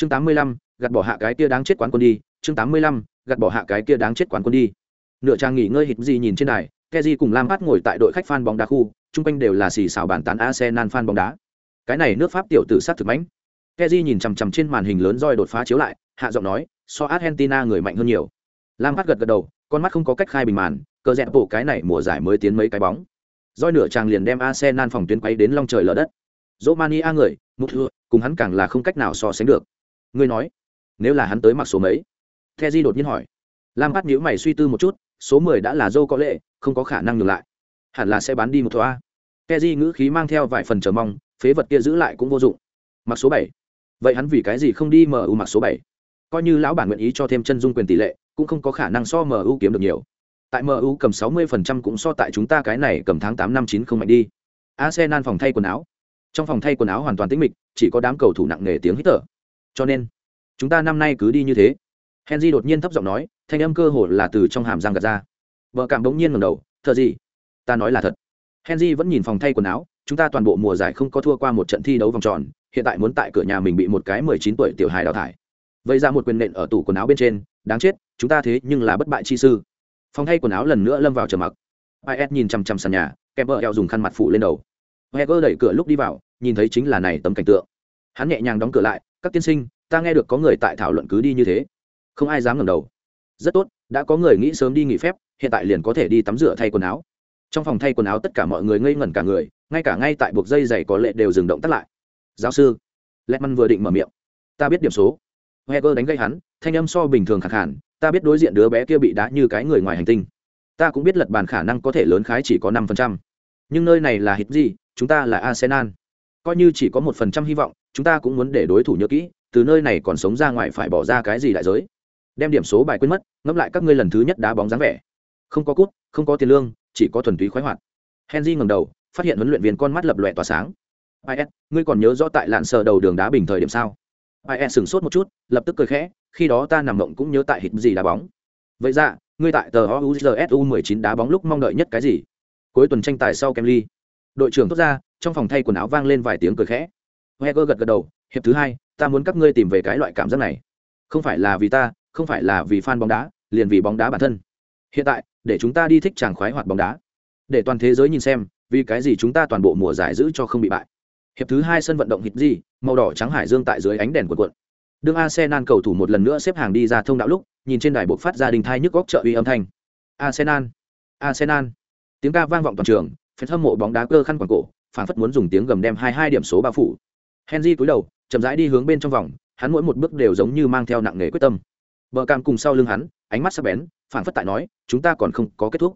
chương tám mươi lăm gạt bỏ hạ cái kia đáng chết quán quân đi. Chương tám mươi lăm gạt bỏ hạ cái kia đáng chết quán quân đi. Nửa trang nghỉ ngơi hít gì nhìn trên này keji cùng lam hát ngồi tại đội khách fan bóng đá khu chung quanh đều là xì xào bàn tán arsenal fan bóng đá. Cái này nước pháp tiểu tử sát thực mãnh keji nhìn chằm chằm trên màn hình lớn roi đột phá chiếu lại hạ giọng nói so argentina người mạnh hơn nhiều. Lam hát gật gật đầu con mắt không có cách khai bình màn cờ dẹp bộ cái này mùa giải mới tiến mấy cái bóng. Roi nửa chàng liền đem arsenal phòng tuyến quay đến long trời lở đất. Romania người, mục thưa, cùng hắn càng là không cách nào so sánh được. Ngươi nói, nếu là hắn tới mặc số mấy? Kheji đột nhiên hỏi. Lam bắt nhữ mày suy tư một chút, số mười đã là dâu có lệ, không có khả năng ngừng lại. Hẳn là sẽ bán đi một thoa. Kheji ngữ khí mang theo vài phần chờ mong, phế vật kia giữ lại cũng vô dụng. Mặc số bảy, Vậy hắn vì cái gì không đi MU mặc số bảy? Coi như lão bản nguyện ý cho thêm chân dung quyền tỷ lệ, cũng không có khả năng so MU kiếm được nhiều. Tại MU cầm 60% cũng so tại chúng ta cái này cầm tháng tám năm chín không mạnh đi. Arsenal phòng thay quần áo, trong phòng thay quần áo hoàn toàn tĩnh mịch chỉ có đám cầu thủ nặng nề tiếng hít thở cho nên chúng ta năm nay cứ đi như thế. Henry đột nhiên thấp giọng nói, thanh âm cơ hồ là từ trong hàm răng gạt ra. Vợ cảm bỗng nhiên ngầm đầu, thợ gì? Ta nói là thật. Henry vẫn nhìn phòng thay quần áo, chúng ta toàn bộ mùa giải không có thua qua một trận thi đấu vòng tròn, hiện tại muốn tại cửa nhà mình bị một cái mười chín tuổi tiểu hài đào thải. Vây ra một quyền nện ở tủ quần áo bên trên, đáng chết, chúng ta thế nhưng là bất bại chi sư. Phòng thay quần áo lần nữa lâm vào trầm mặc. Is nhìn chằm chằm sàn nhà kèm vợ eo dùng khăn mặt phụ lên đầu. Heger đẩy cửa lúc đi vào, nhìn thấy chính là này tấm cảnh tượng. Hắn nhẹ nhàng đóng cửa lại các tiên sinh, ta nghe được có người tại thảo luận cứ đi như thế. Không ai dám ngẩng đầu. Rất tốt, đã có người nghĩ sớm đi nghỉ phép, hiện tại liền có thể đi tắm rửa thay quần áo. Trong phòng thay quần áo tất cả mọi người ngây ngẩn cả người, ngay cả ngay tại buộc dây giày có lệ đều dừng động tắt lại. Giáo sư lẹt măn vừa định mở miệng. Ta biết điểm số. Heger đánh gây hắn, thanh âm so bình thường khẳng hẳn ta biết đối diện đứa bé kia bị đá như cái người ngoài hành tinh. Ta cũng biết lật bàn khả năng có thể lớn khái chỉ có năm phần trăm. Nhưng nơi này là hít gì, chúng ta là arsenal coi như chỉ có một phần trăm hy vọng, chúng ta cũng muốn để đối thủ nhớ kỹ, từ nơi này còn sống ra ngoài phải bỏ ra cái gì đại giới. Đem điểm số bài quên mất, ngẫm lại các ngươi lần thứ nhất đá bóng dáng vẻ. Không có cút, không có tiền lương, chỉ có thuần túy khoái hoạt. Henry ngầm đầu, phát hiện huấn luyện viên con mắt lập lòe tỏa sáng. Is ngươi còn nhớ rõ tại lạn sờ đầu đường đá bình thời điểm sao? Is sửng sốt một chút, lập tức cười khẽ, khi đó ta nằm mộng cũng nhớ tại hít gì đá bóng. Vậy ra ngươi tại tờ ouzsu 19 đá bóng lúc mong đợi nhất cái gì? Cuối tuần tranh tài sau kem ly. Đội trưởng tốt ra trong phòng thay quần áo vang lên vài tiếng cười khẽ. Heger gật gật đầu, hiệp thứ hai, ta muốn các ngươi tìm về cái loại cảm giác này. Không phải là vì ta, không phải là vì fan bóng đá, liền vì bóng đá bản thân. Hiện tại, để chúng ta đi thích chàng khoái hoạt bóng đá. Để toàn thế giới nhìn xem, vì cái gì chúng ta toàn bộ mùa giải giữ cho không bị bại. Hiệp thứ hai sân vận động hít gì màu đỏ trắng hải dương tại dưới ánh đèn của quận đương arsenal cầu thủ một lần nữa xếp hàng đi ra thông đạo lúc, nhìn trên đài buộc phát ra đình thai nhức góc trợ uy âm thanh. Arsenal arsenal. Tiếng ca vang vọng toàn trường phen hâm mộ bóng đá cơ khăn quảng cổ phản phất muốn dùng tiếng gầm đem hai hai điểm số bao phủ. Henry cúi đầu, chậm rãi đi hướng bên trong vòng, hắn mỗi một bước đều giống như mang theo nặng nề quyết tâm. Vợ cam cùng sau lưng hắn, ánh mắt sắc bén phản phất tại nói, chúng ta còn không có kết thúc.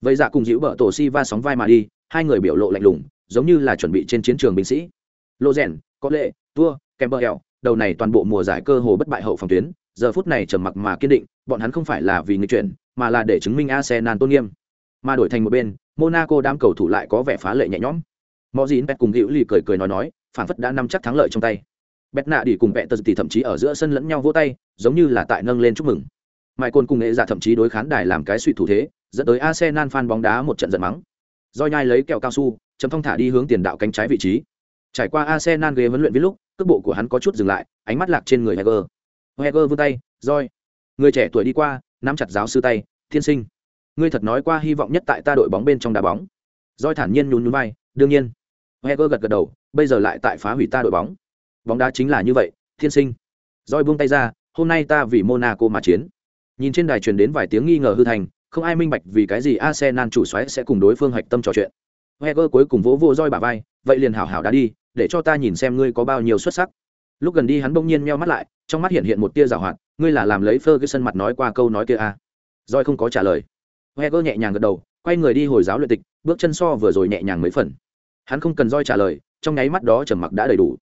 Vậy dạ cùng dĩu bờ tổ si va sóng vai mà đi, hai người biểu lộ lạnh lùng, giống như là chuẩn bị trên chiến trường binh sĩ. Lô rèn, có lệ, tua, kèm bờ kemper đầu này toàn bộ mùa giải cơ hồ bất bại hậu phòng tuyến, giờ phút này trầm mặc mà kiên định, bọn hắn không phải là vì người chuyển, mà là để chứng minh arsenal tôn nghiêm. Mà đổi thành một bên, monaco đám cầu thủ lại có vẻ phá lệ nhẹ nhõm mọi gì pet cùng hữu lì cười cười nói nói phản phất đã nắm chắc thắng lợi trong tay. Bẹt nạ đi cùng vẹn tờ thì thậm chí ở giữa sân lẫn nhau vỗ tay, giống như là tại nâng lên chúc mừng. Mai côn cùng nghệ giả thậm chí đối khán đài làm cái suy thủ thế, dẫn tới arsenal fan bóng đá một trận giận mắng. Do nhai lấy kẹo cao su, chấm thong thả đi hướng tiền đạo cánh trái vị trí. Trải qua arsenal ghế huấn luyện viết lúc, cước bộ của hắn có chút dừng lại, ánh mắt lạc trên người heger. Heger vươn tay roi người trẻ tuổi đi qua, nắm chặt giáo sư tay, thiên sinh. Ngươi thật nói qua hy vọng nhất tại ta đội bóng bên trong đá bóng. Roi thản nhiên nhún nhún vai, đương nhiên heger gật gật đầu bây giờ lại tại phá hủy ta đội bóng bóng đá chính là như vậy thiên sinh roi buông tay ra hôm nay ta vì monaco mà chiến nhìn trên đài truyền đến vài tiếng nghi ngờ hư thành không ai minh bạch vì cái gì arsenal chủ soái sẽ cùng đối phương hạch tâm trò chuyện heger cuối cùng vỗ vỗ roi bả vai vậy liền hảo hảo đã đi để cho ta nhìn xem ngươi có bao nhiêu xuất sắc lúc gần đi hắn bỗng nhiên meo mắt lại trong mắt hiện hiện một tia giảo hoạt ngươi là làm lấy Ferguson mặt nói qua câu nói kia à. Roi không có trả lời. Heger nhẹ nhàng gật đầu, quay người đi hồi giáo luyện tịch, bước chân so vừa rồi nhẹ nhàng mấy phần. Hắn không cần roi trả lời, trong nháy mắt đó trầm mặc đã đầy đủ.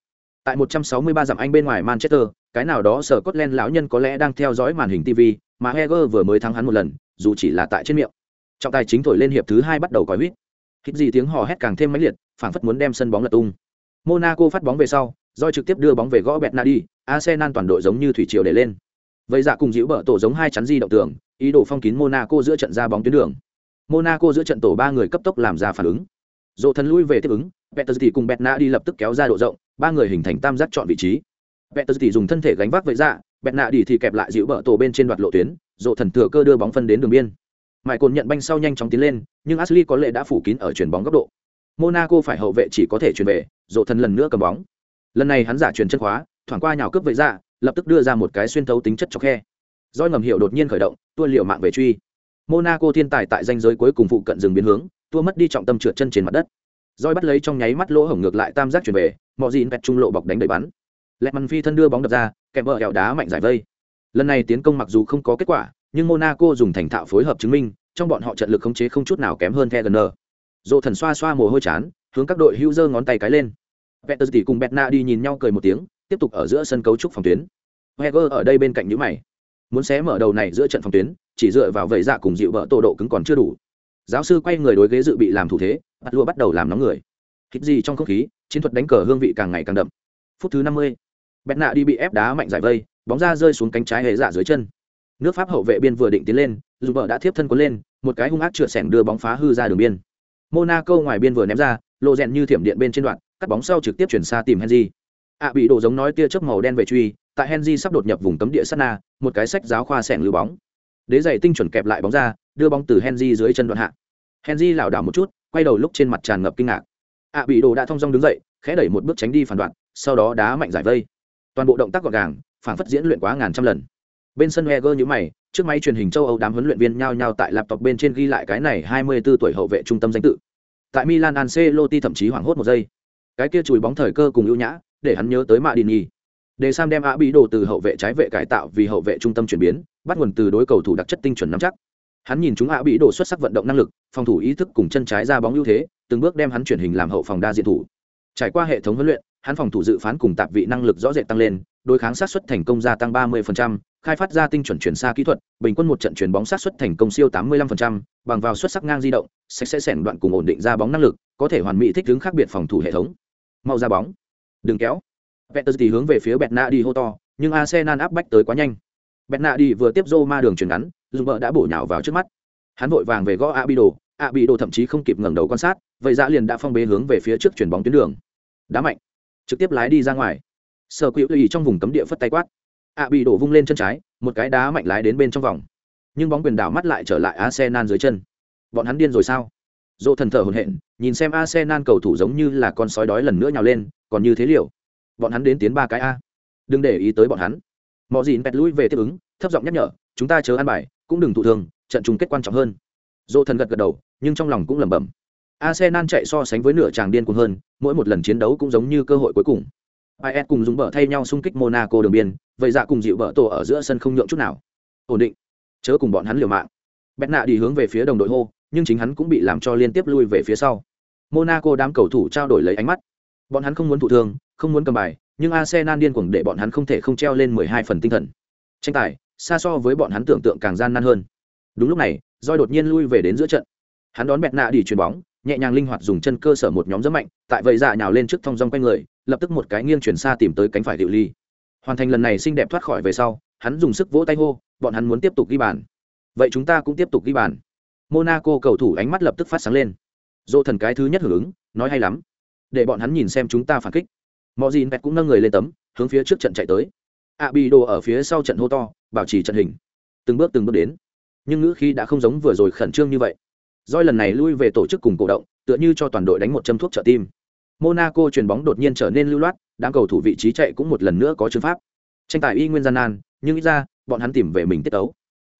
Tại 163 dặm Anh bên ngoài Manchester, cái nào đó sở Scotland lão nhân có lẽ đang theo dõi màn hình TV, mà Heger vừa mới thắng hắn một lần, dù chỉ là tại trên miệng. Trọng tài chính thổi lên hiệp thứ hai bắt đầu còi huýt. Hít gì tiếng hò hét càng thêm mãnh liệt, phảng phất muốn đem sân bóng lật tung. Monaco phát bóng về sau, Doi trực tiếp đưa bóng về gõ bẹt đi, Arsenal toàn đội giống như thủy triều để lên. Vậy dạ cùng dĩu bờ tổ giống hai chắn di động tường, ý đồ phong kín Monaco giữa trận ra bóng tuyến đường. Monaco giữa trận tổ ba người cấp tốc làm ra phản ứng. Dỗ thần lui về tiếp ứng, peters thì cùng bẹt Betna đi lập tức kéo ra độ rộng, ba người hình thành tam giác chọn vị trí. peters thì dùng thân thể gánh vác vậy ra, bẹt nạ đi thì kẹp lại dịu bờ tổ bên trên đoạt lộ tuyến, dỗ thần thừa cơ đưa bóng phân đến đường biên. Mãi cồn nhận banh sau nhanh chóng tiến lên, nhưng Ashley có lệ đã phủ kín ở chuyển bóng góc độ. Monaco phải hậu vệ chỉ có thể chuyển về, dỗ thần lần nữa cầm bóng. Lần này hắn giả chuyển chân khóa, thoảng qua nhào cướp vậy ra, lập tức đưa ra một cái xuyên thấu tính chất cho khe. Roi ngầm hiệu đột nhiên khởi động, tua liệu mạng về truy. Monaco thiên tài tại danh giới cuối cùng phụ cận dừng biến hướng, thua mất đi trọng tâm trượt chân trên mặt đất. Roi bắt lấy trong nháy mắt lỗ hổng ngược lại tam giác chuyển về, mọi gì vẹt trung lộ bọc đánh đẩy bắn. Lẹt mằn phi thân đưa bóng đập ra, kèm vợ hẹo đá mạnh giải vây. Lần này tiến công mặc dù không có kết quả, nhưng Monaco dùng thành thạo phối hợp chứng minh, trong bọn họ trận lực khống chế không chút nào kém hơn Wegener. Dỗ thần xoa xoa mồ hôi chán, hướng các đội hưu giơ ngón tay cái lên. Peterzi cùng Betna đi nhìn nhau cười một tiếng, tiếp tục ở giữa sân cấu trúc phòng tuyến. heger ở đây bên cạnh những mày. Muốn xé mở đầu này giữa trận phòng tuyến, chỉ dựa vào vậy dạ cùng dịu vợ tổ độ cứng còn chưa đủ. Giáo sư quay người đối ghế dự bị làm thủ thế, bắt lùa bắt đầu làm nóng người. Hít gì trong không khí, chiến thuật đánh cờ hương vị càng ngày càng đậm. Phút thứ năm mươi bẹt nạ đi bị ép đá mạnh giải vây, bóng ra rơi xuống cánh trái hệ dạ dưới chân nước pháp hậu vệ biên vừa định tiến lên dù vợ đã tiếp thân cuốn lên một cái hung ác trượt sẻng đưa bóng phá hư ra đường biên monaco ngoài biên vừa ném ra lộ rèn như thiểm điện bên trên đoạn cắt bóng sau trực tiếp chuyển xa tìm henry ạ bị đổ giống nói tia chớp màu đen về truy tại henry sắp đột nhập vùng cấm địa Sana, na một cái sách giáo khoa sẻng lưu bóng đế giày tinh chuẩn kẹp lại bóng ra đưa bóng từ henry dưới chân đoạn hạ. Henry lảo đảo một chút, quay đầu lúc trên mặt tràn ngập kinh ngạc. Ạ bị đồ đã thong dong đứng dậy, khẽ đẩy một bước tránh đi phản đoạn, sau đó đá mạnh giải vây. Toàn bộ động tác gọn gàng, phản phất diễn luyện quá ngàn trăm lần. Bên sân Wenger nhíu mày, trước máy truyền hình châu Âu đám huấn luyện viên nhao nhao tại laptop bên trên ghi lại cái này 24 tuổi hậu vệ trung tâm danh tự. Tại Milan Ancelotti thậm chí hoảng hốt một giây. Cái kia chùi bóng thời cơ cùng ưu nhã, để hắn nhớ tới Madini để Sam đem Á bí đồ từ hậu vệ trái vệ cải tạo vì hậu vệ trung tâm chuyển biến, bắt nguồn từ đối cầu thủ đặc chất tinh chuẩn nắm chắc hắn nhìn chúng Á bị đổ xuất sắc vận động năng lực phòng thủ ý thức cùng chân trái ra bóng ưu thế từng bước đem hắn chuyển hình làm hậu phòng đa diện thủ trải qua hệ thống huấn luyện hắn phòng thủ dự phán cùng tạp vị năng lực rõ rệt tăng lên đối kháng sát xuất thành công gia tăng 30%, khai phát ra tinh chuẩn chuyển xa kỹ thuật, bình quân một trận chuyển bóng sát xuất thành công siêu 85%, bằng vào xuất sắc ngang di động, sẽ sẽ sẻn đoạn cùng ổn định ra bóng năng lực, có thể hoàn mỹ thích ứng khác biệt phòng thủ hệ thống. Mau ra bóng, đừng kéo. Peters thì hướng về phía Bernardi hô to, nhưng Arsenal áp bách tới quá nhanh. Bernardi vừa tiếp Roma đường chuyển ngắn, dùng vợ đã bổ nhào vào trước mắt. Hắn vội vàng về gõ Abido, Abido thậm chí không kịp ngẩng đầu quan sát, vậy ra liền đã phong bế hướng về phía trước chuyển bóng tuyến đường. Đá mạnh, trực tiếp lái đi ra ngoài. Sở quỹ ủy trong vùng cấm địa phất tay quát. A bị đổ vung lên chân trái một cái đá mạnh lái đến bên trong vòng. Nhưng bóng quyền đảo mắt lại trở lại arsenal dưới chân. Bọn hắn điên rồi sao? Dỗ thần thở hồn hện nhìn xem arsenal cầu thủ giống như là con sói đói lần nữa nhào lên còn như thế liệu? Bọn hắn đến tiến ba cái a. Đừng để ý tới bọn hắn. Mọi gì bẹt lui về tiếp ứng thấp giọng nhắc nhở chúng ta chờ ăn bài cũng đừng thụ thương, trận chung kết quan trọng hơn dỗ thần gật gật đầu nhưng trong lòng cũng lẩm bẩm arsenal chạy so sánh với nửa tràng điên cuồng hơn mỗi một lần chiến đấu cũng giống như cơ hội cuối cùng IS cùng dùng bờ thay nhau xung kích Monaco đường biên, vậy dạ cùng dịu bờ tổ ở giữa sân không nhượng chút nào. Ổn định, chớ cùng bọn hắn liều mạng. Bét nạ đi hướng về phía đồng đội hô, nhưng chính hắn cũng bị làm cho liên tiếp lui về phía sau. Monaco đám cầu thủ trao đổi lấy ánh mắt. Bọn hắn không muốn thụ thương, không muốn cầm bài, nhưng Arsenal điên cuồng để bọn hắn không thể không treo lên 12 phần tinh thần. Tranh tài, xa so với bọn hắn tưởng tượng càng gian nan hơn. Đúng lúc này, Joy đột nhiên lui về đến giữa trận. Hắn đón Bẹt nạ đi chuyền bóng, nhẹ nhàng linh hoạt dùng chân cơ sở một nhóm rất mạnh, tại vậy dạ nhào lên trước thông dong quanh người, lập tức một cái nghiêng chuyển xa tìm tới cánh phải Diệu Ly. Hoàn thành lần này xinh đẹp thoát khỏi về sau, hắn dùng sức vỗ tay hô, bọn hắn muốn tiếp tục ghi bàn. Vậy chúng ta cũng tiếp tục ghi bàn. Monaco cầu thủ ánh mắt lập tức phát sáng lên. Dỗ thần cái thứ nhất hưởng ứng, nói hay lắm. Để bọn hắn nhìn xem chúng ta phản kích. Mojin Pet cũng nâng người lên tấm, hướng phía trước trận chạy tới. Abido ở phía sau trận hô to, bảo trì trận hình. Từng bước từng bước đến. Nhưng ngữ khi đã không giống vừa rồi khẩn trương như vậy. Doi lần này lui về tổ chức cùng cổ động, tựa như cho toàn đội đánh một châm thuốc trợ tim. Monaco chuyền bóng đột nhiên trở nên lưu loát, đám cầu thủ vị trí chạy cũng một lần nữa có chứng pháp. Tranh tài y nguyên gian nan, nhưng ít ra, bọn hắn tìm về mình tiết tấu.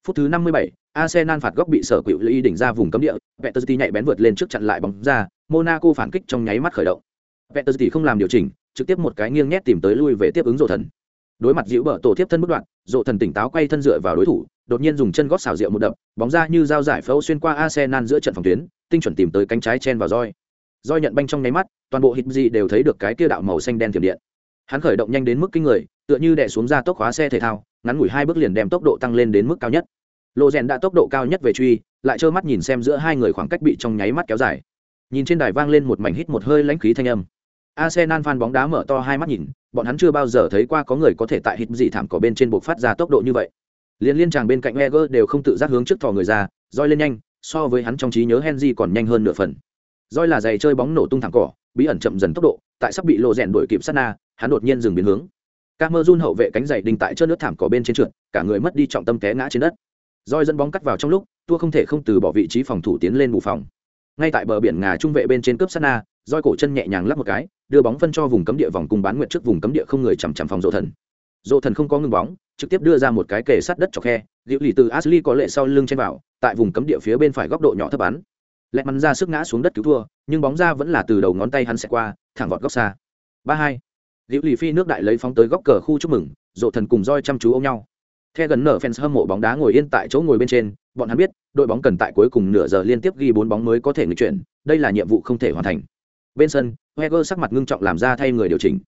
Phút thứ 57, Arsenal phạt góc bị sở quỷ Lý đỉnh ra vùng cấm địa, Peterzi nhạy bén vượt lên trước chặn lại bóng ra, Monaco phản kích trong nháy mắt khởi động. Peterzi không làm điều chỉnh, trực tiếp một cái nghiêng nhét tìm tới lui về tiếp ứng rổ thần. Đối mặt dịu bờ tổ tiếp thân bất đoạn, dộ thần tỉnh táo quay thân dựa vào đối thủ, đột nhiên dùng chân gót xảo diệu một đập, bóng ra như dao giải phẫu xuyên qua Arsenal giữa trận phòng tuyến, tinh chuẩn tìm tới cánh trái chen vào roi Roi nhận banh trong nháy mắt, toàn bộ hít gì đều thấy được cái kia đạo màu xanh đen thiểm điện. Hắn khởi động nhanh đến mức kinh người, tựa như đè xuống ra tốc khóa xe thể thao, ngắn ngủi hai bước liền đem tốc độ tăng lên đến mức cao nhất. lộ Rèn đã tốc độ cao nhất về truy, lại trơ mắt nhìn xem giữa hai người khoảng cách bị trong nháy mắt kéo dài. Nhìn trên đài vang lên một mảnh hít một hơi lãnh khí thanh âm. Arsenal fan bóng đá mở to hai mắt nhìn, bọn hắn chưa bao giờ thấy qua có người có thể tại hít dị thảm cỏ bên trên buộc phát ra tốc độ như vậy. Liên liên chàng bên cạnh Wenger đều không tự giác hướng trước thò người ra, roi lên nhanh, so với hắn trong trí nhớ Henry còn nhanh hơn nửa phần roi là giày chơi bóng nổ tung thẳng cỏ bí ẩn chậm dần tốc độ tại sắp bị lộ rèn đuổi kịp sát na hắn đột nhiên dừng biến hướng Camerun hậu vệ cánh giày đinh tại chân nước thảm cỏ bên trên trượt, cả người mất đi trọng tâm té ngã trên đất. Roi dẫn bóng cắt vào trong lúc, tua không thể không từ bỏ vị trí phòng thủ tiến lên bù phòng. Ngay tại bờ biển ngà trung vệ bên trên cướp sát na, Roi cổ chân nhẹ nhàng lắp một cái, đưa bóng phân cho vùng cấm địa vòng cung bán nguyện trước vùng cấm địa không người chằm chằm phòng rộ thần. Rộ thần không có ngừng bóng, trực tiếp đưa ra một cái kề sát đất cho khe, Diệu lì từ Ashley có lệ sau lưng trên vào, tại vùng cấm địa phía bên phải góc độ nhỏ thấp bắn. Lẹt mắn ra sức ngã xuống đất cứu thua, nhưng bóng ra vẫn là từ đầu ngón tay hắn sẽ qua, thẳng vọt góc xa. Ba hai liệu lì phi nước đại lấy phóng tới góc cờ khu chúc mừng rộ thần cùng roi chăm chú ôm nhau theo gần nở fans hâm mộ bóng đá ngồi yên tại chỗ ngồi bên trên bọn hắn biết đội bóng cần tại cuối cùng nửa giờ liên tiếp ghi bốn bóng mới có thể nghịch chuyển đây là nhiệm vụ không thể hoàn thành bên sân heger sắc mặt ngưng trọng làm ra thay người điều chỉnh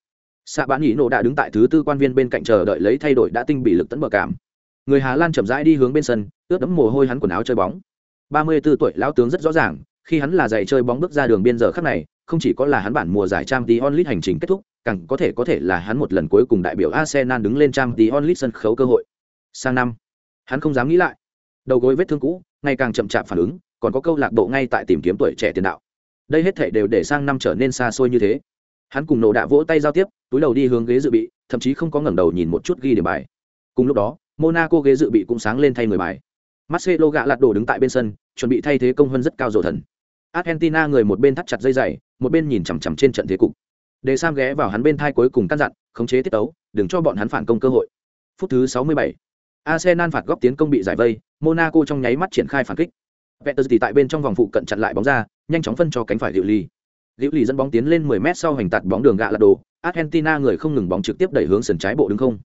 xạ bán nhĩ nộ đã đứng tại thứ tư quan viên bên cạnh chờ đợi lấy thay đổi đã tinh bị lực tấn bờ cảm người hà lan chậm rãi đi hướng bên sân ướt đẫm mồ hôi hắn quần áo chơi bóng ba mươi 34 tuổi lão tướng rất rõ ràng khi hắn là giày chơi bóng bước ra đường biên giờ khắc này không chỉ có là hắn bản mùa giải trang tí onlit hành trình kết thúc càng có thể có thể là hắn một lần cuối cùng đại biểu Arsenal đứng lên trang tí onlit sân khấu cơ hội. Sang năm, hắn không dám nghĩ lại. Đầu gối vết thương cũ, ngày càng chậm chạp phản ứng, còn có câu lạc bộ ngay tại tìm kiếm tuổi trẻ tiền đạo. Đây hết thảy đều để sang năm trở nên xa xôi như thế. Hắn cùng nổ đạ vỗ tay giao tiếp, túi đầu đi hướng ghế dự bị, thậm chí không có ngẩng đầu nhìn một chút ghi điểm bài. Cùng lúc đó, Monaco ghế dự bị cũng sáng lên thay người bài. Marcelo gạ lạt đổ đứng tại bên sân, chuẩn bị thay thế công hơn rất cao rồ thần. Argentina người một bên thắt chặt dây giày, một bên nhìn chằm chằm trên trận thế cục để sam ghé vào hắn bên thai cuối cùng căn dặn khống chế tiết tấu đừng cho bọn hắn phản công cơ hội phút thứ 67. arsenal phạt góc tiến công bị giải vây monaco trong nháy mắt triển khai phản kích Peter thì tại bên trong vòng phụ cận chặn lại bóng ra nhanh chóng phân cho cánh phải Diệu Ly. Diệu Ly dẫn bóng tiến lên 10 mét sau hành tạt bóng đường gạ là đồ, Argentina người không ngừng bóng trực tiếp đẩy hướng sườn trái bộ đứng không.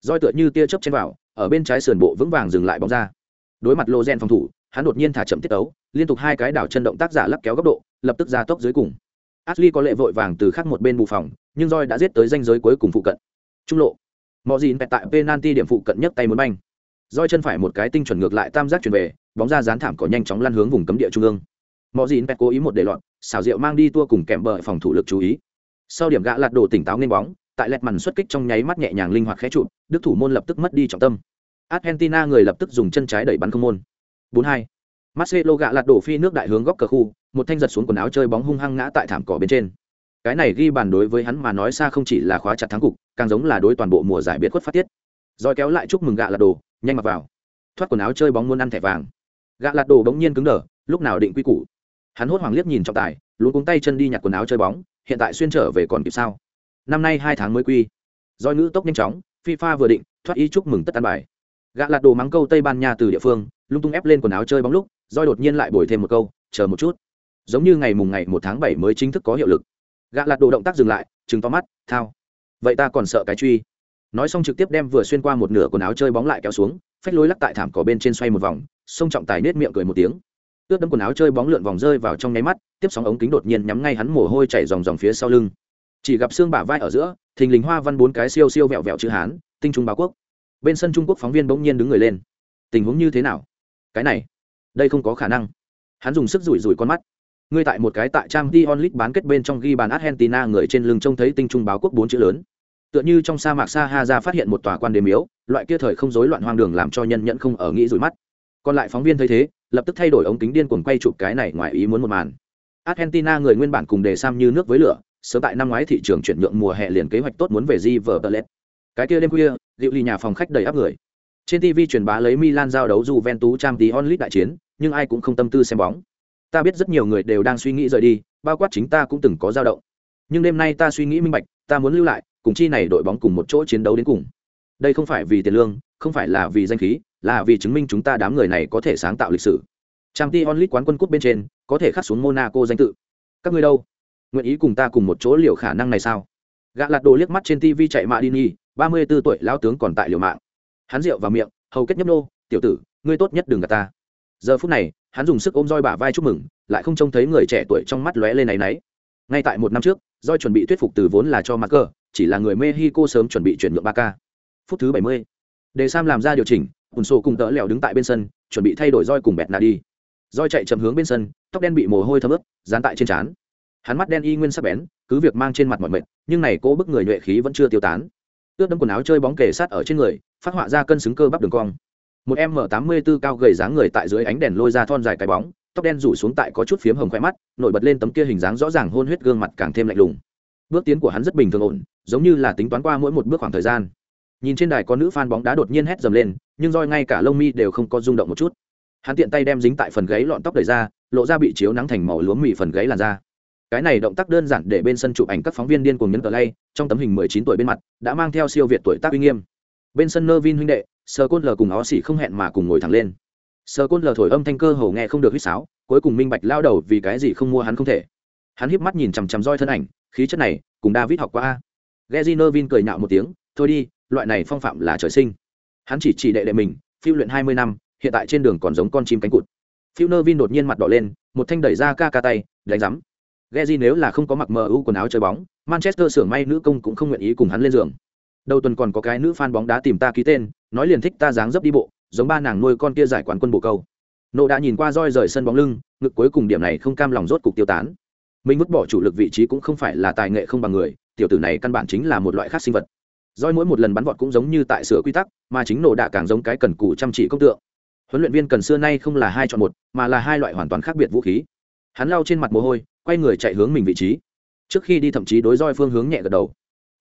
Roi tựa như tia chớp trên vào, ở bên trái sườn bộ vững vàng dừng lại bóng ra. Đối mặt Lozen phòng thủ, hắn đột nhiên thả chậm tiết tấu, liên tục hai cái đảo chân động tác giả lắc kéo góc độ, lập tức ra tốc dưới cùng. Ashley có lệ vội vàng từ khác một bên bù phòng, nhưng Joy đã giết tới ranh giới cuối cùng phụ cận. Trung lộ. Mọ Dìn bẹt tại penalty điểm phụ cận nhất tay muốn banh. Joy chân phải một cái tinh chuẩn ngược lại tam giác chuyển về, bóng ra dán thảm cỏ nhanh chóng lăn hướng vùng cấm địa trung ương mọi gì pet cố ý một để loạn, xảo diệu mang đi tua cùng kèm bờ phòng thủ lực chú ý. Sau điểm gã lạt đổ tỉnh táo nên bóng, tại lẹt màn xuất kích trong nháy mắt nhẹ nhàng linh hoạt khẽ trụ, đức thủ môn lập tức mất đi trọng tâm. Argentina người lập tức dùng chân trái đẩy bắn không môn. 42. Marcelo gạ lạt đổ phi nước đại hướng góc cờ khu, một thanh giật xuống quần áo chơi bóng hung hăng ngã tại thảm cỏ bên trên cái này ghi bàn đối với hắn mà nói xa không chỉ là khóa chặt thắng cục càng giống là đối toàn bộ mùa giải biệt khuất phát tiết rồi kéo lại chúc mừng gạ lạt đổ, nhanh mặc vào thoát quần áo chơi bóng muốn ăn thẻ vàng gạ lạt đổ bỗng nhiên cứng đờ lúc nào định quy củ hắn hốt hoảng liếc nhìn trọng tài luôn cuống tay chân đi nhặt quần áo chơi bóng, hiện tại xuyên trở về còn kịp sao? Năm nay hai tháng mới quy. Doi ngữ tốc nhanh chóng, fifa vừa định, thoát ý chúc mừng tất ăn bài. Gạ lạt đồ mắng câu tây ban nha từ địa phương, lung tung ép lên quần áo chơi bóng lúc doi đột nhiên lại bồi thêm một câu, chờ một chút. Giống như ngày mùng ngày một tháng bảy mới chính thức có hiệu lực. Gạ lạt đồ động tác dừng lại chừng to mắt, thao. Vậy ta còn sợ cái truy. Nói xong trực tiếp đem vừa xuyên qua một nửa quần áo chơi bóng lại kéo xuống, phách lối lắc tại thảm cỏ bên trên xoay một vòng, sông trọng tài nết miệng cười một tiếng ướt đâm quần áo chơi bóng lượn vòng rơi vào trong nháy mắt, tiếp sóng ống kính đột nhiên nhắm ngay hắn mồ hôi chảy dòng dòng phía sau lưng. Chỉ gặp xương bả vai ở giữa, thình lình hoa văn bốn cái siêu siêu vẹo vẹo chữ hán, tinh trung báo quốc. Bên sân trung quốc phóng viên bỗng nhiên đứng người lên. Tình huống như thế nào? Cái này, đây không có khả năng. Hắn dùng sức rủi rủi con mắt. Ngươi tại một cái tại trang t onlit bán kết bên trong ghi bàn argentina người trên lưng trông thấy tinh trung báo quốc bốn chữ lớn. Tựa như trong sa mạc Sahara phát hiện một tòa quan đế miếu, loại kia thời không rối loạn hoang đường làm cho nhân nhận không ở nghĩ rủi mắt. Còn lại phóng viên thấy thế lập tức thay đổi ống kính điên cuồng quay chụp cái này ngoài ý muốn một màn. Argentina người nguyên bản cùng đề sam như nước với lửa, sớm tại năm ngoái thị trường chuyển nhượng mùa hè liền kế hoạch tốt muốn về di vờ cái kia đêm khuya liệu ly nhà phòng khách đầy áp người. Trên tv truyền bá lấy milan giao đấu juventus trang tí onlit đại chiến, nhưng ai cũng không tâm tư xem bóng. Ta biết rất nhiều người đều đang suy nghĩ rời đi, bao quát chính ta cũng từng có dao động. Nhưng đêm nay ta suy nghĩ minh bạch, ta muốn lưu lại, cùng chi này đội bóng cùng một chỗ chiến đấu đến cùng. Đây không phải vì tiền lương, không phải là vì danh khí là vì chứng minh chúng ta đám người này có thể sáng tạo lịch sử. Trang t onlit quán quân cúp bên trên có thể khắc xuống monaco danh tự. Các ngươi đâu? Nguyện ý cùng ta cùng một chỗ liều khả năng này sao? Gã lạt đồ liếc mắt trên tv chạy mạ đi nhi ba mươi tuổi lão tướng còn tại liều mạng. Hắn rượu vào miệng hầu kết nhấp nô tiểu tử ngươi tốt nhất đừng gạt ta. Giờ phút này hắn dùng sức ôm roi bả vai chúc mừng lại không trông thấy người trẻ tuổi trong mắt lóe lên này nấy ngay tại một năm trước roi chuẩn bị thuyết phục từ vốn là cho Marker, chỉ là người mexico sớm chuẩn bị chuyển nhượng ba phút thứ bảy mươi để sam làm ra điều chỉnh hùn sổ cùng tớ lèo đứng tại bên sân, chuẩn bị thay đổi roi cùng bẹt nà đi. Roi chạy chậm hướng bên sân, tóc đen bị mồ hôi thấm ướt, dán tại trên trán. Hắn mắt đen y nguyên sắc bén, cứ việc mang trên mặt mọi mệt, nhưng này cố bức người nhuệ khí vẫn chưa tiêu tán. Ướt đấm quần áo chơi bóng kề sát ở trên người, phát họa ra cân xứng cơ bắp đường cong. Một em m tám mươi bốn cao gầy dáng người tại dưới ánh đèn lôi ra thon dài cái bóng, tóc đen rủ xuống tại có chút phiếm hồng khoe mắt, nổi bật lên tấm kia hình dáng rõ ràng hôn huyết gương mặt càng thêm lạnh lùng. Bước tiến của hắn rất bình thường ổn, giống như là tính toán qua mỗi một bước khoảng thời gian. Nhìn trên đài có nữ fan bóng đá đột nhiên hét dầm lên nhưng roi ngay cả lông mi đều không có rung động một chút. Hắn tiện tay đem dính tại phần gáy lọn tóc đầy ra, lộ ra bị chiếu nắng thành màu lúa mì phần gáy làn da. Cái này động tác đơn giản để bên sân chụp ảnh các phóng viên điên cuồng nhấn cờ lay trong tấm hình 19 tuổi bên mặt, đã mang theo siêu việt tuổi tác uy nghiêm. Bên sân nơ vin huynh đệ sơ côn lờ cùng ó xỉ không hẹn mà cùng ngồi thẳng lên. Sơ côn lờ thổi âm thanh cơ hầu nghe không được huýt sáo, cuối cùng minh bạch lao đầu vì cái gì không mua hắn không thể. Hắn híp mắt nhìn chằm chằm roi thân ảnh, khí chất này, cùng david học qua a. Gerry nơ vin cười nhạo một tiếng, thôi đi, loại này phong phạm là trời sinh hắn chỉ chỉ đệ đệ mình phiêu luyện hai mươi năm hiện tại trên đường còn giống con chim cánh cụt phiêu nơ vin đột nhiên mặt đỏ lên một thanh đẩy ra ca ca tay đánh rắm Geji nếu là không có mặc mờ u quần áo chơi bóng, Manchester xưởng may nữ công cũng không nguyện ý cùng hắn lên giường. Đầu tuần còn có cái nữ fan bóng đá tìm ta ký tên, nói liền thích ta dáng dấp đi bộ, giống ba nàng nuôi con kia giải quán quân bộ câu. Nộ đã nhìn qua roi rời sân bóng lưng, ngực cuối cùng điểm này không cam lòng rốt cục tiêu tán. Mình vứt bỏ chủ lực vị trí cũng không phải là tài nghệ không bằng người, tiểu tử này căn bản chính là một loại khác sinh vật. Roi mỗi một lần bắn vọt cũng giống như tại sửa quy tắc, mà chính nổ đạ càng giống cái cần cù chăm chỉ công tượng. Huấn luyện viên cần xưa nay không là hai chọn một, mà là hai loại hoàn toàn khác biệt vũ khí. Hắn lau trên mặt mồ hôi, quay người chạy hướng mình vị trí. Trước khi đi thậm chí đối roi phương hướng nhẹ gật đầu.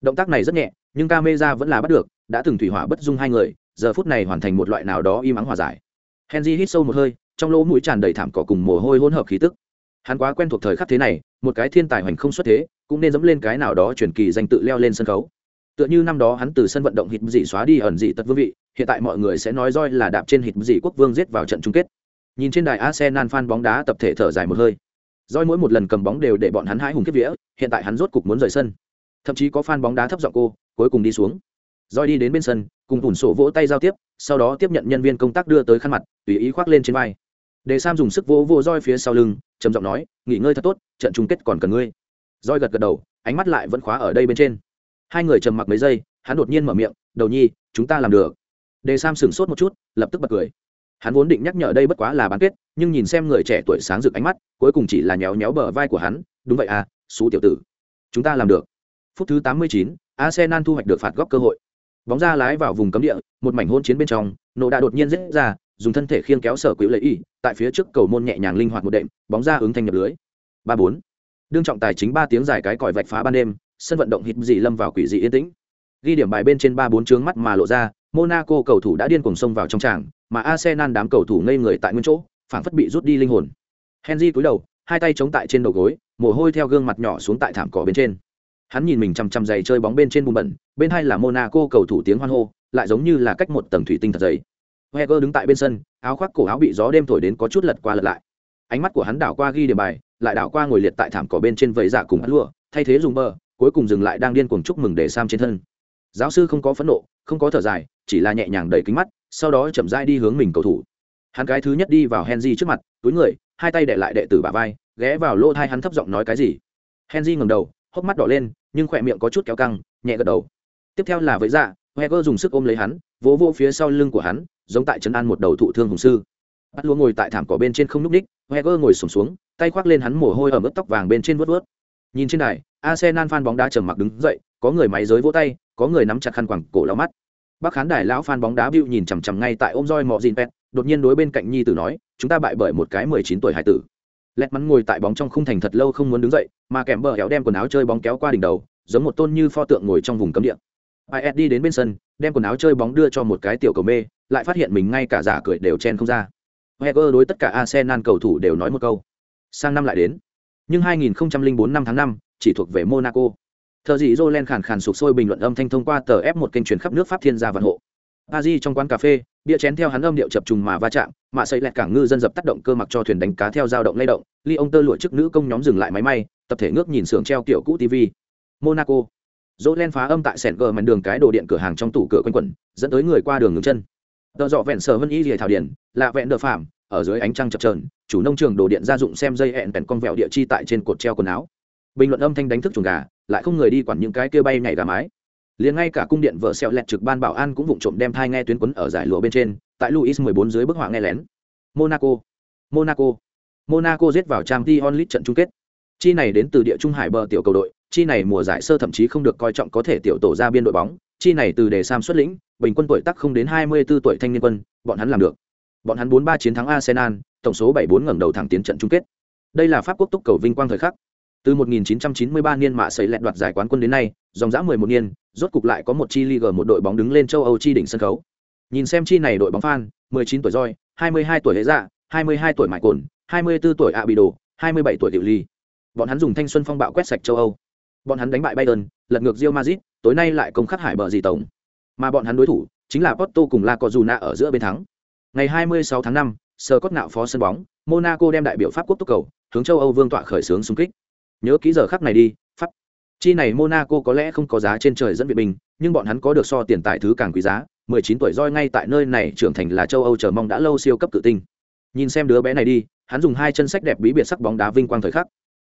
Động tác này rất nhẹ nhưng camera vẫn là bắt được đã từng thủy hỏa bất dung hai người giờ phút này hoàn thành một loại nào đó im ắng hòa giải. Henry hít sâu một hơi trong lỗ mũi tràn đầy thảm cỏ cùng mồ hôi hỗn hợp khí tức. Hắn quá quen thuộc thời khắc thế này một cái thiên tài hoành không xuất thế cũng nên dẫm lên cái nào đó truyền kỳ danh tự leo lên sân khấu tựa như năm đó hắn từ sân vận động hít dị xóa đi ẩn dị tật vương vị hiện tại mọi người sẽ nói roi là đạp trên hít dị quốc vương giết vào trận chung kết nhìn trên đài arsenal fan bóng đá tập thể thở dài một hơi roi mỗi một lần cầm bóng đều để bọn hắn hãi hùng kiếp vía, hiện tại hắn rốt cục muốn rời sân. Thậm chí có fan bóng đá thấp giọng cô, cuối cùng đi xuống. roi đi đến bên sân, cùng ủn sổ vỗ tay giao tiếp, sau đó tiếp nhận nhân viên công tác đưa tới khăn mặt, tùy ý khoác lên trên vai. để Sam dùng sức vỗ vỗ roi phía sau lưng, trầm giọng nói, nghỉ ngơi thật tốt, trận chung kết còn cần ngươi. roi gật gật đầu, ánh mắt lại vẫn khóa ở đây bên trên. Hai người trầm mặc mấy giây, hắn đột nhiên mở miệng, "Đầu nhi, chúng ta làm được." Đề Sam sửng sốt một chút, lập tức bật cười. Hắn vốn định nhắc nhở đây bất quá là bán kết nhưng nhìn xem người trẻ tuổi sáng rực ánh mắt cuối cùng chỉ là nhéo nhéo bờ vai của hắn đúng vậy à xú tiểu tử chúng ta làm được. Phút thứ 89, arsenal thu hoạch được phạt góc cơ hội. Bóng ra lái vào vùng cấm địa một mảnh hôn chiến bên trong nổ đã đột nhiên rết ra dùng thân thể khiêng kéo sở quỹ lợi y tại phía trước cầu môn nhẹ nhàng linh hoạt một đệm bóng ra ứng thanh nhập lưới. Ba bốn. Đương trọng tài chính ba tiếng dài cái còi vạch phá ban đêm sân vận động hít dị lâm vào quỷ dị yên tĩnh ghi điểm bài bên trên ba bốn trướng mắt mà lộ ra monaco cầu thủ đã điên cuồng xông vào trong tràng mà Arsenal đám cầu thủ ngây người tại nguyên chỗ, phảng phất bị rút đi linh hồn. Henry cúi đầu, hai tay chống tại trên đầu gối, mồ hôi theo gương mặt nhỏ xuống tại thảm cỏ bên trên. Hắn nhìn mình chằm chằm giày chơi bóng bên trên bùn bẩn, bên hai là Monaco cầu thủ tiếng hoan hô, lại giống như là cách một tầng thủy tinh thật dày. heger đứng tại bên sân, áo khoác cổ áo bị gió đêm thổi đến có chút lật qua lật lại. Ánh mắt của hắn đảo qua ghi điểm bài, lại đảo qua ngồi liệt tại thảm cỏ bên trên vầy dạ cùng hắn lụa, thay thế dùng bờ, cuối cùng dừng lại đang điên cuồng chúc mừng để Sam trên thân. Giáo sư không có phẫn nộ, không có thở dài, chỉ là nhẹ nhàng đẩy kính mắt, sau đó chậm rãi đi hướng mình cầu thủ. Hắn cái thứ nhất đi vào henry trước mặt túi người hai tay để lại đệ tử bà vai ghé vào lỗ thai hắn thấp giọng nói cái gì. Henry ngầm đầu hốc mắt đỏ lên nhưng khỏe miệng có chút kéo căng nhẹ gật đầu. Tiếp theo là với dạ heger dùng sức ôm lấy hắn vỗ vỗ phía sau lưng của hắn giống tại trấn an một đầu thụ thương hùng sư. Bắt lúa ngồi tại thảm cỏ bên trên không núp ních heger ngồi sùng xuống, xuống tay khoác lên hắn mồ hôi ở mức tóc vàng bên trên vớt vớt nhìn trên đài arsenal fan bóng đá trầm mặc đứng dậy có người máy giới vỗ tay có người nắm chặt khăn quàng cổ lau mắt. Bác khán đài lão fan bóng đá bĩu nhìn chằm chằm ngay tại ôm roi mọ dìn pet đột nhiên đối bên cạnh nhi tử nói chúng ta bại bởi một cái mười chín tuổi hải tử. Lẹt mắn ngồi tại bóng trong khung thành thật lâu không muốn đứng dậy mà kèm bờ héo đem quần áo chơi bóng kéo qua đỉnh đầu giống một tôn như pho tượng ngồi trong vùng cấm địa. Is đi đến bên sân đem quần áo chơi bóng đưa cho một cái tiểu cầu mê lại phát hiện mình ngay cả giả cười đều chen không ra. Wenger đối tất cả arsenal cầu thủ đều nói một câu. Sang năm lại đến. Nhưng 2004 năm tháng 5, chỉ thuộc về monaco. Thợ dị dô len khàn khàn sụp sôi bình luận âm thanh thông qua tờ ép một kênh truyền khắp nước pháp thiên gia vạn hộ. A di trong quán cà phê, bia chén theo hắn âm điệu chập trùng mà va chạm mạ xây lẹt cảng ngư dân dập tác động cơ mặc cho thuyền đánh cá theo dao động lay động ly ông tơ lụa chức nữ công nhóm dừng lại máy may, tập thể ngước nhìn sưởng treo kiểu cũ tv monaco. Dỗ len phá âm tại sẻn gờ màn đường cái đồ điện cửa hàng trong tủ cửa quanh quẩn, dẫn tới người qua đường ngừng chân. Tợ dọ vẹn sở vân y rìa thảo điển là vẹn đờ phạm ở dưới ánh trăng chập trờn chủ nông trường đồ điện gia dụng xem dây hẹn bèn con vẹo địa chi tại trên cột treo quần áo bình luận âm thanh đánh thức chuồng gà, lại không người đi quản những cái kia bay nhảy gà mái. Liền ngay cả cung điện vợ xẹo lẹt trực ban bảo an cũng vụng trộm đem thai nghe tuyến quấn ở giải lụa bên trên, tại luis 14 dưới bức họa nghe lén. Monaco. Monaco. Monaco giết vào trang t onlit trận chung kết. Chi này đến từ địa trung hải bờ tiểu cầu đội, chi này mùa giải sơ thậm chí không được coi trọng có thể tiểu tổ ra biên đội bóng, chi này từ đề sam xuất lĩnh, bình quân tuổi tắc không đến 24 tuổi thanh niên quân, bọn hắn làm được. Bọn hắn 4-3 chiến thắng arsenal, tổng số 7-4 ngẩng đầu thẳng tiến trận chung kết. Đây là pháp quốc túc cầu vinh quang thời khắc. Từ 1993 niên mạ sấy lẹt đoạt giải quán quân đến nay, dòng dã 11 niên, rốt cục lại có một chi Liga một đội bóng đứng lên châu Âu chi đỉnh sân khấu. Nhìn xem chi này đội bóng fan, 19 tuổi Joy, 22 tuổi Lễ Dạ, 22 tuổi Mại Cồn, 24 tuổi Abido, 27 tuổi Diệu Ly. Bọn hắn dùng thanh xuân phong bạo quét sạch châu Âu. Bọn hắn đánh bại Bayern, lật ngược Real Madrid, tối nay lại công khắc hải bờ gì tổng. Mà bọn hắn đối thủ chính là Porto cùng La Cojuna ở giữa bên thắng. Ngày 26 tháng 5, sờ cốt nạo phó sân bóng, Monaco đem đại biểu Pháp quốc tốc cầu, hướng châu Âu vương tọa khởi sướng xung kích. Nhớ kỹ giờ khắc này đi, Pháp. Chi này Monaco có lẽ không có giá trên trời dẫn viện bình, nhưng bọn hắn có được so tiền tài thứ càng quý giá, 19 tuổi roi ngay tại nơi này trưởng thành là châu Âu chờ mong đã lâu siêu cấp tự tinh. Nhìn xem đứa bé này đi, hắn dùng hai chân sách đẹp bí biệt sắc bóng đá vinh quang thời khắc.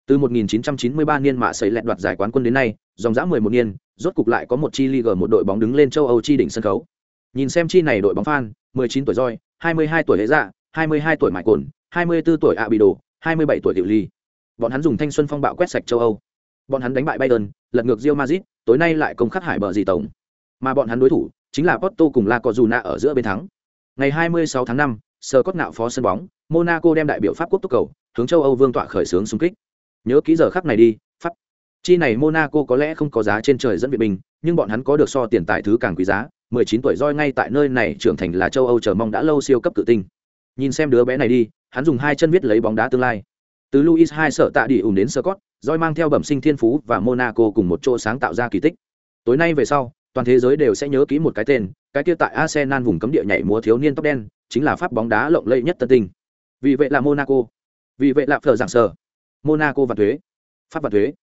Từ 1993 niên mạ xảy lẹn đoạt giải quán quân đến nay, dòng dã 11 niên, rốt cục lại có một chi League một đội bóng đứng lên châu Âu chi đỉnh sân khấu. Nhìn xem chi này đội bóng fan, 19 tuổi roi, 22 tuổi hệ Dạ, 22 tuổi Mại Cồn, 24 tuổi Abido, 27 tuổi tiểu Ly. Bọn hắn dùng thanh xuân phong bạo quét sạch châu Âu. Bọn hắn đánh bại Bayern, lật ngược Real Madrid, tối nay lại công khắc hải bờ gì tổng. Mà bọn hắn đối thủ chính là Porto cùng La cozuna ở giữa bên thắng. Ngày 26 tháng 5, sờ cốt nạo phó sân bóng, Monaco đem đại biểu Pháp quốc tốc cầu, hướng châu Âu vương tọa khởi xướng xung kích. Nhớ kỹ giờ khắc này đi, Pháp. Chi này Monaco có lẽ không có giá trên trời dẫn viện bình, nhưng bọn hắn có được so tiền tài thứ càng quý giá, 19 tuổi roi ngay tại nơi này trưởng thành là châu Âu chờ mong đã lâu siêu cấp tự tinh. Nhìn xem đứa bé này đi, hắn dùng hai chân viết lấy bóng đá tương lai. Từ Luis hai sợ tạ đi ủng đến Scott, roi mang theo bẩm sinh thiên phú và Monaco cùng một chỗ sáng tạo ra kỳ tích. Tối nay về sau, toàn thế giới đều sẽ nhớ kỹ một cái tên, cái kia tại Arsenal vùng cấm địa nhảy múa thiếu niên tóc đen, chính là pháp bóng đá lộng lẫy nhất tân tinh. Vì vậy là Monaco. Vì vậy là phở giảng sở. Monaco và thuế. Pháp và thuế.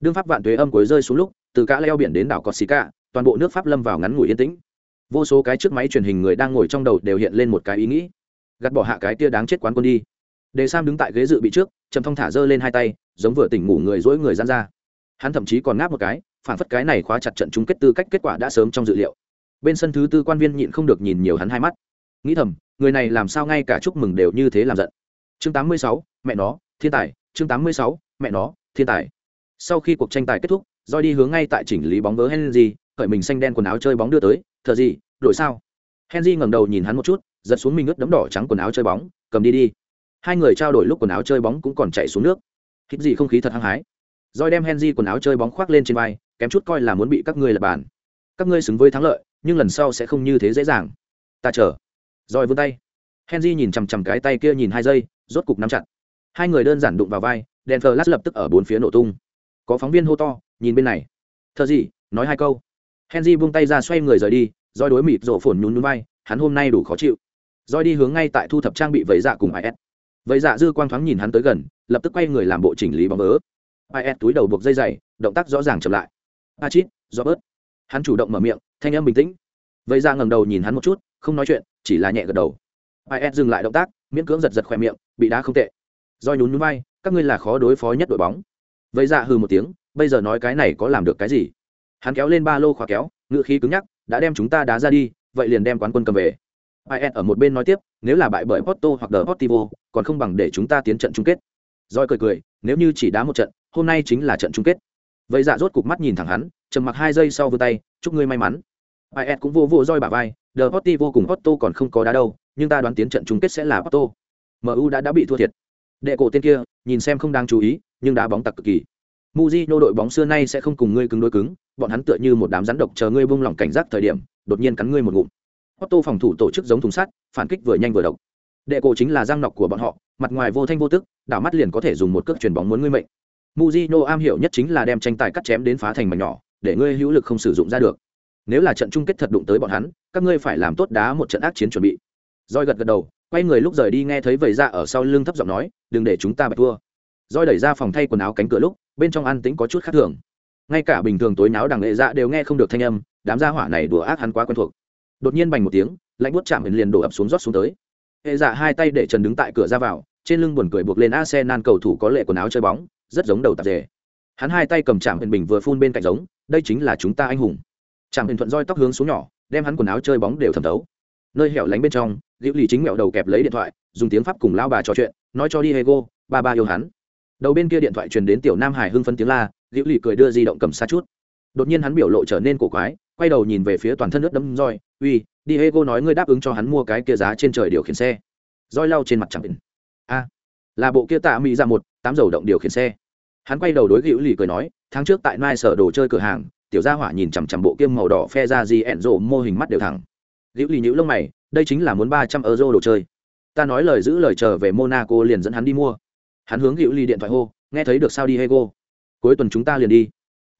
Đương pháp vạn thuế âm cuối rơi xuống lúc, từ cả leo biển đến đảo Corsica, toàn bộ nước Pháp lâm vào ngắn ngủi yên tĩnh. Vô số cái trước máy truyền hình người đang ngồi trong đầu đều hiện lên một cái ý nghĩ. Gạt bỏ hạ cái tia đáng chết quán quân đi. Đề Sam đứng tại ghế dự bị trước, trầm thong thả giơ lên hai tay, giống vừa tỉnh ngủ người dỗi người giãn ra. Hắn thậm chí còn ngáp một cái, phản phất cái này khóa chặt trận chung kết tư cách kết quả đã sớm trong dự liệu. Bên sân thứ tư quan viên nhịn không được nhìn nhiều hắn hai mắt. Nghĩ thầm người này làm sao ngay cả chúc mừng đều như thế làm giận. Chương 86, mẹ nó thiên tài. Chương 86, mẹ nó thiên tài. Sau khi cuộc tranh tài kết thúc doi đi hướng ngay tại chỉnh lý bóng vớ henry khởi mình xanh đen quần áo chơi bóng đưa tới. Thờ gì? Đổi sao? Henry ngẩng đầu nhìn hắn một chút giật xuống mình ướt đấm đỏ trắng quần áo chơi bóng cầm đi đi hai người trao đổi lúc quần áo chơi bóng cũng còn chạy xuống nước hít gì không khí thật hăng hái roi đem Henry quần áo chơi bóng khoác lên trên vai, kém chút coi là muốn bị các ngươi lập bàn. Các ngươi xứng với thắng lợi, nhưng lần sau sẽ không như thế dễ dàng. Ta chờ. roi vươn tay. Henry nhìn chằm chằm cái tay kia nhìn hai giây, rốt cục nắm chặt. Hai người đơn giản đụng vào vai, đèn thờ lát lập tức ở bốn phía nổ tung. Có phóng viên hô to, nhìn bên này. thợ gì? Nói hai câu. Henry buông tay ra xoay người rời đi, roi đối mịt rổ phồn nhún nhún vai, hắn hôm nay đủ khó chịu. roi đi hướng ngay tại thu thập trang bị vẩy dạ cùng IS vậy dạ dư quang thoáng nhìn hắn tới gần, lập tức quay người làm bộ chỉnh lý bóng vớ. Ép túi đầu buộc dây dày động tác rõ ràng chậm lại. A chít do bớt. Hắn chủ động mở miệng thanh em bình tĩnh. Vậy dạ ra ngầm đầu nhìn hắn một chút không nói chuyện chỉ là nhẹ gật đầu. Ai ép dừng lại động tác miễn cưỡng giật giật khoe miệng bị đá không tệ. Do nhún nhún vai các ngươi là khó đối phó nhất đội bóng. Vậy ra hừ một tiếng bây giờ nói cái này có làm được cái gì? Hắn kéo lên ba lô khóa kéo ngựa khí cứng nhắc đã đem chúng ta đá ra đi vậy liền đem quán quân cầm về is ở một bên nói tiếp nếu là bại bởi porto hoặc Deportivo, còn không bằng để chúng ta tiến trận chung kết. Roi cười cười nếu như chỉ đá một trận hôm nay chính là trận chung kết. Vậy dạ rốt cục mắt nhìn thẳng hắn trầm mặc hai giây sau vươn tay chúc ngươi may mắn. Is cũng vô vô roi bả vai Deportivo cùng otto còn không có đá đâu nhưng ta đoán tiến trận chung kết sẽ là otto mu đã đã bị thua thiệt. Đệ cổ tên kia nhìn xem không đáng chú ý nhưng đá bóng tặc cực kỳ. Mujinho đội bóng xưa nay sẽ không cùng ngươi cứng đối cứng, bọn hắn tựa như một đám rắn độc chờ ngươi buông lỏng cảnh giác thời điểm, đột nhiên cắn ngươi một ngụm. Otto phòng thủ tổ chức giống thùng sắt, phản kích vừa nhanh vừa độc. Đệ cổ chính là răng nọc của bọn họ, mặt ngoài vô thanh vô tức, đảo mắt liền có thể dùng một cước chuyền bóng muốn ngươi mệnh. Mujino am hiểu nhất chính là đem tranh tài cắt chém đến phá thành mảnh nhỏ, để ngươi hữu lực không sử dụng ra được. Nếu là trận chung kết thật đụng tới bọn hắn, các ngươi phải làm tốt đá một trận ác chiến chuẩn bị. Roi gật gật đầu, quay người lúc rời đi nghe thấy vẩy ra ở sau lưng thấp giọng nói, đừng để chúng ta bại thua. Roi đẩy ra phòng thay quần áo cánh cửa lúc, bên trong an tĩnh có chút khác thường. Ngay cả bình thường tối náo đằng lệ dạ đều nghe không được thanh âm, đám gia hỏa này đùa ác hắn quá quen thuộc. Đột nhiên bành một tiếng, lạnh buốt chạm liền đổ ập xuống rót xuống tới. Hệ dạ hai tay để trần đứng tại cửa ra vào, trên lưng buồn cười buộc lên Arsenal cầu thủ có lệ quần áo chơi bóng, rất giống đầu tạp dề. Hắn hai tay cầm chạm hình bình vừa phun bên cạnh giống đây chính là chúng ta anh hùng. Chạm hình thuận roi tóc hướng xuống nhỏ đem hắn quần áo chơi bóng đều thẩm thấu. Nơi hẻo lánh bên trong liễu lì chính mẹo đầu kẹp lấy điện thoại dùng tiếng pháp cùng lao bà trò chuyện nói cho đi hego ba ba yêu hắn. Đầu bên kia điện thoại truyền đến tiểu nam hải hưng phân tiếng la liễu lì cười đưa di động cầm xa chút. Đột nhiên hắn biểu lộ trở nên cổ quái quay đầu nhìn về phía toàn thân nước đấm roi, uy Diego nói ngươi đáp ứng cho hắn mua cái kia giá trên trời điều khiển xe. Roi lau trên mặt chẳng a, là bộ kia tạ mỹ ra dạ một, tám dầu động điều khiển xe. Hắn quay đầu đối hữu lì cười nói, tháng trước tại mai sở đồ chơi cửa hàng, tiểu gia hỏa nhìn chằm chằm bộ kiêm màu đỏ phe ra gì ẹn rộ mô hình mắt đều thẳng. Hữu lì nhữ lông mày, đây chính là muốn ba trăm euro đồ chơi. Ta nói lời giữ lời chờ về monaco liền dẫn hắn đi mua. Hắn hướng hữu lì điện thoại hô, nghe thấy được sao đi hego? Cuối tuần chúng ta liền đi.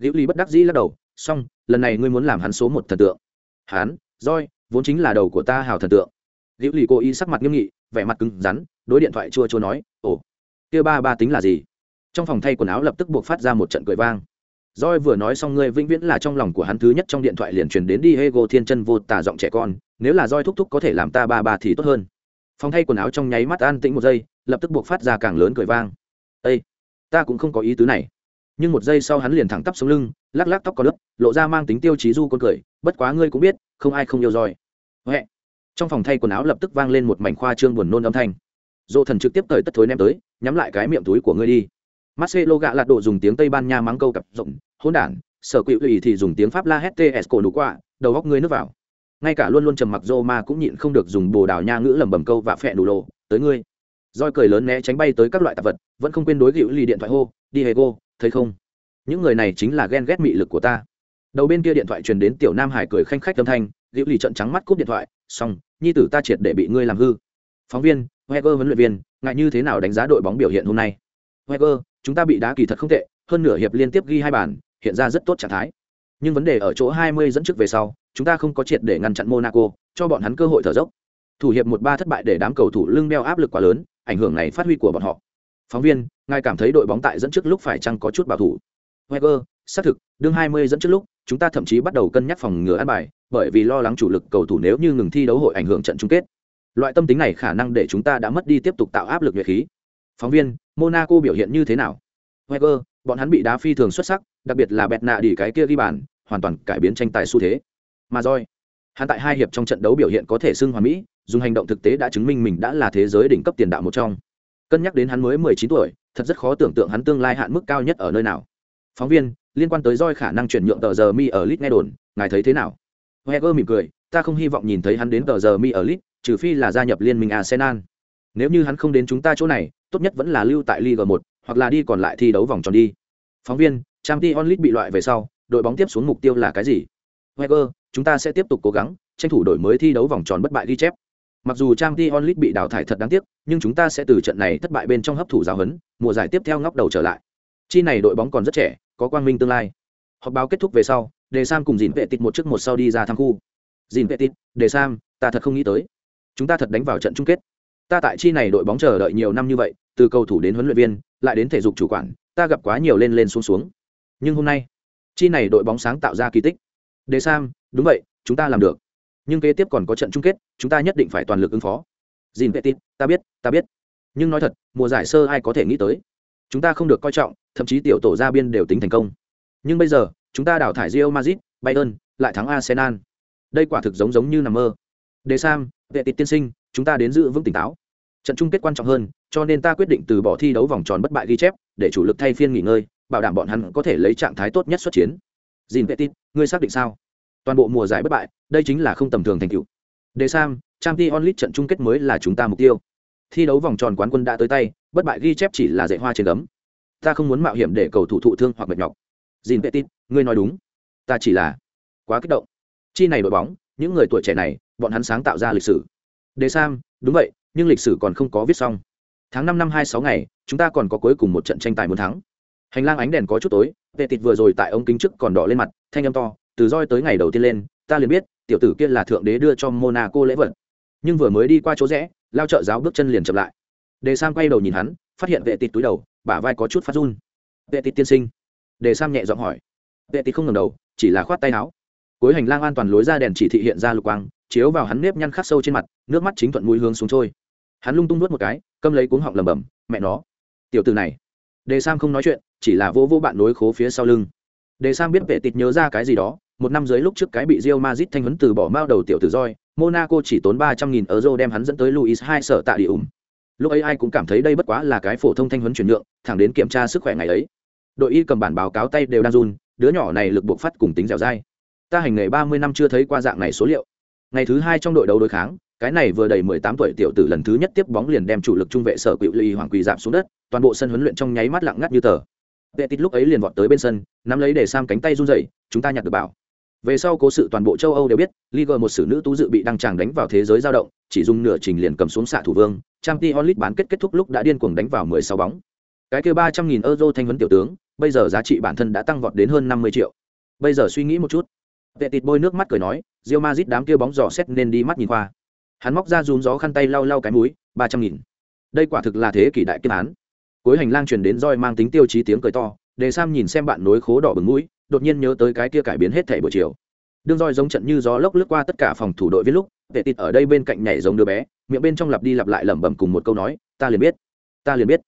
Hữu lì bất đắc dĩ lắc đầu xong lần này ngươi muốn làm hắn số một thần tượng hắn roi vốn chính là đầu của ta hào thần tượng hữu lì cố ý sắc mặt nghiêm nghị vẻ mặt cứng rắn đối điện thoại chua chua nói ồ kia ba ba tính là gì trong phòng thay quần áo lập tức buộc phát ra một trận cười vang Roi vừa nói xong ngươi vĩnh viễn là trong lòng của hắn thứ nhất trong điện thoại liền truyền đến đi Hego Thiên Chân vô tà giọng trẻ con, nếu là roi thúc thúc có thể làm ta ba ba thì tốt hơn. Phòng thay quần áo trong nháy mắt an tĩnh một giây, lập tức buộc phát ra càng lớn cười vang. ây ta cũng không có ý tứ này." Nhưng một giây sau hắn liền thẳng tắp sống lưng, lắc lắc tóc có lớp, lộ ra mang tính tiêu chí du con cười, bất quá ngươi cũng biết, không ai không yêu roi huệ Trong phòng thay quần áo lập tức vang lên một mảnh khoa trương buồn nôn âm thanh. Dỗ thần trực tiếp cởi tất thối ném tới, nhắm lại cái miệng túi của ngươi đi. Marcelo gạ lạt độ dùng tiếng Tây Ban Nha mắng câu cặp rộng, hỗn đản, sở quỷ lụy thì dùng tiếng Pháp la hét TS cổ đủ quạ, đầu góc ngươi nước vào. Ngay cả luôn luôn trầm mặc Roma cũng nhịn không được dùng bồ đào nha ngữ lẩm bẩm câu và phẹ đủ lộ, tới ngươi. Roi cười lớn né tránh bay tới các loại tạp vật, vẫn không quên đối gịu lì điện thoại hô, đi Hego, thấy không? Những người này chính là ghen ghét mị lực của ta. Đầu bên kia điện thoại truyền đến tiểu Nam Hải cười khanh khách âm thanh, liễu lì trợn trắng mắt cúp điện thoại, xong, nhi tử ta triệt để bị ngươi làm hư. Phóng viên, Heger huấn luyện viên, ngại như thế nào đánh giá đội bóng biểu hiện hôm nay? Heger, chúng ta bị đá kỳ thật không tệ, hơn nửa hiệp liên tiếp ghi hai bàn, hiện ra rất tốt trạng thái. Nhưng vấn đề ở chỗ 20 dẫn trước về sau, chúng ta không có triệt để ngăn chặn Monaco, cho bọn hắn cơ hội thở dốc. Thủ hiệp một ba thất bại để đám cầu thủ lưng đeo áp lực quá lớn, ảnh hưởng này phát huy của bọn họ. Phóng viên, ngài cảm thấy đội bóng tại dẫn trước lúc phải chăng có chút bảo thủ? Wenger, xác thực, đương 20 dẫn trước lúc, chúng ta thậm chí bắt đầu cân nhắc phòng ngừa ăn bài, bởi vì lo lắng chủ lực cầu thủ nếu như ngừng thi đấu hội ảnh hưởng trận chung kết. Loại tâm tính này khả năng để chúng ta đã mất đi tiếp tục tạo áp lực nhuệ khí. Phóng viên, Monaco biểu hiện như thế nào? Wenger, bọn hắn bị đá phi thường xuất sắc, đặc biệt là bẹt nạ đi cái kia ghi bàn, hoàn toàn cải biến tranh tài xu thế. Mà roi hắn tại hai hiệp trong trận đấu biểu hiện có thể xưng hoàn mỹ, dùng hành động thực tế đã chứng minh mình đã là thế giới đỉnh cấp tiền đạo một trong. Cân nhắc đến hắn mới 19 tuổi, thật rất khó tưởng tượng hắn tương lai hạn mức cao nhất ở nơi nào. Phóng viên, liên quan tới roi khả năng chuyển nhượng tờ giờ mi ở lit nghe đồn, ngài thấy thế nào? heger mỉm cười, ta không hy vọng nhìn thấy hắn đến tờ giờ mi ở lit, trừ phi là gia nhập liên minh Arsenal. Nếu như hắn không đến chúng ta chỗ này, tốt nhất vẫn là lưu tại league 1, hoặc là đi còn lại thi đấu vòng tròn đi. Phóng viên, Champions onlit bị loại về sau, đội bóng tiếp xuống mục tiêu là cái gì? heger chúng ta sẽ tiếp tục cố gắng, tranh thủ đổi mới thi đấu vòng tròn bất bại ghi chép. Mặc dù Champions League bị đào thải thật đáng tiếc, nhưng chúng ta sẽ từ trận này thất bại bên trong hấp thụ giáo huấn, mùa giải tiếp theo ngóc đầu trở lại. Chi này đội bóng còn rất trẻ, có quang minh tương lai. Họp báo kết thúc về sau, Đề Sam cùng Dìn Vệ Tịt một trước một sau đi ra thăm khu. Dìn Vệ Tịt, Đề Sam, ta thật không nghĩ tới, chúng ta thật đánh vào trận chung kết. Ta tại chi này đội bóng chờ đợi nhiều năm như vậy, từ cầu thủ đến huấn luyện viên, lại đến thể dục chủ quản, ta gặp quá nhiều lên lên xuống xuống. Nhưng hôm nay, chi này đội bóng sáng tạo ra kỳ tích. Đề Sam, đúng vậy, chúng ta làm được. Nhưng kế tiếp còn có trận chung kết, chúng ta nhất định phải toàn lực ứng phó. Dìn vệ Petit, ta biết, ta biết. Nhưng nói thật, mùa giải sơ ai có thể nghĩ tới. Chúng ta không được coi trọng, thậm chí tiểu tổ gia biên đều tính thành công. Nhưng bây giờ, chúng ta đào thải Real Madrid, Bayern, lại thắng Arsenal. Đây quả thực giống giống như nằm mơ. Đề Sam, vệ tịch tiên sinh, chúng ta đến giữ vững tỉnh táo. Trận chung kết quan trọng hơn, cho nên ta quyết định từ bỏ thi đấu vòng tròn bất bại ghi chép, để chủ lực thay phiên nghỉ ngơi, bảo đảm bọn hắn có thể lấy trạng thái tốt nhất xuất chiến. Dìn vệ Petit, ngươi xác định sao? Toàn bộ mùa giải bất bại, đây chính là không tầm thường thành tựu. Đề Sam, Champions League trận chung kết mới là chúng ta mục tiêu. Thi đấu vòng tròn quán quân đã tới tay, bất bại ghi chép chỉ là dạy hoa trên gấm. Ta không muốn mạo hiểm để cầu thủ thụ thương hoặc mệt nhọc. Jin Petit, ngươi nói đúng. Ta chỉ là quá kích động. Chi này đội bóng, những người tuổi trẻ này, bọn hắn sáng tạo ra lịch sử. Đề Sam, đúng vậy, nhưng lịch sử còn không có viết xong. Tháng năm năm hai sáu ngày, chúng ta còn có cuối cùng một trận tranh tài muốn thắng hành lang ánh đèn có chút tối vệ tịt vừa rồi tại ống kính trước còn đỏ lên mặt thanh âm to từ roi tới ngày đầu tiên lên, ta liền biết, tiểu tử kia là thượng đế đưa cho monaco lễ vật. Nhưng vừa mới đi qua chỗ rẽ, lao trợ giáo bước chân liền chậm lại. Đề sam quay đầu nhìn hắn, phát hiện vệ tịt túi đầu, bả vai có chút phát run. Vệ tịt tiên sinh. Đề sam nhẹ giọng hỏi. Vệ tịt không ngầm đầu, chỉ là khoát tay áo. Cuối hành lang an toàn lối ra đèn chỉ thị hiện ra lục quang, chiếu vào hắn nếp nhăn khắc sâu trên mặt, nước mắt chính thuận mũi hướng xuống trôi. Hắn lung tung nuốt một cái, câm lấy cuống họng lẩm bẩm, mẹ nó, tiểu từ này. Đề sam không nói chuyện, chỉ là vô vô bạn nối khố phía sau lưng. Đề sam biết vệ tịt nhớ ra cái gì đó một năm dưới lúc trước cái bị Real Madrid thanh huấn từ bỏ mao đầu tiểu tử roi, Monaco chỉ tốn ba trăm nghìn euro đem hắn dẫn tới Luis hai sở tạ địa ủng. Lúc ấy ai cũng cảm thấy đây bất quá là cái phổ thông thanh huấn chuyển nhượng, thẳng đến kiểm tra sức khỏe ngày ấy. Đội y cầm bản báo cáo tay đều đang run, đứa nhỏ này lực buộc phát cùng tính dẻo dai. Ta hành nghề ba mươi năm chưa thấy qua dạng này số liệu. Ngày thứ hai trong đội đấu đối kháng, cái này vừa đầy mười tám tuổi tiểu tử lần thứ nhất tiếp bóng liền đem chủ lực trung vệ sở quỷ Lý hoàng quỳ giảm xuống đất, toàn bộ sân huấn luyện trong nháy mắt lặng ngắt như tờ. Vệ tịt lúc ấy liền vọt tới bên sân, nắm lấy để sam cánh tay run rẩy, chúng ta nhặt được bảo về sau cố sự toàn bộ châu âu đều biết, liga một sử nữ tú dự bị đăng tràng đánh vào thế giới giao động, chỉ dùng nửa trình liền cầm xuống xạ thủ vương trang t onlit bán kết kết thúc lúc đã điên cuồng đánh vào 16 bóng. Cái kia ba trăm nghìn euro thanh vấn tiểu tướng, bây giờ giá trị bản thân đã tăng vọt đến hơn 50 triệu. Bây giờ suy nghĩ một chút. Vệ tịt bôi nước mắt cười nói rio mazit đám kia bóng giỏ xét nên đi mắt nhìn qua. Hắn móc ra rúm gió khăn tay lau lau cái mũi, ba trăm nghìn. Đây quả thực là thế kỷ đại kiếp án. Cuối hành lang truyền đến roi mang tính tiêu chí tiếng cười to, để sam nhìn xem bạn nối khố đỏ bừng mũi đột nhiên nhớ tới cái kia cải biến hết thảy buổi chiều. Đương roi giống trận như gió lốc lướt qua tất cả phòng thủ đội viết lúc vệ tịt ở đây bên cạnh nhảy giống đứa bé, miệng bên trong lặp đi lặp lại lẩm bẩm cùng một câu nói, ta liền biết, ta liền biết.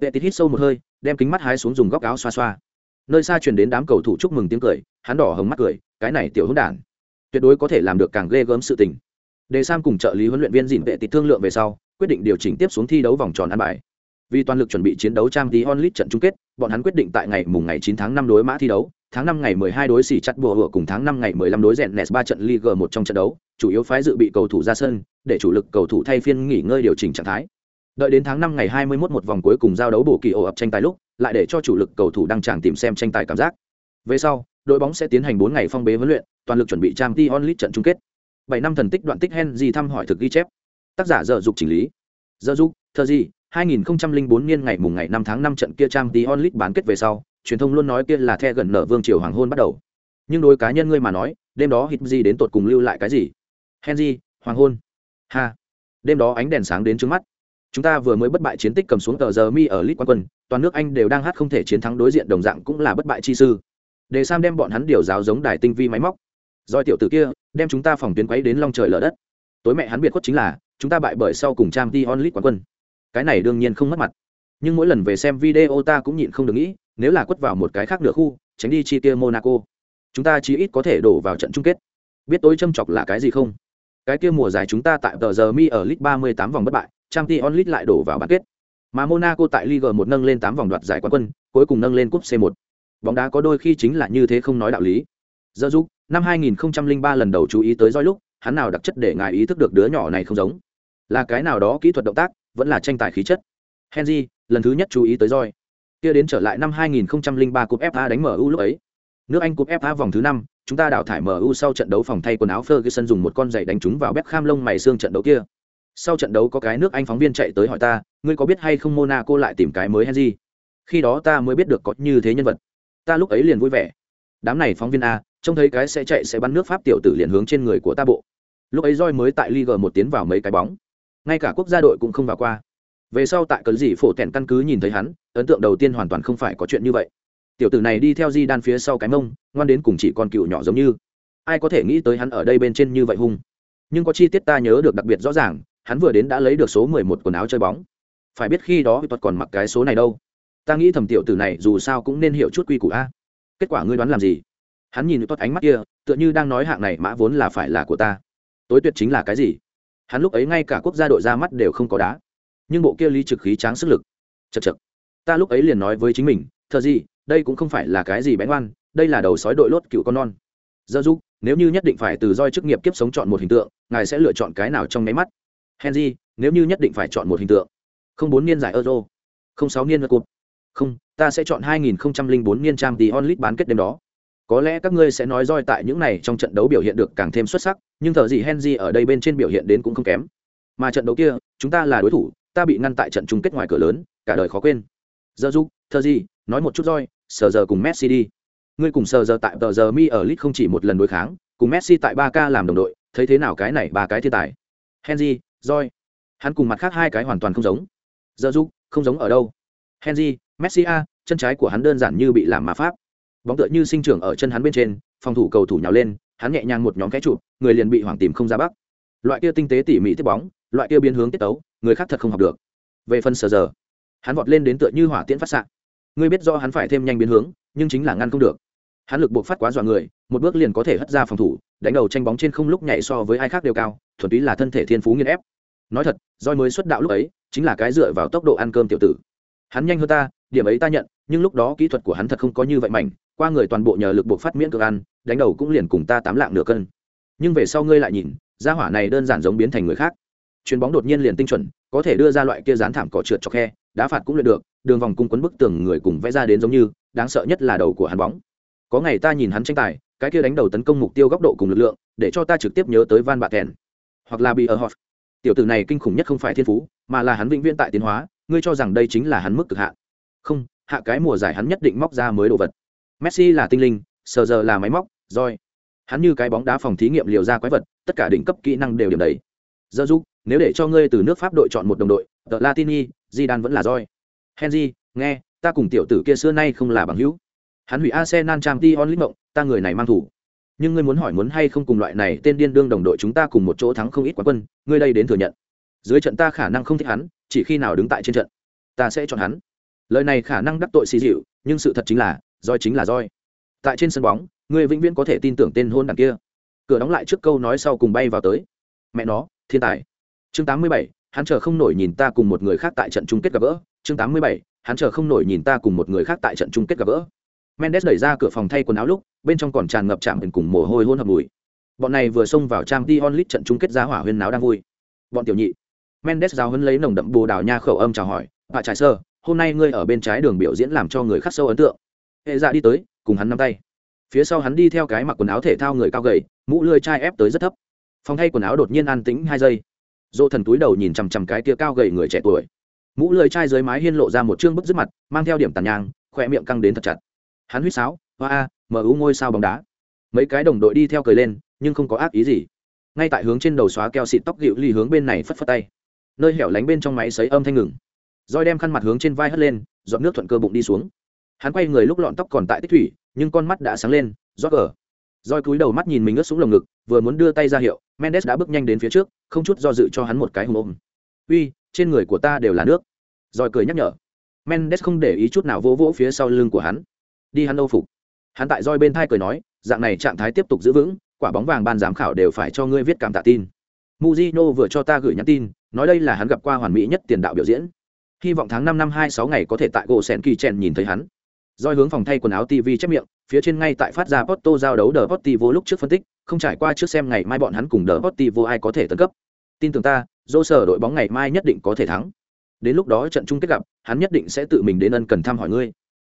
Vệ tịt hít sâu một hơi, đem kính mắt hái xuống dùng góc áo xoa xoa. Nơi xa truyền đến đám cầu thủ chúc mừng tiếng cười, hắn đỏ hồng mắt cười, cái này tiểu hỗn đản, tuyệt đối có thể làm được càng ghê gớm sự tình. Đề sam cùng trợ lý huấn luyện viên dìn vệ tịt thương lượng về sau, quyết định điều chỉnh tiếp xuống thi đấu vòng tròn ăn bài. Vì toàn lực chuẩn bị chiến đấu trang tí onlit trận chung kết, bọn hắn quyết định tại ngày mùng ngày 9 tháng 5 đối mã thi đấu tháng 5 ngày 12 đối xỉ chặt bùa hựa cùng tháng 5 ngày 15 đối rèn nẹt ba trận League một trong trận đấu, chủ yếu phái dự bị cầu thủ ra sân, để chủ lực cầu thủ thay phiên nghỉ ngơi điều chỉnh trạng thái. Đợi đến tháng 5 ngày 21 một vòng cuối cùng giao đấu bổ kỳ ổ ập tranh tài lúc, lại để cho chủ lực cầu thủ đăng tràng tìm xem tranh tài cảm giác. Về sau, đội bóng sẽ tiến hành 4 ngày phong bế huấn luyện, toàn lực chuẩn bị Champions League trận chung kết. 7 năm thần tích đoạn tích Henry thăm hỏi thực ghi chép. Tác giả dở dục chỉnh lý. Dở dục, thơ gì, 2004 niên ngày mùng ngày 5 tháng 5 trận kia Champions League bán kết về sau, truyền thông luôn nói kia là the gần nở vương triều hoàng hôn bắt đầu. Nhưng đối cá nhân ngươi mà nói, đêm đó hít gì đến tột cùng lưu lại cái gì? Henry, hoàng hôn. Ha. Đêm đó ánh đèn sáng đến trước mắt chúng ta vừa mới bất bại chiến tích cầm xuống tờ giờ mi ở lit quan quân toàn nước anh đều đang hát không thể chiến thắng đối diện đồng dạng cũng là bất bại chi sư để sam đem bọn hắn điều giáo giống đài tinh vi máy móc doi tiểu tử kia đem chúng ta phòng tuyến quấy đến long trời lở đất tối mẹ hắn biệt khuất chính là chúng ta bại bởi sau cùng trang t onlit quán quân cái này đương nhiên không mất mặt nhưng mỗi lần về xem video ta cũng nhịn không được nghĩ nếu là quất vào một cái khác nửa khu tránh đi chi tiêu monaco chúng ta chí ít có thể đổ vào trận chung kết biết tối châm chọc là cái gì không cái kia mùa giải chúng ta tại tờ giờ mi ở lit 38 vòng bất bại Champions onlit lại đổ vào bán kết. Mà Monaco tại League 1 nâng lên 8 vòng đoạt giải quán quân, cuối cùng nâng lên cúp C1. Bóng đá có đôi khi chính là như thế không nói đạo lý. Giờ giúp, năm 2003 lần đầu chú ý tới roi lúc, hắn nào đặc chất để ngài ý thức được đứa nhỏ này không giống. Là cái nào đó kỹ thuật động tác, vẫn là tranh tài khí chất. Henry, lần thứ nhất chú ý tới roi. Kia đến trở lại năm 2003 cúp FA đánh MU lúc ấy. Nước Anh cúp FA vòng thứ 5, chúng ta đào thải MU sau trận đấu phòng thay quần áo Ferguson dùng một con giày đánh trúng vào Beckham lông mày xương trận đấu kia. Sau trận đấu có cái nước anh phóng viên chạy tới hỏi ta ngươi có biết hay không monaco lại tìm cái mới henry? Khi đó ta mới biết được có như thế nhân vật. Ta lúc ấy liền vui vẻ. Đám này phóng viên a trông thấy cái sẽ chạy sẽ bắn nước pháp tiểu tử liền hướng trên người của ta bộ. Lúc ấy Joy mới tại liga một tiến vào mấy cái bóng. Ngay cả quốc gia đội cũng không vào qua về sau tại cấn gì phổ tèn căn cứ nhìn thấy hắn, ấn tượng đầu tiên hoàn toàn không phải có chuyện như vậy. Tiểu tử này đi theo di đan phía sau cái mông, ngoan đến cùng chỉ con cựu nhỏ giống như. Ai có thể nghĩ tới hắn ở đây bên trên như vậy hung. Nhưng có chi tiết ta nhớ được đặc biệt rõ ràng, hắn vừa đến đã lấy được số mười một quần áo chơi bóng. Phải biết khi đó tuật còn mặc cái số này đâu. Ta nghĩ thầm tiểu tử này dù sao cũng nên hiểu chút quy củ a. Kết quả ngươi đoán làm gì? Hắn nhìn tuật ánh mắt kia, tựa như đang nói hạng này mã vốn là phải là của ta. Tối tuyệt chính là cái gì? Hắn lúc ấy ngay cả quốc gia đội ra mắt đều không có đá nhưng bộ kia lý trực khí tráng sức lực. Chật chật ta lúc ấy liền nói với chính mình thờ gì, đây cũng không phải là cái gì bén oan đây là đầu sói đội lốt cựu con non. Giờ giúp, nếu như nhất định phải từ roi chức nghiệp kiếp sống chọn một hình tượng, ngài sẽ lựa chọn cái nào trong máy mắt? Henry, nếu như nhất định phải chọn một hình tượng. Không bốn niên giải euro. Không sáu niên cụt không, ta sẽ chọn 2004 niên trang tí onlit bán kết đêm đó. Có lẽ các ngươi sẽ nói roi tại những này trong trận đấu biểu hiện được càng thêm xuất sắc, nhưng thợ gì henry ở đây bên trên biểu hiện đến cũng không kém. Mà trận đấu kia, chúng ta là đối thủ ta bị ngăn tại trận chung kết ngoài cửa lớn, cả đời khó quên. Giờ giúp thợ gì nói một chút roi, sờ giờ cùng messi đi. Ngươi cùng sờ giờ tại tờ giờ mi ở lit không chỉ một lần đối kháng, cùng messi tại ba k làm đồng đội, thấy thế nào cái này ba cái thiên tài. Henry, roi. Hắn cùng mặt khác hai cái hoàn toàn không giống. Giờ giúp không giống ở đâu. Henry, messi a, chân trái của hắn đơn giản như bị làm ma pháp. Bóng tựa như sinh trưởng ở chân hắn bên trên, phòng thủ cầu thủ nhào lên, hắn nhẹ nhàng một nhóm cái trụ người liền bị hoảng tìm không ra bắc. Loại kia tinh tế tỉ mỉ tiếp bóng loại kia biến hướng tiết tấu, người khác thật không học được. Về phần sờ giờ, hắn vọt lên đến tựa như hỏa tiễn phát xạ. Ngươi biết do hắn phải thêm nhanh biến hướng, nhưng chính là ngăn không được. Hắn lực buộc phát quá dọa người, một bước liền có thể hất ra phòng thủ, đánh đầu tranh bóng trên không lúc nhảy so với ai khác đều cao, thuần túy là thân thể thiên phú nghiên ép. Nói thật, roi mới xuất đạo lúc ấy, chính là cái dựa vào tốc độ ăn cơm tiểu tử. Hắn nhanh hơn ta, điểm ấy ta nhận, nhưng lúc đó kỹ thuật của hắn thật không có như vậy mạnh qua người toàn bộ nhờ lực buộc phát miễn cực ăn, đánh đầu cũng liền cùng ta tám lạng nửa cân. Nhưng về sau ngươi lại nhìn, gia hỏa này đơn giản giống biến thành người khác chuyền bóng đột nhiên liền tinh chuẩn, có thể đưa ra loại kia dán thảm cỏ trượt cho khe, đá phạt cũng luyện được, đường vòng cung quấn bức tường người cùng vẽ ra đến giống như, đáng sợ nhất là đầu của hắn bóng. Có ngày ta nhìn hắn tranh tài, cái kia đánh đầu tấn công mục tiêu góc độ cùng lực lượng, để cho ta trực tiếp nhớ tới van Baten. Hoặc là bị ở tiểu tử này kinh khủng nhất không phải thiên phú, mà là hắn vĩnh viễn tại tiến hóa, ngươi cho rằng đây chính là hắn mức cực hạn. Không, hạ cái mùa giải hắn nhất định móc ra mới đồ vật. Messi là tinh linh, sờ giờ là máy móc, rồi. Hắn như cái bóng đá phòng thí nghiệm liều ra quái vật, tất cả đỉnh cấp kỹ năng đều điểm đấy giờ giúp nếu để cho ngươi từ nước pháp đội chọn một đồng đội The latini, Zidane vẫn là roi. Henry, nghe, ta cùng tiểu tử kia xưa nay không là bằng hữu. Hắn hủy arsenal Champions League mộng, ta người này mang thủ. Nhưng ngươi muốn hỏi muốn hay không cùng loại này tên điên đương đồng đội chúng ta cùng một chỗ thắng không ít quán quân, ngươi đây đến thừa nhận. Dưới trận ta khả năng không thích hắn, chỉ khi nào đứng tại trên trận, ta sẽ chọn hắn. Lời này khả năng đắc tội xì dịu, nhưng sự thật chính là, roi chính là roi. Tại trên sân bóng, ngươi vĩnh viễn có thể tin tưởng tên hôn đằng kia. Cửa đóng lại trước câu nói sau cùng bay vào tới. Mẹ nó thiên tài. Chương 87, hắn chờ không nổi nhìn ta cùng một người khác tại trận chung kết gặp gỡ. Chương 87, hắn chờ không nổi nhìn ta cùng một người khác tại trận chung kết gặp gỡ. Mendes đẩy ra cửa phòng thay quần áo lúc bên trong còn tràn ngập chạm hình cùng mồ hôi hôn hợp mùi. Bọn này vừa xông vào trang t onlit trận chung kết giá hỏa huyên náo đang vui. Bọn tiểu nhị mendes giao hấn lấy nồng đậm bồ đào nha khẩu âm chào hỏi bà trải sơ hôm nay ngươi ở bên trái đường biểu diễn làm cho người khắc sâu ấn tượng. Hệ dạ đi tới cùng hắn nắm tay. Phía sau hắn đi theo cái mặc quần áo thể thao người cao gầy mũ lươi chai ép tới rất thấp phòng thay quần áo đột nhiên an tĩnh hai giây. Dỗ thần túi đầu nhìn chằm chằm cái kia cao gầy người trẻ tuổi. Mũ lưới chai dưới mái hiên lộ ra một chương bức dứt mặt, mang theo điểm tàn nhang khoe miệng căng đến thật chặt. Hắn huýt sáo, hoa a mở u ngôi sao bóng đá. Mấy cái đồng đội đi theo cười lên, nhưng không có ác ý gì. Ngay tại hướng trên đầu xóa keo xịt tóc gịu ly hướng bên này phất phất tay. Nơi hẻo lánh bên trong máy sấy âm thanh ngừng. Roi đem khăn mặt hướng trên vai hất lên dọn nước thuận cơ bụng đi xuống. Hắn quay người lúc lọn tóc còn tại tích thủy, nhưng con mắt đã sáng lên rót gờ roi cúi đầu mắt nhìn mình ướt xuống lồng ngực vừa muốn đưa tay ra hiệu mendes đã bước nhanh đến phía trước không chút do dự cho hắn một cái hùng ôm. Uy trên người của ta đều là nước. Roi cười nhắc nhở. Mendes không để ý chút nào vỗ vỗ phía sau lưng của hắn. Đi hắn âu phục. Hắn tại roi bên thai cười nói dạng này trạng thái tiếp tục giữ vững quả bóng vàng ban giám khảo đều phải cho ngươi viết cảm tạ tin. Muzino vừa cho ta gửi nhắn tin nói đây là hắn gặp qua hoàn mỹ nhất tiền đạo biểu diễn. Hy vọng tháng năm năm hai sáu ngày có thể tại gỗ sen kỳ chèn nhìn thấy hắn. Roi hướng phòng thay quần áo TV chép miệng, phía trên ngay tại phát ra Porto giao đấu The Portivo lúc trước phân tích, không trải qua trước xem ngày mai bọn hắn cùng The Portivo ai có thể tấn cấp. Tin tưởng ta, dô sở đội bóng ngày mai nhất định có thể thắng. Đến lúc đó trận chung kết gặp, hắn nhất định sẽ tự mình đến ân cần thăm hỏi ngươi.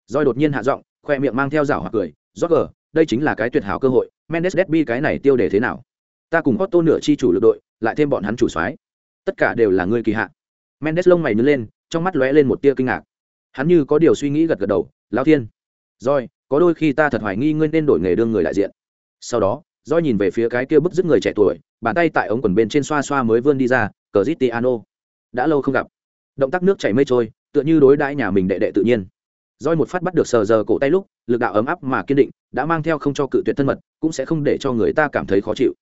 Doi đột nhiên hạ giọng, khoe miệng mang theo rảo hoặc cười, Roger, đây chính là cái tuyệt hảo cơ hội, Mendes Derby cái này tiêu đề thế nào? Ta cùng Porto nửa chi chủ lực đội, lại thêm bọn hắn chủ soái. Tất cả đều là ngươi kỳ hạ. Mendes lông mày nhướng lên, trong mắt lóe lên một tia kinh ngạc. Hắn như có điều suy nghĩ gật gật đầu, lão thiên roi có đôi khi ta thật hoài nghi ngươi nên đổi nghề đương người đại diện. Sau đó roi nhìn về phía cái kia bức dứt người trẻ tuổi, bàn tay tại ống quần bên trên xoa xoa mới vươn đi ra cờ zitiano đã lâu không gặp. Động tác nước chảy mây trôi, tựa như đối đãi nhà mình đệ đệ tự nhiên. Roi một phát bắt được sờ giờ cổ tay lúc, lực đạo ấm áp mà kiên định, đã mang theo không cho cự tuyệt thân mật, cũng sẽ không để cho người ta cảm thấy khó chịu.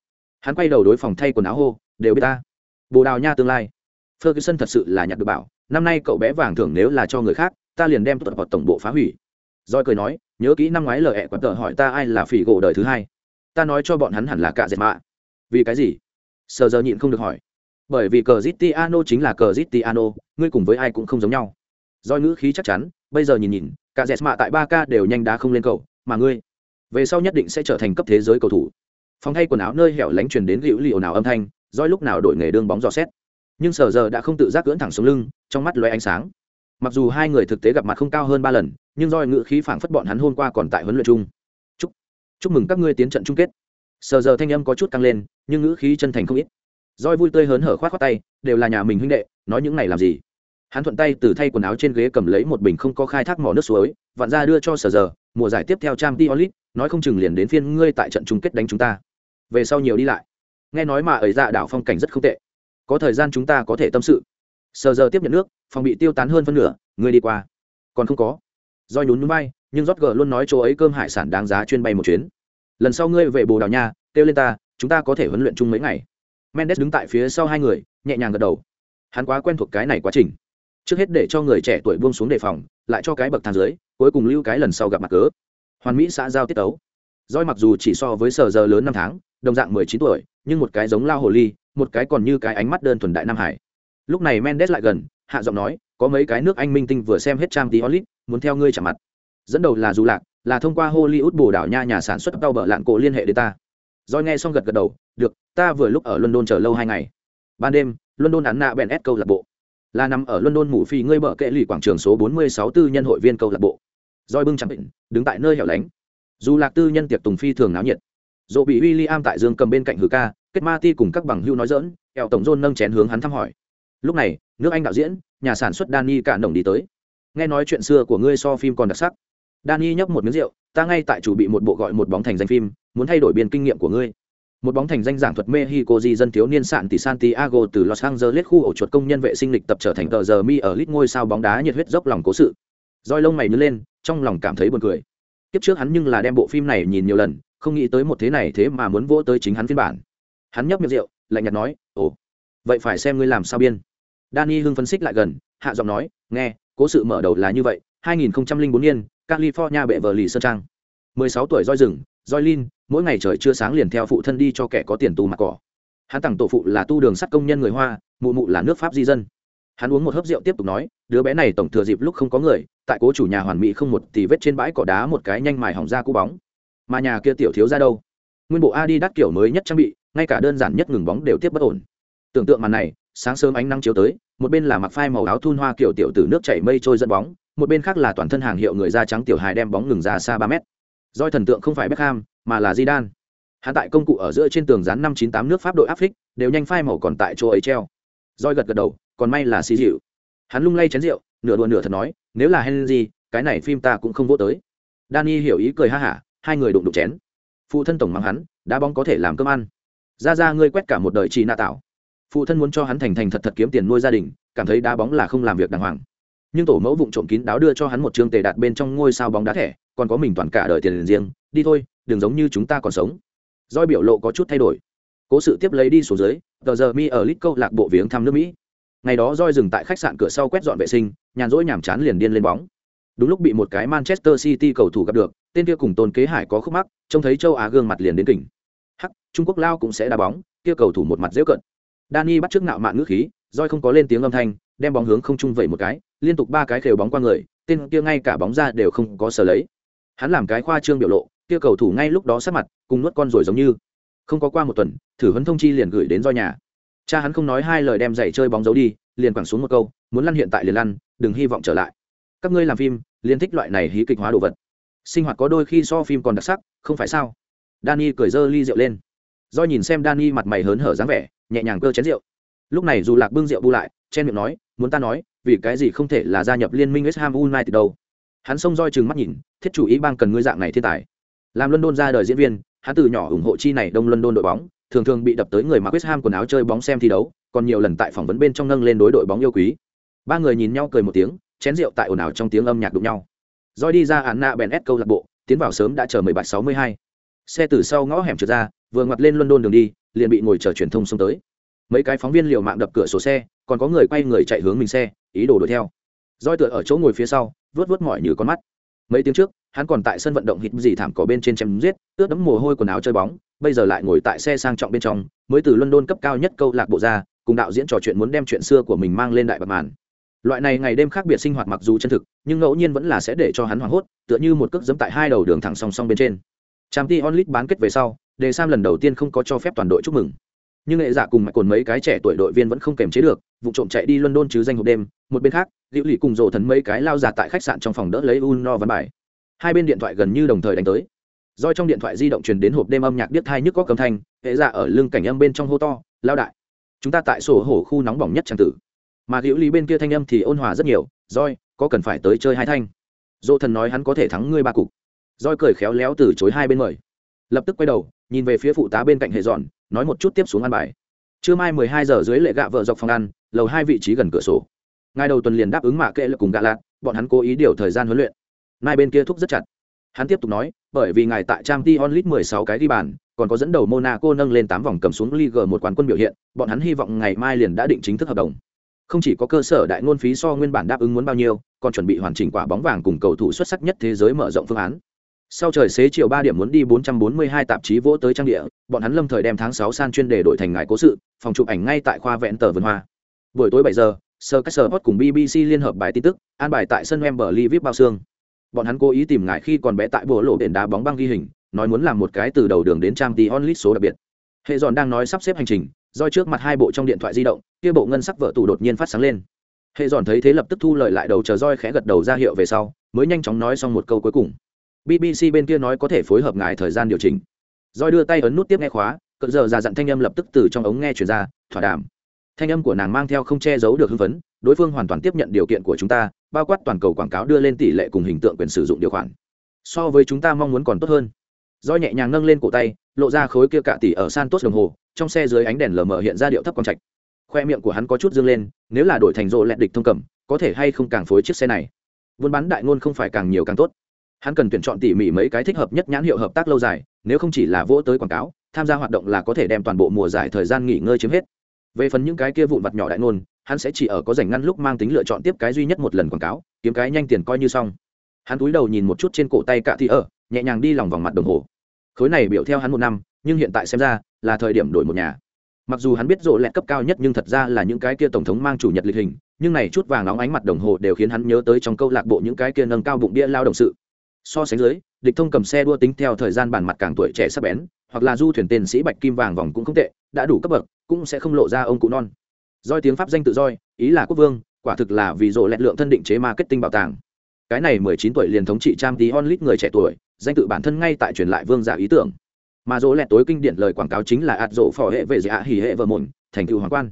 Hắn quay đầu đối phòng thay quần áo hô, đều biết ta. Bồ đào nha tương lai. Ferguson thật sự là nhặt được bảo, năm nay cậu bé vàng thưởng nếu là cho người khác, ta liền đem tuật vào tổng bộ phá hủy. Roi cười nói, nhớ kỹ năm ngoái lời ẹ quạt tờ hỏi ta ai là phỉ gỗ đời thứ hai. Ta nói cho bọn hắn hẳn là cả dệt mạ. Vì cái gì? Sờ giờ nhịn không được hỏi. Bởi vì cờ Zitiano chính là cờ Zitiano, ngươi cùng với ai cũng không giống nhau. Doi ngữ khí chắc chắn, bây giờ nhìn nhìn, cả dệt mạ tại ba k đều nhanh đá không lên cầu, mà ngươi, về sau nhất định sẽ trở thành cấp thế giới cầu thủ. Phòng thay quần áo nơi hẻo lánh truyền đến liễu liều nào âm thanh, Doi lúc nào đổi nghề đương bóng dò xét. Nhưng sờ giờ đã không tự giác cưỡn thẳng xuống lưng, trong mắt lóe ánh sáng mặc dù hai người thực tế gặp mặt không cao hơn ba lần nhưng roi ngựa khí phảng phất bọn hắn hôm qua còn tại huấn luyện chung. Chúc chúc mừng các ngươi tiến trận chung kết. Sờ giờ thanh âm có chút căng lên, nhưng ngữ khí chân thành không ít. Roi vui tươi hớn hở khoát khoát tay, đều là nhà mình huynh đệ, nói những này làm gì? Hắn thuận tay từ thay quần áo trên ghế cầm lấy một bình không có khai thác mỏ nước suối, vặn ra đưa cho sở giờ, mùa giải tiếp theo trang t onlit nói không chừng liền đến phiên ngươi tại trận chung kết đánh chúng ta. Về sau nhiều đi lại. Nghe nói mà ấy dạ đảo phong cảnh rất không tệ. Có thời gian chúng ta có thể tâm sự. Sở giờ tiếp nhận nước, phòng bị tiêu tán hơn phân nửa, ngươi đi qua. Còn không có do nhún núi bay nhưng rót gờ luôn nói chỗ ấy cơm hải sản đáng giá chuyên bay một chuyến. Lần sau ngươi về bồ đào nha, kêu lên ta, chúng ta có thể huấn luyện chung mấy ngày. Mendes đứng tại phía sau hai người, nhẹ nhàng gật đầu. Hắn quá quen thuộc cái này quá trình. Trước hết để cho người trẻ tuổi buông xuống đề phòng, lại cho cái bậc thang dưới, cuối cùng lưu cái lần sau gặp mặt cớ. Hoàn mỹ xã giao tiết tấu. Roi mặc dù chỉ so với sở giờ lớn năm tháng, đồng dạng mười chín tuổi, nhưng một cái giống lao hồ ly, một cái còn như cái ánh mắt đơn thuần đại nam hải. Lúc này mendes lại gần, hạ giọng nói, có mấy cái nước anh minh tinh vừa xem hết trang tí olit muốn theo ngươi trả mặt. Dẫn đầu là dù lạc, là thông qua hollywood bồ đảo nha nhà sản xuất đau bờ lạng cổ liên hệ đến ta. Rồi nghe xong gật gật đầu, được, ta vừa lúc ở london chờ lâu hai ngày. Ban đêm, london án nạ bèn ép câu lạc bộ. Là nằm ở london mù phi ngươi bờ kệ lì quảng trường số 46 tư nhân hội viên câu lạc bộ. Doi bưng chẳng định đứng tại nơi hẻo lánh. Dù lạc tư nhân tiệc tùng phi thường náo nhiệt. Dỗ bị William tại dương cầm bên cạnh hử ca, kết ma ti cùng các bằng hưu nói dỡn kẹo tổng dôn nâng chén hướng hắn thăm hỏi. Lúc này, nước anh đạo diễn, nhà sản xuất Danny cả nồng đi tới nghe nói chuyện xưa của ngươi so phim còn đặc sắc. Danny nhấp một miếng rượu, ta ngay tại chủ bị một bộ gọi một bóng thành danh phim, muốn thay đổi biên kinh nghiệm của ngươi. Một bóng thành danh giảng thuật mexico di dân thiếu niên sạn tỷ santiago từ los angeles khu ổ chuột công nhân vệ sinh lịch tập trở thành tờ giờ mi ở lít ngôi sao bóng đá nhiệt huyết dốc lòng cố sự. Roi lông mày nhớ lên, trong lòng cảm thấy buồn cười. Kiếp trước hắn nhưng là đem bộ phim này nhìn nhiều lần, không nghĩ tới một thế này thế mà muốn vỗ tới chính hắn phiên bản. Hắn nhấp miệng rượu, lạnh nhạt nói, ồ, vậy phải xem ngươi làm sao biên. Danny hưng phân xích lại gần, hạ giọng nói, nghe cố sự mở đầu là như vậy 2004 niên, california bệ vợ lì sơn trang. 16 tuổi roi rừng, roi lin, mỗi ngày trời chưa sáng liền theo phụ thân đi cho kẻ có tiền tù mặt cỏ. Hắn tặng tổ phụ là tu đường sắt công nhân người hoa, mụ mụ là nước pháp di dân. Hắn uống một hớp rượu tiếp tục nói, đứa bé này tổng thừa dịp lúc không có người, tại cố chủ nhà hoàn mỹ không một thì vết trên bãi cỏ đá một cái nhanh mài hỏng ra cú bóng. Mà nhà kia tiểu thiếu ra đâu? Nguyên bộ adi đắt kiểu mới nhất trang bị, ngay cả đơn giản nhất ngừng bóng đều tiếp bất ổn. Tưởng tượng màn này sáng sớm ánh nắng chiếu tới một bên là mặc phai màu áo thun hoa kiểu tiểu tử nước chảy mây trôi dẫn bóng một bên khác là toàn thân hàng hiệu người da trắng tiểu hài đem bóng ngừng ra xa ba mét doi thần tượng không phải beckham mà là Zidane. Hắn tại công cụ ở giữa trên tường dán năm chín tám nước Pháp đội áp phích, đều nhanh phai màu còn tại chỗ ấy treo. Roi gật gật đầu, còn may là xì dịu. Hắn lung lay chén rượu, nửa đùa nửa thật nói, nếu là Henry, cái này phim ta cũng không vô tới. Danny hiểu ý cười ha hả, hai người đụng đụng chén. Phụ thân tổng mắng hắn, đá bóng có thể làm cơm ăn. Ra ra ngươi quét cả một đời chỉ nạ tạo. Phụ thân muốn cho hắn thành thành thật thật kiếm tiền nuôi gia đình, cảm thấy đá bóng là không làm việc đàng hoàng. Nhưng tổ mẫu vụng trộm kín đáo đưa cho hắn một trường tề đạt bên trong ngôi sao bóng đá thẻ, còn có mình toàn cả đời tiền riêng, đi thôi, đừng giống như chúng ta còn sống. Doi biểu lộ có chút thay đổi. Cố sự tiếp lấy đi xuống dưới tờ giờ mi ở lit câu lạc bộ viếng thăm nước mỹ. Ngày đó roi dừng tại khách sạn cửa sau quét dọn vệ sinh nhàn rỗi nhàm chán liền điên lên bóng. Đúng lúc bị một cái manchester city cầu thủ gặp được tên kia cùng tôn kế hải có khúc mắc trông thấy châu á gương mặt liền đến kỉnh. Hắc trung quốc lao cũng sẽ đá bóng kia cầu thủ một mặt dễ cận. Dani bắt trước nạo mạn ngữ khí, roi không có lên tiếng âm thanh, đem bóng hướng không trung vẩy một cái, liên tục ba cái khều bóng qua người, tên kia ngay cả bóng ra đều không có sở lấy. Hắn làm cái khoa trương biểu lộ, kia cầu thủ ngay lúc đó sát mặt, cùng nuốt con rồi giống như. Không có qua một tuần, thử huấn thông chi liền gửi đến do nhà. Cha hắn không nói hai lời đem giày chơi bóng giấu đi, liền quẳng xuống một câu, muốn lăn hiện tại liền lăn, đừng hy vọng trở lại. Các ngươi làm phim, liền thích loại này hí kịch hóa đồ vật. Sinh hoạt có đôi khi so phim còn đặc sắc, không phải sao? Dani cười dơ ly rượu lên do nhìn xem Dani mặt mày hớn hở dáng vẻ, nhẹ nhàng cơ chén rượu. Lúc này dù Lạc bưng rượu bu lại, chen miệng nói, muốn ta nói, vì cái gì không thể là gia nhập liên minh West Ham United đâu. Hắn xông roi trừng mắt nhìn, thiết chủ ý bang cần người dạng này thiên tài. Làm London ra đời diễn viên, hắn từ nhỏ ủng hộ chi này Đông London đội bóng, thường thường bị đập tới người mặc West Ham quần áo chơi bóng xem thi đấu, còn nhiều lần tại phỏng vấn bên trong nâng lên đối đội bóng yêu quý. Ba người nhìn nhau cười một tiếng, chén rượu tại ồn ào trong tiếng âm nhạc đụng nhau. Rồi đi ra án nạ bèn ép câu lạc bộ, tiến vào sớm đã chờ 1762 xe từ sau ngõ hẻm trượt ra, vừa ngoặt lên london đường đi, liền bị ngồi chờ truyền thông xông tới. Mấy cái phóng viên liều mạng đập cửa sổ xe, còn có người quay người chạy hướng mình xe, ý đồ đuổi theo. Roi tựa ở chỗ ngồi phía sau vớt vớt mỏi như con mắt. Mấy tiếng trước, hắn còn tại sân vận động hít gì thảm cỏ bên trên chém giết, ướt đẫm mồ hôi quần áo chơi bóng, bây giờ lại ngồi tại xe sang trọng bên trong, mới từ london cấp cao nhất câu lạc bộ ra, cùng đạo diễn trò chuyện muốn đem chuyện xưa của mình mang lên đại bạc màn. Loại này ngày đêm khác biệt sinh hoạt mặc dù chân thực, nhưng ngẫu nhiên vẫn là sẽ để cho hắn hoảng hốt, tựa như một cước dẫm tại hai đầu đường thẳng song song bên trên trang t onlit bán kết về sau đề sam lần đầu tiên không có cho phép toàn đội chúc mừng. Nhưng nghệ giả dạ cùng mạch cồn mấy cái trẻ tuổi đội viên vẫn không kềm chế được vụ trộm chạy đi london chứ danh hộp đêm một bên khác Diệu lì cùng rồ thần mấy cái lao giả tại khách sạn trong phòng đỡ lấy Uno văn bài. Hai bên điện thoại gần như đồng thời đánh tới. Rồi trong điện thoại di động truyền đến hộp đêm âm nhạc biết tai nhức có cầm thanh hệ giả dạ ở lưng cảnh âm bên trong hô to lao đại chúng ta tại sổ hổ khu nóng bỏng nhất chẳng tử. Mà Diệu lì bên kia thanh âm thì ôn hòa rất nhiều Rồi, có cần phải tới chơi hai thanh? Dỗ thần nói hắn có thể thắng ngươi ba cục roi cười khéo léo từ chối hai bên mời. Lập tức quay đầu, nhìn về phía phụ tá bên cạnh hệ dọn, nói một chút tiếp xuống ăn bài. Trưa mai mười hai giờ dưới lệ gạ vợ dọc phòng ăn, lầu hai vị trí gần cửa sổ. Ngay đầu tuần liền đáp ứng mạ kệ lực cùng gạ lạc bọn hắn cố ý điều thời gian huấn luyện. Mai bên kia thúc rất chặt. Hắn tiếp tục nói, bởi vì ngài tại trang t onlit mười sáu cái ghi bàn, còn có dẫn đầu monaco nâng lên tám vòng cầm xuống League một quán quân biểu hiện, bọn hắn hy vọng ngày mai liền đã định chính thức hợp đồng. Không chỉ có cơ sở đại ngôn phí so nguyên bản đáp ứng muốn bao nhiêu, còn chuẩn bị hoàn chỉnh quả bóng vàng cùng cầu thủ xuất sắc nhất thế giới mở rộng phương án sau trời xế chiều ba điểm muốn đi bốn trăm bốn mươi hai tạp chí vỗ tới trang địa, bọn hắn lâm thời đem tháng sáu san chuyên đề đổi thành ngài cố sự, phòng chụp ảnh ngay tại khoa vẹn tờ vườn hoa. Buổi tối bảy giờ sơ cách sơ cùng bbc liên hợp bài tin tức, an bài tại sân wembley vip bao xương. Bọn hắn cố ý tìm ngài khi còn bé tại bộ lộ đền đá bóng băng ghi hình, nói muốn làm một cái từ đầu đường đến trang t onlit số đặc biệt. Hệ dọn đang nói sắp xếp hành trình do trước mặt hai bộ trong điện thoại di động, kia bộ ngân sắc vợ tủ đột nhiên phát sáng lên. Hệ dọn thấy thế lập tức thu lợi lại đầu chờ roi khẽ gật đầu ra hiệu về sau, mới nhanh chóng nói xong một câu cuối cùng bbc bên kia nói có thể phối hợp ngài thời gian điều chỉnh. Roi đưa tay ấn nút tiếp nghe khóa, cận giờ già dặn thanh âm lập tức từ trong ống nghe chuyển ra, thỏa đàm. Thanh âm của nàng mang theo không che giấu được hưng phấn, đối phương hoàn toàn tiếp nhận điều kiện của chúng ta, bao quát toàn cầu quảng cáo đưa lên tỷ lệ cùng hình tượng quyền sử dụng điều khoản. So với chúng ta mong muốn còn tốt hơn. Do nhẹ nhàng nâng lên cổ tay, lộ ra khối kia cạ tỷ ở santos đồng hồ, trong xe dưới ánh đèn lờ mờ hiện ra điệu thấp quang trạch. Khoe miệng của hắn có chút dương lên, nếu là đổi thành rộ lẹt địch thông cầm, có thể hay không càng phối chiếc xe này. Buôn bán đại ngôn không phải càng nhiều càng tốt hắn cần tuyển chọn tỉ mỉ mấy cái thích hợp nhất nhãn hiệu hợp tác lâu dài, nếu không chỉ là vỗ tới quảng cáo, tham gia hoạt động là có thể đem toàn bộ mùa giải thời gian nghỉ ngơi chiếm hết. Về phần những cái kia vụn vặt nhỏ đại ngôn, hắn sẽ chỉ ở có dành ngăn lúc mang tính lựa chọn tiếp cái duy nhất một lần quảng cáo, kiếm cái nhanh tiền coi như xong. Hắn cúi đầu nhìn một chút trên cổ tay cạ thị ở, nhẹ nhàng đi lòng vòng mặt đồng hồ. Khối này biểu theo hắn một năm, nhưng hiện tại xem ra, là thời điểm đổi một nhà. Mặc dù hắn biết rộ lẹt cấp cao nhất nhưng thật ra là những cái kia tổng thống mang chủ nhật lịch hình, nhưng này chút vàng nóng ánh mặt đồng hồ đều khiến hắn nhớ tới trong câu lạc bộ những cái kia nâng cao bụng đĩa lao động sự so sánh dưới, địch thông cầm xe đua tính theo thời gian bản mặt càng tuổi trẻ sắp bén, hoặc là du thuyền tên sĩ bạch kim vàng vòng cũng không tệ, đã đủ cấp bậc, cũng sẽ không lộ ra ông cụ non. Roi tiếng pháp danh tự roi, ý là quốc vương, quả thực là vì rộ lẹt lượng thân định chế marketing bảo tàng. Cái này mười chín tuổi liền thống trị trang tí onlit người trẻ tuổi, danh tự bản thân ngay tại truyền lại vương giả ý tưởng. Mà rộ lẹt tối kinh điển lời quảng cáo chính là ạt rộ phò hệ về dạ hỉ hệ vợ mồn thành tựu hoàng quan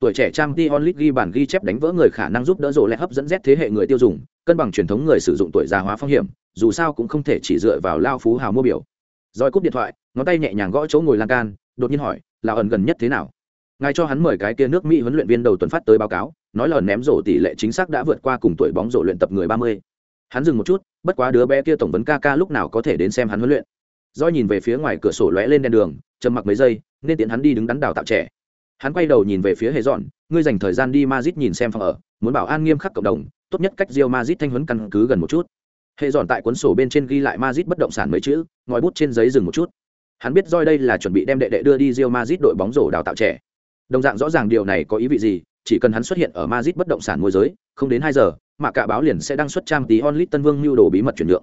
tuổi trẻ trang tí onlit ghi bản ghi chép đánh vỡ người khả năng giúp đỡ rộ lẹ hấp dẫn z thế hệ người tiêu dùng, cân bằng truyền thống người sử dụng tuổi già hóa phong hiểm, dù sao cũng không thể chỉ dựa vào lao phú hào mua biểu. Rồi cúp điện thoại, ngón tay nhẹ nhàng gõ chỗ ngồi lan can, đột nhiên hỏi, là ẩn gần nhất thế nào? Ngài cho hắn mời cái kia nước mỹ huấn luyện viên đầu tuần phát tới báo cáo, nói là ném rổ tỷ lệ chính xác đã vượt qua cùng tuổi bóng rổ luyện tập người ba mươi. Hắn dừng một chút, bất quá đứa bé kia tổng vấn ca ca lúc nào có thể đến xem hắn huấn luyện. Do nhìn về phía ngoài cửa sổ lóe lên đèn đường, trầm mặc mấy giây, nên tiện hắn đi đứng đắn đào tạo trẻ hắn quay đầu nhìn về phía hệ dọn, ngươi dành thời gian đi mazit nhìn xem phòng ở, muốn bảo an nghiêm khắc cộng đồng, tốt nhất cách rio mazit thanh huấn căn cứ gần một chút. Hệ dọn tại cuốn sổ bên trên ghi lại mazit bất động sản mấy chữ, ngòi bút trên giấy dừng một chút. Hắn biết roi đây là chuẩn bị đem đệ đệ đưa đi rio mazit đội bóng rổ đào tạo trẻ. Đồng dạng rõ ràng điều này có ý vị gì, chỉ cần hắn xuất hiện ở mazit bất động sản môi giới, không đến hai giờ, mà cả báo liền sẽ đăng xuất trang tí onlit tân vương mưu đồ bí mật chuyển nhượng.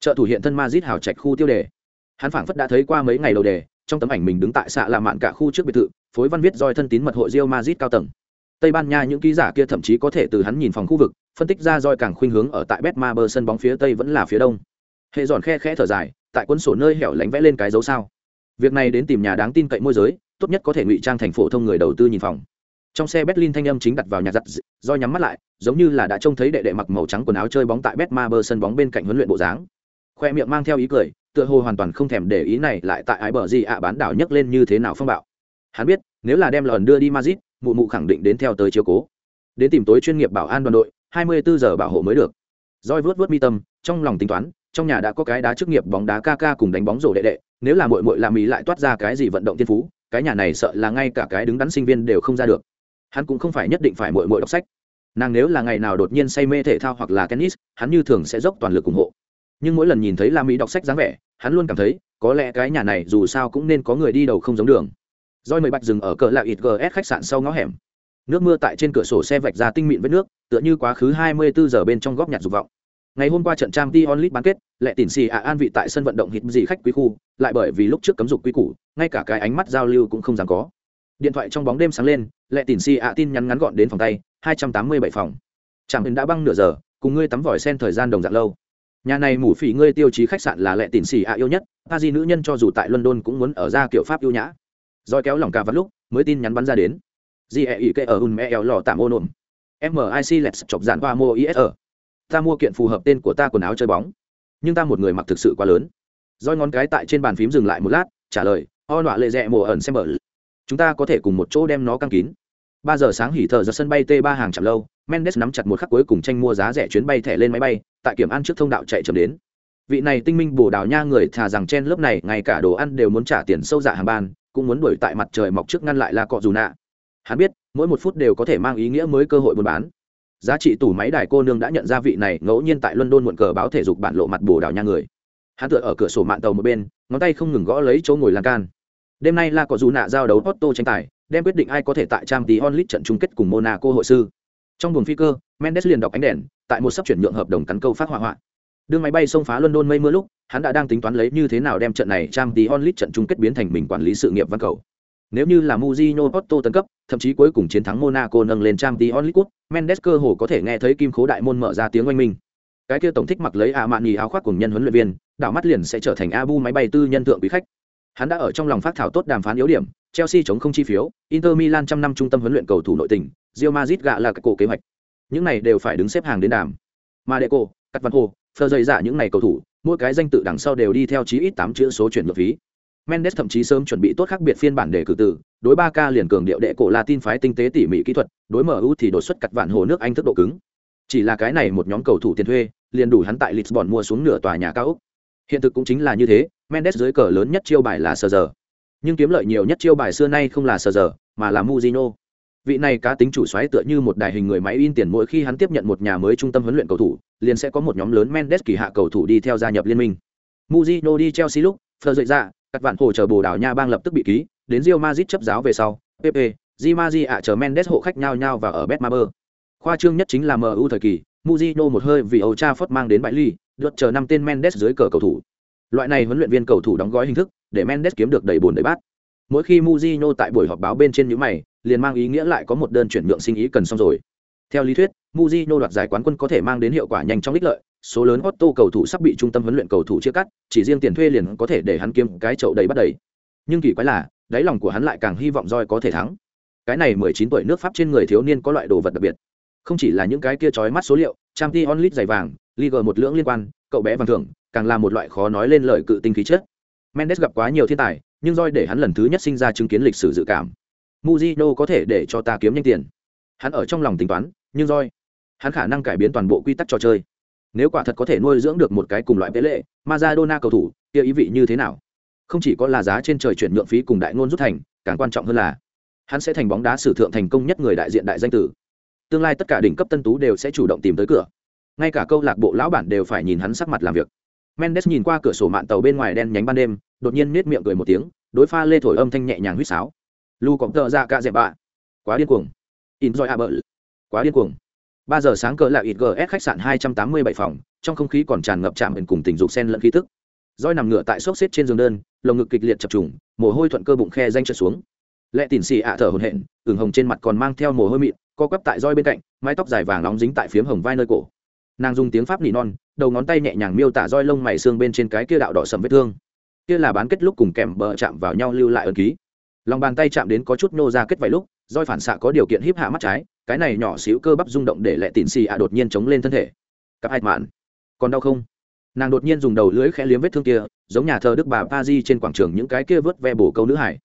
Trợ thủ hiện thân mazit hào trạch khu tiêu đề. Hắn phảng phất đã thấy qua mấy ngày đầu đề, trong tấm ảnh mình đứng tại xạ là mạn cả khu trước biệt thự phối văn viết roi thân tín mật hội rio mazit cao tầng. Tây ban nha những ký giả kia thậm chí có thể từ hắn nhìn phòng khu vực, phân tích ra roi càng khuynh hướng ở tại betma bờ sân bóng phía tây vẫn là phía đông. Hệ giòn khe khẽ thở dài, tại quân sổ nơi hẻo lánh vẽ lên cái dấu sao. Việc này đến tìm nhà đáng tin cậy môi giới, tốt nhất có thể ngụy trang thành phổ thông người đầu tư nhìn phòng. Trong xe berlin thanh âm chính đặt vào nhà giặt do nhắm mắt lại, giống như là đã trông thấy đệ đệ mặc màu trắng quần áo chơi bóng tại betma bờ sân bóng bên cạnh huấn luyện bộ dáng. Khoe miệng mang theo ý cười, tựa hồ hoàn toàn không thèm để ý này lại tại ái bờ gì ạ bán đảo nhấc lên như thế nào phong bạo hắn biết, nếu là đem lần đưa đi mazit mụ mụ khẳng định đến theo tới chiếu cố. Đến tìm tối chuyên nghiệp bảo an đoàn đội 24 giờ bảo hộ mới được. Roi vớt vớt mi tâm, trong lòng tính toán, trong nhà đã có cái đá chức nghiệp bóng đá ca ca cùng đánh bóng rổ đệ đệ, nếu là muội muội làm Mỹ lại toát ra cái gì vận động thiên phú, cái nhà này sợ là ngay cả cái đứng đắn sinh viên đều không ra được. Hắn cũng không phải nhất định phải muội muội đọc sách. Nàng nếu là ngày nào đột nhiên say mê thể thao hoặc là tennis, hắn như thường sẽ dốc toàn lực ủng hộ. Nhưng mỗi lần nhìn thấy la mỹ đọc sách dáng vẻ, hắn luôn cảm thấy, có lẽ cái nhà này dù sao cũng nên có người đi đầu không giống đường roi mười bạch dừng ở cỡ lạ ít gs khách sạn sau ngõ hẻm. Nước mưa tại trên cửa sổ xe vạch ra tinh mịn với nước, tựa như quá khứ 24 giờ bên trong góc nhặt dục vọng. Ngày hôm qua trận trang t onlit bán kết lệ tỉn xì ạ an vị tại sân vận động hít gì khách quý khu, lại bởi vì lúc trước cấm dục quý củ, ngay cả cái ánh mắt giao lưu cũng không dám có. Điện thoại trong bóng đêm sáng lên lệ tỉn xì ạ tin nhắn ngắn gọn đến phòng tay 287 phòng. Chẳng hình đã băng nửa giờ, cùng ngươi tắm vòi sen thời gian đồng dạng lâu. Nhà này mủ phỉ ngươi tiêu chí khách sạn là lệ tỉn xì ạ yêu nhất ta di nữ nhân cho dù tại london cũng muốn ở ra kiểu pháp yêu nhã rồi kéo lỏng cả vắt lúc, mới tin nhắn bắn ra đến. Gì e ỉ kệ ở un mẹ eo lò tạm ô nồm mic lẹt chọc dạn qua mua is ở ta mua kiện phù hợp tên của ta quần áo chơi bóng. Nhưng ta một người mặc thực sự quá lớn. Roi ngón cái tại trên bàn phím dừng lại một lát, trả lời, o nọa lệ rẽ mùa ẩn xem bờ. Chúng ta có thể cùng một chỗ đem nó căng kín. Ba giờ sáng hỉ thở ra sân bay t ba hàng chậm lâu, mendes nắm chặt một khắc cuối cùng tranh mua giá rẻ chuyến bay thẻ lên máy bay, tại kiểm ăn trước thông đạo chạy chậm đến. Vị này tinh minh bồ đào nha người thà rằng trên lớp này, ngay cả đồ ăn đều muốn trả tiền sâu dạ hàng ban cũng muốn đuổi tại mặt trời mọc trước ngăn lại là cọ dù nạ. Hắn biết, mỗi một phút đều có thể mang ý nghĩa mới cơ hội buôn bán. Giá trị tủ máy đài cô nương đã nhận ra vị này ngẫu nhiên tại london muộn cờ báo thể dục bản lộ mặt bồ đào nha người. Hắn tựa ở cửa sổ mạng tàu một bên, ngón tay không ngừng gõ lấy chỗ ngồi lan can. Đêm nay la có dù nạ giao đấu otto tranh tài, đem quyết định ai có thể tại trang tí onlit trận chung kết cùng monaco hội sư. Trong buồng phi cơ, mendes liền đọc ánh đèn, tại một sắp chuyển nhượng hợp đồng cắn câu phát hỏa hoạn. Đưa máy bay xông phá london mây mưa lúc hắn đã đang tính toán lấy như thế nào đem trận này trang tí onlit trận chung kết biến thành mình quản lý sự nghiệp văn cầu Nếu như là Mujino Porto tấn cấp, thậm chí cuối cùng chiến thắng Monaco nâng lên trang tí onlit League, Mendes cơ hồ có thể nghe thấy kim khố đại môn mở ra tiếng oanh minh. Cái kia tổng thích mặc lấy ạ mạn nhì áo khoác cùng nhân huấn luyện viên, đảo mắt liền sẽ trở thành Abu máy bay tư nhân thượng quý khách. Hắn đã ở trong lòng phát thảo tốt đàm phán yếu điểm, Chelsea chống không chi phiếu, Inter Milan trăm năm trung tâm huấn luyện cầu thủ nội tình, Real Madrid gạ là cái cổ kế hoạch. Những này đều phải đứng xếp hàng đến đàm. Mà Deco, Cắt Văn Hồ, phờ dày dạ những ngày cầu thủ, mỗi cái danh tự đằng sau đều đi theo chí ít tám chữ số chuyển nhượng phí. Mendes thậm chí sớm chuẩn bị tốt khác biệt phiên bản để cử từ, đối ba k liền cường điệu đệ cổ Latin phái tinh tế tỉ mỉ kỹ thuật, đối MU thì đột xuất cặt vạn hồ nước Anh thức độ cứng. Chỉ là cái này một nhóm cầu thủ tiền thuê, liền đủ hắn tại Lisbon mua xuống nửa tòa nhà cao ốc. Hiện thực cũng chính là như thế, Mendes dưới cờ lớn nhất chiêu bài là sờ giờ. Nhưng kiếm lợi nhiều nhất chiêu bài xưa nay không là sờ giờ, mà là muzino Vị này cá tính chủ xoáy tựa như một đài hình người máy in tiền mỗi khi hắn tiếp nhận một nhà mới trung tâm huấn luyện cầu thủ, liền sẽ có một nhóm lớn Mendes kỳ hạ cầu thủ đi theo gia nhập liên minh. Mujino đi Chelsea lúc, phờ dậy ra, các vạn hồ chờ Bồ Đào Nha bang lập tức bị ký, đến Real Madrid chấp giáo về sau, pp Di ạ chờ Mendes hộ khách nhau nhau và ở Betmaber. Khoa trương nhất chính là MU thời kỳ, Mujino một hơi vì Old Trafford mang đến bãi ly, đợt chờ năm tên Mendes dưới cờ cầu thủ. Loại này huấn luyện viên cầu thủ đóng gói hình thức, để Mendes kiếm được đầy bồn đầy bát. Mỗi khi Mujino tại buổi họp báo bên trên những mày, liền mang ý nghĩa lại có một đơn chuyển nhượng sinh ý cần xong rồi. Theo lý thuyết, Mujino đoạt giải quán quân có thể mang đến hiệu quả nhanh trong ích lợi, số lớn Otto cầu thủ sắp bị trung tâm huấn luyện cầu thủ chia cắt, chỉ riêng tiền thuê liền có thể để hắn kiếm cái chậu đầy bắt đầy. Nhưng kỳ quái là, đáy lòng của hắn lại càng hy vọng roi có thể thắng. Cái này 19 tuổi nước Pháp trên người thiếu niên có loại đồ vật đặc biệt. Không chỉ là những cái kia chói mắt số liệu, Champions League giày vàng, Liga một lưỡng liên quan, cậu bé vàng thưởng, càng là một loại khó nói lên lời cự tinh khí chất. Mendes gặp quá nhiều thiên tài, nhưng roi để hắn lần thứ nhất sinh ra chứng kiến lịch sử dự cảm. muzino có thể để cho ta kiếm nhanh tiền. Hắn ở trong lòng tính toán, nhưng roi, hắn khả năng cải biến toàn bộ quy tắc trò chơi. Nếu quả thật có thể nuôi dưỡng được một cái cùng loại vế lệ Maradona cầu thủ kia ý vị như thế nào? Không chỉ có là giá trên trời chuyển nhượng phí cùng đại ngôn rút thành càng quan trọng hơn là hắn sẽ thành bóng đá sử thượng thành công nhất người đại diện đại danh tử. Tương lai tất cả đỉnh cấp tân tú đều sẽ chủ động tìm tới cửa. Ngay cả câu lạc bộ lão bản đều phải nhìn hắn sắc mặt làm việc mendes nhìn qua cửa sổ mạng tàu bên ngoài đen nhánh ban đêm, đột nhiên nết miệng cười một tiếng, đối pha lê thổi âm thanh nhẹ nhàng huýt sáo. Lu cọp tợ ra cả dẹp bạ quá điên cuồng. In roi a bợ. Quá điên cuồng. Ba giờ sáng cỡ là ít gs khách sạn hai trăm tám mươi bảy phòng, trong không khí còn tràn ngập chạm bên cùng tình dục sen lẫn khí tức. Roi nằm ngửa tại xốc xếp trên giường đơn, lồng ngực kịch liệt chập trùng, mồ hôi thuận cơ bụng khe danh trượt xuống. Lệ tỉn xì ạ thở hồn hện ửng hồng trên mặt còn mang theo mồ hôi mịn, co quắp tại roi bên cạnh, mái tóc dài vàng nóng dính tại phiếm hồng vai nơi cổ. Nàng dùng tiếng pháp nỉ non đầu ngón tay nhẹ nhàng miêu tả roi lông mày xương bên trên cái kia đạo đỏ sầm vết thương. Kia là bán kết lúc cùng kèm bờ chạm vào nhau lưu lại ẩn ký. Lòng bàn tay chạm đến có chút nô ra kết vài lúc, roi phản xạ có điều kiện híp hạ mắt trái, cái này nhỏ xíu cơ bắp rung động để lẹ tịn xì ạ đột nhiên chống lên thân thể. Cặp hai mạn. Còn đau không? Nàng đột nhiên dùng đầu lưỡi khẽ liếm vết thương kia, giống nhà thờ đức bà pa di trên quảng trường những cái kia vớt ve bổ câu nữ hải.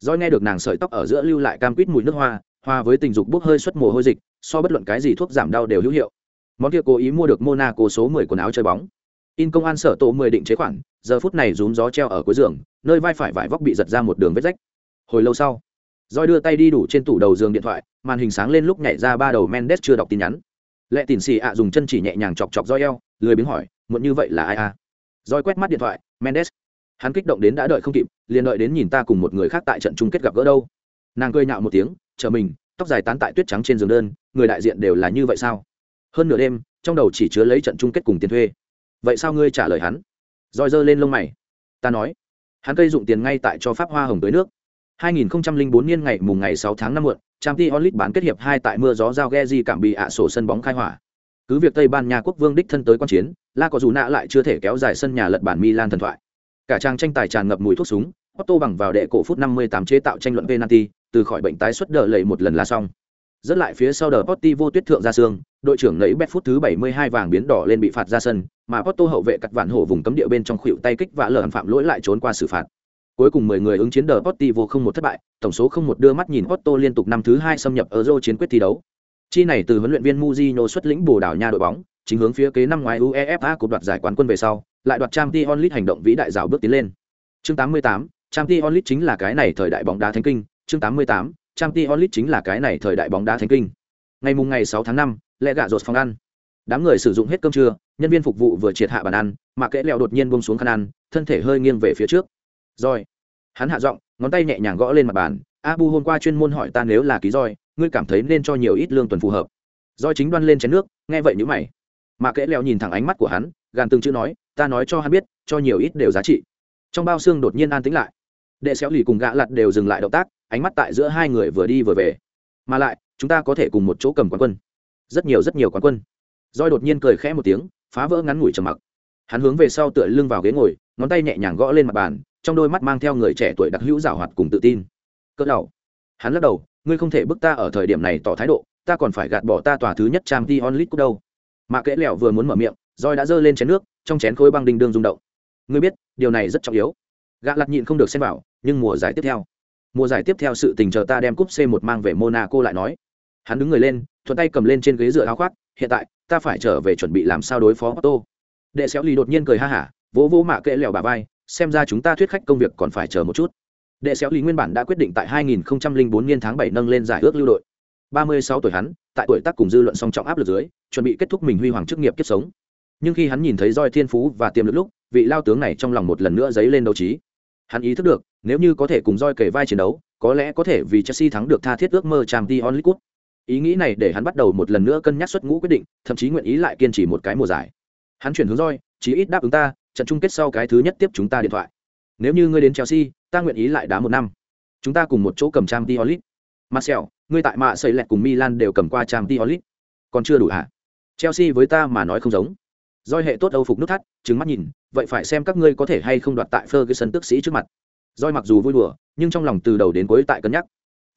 Roi nghe được nàng sợi tóc ở giữa lưu lại cam quýt mùi nước hoa hoa với tình dục bốc hơi xuất mồ hôi dịch, so bất luận cái gì thuốc giảm đau đều hữu hiệu món kia cố ý mua được monaco số mười quần áo chơi bóng. In công an sở tổ mười định chế khoản, giờ phút này rúm gió treo ở cuối giường, nơi vai phải vải vóc bị giật ra một đường vết rách. Hồi lâu sau roi đưa tay đi đủ trên tủ đầu giường điện thoại, màn hình sáng lên lúc nhảy ra ba đầu mendes chưa đọc tin nhắn. Lệ tỉn xì ạ dùng chân chỉ nhẹ nhàng chọc chọc roi eo, lười biếng hỏi, muộn như vậy là ai à? Roi quét mắt điện thoại, mendes. Hắn kích động đến đã đợi không kịp, liền đợi đến nhìn ta cùng một người khác tại trận chung kết gặp gỡ đâu. Nàng cười nhạo một tiếng, chờ mình, tóc dài tán tại tuyết trắng trên giường đơn, người đại diện đều là như vậy sao? Hơn nửa đêm trong đầu chỉ chứa lấy trận chung kết cùng tiền thuê vậy sao ngươi trả lời hắn roi giơ lên lông mày ta nói hắn cây dụng tiền ngay tại cho pháp hoa hồng tới nước 2004 niên ngày mùng ngày 6 tháng 5 muộn, Champions League bán kết hiệp 2 tại mưa gió giao Geji cảm bị ạ sổ sân bóng khai hỏa. Cứ việc Tây Ban Nha quốc vương đích thân tới quan chiến, La có dù nạ lại chưa thể kéo dài sân nhà lật bản Milan thần thoại. Cả trang tranh tài tràn ngập mùi thuốc súng, Otto bằng vào đệ cổ phút 58 chế tạo tranh luận penalty, từ khỏi bệnh tái xuất đỡ lầy một lần là xong. Rất lại phía sau đờ vô tuyết thượng ra sương, đội trưởng nấy bet phút thứ 72 vàng biến đỏ lên bị phạt ra sân, mà Porto hậu vệ cắt vạn hổ vùng cấm địa bên trong khuỷu tay kích vã lởn phạm lỗi lại trốn qua xử phạt. Cuối cùng 10 người ứng chiến đờ vô không một thất bại, tổng số không một đưa mắt nhìn Porto liên tục năm thứ hai xâm nhập Euro chiến quyết thi đấu. Chi này từ huấn luyện viên Mujino xuất lĩnh Bồ Đào Nha đội bóng, chính hướng phía kế năm ngoái UEFA cuộc đoạt giải quán quân về sau, lại đoạt Champions League hành động vĩ đại dạo bước tiến lên. Chương 88, Champions League chính là cái này thời đại bóng đá thánh kinh, chương 88, Champions League chính là cái này thời đại bóng đá thánh kinh. Ngày mùng ngày 6 tháng 5, lẽ gạ rột phòng ăn. Đám người sử dụng hết cơm trưa, nhân viên phục vụ vừa triệt hạ bàn ăn, mà kẽ leo đột nhiên buông xuống khăn ăn, thân thể hơi nghiêng về phía trước. Rồi, hắn hạ giọng ngón tay nhẹ nhàng gõ lên mặt bàn abu hôm qua chuyên môn hỏi ta nếu là ký rồi, ngươi cảm thấy nên cho nhiều ít lương tuần phù hợp Rồi chính đoan lên chén nước nghe vậy nhíu mày mà kẽ leo nhìn thẳng ánh mắt của hắn gàn từng chữ nói ta nói cho hắn biết cho nhiều ít đều giá trị trong bao xương đột nhiên an tĩnh lại đệ xéo lì cùng gã lặt đều dừng lại động tác ánh mắt tại giữa hai người vừa đi vừa về. Mà lại, chúng ta có thể cùng một chỗ cầm quán quân. Rất nhiều rất nhiều quán quân. Roi đột nhiên cười khẽ một tiếng, phá vỡ ngắn ngủi trầm mặc. Hắn hướng về sau tựa lưng vào ghế ngồi, ngón tay nhẹ nhàng gõ lên mặt bàn, trong đôi mắt mang theo người trẻ tuổi đặc hữu giảo hoạt cùng tự tin. Cỡ đầu hắn lắc đầu, ngươi không thể bức ta ở thời điểm này tỏ thái độ, ta còn phải gạt bỏ ta tòa thứ nhất trang t onlit cúc đâu. Mà kẽ lẹo vừa muốn mở miệng roi đã giơ lên chén nước, trong chén khối băng đinh đương rung động. Ngươi biết, điều này rất trọng yếu. Gã lặt nhịn không được xem vào, nhưng mùa giải tiếp theo mùa giải tiếp theo sự tình chờ ta đem cúp c 1 mang về monaco lại nói hắn đứng người lên thuận tay cầm lên trên ghế dựa áo khoác hiện tại ta phải trở về chuẩn bị làm sao đối phó Otto. Đệ Xéo Lì đột nhiên cười ha hả, vỗ vỗ mạ kệ lèo bà vai, xem ra chúng ta thuyết khách công việc còn phải chờ một chút. Đệ Xéo Lì nguyên bản đã quyết định tại 2004 niên tháng 7 nâng lên giải ước lưu đội. 36 tuổi hắn, tại tuổi tác cùng dư luận song trọng áp lực dưới, chuẩn bị kết thúc mình huy hoàng chức nghiệp kiếp sống. Nhưng khi hắn nhìn thấy Joy thiên phú và tiềm lực lúc, vị lao tướng này trong lòng một lần nữa dấy lên đấu trí. Hắn ý thức được, nếu như có thể cùng roi kề vai chiến đấu, có lẽ có thể vì Chelsea thắng được tha thiết ước mơ Champions League ý nghĩ này để hắn bắt đầu một lần nữa cân nhắc xuất ngũ quyết định thậm chí nguyện ý lại kiên trì một cái mùa giải. Hắn chuyển hướng roi chí ít đáp ứng ta trận chung kết sau cái thứ nhất tiếp chúng ta điện thoại. Nếu như ngươi đến chelsea ta nguyện ý lại đá một năm. Chúng ta cùng một chỗ cầm trang League. marcel ngươi tại mạ sẩy lẹt cùng milan đều cầm qua trang League. còn chưa đủ hả? Chelsea với ta mà nói không giống roi hệ tốt âu phục nút thắt trứng mắt nhìn vậy phải xem các ngươi có thể hay không đoạt tại ferguson tức sĩ trước mặt roi mặc dù vui đùa nhưng trong lòng từ đầu đến cuối tại cân nhắc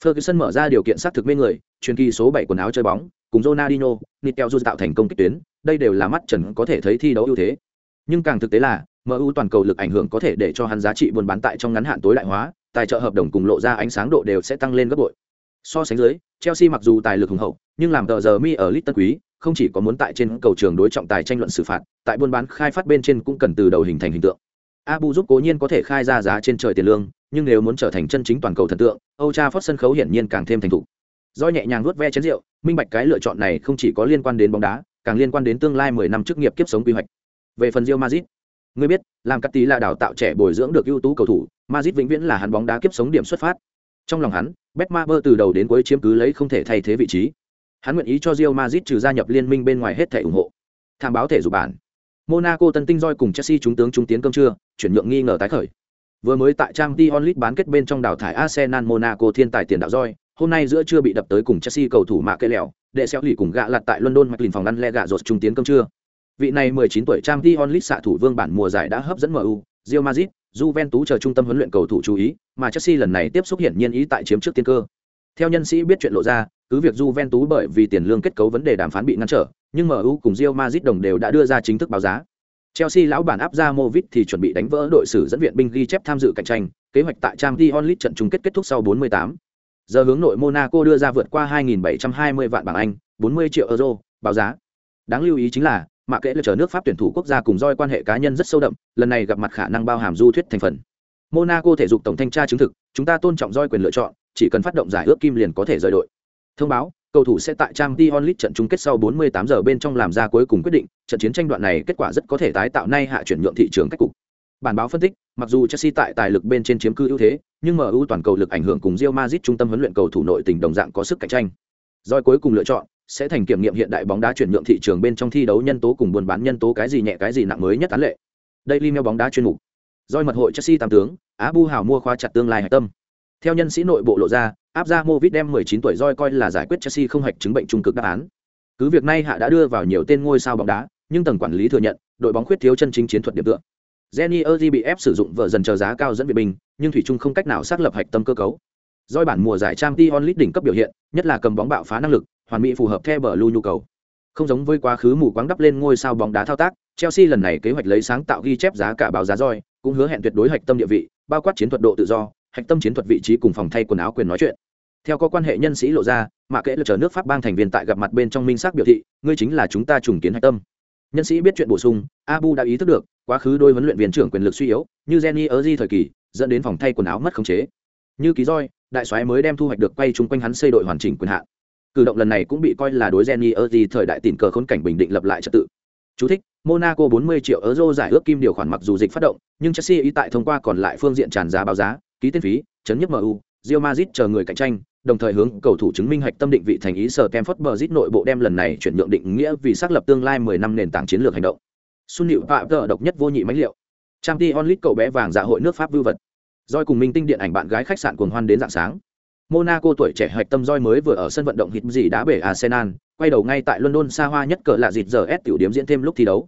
Ferguson mở ra điều kiện sát thực mê người, truyền kỳ số 7 quần áo chơi bóng, cùng Ronaldinho, Nitel tạo thành công kích tuyến, đây đều là mắt trần có thể thấy thi đấu ưu thế. Nhưng càng thực tế là, MU toàn cầu lực ảnh hưởng có thể để cho hắn giá trị buôn bán tại trong ngắn hạn tối đại hóa, tài trợ hợp đồng cùng lộ ra ánh sáng độ đều sẽ tăng lên gấp bội. So sánh dưới, Chelsea mặc dù tài lực hùng hậu, nhưng làm tờ giờ mi ở tân quý, không chỉ có muốn tại trên cầu trường đối trọng tài tranh luận xử phạt, tại buôn bán khai phát bên trên cũng cần từ đầu hình thành hình tượng. Abu giúp cố nhiên có thể khai ra giá trên trời tiền lương, nhưng nếu muốn trở thành chân chính toàn cầu thần tượng, Âu Cha Phót sân khấu hiển nhiên càng thêm thành thục. Do nhẹ nhàng nuốt ve chén rượu, minh bạch cái lựa chọn này không chỉ có liên quan đến bóng đá, càng liên quan đến tương lai 10 năm chức nghiệp kiếp sống quy hoạch. Về phần Real Madrid, ngươi biết, làm cắt tí là đào tạo trẻ bồi dưỡng được ưu tú cầu thủ, Madrid vĩnh viễn là hắn bóng đá kiếp sống điểm xuất phát. Trong lòng hắn, Betmaber từ đầu đến cuối chiếm cứ lấy không thể thay thế vị trí. Hắn nguyện ý cho Real Madrid trừ gia nhập liên minh bên ngoài hết thể ủng hộ. Tham báo thể dục bản. Monaco tân tinh roi cùng Chelsea chúng tướng trung tiến cơm trưa, chuyển nhượng nghi ngờ tái khởi. Vừa mới tại Champions League bán kết bên trong đào thải Arsenal Monaco thiên tài tiền đạo roi, hôm nay giữa trưa bị đập tới cùng Chelsea cầu thủ mạ kê lẹo, để xéo lì cùng gạ lặt tại London mạch lìn phòng ăn le gạ rột trung tiến cơm trưa. Vị này 19 tuổi Champions League xạ thủ vương bản mùa giải đã hấp dẫn MU, Real Madrid, Juventus chờ trung tâm huấn luyện cầu thủ chú ý, mà Chelsea lần này tiếp xúc hiển nhiên ý tại chiếm trước tiên cơ. Theo nhân sĩ biết chuyện lộ ra, cứ việc Juventus bởi vì tiền lương kết cấu vấn đề đàm phán bị ngăn trở, nhưng MU cùng Real Madrid đồng đều đã đưa ra chính thức báo giá. Chelsea lão bản áp ra Movit thì chuẩn bị đánh vỡ đội sử dẫn viện binh ghi chép tham dự cạnh tranh, kế hoạch tại Champions League trận chung kết kết thúc sau 48. Giờ hướng nội Monaco đưa ra vượt qua 2.720 vạn bảng Anh, 40 triệu euro, báo giá. Đáng lưu ý chính là, mà kể là chờ nước Pháp tuyển thủ quốc gia cùng roi quan hệ cá nhân rất sâu đậm, lần này gặp mặt khả năng bao hàm du thuyết thành phần. Monaco thể dục tổng thanh tra chứng thực, chúng ta tôn trọng roi quyền lựa chọn, chỉ cần phát động giải ước kim liền có thể rời đội. Thông báo, cầu thủ sẽ tại trang t trận chung kết sau 48 giờ bên trong làm ra cuối cùng quyết định trận chiến tranh đoạn này kết quả rất có thể tái tạo nay hạ chuyển nhượng thị trường cách cục. Bản báo phân tích mặc dù chelsea tại tài lực bên trên chiếm cư ưu thế nhưng mu toàn cầu lực ảnh hưởng cùng Real Madrid trung tâm huấn luyện cầu thủ nội tình đồng dạng có sức cạnh tranh. Doi cuối cùng lựa chọn sẽ thành kiểm nghiệm hiện đại bóng đá chuyển nhượng thị trường bên trong thi đấu nhân tố cùng buôn bán nhân tố cái gì nhẹ cái gì nặng mới nhất án lệ. Đây email bóng đá chuyên mục. Doi mật hội chelsea tam tướng á bu hào mua khóa chặt tương lai hạch tâm theo nhân sĩ nội bộ lộ ra áp ra Movit đem 19 tuổi roi coi là giải quyết Chelsea không hạch chứng bệnh trung cực đáp án. Cứ việc nay hạ đã đưa vào nhiều tên ngôi sao bóng đá, nhưng tầng quản lý thừa nhận, đội bóng khuyết thiếu chân chính chiến thuật điểm tựa. Jenny erdi bị ép sử dụng vợ dần chờ giá cao dẫn viện bình, nhưng thủy trung không cách nào xác lập hạch tâm cơ cấu. Doi bản mùa giải trang t onlit đỉnh cấp biểu hiện, nhất là cầm bóng bạo phá năng lực, hoàn mỹ phù hợp theo bờ lưu nhu cầu. Không giống với quá khứ mù quáng đắp lên ngôi sao bóng đá thao tác, Chelsea lần này kế hoạch lấy sáng tạo ghi chép giá cả báo giá roi, cũng hứa hẹn tuyệt đối hạch tâm địa vị, bao quát chiến thuật độ tự do, hạch tâm chiến thuật vị trí cùng phòng thay quần áo quyền nói chuyện. Theo có quan hệ nhân sĩ lộ ra mà kể là chờ nước pháp bang thành viên tại gặp mặt bên trong minh xác biểu thị ngươi chính là chúng ta trùng kiến hạch tâm. Nhân sĩ biết chuyện bổ sung abu đã ý thức được quá khứ đôi huấn luyện viên trưởng quyền lực suy yếu như jenny ở di thời kỳ dẫn đến phòng thay quần áo mất khống chế. Như ký roi đại soái mới đem thu hoạch được quay chung quanh hắn xây đội hoàn chỉnh quyền hạn. Cử động lần này cũng bị coi là đối jenny ở di thời đại tìm cờ khốn cảnh bình định lập lại trật tự. Chú thích, Monaco 40 triệu euro giải ước kim điều khoản mặc dù dịch phát động, nhưng Chelsea ý tại thông qua còn lại phương diện tràn giá báo giá, ký tên phí, chấn nhấp MU, Real Madrid chờ người cạnh tranh, đồng thời hướng cầu thủ chứng minh hạch tâm định vị thành ý sở Campfort Bridge nội bộ đem lần này chuyển nhượng định nghĩa vì xác lập tương lai 10 năm nền tảng chiến lược hành động. Xuân Liễu Phạm Tở độc nhất vô nhị mãnh liệu. Champions League cậu bé vàng dạ hội nước Pháp vưu vật. Doi cùng Minh Tinh điện ảnh bạn gái khách sạn cuồng hoan đến dạng sáng. Monaco tuổi trẻ hạch tâm roi mới vừa ở sân vận động hít gì đá bể Arsenal, quay đầu ngay tại London xa hoa nhất cỡ lạ dịt giờ S tiểu điểm diễn thêm lúc thi đấu.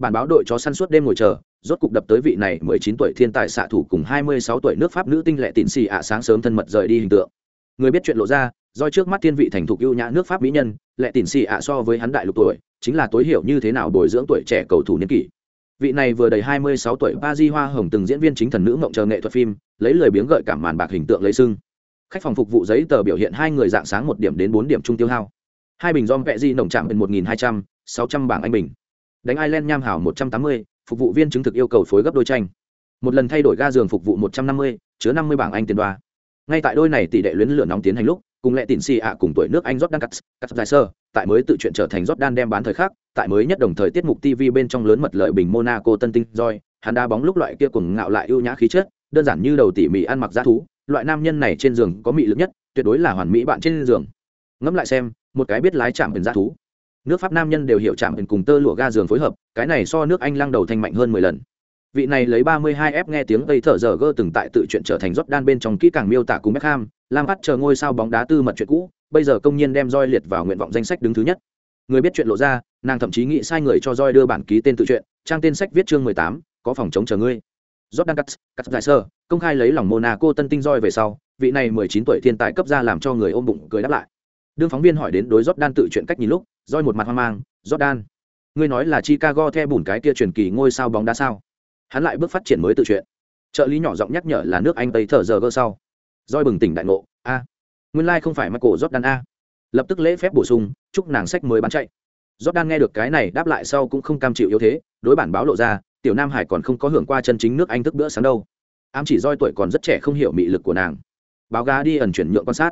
Bản báo đội chó săn suốt đêm ngồi chờ, rốt cục đập tới vị này 19 tuổi thiên tài xạ thủ cùng 26 tuổi nước Pháp nữ tinh lệ tịn xì ạ sáng sớm thân mật rời đi hình tượng. Người biết chuyện lộ ra, do trước mắt thiên vị thành thục ưu nhã nước Pháp mỹ nhân, lệ tịn xì ạ so với hắn đại lục tuổi, chính là tối hiểu như thế nào bồi dưỡng tuổi trẻ cầu thủ niên kỷ. Vị này vừa đầy 26 tuổi ba di Hoa Hồng từng diễn viên chính thần nữ mộng chờ nghệ thuật phim, lấy lời biếng gợi cảm màn bạc hình tượng lấy sưng khách phòng phục vụ giấy tờ biểu hiện hai người dạng sáng một điểm đến bốn điểm trung tiêu hao hai bình dom vẹ di nồng chạm bên một nghìn hai trăm sáu trăm bảng anh bình đánh ireland nham hảo một trăm tám mươi, phục vụ viên chứng thực yêu cầu phối gấp đôi tranh. Một lần thay đổi ga giường phục vụ một trăm năm mươi, chứa năm mươi bảng anh tiền đoa. Ngay tại đôi này tỷ đệ luyến lửa nóng tiến hành lúc, cùng lệ tịn xì ạ cùng tuổi nước anh jordan cắt cắt dài sơ tại mới tự chuyện trở thành jordan đem bán thời khắc, tại mới nhất đồng thời tiết mục tv bên trong lớn mật lợi bình monaco tân tinh roi, hắn đá bóng lúc loại kia cùng ngạo lại ưu nhã khí chất, đơn giản như đầu tỉ mỉ ăn mặc giá thú, loại nam nhân này trên giường có mị lực nhất, tuyệt đối là hoàn mỹ bạn trên giường. Ngẫm lại xem, một cái biết lái chạm biển giá thú nước pháp nam nhân đều hiểu chạm hình cùng tơ lụa ga giường phối hợp cái này so nước anh lăng đầu thanh mạnh hơn mười lần vị này lấy ba mươi hai f nghe tiếng tây thở giờ gơ từng tại tự chuyện trở thành rót đan bên trong kỹ càng miêu tả cùng Beckham, Lam bắt chờ ngôi sao bóng đá tư mật chuyện cũ, bây giờ công nhiên đem roi liệt vào nguyện vọng danh sách đứng thứ nhất. Người biết chuyện lộ ra, nàng thậm chí nghĩ sai người cho roi đưa bản ký tên tự chuyện, trang tên sách viết chương mười tám, có phòng chống chờ ngươi. Jordan Cats, Cats giải sơ, công khai lấy lòng Monaco tân tinh roi về sau, vị này 19 tuổi thiên tài cấp ra làm cho người ôm bụng cười đáp lại. Đương phóng viên hỏi đến đối Jordan tự chuyện cách nhìn lúc, roi một mặt hoang mang, "Jordan, ngươi nói là Chicago theo bùn cái kia truyền kỳ ngôi sao bóng đá sao?" Hắn lại bước phát triển mới tự chuyện. Trợ lý nhỏ giọng nhắc nhở là nước Anh tây thở giờ gơ sau. Roi bừng tỉnh đại ngộ, "A, nguyên lai like không phải Michael Jordan a." Lập tức lễ phép bổ sung, chúc nàng sách mới bán chạy. Jordan nghe được cái này đáp lại sau cũng không cam chịu yếu thế, đối bản báo lộ ra, tiểu nam hải còn không có hưởng qua chân chính nước anh thức bữa sáng đâu ám chỉ roi tuổi còn rất trẻ không hiểu mị lực của nàng báo gá đi ẩn chuyển nhượng quan sát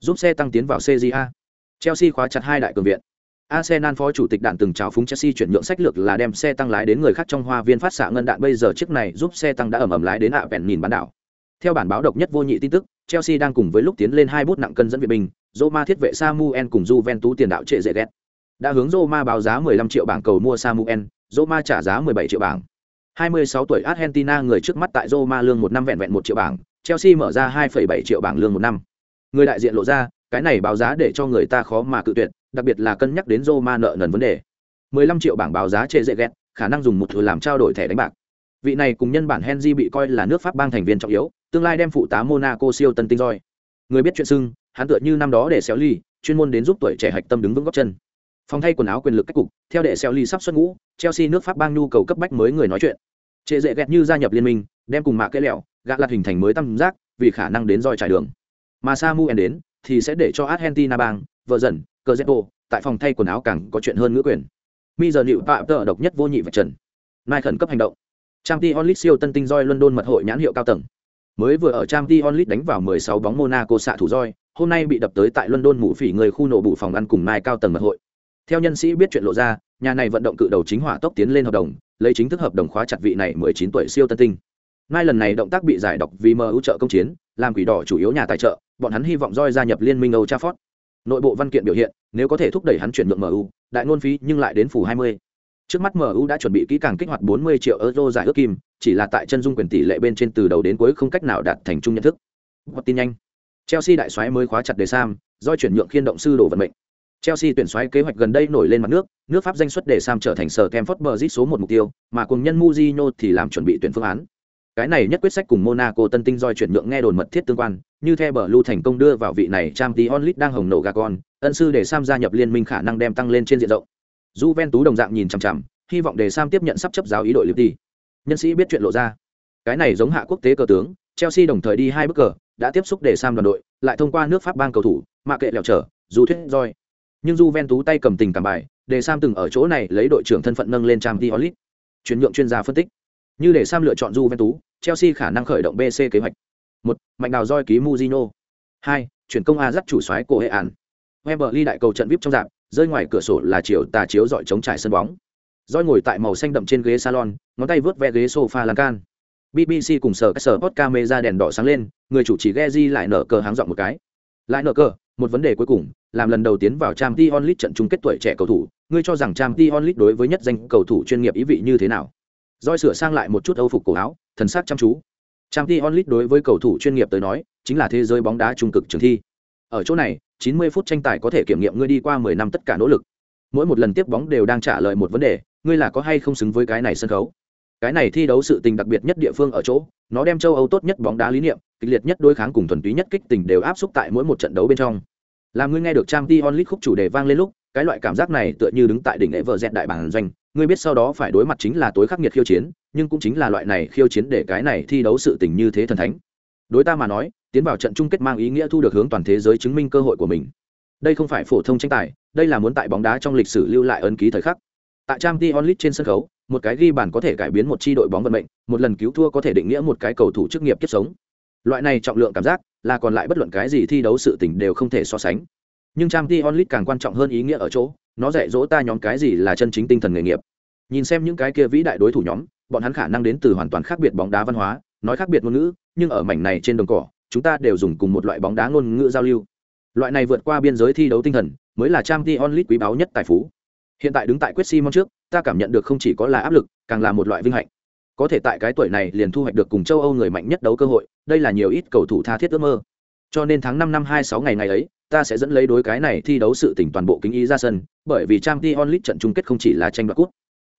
giúp xe tăng tiến vào cja chelsea khóa chặt hai đại cường viện Arsenal phó chủ tịch đạn từng chào phúng Chelsea chuyển nhượng sách lược là đem xe tăng lái đến người khác trong hoa viên phát xạ ngân đạn bây giờ chiếc này giúp xe tăng đã ẩm ẩm lái đến ạ vẹn nhìn bán đảo. Theo bản báo độc nhất vô nhị tin tức, Chelsea đang cùng với lúc tiến lên hai bút nặng cân dẫn viện binh, Roma thiết vệ Samuel cùng Juventus tiền đạo trệ dễ ghét. Đã hướng Roma báo giá 15 triệu bảng cầu mua Samuel, Roma trả giá 17 triệu bảng. 26 tuổi Argentina người trước mắt tại Roma lương một năm vẹn vẹn một triệu bảng, Chelsea mở ra 2,7 triệu bảng lương một năm. Người đại diện lộ ra, cái này báo giá để cho người ta khó mà cự tuyệt, đặc biệt là cân nhắc đến Roma nợ nần vấn đề. 15 triệu bảng báo giá chê dễ ghét, khả năng dùng một thứ làm trao đổi thẻ đánh bạc. Vị này cùng nhân bản Henry bị coi là nước Pháp bang thành viên trọng yếu, tương lai đem phụ tá Monaco siêu tân tinh roi. Người biết chuyện sưng, hắn tựa như năm đó để xéo ly, chuyên môn đến giúp tuổi trẻ hạch tâm đứng vững gót chân. Phòng thay quần áo quyền lực cách cục, theo đệ xéo ly sắp xuất ngũ, Chelsea nước Pháp bang nhu cầu cấp bách mới người nói chuyện trệ dễ ghét như gia nhập liên minh đem cùng mạ kẽ lẹo gã lạt hình thành mới tam giác vì khả năng đến roi trải đường mà samuel đến thì sẽ để cho argentina bang vợ dần cờ zepo tại phòng thay quần áo càng có chuyện hơn ngữ quyền. Mi giờ nịu tạm tờ độc nhất vô nhị và trần. Nai khẩn cấp hành động. Trang t onlit siêu tân tinh roi london mật hội nhãn hiệu cao tầng. Mới vừa ở trang t onlit đánh vào 16 bóng monaco xạ thủ roi hôm nay bị đập tới tại london mũ phỉ người khu nổ bụ phòng ăn cùng mai cao tầng mật hội. Theo nhân sĩ biết chuyện lộ ra nhà này vận động cự đầu chính hỏa tốc tiến lên hợp đồng lấy chính thức hợp đồng khóa chặt vị này 19 tuổi siêu tân tinh. Mai lần này động tác bị giải độc vì MU trợ công chiến, làm quỷ đỏ chủ yếu nhà tài trợ, bọn hắn hy vọng roi gia nhập liên minh Old Trafford. Nội bộ văn kiện biểu hiện, nếu có thể thúc đẩy hắn chuyển nhượng MU, đại ngôn phí nhưng lại đến phủ 20. Trước mắt MU đã chuẩn bị kỹ càng kích hoạt 40 triệu euro giải ước kim, chỉ là tại chân dung quyền tỷ lệ bên trên từ đầu đến cuối không cách nào đạt thành chung nhận thức. Một tin nhanh. Chelsea đại soái mới khóa chặt đề Sam, doi chuyển nhượng khiên động sư đổ vận mệnh. Chelsea tuyển soái kế hoạch gần đây nổi lên mặt nước, nước Pháp danh xuất để Sam trở thành sở Kemford Bridge số một mục tiêu, mà cùng nhân Mourinho thì làm chuẩn bị tuyển phương án. Cái này nhất quyết sách cùng Monaco tân tinh roi chuyển nhượng nghe đồn mật thiết tương quan, như theo bờ thành công đưa vào vị này Champions League đang hồng nổ Gagon, ân sư để Sam gia nhập liên minh khả năng đem tăng lên trên diện rộng. Juventus đồng dạng nhìn chằm chằm, hy vọng để Sam tiếp nhận sắp chấp giáo ý đội Liverpool. Nhân sĩ biết chuyện lộ ra. Cái này giống hạ quốc tế cờ tướng, Chelsea đồng thời đi hai bước cờ, đã tiếp xúc để Sam đoàn đội, lại thông qua nước Pháp bang cầu thủ, mà kệ lèo trở, dù thuyết roi nhưng Juventus tay cầm tình cảm bài, để Sam từng ở chỗ này lấy đội trưởng thân phận nâng lên Champions League. Chuyển nhượng chuyên gia phân tích. Như để Sam lựa chọn Juventus, Chelsea khả năng khởi động BC kế hoạch. một Mạnh đào roi ký Mujino. hai Chuyển công A dắt chủ soái cổ hệ án. Wembley đại cầu trận VIP trong dạng, rơi ngoài cửa sổ là chiều tà chiếu dọi chống trải sân bóng. Roi ngồi tại màu xanh đậm trên ghế salon, ngón tay vướt ve ghế sofa lan can. BBC cùng sở sở hot camera đèn đỏ sáng lên, người chủ trì Geji lại nở cờ háng giọng một cái. Lại nở cờ, một vấn đề cuối cùng, làm lần đầu tiến vào Champions League trận chung kết tuổi trẻ cầu thủ, ngươi cho rằng Champions League đối với nhất danh cầu thủ chuyên nghiệp ý vị như thế nào? Doi sửa sang lại một chút âu phục cổ áo, thần sắc chăm chú. Champions League đối với cầu thủ chuyên nghiệp tới nói, chính là thế giới bóng đá trung cực trường thi. Ở chỗ này, 90 phút tranh tài có thể kiểm nghiệm ngươi đi qua 10 năm tất cả nỗ lực. Mỗi một lần tiếp bóng đều đang trả lời một vấn đề, ngươi là có hay không xứng với cái này sân khấu. Cái này thi đấu sự tình đặc biệt nhất địa phương ở chỗ, nó đem châu Âu tốt nhất bóng đá lý niệm, kịch liệt nhất đối kháng cùng thuần túy nhất kích tình đều áp xúc tại mỗi một trận đấu bên trong. Làm ngươi nghe được Champions League khúc chủ đề vang lên lúc, cái loại cảm giác này tựa như đứng tại đỉnh vợ dẹt đại bảng doanh, ngươi biết sau đó phải đối mặt chính là tối khắc nghiệt khiêu chiến, nhưng cũng chính là loại này khiêu chiến để cái này thi đấu sự tình như thế thần thánh. Đối ta mà nói, tiến vào trận chung kết mang ý nghĩa thu được hướng toàn thế giới chứng minh cơ hội của mình. Đây không phải phổ thông tranh tài, đây là muốn tại bóng đá trong lịch sử lưu lại ấn ký thời khắc. Tại trang t onlit trên sân khấu, một cái ghi bàn có thể cải biến một chi đội bóng vận mệnh, một lần cứu thua có thể định nghĩa một cái cầu thủ chức nghiệp kiếp sống. Loại này trọng lượng cảm giác, là còn lại bất luận cái gì thi đấu sự tình đều không thể so sánh. Nhưng Champions Onlit càng quan trọng hơn ý nghĩa ở chỗ, nó dạy dỗ ta nhóm cái gì là chân chính tinh thần nghề nghiệp. Nhìn xem những cái kia vĩ đại đối thủ nhóm, bọn hắn khả năng đến từ hoàn toàn khác biệt bóng đá văn hóa, nói khác biệt ngôn ngữ, nhưng ở mảnh này trên đồng cỏ, chúng ta đều dùng cùng một loại bóng đá ngôn ngữ giao lưu. Loại này vượt qua biên giới thi đấu tinh thần, mới là Champions Onlit quý báu nhất tài phú. Hiện tại đứng tại quyết Simon trước, ta cảm nhận được không chỉ có là áp lực, càng là một loại vinh hạnh. Có thể tại cái tuổi này liền thu hoạch được cùng châu Âu người mạnh nhất đấu cơ hội, đây là nhiều ít cầu thủ tha thiết ước mơ. Cho nên tháng 5 năm 26 ngày ngày ấy, ta sẽ dẫn lấy đối cái này thi đấu sự tỉnh toàn bộ kính ý ra sân, bởi vì Champions League trận chung kết không chỉ là tranh đoạt cúp.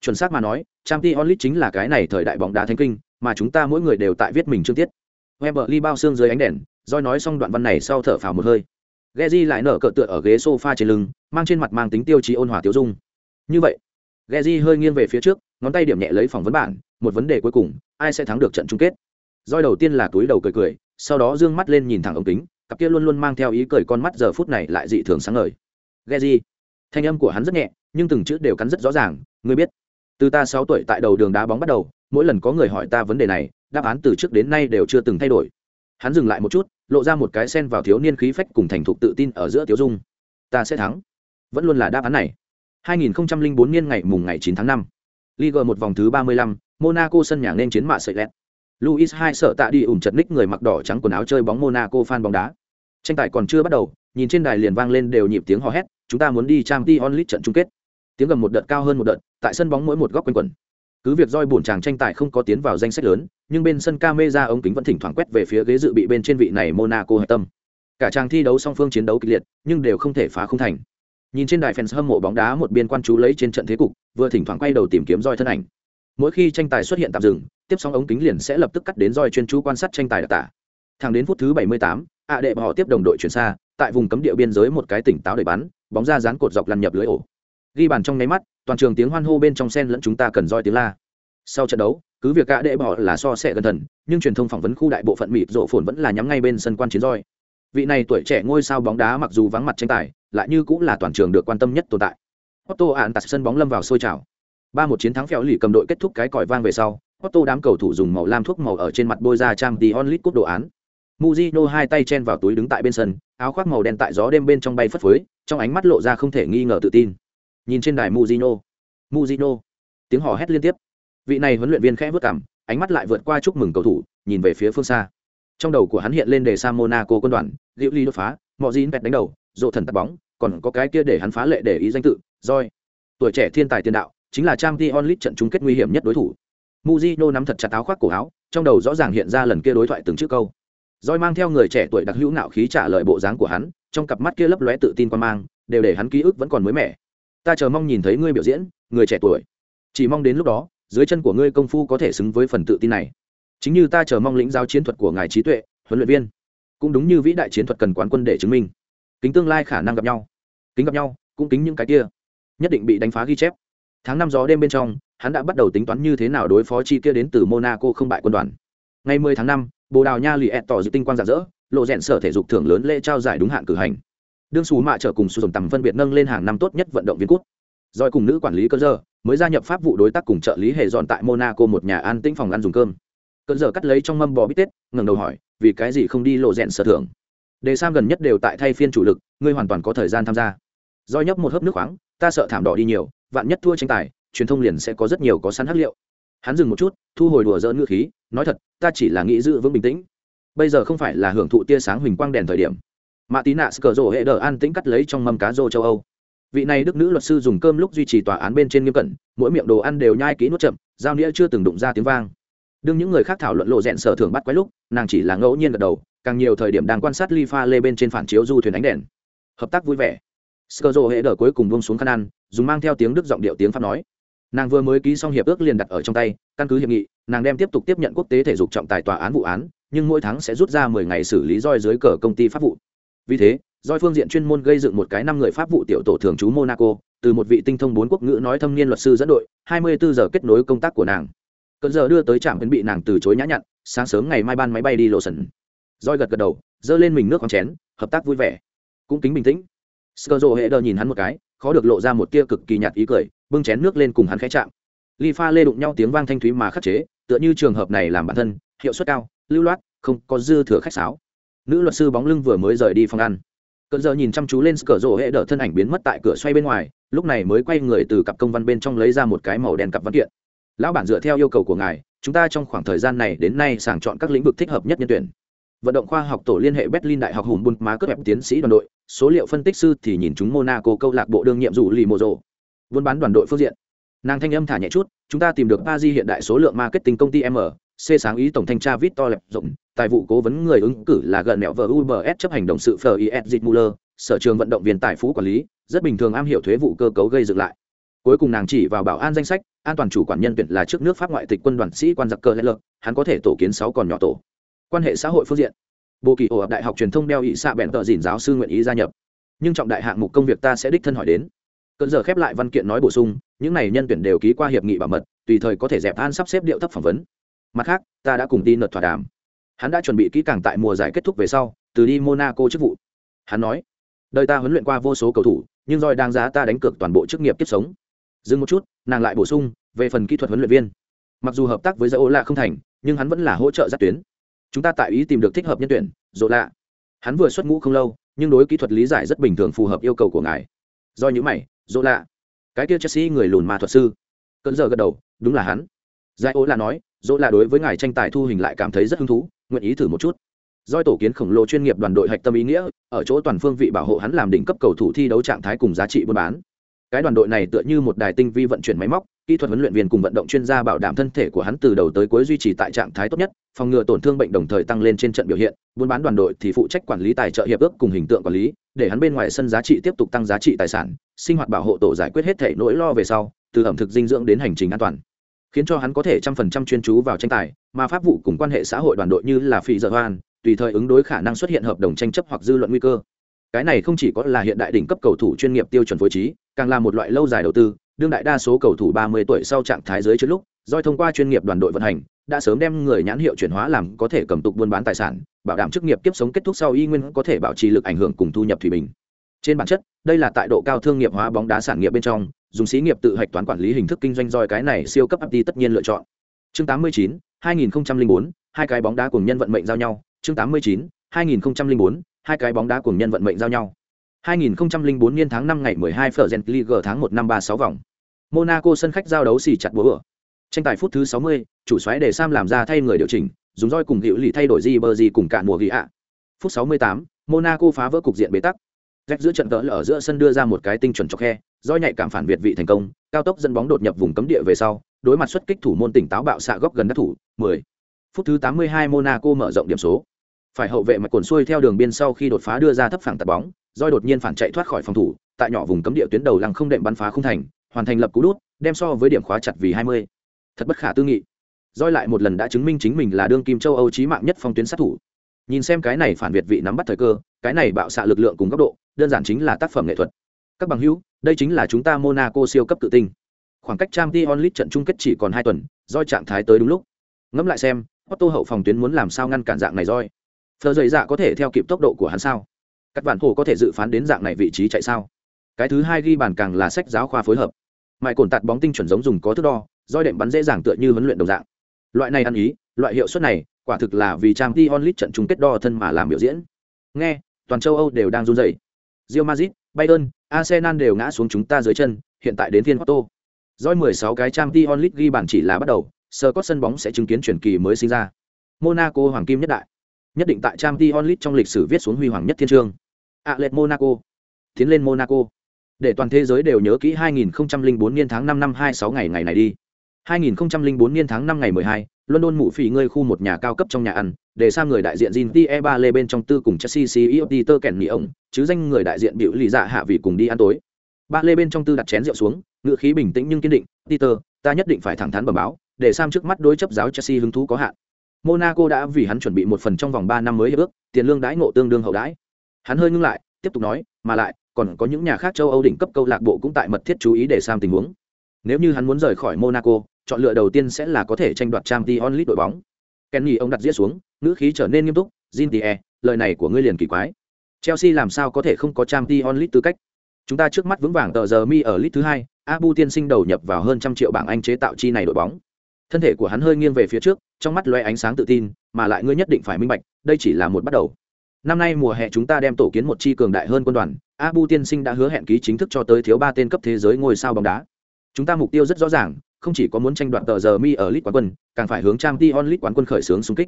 Chuẩn xác mà nói, Champions League chính là cái này thời đại bóng đá thánh kinh, mà chúng ta mỗi người đều tại viết mình chương tiết. Wembley bao xương dưới ánh đèn, Doi nói xong đoạn văn này sau thở phào một hơi. Geji lại nở cờ tựa ở ghế sofa trên lưng, mang trên mặt mang tính tiêu chí ôn hòa tiêu dung. Như vậy, Geji hơi nghiêng về phía trước, ngón tay điểm nhẹ lấy phòng vấn bản, một vấn đề cuối cùng, ai sẽ thắng được trận chung kết? Doi đầu tiên là túi đầu cười cười, sau đó dương mắt lên nhìn thẳng ống kính, cặp kia luôn luôn mang theo ý cười con mắt giờ phút này lại dị thường sáng ngời. Geji, thanh âm của hắn rất nhẹ, nhưng từng chữ đều cắn rất rõ ràng, ngươi biết, từ ta sáu tuổi tại đầu đường đá bóng bắt đầu, mỗi lần có người hỏi ta vấn đề này, đáp án từ trước đến nay đều chưa từng thay đổi. Hắn dừng lại một chút, lộ ra một cái sen vào thiếu niên khí phách cùng thành thục tự tin ở giữa Tiếu Dung. Ta sẽ thắng. Vẫn luôn là đáp án này. 2004 niên ngày mùng ngày 9 tháng 5. Ligue một vòng thứ 35, Monaco sân nhà nên chiến mạ sợi lẹt. Luis hai sợ tạ đi ủn chật ních người mặc đỏ trắng quần áo chơi bóng Monaco fan bóng đá. Tranh tài còn chưa bắt đầu, nhìn trên đài liền vang lên đều nhịp tiếng hò hét, chúng ta muốn đi Champions League trận chung kết. Tiếng gầm một đợt cao hơn một đợt, tại sân bóng mỗi một góc quanh quẩn. Cứ việc roi buồn chàng tranh tài không có tiến vào danh sách lớn, nhưng bên sân camera ống kính vẫn thỉnh thoảng quét về phía ghế dự bị bên trên vị này Monaco hạch tâm. Cả chàng thi đấu song phương chiến đấu kịch liệt, nhưng đều không thể phá không thành. Nhìn trên đài fans hâm mộ bóng đá một biên quan chú lấy trên trận thế cục, vừa thỉnh thoảng quay đầu tìm kiếm roi thân ảnh. Mỗi khi tranh tài xuất hiện tạm dừng, tiếp sóng ống kính liền sẽ lập tức cắt đến roi chuyên chú quan sát tranh tài đặc tả. Thẳng đến phút thứ 78, ạ đệ họ tiếp đồng đội chuyển xa, tại vùng cấm địa biên giới một cái tỉnh táo để bắn, bóng ra dán cột dọc lăn nhập lưới ổ. Ghi bàn trong nháy mắt, toàn trường tiếng hoan hô bên trong sen lẫn chúng ta cần roi tiếng la. Sau trận đấu, cứ việc ạ đệ bỏ là so sẻ gần thần, nhưng truyền thông phỏng vấn khu đại bộ phận mịt rộ phồn vẫn là nhắm ngay bên sân quan chiến roi. Vị này tuổi trẻ ngôi sao bóng đá mặc dù vắng mặt tranh tài, lại như cũng là toàn trường được quan tâm nhất tồn tại. Otto ạn tạt sân bóng lâm vào sôi trào. Ba một chiến thắng phèo lì cầm đội kết thúc cái còi vang về sau, Otto đám cầu thủ dùng màu lam thuốc màu ở trên mặt bôi ra trang tí onlit cúp đồ án. muzino hai tay chen vào túi đứng tại bên sân, áo khoác màu đen tại gió đêm bên trong bay phất phới, trong ánh mắt lộ ra không thể nghi ngờ tự tin. Nhìn trên đài muzino muzino tiếng hò hét liên tiếp. Vị này huấn luyện viên khẽ vất cằm, ánh mắt lại vượt qua chúc mừng cầu thủ, nhìn về phía phương xa. Trong đầu của hắn hiện lên đề Sam Monaco quân đoàn, liệu Ly đột phá, mọi Dín bẹt đánh đầu, rộ thần tạt bóng, còn có cái kia để hắn phá lệ để ý danh tự, Roi. Tuổi trẻ thiên tài tiền đạo, chính là Champions League trận chung kết nguy hiểm nhất đối thủ. Mujino nắm thật chặt áo khoác cổ áo, trong đầu rõ ràng hiện ra lần kia đối thoại từng chữ câu. rồi mang theo người trẻ tuổi đặc hữu nạo khí trả lời bộ dáng của hắn, trong cặp mắt kia lấp lóe tự tin quan mang, đều để hắn ký ức vẫn còn mới mẻ. Ta chờ mong nhìn thấy ngươi biểu diễn, người trẻ tuổi. Chỉ mong đến lúc đó, dưới chân của ngươi công phu có thể xứng với phần tự tin này. Chính như ta chờ mong lĩnh giáo chiến thuật của ngài trí tuệ, huấn luyện viên. Cũng đúng như vĩ đại chiến thuật cần quán quân để chứng minh. Kính tương lai khả năng gặp nhau. Kính gặp nhau, cũng kính những cái kia. Nhất định bị đánh phá ghi chép. Tháng năm gió đêm bên trong, hắn đã bắt đầu tính toán như thế nào đối phó chi kia đến từ Monaco không bại quân đoàn. Ngày 10 tháng 5, Bồ Đào Nha lì ẹt tỏ dự tinh quang rạng rỡ, lộ rèn sở thể dục thưởng lớn lễ trao giải đúng hạn cử hành. Đương xù Mạ trở cùng sử dụng tầm phân biệt nâng lên hàng năm tốt nhất vận động viên quốc. Rồi cùng nữ quản lý cơ giờ, mới gia nhập pháp vụ đối tác cùng trợ lý hệ dọn tại Monaco một nhà an tĩnh phòng ăn dùng cơm. Cơ giờ cắt lấy trong mâm bò bít tết, ngẩng đầu hỏi, vì cái gì không đi lộ rèn sở thưởng? Đề Sam gần nhất đều tại thay phiên chủ lực, ngươi hoàn toàn có thời gian tham gia. do nhấp một hớp nước khoáng, ta sợ thảm đỏ đi nhiều, vạn nhất thua tranh tài, truyền thông liền sẽ có rất nhiều có sẵn hắc liệu. Hắn dừng một chút, thu hồi đùa giỡn ngữ khí, nói thật, ta chỉ là nghĩ giữ vững bình tĩnh. Bây giờ không phải là hưởng thụ tia sáng huỳnh quang đèn thời điểm. mạ Tí Nạ cờ rổ hệ đờ an tĩnh cắt lấy trong mâm cá rô châu Âu. Vị này đức nữ luật sư dùng cơm lúc duy trì tòa án bên trên nghiêm cẩn, mỗi miệng đồ ăn đều nhai kỹ nuốt chậm, dao nghĩa chưa từng đụng ra tiếng vang. đương những người khác thảo luận lộ rẽn sở thường bắt quái lúc nàng chỉ là ngẫu nhiên gật đầu càng nhiều thời điểm đang quan sát ly pha lê bên trên phản chiếu du thuyền ánh đèn hợp tác vui vẻ sơ dô hệ đờ cuối cùng buông xuống khăn ăn, dùng mang theo tiếng đức giọng điệu tiếng pháp nói. Nàng vừa mới ký xong hiệp ước liền đặt ở trong tay, căn cứ hiệp nghị, nàng đem tiếp tục tiếp nhận quốc tế thể dục trọng tài tòa án vụ án, nhưng mỗi tháng sẽ rút ra mười ngày xử lý roi dưới cờ công ty pháp vụ. Vì thế, roi phương diện chuyên môn gây dựng một cái năm người pháp vụ tiểu tổ thường trú monaco, từ một vị tinh thông bốn quốc ngữ nói thâm niên luật sư dẫn đội, hai mươi bốn giờ kết nối công tác của nàng. Cận giờ đưa tới trạm vẫn bị nàng từ chối nhã nhặn, sáng sớm ngày mai ban máy bay đi lộ sần roi gật gật đầu, giơ lên mình nước khoáng chén, hợp tác vui vẻ. Cũng kính bình tĩnh sơ dô hệ đờ nhìn hắn một cái, khó được lộ ra một tia cực kỳ nhạt ý cười, bưng chén nước lên cùng hắn khẽ chạm. Ly pha lê đụng nhau tiếng vang thanh thúy mà khắc chế, tựa như trường hợp này làm bản thân, hiệu suất cao, lưu loát, không có dư thừa khách sáo. Nữ luật sư bóng lưng vừa mới rời đi phòng ăn. Cận giờ nhìn chăm chú lên cửa rổ hệ đỡ thân ảnh biến mất tại cửa xoay bên ngoài, lúc này mới quay người từ cặp công văn bên trong lấy ra một cái màu đen cặp văn kiện. Lão bản dựa theo yêu cầu của ngài, chúng ta trong khoảng thời gian này đến nay sàng chọn các lĩnh vực thích hợp nhất nhân tuyển vận động khoa học tổ liên hệ berlin đại học hùng bund má cướp ép tiến sĩ đoàn đội, số liệu phân tích sư thì nhìn chúng monaco câu lạc bộ đương nhiệm rủ lì mộ rộ. Buôn bán đoàn đội phương diện. Nàng thanh âm thả nhẹ chút, chúng ta tìm được ba di hiện đại số lượng marketing công ty m, c sáng ý tổng thanh tra victor lẹp rộng, tài vụ cố vấn người ứng cử là gần mẹo vợ ubs chấp hành động sự fis dịch muller sở trường vận động viên tài phú quản lý, rất bình thường am hiểu thuế vụ cơ cấu gây dựng lại. Cuối cùng nàng chỉ vào bảo an danh sách, an toàn chủ quản nhân tuyển là trước nước pháp ngoại tịch quân đoàn sĩ quan giặc cơ lê lợn hắn có thể tổ kiến sáu còn nhỏ tổ quan hệ xã hội phương diện. Bộ kỳ ổ đại học truyền thông đeo ỵ xạ bẹn tờ dìn giáo sư nguyện ý gia nhập. Nhưng trọng đại hạng mục công việc ta sẽ đích thân hỏi đến. Cơn giờ khép lại văn kiện nói bổ sung, những này nhân tuyển đều ký qua hiệp nghị bảo mật, tùy thời có thể dẹp an sắp xếp điệu thấp phỏng vấn. Mặt khác, ta đã cùng tin nợt thỏa đàm. Hắn đã chuẩn bị kỹ càng tại mùa giải kết thúc về sau, từ đi monaco chức vụ. Hắn nói, đời ta huấn luyện qua vô số cầu thủ, nhưng roi đang giá ta đánh cược toàn bộ chức nghiệp kiếp sống. Dừng một chút, nàng lại bổ sung, về phần kỹ thuật huấn luyện viên, mặc dù hợp tác với giải ô là không thành, nhưng hắn vẫn là hỗ trợ giáp tuyến chúng ta tại ý tìm được thích hợp nhân tuyển, dỗ lạ. Hắn vừa xuất ngũ không lâu, nhưng đối kỹ thuật lý giải rất bình thường phù hợp yêu cầu của ngài. Do những mày, dỗ lạ. Cái kia chelsea người lùn mà thuật sư. Cơn giờ gật đầu, đúng là hắn. Giải ô là nói, dỗ lạ đối với ngài tranh tài thu hình lại cảm thấy rất hứng thú, nguyện ý thử một chút. Doi tổ kiến khổng lồ chuyên nghiệp đoàn đội hạch tâm ý nghĩa, ở chỗ toàn phương vị bảo hộ hắn làm đỉnh cấp cầu thủ thi đấu trạng thái cùng giá trị buôn bán cái đoàn đội này tựa như một đài tinh vi vận chuyển máy móc, kỹ thuật huấn luyện viên cùng vận động chuyên gia bảo đảm thân thể của hắn từ đầu tới cuối duy trì tại trạng thái tốt nhất, phòng ngừa tổn thương bệnh đồng thời tăng lên trên trận biểu hiện, buôn bán đoàn đội thì phụ trách quản lý tài trợ hiệp ước cùng hình tượng quản lý, để hắn bên ngoài sân giá trị tiếp tục tăng giá trị tài sản, sinh hoạt bảo hộ tổ giải quyết hết thể nỗi lo về sau, từ ẩm thực dinh dưỡng đến hành trình an toàn. Khiến cho hắn có thể trăm phần trăm chuyên chú vào tranh tài, mà pháp vụ cùng quan hệ xã hội đoàn đội như là phi dợ hoan, tùy thời ứng đối khả năng xuất hiện hợp đồng tranh chấp hoặc dư luận nguy cơ cái này không chỉ có là hiện đại đỉnh cấp cầu thủ chuyên nghiệp tiêu chuẩn phối trí càng là một loại lâu dài đầu tư đương đại đa số cầu thủ 30 tuổi sau trạng thái dưới trước lúc doi thông qua chuyên nghiệp đoàn đội vận hành đã sớm đem người nhãn hiệu chuyển hóa làm có thể cầm tục buôn bán tài sản bảo đảm chức nghiệp kiếp sống kết thúc sau y nguyên có thể bảo trì lực ảnh hưởng cùng thu nhập thủy bình. Trên bản chất đây là tại độ cao thương nghiệp hóa bóng đá sản nghiệp bên trong dùng xí nghiệp tự hạch toán quản lý hình thức kinh doanh roi cái này siêu cấp apti tất nhiên lựa chọn. Chương 89, 2004, hai cái bóng đá cùng nhân vận mệnh giao nhau. Chương 89, 2004, hai cái bóng đá cùng nhân vận mệnh giao nhau 2004 niên tháng 5 ngày 12 Fergen League tháng 1 năm 36 vòng. Monaco sân khách giao đấu xỉ chặt búa. Tranh tài phút thứ 60, chủ soái để Sam làm ra thay người điều chỉnh, dùng roi cùng hữu lì thay đổi Ribery cùng cả mùa ghi ạ. Phút 68, Monaco phá vỡ cục diện bế tắc. Rách giữa trận cỡ ở giữa sân đưa ra một cái tinh chuẩn chọc khe, roi nhạy cảm phản việt vị thành công, cao tốc dẫn bóng đột nhập vùng cấm địa về sau, đối mặt xuất kích thủ môn tỉnh táo bạo xạ góc gần đất thủ, 10. Phút thứ 82 Monaco mở rộng điểm số. Phải hậu vệ mạch cuộn xuôi theo đường biên sau khi đột phá đưa ra thấp phẳng tạt bóng, Doi đột nhiên phản chạy thoát khỏi phòng thủ tại nhỏ vùng cấm địa tuyến đầu lăng không đệm bắn phá không thành hoàn thành lập cú đút đem so với điểm khóa chặt vì hai mươi. Thật bất khả tư nghị. Doi lại một lần đã chứng minh chính mình là đương kim châu âu trí mạng nhất phong tuyến sát thủ. Nhìn xem cái này phản việt vị nắm bắt thời cơ cái này bạo xạ lực lượng cùng góc độ đơn giản chính là tác phẩm nghệ thuật. Các bằng hữu đây chính là chúng ta monaco siêu cấp tự tinh khoảng cách trang t onlit trận chung kết chỉ còn hai tuần Doi trạng thái tới đúng lúc. Ngẫm lại xem Otto hậu phòng tuyến muốn làm sao ngăn cản dạng này roi thợ dày dạ có thể theo kịp tốc độ của hắn sao? Các bạn hồ có thể dự phán đến dạng này vị trí chạy sao? Cái thứ hai ghi bàn càng là sách giáo khoa phối hợp. Mãi cồn tạt bóng tinh chuẩn giống dùng có thước đo roi đệm bắn dễ dàng tựa như huấn luyện đồng dạng. Loại này ăn ý loại hiệu suất này quả thực là vì trang t onlit trận chung kết đo thân mà làm biểu diễn. Nghe toàn châu âu đều đang run rẩy. Real Madrid, Bayern, Arsenal đều ngã xuống chúng ta dưới chân, hiện tại đến phiên Otto. Doi 16 cái trang Champions League ghi bàn chỉ là bắt đầu, sơ có sân bóng sẽ chứng kiến chuyển kỳ mới sinh ra. Monaco hoàng kim nhất đại, nhất định tại Champions League trong lịch sử viết xuống huy hoàng nhất thiên chương Atletico lệch monaco. Tiến lên monaco. Để toàn thế giới đều nhớ kỹ 2004 niên tháng 5 năm 26 ngày ngày này đi. 2004 niên tháng 5 ngày 12, london mụ phỉ ngươi khu một nhà cao cấp trong nhà ăn để sang người đại diện Jin e ba lê bên trong tư cùng chelsea ceo peter kèn nhị ổng chứ danh người đại diện biểu lì dạ hạ vị cùng đi ăn tối. Ba lê bên trong tư đặt chén rượu xuống ngựa khí bình tĩnh nhưng kiên định peter ta nhất định phải thẳng thắn bẩm báo để sam trước mắt đối chấp giáo chelsea hứng thú có hạn monaco đã vì hắn chuẩn bị một phần trong vòng ba năm mới hiệp ước tiền lương đãi ngộ tương đương hậu đãi. Hắn hơi ngưng lại tiếp tục nói mà lại còn có những nhà khác châu âu đỉnh cấp câu lạc bộ cũng tại mật thiết chú ý để sam tình huống. Nếu như hắn muốn rời khỏi monaco chọn lựa đầu tiên sẽ là có thể tranh đoạt Champions League onlit đội bóng. Kenny ông đặt dĩa xuống ngữ khí trở nên nghiêm túc "Jintie, lời này của ngươi liền kỳ quái. Chelsea làm sao có thể không có Champions League onlit tư cách? Chúng ta trước mắt vững vàng tờ giờ mi ở League thứ hai abu tiên sinh đầu nhập vào hơn trăm triệu bảng anh chế tạo chi này đội bóng thân thể của hắn hơi nghiêng về phía trước, trong mắt loe ánh sáng tự tin, mà lại ngươi nhất định phải minh bạch, đây chỉ là một bắt đầu. Năm nay mùa hè chúng ta đem tổ kiến một chi cường đại hơn quân đoàn, abu tiên sinh đã hứa hẹn ký chính thức cho tới thiếu ba tên cấp thế giới ngôi sao bóng đá. Chúng ta mục tiêu rất rõ ràng, không chỉ có muốn tranh đoạt tờ giờ mi ở lit quán quân, càng phải hướng trang t onlit quán quân khởi xướng xung kích.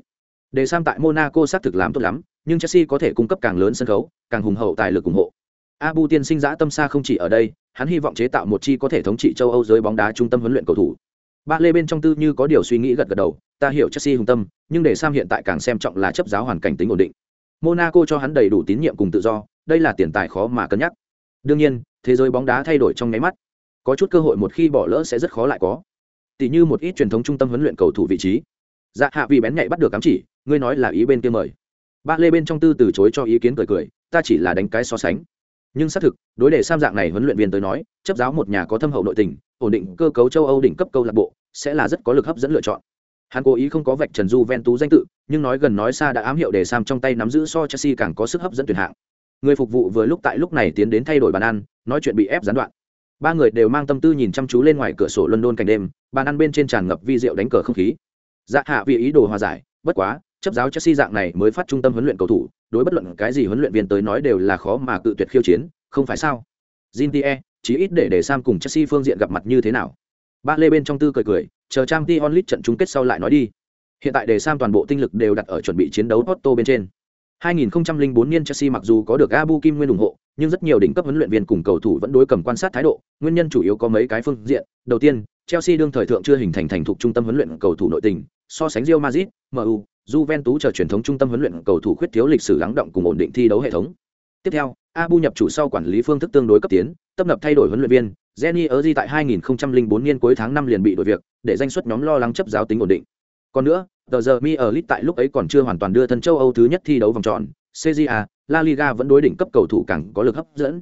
Để sam tại monaco xác thực làm tốt lắm, nhưng chelsea có thể cung cấp càng lớn sân khấu, càng hùng hậu tài lực ủng hộ. Abu tiên sinh giã tâm xa không chỉ ở đây, hắn hy vọng chế tạo một chi có thể thống trị châu âu giới bóng đá trung tâm huấn luyện cầu thủ ba lê bên trong tư như có điều suy nghĩ gật gật đầu, ta hiểu chelsea hùng tâm, nhưng để sam hiện tại càng xem trọng là chấp giáo hoàn cảnh tính ổn định. Monaco cho hắn đầy đủ tín nhiệm cùng tự do, đây là tiền tài khó mà cân nhắc. Đương nhiên, thế giới bóng đá thay đổi trong nháy mắt. Có chút cơ hội một khi bỏ lỡ sẽ rất khó lại có. Tỷ như một ít truyền thống trung tâm huấn luyện cầu thủ vị trí. Dạ hạ vì bén nhạy bắt được cắm chỉ, ngươi nói là ý bên kia mời. Ba lê bên trong tư từ chối cho ý kiến cười cười, ta chỉ là đánh cái so sánh. Nhưng xác thực, đối để sam dạng này huấn luyện viên tới nói, chấp giáo một nhà có thâm hậu nội tình, ổn định cơ cấu châu âu đỉnh cấp câu lạc bộ sẽ là rất có lực hấp dẫn lựa chọn. Hắn cố ý không có vạch trần Juventus ven tú danh tự nhưng nói gần nói xa đã ám hiệu để sam trong tay nắm giữ so chelsea càng có sức hấp dẫn tuyệt hạng. Người phục vụ vừa lúc tại lúc này tiến đến thay đổi bàn ăn nói chuyện bị ép gián đoạn. Ba người đều mang tâm tư nhìn chăm chú lên ngoài cửa sổ london cảnh đêm bàn ăn bên trên tràn ngập vi rượu đánh cờ không khí. Dạ hạ vì ý đồ hòa giải bất quá chấp giáo chelsea dạng này mới phát trung tâm huấn luyện cầu thủ đối bất luận cái gì huấn luyện viên tới nói đều là khó mà cự tuyệt khiêu chiến không phải sao? Jintie, chí ít để để Sam cùng Chelsea phương diện gặp mặt như thế nào. Ba lê bên trong tư cười cười, chờ Trang Champions onlit trận chung kết sau lại nói đi. Hiện tại để Sam toàn bộ tinh lực đều đặt ở chuẩn bị chiến đấu Porto bên trên. 2004 niên Chelsea mặc dù có được Abu Kim nguyên ủng hộ, nhưng rất nhiều đỉnh cấp huấn luyện viên cùng cầu thủ vẫn đối cầm quan sát thái độ, nguyên nhân chủ yếu có mấy cái phương diện. Đầu tiên, Chelsea đương thời thượng chưa hình thành thành thục trung tâm huấn luyện cầu thủ nội tình, so sánh Real Madrid, MU, Juventus chờ truyền thống trung tâm huấn luyện cầu thủ khuyết thiếu lịch sử lắng động cùng ổn định thi đấu hệ thống. Tiếp theo, Abu nhập chủ sau quản lý phương thức tương đối cấp tiến, tập lập thay đổi huấn luyện viên, Jenny Erzi tại 2004 niên cuối tháng 5 liền bị đổi việc, để danh suất nhóm lo lắng chấp giáo tính ổn định. Còn nữa, The The Mi ở Lit tại lúc ấy còn chưa hoàn toàn đưa thân châu Âu thứ nhất thi đấu vòng tròn, CJA, La Liga vẫn đối đỉnh cấp cầu thủ càng có lực hấp dẫn.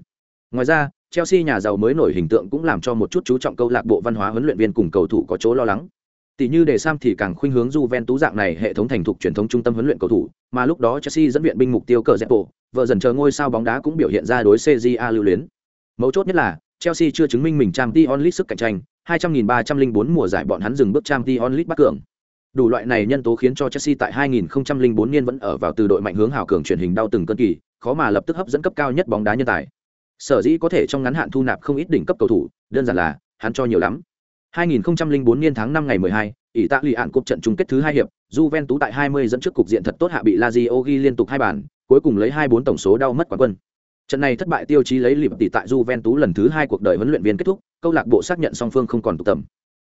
Ngoài ra, Chelsea nhà giàu mới nổi hình tượng cũng làm cho một chút chú trọng câu lạc bộ văn hóa huấn luyện viên cùng cầu thủ có chỗ lo lắng. Tỷ như để Sam thì càng khuynh hướng Juventus dạng này hệ thống thành thục truyền thống trung tâm huấn luyện cầu thủ, mà lúc đó Chelsea dẫn viện binh mục tiêu cờ Zepo, vợ dần chờ ngôi sao bóng đá cũng biểu hiện ra đối CJA lưu luyến. Mấu chốt nhất là, Chelsea chưa chứng minh mình Champions League sức cạnh tranh, 200.304 mùa giải bọn hắn dừng bước Champions League bắt cường. Đủ loại này nhân tố khiến cho Chelsea tại 2004 niên vẫn ở vào từ đội mạnh hướng hào cường truyền hình đau từng cơn kỳ, khó mà lập tức hấp dẫn cấp cao nhất bóng đá nhân tài. Sở dĩ có thể trong ngắn hạn thu nạp không ít đỉnh cấp cầu thủ, đơn giản là hắn cho nhiều lắm. 2004 niên tháng 5 ngày 12, Ý tạ lì ạn cúp trận chung kết thứ hai hiệp, Juventus tại 20 dẫn trước cục diện thật tốt hạ bị Lazio ghi liên tục hai bàn, cuối cùng lấy 2-4 tổng số đau mất quán quân. Trận này thất bại tiêu chí lấy Liệp tỷ tại Juventus lần thứ hai cuộc đời huấn luyện viên kết thúc, câu lạc bộ xác nhận song phương không còn tụ tập.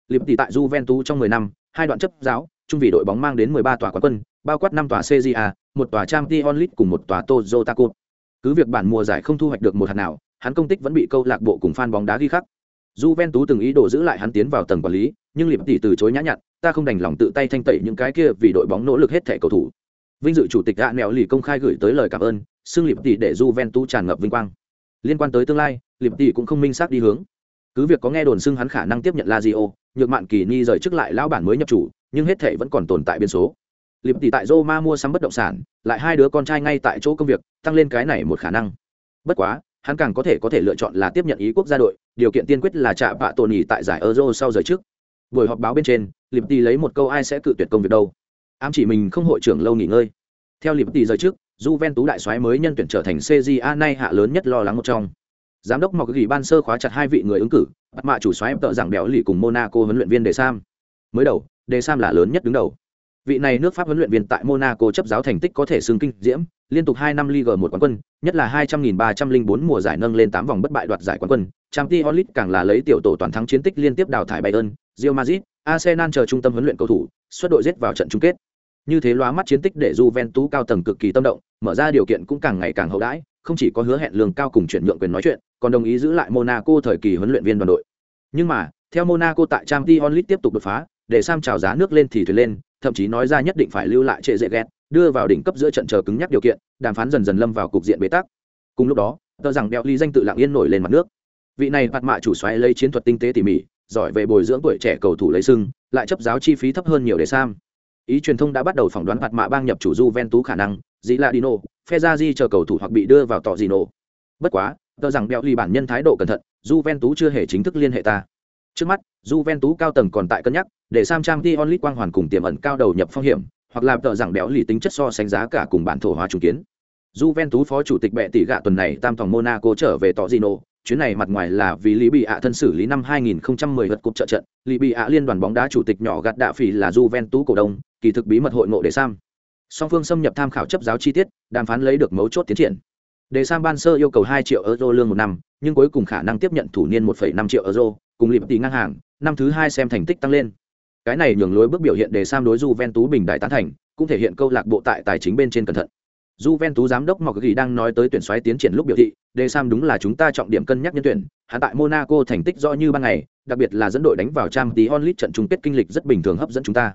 Liệp tỷ tại Juventus trong 10 năm, hai đoạn chấp giáo, trung vị đội bóng mang đến 13 tòa quán quân, bao quát 5 tòa CJA, một tòa Champions League cùng một tòa Toyota Cup. Cứ việc bản mùa giải không thu hoạch được một hạt nào, hắn công tích vẫn bị câu lạc bộ cùng fan bóng đá ghi khắc. Juventus từng ý đồ giữ lại hắn tiến vào tầng quản lý, nhưng Liệp tỷ từ chối nhã nhặn, ta không đành lòng tự tay thanh tẩy những cái kia vì đội bóng nỗ lực hết thể cầu thủ. Vinh dự chủ tịch Gã Nẹo lì công khai gửi tới lời cảm ơn, xưng Liệp tỷ để Juventus tràn ngập vinh quang. Liên quan tới tương lai, Liệp tỷ cũng không minh xác đi hướng. Cứ việc có nghe đồn xưng hắn khả năng tiếp nhận Lazio, nhược mạn kỳ ni rời chức lại lão bản mới nhập chủ, nhưng hết thể vẫn còn tồn tại biên số. Liệp tỷ tại Roma mua sắm bất động sản, lại hai đứa con trai ngay tại chỗ công việc, tăng lên cái này một khả năng. Bất quá, hắn càng có thể có thể lựa chọn là tiếp nhận ý quốc gia đội, điều kiện tiên quyết là trả bạ tổn nghỉ tại giải Euro sau rời trước. Buổi họp báo bên trên, Liệp tỷ lấy một câu ai sẽ cự tuyệt công việc đâu. Ám chỉ mình không hội trưởng lâu nghỉ ngơi. Theo Liệp tỷ rời trước, Juventus đại soái mới nhân tuyển trở thành CJA nay hạ lớn nhất lo lắng một trong. Giám đốc Mọc Gỉ ban sơ khóa chặt hai vị người ứng cử, bắt mạ chủ soái tự rằng béo lì cùng Monaco huấn luyện viên Đề Sam. Mới đầu, Đề Sam là lớn nhất đứng đầu. Vị này nước Pháp huấn luyện viên tại Monaco chấp giáo thành tích có thể xứng kinh diễm, liên tục hai năm Ligue một quán quân, nhất là hai trăm nghìn ba trăm linh bốn mùa giải nâng lên tám vòng bất bại đoạt giải quán quân, Champions League càng là lấy tiểu tổ toàn thắng chiến tích liên tiếp đào thải Bayern, Real Madrid, Arsenal chờ trung tâm huấn luyện cầu thủ, xuất đội giết vào trận chung kết. Như thế lóa mắt chiến tích để Juventus cao tầng cực kỳ tâm động, mở ra điều kiện cũng càng ngày càng hậu đãi, không chỉ có hứa hẹn lương cao cùng chuyển nhượng quyền nói chuyện, còn đồng ý giữ lại Monaco thời kỳ huấn luyện viên đoàn đội. Nhưng mà, theo Monaco tại Champions League tiếp tục đột phá, để Sam chào giá nước lên thì thuyền lên, thậm chí nói ra nhất định phải lưu lại trệ dễ ghét, đưa vào đỉnh cấp giữa trận chờ cứng nhắc điều kiện, đàm phán dần dần lâm vào cục diện bế tắc. Cùng lúc đó, tờ rằng đeo ly danh tự lặng yên nổi lên mặt nước. Vị này phạt mạ chủ xoáy lấy chiến thuật tinh tế tỉ mỉ, giỏi về bồi dưỡng tuổi trẻ cầu thủ lấy sưng, lại chấp giáo chi phí thấp hơn nhiều để Sam. Ý truyền thông đã bắt đầu phỏng đoán phạt mạ bang nhập chủ Juventus khả năng, dĩ là Dino, Fezazi chờ cầu thủ hoặc bị đưa vào tọ Dino. Bất quá, tờ rằng Bẹo lì bản nhân thái độ cẩn thận, Juventus chưa hề chính thức liên hệ ta. Trước mắt, Juventus cao tầng còn tại cân nhắc, để Sam Champions League quang hoàn cùng tiềm ẩn cao đầu nhập phong hiểm, hoặc là tờ rằng béo lì tính chất so sánh giá cả cùng bản thổ hóa chủ kiến. Juventus phó chủ tịch bệ tỷ gạ tuần này tam thòng Monaco trở về tọ Dino chuyến này mặt ngoài là vì Lý Bị ạ thân xử lý năm 2010 vật cúp trợ trận, Lý Bị ạ liên đoàn bóng đá chủ tịch nhỏ gạt đạ phỉ là Juventus cổ đông, kỳ thực bí mật hội ngộ để Sam. Song phương xâm nhập tham khảo chấp giáo chi tiết, đàm phán lấy được mấu chốt tiến triển. Để Sam Ban sơ yêu cầu 2 triệu euro lương một năm, nhưng cuối cùng khả năng tiếp nhận thủ niên 1,5 triệu euro, cùng lịp tỷ ngang hàng, năm thứ hai xem thành tích tăng lên. Cái này nhường lối bước biểu hiện để Sam đối Juventus bình đại tán thành, cũng thể hiện câu lạc bộ tại tài chính bên trên cẩn thận. Juventus giám đốc Mọc Gỉ đang nói tới tuyển xoáy tiến triển lúc biểu thị, De Sam đúng là chúng ta trọng điểm cân nhắc nhân tuyển, hắn tại Monaco thành tích rõ như ban ngày, đặc biệt là dẫn đội đánh vào Champions League trận chung kết kinh lịch rất bình thường hấp dẫn chúng ta.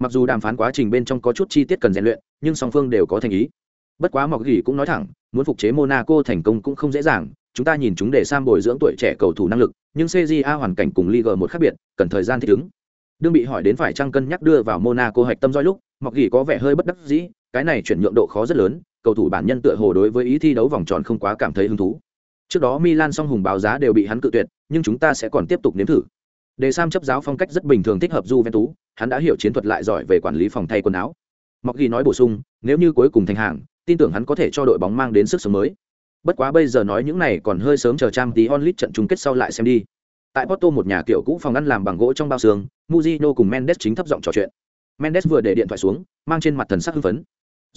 Mặc dù đàm phán quá trình bên trong có chút chi tiết cần rèn luyện, nhưng song phương đều có thành ý. Bất quá Mọc Gỉ cũng nói thẳng, muốn phục chế Monaco thành công cũng không dễ dàng, chúng ta nhìn chúng để Sam bồi dưỡng tuổi trẻ cầu thủ năng lực, nhưng CJA hoàn cảnh cùng Ligue 1 khác biệt, cần thời gian thích ứng. Đương bị hỏi đến phải chăng cân nhắc đưa vào Monaco hạch tâm roi lúc, Mọc Gỉ có vẻ hơi bất đắc dĩ, cái này chuyển nhượng độ khó rất lớn, cầu thủ bản nhân tựa hồ đối với ý thi đấu vòng tròn không quá cảm thấy hứng thú. Trước đó Milan song hùng báo giá đều bị hắn cự tuyệt, nhưng chúng ta sẽ còn tiếp tục nếm thử. Đề Sam chấp giáo phong cách rất bình thường thích hợp Juventus, hắn đã hiểu chiến thuật lại giỏi về quản lý phòng thay quần áo. Mọc ghi nói bổ sung, nếu như cuối cùng thành hàng, tin tưởng hắn có thể cho đội bóng mang đến sức sống mới. Bất quá bây giờ nói những này còn hơi sớm chờ trang tí onlit trận chung kết sau lại xem đi. Tại Porto một nhà kiểu cũ phòng ăn làm bằng gỗ trong bao sương, Mujino cùng Mendes chính thấp giọng trò chuyện. Mendes vừa để điện thoại xuống, mang trên mặt thần sắc hưng phấn.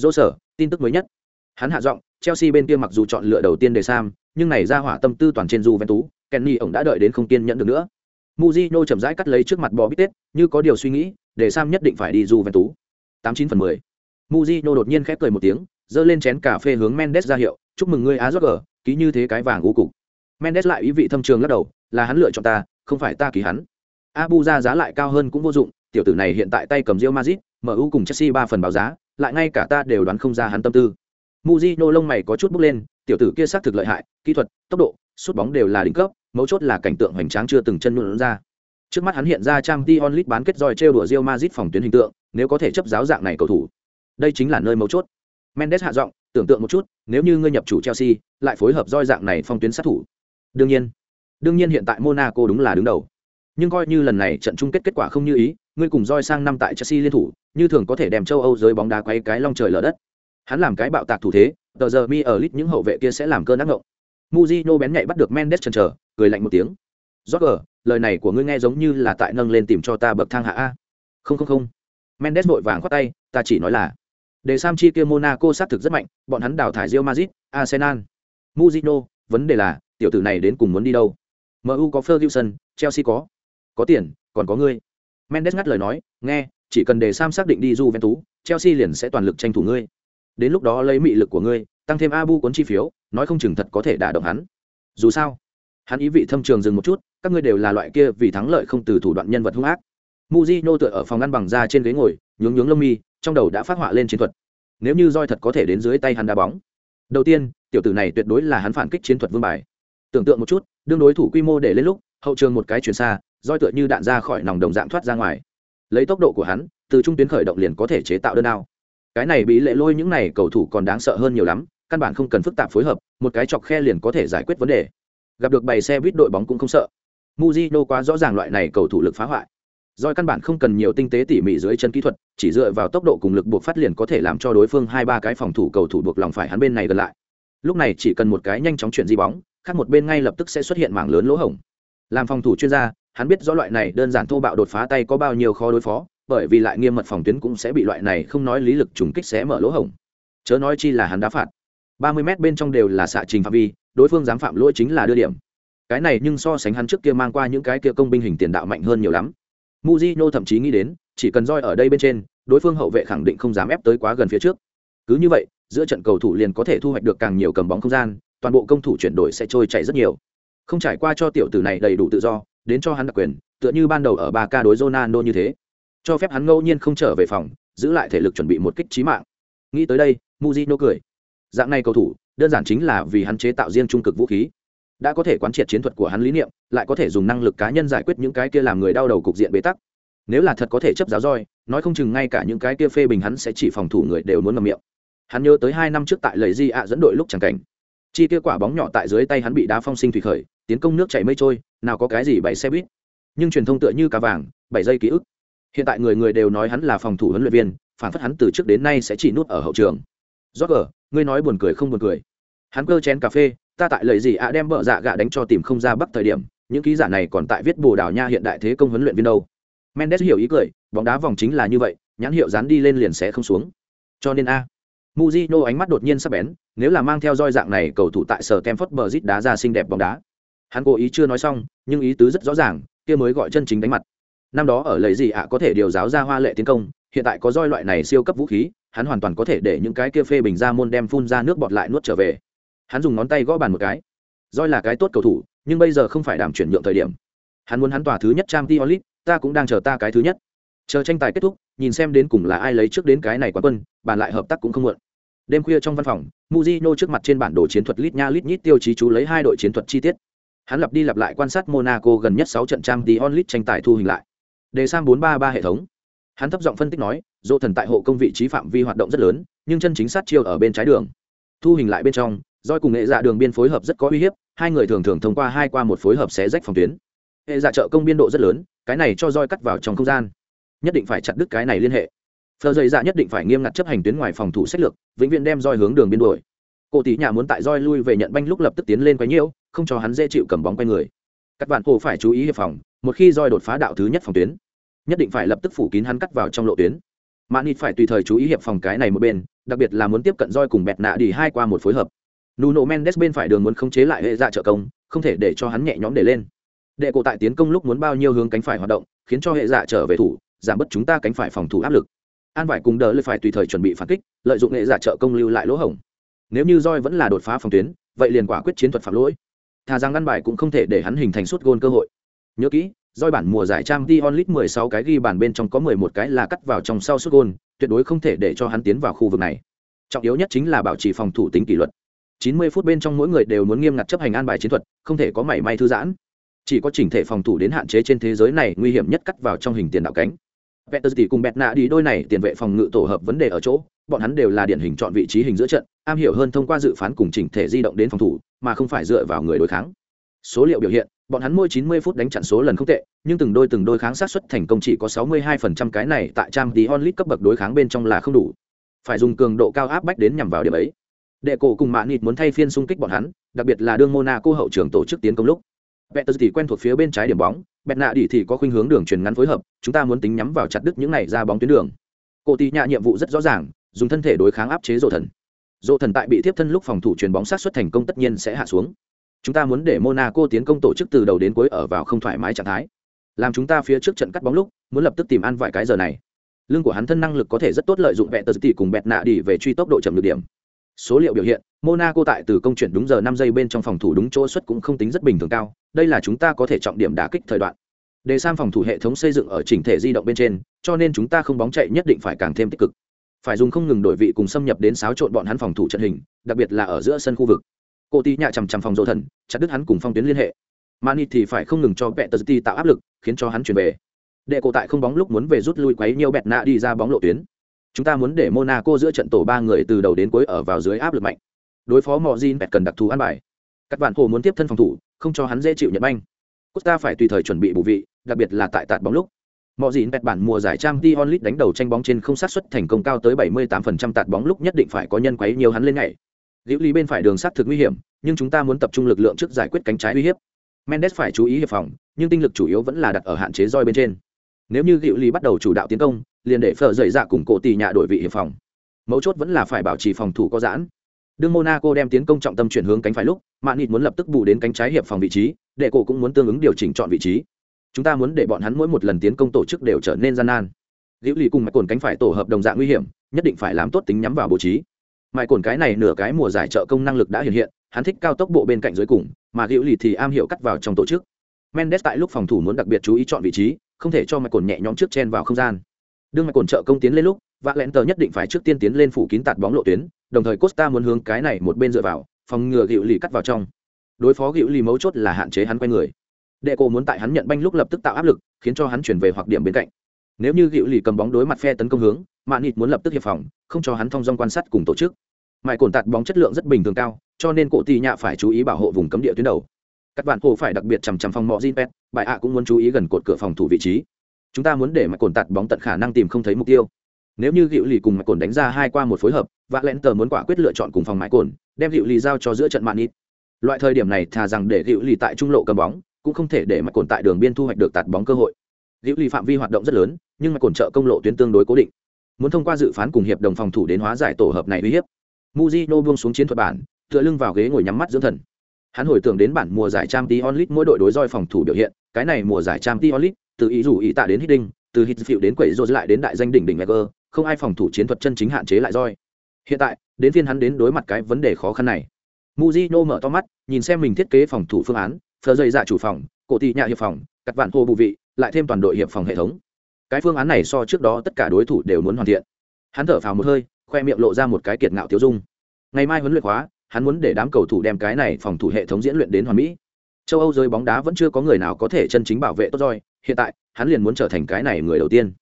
Dô sở, tin tức mới nhất. Hắn hạ giọng, Chelsea bên kia mặc dù chọn lựa đầu tiên để Sam, nhưng này ra hỏa tâm tư toàn trên du vẹn tú Kenny ổng đã đợi đến không kiên nhận được nữa. muzino chậm rãi cắt lấy trước mặt bò bít tết, như có điều suy nghĩ, để Sam nhất định phải đi du vẹn tú tám chín phần mười muzino đột nhiên khép cười một tiếng, giơ lên chén cà phê hướng Mendes ra hiệu, chúc mừng ngươi Azorger, ký như thế cái vàng u cục. Mendes lại ý vị thâm trường lắc đầu, là hắn lựa chọn ta, không phải ta ký hắn. Abu ra giá lại cao hơn cũng vô dụng, tiểu tử này hiện tại tay cầm Real mở MU cùng Chelsea ba phần báo giá, lại ngay cả ta đều đoán không ra hắn tâm tư. Mujino lông mày có chút bốc lên, tiểu tử kia xác thực lợi hại, kỹ thuật, tốc độ, sút bóng đều là đỉnh cấp, mấu chốt là cảnh tượng hoành tráng chưa từng chân nhún ra. Trước mắt hắn hiện ra Champions League bán kết giỏi trêu đùa Real Madrid phòng tuyến hình tượng, nếu có thể chấp giáo dạng này cầu thủ, đây chính là nơi mấu chốt. Mendes hạ giọng, tưởng tượng một chút, nếu như ngươi nhập chủ Chelsea, lại phối hợp roi dạng này phong tuyến sát thủ. Đương nhiên, đương nhiên hiện tại Monaco đúng là đứng đầu. Nhưng coi như lần này trận chung kết kết quả không như ý, ngươi cùng roi sang năm tại Chelsea liên thủ, như thường có thể đem châu Âu giới bóng đá quay cái long trời lở đất. Hắn làm cái bạo tạc thủ thế, tờ giờ mi ở lit những hậu vệ kia sẽ làm cơn ác ngộng. Mujino bén nhạy bắt được Mendes chần chờ, cười lạnh một tiếng. Roger, lời này của ngươi nghe giống như là tại nâng lên tìm cho ta bậc thang hạ a. Không không không. Mendes vội vàng khoát tay, ta chỉ nói là để Sam chi kia Monaco sát thực rất mạnh, bọn hắn đào thải Real Madrid, Arsenal. Mujino, vấn đề là, tiểu tử này đến cùng muốn đi đâu? MU có Ferguson, Chelsea có. Có tiền, còn có ngươi. Mendes ngắt lời nói, nghe, chỉ cần để Sam xác định đi Juventus, Chelsea liền sẽ toàn lực tranh thủ ngươi. Đến lúc đó lấy mị lực của ngươi, tăng thêm Abu cuốn chi phiếu, nói không chừng thật có thể đả động hắn. Dù sao, hắn ý vị thâm trường dừng một chút, các ngươi đều là loại kia vì thắng lợi không từ thủ đoạn nhân vật hung ác. Mujino tựa ở phòng ngăn bằng da trên ghế ngồi, nhướng nhướng lông mi, trong đầu đã phát họa lên chiến thuật nếu như roi thật có thể đến dưới tay hắn đá bóng đầu tiên tiểu tử này tuyệt đối là hắn phản kích chiến thuật vương bài tưởng tượng một chút đương đối thủ quy mô để lên lúc hậu trường một cái chuyển xa roi tựa như đạn ra khỏi nòng đồng dạng thoát ra ngoài. Lấy tốc độ của hắn từ trung tuyến khởi động liền có thể chế tạo đơn đao. Cái này bị lệ lôi những này cầu thủ còn đáng sợ hơn nhiều lắm căn bản không cần phức tạp phối hợp một cái chọc khe liền có thể giải quyết vấn đề. Gặp được bày xe buýt đội bóng cũng không sợ. Mujino quá rõ ràng loại này cầu thủ lực phá hoại. Doi căn bản không cần nhiều tinh tế tỉ mỉ dưới chân kỹ thuật, chỉ dựa vào tốc độ cùng lực buộc phát liền có thể làm cho đối phương hai ba cái phòng thủ cầu thủ buộc lòng phải hắn bên này gần lại. Lúc này chỉ cần một cái nhanh chóng chuyển di bóng, khác một bên ngay lập tức sẽ xuất hiện mảng lớn lỗ hổng. Làm phòng thủ chuyên gia, hắn biết rõ loại này đơn giản thô bạo đột phá tay có bao nhiêu khó đối phó, bởi vì lại nghiêm mật phòng tuyến cũng sẽ bị loại này không nói lý lực trùng kích sẽ mở lỗ hổng. Chớ nói chi là hắn đá phạt. 30 mét bên trong đều là xạ trình phạm vi, đối phương dám phạm lỗi chính là đưa điểm. Cái này nhưng so sánh hắn trước kia mang qua những cái kia công binh hình tiền đạo mạnh hơn nhiều lắm Mujino thậm chí nghĩ đến, chỉ cần roi ở đây bên trên, đối phương hậu vệ khẳng định không dám ép tới quá gần phía trước. Cứ như vậy, giữa trận cầu thủ liền có thể thu hoạch được càng nhiều cầm bóng không gian, toàn bộ công thủ chuyển đổi sẽ trôi chảy rất nhiều. Không trải qua cho tiểu tử này đầy đủ tự do, đến cho hắn đặc quyền, tựa như ban đầu ở ba ca đối Ronaldo như thế. Cho phép hắn ngẫu nhiên không trở về phòng, giữ lại thể lực chuẩn bị một kích chí mạng. Nghĩ tới đây, muzino cười. Dạng này cầu thủ, đơn giản chính là vì hắn chế tạo riêng trung cực vũ khí đã có thể quán triệt chiến thuật của hắn lý niệm lại có thể dùng năng lực cá nhân giải quyết những cái kia làm người đau đầu cục diện bế tắc nếu là thật có thể chấp giáo roi nói không chừng ngay cả những cái kia phê bình hắn sẽ chỉ phòng thủ người đều muốn ngầm miệng hắn nhớ tới hai năm trước tại lầy di ạ dẫn đội lúc chẳng cảnh chi kia quả bóng nhỏ tại dưới tay hắn bị đá phong sinh thủy khởi, tiến công nước chảy mây trôi, nào có cái gì bảy xe buýt. Nhưng truyền thông tựa như cá vàng, bảy giây ký ức. Hiện tại người người đều nói hắn là phòng thủ huấn luyện viên, phản phất hắn từ trước đến nay sẽ chỉ nút ở hậu trường. Rót gờ ngươi nói buồn cười không buồn cười? Hắn cơ chén cà phê, ta tại lời gì ạ đem bợ dạ gạ đánh cho tìm không ra bắc thời điểm, những ký giả này còn tại viết bồ đào nha hiện đại thế công huấn luyện viên đâu. Mendes hiểu ý cười, bóng đá vòng chính là như vậy, nhãn hiệu dán đi lên liền sẽ không xuống. Cho nên a Mujino ánh mắt đột nhiên sắc bén, nếu là mang theo roi dạng này cầu thủ tại sở Kemford Bridge đá ra xinh đẹp bóng đá. Hắn cố ý chưa nói xong, nhưng ý tứ rất rõ ràng, kia mới gọi chân chính đánh mặt. Năm đó ở lấy gì ạ có thể điều giáo ra hoa lệ tiến công, hiện tại có roi loại này siêu cấp vũ khí, hắn hoàn toàn có thể để những cái kia phê bình ra môn đem phun ra nước bọt lại nuốt trở về. Hắn dùng ngón tay gõ bàn một cái. Roi là cái tốt cầu thủ nhưng bây giờ không phải đảm chuyển nhượng thời điểm. Hắn muốn hắn tỏa thứ nhất trang League, ta cũng đang chờ ta cái thứ nhất. Chờ tranh tài kết thúc nhìn xem đến cùng là ai lấy trước đến cái này quán quân bàn lại hợp tác cũng không muộn đêm khuya trong văn phòng muzino trước mặt trên bản đồ chiến thuật lít nha lít nhít tiêu chí chú lấy hai đội chiến thuật chi tiết. Hắn lặp đi lặp lại quan sát monaco gần nhất sáu trận trang t onlit tranh tài thu hình lại. Đề sang bốn ba ba hệ thống. Hắn thấp giọng phân tích nói, dỗ thần tại hộ công vị trí phạm vi hoạt động rất lớn, nhưng chân chính sát chiêu ở bên trái đường. Thu hình lại bên trong doi cùng nghệ dạ đường biên phối hợp rất có uy hiếp, hai người thường thường thông qua hai qua một phối hợp xé rách phòng tuyến. Hệ dạ trợ công biên độ rất lớn, cái này cho roi cắt vào trong không gian. Nhất định phải chặt đứt cái này liên hệ phờ dày dạ nhất định phải nghiêm ngặt chấp hành tuyến ngoài phòng thủ sách lược, vĩnh viễn đem roi hướng đường biên đổi cô tỷ nhà muốn tại roi lui về nhận banh lúc lập tức tiến lên quấy nhiễu, không cho hắn dễ chịu cầm bóng quay người. Các bạn hồ phải chú ý hiệp phòng, một khi roi đột phá đạo thứ nhất phòng tuyến, nhất định phải lập tức phủ kín hắn cắt vào trong lộ tuyến. Mạn nịt phải tùy thời chú ý hiệp phòng cái này một bên, đặc biệt là muốn tiếp cận roi cùng bẹt nạ đi hai qua một phối hợp. Nuno mendes bên phải đường muốn khống chế lại hệ dạ trợ công, không thể để cho hắn nhẹ nhõm để lên. Đệ cổ tại tiến công lúc muốn bao nhiêu hướng cánh phải hoạt động, khiến cho hệ dạ trở về thủ, giảm bớt chúng ta cánh phải phòng thủ áp lực an vải cùng đỡ lại phải tùy thời chuẩn bị phản kích lợi dụng nghệ giả trợ công lưu lại lỗ hổng nếu như roi vẫn là đột phá phòng tuyến vậy liền quả quyết chiến thuật phạm lỗi thà rằng ngăn bài cũng không thể để hắn hình thành suốt gôn cơ hội nhớ kỹ roi bản mùa giải trang Dion Lit 16 cái ghi bàn bên trong có 11 cái là cắt vào trong sau sút gôn, tuyệt đối không thể để cho hắn tiến vào khu vực này. Trọng yếu nhất chính là bảo trì phòng thủ tính kỷ luật. 90 phút bên trong mỗi người đều muốn nghiêm ngặt chấp hành an bài chiến thuật, không thể có mảy may thư giãn. Chỉ có chỉnh thể phòng thủ đến hạn chế trên thế giới này nguy hiểm nhất cắt vào trong hình tiền đạo cánh. Peterzi cùng Bẹt nạ đi đôi này tiền vệ phòng ngự tổ hợp vấn đề ở chỗ, bọn hắn đều là điển hình chọn vị trí hình giữa trận, am hiểu hơn thông qua dự phán cùng chỉnh thể di động đến phòng thủ, mà không phải dựa vào người đối kháng. Số liệu biểu hiện, bọn hắn mỗi 90 phút đánh chặn số lần không tệ, nhưng từng đôi từng đôi kháng sát suất thành công chỉ có 62% cái này tại trang tí onlit cấp bậc đối kháng bên trong là không đủ. Phải dùng cường độ cao áp bách đến nhằm vào điểm ấy. Đệ cổ cùng Mạn Nịt muốn thay phiên xung kích bọn hắn, đặc biệt là đương Monaco hậu trưởng tổ chức tiến công lúc. Peter thì quen thuộc phía bên trái điểm bóng, Bẹt nạ đi thì có khuynh hướng đường truyền ngắn phối hợp, chúng ta muốn tính nhắm vào chặt đứt những này ra bóng tuyến đường. Cổ tỷ nhạ nhiệm vụ rất rõ ràng, dùng thân thể đối kháng áp chế rồ thần. Rồ thần tại bị tiếp thân lúc phòng thủ truyền bóng sát xuất thành công tất nhiên sẽ hạ xuống chúng ta muốn để monaco tiến công tổ chức từ đầu đến cuối ở vào không thoải mái trạng thái làm chúng ta phía trước trận cắt bóng lúc muốn lập tức tìm ăn vài cái giờ này lưng của hắn thân năng lực có thể rất tốt lợi dụng vẹn tờ cùng bẹt nạ đi về truy tốc độ chậm được điểm số liệu biểu hiện, monaco tại từ công chuyển đúng giờ năm giây bên trong phòng thủ đúng chỗ suất cũng không tính rất bình thường cao, đây là chúng ta có thể trọng điểm đả kích thời đoạn. Để sang phòng thủ hệ thống xây dựng ở chỉnh thể di động bên trên, cho nên chúng ta không bóng chạy nhất định phải càng thêm tích cực. Phải dùng không ngừng đổi vị cùng xâm nhập đến xáo trộn bọn hắn phòng thủ trận hình, đặc biệt là ở giữa sân khu vực. Cô tí nhạ chằm chằm phòng dỗ thần chặt đứt hắn cùng phong tuyến liên hệ. Mani thì phải không ngừng cho vẹt tờ ti tạo áp lực, khiến cho hắn chuyển về. Đệ cổ tại không bóng lúc muốn về rút lui quấy nhiều bẹt nạ đi ra bóng lộ tuyến chúng ta muốn để monaco giữa trận tổ ba người từ đầu đến cuối ở vào dưới áp lực mạnh. Đối phó mọi gin Pet cần đặc thù ăn bài. Các bạn hồ muốn tiếp thân phòng thủ, không cho hắn dễ chịu nhận banh. Costa phải tùy thời chuẩn bị bù vị, đặc biệt là tại tạt bóng lúc. Mọi gìn Pet bản mùa giải trang t onlit đánh đầu tranh bóng trên không sát xuất thành công cao tới 78% tạt bóng lúc nhất định phải có nhân quấy nhiều hắn lên ngày liễu lý bên phải đường sát thực nguy hiểm, nhưng chúng ta muốn tập trung lực lượng trước giải quyết cánh trái uy hiếp. Mendes phải chú ý hiệp phòng, nhưng tinh lực chủ yếu vẫn là đặt ở hạn chế roi bên trên nếu như liễu lý bắt đầu chủ đạo tiến công, liền để phở dậy dạ cùng cổ tì nhạ đổi vị hiệp phòng. Mấu chốt vẫn là phải bảo trì phòng thủ có giãn. Đương monaco đem tiến công trọng tâm chuyển hướng cánh phải lúc mạng nịt muốn lập tức bù đến cánh trái hiệp phòng vị trí đệ cổ cũng muốn tương ứng điều chỉnh chọn vị trí. Chúng ta muốn để bọn hắn mỗi một lần tiến công tổ chức đều trở nên gian nan. Hữu lì cùng mạch cồn cánh phải tổ hợp đồng dạng nguy hiểm, nhất định phải làm tốt tính nhắm vào bố trí. Mạch cồn cái này nửa cái mùa giải trợ công năng lực đã hiện hiện, hắn thích cao tốc bộ bên cạnh dưới cùng, mà hữu lì thì am hiểu cắt vào trong tổ chức. Mendes tại lúc phòng thủ muốn đặc biệt chú ý chọn vị trí không thể cho mạch cồn nhẹ nhõm trước chen vào không gian. Đương mạch cồn trợ công tiến lên lúc, vạ lẹn tờ nhất định phải trước tiên tiến lên phủ kín tạt bóng lộ tuyến, đồng thời costa muốn hướng cái này một bên dựa vào, phòng ngừa gịu lì cắt vào trong. Đối phó gịu lì mấu chốt là hạn chế hắn quay người. Đệ cổ muốn tại hắn nhận banh lúc lập tức tạo áp lực, khiến cho hắn chuyển về hoặc điểm bên cạnh. Nếu như gịu lì cầm bóng đối mặt phe tấn công hướng, mạn nịt muốn lập tức hiệp phòng, không cho hắn thông dong quan sát cùng tổ chức. Mãi cồn tạt bóng chất lượng rất bình thường cao, cho nên cổ tì nhạ phải chú ý bảo hộ vùng cấm địa tuyến đầu các bạn hồ phải đặc biệt chằm chằm phòng mọ zin pet bài ạ cũng muốn chú ý gần cột cửa phòng thủ vị trí. Chúng ta muốn để mạch cồn tạt bóng tận khả năng tìm không thấy mục tiêu. Nếu như gịu lì cùng mạch cồn đánh ra hai qua một phối hợp và lẽn tờ muốn quả quyết lựa chọn cùng phòng Mạch cồn đem gịu lì giao cho giữa trận mạn ít loại thời điểm này thà rằng để gịu lì tại trung lộ cầm bóng cũng không thể để mạch cồn tại đường biên thu hoạch được tạt bóng cơ hội. Gịu lì phạm vi hoạt động rất lớn nhưng mạch cồn trợ công lộ tuyến tương đối cố định. Muốn thông qua dự phán cùng hiệp đồng phòng thủ đến hóa giải tổ hợp này uy hiếp. Mujino buông xuống chiến thuật bản, tựa lưng vào ghế ngồi nhắm mắt dưỡng thần. Hắn hồi tưởng đến bản mùa giải Champions League mỗi đội đối roi phòng thủ biểu hiện, cái này mùa giải Champions League, từ ý rủ ý tạ đến Hiddink, từ Hitfield đến quẩy rồi lại đến đại danh đỉnh đỉnh Wenger, không ai phòng thủ chiến thuật chân chính hạn chế lại roi. Hiện tại, đến phiên hắn đến đối mặt cái vấn đề khó khăn này. Mujino mở to mắt, nhìn xem mình thiết kế phòng thủ phương án, phờ dày dạ chủ phòng, cổ tỷ nhà hiệp phòng, cắt vạn hồ bù vị, lại thêm toàn đội hiệp phòng hệ thống. Cái phương án này so trước đó tất cả đối thủ đều muốn hoàn thiện. Hắn thở phào một hơi, khoe miệng lộ ra một cái kiệt ngạo tiêu dung ngày mai huấn luyện khóa hắn muốn để đám cầu thủ đem cái này phòng thủ hệ thống diễn luyện đến hoàn mỹ châu âu giới bóng đá vẫn chưa có người nào có thể chân chính bảo vệ tốt rồi. hiện tại hắn liền muốn trở thành cái này người đầu tiên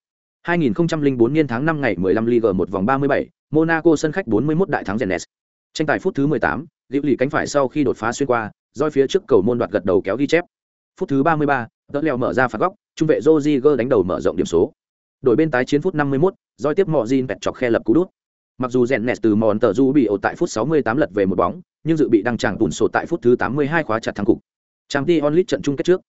2004 niên tháng 5 ngày 15 Liga một vòng 37, Monaco sân khách 41 đại thắng Rennes. Tranh tài phút thứ 18, Diệu lì cánh phải sau khi đột phá xuyên qua, roi phía trước cầu môn đoạt gật đầu kéo ghi chép. Phút thứ 33, đỡ leo mở ra phạt góc, trung vệ Rodriguez đánh đầu mở rộng điểm số. Đội bên tái chiến phút 51, roi tiếp mọ Jin bẹt chọc khe lập cú đút. Mặc dù rèn nẹt từ mòn tờ du bị ổ tại phút 68 lật về một bóng, nhưng dự bị đăng chẳng tủn sổ tại phút thứ 82 khóa chặt thắng cục. Champions League trận chung kết trước.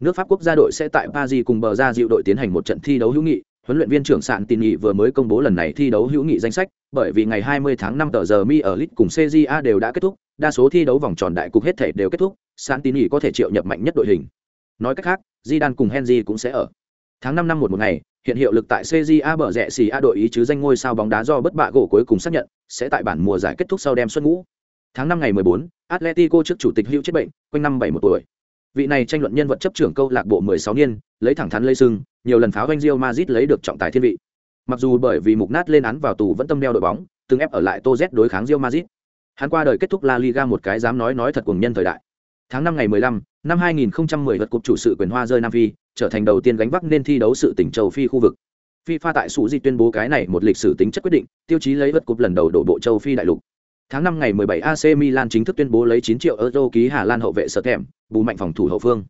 Nước Pháp quốc gia đội sẽ tại Paris cùng bờ ra dịu đội tiến hành một trận thi đấu hữu nghị. Huấn luyện viên trưởng Sạn Tin Nghị vừa mới công bố lần này thi đấu hữu nghị danh sách, bởi vì ngày 20 tháng 5 tờ giờ mi ở League cùng CJA đều đã kết thúc, đa số thi đấu vòng tròn đại cục hết thể đều kết thúc, Sạn Tin Nghị có thể triệu nhập mạnh nhất đội hình. Nói cách khác, Zidane cùng Henry cũng sẽ ở. Tháng 5 năm một một ngày, hiện hiệu lực tại CJA bở rẽ xì A đội ý chứ danh ngôi sao bóng đá do bất bạ gỗ cuối cùng xác nhận, sẽ tại bản mùa giải kết thúc sau đem xuất ngũ. Tháng 5 ngày 14, Atletico trước chủ tịch hữu chết bệnh, quanh năm 71 tuổi. Vị này tranh luận nhân vật chấp trưởng câu lạc bộ 16 niên, lấy thẳng thắn lấy sưng, nhiều lần pháo doanh Real Madrid lấy được trọng tài thiên vị. Mặc dù bởi vì mục nát lên án vào tù vẫn tâm đeo đội bóng, từng ép ở lại Tô Z đối kháng Real Madrid. Hắn qua đời kết thúc La Liga một cái dám nói nói thật cuồng nhân thời đại. Tháng 5 ngày 15, năm 2010 vật cục chủ sự quyền hoa rơi Nam Phi, trở thành đầu tiên gánh vác nên thi đấu sự tỉnh châu Phi khu vực. FIFA tại Sủ Di tuyên bố cái này một lịch sử tính chất quyết định, tiêu chí lấy vật cục lần đầu đổ bộ châu Phi đại lục. Tháng năm ngày 17 AC Milan chính thức tuyên bố lấy 9 triệu euro ký Hà Lan hậu vệ sở thèm, bù mạnh phòng thủ hậu phương.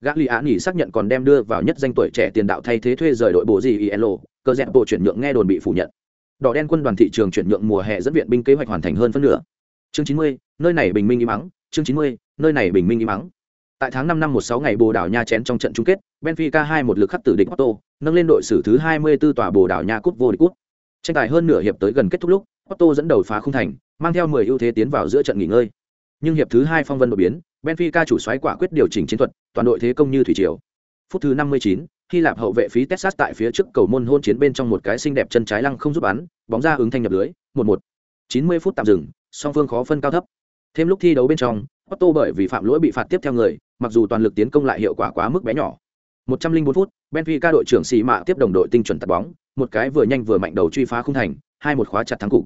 Gagliani xác nhận còn đem đưa vào nhất danh tuổi trẻ tiền đạo thay thế thuê rời đội bộ gì Ielo, cơ dẹp bộ chuyển nhượng nghe đồn bị phủ nhận. Đỏ đen quân đoàn thị trường chuyển nhượng mùa hè dẫn viện binh kế hoạch hoàn thành hơn phân nửa. Chương 90, nơi này bình minh im mắng, chương 90, nơi này bình minh im mắng. Tại tháng 5 năm 16 ngày Bồ Đào Nha chén trong trận chung kết, Benfica 2 một lực khắc tử địch Porto, nâng lên đội xử thứ 24 tòa Bồ Đào Nha cúp vô địch cúp. Tranh tài hơn nửa hiệp tới gần kết thúc lúc, Porto dẫn đầu phá không thành, mang theo 10 ưu thế tiến vào giữa trận nghỉ ngơi. Nhưng hiệp thứ 2 phong vân đột biến, Benfica chủ soái quả quyết điều chỉnh chiến thuật, toàn đội thế công như thủy triều. Phút thứ 59, Hy Lạp hậu vệ phí Texas tại phía trước cầu môn hôn chiến bên trong một cái xinh đẹp chân trái lăng không giúp bắn, bóng ra ứng thanh nhập lưới, 1-1. 90 phút tạm dừng, song phương khó phân cao thấp. Thêm lúc thi đấu bên trong, Otto bởi vì phạm lỗi bị phạt tiếp theo người, mặc dù toàn lực tiến công lại hiệu quả quá mức bé nhỏ. 104 phút, Benfica đội trưởng xì mạ tiếp đồng đội tinh chuẩn tạt bóng, một cái vừa nhanh vừa mạnh đầu truy phá không thành, hai một khóa chặt thắng cục.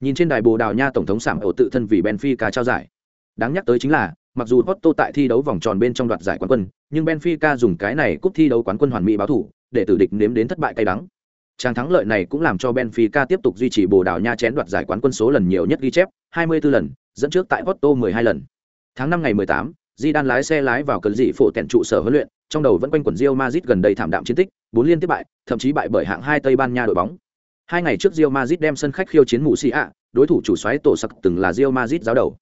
Nhìn trên đài Bồ Đào Nha tổng thống Sảng ổ tự thân vì Benfica trao giải. Đáng nhắc tới chính là, mặc dù Porto tại thi đấu vòng tròn bên trong đoạt giải quán quân, nhưng Benfica dùng cái này cúp thi đấu quán quân hoàn mỹ báo thủ, để tử địch nếm đến thất bại cay đắng. Tràng thắng lợi này cũng làm cho Benfica tiếp tục duy trì Bồ Đào Nha chén đoạt giải quán quân số lần nhiều nhất ghi chép, 24 lần, dẫn trước tại Porto 12 lần. Tháng 5 ngày 18, Di Đan lái xe lái vào cơn dị phụ tẹn trụ sở huấn luyện, trong đầu vẫn quanh quẩn Real Madrid gần đây thảm đạm chiến tích, bốn liên tiếp bại, thậm chí bại bởi hạng hai Tây Ban Nha đội bóng. Hai ngày trước Real Madrid đem sân khách khiêu chiến Murcia, đối thủ chủ soái tổ sặc từng là Real Madrid giáo đầu.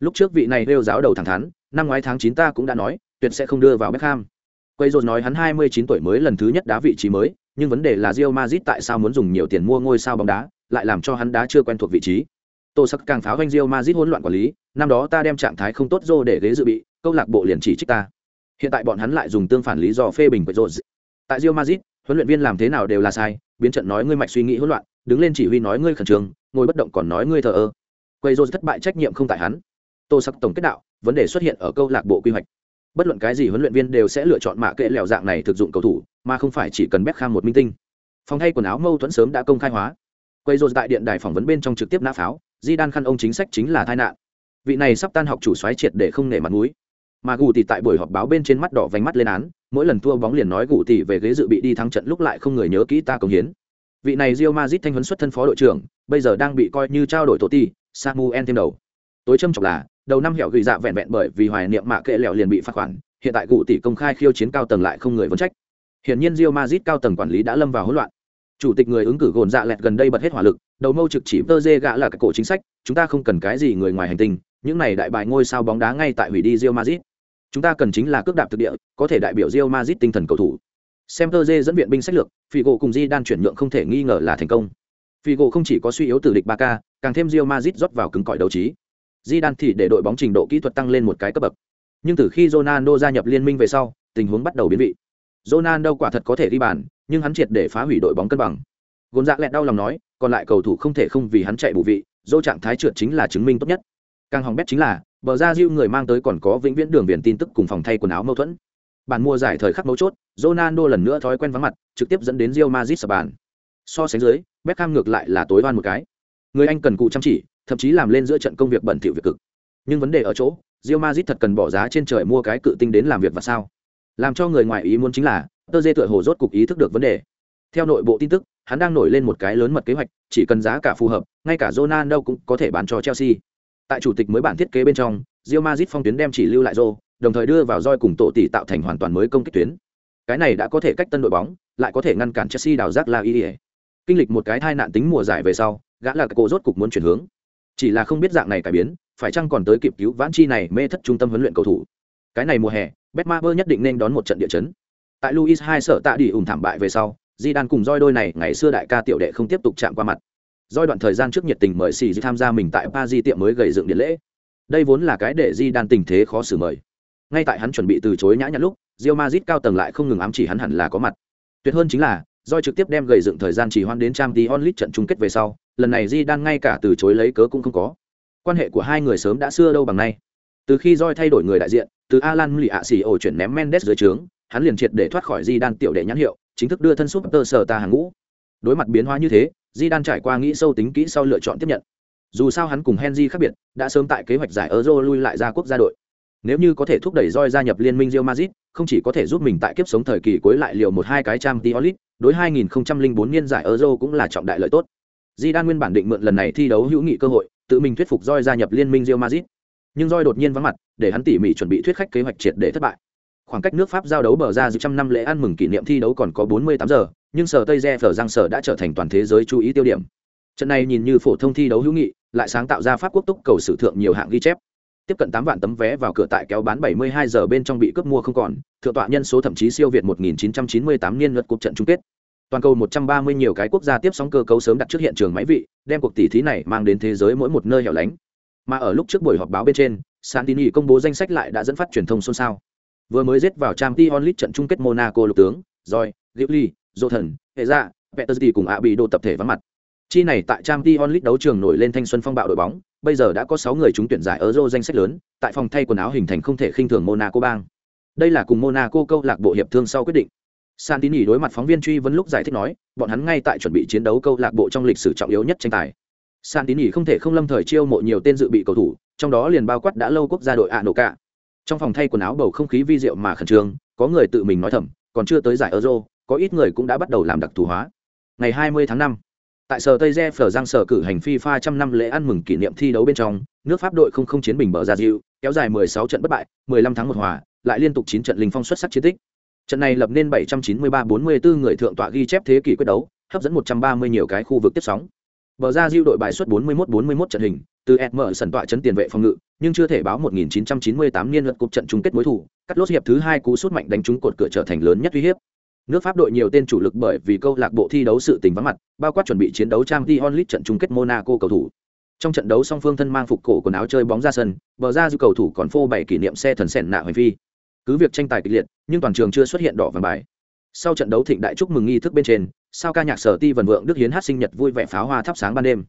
Lúc trước vị này Real giáo đầu thẳng thắn, năm ngoái tháng 9 ta cũng đã nói, tuyệt sẽ không đưa vào Beckham. Quay rồi nói hắn 29 tuổi mới lần thứ nhất đá vị trí mới, nhưng vấn đề là Real Madrid tại sao muốn dùng nhiều tiền mua ngôi sao bóng đá, lại làm cho hắn đá chưa quen thuộc vị trí. Tô Sắc càng pháo hoành Real Madrid hỗn loạn quản lý, năm đó ta đem trạng thái không tốt rô để ghế dự bị, câu lạc bộ liền chỉ trích ta. Hiện tại bọn hắn lại dùng tương phản lý do phê bình Quezos. Tại Real Madrid, huấn luyện viên làm thế nào đều là sai, biến trận nói ngươi mạch suy nghĩ hỗn loạn, đứng lên chỉ huy nói ngươi khẩn trương, ngồi bất động còn nói ngươi thờ ơ. Quezos thất bại trách nhiệm không tại hắn. Tô Sắc tổng kết đạo, vấn đề xuất hiện ở câu lạc bộ quy hoạch. Bất luận cái gì huấn luyện viên đều sẽ lựa chọn mạ kệ lẻo dạng này thực dụng cầu thủ, mà không phải chỉ cần Beckham một minh tinh. Phòng thay quần áo mâu thuẫn sớm đã công khai hóa. Quezos tại điện đài phỏng vấn bên trong trực tiếp nã pháo, Di Đan khăn ông chính sách chính là tai nạn. Vị này sắp tan học chủ xoáy triệt để không nể mặt mũi mà gù tỷ tại buổi họp báo bên trên mắt đỏ vành mắt lên án, mỗi lần thua bóng liền nói gù tỷ về ghế dự bị đi thắng trận lúc lại không người nhớ kỹ ta công hiến. Vị này rio mazit thanh huấn xuất thân phó đội trưởng, bây giờ đang bị coi như trao đổi tổ ti, samuel thêm đầu. Tối trâm trọng là, đầu năm hẻo gửi dạ vẹn vẹn bởi vì hoài niệm mạ kệ lẹo liền bị phạt khoản, hiện tại gù tỷ công khai khiêu chiến cao tầng lại không người vấn trách. Hiện nhiên rio mazit cao tầng quản lý đã lâm vào hỗn loạn. Chủ tịch người ứng cử gồn dạ lẹt gần đây bật hết hỏa lực, đầu mâu trực chỉ tơ dê gã là cái cổ chính sách, chúng ta không cần cái gì người ngoài hành tinh, những này đại bài ngôi sao bóng đá ngay tại hủy đi rio mazit chúng ta cần chính là cước đạp thực địa, có thể đại biểu Real Madrid tinh thần cầu thủ. Xem tơ dẫn viện binh sách lược, Figo cùng Di đan chuyển nhượng không thể nghi ngờ là thành công. Figo không chỉ có suy yếu từ địch ba k càng thêm Real Madrid rót vào cứng cỏi đấu trí. Di đan thì để đội bóng trình độ kỹ thuật tăng lên một cái cấp bậc. Nhưng từ khi Ronaldo gia nhập liên minh về sau, tình huống bắt đầu biến vị. Ronaldo quả thật có thể ghi bàn, nhưng hắn triệt để phá hủy đội bóng cân bằng. Gồn dạ lẹt đau lòng nói, còn lại cầu thủ không thể không vì hắn chạy bù vị dô trạng thái trượt chính là chứng minh tốt nhất. Càng hỏng bét chính là bờ ra diêu người mang tới còn có vĩnh viễn đường viền tin tức cùng phòng thay quần áo mâu thuẫn. Bản mua giải thời khắc mấu chốt, ronaldo lần nữa thói quen vắng mặt, trực tiếp dẫn đến rio mazit sập bàn. So sánh dưới, beckham ngược lại là tối oan một cái. Người anh cần cụ chăm chỉ, thậm chí làm lên giữa trận công việc bẩn thỉu việc cực. Nhưng vấn đề ở chỗ rio mazit thật cần bỏ giá trên trời mua cái cự tinh đến làm việc và sao? Làm cho người ngoài ý muốn chính là, tơ dê tựa hồ rốt cục ý thức được vấn đề. Theo nội bộ tin tức, hắn đang nổi lên một cái lớn mật kế hoạch, chỉ cần giá cả phù hợp, ngay cả ronaldo cũng có thể bán cho chelsea tại chủ tịch mới bản thiết kế bên trong rio mazit phong tuyến đem chỉ lưu lại rô, đồng thời đưa vào roi cùng tổ tỷ tạo thành hoàn toàn mới công kích tuyến. Cái này đã có thể cách tân đội bóng, lại có thể ngăn cản chelsea đào rác la y kinh lịch một cái tai nạn tính mùa giải về sau, gã là cô rốt cục muốn chuyển hướng. Chỉ là không biết dạng này cải biến, phải chăng còn tới kịp cứu vãn chi này mê thất trung tâm huấn luyện cầu thủ. Cái này mùa hè, betmaber nhất định nên đón một trận địa chấn. Tại luis hai sợ tạ đi ủng thảm bại về sau di đan cùng roi đôi này ngày xưa đại ca tiểu đệ không tiếp tục chạm qua mặt do đoạn thời gian trước nhiệt tình mời xì tham gia mình tại Paris tiệm mới gầy dựng điện lễ. Đây vốn là cái để Di đan tình thế khó xử mời. Ngay tại hắn chuẩn bị từ chối nhã nhặn lúc, rio mazit cao tầng lại không ngừng ám chỉ hắn hẳn là có mặt. Tuyệt hơn chính là, Doi trực tiếp đem gầy dựng thời gian chỉ hoan đến trang Champions onlit trận chung kết về sau, lần này Di đan ngay cả từ chối lấy cớ cũng không có. Quan hệ của hai người sớm đã xưa đâu bằng nay. Từ khi Doi thay đổi người đại diện, từ Alan Lì ạ xì ổ chuyển ném Mendes dưới trướng, hắn liền triệt để thoát khỏi Di đan tiểu đệ nhãn hiệu, chính thức đưa thân Super Sở ta hàng ngũ. Đối mặt biến hóa như thế, di đan trải qua nghĩ sâu tính kỹ sau lựa chọn tiếp nhận dù sao hắn cùng henry khác biệt đã sớm tại kế hoạch giải euro lui lại ra quốc gia đội nếu như có thể thúc đẩy roi gia nhập liên minh Real Madrid, không chỉ có thể giúp mình tại kiếp sống thời kỳ cuối lại liệu một hai cái trang tiolit đối 2004 niên giải Euro cũng là trọng đại lợi tốt. di đan nguyên bản định mượn lần này thi đấu hữu nghị cơ hội, tự mình thuyết phục roi gia nhập liên minh Real Madrid. Nhưng roi đột nhiên vắng mặt, để hắn tỉ mỉ chuẩn bị thuyết khách kế hoạch triệt để thất bại. Khoảng cách nước Pháp giao đấu bờ ra dịp trăm năm lễ ăn mừng kỷ niệm thi đấu còn có 48 giờ, nhưng sở tây re phở giang sở đã trở thành toàn thế giới chú ý tiêu điểm. Trận này nhìn như phổ thông thi đấu hữu nghị, lại sáng tạo ra pháp quốc túc cầu sử thượng nhiều hạng ghi chép. Tiếp cận tám vạn tấm vé vào cửa tại kéo bán 72 giờ bên trong bị cướp mua không còn, thượng tọa nhân số thậm chí siêu việt 1998 niên luật cuộc trận chung kết. Toàn cầu 130 nhiều cái quốc gia tiếp sóng cơ cấu sớm đặt trước hiện trường máy vị, đem cuộc tỷ thí này mang đến thế giới mỗi một nơi hẻo lánh. Mà ở lúc trước buổi họp báo bên trên, santini công bố danh sách lại đã dẫn phát truyền thông xôn xao. Vừa mới giết vào trang t onlit trận chung kết monaco lục tướng rồi ly dô thần hệ dạ pettersdi cùng ạ bị đồ tập thể vắng mặt chi này tại trang t onlit đấu trường nổi lên thanh xuân phong bạo đội bóng bây giờ đã có sáu người trúng tuyển giải euro danh sách lớn tại phòng thay quần áo hình thành không thể khinh thường monaco bang đây là cùng monaco câu lạc bộ hiệp thương sau quyết định Santini đối mặt phóng viên truy vấn lúc giải thích nói, bọn hắn ngay tại chuẩn bị chiến đấu câu lạc bộ trong lịch sử trọng yếu nhất tranh tài. Santini không thể không lâm thời chiêu mộ nhiều tên dự bị cầu thủ, trong đó liền bao quát đã lâu quốc gia đội A nổ cả. Trong phòng thay quần áo bầu không khí vi diệu mà khẩn trương, có người tự mình nói thầm, còn chưa tới giải Euro, có ít người cũng đã bắt đầu làm đặc thù hóa. Ngày 20 tháng 5, tại sở Tây Je Phở Giang sở cử hành FIFA trăm năm lễ ăn mừng kỷ niệm thi đấu bên trong, nước Pháp đội không không chiến bình bờ ra dịu, kéo dài 16 trận bất bại, 15 thắng một hòa, lại liên tục 9 trận linh phong xuất sắc chiến tích. Trận này lập nên 793-44 người thượng tọa ghi chép thế kỷ quyết đấu, hấp dẫn 130 nhiều cái khu vực tiếp sóng. Bờ ra diệu đội bài xuất 41-41 trận hình, từ SM sân tọa chấn tiền vệ phòng ngự, nhưng chưa thể báo 1998 niên luật cục trận chung kết đối thủ, cắt lốt hiệp thứ hai cú sút mạnh đánh trúng cột cửa trở thành lớn nhất uy hiếp. Nước Pháp đội nhiều tên chủ lực bởi vì câu lạc bộ thi đấu sự tình vắng mặt, bao quát chuẩn bị chiến đấu Champions League trận chung kết Monaco cầu thủ. Trong trận đấu song phương thân mang phục cổ quần áo chơi bóng ra sân, bờ ra dư cầu thủ còn phô bày kỷ niệm xe thần sèn nạ hành vi. cứ việc tranh tài kịch liệt nhưng toàn trường chưa xuất hiện đỏ vàng bài sau trận đấu thịnh đại chúc mừng nghi thức bên trên sao ca nhạc sở ti vần vượng đức hiến hát sinh nhật vui vẻ pháo hoa thắp sáng ban đêm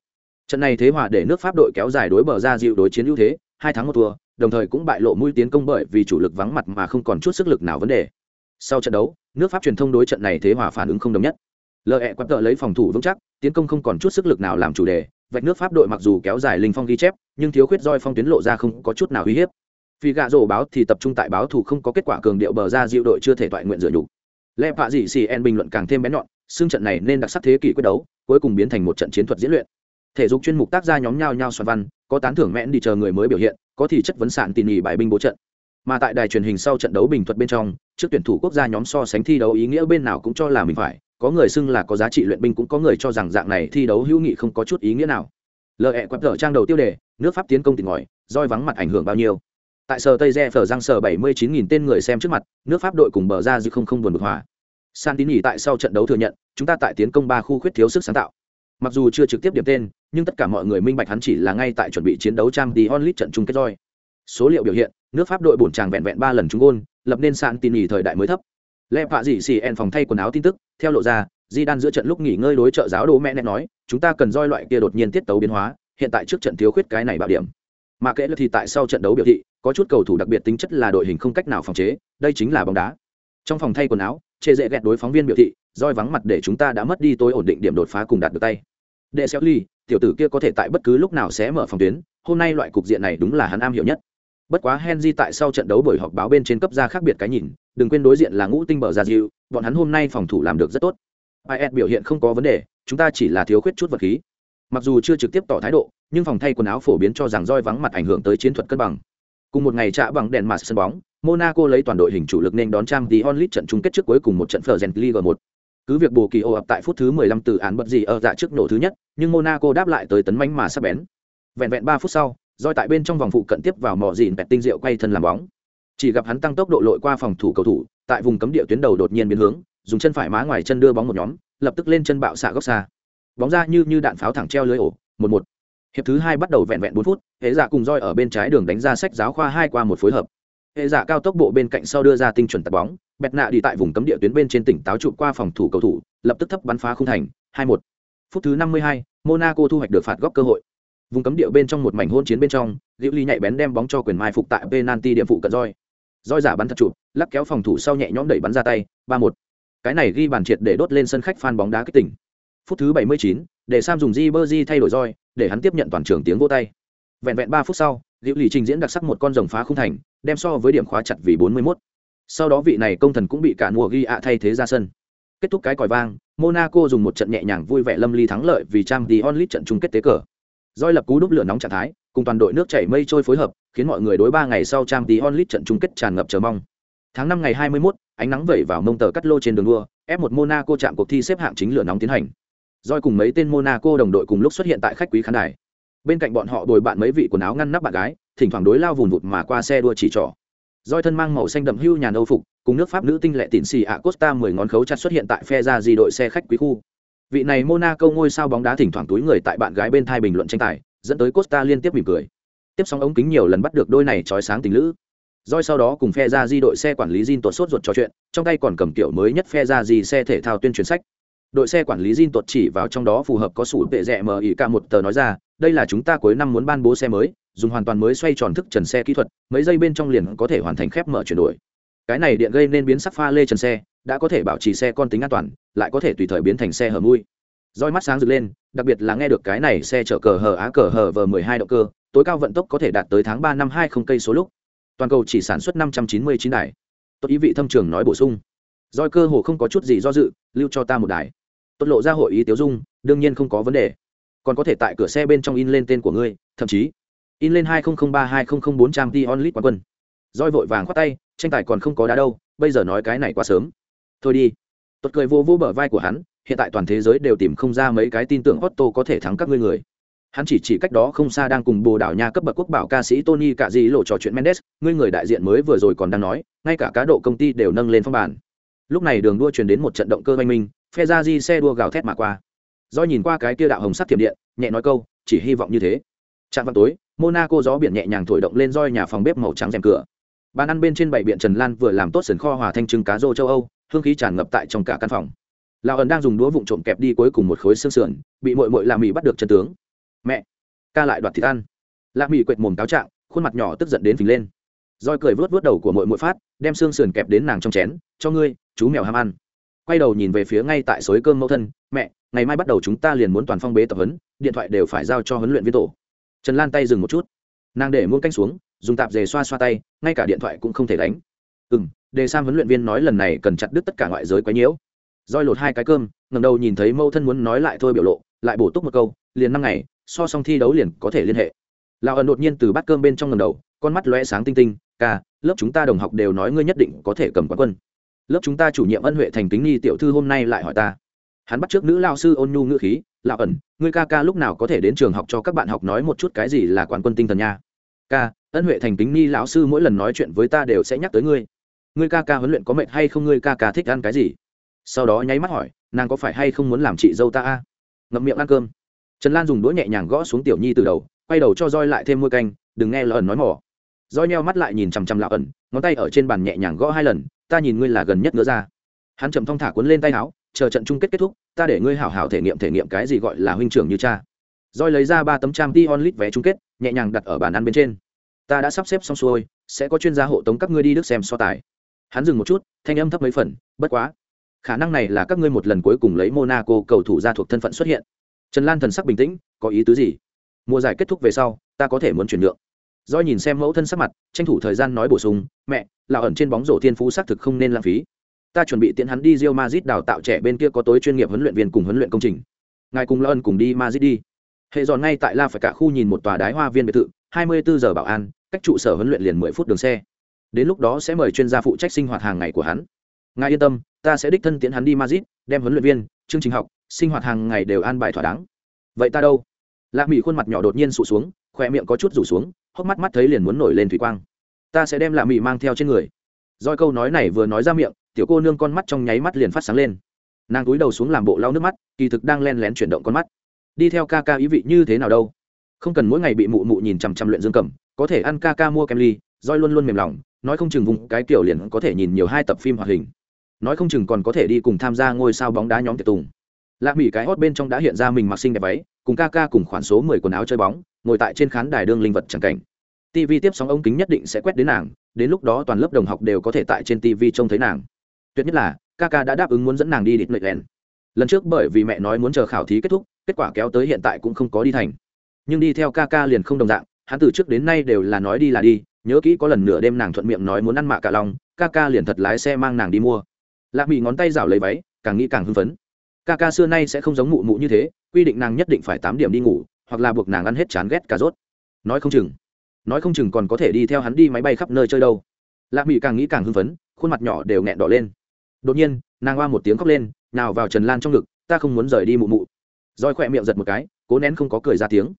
trận này thế hòa để nước pháp đội kéo dài đối bờ ra dịu đối chiến ưu thế hai tháng một thua đồng thời cũng bại lộ mũi tiến công bởi vì chủ lực vắng mặt mà không còn chút sức lực nào vấn đề sau trận đấu nước pháp truyền thông đối trận này thế hòa phản ứng không đồng nhất. Lờ ẹ quặn tợ lấy phòng thủ vững chắc, tiến công không còn chút sức lực nào làm chủ đề, vạch nước pháp đội mặc dù kéo dài linh phong ghi chép, nhưng thiếu khuyết roi phong tuyến lộ ra không có chút nào uy hiếp. Vì gạ rổ báo thì tập trung tại báo thủ không có kết quả cường điệu bờ ra dịu đội chưa thể toại nguyện dựa nhục. Lẽ phạ dị xì en bình luận càng thêm bén nhọn, xương trận này nên đặc sắc thế kỷ quyết đấu, cuối cùng biến thành một trận chiến thuật diễn luyện. Thể dục chuyên mục tác gia nhóm nhau nhau soạn văn, có tán thưởng mẽn đi chờ người mới biểu hiện, có thì chất vấn sản tỉ nỉ bài binh bố trận mà tại đài truyền hình sau trận đấu bình thuật bên trong, trước tuyển thủ quốc gia nhóm so sánh thi đấu ý nghĩa bên nào cũng cho là mình phải, có người xưng là có giá trị luyện binh cũng có người cho rằng dạng này thi đấu hữu nghị không có chút ý nghĩa nào. Lợi hẹ quẹp tờ trang đầu tiêu đề, nước pháp tiến công tỉnh ngòi roi vắng mặt ảnh hưởng bao nhiêu. Tại sở tây re phở giang sở bảy mươi chín nghìn tên người xem trước mặt, nước pháp đội cùng bờ ra dư không không buồn bực hòa. Santini tại sau trận đấu thừa nhận, chúng ta tại tiến công ba khu khuyết thiếu sức sáng tạo. Mặc dù chưa trực tiếp điểm tên, nhưng tất cả mọi người minh bạch hắn chỉ là ngay tại chuẩn bị chiến đấu trang tí onlit trận chung kết roi số liệu biểu hiện nước pháp đội bổn tràng vẹn vẹn ba lần trúng gôn, lập nên sàn tin nghỉ thời đại mới thấp. Lẽ vạ dị xì en phòng thay quần áo tin tức, theo lộ ra di đan giữa trận lúc nghỉ ngơi đối trợ giáo đỗ mẹ nẹ nói, chúng ta cần roi loại kia đột nhiên tiết tấu biến hóa, hiện tại trước trận thiếu khuyết cái này bảo điểm. Mà kể là thì tại sau trận đấu biểu thị, có chút cầu thủ đặc biệt tính chất là đội hình không cách nào phòng chế, đây chính là bóng đá. Trong phòng thay quần áo chê dễ ghét đối phóng viên biểu thị, roi vắng mặt để chúng ta đã mất đi tối ổn định điểm đột phá cùng đạt được tay. Đệ xéo ly, tiểu tử kia có thể tại bất cứ lúc nào sẽ mở phòng tuyến, hôm nay loại cục diện này đúng là hắn am hiểu nhất bất quá henry tại sau trận đấu buổi họp báo bên trên cấp ra khác biệt cái nhìn, đừng quên đối diện là ngũ tinh bờ ra diệu, bọn hắn hôm nay phòng thủ làm được rất tốt. Is biểu hiện không có vấn đề, chúng ta chỉ là thiếu khuyết chút vật khí. Mặc dù chưa trực tiếp tỏ thái độ, nhưng phòng thay quần áo phổ biến cho rằng roi vắng mặt ảnh hưởng tới chiến thuật cân bằng. Cùng một ngày trả bằng đèn mà sân bóng, monaco lấy toàn đội hình chủ lực nên đón trang The onlit trận chung kết trước cuối cùng một trận phờ rèn liga một. Cứ việc bù kỳ ô ập tại phút thứ 15 từ án bật gì ở dạ trước nổ thứ nhất, nhưng monaco đáp lại tới tấn mãnh mà sắc bén. Vẹn vẹn ba phút sau roi tại bên trong vòng phụ cận tiếp vào mỏ dìn bẹt tinh rượu quay thân làm bóng. Chỉ gặp hắn tăng tốc độ lội qua phòng thủ cầu thủ, tại vùng cấm địa tuyến đầu đột nhiên biến hướng, dùng chân phải má ngoài chân đưa bóng một nhóm, lập tức lên chân bạo xạ góc xa. Bóng ra như như đạn pháo thẳng treo lưới ổ, một một. Hiệp thứ hai bắt đầu vẹn vẹn bốn phút, hệ giả cùng roi ở bên trái đường đánh ra sách giáo khoa hai qua một phối hợp. Hệ giả cao tốc bộ bên cạnh sau đưa ra tinh chuẩn tạt bóng, bẹt nạ đi tại vùng cấm địa tuyến bên trên tỉnh táo trụ qua phòng thủ cầu thủ, lập tức thấp bắn phá không thành, hai một. Phút thứ năm mươi hai, monaco thu hoạch được phạt góc cơ hội vùng cấm địa bên trong một mảnh hôn chiến bên trong, liễu ly nhạy bén đem bóng cho quyền mai phục tại penalty điểm phụ cận roi. Roi giả bắn thật chụp, lắc kéo phòng thủ sau nhẹ nhõm đẩy bắn ra tay, ba một. Cái này ghi bàn triệt để đốt lên sân khách phan bóng đá kích tỉnh. Phút thứ bảy mươi chín, để sam dùng di bơ di thay đổi roi, để hắn tiếp nhận toàn trường tiếng vô tay. Vẹn vẹn ba phút sau, liễu Ly trình diễn đặc sắc một con rồng phá không thành, đem so với điểm khóa chặt vì bốn mươi 41. sau đó vị này công thần cũng bị cả mùa ghi ạ thay thế ra sân. Kết thúc cái còi vang, monaco dùng một trận nhẹ nhàng vui vẻ lâm ly thắng lợi vì trang đi onlit trận chung kết tế cờ doi lập cú đúc lửa nóng trạng thái cùng toàn đội nước chảy mây trôi phối hợp khiến mọi người đối ba ngày sau trang tí onlit trận chung kết tràn ngập chờ mong tháng năm ngày 21, ánh nắng vẩy vào mông tờ cắt lô trên đường đua f 1 monaco chạm cuộc thi xếp hạng chính lửa nóng tiến hành Doi cùng mấy tên Monaco đồng đội cùng lúc xuất hiện tại khách quý khán đài. Bên cạnh bọn họ đồi bạn mấy vị quần áo ngăn nắp bạn gái, thỉnh thoảng đối lao vùn vụt mà qua xe đua chỉ trỏ. Doi thân mang màu xanh đậm hưu nhàn âu phục, cùng nước Pháp nữ tinh lệ tịn xì Acosta 10 ngón khấu chặt xuất hiện tại phe ra gì đội xe khách quý khu. Vị này Monaco ngôi sao bóng đá thỉnh thoảng túi người tại bạn gái bên thai bình luận tranh tài, dẫn tới Costa liên tiếp mỉm cười. Tiếp sóng ống kính nhiều lần bắt được đôi này chói sáng tình lữ. Rồi sau đó cùng phe ra di đội xe quản lý Jin tuột sốt ruột trò chuyện, trong tay còn cầm kiểu mới nhất phe ra di xe thể thao tuyên truyền sách đội xe quản lý Jin tuột chỉ vào trong đó phù hợp có sủ vệ rẻ mờ ỉ cả một tờ nói ra đây là chúng ta cuối năm muốn ban bố xe mới dùng hoàn toàn mới xoay tròn thức trần xe kỹ thuật mấy giây bên trong liền có thể hoàn thành khép mở chuyển đổi cái này điện gây nên biến sắc pha lê trần xe, đã có thể bảo trì xe con tính an toàn, lại có thể tùy thời biến thành xe hở mui. Roi mắt sáng rực lên, đặc biệt là nghe được cái này xe chở cờ hờ á cờ hờ vờ 12 động cơ, tối cao vận tốc có thể đạt tới tháng ba năm hai không cây số lúc. Toàn cầu chỉ sản xuất năm trăm chín mươi chín đài. Tốt ý vị thâm trường nói bổ sung. Roi cơ hồ không có chút gì do dự, lưu cho ta một đài. Tốt lộ ra hội ý tiểu dung, đương nhiên không có vấn đề. Còn có thể tại cửa xe bên trong in lên tên của ngươi, thậm chí. In lên hai nghìn ba hai nghìn bốn trang t onlit quán quân. Roi vội vàng khoát tay tranh tài còn không có đá đâu, bây giờ nói cái này quá sớm. Thôi đi. Tuật cười vô vô bờ vai của hắn, hiện tại toàn thế giới đều tìm không ra mấy cái tin tưởng Otto có thể thắng các ngươi người. Hắn chỉ chỉ cách đó không xa đang cùng bồ đảo nha cấp bậc quốc bảo ca sĩ tony cạ dĩ lộ trò chuyện mendes, ngươi người đại diện mới vừa rồi còn đang nói, ngay cả cá độ công ty đều nâng lên phong bản lúc này đường đua truyền đến một trận động cơ oanh minh phe ra di xe đua gào thét mà qua. Do nhìn qua cái tia đạo hồng sắt thiểm điện, nhẹ nói câu, chỉ hy vọng như thế. Trạm vào tối, monaco gió biển nhẹ nhàng thổi động lên roi nhà phòng bếp màu trắng rèm cửa bàn ăn bên trên bảy biện trần lan vừa làm tốt sườn kho hòa thanh trứng cá rô châu âu, hương khí tràn ngập tại trong cả căn phòng. Lão ẩn đang dùng đũa vụn trộm kẹp đi cuối cùng một khối xương sườn, bị mội mội lạ mỹ bắt được chân tướng. Mẹ, ca lại đoạt thịt ăn. Lạ mỹ quệt mồm cáo trạng, khuôn mặt nhỏ tức giận đến phình lên. Roi cười vớt vớt đầu của mội mội phát, đem xương sườn kẹp đến nàng trong chén, cho ngươi, chú mèo ham ăn. Quay đầu nhìn về phía ngay tại suối cơm mẫu thân, mẹ, ngày mai bắt đầu chúng ta liền muốn toàn phong bế tập huấn, điện thoại đều phải giao cho huấn luyện viên tổ. Trần lan tay dừng một chút. Nàng để muôn canh xuống dùng tạp dề xoa xoa tay, ngay cả điện thoại cũng không thể đánh. Ừ m đề sam huấn luyện viên nói lần này cần chặt đứt tất cả ngoại giới quấy nhiễu. Roi lột hai cái cơm ngầm đầu nhìn thấy mâu thân muốn nói lại thôi biểu lộ, lại bổ túc một câu, liền năm ngày, so xong thi đấu liền có thể liên hệ. Lào ẩn đột nhiên từ bát cơm bên trong ngầm đầu, con mắt lóe sáng tinh tinh, ca, lớp chúng ta đồng học đều nói ngươi nhất định có thể cầm quán quân. Lớp chúng ta chủ nhiệm ân huệ thành kính nghi tiểu thư hôm nay lại hỏi ta. Hắn bắt trước nữ lao sư ôn nhu ngữ khí lạo ẩn, ngươi ca ca lúc nào có thể đến trường học cho các bạn học nói một chút cái gì là quán quân tinh thần nha? Ca ân huệ thành kính nhi lão sư mỗi lần nói chuyện với ta đều sẽ nhắc tới ngươi. Ngươi ca ca huấn luyện có mệt hay không? Ngươi ca ca thích ăn cái gì? Sau đó nháy mắt hỏi, nàng có phải hay không muốn làm chị dâu ta a? Ngậm miệng ăn cơm. Trần lan dùng đũa nhẹ nhàng gõ xuống tiểu nhi từ đầu, quay đầu cho roi lại thêm môi canh, đừng nghe lỡ ẩn nói mỏ. Roi nheo mắt lại nhìn chằm chằm lão ẩn, ngón tay ở trên bàn nhẹ nhàng gõ hai lần, ta nhìn ngươi là gần nhất nữa ra. Hắn chậm thong thả cuốn lên tay áo, chờ trận chung kết kết thúc, ta để ngươi hảo hảo thể nghiệm thể nghiệm cái gì gọi là huynh trưởng như cha. Roi lấy ra ba tấm trang t onlit vé chung kết, nhẹ nhàng đặt ở bàn ăn bên trên ta đã sắp xếp xong xuôi, sẽ có chuyên gia hộ tống các ngươi đi đức xem so tài. Hắn dừng một chút, thanh âm thấp mấy phần, bất quá. Khả năng này là các ngươi một lần cuối cùng lấy monaco cầu thủ ra thuộc thân phận xuất hiện. Trần lan thần sắc bình tĩnh, có ý tứ gì? Mùa giải kết thúc về sau, ta có thể muốn chuyển nhượng. Do nhìn xem mẫu thân sắc mặt, tranh thủ thời gian nói bổ sung, mẹ, là ẩn trên bóng rổ thiên phú xác thực không nên lãng phí. Ta chuẩn bị tiện hắn đi rio mazit đào tạo trẻ bên kia có tối chuyên nghiệp huấn luyện viên cùng huấn luyện công trình. Ngài cùng lân cùng đi mazit đi. Hệ dọn ngay tại la phải cả khu nhìn một tòa đái hoa viên biệt thự, hai mươi bốn giờ bảo an cách trụ sở huấn luyện liền mười phút đường xe. Đến lúc đó sẽ mời chuyên gia phụ trách sinh hoạt hàng ngày của hắn. Ngài yên tâm, ta sẽ đích thân tiễn hắn đi mazit đem huấn luyện viên, chương trình học, sinh hoạt hàng ngày đều an bài thỏa đáng. Vậy ta đâu? Lạc mỹ khuôn mặt nhỏ đột nhiên sụt xuống khoe miệng có chút rủ xuống, hốc mắt mắt thấy liền muốn nổi lên thủy quang. Ta sẽ đem lạc mỹ mang theo trên người. Doi câu nói này vừa nói ra miệng, tiểu cô nương con mắt trong nháy mắt liền phát sáng lên. Nàng cúi đầu xuống làm bộ lau nước mắt, kỳ thực đang len lén chuyển động con mắt. Đi theo ca ca ý vị như thế nào đâu? Không cần mỗi ngày bị mụ mụ nhìn chằm chằm luyện dương cầm có thể ăn ca ca mua kem ly roi luôn luôn mềm lòng, nói không chừng vùng cái kiểu liền có thể nhìn nhiều hai tập phim hoạt hình. Nói không chừng còn có thể đi cùng tham gia ngôi sao bóng đá nhóm tiệc tùng. Lạc mỹ cái hót bên trong đã hiện ra mình mặc xinh đẹp váy, cùng ca ca cùng khoản số mười quần áo chơi bóng, ngồi tại trên khán đài đương linh vật chẳng cảnh. Tv tiếp sóng ống kính nhất định sẽ quét đến nàng, đến lúc đó toàn lớp đồng học đều có thể tại trên tv trông thấy nàng. Tuyệt nhất là, ca ca đã đáp ứng muốn dẫn nàng đi định lợi đèn lần trước bởi vì mẹ nói muốn chờ khảo thí kết thúc, kết quả kéo tới hiện tại cũng không có đi thành. Nhưng đi theo ca ca liền không đồng dạng hắn từ trước đến nay đều là nói đi là đi, nhớ kỹ có lần nửa đêm nàng thuận miệng nói muốn ăn mạ cả lòng ca ca liền thật lái xe mang nàng đi mua. Lạc bị ngón tay rảo lấy váy, càng nghĩ càng hưng phấn. Ca ca xưa nay sẽ không giống mụ mụ như thế, quy định nàng nhất định phải tám điểm đi ngủ, hoặc là buộc nàng ăn hết chán ghét cà rốt. Nói không chừng, nói không chừng còn có thể đi theo hắn đi máy bay khắp nơi chơi đâu. Lạc mỹ càng nghĩ càng hưng phấn, khuôn mặt nhỏ đều nghẹn đỏ lên. Đột nhiên, nàng hoa một tiếng khóc lên, nào vào trần lan trong ngực, ta không muốn rời đi mụ mụ. Roi khỏe miệng giật một cái, cố nén không có cười ra tiếng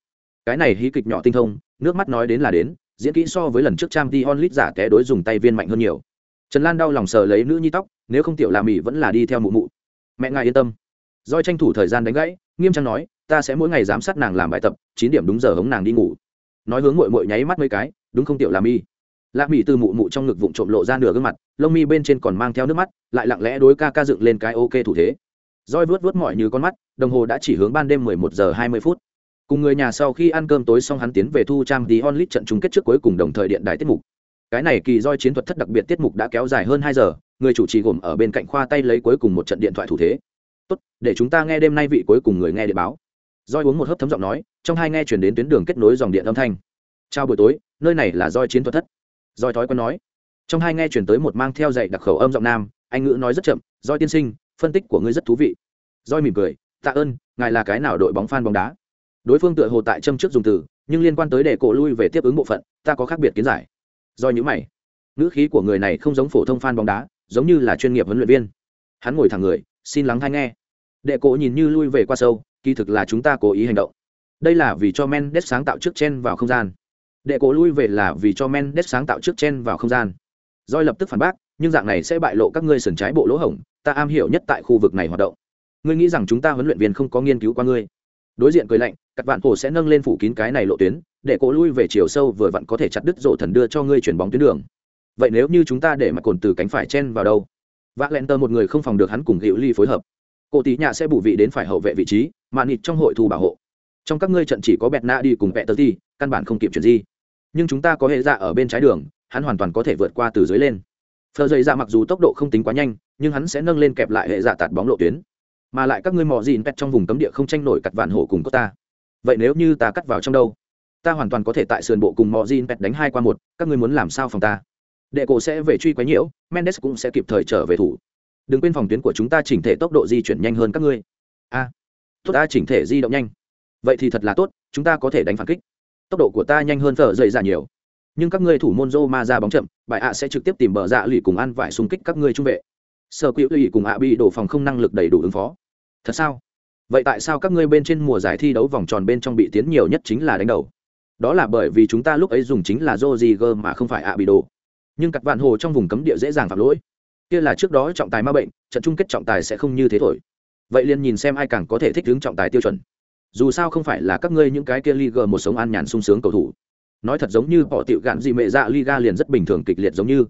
cái này hí kịch nhỏ tinh thông, nước mắt nói đến là đến, diễn kỹ so với lần trước trang t onlit giả té đối dùng tay viên mạnh hơn nhiều. Trần lan đau lòng sờ lấy nữ nhi tóc, nếu không tiểu làm ỉ vẫn là đi theo mụ mụ. Mẹ ngài yên tâm. Doi tranh thủ thời gian đánh gãy, nghiêm trang nói, ta sẽ mỗi ngày giám sát nàng làm bài tập, chín điểm đúng giờ hống nàng đi ngủ. Nói hướng mội mội nháy mắt mấy cái, đúng không tiểu làm mi lạc mỹ từ mụ mụ trong ngực vụn trộm lộ ra nửa gương mặt, lông mi bên trên còn mang theo nước mắt, lại lặng lẽ đối ca ca dựng lên cái ok thủ thế. Roi vớt vớt mỏi như con mắt, đồng hồ đã chỉ hướng ban đêm mười một giờ hai mươi phút cùng người nhà sau khi ăn cơm tối xong hắn tiến về thu trang tí onlit trận chung kết trước cuối cùng đồng thời điện đài tiết mục. Cái này kỳ doi chiến thuật thất đặc biệt tiết mục đã kéo dài hơn hai giờ, người chủ trì gồm ở bên cạnh khoa tay lấy cuối cùng một trận điện thoại thủ thế. Tốt, để chúng ta nghe đêm nay vị cuối cùng người nghe điện báo. Roi uống một hớp thấm giọng nói, trong hai nghe chuyển đến tuyến đường kết nối dòng điện âm thanh. Chào buổi tối, nơi này là roi chiến thuật thất. Roi thói quen nói. Trong hai nghe chuyển tới một mang theo dạy đặc khẩu âm giọng nam, anh ngữ nói rất chậm, roi tiên sinh, phân tích của ngươi rất thú vị. Roi mỉm cười, tạ ơn, ngài là cái nào đội bóng fan bóng đá? Đối phương tựa hồ tại châm trước dùng từ, nhưng liên quan tới để cổ lui về tiếp ứng bộ phận, ta có khác biệt kiến giải. Do những mày. Ngữ khí của người này không giống phổ thông fan bóng đá, giống như là chuyên nghiệp huấn luyện viên. Hắn ngồi thẳng người, xin lắng hay nghe. Đệ cổ nhìn như lui về qua sâu, kỳ thực là chúng ta cố ý hành động. Đây là vì cho mendes sáng tạo trước chen vào không gian. Đệ cổ lui về là vì cho mendes sáng tạo trước chen vào không gian. Doi lập tức phản bác, nhưng dạng này sẽ bại lộ các ngươi sườn trái bộ lỗ hổng, ta am hiểu nhất tại khu vực này hoạt động. Ngươi nghĩ rằng chúng ta huấn luyện viên không có nghiên cứu qua ngươi? Đối diện cười lạnh các vạn cổ sẽ nâng lên phủ kín cái này lộ tuyến, để cổ lui về chiều sâu vừa vặn có thể chặt đứt rổ thần đưa cho ngươi chuyển bóng tuyến đường. Vậy nếu như chúng ta để mặt cồn từ cánh phải chen vào đâu? Vác lẹn tơ một người không phòng được hắn cùng hữu ly phối hợp. Cổ tí nhạ sẽ bù vị đến phải hậu vệ vị trí, mà nịt trong hội thu bảo hộ. Trong các ngươi trận chỉ có bẹt Na đi cùng Bẹt tơ ti, căn bản không kịp chuyển gì. Nhưng chúng ta có hệ dạ ở bên trái đường, hắn hoàn toàn có thể vượt qua từ dưới lên. Phờ dày dạ mặc dù tốc độ không tính quá nhanh, nhưng hắn sẽ nâng lên kẹp lại hệ dạ tạt bóng lộ tuyến mà lại các ngươi mò dìn pet trong vùng cấm địa không tranh nổi cặt vạn hổ cùng có ta. Vậy nếu như ta cắt vào trong đâu? Ta hoàn toàn có thể tại sườn bộ cùng mò dìn pet đánh hai qua một các ngươi muốn làm sao phòng ta? Đệ cổ sẽ về truy quấy nhiễu mendes cũng sẽ kịp thời trở về thủ. Đừng quên phòng tuyến của chúng ta chỉnh thể tốc độ di chuyển nhanh hơn các ngươi. A. À, tốt ta chỉnh thể di động nhanh. Vậy thì thật là tốt chúng ta có thể đánh phản kích. Tốc độ của ta nhanh hơn thở dậy ra nhiều. Nhưng các ngươi thủ môn rô ma ra bóng chậm bại ạ sẽ trực tiếp tìm bờ dạ lụy cùng ăn vải xung kích các ngươi trung vệ. Sở quỹ lụy cùng ạ bị đổ phòng không năng lực đầy đủ ứng phó thật sao? Vậy tại sao các ngươi bên trên mùa giải thi đấu vòng tròn bên trong bị tiến nhiều nhất chính là đánh đầu? Đó là bởi vì chúng ta lúc ấy dùng chính là Rodriguez mà không phải ạ bị đồ nhưng cặp vạn hồ trong vùng cấm địa dễ dàng phạm lỗi. Kia là trước đó trọng tài ma bệnh, trận chung kết trọng tài sẽ không như thế thổi. Vậy liền nhìn xem ai càng có thể thích ứng trọng tài tiêu chuẩn. Dù sao không phải là các ngươi những cái kia liga một sống an nhàn sung sướng cầu thủ. Nói thật giống như họ tiệu gạn gì mẹ dạ liga liền rất bình thường kịch liệt giống như.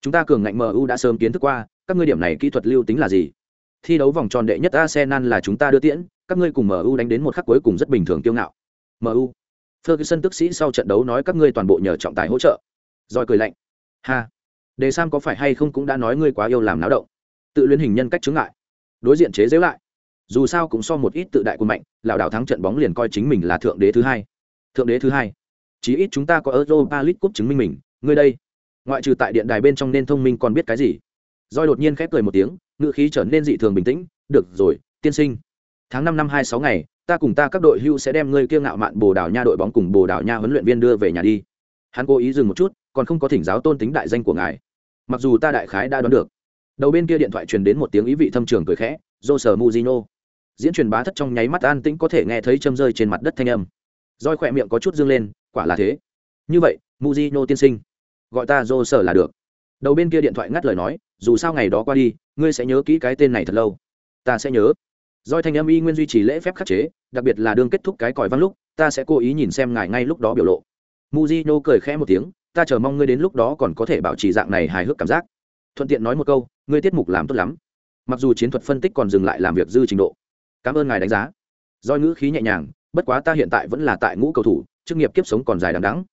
Chúng ta cường ngạnh mu đã sớm kiến thức qua, các ngươi điểm này kỹ thuật lưu tính là gì? Thi đấu vòng tròn đệ nhất arsenal là chúng ta đưa tiễn, các ngươi cùng mu đánh đến một khắc cuối cùng rất bình thường kiêu ngạo. Mu ferguson tức sĩ sau trận đấu nói các ngươi toàn bộ nhờ trọng tài hỗ trợ. Rồi cười lạnh. Ha. Đề sam có phải hay không cũng đã nói ngươi quá yêu làm náo động. Tự luyến hình nhân cách chứng ngại. Đối diện chế giễu lại. Dù sao cũng so một ít tự đại của mạnh lão đảo thắng trận bóng liền coi chính mình là thượng đế thứ hai. Thượng đế thứ hai. Chí ít chúng ta có europa league cup chứng minh mình. Ngươi đây. Ngoại trừ tại điện đài bên trong nên thông minh còn biết cái gì? Rồi đột nhiên khép cười một tiếng ngựa khí trở nên dị thường bình tĩnh, được rồi, tiên sinh. Tháng năm năm hai sáu ngày, ta cùng ta các đội hưu sẽ đem ngươi kiêng ngạo mạn bồ đào nha đội bóng cùng bồ đào nha huấn luyện viên đưa về nhà đi. Hắn cố ý dừng một chút, còn không có thỉnh giáo tôn tính đại danh của ngài. Mặc dù ta đại khái đã đoán được. Đầu bên kia điện thoại truyền đến một tiếng ý vị thâm trường cười khẽ dô sờ muzino diễn truyền bá thất trong nháy mắt an tĩnh có thể nghe thấy châm rơi trên mặt đất thanh âm. Roi khỏe miệng có chút dương lên, quả là thế. Như vậy muzino tiên sinh, gọi ta dô sờ là được. Đầu bên kia điện thoại ngắt lời nói dù sao ngày đó qua đi, ngươi sẽ nhớ kỹ cái tên này thật lâu. Ta sẽ nhớ. Doi thanh âm y nguyên duy trì lễ phép khắc chế, đặc biệt là đương kết thúc cái còi văng lúc, ta sẽ cố ý nhìn xem ngài ngay lúc đó biểu lộ. Muzino cười khẽ một tiếng, ta chờ mong ngươi đến lúc đó còn có thể bảo trì dạng này hài hước cảm giác. Thuận tiện nói một câu, ngươi tiết mục làm tốt lắm. Mặc dù chiến thuật phân tích còn dừng lại làm việc dư trình độ. Cảm ơn ngài đánh giá. Doi ngữ khí nhẹ nhàng, bất quá ta hiện tại vẫn là tại ngũ cầu thủ, chức nghiệp kiếp sống còn dài đằng đắng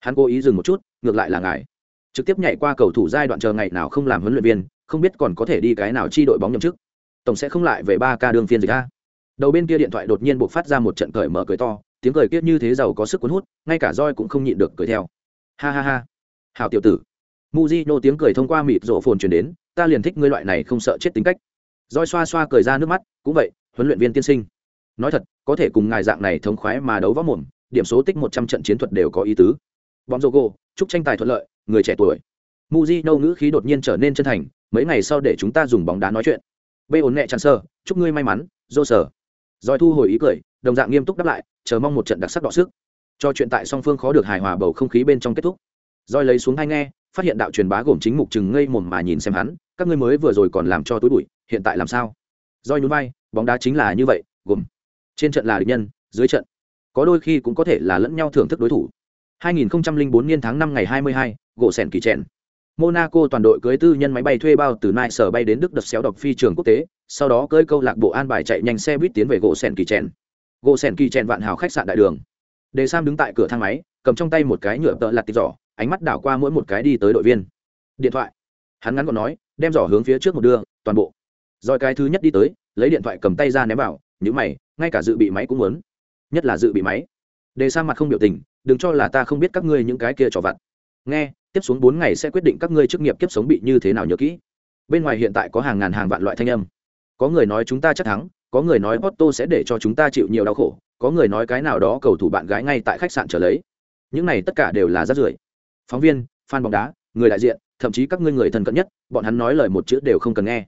hắn cố ý dừng một chút, ngược lại là ngài trực tiếp nhảy qua cầu thủ giai đoạn chờ ngày nào không làm huấn luyện viên, không biết còn có thể đi cái nào chi đội bóng nhậm chức. Tổng sẽ không lại về ba ca đường phiên dịch a. Đầu bên kia điện thoại đột nhiên buộc phát ra một trận cởi mở cười to, tiếng cười kiết như thế giàu có sức cuốn hút, ngay cả roi cũng không nhịn được cười theo. Ha ha ha. Hào tiểu tử. Muzino tiếng cười thông qua mịt rộ phồn truyền đến, ta liền thích ngươi loại này không sợ chết tính cách. Roi xoa xoa cười ra nước mắt, cũng vậy, huấn luyện viên tiên sinh. Nói thật, có thể cùng ngài dạng này thống khoái mà đấu võ mồm, điểm số tích một trăm trận chiến thuật đều có ý tứ bom jogo chúc tranh tài thuận lợi, người trẻ tuổi. Muzino ngữ khí đột nhiên trở nên chân thành, mấy ngày sau để chúng ta dùng bóng đá nói chuyện. Bê ổn nhẹ chăn sơ chúc ngươi may mắn dô sở rồi thu hồi ý cười, đồng dạng nghiêm túc đáp lại, chờ mong một trận đặc sắc đọ sức. Cho chuyện tại song phương khó được hài hòa bầu không khí bên trong kết thúc. Rồi lấy xuống hai nghe, phát hiện đạo truyền bá gồm chính mục chừng ngây mồm mà nhìn xem hắn, các ngươi mới vừa rồi còn làm cho túi bụi, hiện tại làm sao? Roi nhún vai, bóng đá chính là như vậy, gồm. Trên trận là địch nhân, dưới trận. Có đôi khi cũng có thể là lẫn nhau thưởng thức đối thủ. 2004 niên tháng 5 ngày 22, gỗ sèn kỳ chèn Monaco toàn đội cưới tư nhân máy bay thuê bao từ Nice bay đến Đức đập xéo độc phi trường quốc tế, sau đó cưới câu lạc bộ an bài chạy nhanh xe buýt tiến về gỗ sèn kỳ chèn. Gỗ sèn kỳ chèn vạn hào khách sạn đại đường. Đề Sam đứng tại cửa thang máy, cầm trong tay một cái nhựa tợ lật tịt giỏ, ánh mắt đảo qua mỗi một cái đi tới đội viên. Điện thoại. Hắn ngắn gọn nói, đem giỏ hướng phía trước một đường, toàn bộ. Rồi cái thứ nhất đi tới, lấy điện thoại cầm tay ra ném vào, nhíu mày, ngay cả dự bị máy cũng muốn. Nhất là dự bị máy. Đề Sam mặt không biểu tình, đừng cho là ta không biết các ngươi những cái kia trò vặt. Nghe, tiếp xuống bốn ngày sẽ quyết định các ngươi chức nghiệp kiếp sống bị như thế nào nhớ kỹ. Bên ngoài hiện tại có hàng ngàn hàng vạn loại thanh âm. Có người nói chúng ta chắc thắng có người nói Otto sẽ để cho chúng ta chịu nhiều đau khổ có người nói cái nào đó cầu thủ bạn gái ngay tại khách sạn trở lấy. Những này tất cả đều là rác rưởi. Phóng viên fan bóng đá người đại diện thậm chí các ngươi người thân cận nhất bọn hắn nói lời một chữ đều không cần nghe.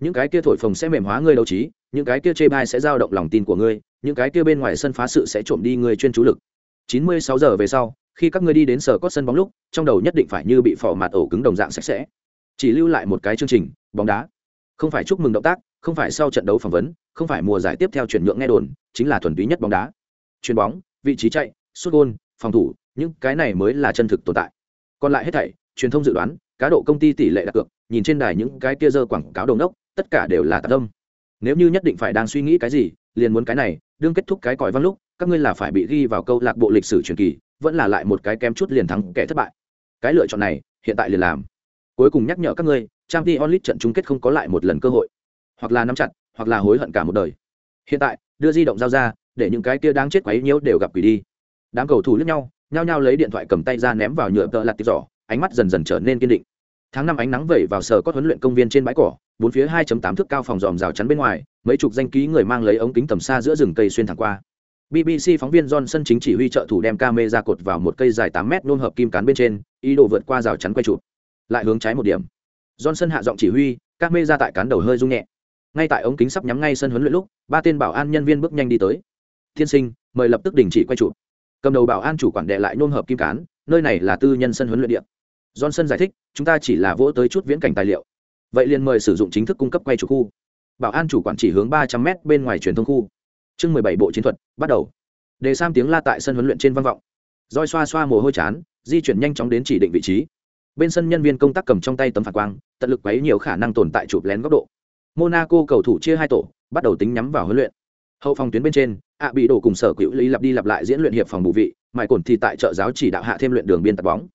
Những cái kia thổi phồng sẽ mềm hóa ngươi đấu trí những cái kia chê bai sẽ giao động lòng tin của ngươi những cái kia bên ngoài sân phá sự sẽ trộm đi ngươi chuyên chú lực. 96 giờ về sau, khi các ngươi đi đến sở cốt sân bóng lúc, trong đầu nhất định phải như bị phỏ mặt ổ cứng đồng dạng sạch sẽ. Chỉ lưu lại một cái chương trình, bóng đá. Không phải chúc mừng động tác, không phải sau trận đấu phỏng vấn, không phải mùa giải tiếp theo chuyển nhượng nghe đồn, chính là thuần túy nhất bóng đá. Chuyền bóng, vị trí chạy, sút gôn, phòng thủ, những cái này mới là chân thực tồn tại. Còn lại hết thảy, truyền thông dự đoán, cá độ công ty tỷ lệ đặt cược, nhìn trên đài những cái kia dơ quảng cáo đồng đốc, tất cả đều là tạc tâm. Nếu như nhất định phải đang suy nghĩ cái gì, liền muốn cái này, đương kết thúc cái còi văng lúc các ngươi là phải bị ghi vào câu lạc bộ lịch sử truyền kỳ, vẫn là lại một cái kém chút liền thắng kẻ thất bại. Cái lựa chọn này, hiện tại liền làm. Cuối cùng nhắc nhở các ngươi trang t onlit trận chung kết không có lại một lần cơ hội. Hoặc là nắm chặt, hoặc là hối hận cả một đời. Hiện tại, đưa di động giao ra, để những cái kia đáng chết quấy nhiễu đều gặp quỷ đi. Đám cầu thủ lướt nhau, nhao nhao lấy điện thoại cầm tay ra ném vào nhựa tợ lặt tiệc giỏ, ánh mắt dần dần trở nên kiên định. Tháng năm ánh nắng vẩy vào sờ có huấn luyện công viên trên bãi cỏ, bốn phía 2.8 thước cao phòng dòm rào chắn bên ngoài, mấy chục danh ký người mang lấy ống kính tầm xa giữa rừng cây xuyên thẳng qua. BBC phóng viên Johnson chính chỉ huy trợ thủ đem camera cột vào một cây dài 8 mét nôn hợp kim cán bên trên, ý đồ vượt qua rào chắn quay chụp. Lại hướng trái một điểm. Johnson hạ giọng chỉ huy, camera tại cán đầu hơi rung nhẹ. Ngay tại ống kính sắp nhắm ngay sân huấn luyện lúc, ba tên bảo an nhân viên bước nhanh đi tới. "Thiên sinh, mời lập tức đình chỉ quay chụp." Cầm đầu bảo an chủ quản đệ lại nôn hợp kim cán, nơi này là tư nhân sân huấn luyện địa. Johnson giải thích, "Chúng ta chỉ là vỗ tới chút viễn cảnh tài liệu." Vậy liền mời sử dụng chính thức cung cấp quay chụp khu. Bảo an chủ quản chỉ hướng 300m bên ngoài truyền thông khu chương mười bảy bộ chiến thuật, bắt đầu. Đề sam tiếng la tại sân huấn luyện trên văn vọng. Roi xoa xoa mồ hôi chán, di chuyển nhanh chóng đến chỉ định vị trí. Bên sân nhân viên công tác cầm trong tay tấm phản quang, tận lực quấy nhiều khả năng tồn tại chụp lén góc độ. Monaco cầu thủ chia hai tổ, bắt đầu tính nhắm vào huấn luyện. Hậu phòng tuyến bên trên, ạ bị đổ cùng sở cựu lý lặp đi lặp lại diễn luyện hiệp phòng bù vị mãi cồn thì tại trợ giáo chỉ đạo hạ thêm luyện đường biên tập bóng.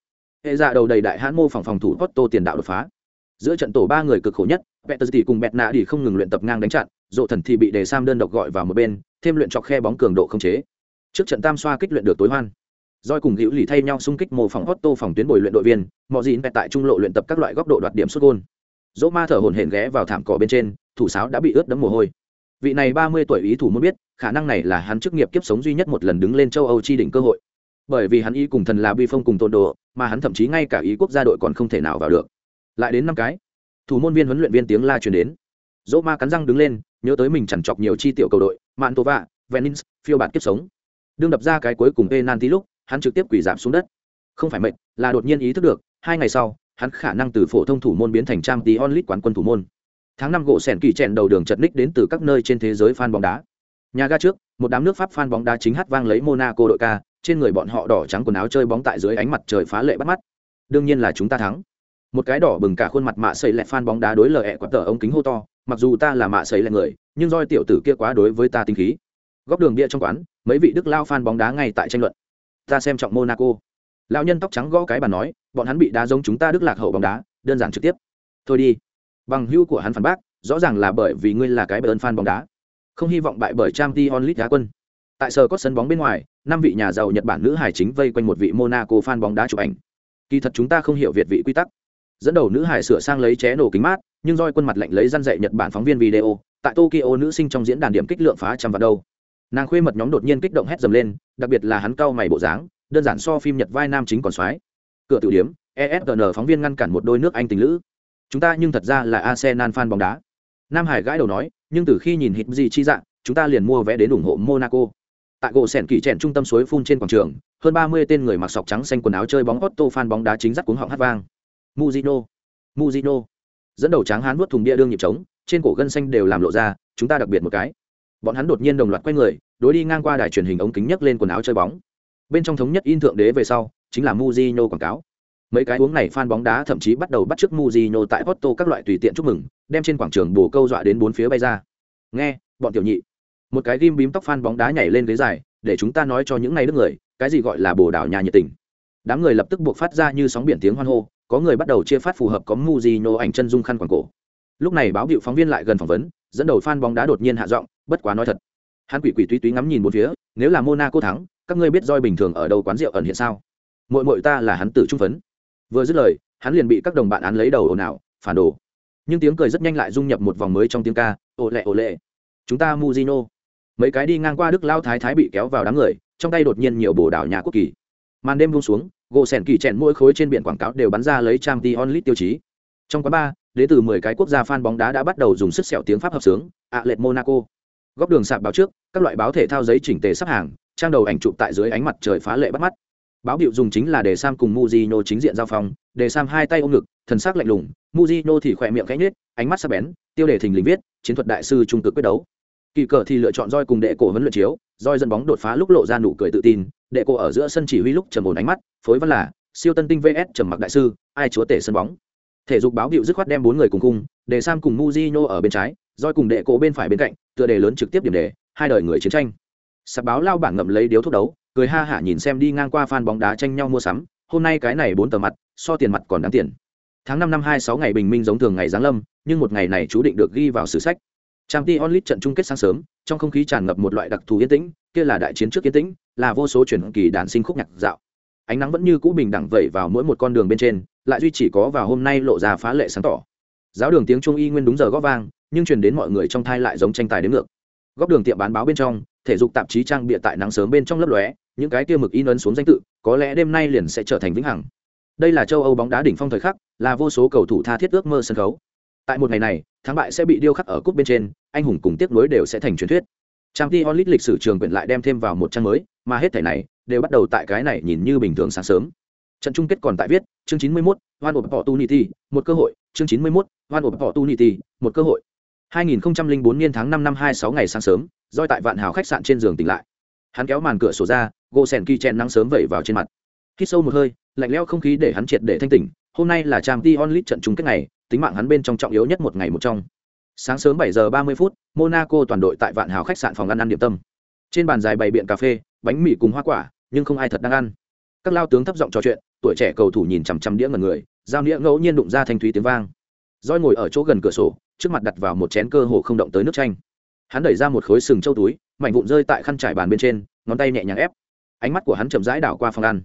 Hệ dạ đầu đầy đại hãn mô phòng phòng thủ Otto tiền đạo đột phá giữa trận tổ ba người cực khổ nhất Peter thì cùng Bẹt nạ đi không ngừng luyện tập ngang đánh chặn, dộ thần thì bị Đề Sam đơn độc gọi vào một bên, thêm luyện chọc khe bóng cường độ không chế. Trước trận tam xoa kích luyện được tối hoan. Doi cùng Hữu Lì thay nhau xung kích mô phỏng Otto phòng tuyến bồi luyện đội viên, mọi gì bẹt tại trung lộ luyện tập các loại góc độ đoạt điểm sút gôn. Dỗ ma thở hổn hển ghé vào thảm cỏ bên trên, thủ sáo đã bị ướt đẫm mồ hôi. Vị này ba mươi tuổi ý thủ muốn biết, khả năng này là hắn chức nghiệp kiếp sống duy nhất một lần đứng lên châu Âu chi đỉnh cơ hội. Bởi vì hắn ý cùng thần là Bi Phong cùng Tôn Đồ, mà hắn thậm chí ngay cả ý quốc gia đội còn không thể nào vào được. Lại đến năm cái. Thủ môn viên huấn luyện viên tiếng la truyền đến. Dỗ ma cắn răng đứng lên, nhớ tới mình chẳng chọc nhiều chi tiểu cầu đội, mạn tô vạ venins phiêu bạt kiếp sống. Đương đập ra cái cuối cùng penalty lúc, hắn trực tiếp quỳ giảm xuống đất. Không phải mệt, là đột nhiên ý thức được, hai ngày sau, hắn khả năng từ phổ thông thủ môn biến thành trang tí onlit quán quân thủ môn. Tháng năm gỗ sẻn kỳ chèn đầu đường chật ních đến từ các nơi trên thế giới fan bóng đá. Nhà ga trước, một đám nước pháp fan bóng đá chính hát vang lấy monaco đội ca, trên người bọn họ đỏ trắng quần áo chơi bóng tại dưới ánh mặt trời phá lệ bắt mắt. Đương nhiên là chúng ta thắng một cái đỏ bừng cả khuôn mặt mạ xây lẹ phan bóng đá đối lờ ẹ quạt tờ ống kính hô to, mặc dù ta là mạ xây lẹ người, nhưng roi tiểu tử kia quá đối với ta tinh khí. Góc đường bia trong quán, mấy vị đức lao phan bóng đá ngay tại tranh luận. Ta xem trọng monaco. Lão nhân tóc trắng gõ cái bàn nói, bọn hắn bị đá giống chúng ta đức lạc hậu bóng đá, đơn giản trực tiếp. Thôi đi. Bằng hữu của hắn phản bác, rõ ràng là bởi vì ngươi là cái bờ ơn fan bóng đá. Không hy vọng bại bởi trang t onlit đá quân. Tại sở có sân bóng bên ngoài, năm vị nhà giàu nhật bản nữ hải chính vây quanh một vị monaco fan bóng đá chụp ảnh. Kỳ thật chúng ta không hiểu việt vị quy tắc dẫn đầu nữ hải sửa sang lấy ché nổ kính mát, nhưng roi quân mặt lạnh lấy răn dạy nhật bản phóng viên video, tại tokyo nữ sinh trong diễn đàn điểm kích lượng phá trăm vạn đâu. Nàng khuê mật nhóm đột nhiên kích động hét dầm lên, đặc biệt là hắn cau mày bộ dáng, đơn giản so phim nhật vai nam chính còn soái cửa tử điếm esn phóng viên ngăn cản một đôi nước anh tình lữ. Chúng ta nhưng thật ra là arsenal fan bóng đá. Nam hải gãi đầu nói, nhưng từ khi nhìn hít gì chi dạng chúng ta liền mua vé đến ủng hộ monaco. Tại gỗ sẻn kỳ trẻn trung tâm suối phun trên quảng trường, hơn ba mươi tên người mặc sọc trắng xanh quần áo chơi bóng Otto fan bóng đá chính dắt cuống họng hát vang muzino muzino Dẫn đầu tráng hán vuốt thùng bia đương nhịp trống, trên cổ gân xanh đều làm lộ ra, chúng ta đặc biệt một cái. Bọn hắn đột nhiên đồng loạt quay người, đối đi ngang qua đài truyền hình ống kính nhấc lên quần áo chơi bóng. Bên trong thống nhất in thượng đế về sau, chính là muzino quảng cáo. Mấy cái uống này fan bóng đá thậm chí bắt đầu bắt chước muzino tại Porto các loại tùy tiện chúc mừng, đem trên quảng trường bổ câu dọa đến bốn phía bay ra. Nghe, bọn tiểu nhị. Một cái ghim bím tóc fan bóng đá nhảy lên ghế dài, để chúng ta nói cho những này đức người, cái gì gọi là bồ đảo nhà nhiệt tình. Đám người lập tức buộc phát ra như sóng biển tiếng hoan hô, có người bắt đầu chia phát phù hợp có Mujino ảnh chân dung khăn quàng cổ. Lúc này báo hiệu phóng viên lại gần phỏng vấn, dẫn đầu fan bóng đá đột nhiên hạ giọng, bất quá nói thật. Hắn quỷ quỷ túy túy ngắm nhìn bốn phía, nếu là Monaco thắng, các ngươi biết roi bình thường ở đâu quán rượu ẩn hiện sao? Muội muội ta là hắn tử trung phấn. Vừa dứt lời, hắn liền bị các đồng bạn án lấy đầu ồn ào, phản đồ. Nhưng tiếng cười rất nhanh lại dung nhập một vòng mới trong tiếng ca, ồ lệ ồ lệ. Chúng ta Mujino. Mấy cái đi ngang qua Đức Lao Thái Thái bị kéo vào đám người, trong tay đột nhiên nhiều bồ đảo nhà quốc kỳ. Màn đêm buông xuống, gỗ sẻn kỳ chèn mỗi khối trên biển quảng cáo đều bắn ra lấy trang t onlit tiêu chí. Trong quá ba đến từ mười cái quốc gia fan bóng đá đã bắt đầu dùng sức sẹo tiếng pháp hợp sướng, ạ lệch monaco. Góc đường sạp báo trước, các loại báo thể thao giấy chỉnh tề sắp hàng, trang đầu ảnh chụp tại dưới ánh mặt trời phá lệ bắt mắt. Báo hiệu dùng chính là để sam cùng muzino chính diện giao phong, để sam hai tay ôm ngực, thần sắc lạnh lùng, muzino thì khỏe miệng cánh nết ánh mắt sắc bén, tiêu đề thình lình viết, chiến thuật đại sư trung cực quyết đấu. Kỳ cờ thì lựa chọn roi cùng đệ cổ huấn luyện chiếu, roi dẫn bóng đột phá lúc lộ ra nụ cười tự tin đệ cô ở giữa sân chỉ huy lúc trầm ổn ánh mắt phối văn là siêu tân tinh vs trầm mặc đại sư ai chúa tể sân bóng Thể dục báo hiệu dứt khoát đem bốn người cùng cung, để Sam cùng Mujinho ở bên trái, roi cùng đệ cổ bên phải bên cạnh, tựa đề lớn trực tiếp điểm đề, hai đời người chiến tranh. Sạp báo lao bảng ngậm lấy điếu thuốc đấu, cười ha hả nhìn xem đi ngang qua fan bóng đá tranh nhau mua sắm, hôm nay cái này bốn tờ mặt, so tiền mặt còn đáng tiền. Tháng năm năm hai sáu ngày bình minh giống thường ngày giáng lâm, nhưng một ngày này chú định được ghi vào sử sách. trang Champions onlit trận chung kết sáng sớm, trong không khí tràn ngập một loại đặc thù yên tĩnh, kia là đại chiến trước kiến tĩnh, là vô số truyền kỳ đàn sinh khúc nhạc dạo. Ánh nắng vẫn như cũ bình đẳng vẩy vào mỗi một con đường bên trên, lại duy chỉ có vào hôm nay lộ ra phá lệ sáng tỏ. Giáo đường tiếng trung y nguyên đúng giờ gõ vang, nhưng truyền đến mọi người trong thai lại giống tranh tài đến ngược. Góc đường tiệm bán báo bên trong, thể dục tạp chí trang bịa tại nắng sớm bên trong lấp lóe, những cái kia mực in ấn xuống danh tự, có lẽ đêm nay liền sẽ trở thành vĩnh hằng. Đây là châu Âu bóng đá đỉnh phong thời khắc, là vô số cầu thủ tha thiết ước mơ sân khấu. Tại một ngày này, thắng bại sẽ bị điêu khắc ở cúp bên trên, anh hùng cùng tiếc nối đều sẽ thành truyền thuyết trang Champions lit lịch sử trường quyển lại đem thêm vào một trang mới, mà hết thảy này đều bắt đầu tại cái này nhìn như bình thường sáng sớm. Trận chung kết còn tại viết, chương 91, One Opportunity, một cơ hội, chương 91, One Opportunity, một cơ hội. 2004 niên tháng 5 năm 26 ngày sáng sớm, roi tại Vạn Hào khách sạn trên giường tỉnh lại. Hắn kéo màn cửa sổ ra, gỗ sèn kỳ chen nắng sớm vẩy vào trên mặt. Hít sâu một hơi, lạnh lẽo không khí để hắn triệt để thanh tỉnh, hôm nay là trang Champions lit trận chung kết ngày, tính mạng hắn bên trong trọng yếu nhất một ngày một trong. Sáng sớm 7 giờ 30 phút, Monaco toàn đội tại Vạn Hào khách sạn phòng ăn ăn điểm tâm. Trên bàn dài bày biện cà phê, bánh mì cùng hoa quả, nhưng không ai thật đang ăn. Các lao tướng thấp giọng trò chuyện, tuổi trẻ cầu thủ nhìn chằm chằm đĩa ngẩn người, giao đĩa ngẫu nhiên đụng ra thanh thúy tiếng vang. Doi ngồi ở chỗ gần cửa sổ, trước mặt đặt vào một chén cơ hồ không động tới nước chanh. Hắn đẩy ra một khối sừng châu túi, mảnh vụn rơi tại khăn trải bàn bên trên, ngón tay nhẹ nhàng ép. Ánh mắt của hắn chậm rãi đảo qua phòng ăn.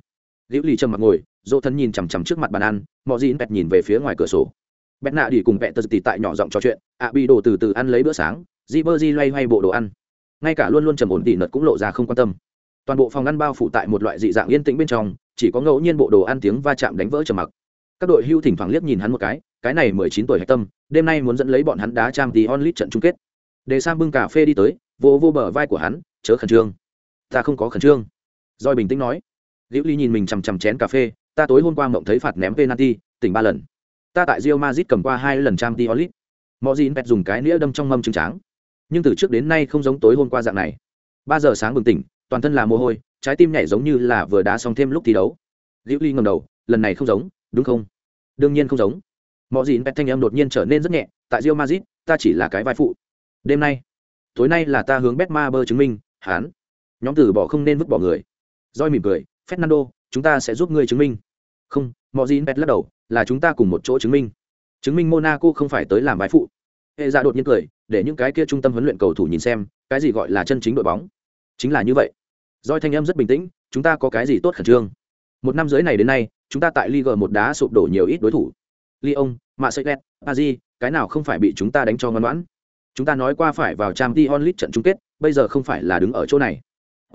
Liễu Lì trầm mặt ngồi, Dỗ Thần nhìn chằm chằm trước mặt bàn ăn, Mọ Dĩn Pẹt nhìn về phía ngoài cửa sổ bẹt nạ đi cùng vẹn tờ tì tại nhỏ giọng trò chuyện, ạ bị đồ từ từ ăn lấy bữa sáng, di bơ di loay hoay bộ đồ ăn. Ngay cả luôn luôn trầm ổn tỉ nật cũng lộ ra không quan tâm. Toàn bộ phòng ăn bao phủ tại một loại dị dạng yên tĩnh bên trong, chỉ có ngẫu nhiên bộ đồ ăn tiếng va chạm đánh vỡ trầm mặc. Các đội hưu thỉnh thoảng liếc nhìn hắn một cái cái này mười chín tuổi hạch tâm, đêm nay muốn dẫn lấy bọn hắn đá trang tí onlit trận chung kết. Để sang bưng cà phê đi tới, vô vô bờ vai của hắn, chớ khẩn trương. Ta không có khẩn trương. Roi bình tĩnh nói. Liễu ly nhìn mình chằm chằm chén cà phê, ta tối hôm qua mộng thấy phạt ném penalty, tỉnh ba lần ta tại Real Madrid cầm qua hai lần Champions League. Mojin Pet dùng cái nĩa đâm trong mâm trứng trắng, Nhưng từ trước đến nay không giống tối hôm qua dạng này. Ba giờ sáng bừng tỉnh, toàn thân là mồ hôi, trái tim nhảy giống như là vừa đá xong thêm lúc thi đấu. Liễu Ly ngẩng đầu, lần này không giống, đúng không? Đương nhiên không giống. Mojin Pet thanh âm đột nhiên trở nên rất nhẹ, tại Real Madrid, ta chỉ là cái vai phụ. Đêm nay, tối nay là ta hướng Betmaber chứng minh, hắn nhóm tử bỏ không nên vứt bỏ người. Joy mỉm cười, Fernando, chúng ta sẽ giúp ngươi chứng minh. Không, Mojin Pet lắc đầu, là chúng ta cùng một chỗ chứng minh. Chứng minh monaco không phải tới làm bái phụ. Hệ ra đột nhiên cười để những cái kia trung tâm huấn luyện cầu thủ nhìn xem cái gì gọi là chân chính đội bóng. Chính là như vậy. Doi thanh em rất bình tĩnh chúng ta có cái gì tốt khẩn trương? Một năm dưới này đến nay chúng ta tại liga một đá sụp đổ nhiều ít đối thủ. Lyon marseille paris cái nào không phải bị chúng ta đánh cho ngoan ngoãn? Chúng ta nói qua phải vào trang t onlit trận chung kết bây giờ không phải là đứng ở chỗ này.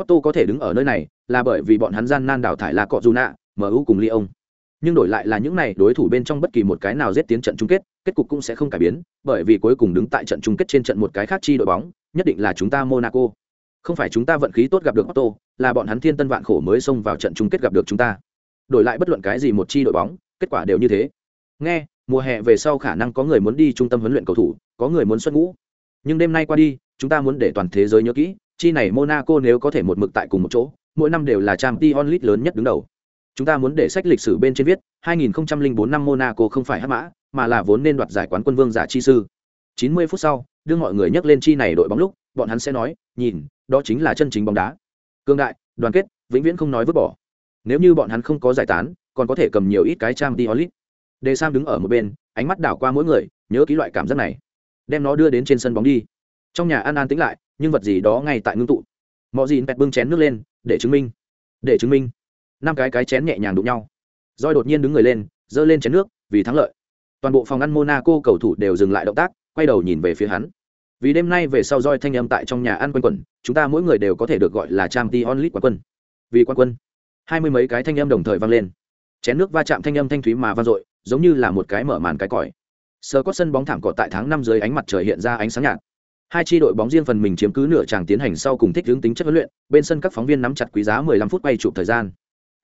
Otto có thể đứng ở nơi này là bởi vì bọn hắn gian nan đào thải là cọ dù nạ mu cùng lyon nhưng đổi lại là những này, đối thủ bên trong bất kỳ một cái nào giết tiến trận chung kết kết cục cũng sẽ không cải biến, bởi vì cuối cùng đứng tại trận chung kết trên trận một cái khác chi đội bóng, nhất định là chúng ta monaco. Không phải chúng ta vận khí tốt gặp được otto là bọn hắn thiên tân vạn khổ mới xông vào trận chung kết gặp được chúng ta. Đổi lại bất luận cái gì một chi đội bóng, kết quả đều như thế. Nghe, mùa hè về sau khả năng có người muốn đi trung tâm huấn luyện cầu thủ, có người muốn xuất ngũ. Nhưng đêm nay qua đi, chúng ta muốn để toàn thế giới nhớ kỹ, chi này monaco nếu có thể một mực tại cùng một chỗ, mỗi năm đều là trang t onlit lớn nhất đứng đầu chúng ta muốn để sách lịch sử bên trên viết 2004 năm monaco không phải hắc mã, mà là vốn nên đoạt giải quán quân vương giả chi sư. 90 phút sau, đưa mọi người nhắc lên chi này đội bóng lúc, bọn hắn sẽ nói, nhìn, đó chính là chân chính bóng đá. Cương đại, đoàn kết, vĩnh viễn không nói vứt bỏ. Nếu như bọn hắn không có giải tán, còn có thể cầm nhiều ít cái trang diolit đề sam đứng ở một bên, ánh mắt đảo qua mỗi người, nhớ ký loại cảm giác này. Đem nó đưa đến trên sân bóng đi. Trong nhà an an tĩnh lại, nhưng vật gì đó ngay tại ngưng tụ. Mọi gì pẹt bưng chén nước lên, để chứng minh. Để chứng minh năm cái cái chén nhẹ nhàng đụng nhau. Roi đột nhiên đứng người lên, giơ lên chén nước, vì thắng lợi. Toàn bộ phòng ăn monaco cầu thủ đều dừng lại động tác, quay đầu nhìn về phía hắn. Vì đêm nay về sau roi thanh âm tại trong nhà ăn quanh quẩn, chúng ta mỗi người đều có thể được gọi là trang t onlit quán quân. Vì quân quân, hai mươi mấy cái thanh âm đồng thời vang lên. Chén nước va chạm thanh âm thanh thúy mà vang dội, giống như là một cái mở màn cái còi. Sờ có sân bóng thảm cỏ tại tháng năm dưới ánh mặt trời hiện ra ánh sáng nhạt. Hai tri đội bóng riêng phần mình chiếm cứ nửa tràng tiến hành sau cùng thích hướng tính chất huấn luyện, bên sân các phóng viên nắm chặt quý giá 15 phút quay chụp thời gian.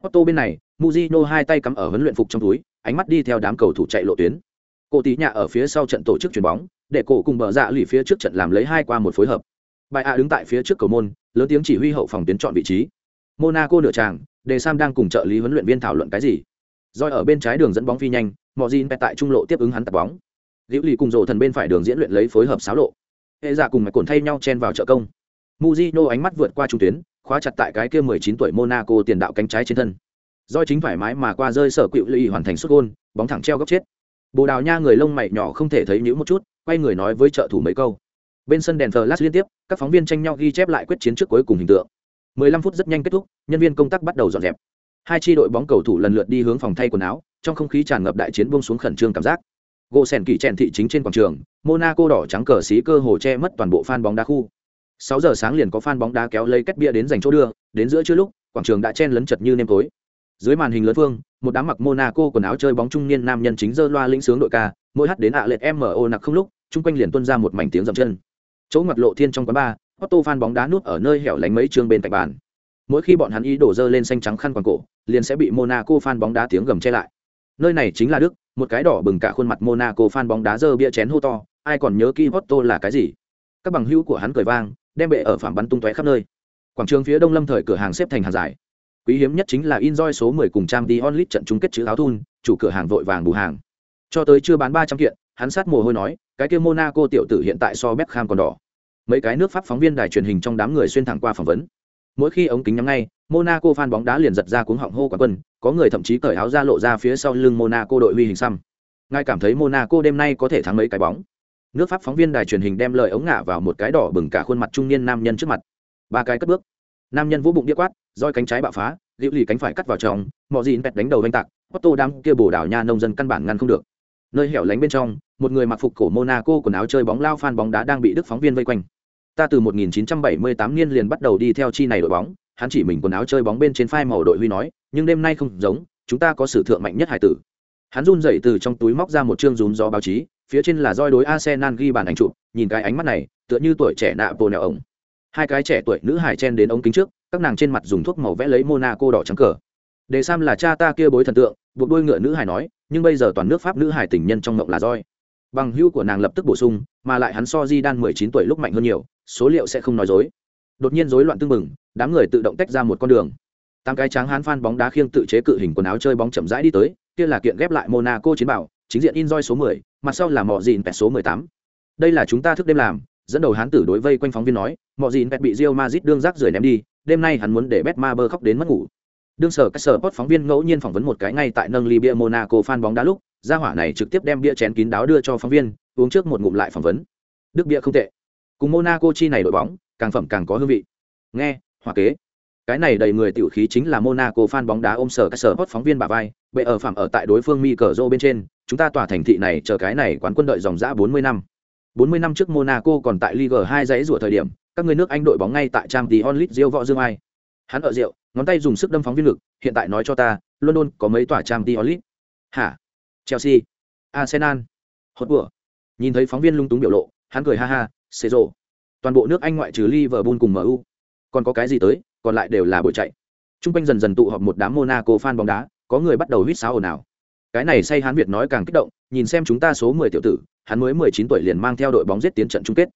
Otto bên này, Mujino hai tay cắm ở huấn luyện phục trong túi, ánh mắt đi theo đám cầu thủ chạy lộ tuyến. Cổ tí nhà ở phía sau trận tổ chức chuyền bóng, để cổ cùng bờ dạ lì phía trước trận làm lấy hai qua một phối hợp. Bài A đứng tại phía trước cầu môn, lớn tiếng chỉ huy hậu phòng tuyến chọn vị trí. Monaco nửa tràng, Đề Sam đang cùng trợ lý huấn luyện viên thảo luận cái gì. Rồi ở bên trái đường dẫn bóng phi nhanh, Mojin tại trung lộ tiếp ứng hắn tập bóng Diễu lì cùng rổ thần bên phải đường diễn luyện lấy phối hợp xáo lộ hệ giả cùng mạch cồn thay nhau chen vào trợ công Mujino ánh mắt vượt qua trung tuyến khóa chặt tại cái kia 19 tuổi Monaco tiền đạo cánh trái trên thân. Doi chính thoải mái mà qua rơi sở quỵu lì hoàn thành sút gôn, bóng thẳng treo góc chết. Bồ đào nha người lông mày nhỏ không thể thấy nhíu một chút, quay người nói với trợ thủ mấy câu. Bên sân đèn flash liên tiếp, các phóng viên tranh nhau ghi chép lại quyết chiến trước cuối cùng hình tượng. 15 phút rất nhanh kết thúc, nhân viên công tác bắt đầu dọn dẹp. Hai tri đội bóng cầu thủ lần lượt đi hướng phòng thay quần áo, trong không khí tràn ngập đại chiến buông xuống khẩn trương cảm giác. Gỗ sèn kỳ chèn thị chính trên quảng trường, monaco đỏ trắng cờ xí cơ hồ che mất toàn bộ fan bóng đá khu sáu giờ sáng liền có fan bóng đá kéo lấy cách bia đến dành chỗ đưa, đến giữa trưa lúc, quảng trường đã chen lấn chật như nêm tối. Dưới màn hình lớn phương một đám mặc monaco quần áo chơi bóng trung niên nam nhân chính dơ loa lĩnh sướng đội ca, mỗi hát đến ạ à lệch mo nặc không lúc, chung quanh liền tuôn ra một mảnh tiếng dậm chân. Chỗ ngoặt lộ thiên trong quán bar otto fan bóng đá nuốt ở nơi hẻo lánh mấy trường bên cạnh bàn. Mỗi khi bọn hắn ý đổ dơ lên xanh trắng khăn quàng cổ, liền sẽ bị monaco fan bóng đá tiếng gầm che lại. Nơi này chính là đức, một cái đỏ bừng cả khuôn mặt monaco fan bóng đá dơ bia chén hô to, ai còn nhớ kỹ otto là cái gì? Các bằng hữu của hắn cười vang đem bệ ở phạm bắn tung tóe khắp nơi. Quảng trường phía đông lâm thời cửa hàng xếp thành hàng dài. Quý hiếm nhất chính là in roi số 10 cùng trang đi onlit trận chung kết chữ áo thun, chủ cửa hàng vội vàng bù hàng. Cho tới chưa bán 300 kiện, hắn sát mồ hôi nói, cái kia monaco tiểu tử hiện tại so beckham còn đỏ. Mấy cái nước pháp phóng viên đài truyền hình trong đám người xuyên thẳng qua phỏng vấn. Mỗi khi ống kính nhắm ngay, monaco fan bóng đá liền giật ra cuống họng hô quả quân, có người thậm chí cởi áo ra lộ ra phía sau lưng monaco đội huy hình xăm. Ngài cảm thấy monaco đêm nay có thể thắng mấy cái bóng? Nước pháp phóng viên đài truyền hình đem lời ống ngả vào một cái đỏ bừng cả khuôn mặt trung niên nam nhân trước mặt. Ba cái cất bước. Nam nhân vũ bụng đĩa quát, roi cánh trái bạo phá liệu lì cánh phải cắt vào trong mọi gì pẹt đánh đầu oanh tạc otto đam kia bổ đảo nha nông dân căn bản ngăn không được. Nơi hẻo lánh bên trong, một người mặc phục cổ monaco quần áo chơi bóng lao phan bóng đá đang bị đức phóng viên vây quanh. Ta từ 1978 niên liền bắt đầu đi theo chi này đội bóng, hắn chỉ mình quần áo chơi bóng bên trên phai màu đội huy nói, nhưng đêm nay không giống, chúng ta có sử thượng mạnh nhất hải tử. Hắn run dậy từ trong túi móc ra một chương rúm gió báo chí phía trên là roi đối arsenal ghi bàn ảnh chụp, nhìn cái ánh mắt này, tựa như tuổi trẻ nạ bồ nẹo ổng. Hai cái trẻ tuổi nữ hài chen đến ống kính trước, các nàng trên mặt dùng thuốc màu vẽ lấy monaco đỏ trắng cờ. Đề sam là cha ta kia bối thần tượng, buộc đôi ngựa nữ hài nói, nhưng bây giờ toàn nước pháp nữ hài tình nhân trong mộng là roi. Bằng hưu của nàng lập tức bổ sung, mà lại hắn so di đan mười chín tuổi lúc mạnh hơn nhiều, số liệu sẽ không nói dối. Đột nhiên rối loạn tương mừng đám người tự động tách ra một con đường. Tám cái tráng hán fan bóng đá khiêng tự chế cự hình quần áo chơi bóng chậm rãi đi tới, kia là kiện ghép lại monaco chiến bảo chính diện in roi số 10, mặt sau là mọ dìn pẹt số 18. đây là chúng ta thức đêm làm dẫn đầu hán tử đối vây quanh phóng viên nói mọ dìn pẹt bị Real Madrid đương rác rưởi ném đi đêm nay hắn muốn để bet khóc đến mất ngủ. Đương sở các sở post phóng viên ngẫu nhiên phỏng vấn một cái ngay tại nâng ly bia monaco fan bóng đá lúc gia hỏa này trực tiếp đem bia chén kín đáo đưa cho phóng viên uống trước một ngụm lại phỏng vấn. Đức bia không tệ. Cùng monaco chi này đội bóng càng phẩm càng có hương vị. Nghe hòa kế. Cái này đầy người tiểu khí chính là monaco fan bóng đá ôm sở các sở post phóng viên bà vai bệ ở phạm ở tại đối phương mi cờ rô bên trên, chúng ta tỏa thành thị này chờ cái này quán quân đợi dòng dã 40 năm. 40 năm trước monaco còn tại ligue 2 dãy rủa thời điểm, các người nước anh đội bóng ngay tại trang tí onlit diêu võ dương ai. Hắn ở rượu, ngón tay dùng sức đâm phóng viên lực hiện tại nói cho ta, london có mấy tòa trang tí onlit hả? Chelsea? Arsenal? Hốt bữa nhìn thấy phóng viên lung túng biểu lộ, hắn cười ha ha, xế rộ. Toàn bộ nước anh ngoại trừ liverpool cùng mu còn có cái gì tới, còn lại đều là buổi chạy. T r u n g quanh dần dần tụ họp một đám monaco fan bóng đá có người bắt đầu huýt sáo ồn ào. Cái này say hán việt nói càng kích động, nhìn xem chúng ta số mười tiểu tử, hắn mới mười chín tuổi liền mang theo đội bóng giết tiến trận chung kết.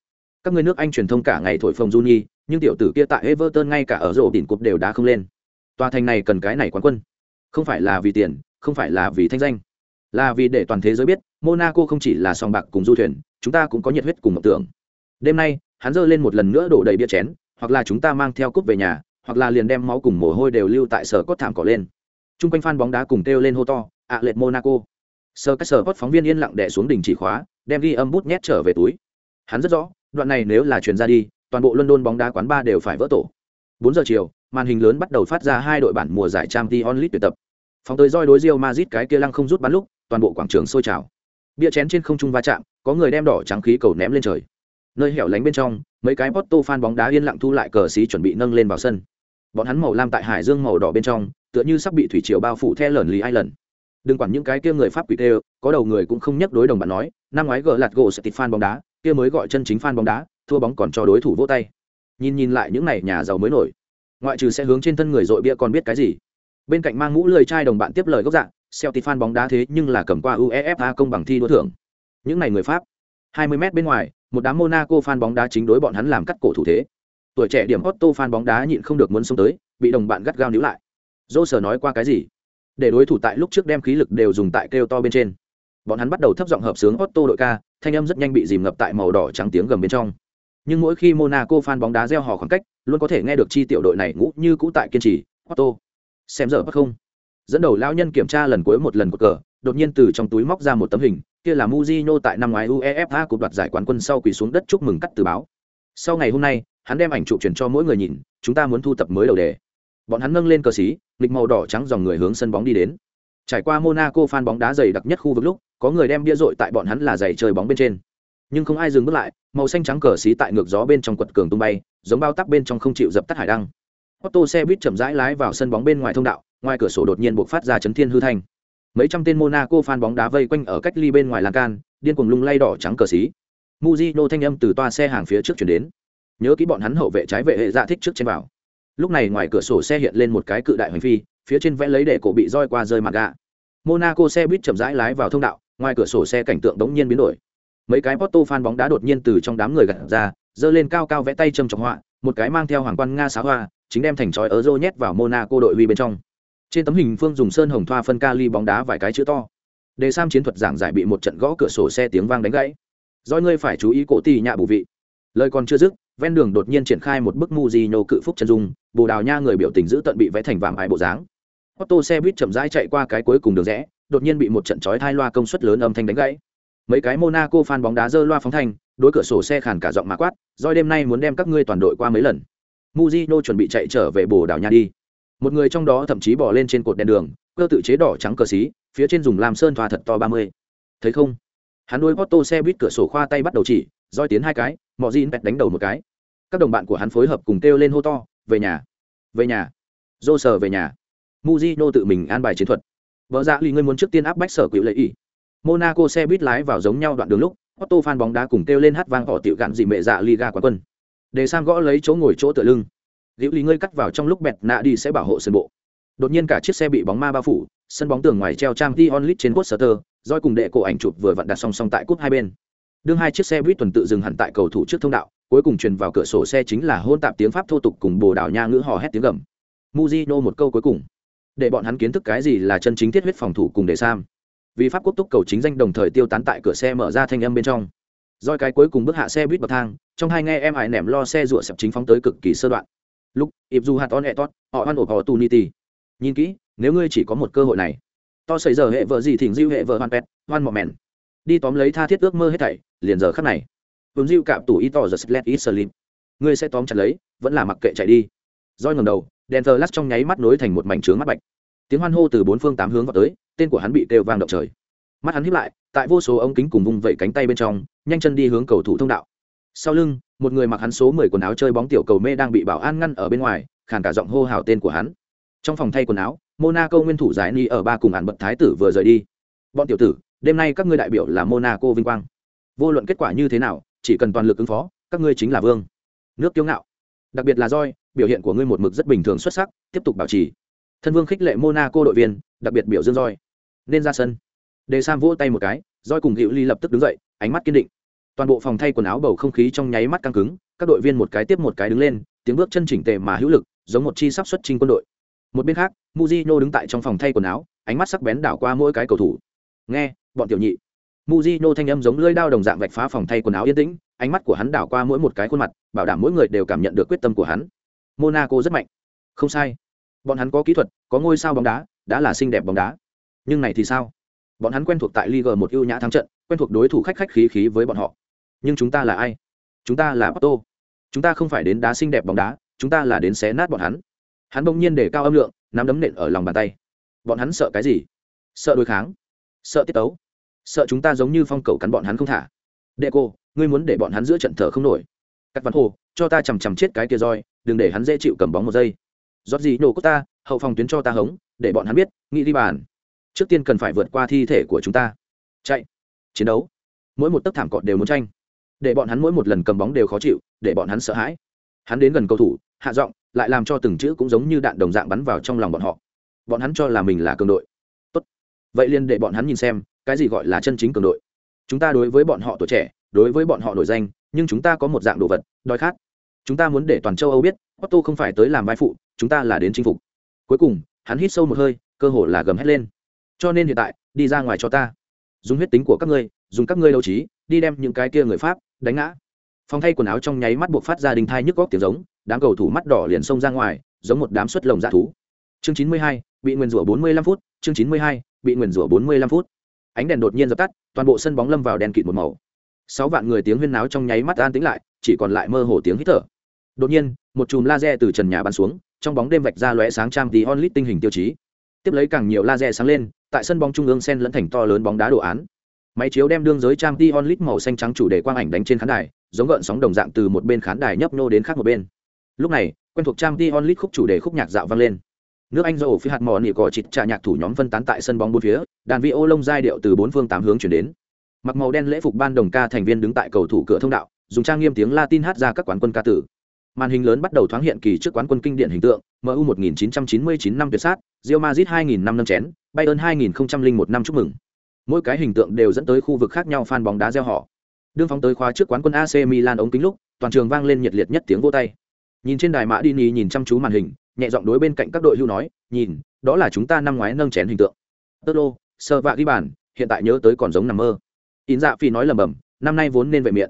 Các người nước anh truyền thông cả ngày thổi phồng juni, nhưng tiểu tử kia tại everton ngay cả ở rổ đỉnh cục đều đá không lên. Tòa thành này cần cái này quán quân. Không phải là vì tiền, không phải là vì thanh danh. Là vì để toàn thế giới biết, monaco không chỉ là sòng bạc cùng du thuyền, chúng ta cũng có nhiệt huyết cùng mộng tưởng. Đêm nay, hắn giơ lên một lần nữa đổ đầy bia chén, hoặc là chúng ta mang theo cúp về nhà, hoặc là liền đem máu cùng mồ hôi đều lưu tại sở cốt thảm cỏ lên. Trung quanh fan bóng đá cùng kêu lên hô to ạ lệch monaco. Sơ các sở phóng viên yên lặng đè xuống đỉnh chỉ khóa, đem ghi âm bút nhét trở về túi. Hắn rất rõ, đoạn này nếu là truyền ra đi, toàn bộ london bóng đá quán ba đều phải vỡ tổ. Bốn giờ chiều, màn hình lớn bắt đầu phát ra hai đội bản mùa giải trang League tuyển tập. Phóng tới roi đối Real Madrid cái kia lăng không rút bắn lúc, toàn bộ quảng trường sôi trào. Bia chén trên không trung va chạm, có người đem đỏ trắng khí cầu ném lên trời. Nơi hẻo lánh bên trong, mấy cái Porto fan bóng đá yên lặng thu lại cờ xí chuẩn bị nâng lên vào sân. Bọn hắn màu lam tại hải dương màu đỏ bên trong tựa như sắp bị thủy triều bao phủ theo lởn lì ai lần đừng quản những cái kia người pháp quỷ tê có đầu người cũng không nhắc đối đồng bạn nói năm ngoái gỡ lạt gỗ sẽ tịt fan bóng đá kia mới gọi chân chính fan bóng đá thua bóng còn cho đối thủ vỗ tay nhìn nhìn lại những này nhà giàu mới nổi ngoại trừ sẽ hướng trên thân người dội bia còn biết cái gì bên cạnh mang mũ lười trai đồng bạn tiếp lời gốc dạng Celtic fan bóng đá thế nhưng là cầm qua UEFA công bằng thi đua thưởng. Những này người Pháp, 20 m bên ngoài, một đám Monaco fan bóng đá chính đối bọn hắn làm cắt cổ thủ thế. Tuổi trẻ điểm Otto fan bóng đá nhịn không được muốn xông tới, bị đồng bạn gắt gao níu lại. Dô sở nói qua cái gì? Để đối thủ tại lúc trước đem khí lực đều dùng tại kêu to bên trên. bọn hắn bắt đầu thấp giọng hợp sướng Otto đội ca, thanh âm rất nhanh bị dìm ngập tại màu đỏ trắng tiếng gầm bên trong. Nhưng mỗi khi monaco fan bóng đá gieo hò khoảng cách, luôn có thể nghe được chi tiểu đội này ngũ như cũ tại kiên trì. Otto, xem giờ bắt không? Dẫn đầu lao nhân kiểm tra lần cuối một lần cột cờ, đột nhiên từ trong túi móc ra một tấm hình, kia là muzino tại năm ngoái UEFA cúp đoạt giải quán quân sau quỳ xuống đất chúc mừng cắt từ báo. Sau ngày hôm nay, hắn đem ảnh chụp truyền cho mỗi người nhìn, chúng ta muốn thu tập mới đầu đề. Bọn hắn nâng lên cờ xí nghịch màu đỏ trắng dòng người hướng sân bóng đi đến. Trải qua monaco fan bóng đá dày đặc nhất khu vực lúc, có người đem bia rội tại bọn hắn là giày chơi bóng bên trên. Nhưng không ai dừng bước lại, màu xanh trắng cờ xí tại ngược gió bên trong quật cường tung bay, giống bao tắc bên trong không chịu dập tắt hải đăng. Otto xe buýt chậm rãi lái vào sân bóng bên ngoài thông đạo, ngoài cửa sổ đột nhiên bộc phát ra chấn thiên hư thành. mấy trăm tên monaco fan bóng đá vây quanh ở cách ly bên ngoài lan can, điên cuồng lung lay đỏ trắng cờ xí. Muzino thanh âm từ toa xe hàng phía trước chuyển đến. Nhớ kỹ bọn hắn hậu vệ trái vệ hệ dạ thích trước trên vào lúc này ngoài cửa sổ xe hiện lên một cái cự đại hành phi, phía trên vẽ lấy để cổ bị roi qua rơi mặt gà. Monaco xe buýt chậm rãi lái vào thông đạo, ngoài cửa sổ xe cảnh tượng đống nhiên biến đổi. Mấy cái porto fan bóng đá đột nhiên từ trong đám người gặt ra, giơ lên cao cao vẽ tay châm trọng họa, một cái mang theo hoàng quan nga xá hoa, chính đem thành chói euro nhét vào monaco đội huy bên trong. Trên tấm hình phương dùng sơn hồng thoa phân kali bóng đá vài cái chữ to. Đề sam chiến thuật giảng giải bị một trận gõ cửa sổ xe tiếng vang đánh gãy. Do ngươi phải chú ý cổ tì nhạ bù vị. Lời còn chưa dứt ven đường đột nhiên triển khai một bức mu di nhô cự phúc chân dung, bồ đào nha người biểu tình giữ tận bị vẽ thành vàng ải bộ dáng. Otto xe buýt chậm rãi chạy qua cái cuối cùng đường rẽ, đột nhiên bị một trận chói thai loa công suất lớn âm thanh đánh gãy. Mấy cái monaco fan bóng đá dơ loa phóng thanh, đối cửa sổ xe khàn cả giọng mà quát do đêm nay muốn đem các ngươi toàn đội qua mấy lần? Muzino chuẩn bị chạy trở về bồ đào nha đi. Một người trong đó thậm chí bỏ lên trên cột đèn đường, cơ tự chế đỏ trắng cờ xí, phía trên dùng làm sơn thoa thật to ba mươi. Thấy không? Hắn đuôi Otto xe buýt cửa sổ khoa tay bắt đầu chỉ, roi tiến hai cái mọi gì đánh đầu một cái các đồng bạn của hắn phối hợp cùng kêu lên hô to, về nhà về nhà. Dô sờ về nhà. Muzino tự mình an bài chiến thuật. Vợ dạ lì ngươi muốn trước tiên áp bách sở cựu lệ ý monaco xe buýt lái vào giống nhau đoạn đường lúc, otto phan bóng đá cùng kêu lên hát vang họ tiểu gạn dị mẹ dạ liga quán quân. Để sang gõ lấy chỗ ngồi chỗ tựa lưng. Liễu lý ngươi cắt vào trong lúc bẹt nạ đi sẽ bảo hộ sân bộ. Đột nhiên cả chiếc xe bị bóng ma bao phủ, sân bóng tường ngoài treo trang t onlit trên poster, roi cùng đệ cổ ảnh chụp vừa vặn đặt song song tại cúp hai bên đương hai chiếc xe buýt tuần tự dừng hẳn tại cầu thủ trước thông đạo, cuối cùng truyền vào cửa sổ xe chính là hôn tạp tiếng pháp thô tục cùng bồ đào nha ngữ hò hét tiếng gầm. Muzino một câu cuối cùng. Để bọn hắn kiến thức cái gì là chân chính thiết huyết phòng thủ cùng để sam. Vì pháp quốc túc cầu chính danh đồng thời tiêu tán tại cửa xe mở ra thanh âm bên trong. Roi cái cuối cùng bước hạ xe buýt bậc thang, trong hai nghe em ải nẻm lo xe rụa sập chính phóng tới cực kỳ sơ đoạn. Lúc ịp du hạt on e tot họ hoan ổ tu niti nhìn kỹ, nếu ngươi chỉ có một cơ hội này, to xảy giờ hệ vợ gì thỉnh diêu hệ vợ hoan pet hoan mọ mèn đi tóm lấy tha thiết ước mơ hết thảy liền giờ khắc này. Vốn dịu cạm tủ y tỏ giờ slet ít sơ lim ngươi sẽ tóm chặt lấy, vẫn là mặc kệ chạy đi. Roi ngầm đầu, đèn thờ lắc trong nháy mắt nối thành một mảnh trướng mắt bạch. Tiếng hoan hô từ bốn phương tám hướng vào tới, tên của hắn bị kêu vang động trời. Mắt hắn hiếp lại, tại vô số ống kính cùng vung vẩy cánh tay bên trong, nhanh chân đi hướng cầu thủ thông đạo. Sau lưng, một người mặc hắn số mười quần áo chơi bóng tiểu cầu mê đang bị bảo an ngăn ở bên ngoài, khàn cả giọng hô hào tên của hắn. Trong phòng thay quần áo, monaco nguyên thủ giải ni ở ba cùng ản bậc thái tử vừa rời đi. Bọn tiểu tử, đêm nay các ngươi đại biểu là monaco vinh quang vô luận kết quả như thế nào, chỉ cần toàn lực ứng phó, các ngươi chính là vương. Nước kiêu ngạo. Đặc biệt là roi biểu hiện của ngươi một mực rất bình thường xuất sắc, tiếp tục bảo trì. Thân vương khích lệ monaco đội viên, đặc biệt biểu dương roi nên ra sân. Đề sam vỗ tay một cái roi cùng hữu ly lập tức đứng dậy, ánh mắt kiên định. Toàn bộ phòng thay quần áo bầu không khí trong nháy mắt căng cứng, các đội viên một cái tiếp một cái đứng lên, tiếng bước chân chỉnh tề mà hữu lực, giống một chi sắp xuất trình quân đội. Một bên khác muzino đứng tại trong phòng thay quần áo, ánh mắt sắc bén đảo qua mỗi cái cầu thủ. Nghe, bọn tiểu nhị muzino thanh âm giống lưỡi dao đồng dạng vạch phá phòng thay quần áo yên tĩnh, ánh mắt của hắn đảo qua mỗi một cái khuôn mặt, bảo đảm mỗi người đều cảm nhận được quyết tâm của hắn. Monaco rất mạnh. Không sai. Bọn hắn có kỹ thuật, có ngôi sao bóng đá, đã là xinh đẹp bóng đá. Nhưng này thì sao? Bọn hắn quen thuộc tại Liga một ưu nhã thắng trận, quen thuộc đối thủ khách khách khí khí với bọn họ. Nhưng chúng ta là ai? Chúng ta là Porto. Chúng ta không phải đến đá xinh đẹp bóng đá, chúng ta là đến xé nát bọn hắn. Hắn bỗng nhiên để cao âm lượng, nắm đấm nện ở lòng bàn tay. Bọn hắn sợ cái gì? Sợ đối kháng. Sợ tiết tấu sợ chúng ta giống như phong cầu cắn bọn hắn không thả. Đệ cô, ngươi muốn để bọn hắn giữa trận thở không nổi. Cắt văn hồ, cho ta chằm chằm chết cái kia roi, đừng để hắn dễ chịu cầm bóng một giây. Rót gì nổ cốt ta, hậu phòng tuyến cho ta hống, để bọn hắn biết, nghĩ đi bàn. Trước tiên cần phải vượt qua thi thể của chúng ta. Chạy. Chiến đấu. Mỗi một tấc thảm cọt đều muốn tranh. Để bọn hắn mỗi một lần cầm bóng đều khó chịu, để bọn hắn sợ hãi. Hắn đến gần cầu thủ, hạ giọng, lại làm cho từng chữ cũng giống như đạn đồng dạng bắn vào trong lòng bọn họ. Bọn hắn cho là mình là cường đội. Tốt. Vậy liền để bọn hắn nhìn xem cái gì gọi là chân chính cường đội? Chúng ta đối với bọn họ tuổi trẻ, đối với bọn họ nổi danh, nhưng chúng ta có một dạng đồ vật, đói khát. Chúng ta muốn để toàn châu âu biết, otto không phải tới làm vai phụ, chúng ta là đến chinh phục. Cuối cùng, hắn hít sâu một hơi, cơ hồ là gầm hét lên. Cho nên hiện tại, đi ra ngoài cho ta. Dùng huyết tính của các ngươi, dùng các ngươi đấu trí, đi đem những cái kia người pháp đánh ngã. Phòng thay quần áo trong nháy mắt buộc phát ra đình thai nhức góc tiếng giống, đám cầu thủ mắt đỏ liền xông ra ngoài, giống một đám xuất lồng dạ thú. Chương chín mươi hai, bị nguyền rủa bốn mươi lăm phút, chương chín mươi hai, bị nguyền rủa bốn mươi lăm phút ánh đèn đột nhiên dập tắt, toàn bộ sân bóng lâm vào đèn kịt một màu. Sáu vạn người tiếng huyên náo trong nháy mắt an tĩnh lại, chỉ còn lại mơ hồ tiếng hít thở. Đột nhiên, một chùm laser từ trần nhà bắn xuống, trong bóng đêm vạch ra lóe sáng trang tí onlit tinh hình tiêu chí. Tiếp lấy càng nhiều laser sáng lên, tại sân bóng trung ương sen lẫn thành to lớn bóng đá đồ án. Máy chiếu đem đương giới trang tí onlit màu xanh trắng chủ đề quang ảnh đánh trên khán đài, giống gợn sóng đồng dạng từ một bên khán đài nhấp nô đến khác một bên. Lúc này, quen thuộc trang tí onlit khúc chủ đề khúc nhạc dạo vang lên nước anh do ổ phía hạt mò nỉ cỏ chịt trà nhạc thủ nhóm phân tán tại sân bóng bốn phía, đàn vi ô lông giai điệu từ bốn phương tám hướng chuyển đến. Mặc màu đen lễ phục ban đồng ca thành viên đứng tại cầu thủ cửa thông đạo, dùng trang nghiêm tiếng latin hát ra các quán quân ca tử. Màn hình lớn bắt đầu thoáng hiện kỳ trước quán quân kinh điển hình tượng mu 1999 năm tuyệt sát, Real Madrid 2000 năm nâng chén, Bayern 2001 năm chúc mừng. Mỗi cái hình tượng đều dẫn tới khu vực khác nhau fan bóng đá gieo họ. Đương phóng tới khóa trước quán quân AC Milan ống kính lúc, toàn trường vang lên nhiệt liệt nhất tiếng vô tay. Nhìn trên đài mã Dini nhìn chăm chú màn hình nhẹ giọng đối bên cạnh các đội hưu nói, nhìn, đó là chúng ta năm ngoái nâng chén hình tượng. Tơ lô sơ vạ ghi bàn, hiện tại nhớ tới còn giống nằm mơ. In dạ phi nói lầm bầm năm nay vốn nên vệ miệng.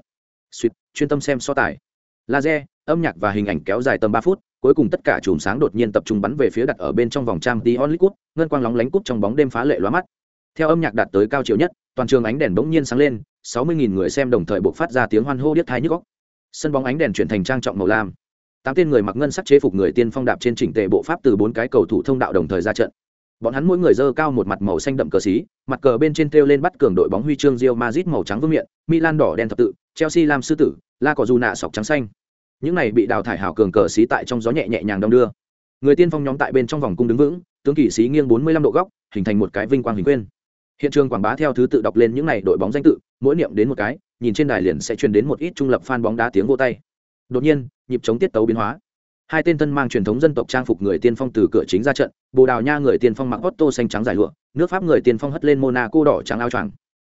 Suýt chuyên tâm xem so tài. Laser, âm nhạc và hình ảnh kéo dài tầm ba phút, cuối cùng tất cả chùm sáng đột nhiên tập trung bắn về phía đặt ở bên trong vòng trang tí onlit ngân quang lóng lánh cút trong bóng đêm phá lệ lóa mắt. Theo âm nhạc đạt tới cao chiều nhất, toàn trường ánh đèn bỗng nhiên sáng lên, sáu mươi nghìn người xem đồng thời buộc phát ra tiếng hoan hô điếc thái nhức góc sân bóng ánh đèn chuyển thành trang trọng màu lam tám tên người mặc ngân sắc chế phục người tiên phong đạp trên chỉnh tề bộ pháp từ bốn cái cầu thủ thông đạo đồng thời ra trận. Bọn hắn mỗi người dơ cao một mặt màu xanh đậm cờ xí, mặt cờ bên trên treo lên bắt cường đội bóng huy chương Real Madrid màu trắng vương miện, Milan đỏ đen thập tự, Chelsea lam sư tử, La cỏ dù nạ sọc trắng xanh. Những này bị đào thải hảo cường cờ xí tại trong gió nhẹ nhẹ nhàng đong đưa. Người tiên phong nhóm tại bên trong vòng cung đứng vững, tướng kỷ xí nghiêng 45 độ góc, hình thành một cái vinh quang hình quên. Hiện trường quảng bá theo thứ tự đọc lên những này đội bóng danh tự, mỗi niệm đến một cái, nhìn trên đài liền sẽ truyền đến một ít trung lập fan bóng đá tiếng vô tay. Đột nhiên nhịp chống tiết tấu biến hóa. Hai tên thân mang truyền thống dân tộc trang phục người tiên phong từ cửa chính ra trận, bồ đào nha người tiên phong mặc otto xanh trắng dài lụa, nước pháp người tiên phong hất lên monaco đỏ trắng áo choàng.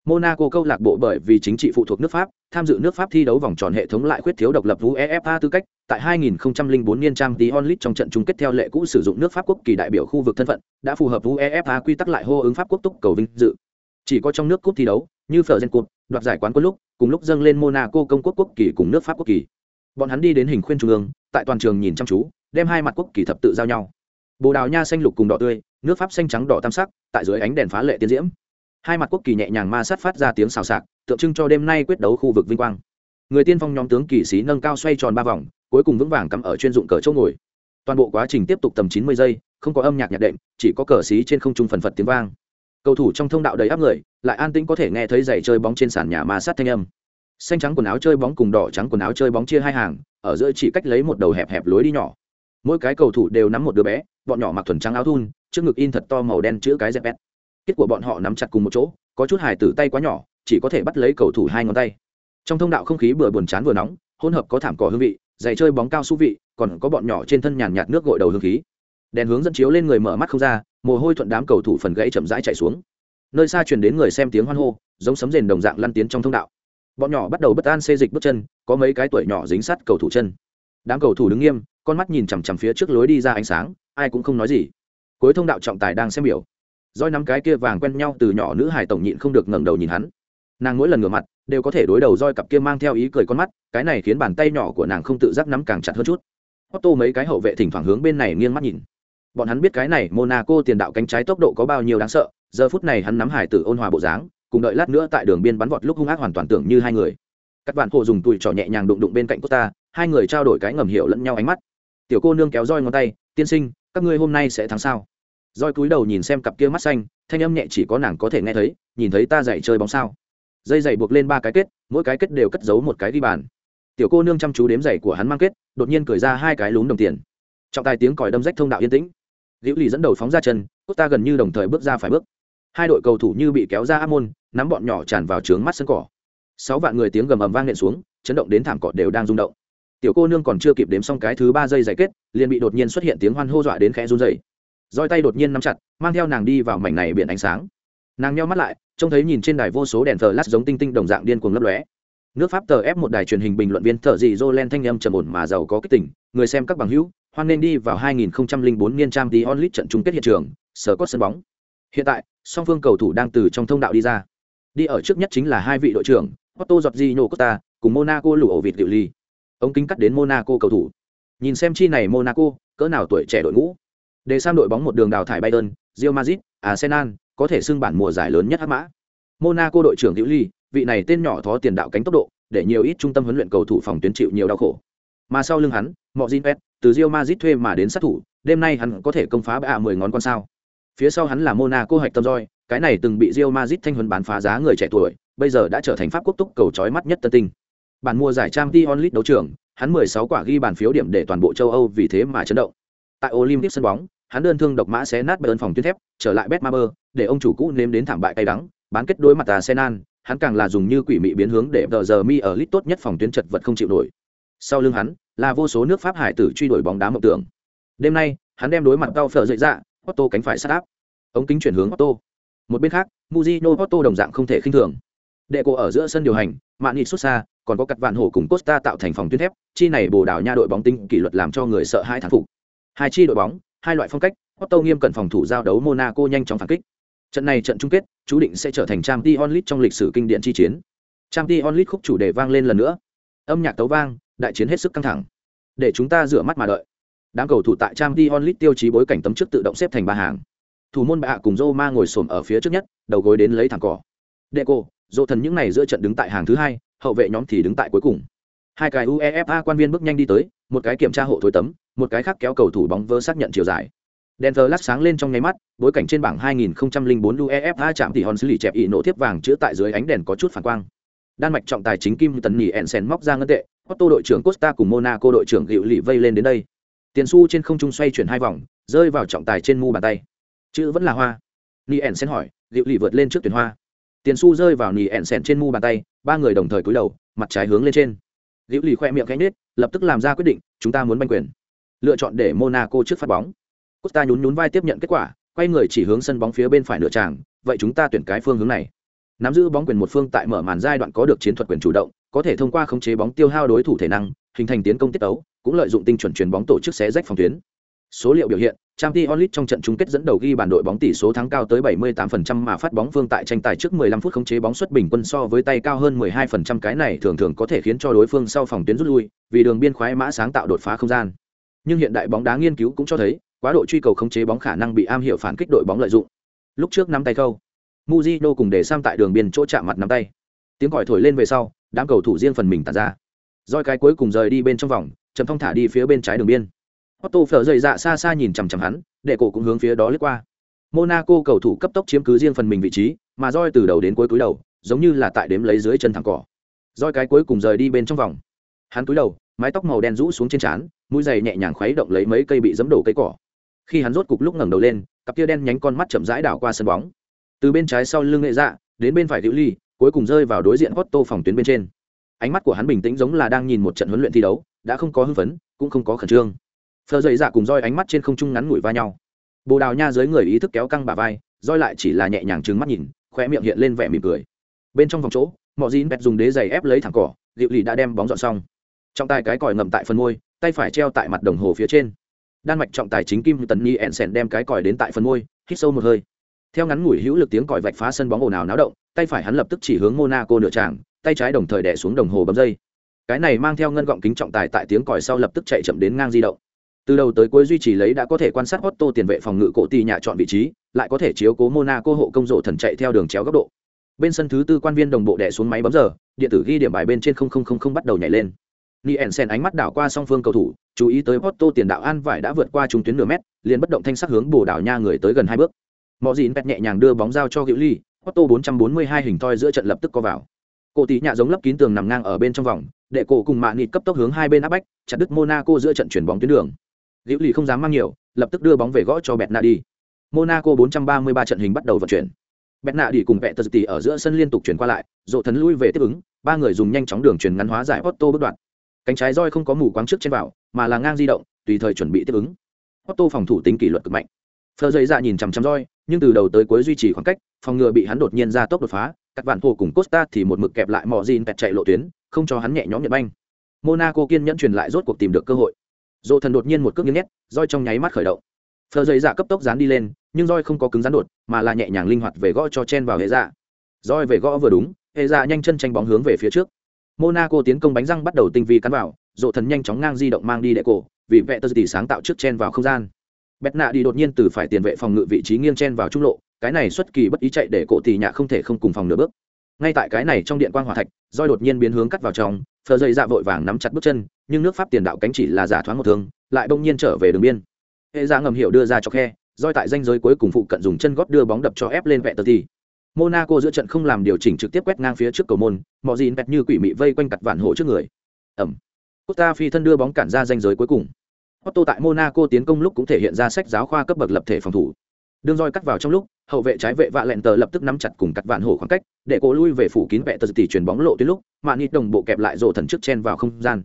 Monaco câu lạc bộ bởi vì chính trị phụ thuộc nước pháp, tham dự nước pháp thi đấu vòng tròn hệ thống lại khuyết thiếu độc lập uefa tư cách, tại 2004 niên trang tí onlit trong trận chung kết theo lệ cũ sử dụng nước pháp quốc kỳ đại biểu khu vực thân phận, đã phù hợp uefa quy tắc lại hô ứng pháp quốc túc cầu vinh dự. Chỉ có trong nước cúp thi đấu, như phở gen cụt đoạt giải quán quân lúc, cùng lúc dâng lên monaco công quốc quốc kỳ cùng nước pháp quốc kỳ bọn hắn đi đến hình khuyên trung ương, tại toàn trường nhìn chăm chú, đem hai mặt quốc kỳ thập tự giao nhau. Bồ đào nha xanh lục cùng đỏ tươi, nước pháp xanh trắng đỏ tam sắc, tại dưới ánh đèn phá lệ tiến diễm. Hai mặt quốc kỳ nhẹ nhàng ma sát phát ra tiếng xào xạc, tượng trưng cho đêm nay quyết đấu khu vực vinh quang. Người tiên phong nhóm tướng kỳ sĩ nâng cao xoay tròn ba vòng, cuối cùng vững vàng cắm ở chuyên dụng cờ chỗ ngồi. Toàn bộ quá trình tiếp tục tầm chín mươi giây, không có âm nhạc nhạc đệm, chỉ có cờ xí trên không trung phần phật tiếng vang. Cầu thủ trong thông đạo đầy áp người, lại an tĩnh có thể nghe thấy giày chơi bóng trên sàn nhà ma sát thanh âm xanh trắng quần áo chơi bóng cùng đỏ trắng quần áo chơi bóng chia hai hàng, ở giữa chỉ cách lấy một đầu hẹp hẹp lối đi nhỏ. Mỗi cái cầu thủ đều nắm một đứa bé, bọn nhỏ mặc thuần trắng áo thun, trước ngực in thật to màu đen chữ cái dẹp bét kết của bọn họ nắm chặt cùng một chỗ, có chút hài tử tay quá nhỏ, chỉ có thể bắt lấy cầu thủ hai ngón tay. Trong thông đạo không khí vừa buồn chán vừa nóng, hỗn hợp có thảm cỏ hương vị, giày chơi bóng cao su vị, còn có bọn nhỏ trên thân nhàn nhạt nước gội đầu hương khí. Đèn hướng dẫn chiếu lên người mở mắt không ra, mồ hôi thuận đám cầu thủ phần gãy chậm rãi chạy xuống. Nơi xa truyền đến người xem tiếng hoan hô, giống sấm rền đồng dạng lăn tiến trong thông đạo bọn nhỏ bắt đầu bất an xê dịch bước chân, có mấy cái tuổi nhỏ dính sát cầu thủ chân. Đám cầu thủ đứng nghiêm, con mắt nhìn chằm chằm phía trước lối đi ra ánh sáng, ai cũng không nói gì. Cuối thông đạo trọng tài đang xem biểu. Roi nắm cái kia vàng quen nhau từ nhỏ nữ hải tổng nhịn không được ngẩng đầu nhìn hắn. Nàng mỗi lần ngửa mặt, đều có thể đối đầu roi cặp kia mang theo ý cười con mắt, cái này khiến bàn tay nhỏ của nàng không tự giác nắm càng chặt hơn chút. Otto mấy cái hậu vệ thỉnh thoảng hướng bên này nghiêng mắt nhìn. Bọn hắn biết cái này monaco tiền đạo cánh trái tốc độ có bao nhiêu đáng sợ, giờ phút này hắn nắm hải tử ôn hòa bộ dáng cùng đợi lát nữa tại đường biên bắn vọt lúc hung ác hoàn toàn tưởng như hai người. Các bạn hồ dùng tùi trò nhẹ nhàng đụng đụng bên cạnh cô ta, hai người trao đổi cái ngầm hiểu lẫn nhau ánh mắt. Tiểu cô nương kéo roi ngón tay, tiên sinh, các ngươi hôm nay sẽ thắng sao? Roi cúi đầu nhìn xem cặp kia mắt xanh, thanh âm nhẹ chỉ có nàng có thể nghe thấy, nhìn thấy ta dạy chơi bóng sao? Dây dày buộc lên ba cái kết, mỗi cái kết đều cất giấu một cái ghi bàn. Tiểu cô nương chăm chú đếm giày của hắn mang kết, đột nhiên cười ra hai cái lún đồng tiền. Trọng tài tiếng còi đâm rách thông đạo yên tĩnh. Liễu lì dẫn đầu phóng ra chân, cô ta gần như đồng thời bước ra phải bước hai đội cầu thủ như bị kéo ra áp môn, nắm bọn nhỏ tràn vào trướng mắt sân cỏ. Sáu vạn người tiếng gầm ầm vang nện xuống, chấn động đến thảm cỏ đều đang rung động. Tiểu cô nương còn chưa kịp đếm xong cái thứ ba giây giải kết, liền bị đột nhiên xuất hiện tiếng hoan hô dọa đến khẽ run dày roi tay đột nhiên nắm chặt, mang theo nàng đi vào mảnh này biển ánh sáng. Nàng nheo mắt lại, trông thấy nhìn trên đài vô số đèn thờ lát giống tinh tinh đồng dạng điên cuồng lấp lóe. Nước pháp tờ ép một đài truyền hình bình luận viên thợ dị dô len thanh âm trầm ổn mà giàu có kích tỉnh người xem các bằng hữu, hoan nên đi vào 2004 niên trang tí onlit trận chung kết hiện trường, sở cốt sân bóng hiện tại, song phương cầu thủ đang từ trong thông đạo đi ra. Đi ở trước nhất chính là hai vị đội trưởng otto giọt di costa cùng monaco lũ ổ vịt liệu ly ông kính cắt đến monaco cầu thủ. Nhìn xem chi này monaco, cỡ nào tuổi trẻ đội ngũ. Để sang đội bóng một đường đào thải bayern, real madrid, arsenal, có thể xưng bản mùa giải lớn nhất hắc mã. Monaco đội trưởng hữu ly vị này tên nhỏ thó tiền đạo cánh tốc độ, để nhiều ít trung tâm huấn luyện cầu thủ phòng tuyến chịu nhiều đau khổ. Mà sau lưng hắn mọi pet từ Real Madrid thuê mà đến sát thủ, đêm nay hắn có thể công phá bạ mười ngón con sao phía sau hắn là monaco hạch tâm roi, cái này từng bị Real Madrid thanh huấn bán phá giá người trẻ tuổi, bây giờ đã trở thành pháp quốc túc cầu chói mắt nhất tân tinh. Bản mua giải trang t onlit đấu trường, hắn 16 quả ghi bàn phiếu điểm để toàn bộ châu âu vì thế mà chấn động. Tại olympic sân bóng, hắn đơn thương độc mã xé nát bayern phòng tuyến thép, trở lại betmaber, để ông chủ cũ nếm đến thảm bại cay đắng, bán kết đối mặt arsenal, hắn càng là dùng như quỷ mị biến hướng để tờ giờ mi ở lit tốt nhất phòng tuyến chật vật không chịu nổi. Sau lưng hắn, là vô số nước pháp hải tử truy đuổi bóng đá mộng tưởng. Đêm nay, hắn đem đối mặt cao phở dậy dạ otto cánh phải sát áp. Ống kính chuyển hướng otto một bên khác, Mujino otto đồng dạng không thể khinh thường. Đệ cổ ở giữa sân điều hành, Mạn Nghị xuất xa, còn có cặt vạn hổ cùng costa tạo thành phòng tuyến thép, chi này bồ đào nha đội bóng tinh kỷ luật làm cho người sợ hai thắng phục. Hai chi đội bóng, hai loại phong cách otto nghiêm cẩn phòng thủ giao đấu monaco nhanh chóng phản kích. Trận này trận chung kết, chú định sẽ trở thành trang t onlit trong lịch sử kinh điển chi chiến. Trang t onlit khúc chủ đề vang lên lần nữa. Âm nhạc tấu vang, đại chiến hết sức căng thẳng. Để chúng ta rửa mắt mà đợi đám cầu thủ tại trang t onlit tiêu chí bối cảnh tấm trước tự động xếp thành ba hàng. Thủ môn bạ cùng Roma ngồi xổm ở phía trước nhất, đầu gối đến lấy thẳng cỏ. Đệ cô dỗ thần những này giữa trận đứng tại hàng thứ hai, hậu vệ nhóm thì đứng tại cuối cùng. Hai cái uefa quan viên bước nhanh đi tới, một cái kiểm tra hộ thối tấm, một cái khác kéo cầu thủ bóng vơ xác nhận chiều dài. Đèn thờ lát sáng lên trong nháy mắt, bối cảnh trên bảng 2004 uefa chạm tỷ hòn xử lý chẹp ị nổ thiếp vàng chữa tại dưới ánh đèn có chút phản quang. Đan mạch trọng tài chính kim tần nhì ensen móc ra ngân tệ otto đội trưởng costa cùng monaco đội trưởng gịu lì vây lên đến đây tiền su trên không trung xoay chuyển hai vòng, rơi vào trọng tài trên mu bàn tay. Chữ vẫn là hoa. Nhì ensen hỏi, liệu lì vượt lên trước tuyển hoa? Tiền su rơi vào nhì ensen trên mu bàn tay, ba người đồng thời cúi đầu, mặt trái hướng lên trên. Liệu lì khoe miệng cánh nết lập tức làm ra quyết định, chúng ta muốn banh quyền. Lựa chọn để monaco trước phát bóng. Costa nhún nhún vai tiếp nhận kết quả, quay người chỉ hướng sân bóng phía bên phải nửa tràng, vậy chúng ta tuyển cái phương hướng này. Nắm giữ bóng quyền một phương tại mở màn giai đoạn có được chiến thuật quyền chủ động, có thể thông qua khống chế bóng tiêu hao đối thủ thể năng, hình thành tiến công tiết tấu cũng lợi dụng tinh chuẩn chuyền bóng tổ chức xé rách phòng tuyến. Số liệu biểu hiện, Champions League trong trận chung kết dẫn đầu ghi bàn đội bóng tỷ số thắng cao tới 78% mà phát bóng phương tại tranh tài trước 15 phút khống chế bóng xuất bình quân so với tay cao hơn 12% cái này thường thường có thể khiến cho đối phương sau phòng tuyến rút lui, vì đường biên khoái mã sáng tạo đột phá không gian. Nhưng hiện đại bóng đá nghiên cứu cũng cho thấy, quá độ truy cầu khống chế bóng khả năng bị am hiểu phản kích đội bóng lợi dụng. Lúc trước nắm tay câu, Mujino cùng để sang tại đường biên chỗ chạm mặt nắm tay. Tiếng còi thổi lên về sau, đám cầu thủ riêng phần mình tản ra. Rồi cái cuối cùng rời đi bên trong vòng chấm thong thả đi phía bên trái đường biên. Otto phở dậy dạ xa xa nhìn chằm chằm hắn, để cổ cũng hướng phía đó lướt qua. Monaco cầu thủ cấp tốc chiếm cứ riêng phần mình vị trí, mà roi từ đầu đến cuối cúi đầu, giống như là tại đếm lấy dưới chân thẳng cỏ. Roi cái cuối cùng rời đi bên trong vòng. Hắn cúi đầu, mái tóc màu đen rũ xuống trên trán, mũi giày nhẹ nhàng khuấy động lấy mấy cây bị dẫm đổ cây cỏ. Khi hắn rốt cục lúc ngẩng đầu lên, cặp tia đen nhánh con mắt chậm rãi đảo qua sân bóng. Từ bên trái sau lưng nghệ dạ đến bên phải hữu ly, cuối cùng rơi vào đối diện Otto phòng tuyến bên trên. Ánh mắt của hắn bình tĩnh giống là đang nhìn một trận huấn luyện thi đấu đã không có hưng phấn, cũng không có khẩn trương. Phờ dậy dạ cùng roi ánh mắt trên không trung ngắn ngủi va nhau. Bồ đào nha dưới người ý thức kéo căng bà vai, roi lại chỉ là nhẹ nhàng trứng mắt nhìn khoe miệng hiện lên vẻ mỉm cười. Bên trong vòng chỗ mọi dín bẹt dùng đế giày ép lấy thẳng cỏ liệu lì đã đem bóng dọn xong. Trọng tài cái còi ngầm tại phần môi, tay phải treo tại mặt đồng hồ phía trên. Đan mạch trọng tài chính kim tần nhi ẹn sèn đem cái còi đến tại phần môi, hít sâu một hơi. Theo ngắn ngủi hữu lực tiếng còi vạch phá sân bóng ồn ào náo động, tay phải hắn lập tức chỉ hướng monaco nửa tràng, tay trái đồng thời đẻ xuống đồng hồ bấm dây cái này mang theo ngân gọng kính trọng tài tại tiếng còi sau lập tức chạy chậm đến ngang di động. Từ đầu tới cuối duy trì lấy đã có thể quan sát Otto tiền vệ phòng ngự cổ tỷ nhà chọn vị trí, lại có thể chiếu cố monaco hộ công rộ thần chạy theo đường chéo góc độ. Bên sân thứ tư quan viên đồng bộ đẻ xuống máy bấm giờ, điện tử ghi điểm bài bên trên không không không không bắt đầu nhảy lên. Nielsen sen ánh mắt đảo qua song phương cầu thủ, chú ý tới Otto tiền đạo an vải đã vượt qua trung tuyến nửa mét, liền bất động thanh sắc hướng bồ đảo nha người tới gần hai bước. Mọi gì nhẹ nhàng đưa bóng giao cho hữu ly Otto 442 hình toi giữa trận lập tức có vào. Cổ tỷ nhạ giống lấp kín tường nằm ngang ở bên trong vòng đệ cổ cùng mạ nịt cấp tốc hướng hai bên áp bách, chặt đứt monaco giữa trận chuyển bóng tuyến đường. Liễu lì không dám mang nhiều, lập tức đưa bóng về gõ cho bẹt nạ đi monaco 433 trận hình bắt đầu vận chuyển. Bẹt nạ đi cùng vẹt tờ tỷ ở giữa sân liên tục chuyển qua lại dỗ thần lui về tiếp ứng, ba người dùng nhanh chóng đường chuyển ngắn hóa giải Otto bước đoạn. Cánh trái roi không có mù quáng trước trên vào, mà là ngang di động, tùy thời chuẩn bị tiếp ứng. Otto phòng thủ tính kỷ luật cực mạnh. Phờ dây dạ nhìn chằm chằm roi, nhưng từ đầu tới cuối duy trì khoảng cách, phòng ngừa bị hắn đột nhiên ra tốc đột phá các bạn hồ cùng costa thì một mực kẹp lại mò gin pẹt chạy lộ tuyến không cho hắn nhẹ nhõm nhận banh. Monaco kiên nhẫn truyền lại rốt cuộc tìm được cơ hội. Dỗ thần đột nhiên một cước nghiêng nét roi trong nháy mắt khởi động. Phờ dây dạ cấp tốc dán đi lên, nhưng roi không có cứng rắn đột, mà là nhẹ nhàng linh hoạt về gõ cho chen vào hệ dạ. Roi về gõ vừa đúng, hệ dạ nhanh chân tranh bóng hướng về phía trước. Monaco tiến công bánh răng bắt đầu tinh vi cắn vào dỗ thần nhanh chóng ngang di động mang đi đệ cổ, vì vệ tơ tỷ sáng tạo trước chen vào không gian. Bét nạ đi đột nhiên từ phải tiền vệ phòng ngự vị trí nghiêng chen vào trung lộ, cái này xuất kỳ bất ý chạy để cổ tỷ nhạ không thể không cùng phòng nửa bước ngay tại cái này trong điện quang hỏa thạch roi đột nhiên biến hướng cắt vào trong phờ dây dạ vội vàng nắm chặt bước chân nhưng nước pháp tiền đạo cánh chỉ là giả thoáng một thương lại bỗng nhiên trở về đường biên. Hệ ra ngầm hiệu đưa ra cho khe roi tại danh giới cuối cùng phụ cận dùng chân gót đưa bóng đập cho ép lên vẹt tờ thì monaco giữa trận không làm điều chỉnh trực tiếp quét ngang phía trước cầu môn mọi gì bẹt như quỷ mị vây quanh cặt vạn hộ trước người. Ẩm. Costa phi thân đưa bóng cản ra danh giới cuối cùng. Otto tại Monaco tiến công lúc cũng thể hiện ra sách giáo khoa cấp bậc lập thể phòng thủ. đương roi cắt vào trong lúc, hậu vệ trái vệ vạ lẹn tờ lập tức nắm chặt cùng cắt vạn hổ khoảng cách, để cổ lui về phủ kín vẹ tờ tỷ chuyển bóng lộ tuyến lúc, mạn nịt đồng bộ kẹp lại rổ thần trước chen vào không gian.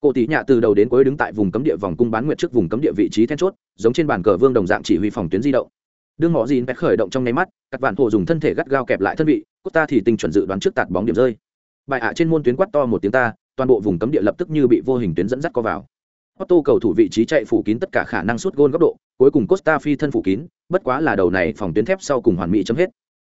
Cổ tỷ nhạ từ đầu đến cuối đứng tại vùng cấm địa vòng cung bán nguyệt trước vùng cấm địa vị trí then chốt, giống trên bàn cờ vương đồng dạng chỉ huy phòng tuyến di động. Đương mỏ dìn bẹt khởi động trong nháy mắt, các vạn hổ dùng thân thể gắt gao kẹp lại thân vị, Cô ta thì tình chuẩn dự đoán trước tạt bóng điểm rơi. Bài ạ trên môn tuyến quát to một tiếng ta, toàn bộ vùng cấm địa lập tức như bị vô hình tuyến dẫn dắt co vào. Otto cầu thủ vị trí chạy phủ kín tất cả khả năng sút gôn góc độ, cuối cùng Costa phi thân phủ kín, bất quá là đầu này phòng tuyến thép sau cùng hoàn mỹ chấm hết.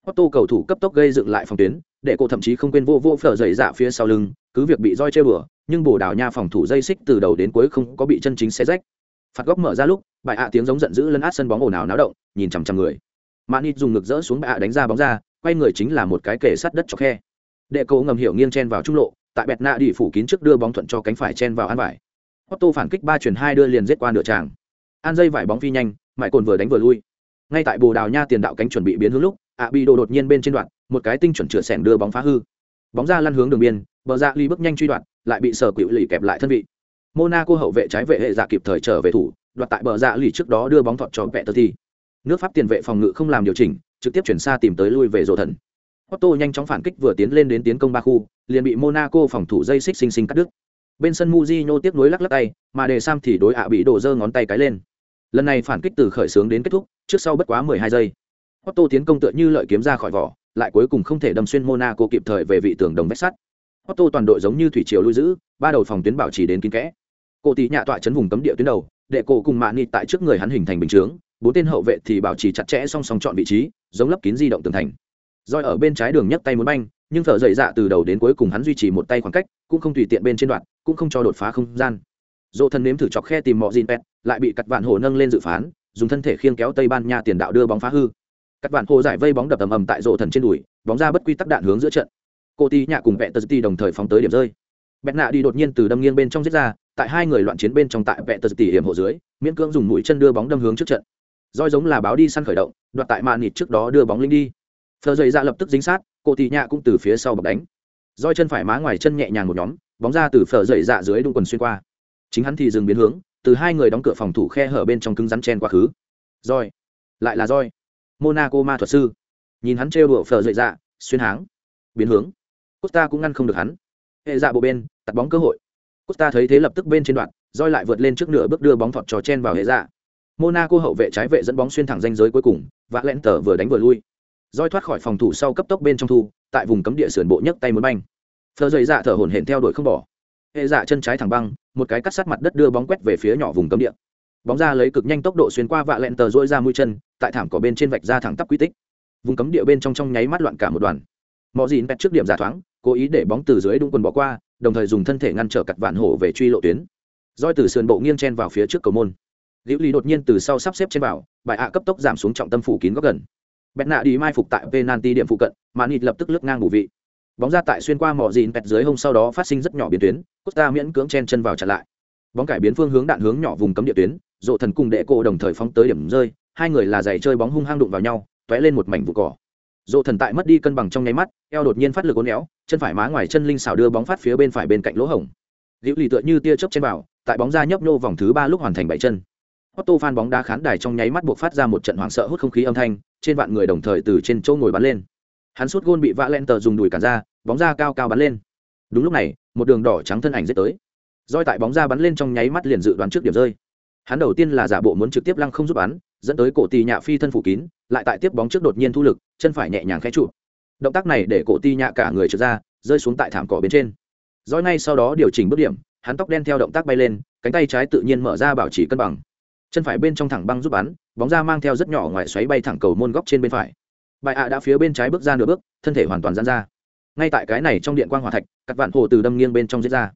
Otto cầu thủ cấp tốc gây dựng lại phòng tuyến, để cô thậm chí không quên vô vô phở dậy dạ phía sau lưng, cứ việc bị roi chơi bừa, nhưng bổ đảo nha phòng thủ dây xích từ đầu đến cuối không có bị chân chính xé rách. Phạt góc mở ra lúc, bài ạ tiếng giống giận dữ lấn át sân bóng ồn ào náo động, nhìn chằm chằm người. Manit dùng ngực dỡ xuống bài ạ đánh ra bóng ra, quay người chính là một cái kề sắt đất cho khe. Đệ cổ ngầm hiểu nghiêng chen vào trung lộ, tại bẹt nạ đi phủ kín trước đưa bóng thuận cho cánh phải chen vào ăn vải Otto phản kích ba chuyển hai đưa liền giết qua nửa tràng. An dây vải bóng phi nhanh, mại cồn vừa đánh vừa lui. Ngay tại Bồ Đào Nha tiền đạo cánh chuẩn bị biến hướng lúc, Abido đột nhiên bên trên đoạn, một cái tinh chuẩn chữa sẻng đưa bóng phá hư. Bóng ra lăn hướng đường biên, bờ ra dạ ly bước nhanh truy đoạn, lại bị sở quỷ lì kẹp lại thân vị. Monaco hậu vệ trái vệ hệ giả kịp thời trở về thủ, đoạt tại bờ ra dạ lì trước đó đưa bóng thọt cho vẹt tơ thi. Nước Pháp tiền vệ phòng ngự không làm điều chỉnh, trực tiếp chuyển xa tìm tới lui về rồ thần. Otto nhanh chóng phản kích vừa tiến lên đến tiến công ba khu, liền bị Monaco phòng thủ dây xích sinh sinh cắt đứt bên sân Mujinho tiếp nối lắc lắc tay, mà Đề Sam thì đối ạ bị đổ giơ ngón tay cái lên. Lần này phản kích từ khởi xướng đến kết thúc, trước sau bất quá 12 giây. Otto tiến công tựa như lợi kiếm ra khỏi vỏ, lại cuối cùng không thể đâm xuyên Monaco kịp thời về vị tường đồng vách sắt. Otto toàn đội giống như thủy triều lui giữ, ba đầu phòng tuyến bảo trì đến kín kẽ. Cô tỷ nhạ tọa chấn vùng cấm địa tuyến đầu, đệ cổ cùng Mạn Nịt tại trước người hắn hình thành bình chướng, bốn tên hậu vệ thì bảo trì chặt chẽ song song chọn vị trí, giống lấp kín di động tường thành. Roi ở bên trái đường nhấc tay muốn banh, nhưng thở dậy dạ từ đầu đến cuối cùng hắn duy trì một tay khoảng cách cũng không tùy tiện bên trên đoạn cũng không cho đột phá không gian. Dỗ thần nếm thử chọc khe tìm mọi gin pet lại bị cắt vạn hồ nâng lên dự phán, dùng thân thể khiêng kéo tây ban nha tiền đạo đưa bóng phá hư. Cắt vạn hồ giải vây bóng đập ầm ầm tại dỗ thần trên đùi, bóng ra bất quy tắc đạn hướng giữa trận. Cô ti nhạ cùng vẹn tờ ti đồng thời phóng tới điểm rơi. Bẹt nạ đi đột nhiên từ đâm nghiêng bên trong giết ra, tại hai người loạn chiến bên trong tại vẹn tờ ti hiểm hộ dưới, miễn cưỡng dùng mũi chân đưa bóng đâm hướng trước trận. Roi giống là báo đi săn khởi động, đoạt tại màn nịt trước đó đưa bóng linh đi. Phờ dày ra dạ lập tức dính sát, cô ti nhạ cũng từ phía sau bọc đánh. Roi chân phải má ngoài chân nhẹ nhàng một nhóm bóng ra từ phở dậy dạ dưới đung quần xuyên qua. Chính hắn thì dừng biến hướng, từ hai người đóng cửa phòng thủ khe hở bên trong cứng rắn chen quá khứ. Roi lại là roi monaco ma thuật sư. Nhìn hắn trêu đùa phở dậy dạ xuyên háng. Biến hướng. Costa cũng ngăn không được hắn. Hệ dạ bộ bên, tạt bóng cơ hội. Costa thấy thế lập tức bên trên đoạn roi lại vượt lên trước nửa bước đưa bóng thọt trò chen vào hệ dạ. Monaco hậu vệ trái vệ dẫn bóng xuyên thẳng danh giới cuối cùng vạ lẹn tờ vừa đánh vừa lui. Roi thoát khỏi phòng thủ sau cấp tốc bên trong thu, tại vùng cấm địa sườn bộ nhấc tay muốn banh phờ dậy dạ thở hổn hển theo đuổi không bỏ. Hệ dạ chân trái thẳng băng, một cái cắt sát mặt đất đưa bóng quét về phía nhỏ vùng cấm địa. Bóng ra lấy cực nhanh tốc độ xuyên qua vạ lẹn tờ dỗi ra mũi chân, tại thảm cỏ bên trên vạch ra thẳng tắp quy tích. Vùng cấm địa bên trong trong nháy mắt loạn cả một đoàn. Mọi gì pet trước điểm giả thoáng, cố ý để bóng từ dưới đúng quần bỏ qua, đồng thời dùng thân thể ngăn trở cặt vạn hổ về truy lộ tuyến. Roi từ sườn bộ nghiêng chen vào phía trước cầu môn. Liễu ly đột nhiên từ sau sắp xếp trên vào, bài ạ cấp tốc giảm xuống trọng tâm phủ kín góc gần. Bẹt nạ đi mai phục tại penalty điểm phụ cận mà nịt lập tức lướt ngang bù vị bóng ra tại xuyên qua mỏ dìn pẹt dưới hông sau đó phát sinh rất nhỏ biến tuyến costa miễn cưỡng chen chân vào chặn lại. Bóng cải biến phương hướng đạn hướng nhỏ vùng cấm địa tuyến dộ thần cùng đệ cô đồng thời phóng tới điểm rơi hai người là giày chơi bóng hung hăng đụng vào nhau t lên một mảnh vụ cỏ. Dộ thần tại mất đi cân bằng trong nháy mắt eo đột nhiên phát lực ố néo chân phải má ngoài chân linh xào đưa bóng phát phía bên phải bên cạnh lỗ hổng. Liễu lì tựa như tia chớp trên bảo tại bóng ra nhấp nhô vòng thứ ba lúc hoàn thành bảy chân. Otto phan bóng đá khán đài trong nháy mắt buộc phát ra một trận hoảng sợ hút không khí âm thanh, trên vạn người đồng thời từ trên chỗ ngồi bắn lên. Hắn sút gôn bị vã lên, tờ dùng đùi cản ra, bóng ra cao cao bắn lên. Đúng lúc này, một đường đỏ trắng thân ảnh dết tới. Roi tại bóng ra bắn lên trong nháy mắt liền dự đoán trước điểm rơi. Hắn đầu tiên là giả bộ muốn trực tiếp lăng không giúp bắn, dẫn tới cổ tì nhạ phi thân phủ kín, lại tại tiếp bóng trước đột nhiên thu lực, chân phải nhẹ nhàng khẽ trụ. Động tác này để cổ tì nhạ cả người trượt ra, rơi xuống tại thảm cỏ bên trên. Roi ngay sau đó điều chỉnh bước điểm, hắn tóc đen theo động tác bay lên, cánh tay trái tự nhiên mở ra bảo trì cân bằng chân phải bên trong thẳng băng giúp bắn bóng ra mang theo rất nhỏ ngoài xoáy bay thẳng cầu môn góc trên bên phải bài ạ đã phía bên trái bước ra nửa bước, thân thể hoàn toàn dán ra. Ngay tại cái này trong điện quang hỏa thạch các vạn hồ từ đâm nghiêng bên trong diễn ra.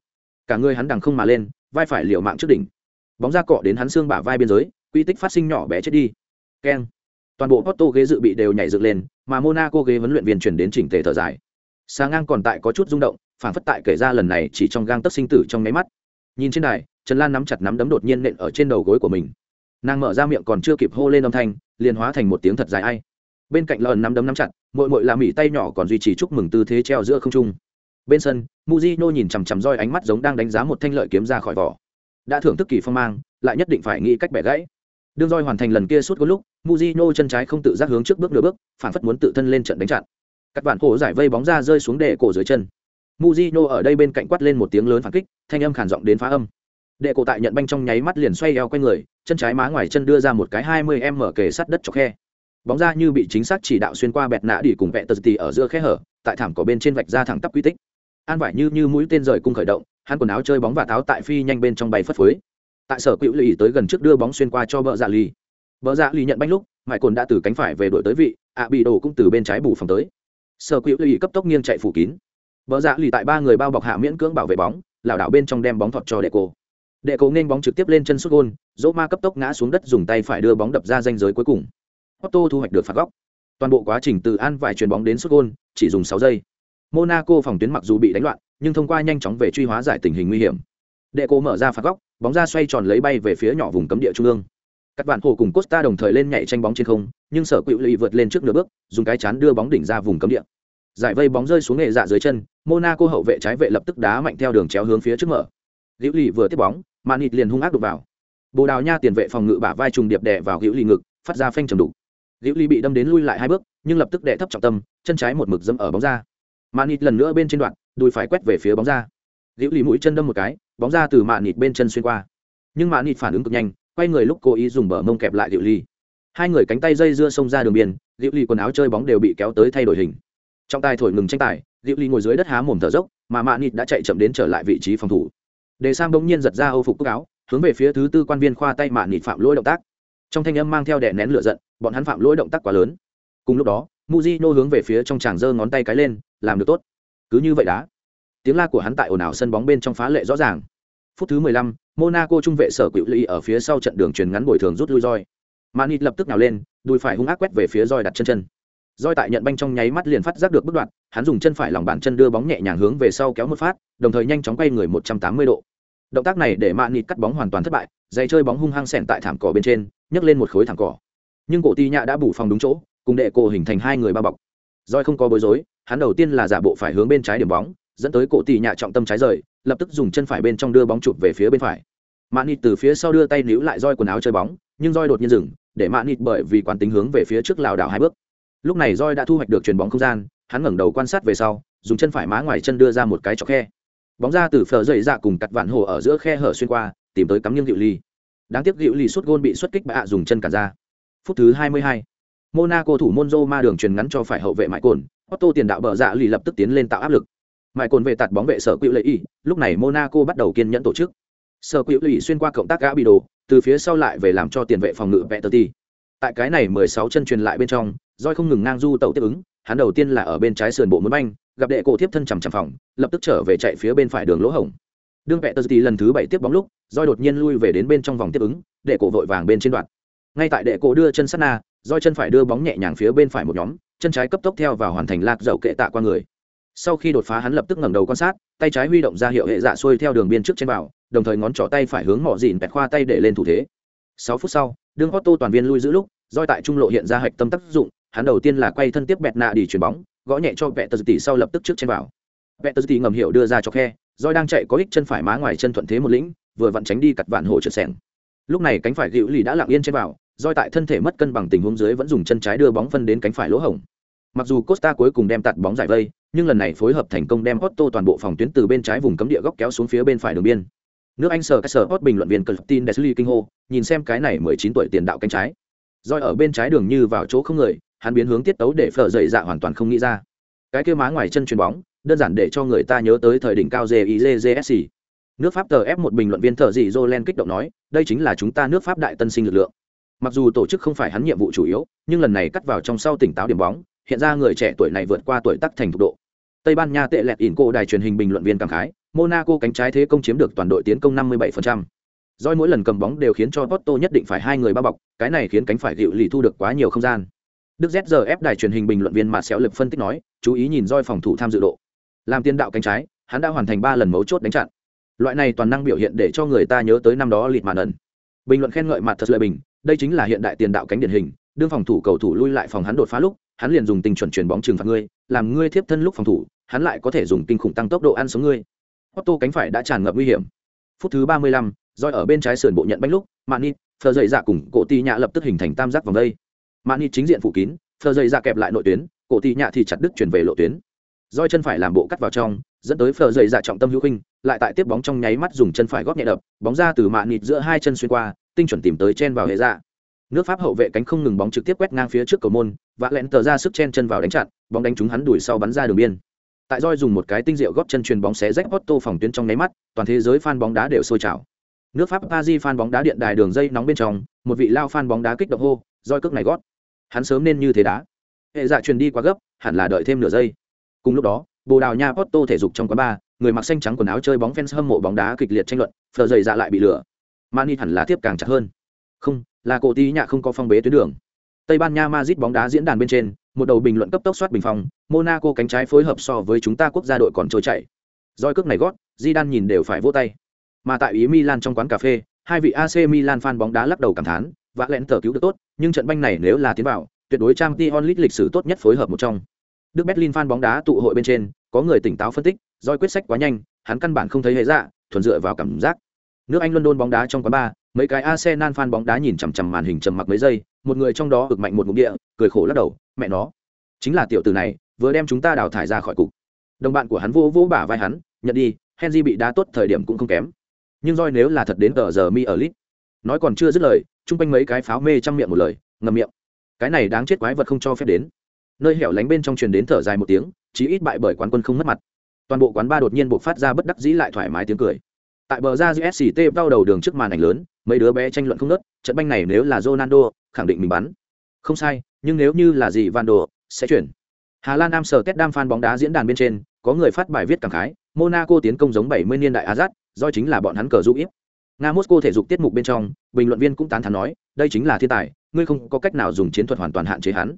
Cả người hắn đằng không mà lên, vai phải liều mạng trước đỉnh. Bóng ra cọ đến hắn xương bả vai biên giới, quy tích phát sinh nhỏ bé chết đi. Keng. Toàn bộ Porto ghế dự bị đều nhảy dựng lên, mà monaco ghế huấn luyện viên chuyển đến chỉnh tề thở dài. Sáng ngang còn tại có chút rung động, phản phất tại kể ra lần này chỉ trong gang tấc sinh tử trong nháy mắt. Nhìn trên đài, trần lan nắm chặt nắm đấm đột nhiên nện ở trên đầu gối của mình. Nàng mở ra miệng còn chưa kịp hô lên âm thanh, liền hóa thành một tiếng thật dài ai bên cạnh lợn nắm đấm nắm chặt mội mội làm mỉ tay nhỏ còn duy trì chúc mừng tư thế treo giữa không trung. Bên sân muzino nhìn chằm chằm roi ánh mắt giống đang đánh giá một thanh lợi kiếm ra khỏi vỏ. Đã thưởng thức kỳ phong mang, lại nhất định phải nghĩ cách bẻ gãy. Đương roi hoàn thành lần kia suốt có lúc muzino chân trái không tự giác hướng trước bước nửa bước, phản phất muốn tự thân lên trận đánh chặn. Các bạn cổ giải vây bóng ra rơi xuống đệ cổ dưới chân. Muzino ở đây bên cạnh quát lên một tiếng lớn phản kích, thanh âm khản giọng đến phá âm. Đệ cổ tại nhận banh trong nháy mắt liền xoay eo quay người, chân trái má ngoài chân đưa ra một cái hai mươi m mở kề sát đất cho khe bóng ra như bị chính xác chỉ đạo xuyên qua bẹt nạ đi cùng vẹt tờ tì ở giữa khe hở, tại thảm cỏ bên trên vạch ra thẳng tắp quy tích. An vải như như mũi tên rời cung khởi động, hắn quần áo chơi bóng và tháo tại phi nhanh bên trong bay phất phới. Tại sở quỹ lì tới gần trước đưa bóng xuyên qua cho vợ dạ ly Vợ dạ ly nhận banh lúc mãi cồn đã từ cánh phải về đội tới vị, ạ bị đồ cũng từ bên trái bù phòng tới. Sở quỹ lì cấp tốc nghiêng chạy phủ kín. Vợ dạ ly tại ba người bao bọc hạ miễn cưỡng bảo vệ bóng, lảo đảo bên trong đem bóng thọt cho đệ cô đệ cổ nên bóng trực tiếp lên chân sút gôn, dỗ ma cấp tốc ngã xuống đất dùng tay phải đưa bóng đập ra danh giới cuối cùng otto thu hoạch được phạt góc. Toàn bộ quá trình từ an vải chuyền bóng đến sút gôn, chỉ dùng sáu giây. Monaco phòng tuyến mặc dù bị đánh loạn, nhưng thông qua nhanh chóng về truy hóa giải tình hình nguy hiểm. Đệ cô mở ra phạt góc, bóng ra xoay tròn lấy bay về phía nhỏ vùng cấm địa trung ương. Các bạn hồ cùng costa đồng thời lên nhảy tranh bóng trên không, nhưng sở Quỷ lì vượt lên trước nửa bước, dùng cái chán đưa bóng đỉnh ra vùng cấm địa. Giải vây bóng rơi xuống nghệ dạ dưới chân, monaco hậu vệ trái vệ lập tức đá mạnh theo đường chéo hướng phía trước mở. Liễu lì vừa tiếp bóng màn liền hung ác đục vào. Bồ đào nha tiền vệ phòng ngự bả vai trùng điệp đè vào hữu ly ngực, phát ra phanh trầm đục. Diệu ly bị đâm đến lui lại hai bước, nhưng lập tức đè thấp trọng tâm, chân trái một mực dẫm ở bóng ra. Mạn nịt lần nữa bên trên đoạn, đùi phải quét về phía bóng ra. Diệu ly mũi chân đâm một cái, bóng ra từ Mạn nịt bên chân xuyên qua. Nhưng Mạn nịt phản ứng cực nhanh, quay người lúc cố ý dùng bờ mông kẹp lại Diệu ly. Hai người cánh tay dây dưa xông ra đường biên Diệu ly quần áo chơi bóng đều bị kéo tới thay đổi hình. Trong tay thổi ngừng tranh tài Diệu ly ngồi dưới đất há mồm thở dốc, mà Mạn nịt đã chạy chậm đến trở lại vị trí phòng thủ. Đề sang bỗng nhiên giật ra âu phục cúc áo, hướng về phía thứ tư quan viên khoa tay mạn nịt phạm lỗi động tác. Trong thanh âm mang theo đè nén lửa giận bọn hắn phạm lỗi động tác quá lớn. Cùng lúc đó muzino hướng về phía trong tràng giơ ngón tay cái lên làm được tốt. Cứ như vậy đã. tiếng la của hắn tại ồn ào sân bóng bên trong phá lệ rõ ràng. Phút thứ mười lăm, monaco trung vệ sở cựu ly ở phía sau trận đường truyền ngắn bồi thường rút lui roi. Manit lập tức nào lên đùi phải hung ác quét về phía roi đặt chân chân. Roi tại nhận banh trong nháy mắt liền phát giác được bước đoạn hắn dùng chân phải lòng bàn chân đưa bóng nhẹ nhàng hướng về sau kéo một phát đồng thời nhanh chóng quay người một trăm tám mươi độ. Động tác này để manit cắt bóng hoàn toàn thất bại giày chơi bóng hung hăng sẻn tại thảm cỏ bên trên nhấc lên một khối thảm cỏ nhưng cổ ti nhạ đã bù phòng đúng chỗ, cùng đệ cổ hình thành hai người bao bọc. Roi không có bối rối, hắn đầu tiên là giả bộ phải hướng bên trái điểm bóng, dẫn tới cổ tỷ nhạ trọng tâm trái rời, lập tức dùng chân phải bên trong đưa bóng chụp về phía bên phải. Mạn nịt từ phía sau đưa tay níu lại roi quần áo chơi bóng, nhưng roi đột nhiên dừng, để Mạn nịt bởi vì quán tính hướng về phía trước lảo đảo hai bước. Lúc này roi đã thu hoạch được chuyền bóng không gian, hắn ngẩng đầu quan sát về sau, dùng chân phải má ngoài chân đưa ra một cái chọc khe. Bóng ra từ phở dậy dạ cùng cặt vạn hồ ở giữa khe hở xuyên qua, tìm tới cắm nghiêng dịu ly. Đáng tiếc dịu ly suốt gôn bị xuất kích bạ, dùng chân cả ra phút thứ 22. monaco thủ môn ma đường truyền ngắn cho phải hậu vệ mại cồn, otto tiền đạo bờ dạ lì lập tức tiến lên tạo áp lực. Mại cồn về tạt bóng vệ sở quỹ lợi y, lúc này monaco bắt đầu kiên nhẫn tổ chức. Sở quỹ lợi y xuyên qua cộng tác gã bị đồ từ phía sau lại về làm cho tiền vệ phòng ngự vẹ tại cái này 16 chân truyền lại bên trong, Joy không ngừng ngang du tẩu tiếp ứng, hắn đầu tiên là ở bên trái sườn bộ muốn banh, gặp đệ cổ tiếp thân chằm chằm phòng, lập tức trở về chạy phía bên phải đường lỗ hổng. Đương vệ tờ lần thứ bảy tiếp bóng lúc, Joy đột nhiên lui về đến bên trong vòng tiếp ứng, đệ cổ vội vàng bên trên đoạn ngay tại đệ cổ đưa chân sát na roi chân phải đưa bóng nhẹ nhàng phía bên phải một nhóm chân trái cấp tốc theo và hoàn thành lạc dậu kệ tạ qua người sau khi đột phá hắn lập tức ngẩng đầu quan sát tay trái huy động ra hiệu hệ dạ xuôi theo đường biên trước trên bảo, đồng thời ngón trỏ tay phải hướng mỏ dìn bẹt khoa tay để lên thủ thế sáu phút sau đương Otto toàn viên lui giữ lúc roi tại trung lộ hiện ra hạch tâm tác dụng hắn đầu tiên là quay thân tiếp bẹt nạ đi chuyền bóng gõ nhẹ cho vẹt tờ tỷ sau lập tức trước trên bảo. vẹt tờ tỷ ngầm hiểu đưa ra cho khe roi đang chạy có ích chân phải má ngoài chân thuận thế một lĩnh vừa vặn tránh đi cặt vạn hổ trượt sẻng lúc này cánh phải hữu lì đã lặng yên trên bảo roi tại thân thể mất cân bằng tình huống dưới vẫn dùng chân trái đưa bóng phân đến cánh phải lỗ hổng. Mặc dù costa cuối cùng đem tạt bóng giải vây, nhưng lần này phối hợp thành công đem Otto toàn bộ phòng tuyến từ bên trái vùng cấm địa góc kéo xuống phía bên phải đường biên. Nước anh sở sở hot bình luận viên Clutin tin desli kinh hô, nhìn xem cái này mười chín tuổi tiền đạo cánh trái. Doi ở bên trái đường như vào chỗ không người, hắn biến hướng tiết tấu để phở dậy dạ hoàn toàn không nghĩ ra. Cái kia má ngoài chân chuyền bóng, đơn giản để cho người ta nhớ tới thời đỉnh cao gizsc nước pháp tờ ép một bình luận viên thở dị jolen kích động nói, đây chính là chúng ta nước pháp đại tân sinh lực lượng mặc dù tổ chức không phải hắn nhiệm vụ chủ yếu nhưng lần này cắt vào trong sau tỉnh táo điểm bóng hiện ra người trẻ tuổi này vượt qua tuổi tác thành thục độ tây ban nha tệ lẹt ỉn cô đài truyền hình bình luận viên cảm khái monaco cánh trái thế công chiếm được toàn đội tiến công 57%. Doi mỗi lần cầm bóng đều khiến cho Porto nhất định phải hai người bao bọc, cái này khiến cánh phải dịu lì thu được quá nhiều không gian. Đức ZRF đài truyền hình bình luận viên mà Xéo Lực phân tích nói, chú ý nhìn Doi phòng thủ tham dự độ. Làm tiền đạo cánh trái, hắn đã hoàn thành ba lần mấu chốt đánh chặn. Loại này toàn năng biểu hiện để cho người ta nhớ tới năm đó lịt màn ẩn. Bình luận khen ngợi mặt thật lợi bình, đây chính là hiện đại tiền đạo cánh điển hình, đương phòng thủ cầu thủ lui lại phòng hắn đột phá lúc, hắn liền dùng tình chuẩn chuyền bóng trừng phạt ngươi, làm ngươi tiếp thân lúc phòng thủ, hắn lại có thể dùng kinh khủng tăng tốc độ ăn sống ngươi. Otto cánh phải đã tràn ngập nguy hiểm. Phút thứ 35, roi ở bên trái sườn bộ nhận bánh lúc, Mani, Phờ dậy dạ cùng cổ tì nhạ lập tức hình thành tam giác vòng đây. Mani chính diện phủ kín, Phờ dậy dạ kẹp lại nội tuyến, cổ tì nhạ thì chặt đứt chuyển về lộ tuyến. Roi chân phải làm bộ cắt vào trong, dẫn tới Phờ dậy dạ trọng tâm hữu khinh, lại tại tiếp bóng trong nháy mắt dùng chân phải góp nhẹ đập, bóng ra từ Mani giữa hai chân xuyên qua, tinh chuẩn tìm tới chen vào hệ dạ. Nước Pháp hậu vệ cánh không ngừng bóng trực tiếp quét ngang phía trước cầu môn, và lẹn tờ ra sức chen chân vào đánh chặn, bóng đánh trúng hắn đuổi sau bắn ra đường biên tại roi dùng một cái tinh diệu góp chân truyền bóng xé rách Otto phòng tuyến trong nháy mắt, toàn thế giới fan bóng đá đều sôi trào. Nước Pháp Paris fan bóng đá điện đài đường dây nóng bên trong, một vị lao fan bóng đá kích động hô, roi cước này gót. Hắn sớm nên như thế đá. Hệ dạ truyền đi quá gấp, hẳn là đợi thêm nửa giây. Cùng lúc đó, Bồ Đào Nha Otto thể dục trong quán bar, người mặc xanh trắng quần áo chơi bóng fans hâm mộ bóng đá kịch liệt tranh luận, phờ dày dạ lại bị lửa. Mani hẳn là tiếp càng chặt hơn. Không, là cổ tí nhạ không có phong bế tuyến đường. Tây Ban Nha Madrid bóng đá diễn đàn bên trên, một đầu bình luận cấp tốc soát bình phòng, Monaco cánh trái phối hợp so với chúng ta quốc gia đội còn trôi chảy. Roi cước này gót, Zidane nhìn đều phải vỗ tay. Mà tại ý Milan trong quán cà phê, hai vị AC Milan fan bóng đá lắc đầu cảm thán, vạ lẹn tờ cứu được tốt, nhưng trận banh này nếu là tiến vào, tuyệt đối trang Champions League lịch sử tốt nhất phối hợp một trong. Đức Berlin fan bóng đá tụ hội bên trên, có người tỉnh táo phân tích, Roi quyết sách quá nhanh, hắn căn bản không thấy hệ dạ, thuần dựa vào cảm giác. Nước Anh London bóng đá trong quán bar, mấy cái Arsenal fan bóng đá nhìn chằm chằm màn hình trầm mặc mấy giây, một người trong đó ực mạnh một ngụm địa, cười khổ lắc đầu, mẹ nó, chính là tiểu tử này, vừa đem chúng ta đào thải ra khỏi cục. Đồng bạn của hắn vô vô bả vai hắn, nhận đi, Henry bị đá tốt thời điểm cũng không kém. Nhưng roi nếu là thật đến tờ giờ mi ở lit, nói còn chưa dứt lời, chung quanh mấy cái pháo mê trong miệng một lời, ngậm miệng. Cái này đáng chết quái vật không cho phép đến. Nơi hẻo lánh bên trong truyền đến thở dài một tiếng, chí ít bại bởi quán quân không mất mặt. Toàn bộ quán ba đột nhiên bộc phát ra bất đắc dĩ lại thoải mái tiếng cười tại bờ ra sct đau đầu đường trước màn ảnh lớn, mấy đứa bé tranh luận không nớt trận banh này nếu là ronaldo, khẳng định mình bắn. Không sai, nhưng nếu như là gì, van đồ, sẽ chuyển. Hà lan nam sở tết đam fan bóng đá diễn đàn bên trên, có người phát bài viết cảm khái, monaco tiến công giống 70 niên đại azat do chính là bọn hắn cờ giúp ít. Nga moscow thể dục tiết mục bên trong, bình luận viên cũng tán thán nói, đây chính là thiên tài, ngươi không có cách nào dùng chiến thuật hoàn toàn hạn chế hắn.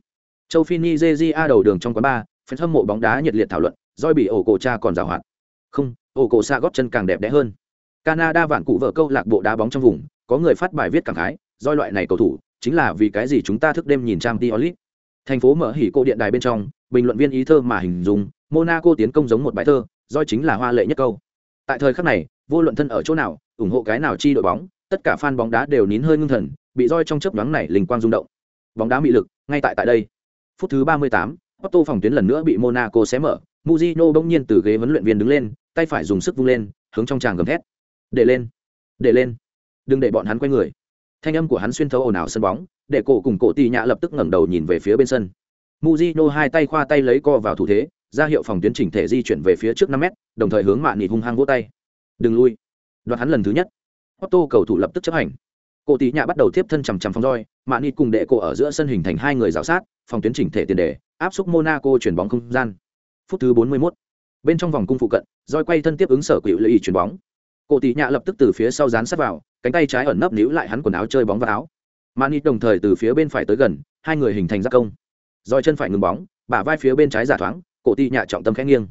Châu phi nigeria đầu đường trong quán bar fan hâm mộ bóng đá nhiệt liệt thảo luận doi bị ổ cổ cha còn rào hoạt. Không, ổ cổ xa góp chân càng đẹp đẽ hơn. Canada vạn cụ vợ câu lạc bộ đá bóng trong vùng, có người phát bài viết cảm khái, doi loại này cầu thủ, chính là vì cái gì chúng ta thức đêm nhìn trang Diolit. Thành phố mở hỉ cô điện đài bên trong, bình luận viên ý thơ mà hình dung, Monaco tiến công giống một bài thơ, doi chính là hoa lệ nhất câu. Tại thời khắc này, vô luận thân ở chỗ nào, ủng hộ cái nào chi đội bóng, tất cả fan bóng đá đều nín hơi ngưng thần, bị roi trong chớp nhoáng này linh quang rung động. Bóng đá mị lực, ngay tại tại đây. Phút thứ 38, Otto phòng tuyến lần nữa bị Monaco xé mở, Mujino bỗng nhiên từ ghế huấn luyện viên đứng lên, tay phải dùng sức vung lên, hướng trong tràng gầm thét để lên để lên. Đừng để bọn hắn quay người. Thanh âm của hắn xuyên thấu ồn ào sân bóng, để cổ cùng cổ tì nhã lập tức ngẩng đầu nhìn về phía bên sân. Muzino hai tay khoa tay lấy co vào thủ thế, ra hiệu phòng tuyến chỉnh thể di chuyển về phía trước năm mét, đồng thời hướng mạn nịt hung hăng vỗ tay. Đừng lui. Đoạt hắn lần thứ nhất. Otto cầu thủ lập tức chấp hành. Cổ tì nhã bắt đầu tiếp thân chằm chằm phòng roi, mạn nịt cùng đệ cổ ở giữa sân hình thành hai người giáo sát, phòng tuyến chỉnh thể tiền đề, áp xúc monaco chuyển bóng không gian. Phút thứ 41. bên trong vòng cung phụ cận, roi quay thân tiếp ứng sở quỷ lợi ý chuyển bóng cổ tỷ nhạ lập tức từ phía sau dán sát vào, cánh tay trái ẩn nấp níu lại hắn quần áo chơi bóng vào áo. Mani đồng thời từ phía bên phải tới gần, hai người hình thành giác công. Roi chân phải ngừng bóng, bả vai phía bên trái giả thoáng, cổ tỷ nhạ trọng tâm khẽ nghiêng.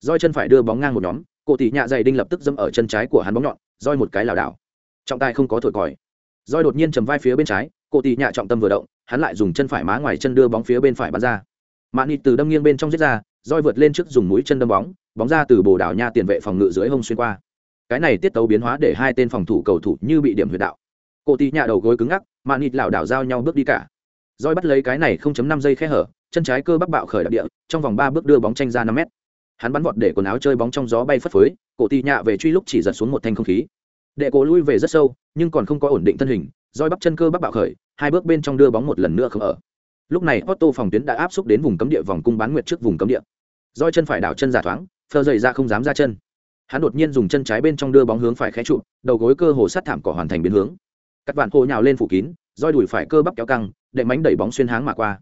Roi chân phải đưa bóng ngang một nhóm, cổ tỷ nhạ dày đinh lập tức dâm ở chân trái của hắn bóng nhọn, roi một cái lảo đảo. Trọng tài không có thổi còi. Roi đột nhiên chầm vai phía bên trái, cổ tỷ nhạ trọng tâm vừa động, hắn lại dùng chân phải má ngoài chân đưa bóng phía bên phải bắn ra. Mani từ đâm nghiêng bên trong giết ra, roi vượt lên trước dùng mũi chân đâm bóng bóng ra từ bồ đảo nha tiền vệ phòng ngự dưới hông xuyên qua cái này tiết tấu biến hóa để hai tên phòng thủ cầu thủ như bị điểm huyệt đạo. Cổ tì nhạ đầu gối cứng ngắc mà nịt lảo đảo giao nhau bước đi cả. Roi bắt lấy cái này 0.5 giây khe hở, chân trái cơ bắp bạo khởi đặc địa, trong vòng ba bước đưa bóng tranh ra năm mét. Hắn bắn vọt để quần áo chơi bóng trong gió bay phất phới, cổ tì nhạ về truy lúc chỉ giật xuống một thanh không khí. Đệ cổ lui về rất sâu, nhưng còn không có ổn định thân hình, roi bắp chân cơ bắp bạo khởi, hai bước bên trong đưa bóng một lần nữa không ở. Lúc này Otto phòng tuyến đã áp xúc đến vùng cấm địa vòng cung bán nguyệt trước vùng cấm địa. Roi chân phải đảo chân giả thoáng phơ dày ra không dám ra chân hắn đột nhiên dùng chân trái bên trong đưa bóng hướng phải khé trụ, đầu gối cơ hồ sát thảm cỏ hoàn thành biến hướng. Các bạn hồ nhào lên phủ kín, roi đùi phải cơ bắp kéo căng đệ mánh đẩy bóng xuyên háng mà qua.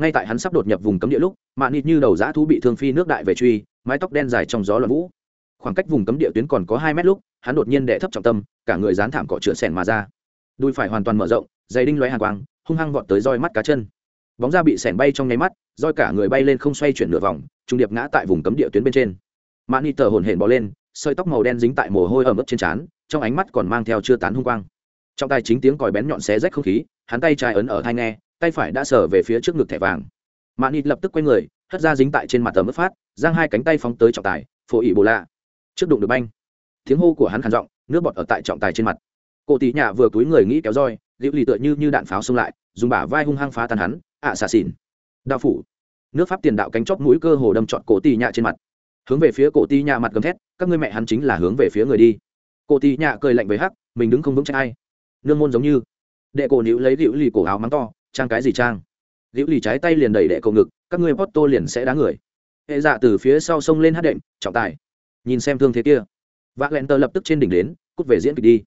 Ngay tại hắn sắp đột nhập vùng cấm địa lúc, mạn nịt như đầu dã thú bị thương phi nước đại về truy, mái tóc đen dài trong gió loạn vũ. Khoảng cách vùng cấm địa tuyến còn có hai mét lúc, hắn đột nhiên đệ thấp trọng tâm, cả người dán thảm cỏ chữa sẻn mà ra. Đùi phải hoàn toàn mở rộng, dày đinh loé hàng quang, hung hăng vọt tới roi mắt cá chân. Bóng ra bị sẻn bay trong nháy mắt, roi cả người bay lên không xoay chuyển nửa vòng, trung điệp ngã tại vùng cấm địa tuyến bên trên. Mạn nịt thở hồn hển bỏ lên sợi tóc màu đen dính tại mồ hôi ẩm ướt trên trán, trong ánh mắt còn mang theo chưa tán hung quang. Trong tay chính tiếng còi bén nhọn xé rách không khí, hắn tay trái ấn ở thai nghe, tay phải đã sờ về phía trước ngực thẻ vàng. Mạn nịt lập tức quay người, hất ra dính tại trên mặt tấm ướt phát, giang hai cánh tay phóng tới trọng tài, phổ ỉ bồ lạ. Trước đụng được banh. Tiếng hô của hắn khàn giọng, nước bọt ở tại trọng tài trên mặt. Cổ tỷ nhà vừa túi người nghĩ kéo roi liễu lì tựa như như đạn pháo xông lại, dùng bả vai hung hăng phá tan hắn, ạ xà xỉn. Đao phủ. Nước pháp tiền đạo cánh chóp mũi cơ hồ đâm trọn cổ tỷ nhà trên mặt hướng về phía cổ ti nhà mặt gầm thét các ngươi mẹ hắn chính là hướng về phía người đi. Cổ ti nhà cười lạnh với hắc mình đứng không vững trách ai. Nương môn giống như đệ cổ níu lấy liễu lì cổ áo mắng to trang cái gì trang? Liễu lì trái tay liền đẩy đệ cổ ngực các ngươi Porto liền sẽ đá người. Hệ dạ từ phía sau sông lên hát đệm trọng tài. Nhìn xem thương thế kia. Vác lẹn tờ lập tức trên đỉnh đến cút về diễn kịch đi.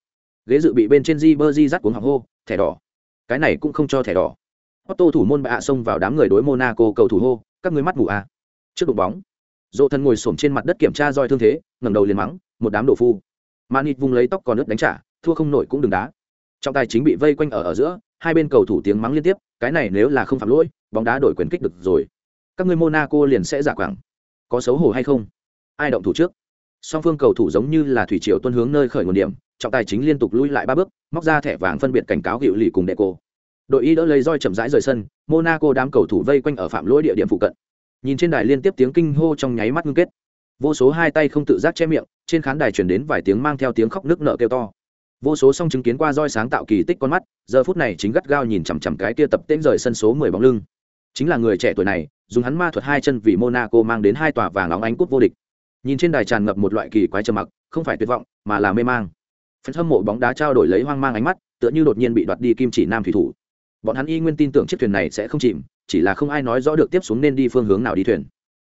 Ghế dự bị bên trên di bơ di dắt cuống học hô thẻ đỏ. Cái này cũng không cho thẻ đỏ. Otto thủ môn bạ xông vào đám người đối Monaco cầu thủ hô, các ngươi mắt mù à? Trước đụng bóng, Dỗ thân ngồi xổm trên mặt đất kiểm tra roi thương thế, ngẩng đầu liền mắng, một đám đồ phu. Manit vung lấy tóc còn nước đánh trả, thua không nổi cũng đừng đá. Trọng tài chính bị vây quanh ở ở giữa, hai bên cầu thủ tiếng mắng liên tiếp, cái này nếu là không phạm lỗi, bóng đá đổi quyền kích được rồi. Các ngươi Monaco liền sẽ giả quảng. Có xấu hổ hay không? Ai động thủ trước? Song phương cầu thủ giống như là thủy triều tuân hướng nơi khởi nguồn điểm, trọng tài chính liên tục lui lại ba bước, móc ra thẻ vàng phân biệt cảnh cáo hiệu Lì cùng Deco đội y đỡ lấy roi chậm rãi rời sân monaco đám cầu thủ vây quanh ở phạm lỗi địa điểm phụ cận nhìn trên đài liên tiếp tiếng kinh hô trong nháy mắt ngưng kết. Vô số hai tay không tự giác che miệng, trên khán đài chuyển đến vài tiếng mang theo tiếng khóc nước nợ kêu to. Vô số song chứng kiến qua roi sáng tạo kỳ tích con mắt, giờ phút này chính gắt gao nhìn chằm chằm cái kia tập tễnh rời sân số mười bóng lưng. Chính là người trẻ tuổi này, dùng hắn ma thuật hai chân vì monaco mang đến hai tòa vàng óng ánh cút vô địch. Nhìn trên đài tràn ngập một loại kỳ quái trầm mặc, không phải tuyệt vọng, mà là mê mang. Phần hâm mộ bóng đá trao đổi lấy hoang mang ánh mắt, tựa như đột nhiên bị đoạt đi kim chỉ nam thủy thủ. Bọn hắn y nguyên tin tưởng chiếc thuyền này sẽ không chìm chỉ là không ai nói rõ được tiếp xuống nên đi phương hướng nào đi thuyền.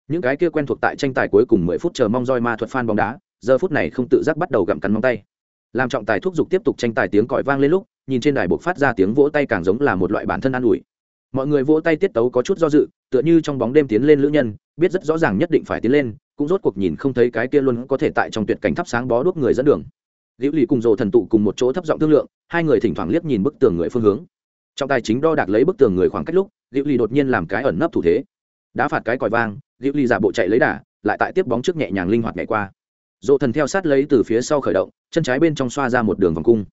Những cái kia quen thuộc tại tranh tài cuối cùng mười phút chờ mong roi ma thuật fan bóng đá, giờ phút này không tự giác bắt đầu gặm cắn móng tay. Làm trọng tài thúc giục tiếp tục tranh tài tiếng còi vang lên lúc, nhìn trên đài buộc phát ra tiếng vỗ tay càng giống là một loại bản thân an ủi. Mọi người vỗ tay tiết tấu có chút do dự, tựa như trong bóng đêm tiến lên lữ nhân, biết rất rõ ràng nhất định phải tiến lên, cũng rốt cuộc nhìn không thấy cái kia luôn có thể tại trong tuyệt cảnh thắp sáng bó đuốc người dẫn đường. Liễu lì cùng rồ thần tụ cùng một chỗ thấp giọng thương lượng, hai người thỉnh thoảng liếc nhìn bức tường người phương hướng trọng tài chính đo đạc lấy bức tường người khoảng cách lúc liệu ly đột nhiên làm cái ẩn nấp thủ thế. Đã phạt cái còi vang liệu ly giả bộ chạy lấy đà, lại tại tiếp bóng trước nhẹ nhàng linh hoạt nhảy qua. Dộ thần theo sát lấy từ phía sau khởi động, chân trái bên trong xoa ra một đường vòng cung.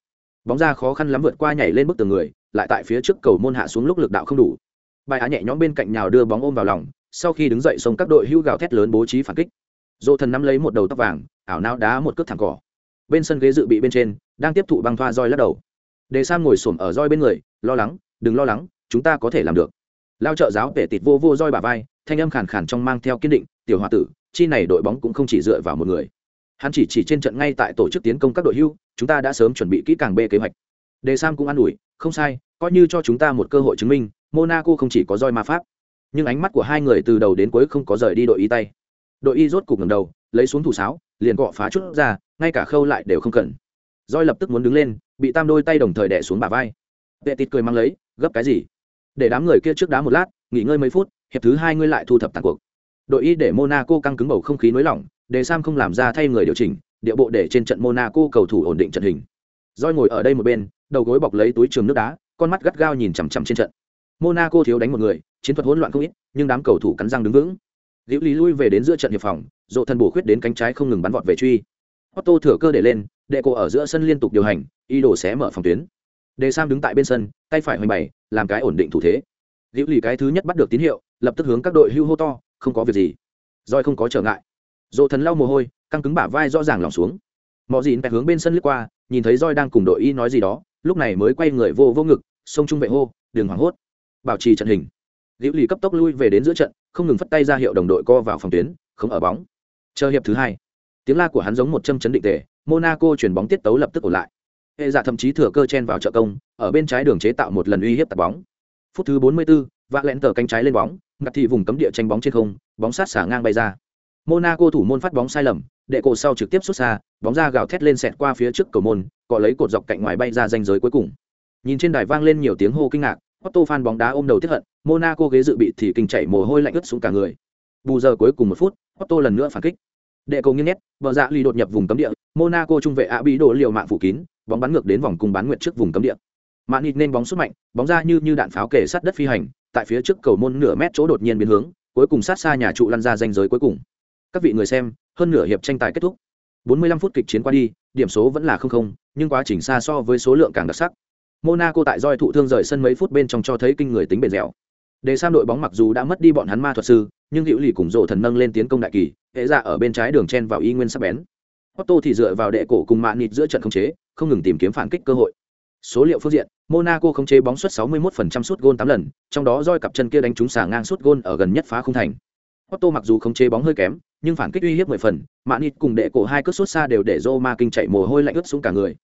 Bóng ra khó khăn lắm vượt qua nhảy lên bức tường người, lại tại phía trước cầu môn hạ xuống lúc lực đạo không đủ. Bài á nhẹ nhõm bên cạnh nhào đưa bóng ôm vào lòng, sau khi đứng dậy xông các đội hưu gào thét lớn bố trí phản kích. Dộ thần nắm lấy một đầu tóc vàng, ảo nao đá một cước thẳng cỏ. Bên sân ghế dự bị bên trên, đang tiếp thụ băng thoa roi lắc đầu. Đề sam ngồi xổm ở roi bên người lo lắng, đừng lo lắng, chúng ta có thể làm được. Lao trợ giáo vệ tịt vô vô roi bà vai, thanh âm khàn khàn trong mang theo kiên định, tiểu Hoa tử, chi này đội bóng cũng không chỉ dựa vào một người. Hắn chỉ chỉ trên trận ngay tại tổ chức tiến công các đội hưu, chúng ta đã sớm chuẩn bị kỹ càng bê kế hoạch. Đề sam cũng an ủi, không sai, coi như cho chúng ta một cơ hội chứng minh, monaco không chỉ có roi ma pháp. Nhưng ánh mắt của hai người từ đầu đến cuối không có rời đi đội y tay. Đội y rốt cục ngầm đầu, lấy xuống thủ sáo, liền gọ phá chút ra, ngay cả khâu lại đều không cần. Roi lập tức muốn đứng lên, bị tam đôi tay đồng thời đẻ xuống bà vai vệ tịt cười mang lấy, gấp cái gì? Để đám người kia trước đá một lát, nghỉ ngơi mấy phút, hiệp thứ hai ngươi lại thu thập tàn cuộc. Đội y để monaco căng cứng bầu không khí nới lỏng để sam không làm ra thay người điều chỉnh, địa bộ để trên trận monaco cầu thủ ổn định trận hình. Roi ngồi ở đây một bên, đầu gối bọc lấy túi trường nước đá, con mắt gắt gao nhìn chằm chằm trên trận. Monaco thiếu đánh một người, chiến thuật hỗn loạn không ít, nhưng đám cầu thủ cắn răng đứng vững. Liễu lý lui về đến giữa trận hiệp phòng dộ thân bổ khuyết đến cánh trái không ngừng bắn vọt về truy. Otto thừa cơ để lên đệ cổ ở giữa sân liên tục điều hành, ý đồ xé mở phòng tuyến đề sam đứng tại bên sân, tay phải hoành bày, làm cái ổn định thủ thế. Liễu lì cái thứ nhất bắt được tín hiệu, lập tức hướng các đội hưu hô to, không có việc gì. Roi không có trở ngại. Dỗ thần lau mồ hôi, căng cứng bả vai rõ ràng lỏng xuống. Mọi Dịn bẹt hướng bên sân lướt qua, nhìn thấy roi đang cùng đội y nói gì đó, lúc này mới quay người vô vô ngực xông trung vệ hô đường hoảng hốt. Bảo trì trận hình. Liễu lì cấp tốc lui về đến giữa trận, không ngừng phất tay ra hiệu đồng đội co vào phòng tuyến, không ở bóng. Chờ hiệp thứ hai. Tiếng la của hắn giống một châm chấn định tề, monaco chuyển bóng tiết tấu lập tức ổn lại hệ giả thậm chí thừa cơ chen vào trợ công ở bên trái đường chế tạo một lần uy hiếp tạt bóng. Phút thứ 44, vạ lẹn tờ cánh trái lên bóng ngặt thị vùng cấm địa tranh bóng trên không bóng sát xả ngang bay ra. Monaco thủ môn phát bóng sai lầm đệ cổ sau trực tiếp xuất xa bóng ra gào thét lên sẹt qua phía trước cầu môn cọ lấy cột dọc cạnh ngoài bay ra danh giới cuối cùng. Nhìn trên đài vang lên nhiều tiếng hô kinh ngạc Otto fan bóng đá ôm đầu tiếc hận, monaco ghế dự bị thì kinh chảy mồ hôi lạnh ướt xuống cả người. Bù giờ cuối cùng một phút otto lần nữa phản kích. Đệ cầu nghiêng nét vợ dạ lì đột nhập vùng cấm địa monaco trung vệ ạ bị đổ liều mạng phủ kín bóng bắn ngược đến vòng cung bán nguyệt trước vùng cấm địa. Mạn nịt nên bóng xuất mạnh, bóng ra như như đạn pháo kể sát đất phi hành, tại phía trước cầu môn nửa mét chỗ đột nhiên biến hướng, cuối cùng sát xa nhà trụ lăn ra danh giới cuối cùng. Các vị người xem, hơn nửa hiệp tranh tài kết thúc. 45 phút kịch chiến qua đi, điểm số vẫn là không không, nhưng quá trình xa so với số lượng càng đặc sắc. Monaco tại roi thụ thương rời sân mấy phút bên trong cho thấy kinh người tính bền dẻo. Để sam đội bóng mặc dù đã mất đi bọn hắn ma thuật sư, nhưng hữu lì cùng rộ thần nâng lên tiến công đại kỳ, hệ ra ở bên trái đường chen vào y nguyên sắc bén. Otto thì dựa vào đệ cổ cùng mạng nịt giữa trận không chế không ngừng tìm kiếm phản kích cơ hội. Số liệu phương diện, monaco khống chế bóng suất 61% suốt gôn 8 lần, trong đó roi cặp chân kia đánh trúng xả ngang suốt gôn ở gần nhất phá không thành. Otto mặc dù khống chế bóng hơi kém, nhưng phản kích uy hiếp 10 phần Mạn nịt cùng đệ cổ hai cước suốt xa đều để Roma kinh chạy mồ hôi lạnh ướt xuống cả người.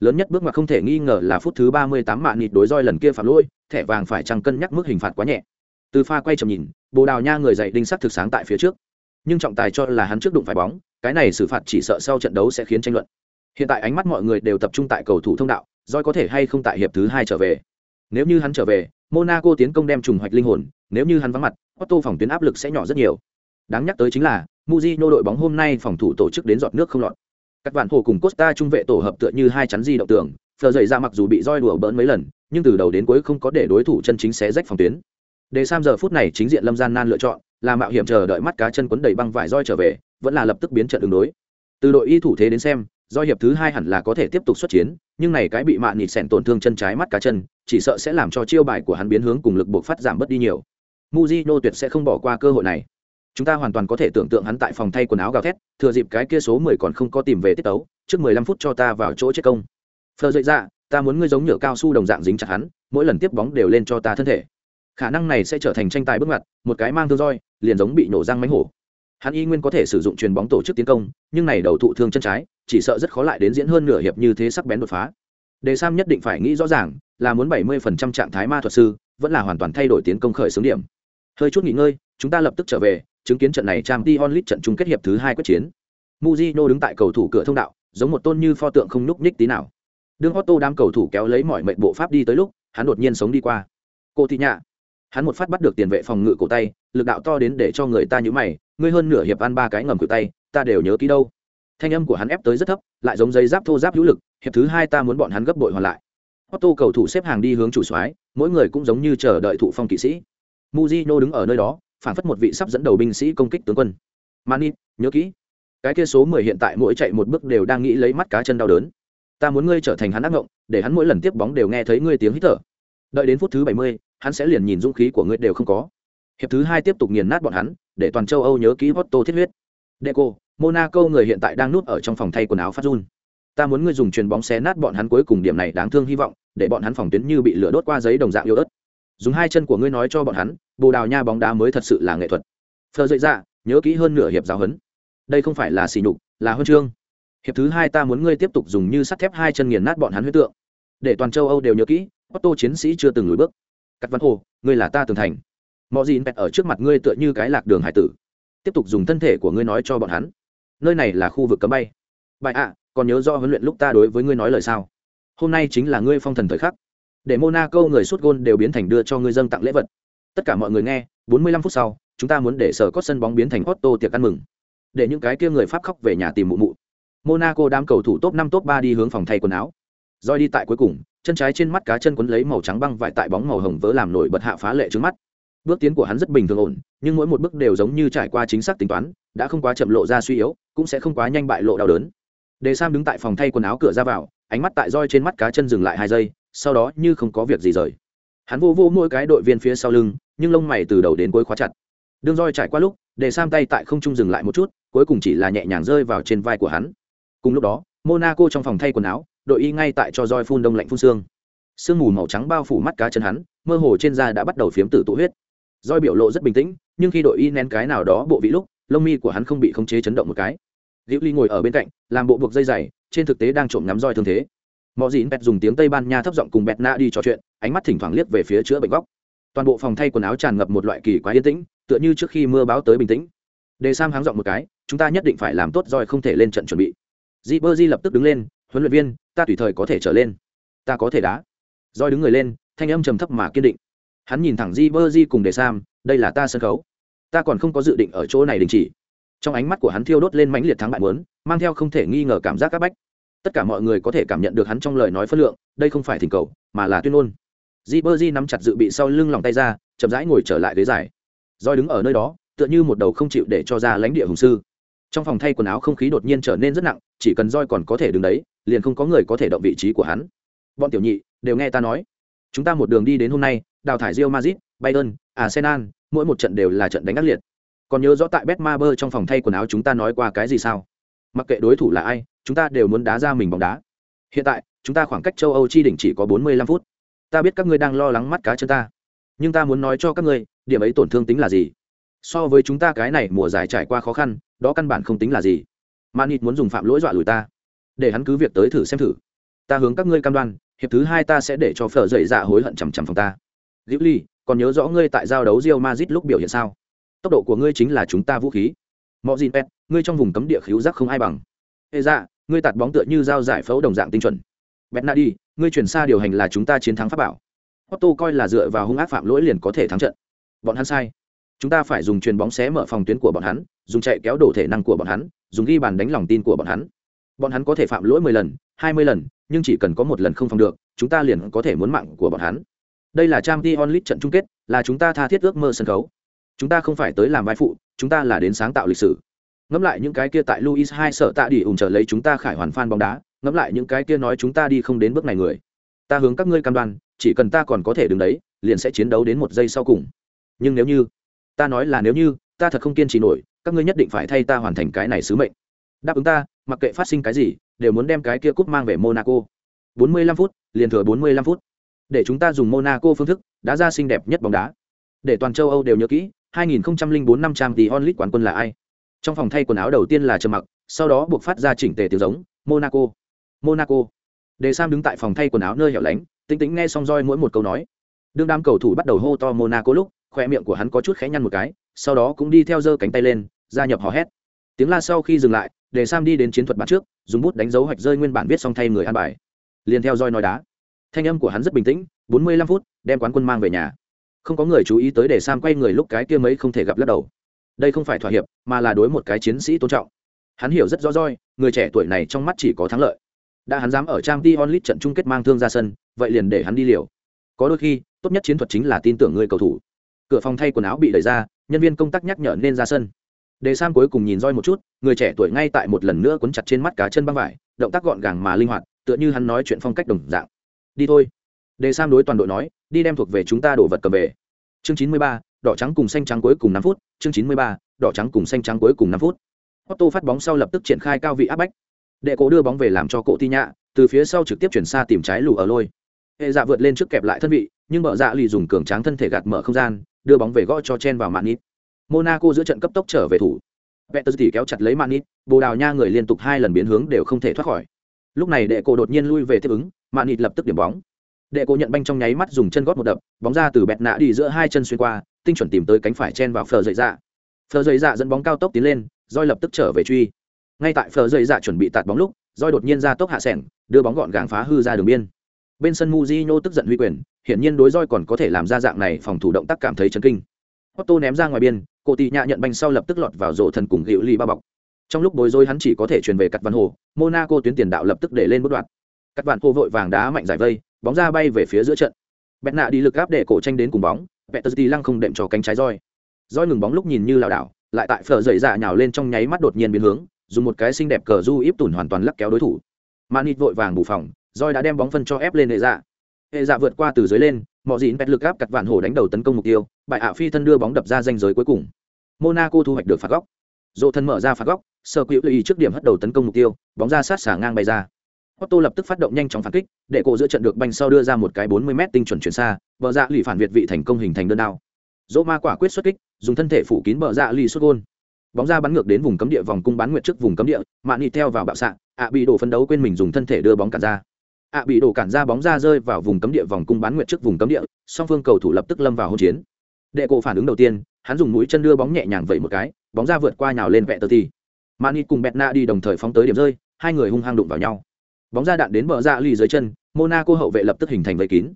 Lớn nhất bước ngoặt không thể nghi ngờ là phút thứ 38 Mạn nịt đối roi lần kia phạm lỗi, thẻ vàng phải chăng cân nhắc mức hình phạt quá nhẹ. Từ pha quay chậm nhìn, bồ đào nha người dậy đinh sắc thực sáng tại phía trước. Nhưng trọng tài cho là hắn trước đụng phải bóng, cái này xử phạt chỉ sợ sau trận đấu sẽ khiến tranh luận hiện tại ánh mắt mọi người đều tập trung tại cầu thủ thông đạo doi có thể hay không tại hiệp thứ hai trở về? Nếu như hắn trở về, monaco tiến công đem trùng hoạch linh hồn, nếu như hắn vắng mặt otto phòng tuyến áp lực sẽ nhỏ rất nhiều. Đáng nhắc tới chính là Mujino đội bóng hôm nay phòng thủ tổ chức đến giọt nước không lọt. Các bạn hồ cùng costa trung vệ tổ hợp tựa như hai chắn di động tường phờ dậy ra mặc dù bị roi đùa bỡn mấy lần, nhưng từ đầu đến cuối không có để đối thủ chân chính xé rách phòng tuyến. Để sam giờ phút này chính diện lâm gian nan lựa chọn, là mạo hiểm chờ đợi mắt cá chân quấn đầy băng vải roi trở về, vẫn là lập tức biến trận ứng đối. Từ đội y thủ thế đến xem do hiệp thứ hai hẳn là có thể tiếp tục xuất chiến, nhưng này cái bị mạn nịt sẹn tổn thương chân trái mắt cá chân, chỉ sợ sẽ làm cho chiêu bài của hắn biến hướng cùng lực buộc phát giảm bớt đi nhiều. Muzino tuyệt sẽ không bỏ qua cơ hội này. Chúng ta hoàn toàn có thể tưởng tượng hắn tại phòng thay quần áo gào thét, thừa dịp cái kia số mười còn không có tìm về tiết tấu, trước mười lăm phút cho ta vào chỗ chết công. Phờ dậy ra ta muốn ngươi giống nhựa cao su đồng dạng dính chặt hắn, mỗi lần tiếp bóng đều lên cho ta thân thể. Khả năng này sẽ trở thành tranh tài bước ngoặt, một cái mang thương roi, liền giống bị nổ răng mánh hổ. Hắn y nguyên có thể sử dụng chuyền bóng tổ chức tiến công, nhưng này đầu thụ thương chân trái chỉ sợ rất khó lại đến diễn hơn nửa hiệp như thế sắc bén đột phá. Đề sam nhất định phải nghĩ rõ ràng, là muốn 70% trạng thái ma thuật sư, vẫn là hoàn toàn thay đổi tiến công khởi xướng điểm. Hơi chút nghỉ ngơi, chúng ta lập tức trở về, chứng kiến trận này trang t onlit trận chung kết hiệp thứ hai quyết chiến. Muzino đứng tại cầu thủ cửa thông đạo, giống một tôn như pho tượng không nhúc nhích tí nào. Đương otto đám cầu thủ kéo lấy mọi mệnh bộ pháp đi tới lúc, hắn đột nhiên sống đi qua. Cô thị nhạ. Hắn một phát bắt được tiền vệ phòng ngự cổ tay, lực đạo to đến để cho người ta nhữ mày, ngươi hơn nửa hiệp ăn ba cái ngầm cự tay, ta đều nhớ ký đâu thanh âm của hắn ép tới rất thấp, lại giống dây giáp thô giáp hữu lực, hiệp thứ hai ta muốn bọn hắn gấp bội hoàn lại. Otto cầu thủ xếp hàng đi hướng chủ soái, mỗi người cũng giống như chờ đợi thụ phong kỵ sĩ. Mujino đứng ở nơi đó, phản phất một vị sắp dẫn đầu binh sĩ công kích tướng quân. Mani, nhớ kỹ. Cái kia số mười hiện tại mỗi chạy một bước đều đang nghĩ lấy mắt cá chân đau đớn. Ta muốn ngươi trở thành hắn ác ngộng, để hắn mỗi lần tiếp bóng đều nghe thấy ngươi tiếng hít thở. Đợi đến phút thứ bảy mươi, hắn sẽ liền nhìn dũng khí của ngươi đều không có. Hiệp thứ hai tiếp tục nghiền nát bọn hắn, để toàn châu âu nhớ kỹ Otto thiết huyết. Deco monaco người hiện tại đang núp ở trong phòng thay quần áo phát run. Ta muốn ngươi dùng chuyền bóng xé nát bọn hắn cuối cùng điểm này đáng thương hy vọng, để bọn hắn phòng tuyến như bị lửa đốt qua giấy đồng dạng yếu ớt. Dùng hai chân của ngươi nói cho bọn hắn, bồ đào nha bóng đá mới thật sự là nghệ thuật. Phờ dậy ra nhớ kỹ hơn nửa hiệp giáo huấn. Đây không phải là xỉ nhục, là huân chương. Hiệp thứ hai ta muốn ngươi tiếp tục dùng như sắt thép hai chân nghiền nát bọn hắn huyết tượng. Để toàn châu âu đều nhớ kỹ otto chiến sĩ chưa từng lùi bước. Cắt văn hồ, ngươi là ta tường thành. Mọi gì pẹt ở trước mặt ngươi tựa như cái lạc đường hải tử. Tiếp tục dùng thân thể của ngươi nói cho bọn hắn nơi này là khu vực cấm bay. Bài ạ, còn nhớ do huấn luyện lúc ta đối với ngươi nói lời sao? Hôm nay chính là ngươi phong thần thời khắc. Để monaco người suốt gôn đều biến thành đưa cho ngươi dân tặng lễ vật. Tất cả mọi người nghe 45 phút sau, chúng ta muốn để sở cốt sân bóng biến thành Otto tiệc ăn mừng. Để những cái kia người pháp khóc về nhà tìm mụ mụ. Monaco đám cầu thủ top năm, top ba đi hướng phòng thay quần áo. Roi đi tại cuối cùng, chân trái trên mắt cá chân quấn lấy màu trắng băng vải tại bóng màu hồng vỡ làm nổi bật hạ phá lệ trước mắt. Bước tiến của hắn rất bình thường ổn, nhưng mỗi một bước đều giống như trải qua chính xác tính toán, đã không quá chậm lộ ra suy yếu cũng sẽ không quá nhanh bại lộ đau đớn. Đề sam đứng tại phòng thay quần áo cửa ra vào, ánh mắt tại roi trên mắt cá chân dừng lại hai giây, sau đó như không có việc gì rời. Hắn vô vô mỗi cái đội viên phía sau lưng, nhưng lông mày từ đầu đến cuối khóa chặt. Đương roi trải qua lúc, đề sam tay tại không trung dừng lại một chút, cuối cùng chỉ là nhẹ nhàng rơi vào trên vai của hắn. Cùng lúc đó, monaco trong phòng thay quần áo, đội y ngay tại cho roi phun đông lạnh phun xương. Sương mù màu trắng bao phủ mắt cá chân hắn, mơ hồ trên da đã bắt đầu phiếm tử tụ huyết. Roi biểu lộ rất bình tĩnh, nhưng khi đội y nén cái nào đó bộ vị lúc, lông mi của hắn không bị khống chế chấn động một cái liễu ly ngồi ở bên cạnh, làm bộ buộc dây dày trên thực tế đang trộm nắm roi thương thế. Mọi dịn bẹt dùng tiếng tây ban nha thấp giọng cùng bẹt na đi trò chuyện, ánh mắt thỉnh thoảng liếc về phía chữa bệnh góc. Toàn bộ phòng thay quần áo tràn ngập một loại kỳ quá yên tĩnh, tựa như trước khi mưa báo tới bình tĩnh. Đề sam háng giọng một cái, chúng ta nhất định phải làm tốt roi không thể lên trận chuẩn bị. Di bơ di lập tức đứng lên, huấn luyện viên, ta tùy thời có thể trở lên. Ta có thể đá. Roi đứng người lên, thanh âm trầm thấp mà kiên định. Hắn nhìn thẳng di bơ di cùng đề sam, đây là ta sân khấu. Ta còn không có dự định ở chỗ này đình chỉ trong ánh mắt của hắn thiêu đốt lên mãnh liệt thắng bại muốn mang theo không thể nghi ngờ cảm giác các bách. Tất cả mọi người có thể cảm nhận được hắn trong lời nói phất lượng đây không phải thỉnh cầu mà là tuyên ngôn. Di bơ di nắm chặt dự bị sau lưng lòng tay ra chậm rãi ngồi trở lại ghế dài. Roi đứng ở nơi đó tựa như một đầu không chịu để cho ra lãnh địa hùng sư. Trong phòng thay quần áo không khí đột nhiên trở nên rất nặng chỉ cần roi còn có thể đứng đấy liền không có người có thể động vị trí của hắn. Bọn tiểu nhị đều nghe ta nói. Chúng ta một đường đi đến hôm nay đào thải Real Madrid, bayern arsenal mỗi một trận đều là trận đánh ác liệt còn nhớ rõ tại betmaber trong phòng thay quần áo chúng ta nói qua cái gì sao? Mặc kệ đối thủ là ai, chúng ta đều muốn đá ra mình bóng đá. Hiện tại, chúng ta khoảng cách châu âu chi đỉnh chỉ có 45 phút. Ta biết các ngươi đang lo lắng mắt cá chân ta. Nhưng ta muốn nói cho các ngươi, điểm ấy tổn thương tính là gì? So với chúng ta cái này mùa giải trải qua khó khăn, đó căn bản không tính là gì. Manit muốn dùng phạm lỗi dọa lùi ta. Để hắn cứ việc tới thử xem thử. Ta hướng các ngươi cam đoan, hiệp thứ hai ta sẽ để cho phở dậy dạ hối hận chằm chằm phòng ta. Liễu ly, còn nhớ rõ ngươi tại giao đấu rio mazit lúc biểu hiện sao? Tốc độ của ngươi chính là chúng ta vũ khí. Mọi gì pet ngươi trong vùng cấm địa khíu giác không ai bằng. Ê ra ngươi tạt bóng tựa như dao giải phẫu đồng dạng tinh chuẩn. Bet na đi, ngươi chuyển xa điều hành là chúng ta chiến thắng pháp bảo. Otto coi là dựa vào hung ác phạm lỗi liền có thể thắng trận. Bọn hắn sai. Chúng ta phải dùng chuyền bóng xé mở phòng tuyến của bọn hắn, dùng chạy kéo đổ thể năng của bọn hắn, dùng ghi bàn đánh lòng tin của bọn hắn. Bọn hắn có thể phạm lỗi mười lần, hai mươi lần, nhưng chỉ cần có một lần không phòng được, chúng ta liền có thể muốn mạng của bọn hắn. Đây là trang t onlit trận chung kết, là chúng ta tha thiết ước mơ sân khấu chúng ta không phải tới làm vai phụ, chúng ta là đến sáng tạo lịch sử. Ngẫm lại những cái kia tại luis hai sợ tạ đi ủng trở lấy chúng ta khải hoàn phan bóng đá, ngẫm lại những cái kia nói chúng ta đi không đến bước này người. Ta hướng các ngươi cam đoan, chỉ cần ta còn có thể đứng đấy, liền sẽ chiến đấu đến một giây sau cùng. Nhưng nếu như, ta nói là nếu như, ta thật không kiên trì nổi, các ngươi nhất định phải thay ta hoàn thành cái này sứ mệnh. Đáp ứng ta, mặc kệ phát sinh cái gì, đều muốn đem cái kia cúp mang về monaco. 45 phút, liền thừa 45 phút. Để chúng ta dùng monaco phương thức, đã ra xinh đẹp nhất bóng đá. Để toàn châu âu đều nhớ kỹ 2004 năm trang tí onlit quán quân là ai? Trong phòng thay quần áo đầu tiên là trầm mặc, sau đó buộc phát ra chỉnh tề tiếng giống, monaco. Monaco. Đề sam đứng tại phòng thay quần áo nơi hẻo lánh tính tính nghe xong roi mỗi một câu nói. Đương đám cầu thủ bắt đầu hô to monaco lúc khóe miệng của hắn có chút khẽ nhăn một cái, sau đó cũng đi theo giơ cánh tay lên, gia nhập hò hét. Tiếng la sau khi dừng lại để sam đi đến chiến thuật bản trước, dùng bút đánh dấu hoạch rơi nguyên bản viết xong thay người ăn bài. Liền theo roi nói đá. Thanh âm của hắn rất bình tĩnh, bốn mươi lăm phút, đem quán quân mang về nhà không có người chú ý tới để sam quay người lúc cái kia mấy không thể gặp lắc đầu. Đây không phải thỏa hiệp, mà là đối một cái chiến sĩ tôn trọng. Hắn hiểu rất rõ roi, người trẻ tuổi này trong mắt chỉ có thắng lợi. Đã hắn dám ở trang t onlit trận chung kết mang thương ra sân, vậy liền để hắn đi liều. Có đôi khi, tốt nhất chiến thuật chính là tin tưởng người cầu thủ. Cửa phòng thay quần áo bị đẩy ra, nhân viên công tác nhắc nhở nên ra sân. Đề sam cuối cùng nhìn roi một chút, người trẻ tuổi ngay tại một lần nữa cuốn chặt trên mắt cá chân băng vải, động tác gọn gàng mà linh hoạt, tựa như hắn nói chuyện phong cách đồng dạng. Đi thôi. Đề sam đối toàn đội nói đi đem thuộc về chúng ta đổ vật cầm về. Chương chín mươi ba, đỏ trắng cùng xanh trắng cuối cùng năm phút. Chương chín mươi ba, đỏ trắng cùng xanh trắng cuối cùng năm phút. Otto phát bóng sau lập tức triển khai cao vị áp bách. Đệ cổ đưa bóng về làm cho cổ ti nhạ từ phía sau trực tiếp chuyển xa tìm trái lù ở lôi. Hệ dạ vượt lên trước kẹp lại thân vị, nhưng bờ dạ lì dùng cường tráng thân thể gạt mở không gian, đưa bóng về gõ cho chen vào mạng ít. Monaco giữa trận cấp tốc trở về thủ. Peter tỉ kéo chặt lấy mạng ít, bồ đào nha người liên tục hai lần biến hướng đều không thể thoát khỏi. Lúc này đệ cổ đột nhiên lui về tiếp ứng mạng ít lập tức điểm bóng đệ cổ nhận banh trong nháy mắt dùng chân gót một đập, bóng ra từ bẹt nạ đi giữa hai chân xuyên qua, tinh chuẩn tìm tới cánh phải chen vào phờ dậy dạ. Phờ dậy dạ dẫn bóng cao tốc tiến lên roi lập tức trở về truy. Ngay tại phờ dậy dạ chuẩn bị tạt bóng lúc roi đột nhiên ra tốc hạ sẻng đưa bóng gọn gàng phá hư ra đường biên. Bên sân muzino tức giận huy quyền, hiển nhiên đối roi còn có thể làm ra dạng này, phòng thủ động tác cảm thấy chấn kinh. Otto ném ra ngoài biên, cô tị nhạ nhận banh sau lập tức lọt vào rổ thần cùng hữu ly ba bọc. Trong lúc bối rối hắn chỉ có thể truyền về cắt văn hồ, monaco tuyến tiền đạo lập tức để lên bước đoạn. Cắt vạn hồ vội vàng đá mạnh giải vây bóng ra bay về phía giữa trận. Bẹt nạ đi lực áp để cổ tranh đến cùng bóng Peterti lăng không đệm cho cánh trái roi. Roi ngừng bóng lúc nhìn như lảo đảo, lại tại phở dậy dạ nhào lên trong nháy mắt đột nhiên biến hướng, dùng một cái xinh đẹp cờ du íp tủn hoàn toàn lắc kéo đối thủ. Manit vội vàng bù phòng, roi đã đem bóng phân cho ép lên hệ dạ. Hệ dạ vượt qua từ dưới lên, mọi dịn bẹt lực áp cặt vạn hổ đánh đầu tấn công mục tiêu, bại ạ phi thân đưa bóng đập ra danh giới cuối cùng. Monaco thu hoạch được phạt góc. Dỗ thân mở ra phạt góc, sơ quỹ lưu ý trước điểm hất đầu tấn công mục tiêu, bóng ra sát xả ngang bay ra. Otto lập tức phát động nhanh chóng phản kích, để cổ giữa trận được banh sau đưa ra một cái 40m tinh chuẩn chuyển xa, bờ dạ lì phản việt vị thành công hình thành đơn đao. Dỗ ma quả quyết xuất kích, dùng thân thể phủ kín bờ dạ lì sút gôn. Bóng ra bắn ngược đến vùng cấm địa vòng cung bán nguyệt trước vùng cấm địa, Mạn Nghị theo vào bạo xạ, ạ bị đổ phấn đấu quên mình dùng thân thể đưa bóng cản ra. ạ bị đổ cản ra bóng ra rơi vào vùng cấm địa vòng cung bán nguyệt trước vùng cấm địa, song phương cầu thủ lập tức lâm vào hỗn chiến. Đệ cổ phản ứng đầu tiên, hắn dùng mũi chân đưa bóng nhẹ nhàng vẩy một cái, bóng ra vượt qua nhào lên vẹt tơ thì. Mạn Nghị cùng Betna đi đồng thời phóng tới điểm rơi, hai người hung hăng đụng vào nhau bóng ra đạn đến bờ dạ lì dưới chân, monaco hậu vệ lập tức hình thành vây kín.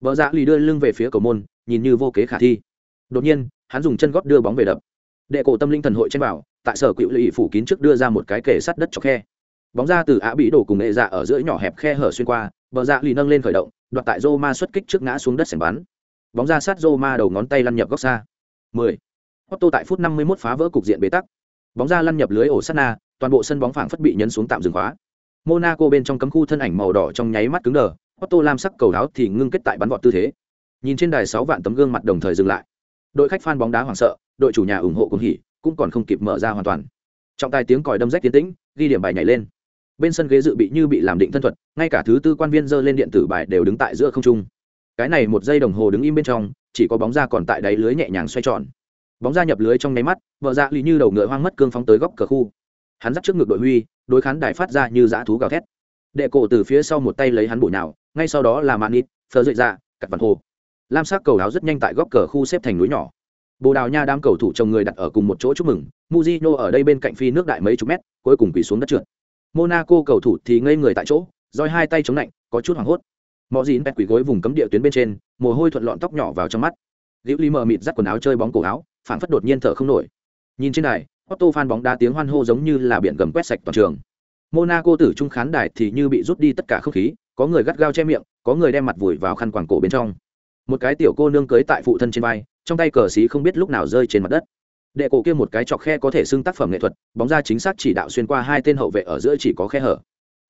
Bờ dạ lì đưa lưng về phía cầu môn, nhìn như vô kế khả thi. Đột nhiên, hắn dùng chân góp đưa bóng về đập. Đệ cổ tâm linh thần hội trên bảo, tại sở cựu lì phủ kín trước đưa ra một cái kể sắt đất cho khe. Bóng ra từ á bị đổ cùng nghệ dạ ở giữa nhỏ hẹp khe hở xuyên qua, bờ dạ lì nâng lên khởi động, đoạt tại Roma xuất kích trước ngã xuống đất sảnh bắn. Bóng ra sát Roma đầu ngón tay lăn nhập góc xa. 10. Otto tại phút 51 phá vỡ cục diện bế tắc. Bóng ra lăn nhập lưới ổ sát na, toàn bộ sân bóng phảng phất bị nhấn xuống tạm dừng khóa monaco bên trong cấm khu thân ảnh màu đỏ trong nháy mắt cứng đờ otto lam sắc cầu đáo thì ngưng kết tại bắn vọt tư thế. Nhìn trên đài sáu vạn tấm gương mặt đồng thời dừng lại. Đội khách fan bóng đá hoảng sợ, đội chủ nhà ủng hộ cũng hỉ, cũng còn không kịp mở ra hoàn toàn. Trọng tài tiếng còi đâm rách tiến tĩnh, ghi điểm bài nhảy lên. Bên sân ghế dự bị như bị làm định thân thuật, ngay cả thứ tư quan viên giơ lên điện tử bài đều đứng tại giữa không trung. Cái này một giây đồng hồ đứng im bên trong, chỉ có bóng ra còn tại đáy lưới nhẹ nhàng xoay tròn. Bóng ra nhập lưới trong nháy mắt, vợ dạ lì như đầu ngựa hoang mất cương phóng tới góc cờ khu hắn dắt trước ngực đội huy, đối khán đài phát ra như dã thú gào thét. Đệ cổ từ phía sau một tay lấy hắn bụi nào ngay sau đó là màn nít phờ dậy ra cặp vằn hồ. Lam sắc cầu áo rất nhanh tại góc cờ khu xếp thành núi nhỏ. Bồ đào nha đám cầu thủ chồng người đặt ở cùng một chỗ chúc mừng, muzino ở đây bên cạnh phi nước đại mấy chục mét, cuối cùng quỳ xuống đất trượt. Monaco cầu thủ thì ngây người tại chỗ, roi hai tay chống lạnh, có chút hoảng hốt. Mọi gì pet quỳ gối vùng cấm địa tuyến bên trên, mồ hôi thuận lọn tóc nhỏ vào trong mắt. Liễu ly mờ mịt dắt quần áo chơi bóng cổ áo phản phất đột nhiên thở không nổi. Nhìn trên đài Otto fan bóng đá tiếng hoan hô giống như là biển gầm quét sạch toàn trường. Monaco tử trung khán đài thì như bị rút đi tất cả không khí, có người gắt gao che miệng, có người đem mặt vùi vào khăn quàng cổ bên trong. Một cái tiểu cô nương cưới tại phụ thân trên vai, trong tay cờ xí không biết lúc nào rơi trên mặt đất. Đệ cổ kia một cái chọc khe có thể xưng tác phẩm nghệ thuật, bóng ra chính xác chỉ đạo xuyên qua hai tên hậu vệ ở giữa chỉ có khe hở.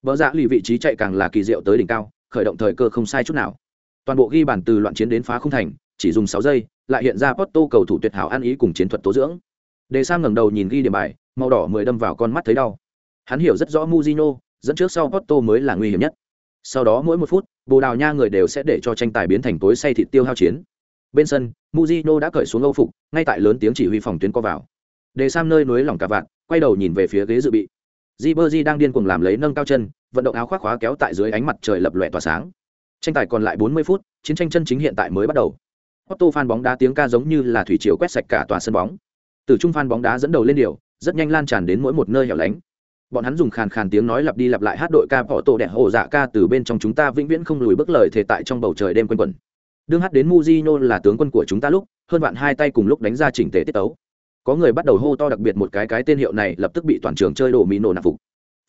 Bỡ dạ lì vị trí chạy càng là kỳ diệu tới đỉnh cao, khởi động thời cơ không sai chút nào. Toàn bộ ghi bàn từ loạn chiến đến phá không thành, chỉ dùng sáu giây, lại hiện ra Porto cầu thủ tuyệt hảo ăn ý cùng chiến thuật tố dưỡng đề sam ngẩng đầu nhìn ghi điểm bài màu đỏ mười đâm vào con mắt thấy đau. Hắn hiểu rất rõ Mujino, dẫn trước sau Porto mới là nguy hiểm nhất. Sau đó mỗi một phút bồ đào nha người đều sẽ để cho tranh tài biến thành tối say thịt tiêu hao chiến. Bên sân Mujino đã cởi xuống âu phục ngay tại lớn tiếng chỉ huy phòng tuyến co vào. Đề sam nơi núi lỏng cả vạn quay đầu nhìn về phía ghế dự bị. Ribery đang điên cuồng làm lấy nâng cao chân vận động áo khoác khóa kéo tại dưới ánh mặt trời lập lòe tỏa sáng. Tranh tài còn lại 40 phút chiến tranh chân chính hiện tại mới bắt đầu. Otto fan bóng đá tiếng ca giống như là thủy triều quét sạch cả tòa sân bóng từ trung phan bóng đá dẫn đầu lên điều, rất nhanh lan tràn đến mỗi một nơi hẻo lánh. Bọn hắn dùng khàn khàn tiếng nói lặp đi lặp lại hát đội ca bỏ tổ đẹp hồ dạ ca từ bên trong chúng ta vĩnh viễn không lùi bước lời thể tại trong bầu trời đêm quanh quẩn. Đương hát đến Mujino là tướng quân của chúng ta lúc, hơn bạn hai tay cùng lúc đánh ra chỉnh tề tiết tấu. Có người bắt đầu hô to đặc biệt một cái cái tên hiệu này lập tức bị toàn trường chơi đổ mỹ nổ nạp phục.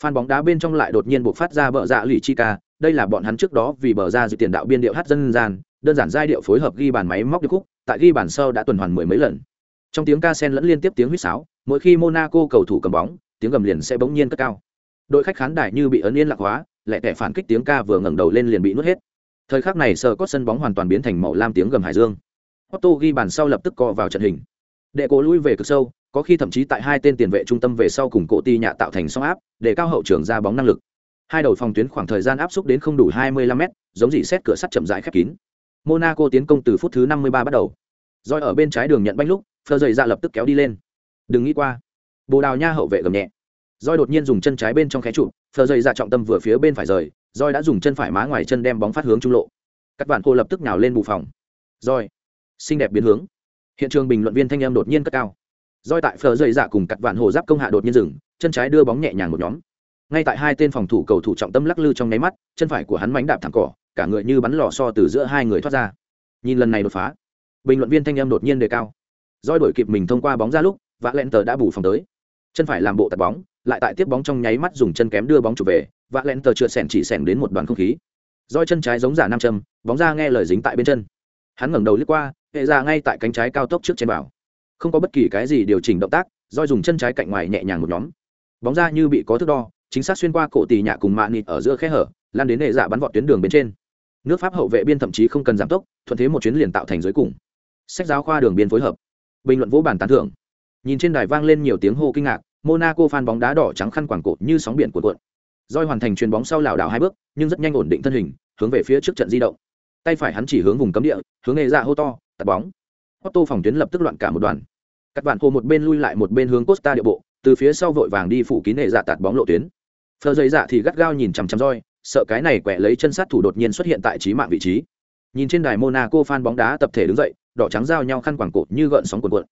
Phan bóng đá bên trong lại đột nhiên buộc phát ra bờ dạ lì chi ca, đây là bọn hắn trước đó vì bờ ra dự tiền đạo biên điệu hát dân gian, đơn giản giai điệu phối hợp ghi bàn máy móc điệp khúc, tại ghi bàn sau đã tuần hoàn mười mấy lần trong tiếng ca sen lẫn liên tiếp tiếng huýt sáo, mỗi khi monaco cầu thủ cầm bóng, tiếng gầm liền sẽ bỗng nhiên cất cao. Đội khách khán đài như bị ấn yên lạc hóa, lẹ tẻ phản kích tiếng ca vừa ngẩng đầu lên liền bị nuốt hết. Thời khắc này sờ cốt sân bóng hoàn toàn biến thành màu lam tiếng gầm hải dương. Otto ghi bàn sau lập tức cọ vào trận hình. Đệ cố lui về cực sâu, có khi thậm chí tại hai tên tiền vệ trung tâm về sau cùng cổ ti nhạ tạo thành song áp, để cao hậu trường ra bóng năng lực. Hai đầu phòng tuyến khoảng thời gian áp xúc đến không đủ 25 m giống dị xét cửa sắt chậm rãi khép kín. Monaco tiến công từ phút thứ 53 bắt đầu. Rồi ở bên trái đường nhận banh lúc phờ dày ra lập tức kéo đi lên. Đừng nghĩ qua. Bồ đào nha hậu vệ gầm nhẹ. Roi đột nhiên dùng chân trái bên trong khé trụ phờ dày ra trọng tâm vừa phía bên phải rời, roi đã dùng chân phải má ngoài chân đem bóng phát hướng trung lộ. Các bạn cô lập tức nhào lên bù phòng. Roi, xinh đẹp biến hướng. Hiện trường bình luận viên thanh em đột nhiên cất cao. Roi tại phờ dày dạ cùng cắt vạn hồ giáp công hạ đột nhiên dừng, chân trái đưa bóng nhẹ nhàng một nhóm. Ngay tại hai tên phòng thủ cầu thủ trọng tâm lắc lư trong nháy mắt, chân phải của hắn mánh đạp thẳng cỏ, cả người như bắn lò so từ giữa hai người thoát ra. Nhìn lần này đột phá, bình luận viên thanh em đột nhiên đề cao. Doi đổi kịp mình thông qua bóng ra lúc, vạ lẹn tờ đã bù phòng tới. Chân phải làm bộ tạt bóng, lại tại tiếp bóng trong nháy mắt dùng chân kém đưa bóng chụp về, vạ lẹn tờ trượt sẻn chỉ sẻn đến một đoàn không khí. Doi chân trái giống giả nam châm, bóng ra nghe lời dính tại bên chân. Hắn ngẩng đầu lướt qua, hệ ra ngay tại cánh trái cao tốc trước trên bảo. Không có bất kỳ cái gì điều chỉnh động tác, Doi dùng chân trái cạnh ngoài nhẹ nhàng một nhóm. Bóng ra như bị có thước đo, chính xác xuyên qua cổ tì nhạ cùng mạ nịt ở giữa khe hở, lan đến hệ dạ bắn vọt tuyến đường bên trên. Nước Pháp hậu vệ biên thậm chí không cần giảm tốc, thuận thế một chuyến liền tạo thành dưới cùng. Sách giáo khoa đường biên phối hợp bình luận vỗ bản tán thưởng. Nhìn trên đài vang lên nhiều tiếng hô kinh ngạc, monaco fan bóng đá đỏ trắng khăn quảng cột như sóng biển cuộn cuộn. Roi hoàn thành chuyền bóng sau lảo đảo hai bước, nhưng rất nhanh ổn định thân hình, hướng về phía trước trận di động. Tay phải hắn chỉ hướng vùng cấm địa, hướng nghề ra dạ hô to, tạt bóng. Otto phòng tuyến lập tức loạn cả một đoàn. Các bạn hô một bên lui lại một bên hướng costa địa bộ, từ phía sau vội vàng đi phủ kín nghề dạ tạt bóng lộ tuyến. Phờ dây dạ thì gắt gao nhìn chằm chằm roi sợ cái này quẹ lấy chân sát thủ đột nhiên xuất hiện tại trí mạng vị trí. Nhìn trên đài monaco fan bóng đá tập thể đứng dậy đỏ trắng giao nhau khăn quàng cột như gợn sóng cuộn cuộn.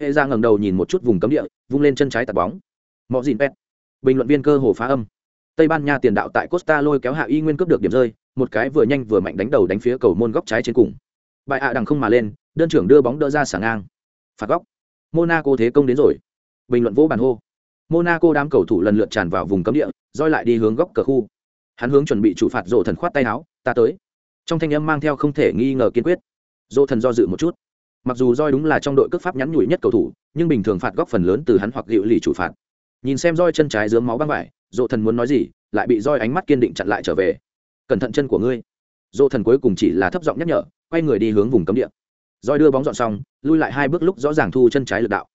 Hệ ra ngẩng đầu nhìn một chút vùng cấm địa, vung lên chân trái tạt bóng. Mọ dìn pet bình luận viên cơ hồ phá âm. Tây ban nha tiền đạo tại costa lôi kéo hạ y nguyên cướp được điểm rơi, một cái vừa nhanh vừa mạnh đánh đầu đánh phía cầu môn góc trái trên cùng. Bài ạ đằng không mà lên, đơn trưởng đưa bóng đỡ ra sả ngang. Phạt góc. Monaco thế công đến rồi. Bình luận vỗ bàn hô. Monaco đám cầu thủ lần lượt tràn vào vùng cấm địa, roi lại đi hướng góc cờ khu. Hắn hướng chuẩn bị chủ phạt rổ thần khoát tay áo, ta tới. Trong thanh âm mang theo không thể nghi ngờ kiên quyết rộ thần do dự một chút. Mặc dù roi đúng là trong đội cước pháp nhắn nhủi nhất cầu thủ, nhưng bình thường phạt góc phần lớn từ hắn hoặc dịu lì chủ phạt. Nhìn xem roi chân trái dướng máu băng vải rộ thần muốn nói gì, lại bị roi ánh mắt kiên định chặn lại trở về. Cẩn thận chân của ngươi. Rộ thần cuối cùng chỉ là thấp giọng nhắc nhở, quay người đi hướng vùng cấm địa. Roi đưa bóng dọn xong, lui lại hai bước lúc rõ ràng thu chân trái lực đạo.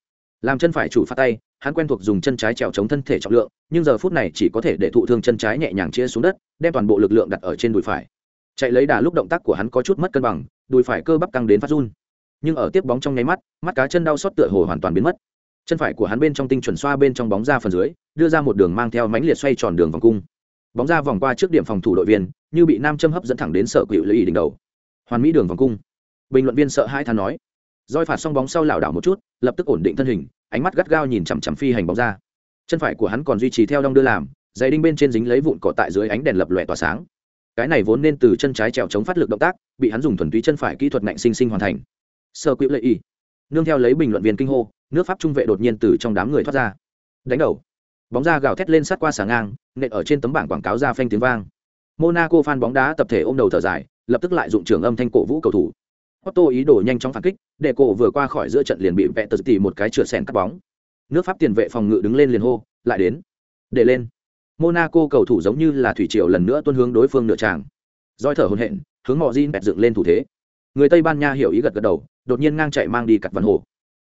Làm chân phải chủ phạt tay, hắn quen thuộc dùng chân trái trèo chống thân thể trọng lượng, nhưng giờ phút này chỉ có thể để thụ thương chân trái nhẹ nhàng chia xuống đất, đem toàn bộ lực lượng đặt ở trên đùi phải chạy lấy đà lúc động tác của hắn có chút mất cân bằng, đùi phải cơ bắp căng đến phát run. Nhưng ở tiếp bóng trong nháy mắt mắt cá chân đau xót tựa hồ hoàn toàn biến mất. Chân phải của hắn bên trong tinh chuẩn xoa bên trong bóng ra phần dưới, đưa ra một đường mang theo mánh liệt xoay tròn đường vòng cung. Bóng ra vòng qua trước điểm phòng thủ đội viên, như bị nam châm hấp dẫn thẳng đến sở quỵu lưỡi đỉnh đầu. Hoàn mỹ đường vòng cung. Bình luận viên sợ hai than nói. Roi phạt xong bóng sau lảo đảo một chút, lập tức ổn định thân hình, ánh mắt gắt gao nhìn chằm chằm phi hành bóng ra. Chân phải của hắn còn duy trì theo đong đưa làm giày đinh bên trên dính lấy vụn cỏ tại dưới ánh đèn lập lòe tỏa sáng cái này vốn nên từ chân trái trèo chống phát lực động tác bị hắn dùng thuần túy chân phải kỹ thuật ngạnh sinh sinh hoàn thành sơ quỹ lệ y nương theo lấy bình luận viên kinh hô nước pháp trung vệ đột nhiên từ trong đám người thoát ra đánh đầu bóng ra gào thét lên sát qua xà ngang nện ở trên tấm bảng quảng cáo ra phanh tiếng vang monaco fan bóng đá tập thể ôm đầu thở dài lập tức lại dụng trưởng âm thanh cổ vũ cầu thủ Otto ý đồ nhanh chóng phản kích, để cổ vừa qua khỏi giữa trận liền bị vẽ tờ tỉ một cái chửa sèn cắt bóng. Nước Pháp tiền vệ phòng ngự đứng lên liền hô, lại đến. Để lên. Monaco cầu thủ giống như là thủy triều lần nữa tuôn hướng đối phương nửa tràng. Doi thở hổn hển, hướng Mojin bẹt dựng lên thủ thế. Người Tây Ban Nha hiểu ý gật gật đầu, đột nhiên ngang chạy mang đi cắt văn hồ.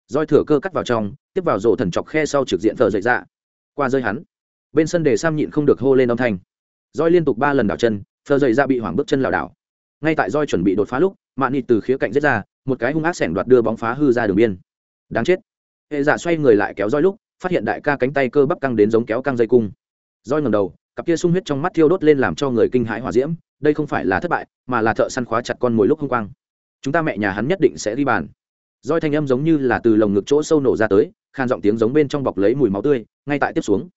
Doi thừa cơ cắt vào trong, tiếp vào rổ thần chọc khe sau trực diện phở dậy ra. Qua rơi hắn. Bên sân đề Sam nhịn không được hô lên âm thanh. Doi liên tục ba lần đảo chân, phở dậy ra bị hoảng bước chân lảo đảo. Ngay tại Doi chuẩn bị đột phá lúc, mạn nịt từ khía cạnh giết ra một cái hung ác sẻn đoạt đưa bóng phá hư ra đường biên đáng chết hệ giả xoay người lại kéo Doi lúc phát hiện đại ca cánh tay cơ bắp căng đến giống kéo căng dây cung roi ngầm đầu, cặp kia sung huyết trong mắt thiêu đốt lên làm cho người kinh hãi hỏa diễm, đây không phải là thất bại, mà là thợ săn khóa chặt con mồi lúc không quang. Chúng ta mẹ nhà hắn nhất định sẽ đi bàn. Roi thanh âm giống như là từ lồng ngực chỗ sâu nổ ra tới, khan giọng tiếng giống bên trong bọc lấy mùi máu tươi, ngay tại tiếp xuống.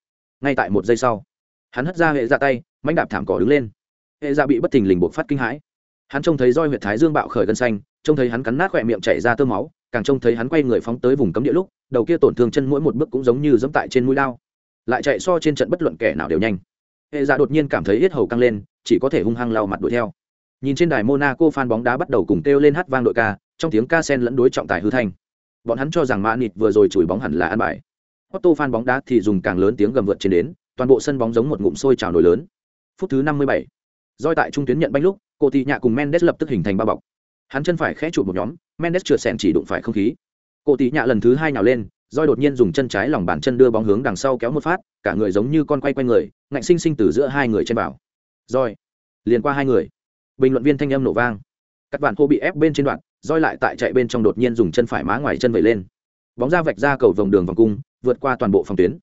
Ngay tại một giây sau, hắn hất ra hệ ra tay mánh đạp thảm cỏ đứng lên. Hệ ra bị bất thình lình buộc phát kinh hãi. Hắn trông thấy roi huyện thái dương bạo khởi gân xanh, trông thấy hắn cắn nát khỏe miệng chảy ra tơ máu, càng trông thấy hắn quay người phóng tới vùng cấm địa lúc, đầu kia tổn thương chân mỗi một bước cũng giống như dẫm tại trên mũi lao lại chạy so trên trận bất luận kẻ nào đều nhanh. Hệ dạ đột nhiên cảm thấy hết hầu căng lên chỉ có thể hung hăng lau mặt đuổi theo. Nhìn trên đài monaco fan bóng đá bắt đầu cùng kêu lên hát vang đội ca trong tiếng ca sen lẫn đối trọng tài hư thanh. Bọn hắn cho rằng mã nịt vừa rồi chùi bóng hẳn là ăn bài. Otto fan bóng đá thì dùng càng lớn tiếng gầm vượt trên đến toàn bộ sân bóng giống một ngụm sôi trào nổi lớn. Phút thứ năm mươi bảy Doi tại trung tuyến nhận banh lúc, cô thị nhạ cùng Mendes lập tức hình thành ba bọc. Hắn chân phải khẽ chụp một nhóm, Mendes trượt sẹn chỉ đụng phải không khí. Cô thị nhạ lần thứ hai nhào lên, Roi đột nhiên dùng chân trái lòng bàn chân đưa bóng hướng đằng sau kéo một phát, cả người giống như con quay quanh người, ngạnh sinh sinh từ giữa hai người trên bảo. Roi, liền qua hai người. Bình luận viên thanh âm nổ vang. Các bạn hô bị ép bên trên đoạn, Roi lại tại chạy bên trong đột nhiên dùng chân phải má ngoài chân vẩy lên. Bóng ra vạch ra cầu vòng đường vòng cung, vượt qua toàn bộ phòng tuyến.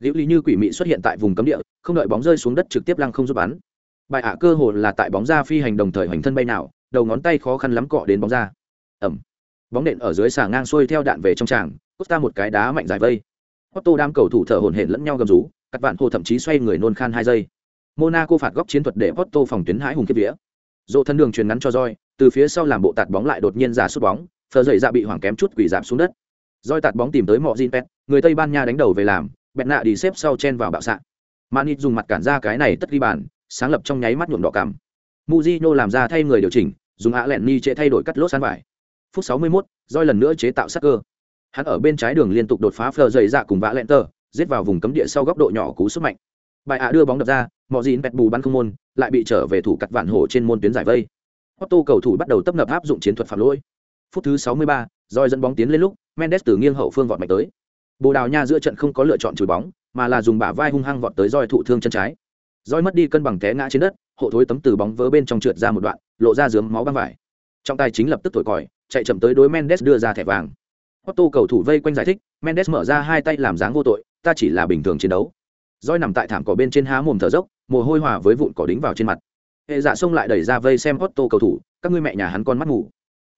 Liễu Lý như quỷ mị xuất hiện tại vùng cấm địa, không đợi bóng rơi xuống đất trực tiếp lăng không giúp bắn bài ạ cơ hồ là tại bóng ra phi hành đồng thời hoành thân bay nào đầu ngón tay khó khăn lắm cọ đến bóng ra ẩm bóng nện ở dưới xà ngang xuôi theo đạn về trong tràng costa một cái đá mạnh dài vây otto đam cầu thủ thở hổn hển lẫn nhau gầm rú các bạn hồ thậm chí xoay người nôn khan hai giây monaco phạt góc chiến thuật để otto phòng tuyến hãi hùng kiếp vía dỗ thân đường truyền ngắn cho roi từ phía sau làm bộ tạt bóng lại đột nhiên giả sút bóng phờ dậy dạ ra bị hoảng kém chút quỷ giảm xuống đất roi tạt bóng tìm tới mọi Jin Pet, người Tây Ban Nha đánh đầu về làm, bẹt nạ đi xếp sau chen vào bạo sạn. Manit dùng mặt cản ra cái này tất ghi bàn, sáng lập trong nháy mắt nhuộm đỏ cảm. Mujino làm ra thay người điều chỉnh, dùng ạ lẹn ni chế thay đổi cắt lốt sán vải. Phút 61, Joy lần nữa chế tạo sắc cơ. Hắn ở bên trái đường liên tục đột phá phờ dày dạ cùng vã lẹn tờ, giết vào vùng cấm địa sau góc độ nhỏ cú sức mạnh. Bài ạ đưa bóng đập ra, mọi gì bẹt bù bắn không môn, lại bị trở về thủ cắt vạn hổ trên môn tuyến giải vây. Otto cầu thủ bắt đầu tập nập áp dụng chiến thuật phạm lỗi. Phút thứ 63, roi dẫn bóng tiến lên lúc, Mendes từ nghiêng hậu phương vọt mạnh tới. Bồ Đào Nha giữa trận không có lựa chọn chùi bóng, mà là dùng bả vai hung hăng vọt tới roi thụ thương chân trái roi mất đi cân bằng té ngã trên đất hộ thối tấm từ bóng vớ bên trong trượt ra một đoạn lộ ra dướng máu băng vải trong tay chính lập tức thổi còi chạy chậm tới đối mendes đưa ra thẻ vàng otto cầu thủ vây quanh giải thích mendes mở ra hai tay làm dáng vô tội ta chỉ là bình thường chiến đấu roi nằm tại thảm cỏ bên trên há mồm thở dốc mồ hôi hòa với vụn cỏ đính vào trên mặt hệ dạ xông lại đẩy ra vây xem otto cầu thủ các ngươi mẹ nhà hắn con mắt ngủ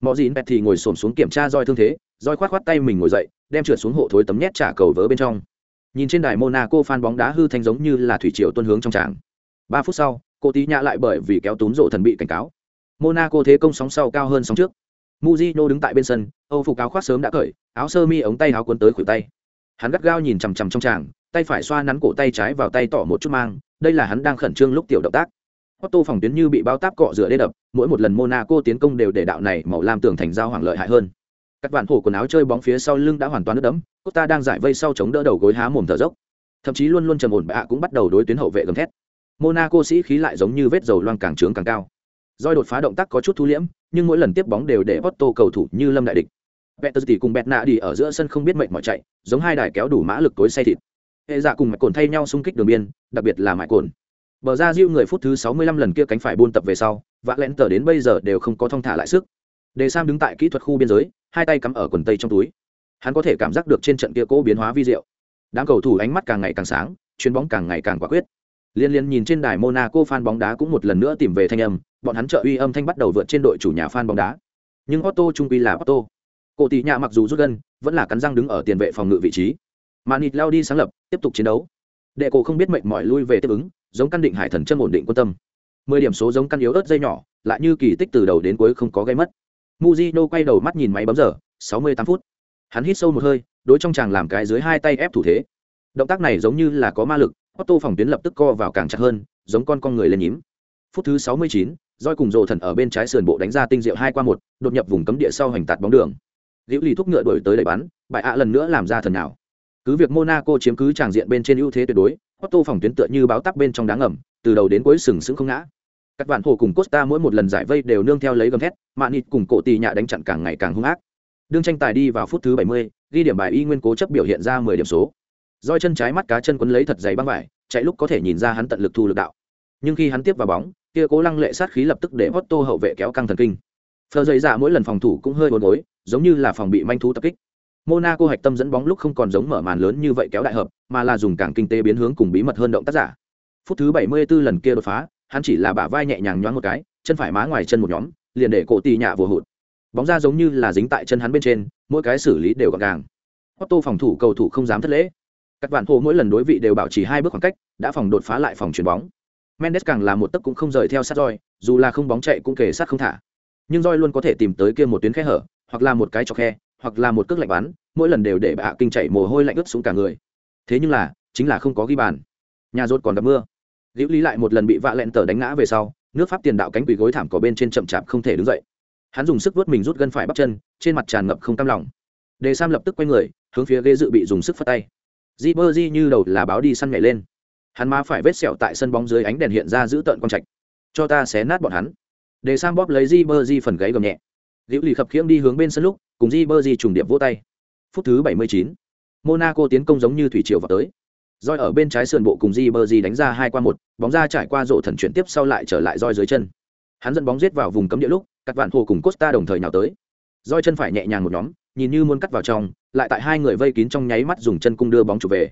Mọ Dĩn pet thì ngồi xổm xuống kiểm tra roi thương thế roi khoát khoát tay mình ngồi dậy đem trượt xuống hộ thối tấm nhét trả cầu vớ bên trong Nhìn trên đài Monaco fan bóng đá hư thanh giống như là thủy triều tuôn hướng trong tràng. Ba phút sau, cô tí nhã lại bởi vì kéo túm rộ thần bị cảnh cáo. Monaco thế công sóng sau cao hơn sóng trước. Mujino đứng tại bên sân, Âu phục áo khoác sớm đã cởi, áo sơ mi ống tay áo cuốn tới khuỷu tay. Hắn gắt gao nhìn chằm chằm trong tràng, tay phải xoa nắn cổ tay trái vào tay tỏ một chút mang, đây là hắn đang khẩn trương lúc tiểu động tác. Otto phòng tuyến như bị bao táp cọ rửa đê đập, mỗi một lần Monaco tiến công đều để đạo này màu lam tưởng thành giao hoàng lợi hại hơn. Các bạn hổ quần áo chơi bóng phía sau lưng đã hoàn toàn nước đẫm, Costa đang giải vây sau chống đỡ đầu gối há mồm thở dốc. Thậm chí luôn luôn trầm ổn bạ cũng bắt đầu đối tuyến hậu vệ gầm thét. Monaco sĩ khí lại giống như vết dầu loang càng trướng càng cao. Doi đột phá động tác có chút thu liễm, nhưng mỗi lần tiếp bóng đều để Otto cầu thủ như lâm đại địch. Peter cùng Betna đi ở giữa sân không biết mệnh mỏi chạy, giống hai đài kéo đủ mã lực tối say thịt. Hệ dạ cùng mạch cồn thay nhau xung kích đường biên, đặc biệt là mạch cồn. Bờ ra Diu người phút thứ 65 lần kia cánh phải buôn tập về sau, vạ lén tờ đến bây giờ đều không có thông thả lại sức. Đề Sam đứng tại kỹ thuật khu biên giới, hai tay cắm ở quần tây trong túi. Hắn có thể cảm giác được trên trận kia cố biến hóa vi diệu. Đám cầu thủ ánh mắt càng ngày càng sáng, chuyến bóng càng ngày càng quả quyết. Liên liên nhìn trên đài Monaco fan bóng đá cũng một lần nữa tìm về thanh âm, bọn hắn trợ uy âm thanh bắt đầu vượt trên đội chủ nhà fan bóng đá. Nhưng Otto trung quy là Otto. Cổ tỷ nhà mặc dù rút gân, vẫn là cắn răng đứng ở tiền vệ phòng ngự vị trí. Manit lao đi sáng lập, tiếp tục chiến đấu. Đệ cổ không biết mệnh mỏi lui về tiếp ứng, giống căn định hải thần chân ổn định quân tâm. Mười điểm số giống căn yếu ớt dây nhỏ, lại như kỳ tích từ đầu đến cuối không có gây mất. Mujino quay đầu mắt nhìn máy bấm giờ, 68 phút. Hắn hít sâu một hơi, đối trong chàng làm cái dưới hai tay ép thủ thế. Động tác này giống như là có ma lực, Otto phòng tuyến lập tức co vào càng chặt hơn, giống con con người lên nhím. Phút thứ 69, Doi cùng rồ Thần ở bên trái sườn bộ đánh ra tinh diệu hai qua một, đột nhập vùng cấm địa sau hành tạt bóng đường. Liễu Lì thúc ngựa đổi tới đẩy bắn, bại ạ lần nữa làm ra thần nào. Cứ việc Monaco chiếm cứ tràng diện bên trên ưu thế tuyệt đối, Otto phòng tuyến tựa như báo tắc bên trong đá ngầm, từ đầu đến cuối sừng sững không ngã. Các bạn hồ cùng Costa mỗi một lần giải vây đều nương theo lấy gầm thét, Manit cùng cổ tì nhạ đánh chặn càng ngày càng hung ác. Đương tranh tài đi vào phút thứ 70, ghi điểm bài y nguyên cố chấp biểu hiện ra 10 điểm số. Roi chân trái mắt cá chân quấn lấy thật dày băng vải, chạy lúc có thể nhìn ra hắn tận lực thu lực đạo. Nhưng khi hắn tiếp vào bóng, kia cố lăng lệ sát khí lập tức để Otto hậu vệ kéo căng thần kinh. Phờ dày dạ mỗi lần phòng thủ cũng hơi uốn gối, giống như là phòng bị manh thú tập kích. Monaco hạch tâm dẫn bóng lúc không còn giống mở màn lớn như vậy kéo đại hợp, mà là dùng càng kinh tế biến hướng cùng bí mật hơn động tác giả. Phút thứ 74 lần kia đột phá, hắn chỉ là bả vai nhẹ nhàng nhoáng một cái, chân phải má ngoài chân một nhóm, liền để cổ tỷ nhạ vừa hụt. Bóng ra giống như là dính tại chân hắn bên trên, mỗi cái xử lý đều gọn gàng. Otto phòng thủ cầu thủ không dám thất lễ. Các bạn hồ mỗi lần đối vị đều bảo trì hai bước khoảng cách, đã phòng đột phá lại phòng chuyển bóng. Mendes càng là một tấc cũng không rời theo sát roi, dù là không bóng chạy cũng kề sát không thả. Nhưng roi luôn có thể tìm tới kia một tuyến khe hở, hoặc là một cái chọc khe, hoặc là một cước lạnh bắn, mỗi lần đều để bạ kinh chạy mồ hôi lạnh ướt xuống cả người. Thế nhưng là, chính là không có ghi bàn. Nhà rốt còn gặp mưa. Liễu Lý lại một lần bị vạ lẹn tờ đánh ngã về sau, nước pháp tiền đạo cánh quỳ gối thảm cỏ bên trên chậm chạp không thể đứng dậy. Hắn dùng sức vớt mình rút gân phải bắp chân, trên mặt tràn ngập không cam lòng. Đề Sam lập tức quay người, hướng phía ghế dự bị dùng sức phất tay. Di như đầu là báo đi săn nhảy lên. Hắn má phải vết sẹo tại sân bóng dưới ánh đèn hiện ra giữ tợn quan trạch. Cho ta xé nát bọn hắn. Để Sam bóp lấy Ribery phần gáy gầm nhẹ. Liễu Lì khập khiễng đi hướng bên sân lúc, cùng Ribery trùng điệp vỗ tay. Phút thứ 79. Monaco tiến công giống như thủy triều vào tới. Roi ở bên trái sườn bộ cùng Ribery đánh ra hai qua một, bóng ra trải qua rộ thần chuyển tiếp sau lại trở lại roi dưới chân. Hắn dẫn bóng giết vào vùng cấm địa lúc, các vạn hồ cùng Costa đồng thời nào tới. Roi chân phải nhẹ nhàng một nhóm, nhìn như muốn cắt vào trong, lại tại hai người vây kín trong nháy mắt dùng chân cung đưa bóng trụ về.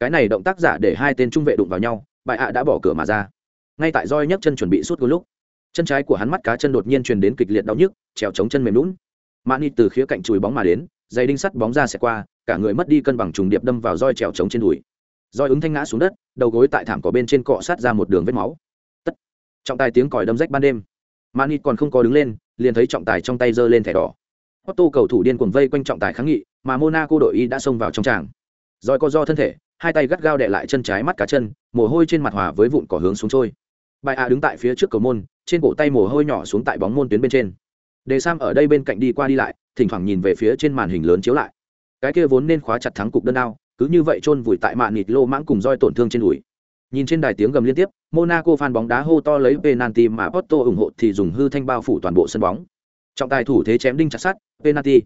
Cái này động tác giả để hai tên trung vệ đụng vào nhau, bại ạ đã bỏ cửa mà ra. Ngay tại Roi nhấc chân chuẩn bị suốt gol lúc, chân trái của hắn mắt cá chân đột nhiên truyền đến kịch liệt đau nhức, trèo chống chân mềm nhũn. Mani từ khía cạnh chùi bóng mà đến, giày đinh sắt bóng ra sẽ qua, cả người mất đi cân bằng trùng điệp đâm vào roi trèo chống trên đùi. Roi ứng thanh ngã xuống đất đầu gối tại thảm cỏ bên trên cọ sát ra một đường vết máu. Tất. Trọng tài tiếng còi đâm rách ban đêm. Mani còn không có đứng lên liền thấy trọng tài trong tay giơ lên thẻ đỏ. Otto cầu thủ điên cuồng vây quanh trọng tài kháng nghị mà monaco đội y đã xông vào trong tràng. Roi co do thân thể hai tay gắt gao đè lại chân trái mắt cá chân, mồ hôi trên mặt hòa với vụn cỏ hướng xuống trôi. Bài a đứng tại phía trước cầu môn, trên cổ tay mồ hôi nhỏ xuống tại bóng môn tuyến bên trên. Đề sam ở đây bên cạnh đi qua đi lại, thỉnh thoảng nhìn về phía trên màn hình lớn chiếu lại. Cái kia vốn nên khóa chặt thắng cục đơn đao, cứ như vậy chôn vùi tại mạn nịt lô mãng cùng roi tổn thương trên đùi. Nhìn trên đài tiếng gầm liên tiếp, monaco fan bóng đá hô to lấy penalty mà porto ủng hộ thì dùng hư thanh bao phủ toàn bộ sân bóng. Trọng tài thủ thế chém đinh chặt sắt, penalty.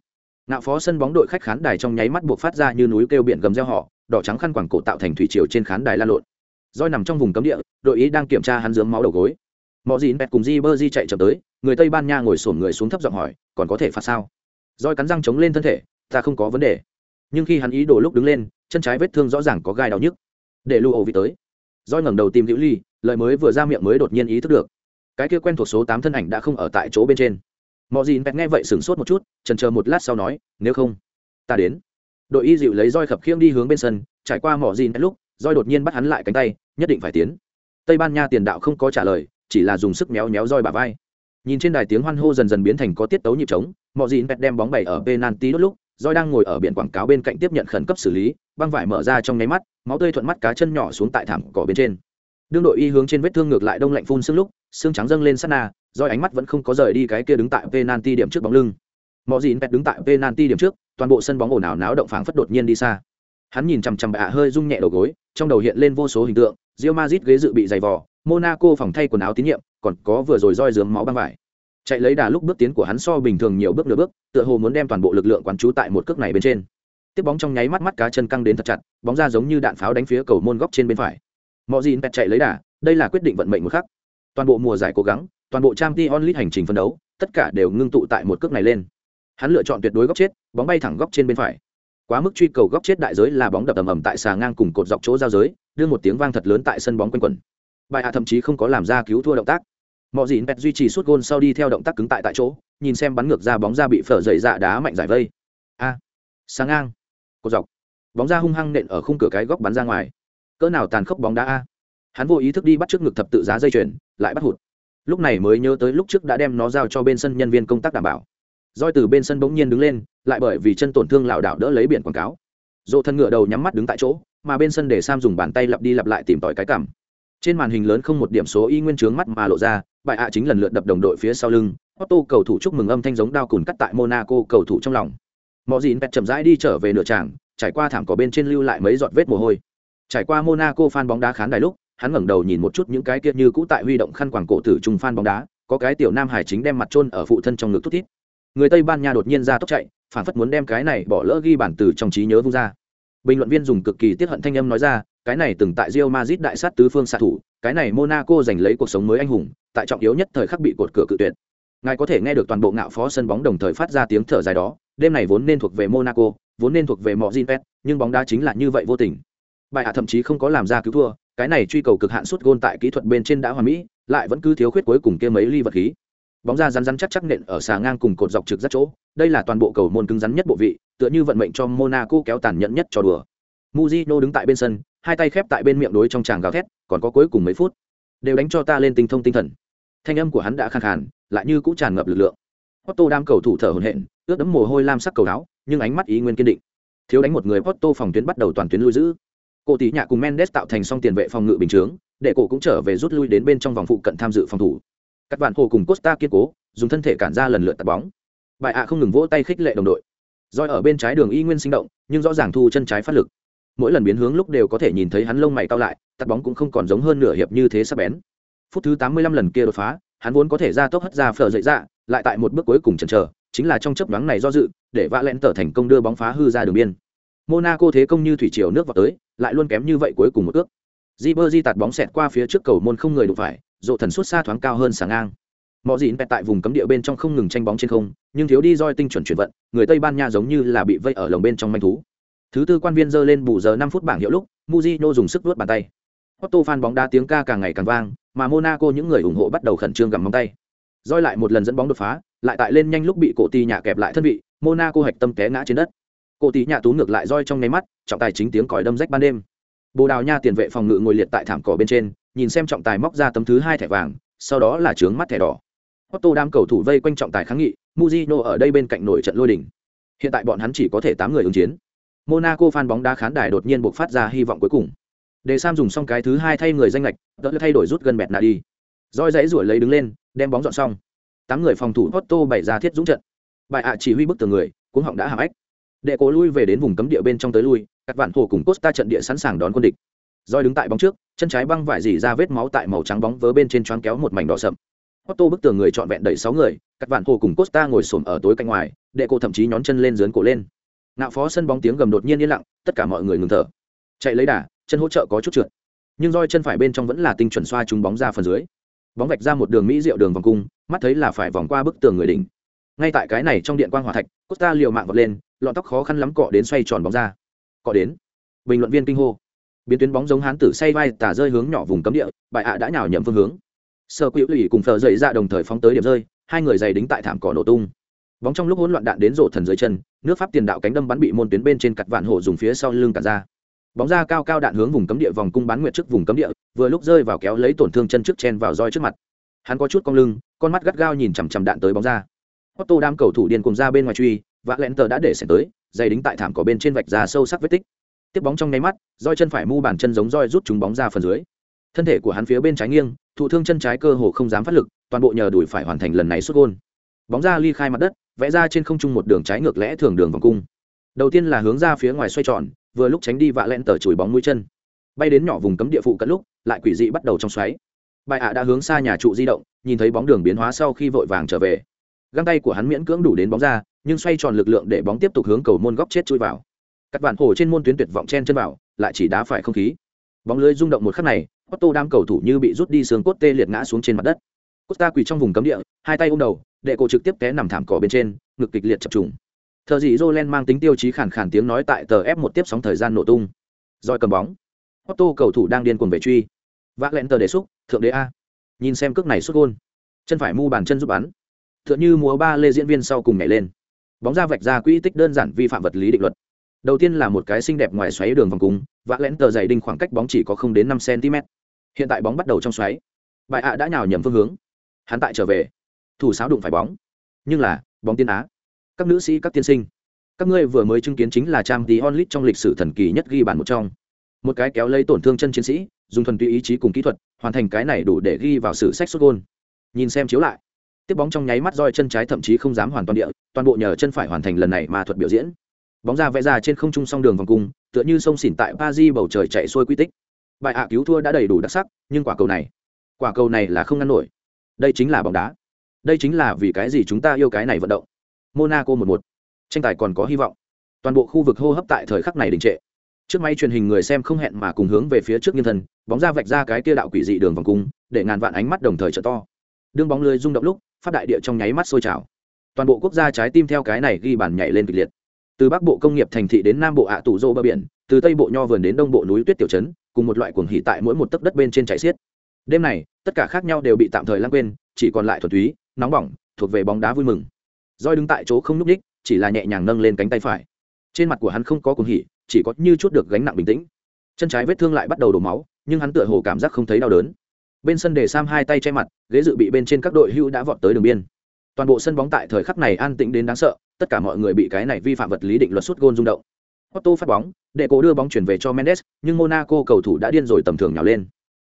Nạo phó sân bóng đội khách khán đài trong nháy mắt buộc phát ra như núi kêu biển gầm reo họ đỏ trắng khăn quàng cổ tạo thành thủy triều trên khán đài la lộn. Roi nằm trong vùng cấm địa, đội ý đang kiểm tra hắn dướng máu đầu gối. Mọi gì bẹt cùng di bơ di chạy chậm tới, người tây ban nha ngồi sổm người xuống thấp giọng hỏi, còn có thể phạt sao? Roi cắn răng chống lên thân thể, ta không có vấn đề. Nhưng khi hắn ý đồ lúc đứng lên, chân trái vết thương rõ ràng có gai đau nhức. Để lưu ổ vị tới. Roi ngẩng đầu tìm hữu ly, lời mới vừa ra miệng mới đột nhiên ý thức được. Cái kia quen thuộc số tám thân ảnh đã không ở tại chỗ bên trên. Mọi Bẹt nghe vậy sửng sốt một chút trần chờ một lát sau nói, nếu không, ta đến đội y dịu lấy roi khập khiêng đi hướng bên sân, trải qua mỏ gì lúc, roi đột nhiên bắt hắn lại cánh tay, nhất định phải tiến. Tây ban nha tiền đạo không có trả lời, chỉ là dùng sức méo méo roi bà vai. Nhìn trên đài tiếng hoan hô dần dần biến thành có tiết tấu nhịp trống, mỏ gì pet đem bóng bày ở penalty đốt lúc, roi đang ngồi ở biển quảng cáo bên cạnh tiếp nhận khẩn cấp xử lý, băng vải mở ra trong nháy mắt, máu tươi thuận mắt cá chân nhỏ xuống tại thảm cỏ bên trên. Đương đội y hướng trên vết thương ngược lại đông lạnh phun sương lúc, xương trắng dâng lên sát na, roi ánh mắt vẫn không có rời đi cái kia đứng tại penalty điểm trước bóng lưng. Mỏ gì pet đứng tại penalty điểm trước toàn bộ sân bóng ồn ào náo động phảng phất đột nhiên đi xa. Hắn nhìn chằm chằm bạ hơi rung nhẹ đầu gối, trong đầu hiện lên vô số hình tượng, Real Madrid ghế dự bị dày vò, Monaco phòng thay quần áo tín nhiệm, còn có vừa rồi roi dướng máu băng vải. Chạy lấy đà lúc bước tiến của hắn so bình thường nhiều bước nửa bước, tựa hồ muốn đem toàn bộ lực lượng quán trú tại một cước này bên trên. Tiếp bóng trong nháy mắt mắt cá chân căng đến thật chặt, bóng ra giống như đạn pháo đánh phía cầu môn góc trên bên phải. Mọi gì pet chạy lấy đà, đây là quyết định vận mệnh một khắc. Toàn bộ mùa giải cố gắng, toàn bộ trang t onlit hành trình phân đấu, tất cả đều ngưng tụ tại một cước này lên hắn lựa chọn tuyệt đối góc chết bóng bay thẳng góc trên bên phải. Quá mức truy cầu góc chết đại giới là bóng đập ầm ầm tại xà ngang cùng cột dọc chỗ giao giới đưa một tiếng vang thật lớn tại sân bóng quanh quẩn. Bài hạ thậm chí không có làm ra cứu thua động tác. Mọi gì pet duy trì suốt gôn sau đi theo động tác cứng tại tại chỗ nhìn xem bắn ngược ra bóng ra bị phở dậy dạ đá mạnh giải vây. A. À, sáng ngang. Cột dọc. Bóng ra hung hăng nện ở khung cửa cái góc bắn ra ngoài. Cỡ nào tàn khốc bóng đá a. Hắn vô ý thức đi bắt trước ngực thập tự giá dây chuyền lại bắt hụt. Lúc này mới nhớ tới lúc trước đã đem nó giao cho bên sân nhân viên công tác đảm bảo roi từ bên sân bỗng nhiên đứng lên lại bởi vì chân tổn thương lảo đảo đỡ lấy biển quảng cáo dỗ thân ngựa đầu nhắm mắt đứng tại chỗ mà bên sân để sam dùng bàn tay lặp đi lặp lại tìm tòi cái cảm trên màn hình lớn không một điểm số y nguyên trướng mắt mà lộ ra bại hạ chính lần lượt đập đồng đội phía sau lưng Otto cầu thủ chúc mừng âm thanh giống đao cùn cắt tại Monaco cầu thủ trong lòng. mọi Dĩn Pet chậm rãi đi trở về nửa tràng, trải qua thảm cỏ bên trên lưu lại mấy giọt vết mồ hôi. Trải qua Monaco fan bóng đá khán đài lúc, hắn ngẩng đầu nhìn một chút những cái kia như cũ tại huy động khăn quàng cổ tử trùng fan bóng đá, có cái tiểu nam hải chính đem mặt chôn ở phụ thân trong ngực thút thít. Người Tây Ban Nha đột nhiên ra tốc chạy, phản phất muốn đem cái này bỏ lỡ ghi bản từ trong trí nhớ vung ra. Bình luận viên dùng cực kỳ tiết hận thanh âm nói ra, cái này từng tại Real Madrid đại sát tứ phương xạ thủ, cái này Monaco giành lấy cuộc sống mới anh hùng, tại trọng yếu nhất thời khắc bị cột cửa cự tuyệt. Ngài có thể nghe được toàn bộ ngạo phó sân bóng đồng thời phát ra tiếng thở dài đó, đêm này vốn nên thuộc về Monaco, vốn nên thuộc về Mojinpet, nhưng bóng đá chính là như vậy vô tình. Bài hạ thậm chí không có làm ra cứu thua, cái này truy cầu cực hạn suốt gôn tại kỹ thuật bên trên đã hoàn mỹ, lại vẫn cứ thiếu khuyết cuối cùng kia mấy ly vật khí. Bóng ra rắn rắn chắc chắc nện ở xà ngang cùng cột dọc trực rất chỗ, đây là toàn bộ cầu môn cứng rắn nhất bộ vị, tựa như vận mệnh cho Monaco kéo tàn nhẫn nhất cho đùa. Mujino đứng tại bên sân, hai tay khép tại bên miệng đối trong tràng gào thét, còn có cuối cùng mấy phút, đều đánh cho ta lên tinh thông tinh thần. Thanh âm của hắn đã khàn khàn, lại như cũng tràn ngập lực lượng. Otto đang cầu thủ thở hổn hển, ướt đẫm mồ hôi lam sắc cầu áo, nhưng ánh mắt ý nguyên kiên định. Thiếu đánh một người Otto phòng tuyến bắt đầu toàn tuyến lui giữ. Cổ tỷ nhạ cùng Mendes tạo thành song tiền vệ phòng ngự bình chướng, để cổ cũng trở về rút lui đến bên trong vòng phụ cận tham dự phòng thủ. Các bạn hồ cùng Costa kiên cố, dùng thân thể cản ra lần lượt tạt bóng. Bài ạ không ngừng vỗ tay khích lệ đồng đội. Rồi ở bên trái đường y nguyên sinh động, nhưng rõ ràng thu chân trái phát lực mỗi lần biến hướng lúc đều có thể nhìn thấy hắn lông mày cao lại tạt bóng cũng không còn giống hơn nửa hiệp như thế sắp bén phút thứ tám mươi lăm lần kia đột phá hắn vốn có thể ra tốc hất ra phở dậy ra lại tại một bước cuối cùng chần chờ chính là trong chấp đoán này do dự để vạ lẹn tở thành công đưa bóng phá hư ra đường biên monaco thế công như thủy triều nước vào tới lại luôn kém như vậy cuối cùng một ước di bơ di tạt bóng xẹt qua phía trước cầu môn không người đụng phải Rộ thần suốt xa thoáng cao hơn sáng ngang mọi dịn pẹt tại vùng cấm địa bên trong không ngừng tranh bóng trên không nhưng thiếu đi roi tinh chuẩn chuyển vận người tây ban nha giống như là bị vây ở lồng bên trong manh thú Thứ tư quan viên giơ lên bù giờ năm phút bảng hiệu lúc, Mujino dùng sức vớt bàn tay. Otto fan bóng đá tiếng ca càng ngày càng vang, mà Monaco những người ủng hộ bắt đầu khẩn trương gặm móng tay. Roi lại một lần dẫn bóng đột phá, lại tại lên nhanh lúc bị cổ tì nhà kẹp lại thân vị, Monaco hạch tâm té ngã trên đất. Cổ tì nhà tú ngược lại roi trong nháy mắt, trọng tài chính tiếng còi đâm rách ban đêm. Bồ Đào Nha tiền vệ phòng ngự ngồi liệt tại thảm cỏ bên trên, nhìn xem trọng tài móc ra tấm thứ hai thẻ vàng, sau đó là trướng mắt thẻ đỏ. Otto đám cầu thủ vây quanh trọng tài kháng nghị, Mujino ở đây bên cạnh nổi trận lôi đỉnh. Hiện tại bọn hắn chỉ có thể tám người ứng chiến. Monaco fan bóng đá khán đài đột nhiên buộc phát ra hy vọng cuối cùng. Để Sam dùng xong cái thứ hai thay người danh lệch, đỡ thay đổi rút gần bẹt nạ đi. roi dãy ruổi lấy đứng lên, đem bóng dọn xong. Tám người phòng thủ Otto bày ra thiết dũng trận. Bài ạ chỉ huy bức tường người, cuống họng đã hàm ếch. Đệ cố lui về đến vùng cấm địa bên trong tới lui, các vạn thủ cùng Costa trận địa sẵn sàng đón quân địch roi đứng tại bóng trước, chân trái băng vải dỉ ra vết máu tại màu trắng bóng vớ bên trên choáng kéo một mảnh đỏ sậm. Otto bức tường người trọn vẹn đẩy sáu người, các vạn hồ cùng Costa ngồi xổm ở tối cạnh ngoài, đệ cô thậm chí nhón chân lên dướn cổ lên. Nạo phó sân bóng tiếng gầm đột nhiên yên lặng tất cả mọi người ngừng thở. Chạy lấy đà chân hỗ trợ có chút trượt. Nhưng roi chân phải bên trong vẫn là tinh chuẩn xoa trúng bóng ra phần dưới. Bóng vạch ra một đường mỹ diệu đường vòng cung mắt thấy là phải vòng qua bức tường người đỉnh. Ngay tại cái này trong điện quang hòa thạch costa liều mạng vọt lên lọn tóc khó khăn lắm cọ đến xoay tròn bóng ra. Cọ đến. Bình luận viên kinh hô biến tuyến bóng giống hán tử say vai tả rơi hướng nhỏ vùng cấm địa, bại ạ đã nhào nhầm phương hướng. Sơ quỹ lì cùng phờ dậy ra đồng thời phóng tới điểm rơi, hai người giày đính tại thảm cỏ nổ tung. Bóng trong lúc hỗn loạn đạn đến rổ thần dưới chân, nước pháp tiền đạo cánh đâm bắn bị môn tuyến bên trên cặt vạn hộ dùng phía sau lưng cản ra. Bóng ra cao cao đạn hướng vùng cấm địa vòng cung bán nguyệt trước vùng cấm địa, vừa lúc rơi vào kéo lấy tổn thương chân trước chen vào roi trước mặt. Hắn có chút cong lưng, con mắt gắt gao nhìn chằm chằm đạn tới bóng ra. Otto đám cầu thủ điên cùng ra bên ngoài truy vạ lẹn tờ đã để xẻng tới dày đính tại thảm cỏ bên trên vạch ra sâu sắc vết tích tiếp bóng trong nháy mắt, roi chân phải mu bàn chân giống roi rút chúng bóng ra phần dưới. Thân thể của hắn phía bên trái nghiêng, thụ thương chân trái cơ hồ không dám phát lực, toàn bộ nhờ đuổi phải hoàn thành lần này xuất gôn. Bóng ra ly khai mặt đất, vẽ ra trên không trung một đường trái ngược lẽ thường đường vòng cung. Đầu tiên là hướng ra phía ngoài xoay tròn, vừa lúc tránh đi vạ lẹn tờ chùi bóng mũi chân. Bay đến nhỏ vùng cấm địa phụ cận lúc, lại quỷ dị bắt đầu trong xoáy. Bài ạ đã hướng xa nhà trụ di động, nhìn thấy bóng đường biến hóa sau khi vội vàng trở về. Găng tay của hắn miễn cưỡng đủ đến bóng ra, nhưng xoay tròn lực lượng để bóng tiếp tục hướng cầu môn góc chết chui vào các bạn hồ trên môn tuyến tuyệt vọng chen chân vào, lại chỉ đá phải không khí. Bóng lưới rung động một khắc này, Otto đam cầu thủ như bị rút đi xương cốt tê liệt ngã xuống trên mặt đất. Costa quỳ trong vùng cấm địa, hai tay ôm đầu, đệ cổ trực tiếp té nằm thảm cỏ bên trên, ngực kịch liệt chập trùng. Thợ dị jolen mang tính tiêu chí khản khản tiếng nói tại tờ f một tiếp sóng thời gian nổ tung. Roi cầm bóng. Otto cầu thủ đang điên cuồng về truy. Vác lẹn tờ đề xúc thượng đế a. Nhìn xem cước này xuất gôn. Chân phải mu bàn chân giúp bắn. Tựa như múa ba lê diễn viên sau cùng nhảy lên. Bóng ra vạch ra quỹ tích đơn giản vi phạm vật lý định luật đầu tiên là một cái xinh đẹp ngoài xoáy đường vòng cung, vạ lén tờ dày đinh khoảng cách bóng chỉ có không đến năm cm hiện tại bóng bắt đầu trong xoáy. Bại ạ đã nhào nhầm phương hướng. Hắn tại trở về. Thủ sáo đụng phải bóng. Nhưng là, bóng tiên á. Các nữ sĩ, các tiên sinh. Các ngươi vừa mới chứng kiến chính là trang tí onlit trong lịch sử thần kỳ nhất ghi bàn một trong. Một cái kéo lấy tổn thương chân chiến sĩ, dùng thuần túy ý chí cùng kỹ thuật, hoàn thành cái này đủ để ghi vào sử sách xuất gôn. Nhìn xem chiếu lại. Tiếp bóng trong nháy mắt roi chân trái thậm chí không dám hoàn toàn địa, toàn bộ nhờ chân phải hoàn thành lần này mà thuật biểu diễn bóng ra vẽ ra trên không trung song đường vòng cung, tựa như sông xỉn tại pa di bầu trời chạy xuôi quy tích. Bại hạ cứu thua đã đầy đủ đặc sắc, nhưng quả cầu này, quả cầu này là không ngăn nổi. Đây chính là bóng đá. Đây chính là vì cái gì chúng ta yêu cái này vận động? Monaco một một. Tranh tài còn có hy vọng. Toàn bộ khu vực hô hấp tại thời khắc này đình trệ. Trước máy truyền hình người xem không hẹn mà cùng hướng về phía trước nhân thần, bóng ra vạch ra cái kia đạo quỷ dị đường vòng cung, để ngàn vạn ánh mắt đồng thời trợ to. Đương bóng lưới rung động lúc, phát đại địa trong nháy mắt sôi trào. Toàn bộ quốc gia trái tim theo cái này ghi bàn nhảy lên kịch liệt từ bắc bộ công nghiệp thành thị đến nam bộ ạ tủ rô bờ biển, từ tây bộ nho vườn đến đông bộ núi tuyết tiểu trấn, cùng một loại cuồng hỉ tại mỗi một tấc đất bên trên chạy xiết. Đêm này, tất cả khác nhau đều bị tạm thời lãng quên, chỉ còn lại thuần túy, nóng bỏng, thuộc về bóng đá vui mừng. Roi đứng tại chỗ không nhúc ních chỉ là nhẹ nhàng nâng lên cánh tay phải. Trên mặt của hắn không có cuồng hỉ, chỉ có như chút được gánh nặng bình tĩnh. Chân trái vết thương lại bắt đầu đổ máu, nhưng hắn tựa hồ cảm giác không thấy đau đớn. Bên sân để sam hai tay che mặt, ghế dự bị bên trên các đội hưu đã vọt tới đường biên toàn bộ sân bóng tại thời khắc này an tĩnh đến đáng sợ, tất cả mọi người bị cái này vi phạm vật lý định luật sút gôn rung động. Otto phát bóng để cố đưa bóng chuyển về cho Mendes, nhưng Monaco cầu thủ đã điên rồi tầm thường nhào lên.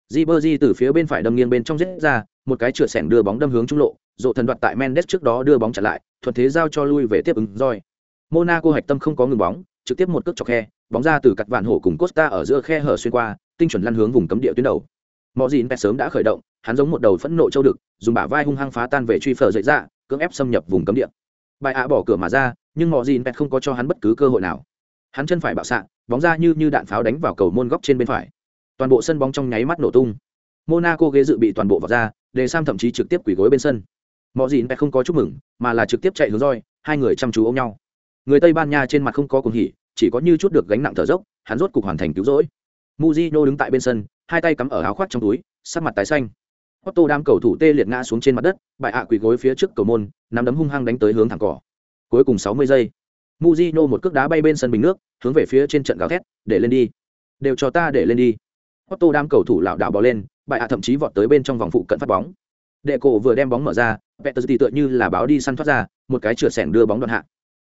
Ribery từ phía bên phải đâm nghiêng bên trong giết ra, một cái chửa sẻng đưa bóng đâm hướng trung lộ dộ thần đoạt tại Mendes trước đó đưa bóng trả lại, thuận thế giao cho lui về tiếp ứng roi Monaco hạch tâm không có ngừng bóng, trực tiếp một cước chọc khe, bóng ra từ cặt vạn hổ cùng Costa ở giữa khe hở xuyên qua, tinh chuẩn lăn hướng vùng cấm địa tuyến đầu. Mọi gì sớm đã khởi động, hắn giống một đầu phẫn nộ châu đực, dùng bả vai hung hăng phá tan về truy phở dậy ra cưỡng ép xâm nhập vùng cấm địa. Bài ạ bỏ cửa mà ra, nhưng mọi gì pet không có cho hắn bất cứ cơ hội nào. Hắn chân phải bạo xạ, bóng ra như như đạn pháo đánh vào cầu môn góc trên bên phải. Toàn bộ sân bóng trong nháy mắt nổ tung. Monaco ghế dự bị toàn bộ vào ra, để sam thậm chí trực tiếp quỳ gối bên sân. Mọi gì pet không có chúc mừng, mà là trực tiếp chạy hướng roi, hai người chăm chú ôm nhau. Người tây ban nha trên mặt không có cuồng hỉ, chỉ có như chút được gánh nặng thở dốc, hắn rốt cục hoàn thành cứu rỗi. Muzino đứng tại bên sân, hai tay cắm ở áo khoác trong túi, sắc mặt tái xanh. Otto đám cầu thủ tê liệt ngã xuống trên mặt đất, bại hạ quỳ gối phía trước cầu môn, nắm đấm hung hăng đánh tới hướng thẳng cỏ. Cuối cùng 60 giây, Mujino một cước đá bay bên sân bình nước, hướng về phía trên trận gào thét, "Để lên đi, đều cho ta để lên đi." Otto đám cầu thủ lảo đảo bò lên, bại hạ thậm chí vọt tới bên trong vòng phụ cận phát bóng. Đệ cổ vừa đem bóng mở ra, Peterzi tựa như là báo đi săn thoát ra, một cái trượt sẻn đưa bóng đoạn hạ.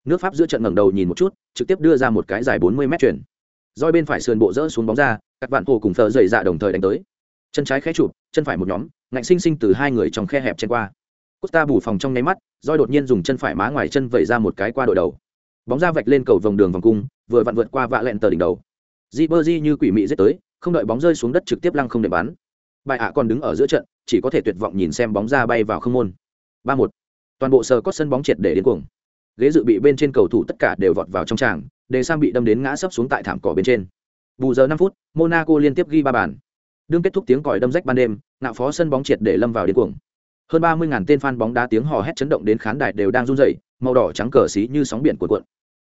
Nước Pháp giữa trận ngẩng đầu nhìn một chút, trực tiếp đưa ra một cái dài 40 mét chuyển. Roi bên phải sườn bộ rỡ xuống bóng ra, các bạn cổ cùng thờ dậy dạ đồng thời đánh tới chân trái khẽ chụp chân phải một nhóm ngạnh sinh sinh từ hai người trong khe hẹp trên qua. Costa bù phòng trong nháy mắt, roi đột nhiên dùng chân phải má ngoài chân vẩy ra một cái qua đội đầu. Bóng ra vạch lên cầu vòng đường vòng cung, vừa vặn vượt qua vạ lẹn tờ đỉnh đầu. Di bơ di như quỷ mị giết tới, không đợi bóng rơi xuống đất trực tiếp lăng không để bắn. Bài ạ còn đứng ở giữa trận, chỉ có thể tuyệt vọng nhìn xem bóng ra bay vào không môn. Ba một. Toàn bộ sờ có sân bóng triệt để đến cuồng. Ghế dự bị bên trên cầu thủ tất cả đều vọt vào trong tràng để sang bị đâm đến ngã sấp xuống tại thảm cỏ bên trên. Bù giờ năm phút, monaco liên tiếp ghi ba bàn đương kết thúc tiếng còi đâm rách ban đêm, ngạo phó sân bóng triệt để lâm vào điên cuồng. Hơn ba mươi ngàn tên fan bóng đá tiếng hò hét chấn động đến khán đài đều đang run rẩy, màu đỏ trắng cờ xí như sóng biển cuộn cuộn.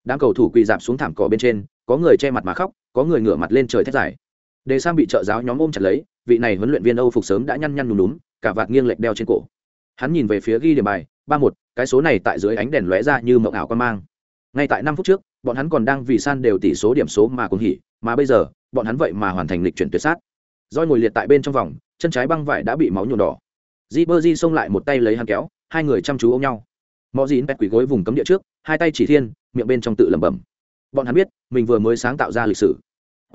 Đám cầu thủ quỳ dạp xuống thảm cỏ bên trên, có người che mặt mà khóc, có người ngửa mặt lên trời thét dài. Đề sang bị trợ giáo nhóm ôm chặt lấy, vị này huấn luyện viên âu phục sớm đã nhăn nhăn nhùm núm, cả vạt nghiêng lệch đeo trên cổ. Hắn nhìn về phía ghi điểm bài, ba một, cái số này tại dưới ánh đèn lóe ra như mộng ảo con mang. Ngay tại năm phút trước, bọn hắn còn đang vì san đều tỷ số điểm số mà cùng hỉ, mà bây giờ, bọn hắn vậy mà hoàn thành lịch chuyển tuyệt sát roi ngồi liệt tại bên trong vòng, chân trái băng vải đã bị máu nhuộm đỏ. Di bơ di xông lại một tay lấy hắn kéo, hai người chăm chú ôm nhau. Mọi gì pet quỷ gối vùng cấm địa trước, hai tay chỉ thiên, miệng bên trong tự lẩm bẩm. Bọn hắn biết, mình vừa mới sáng tạo ra lịch sử.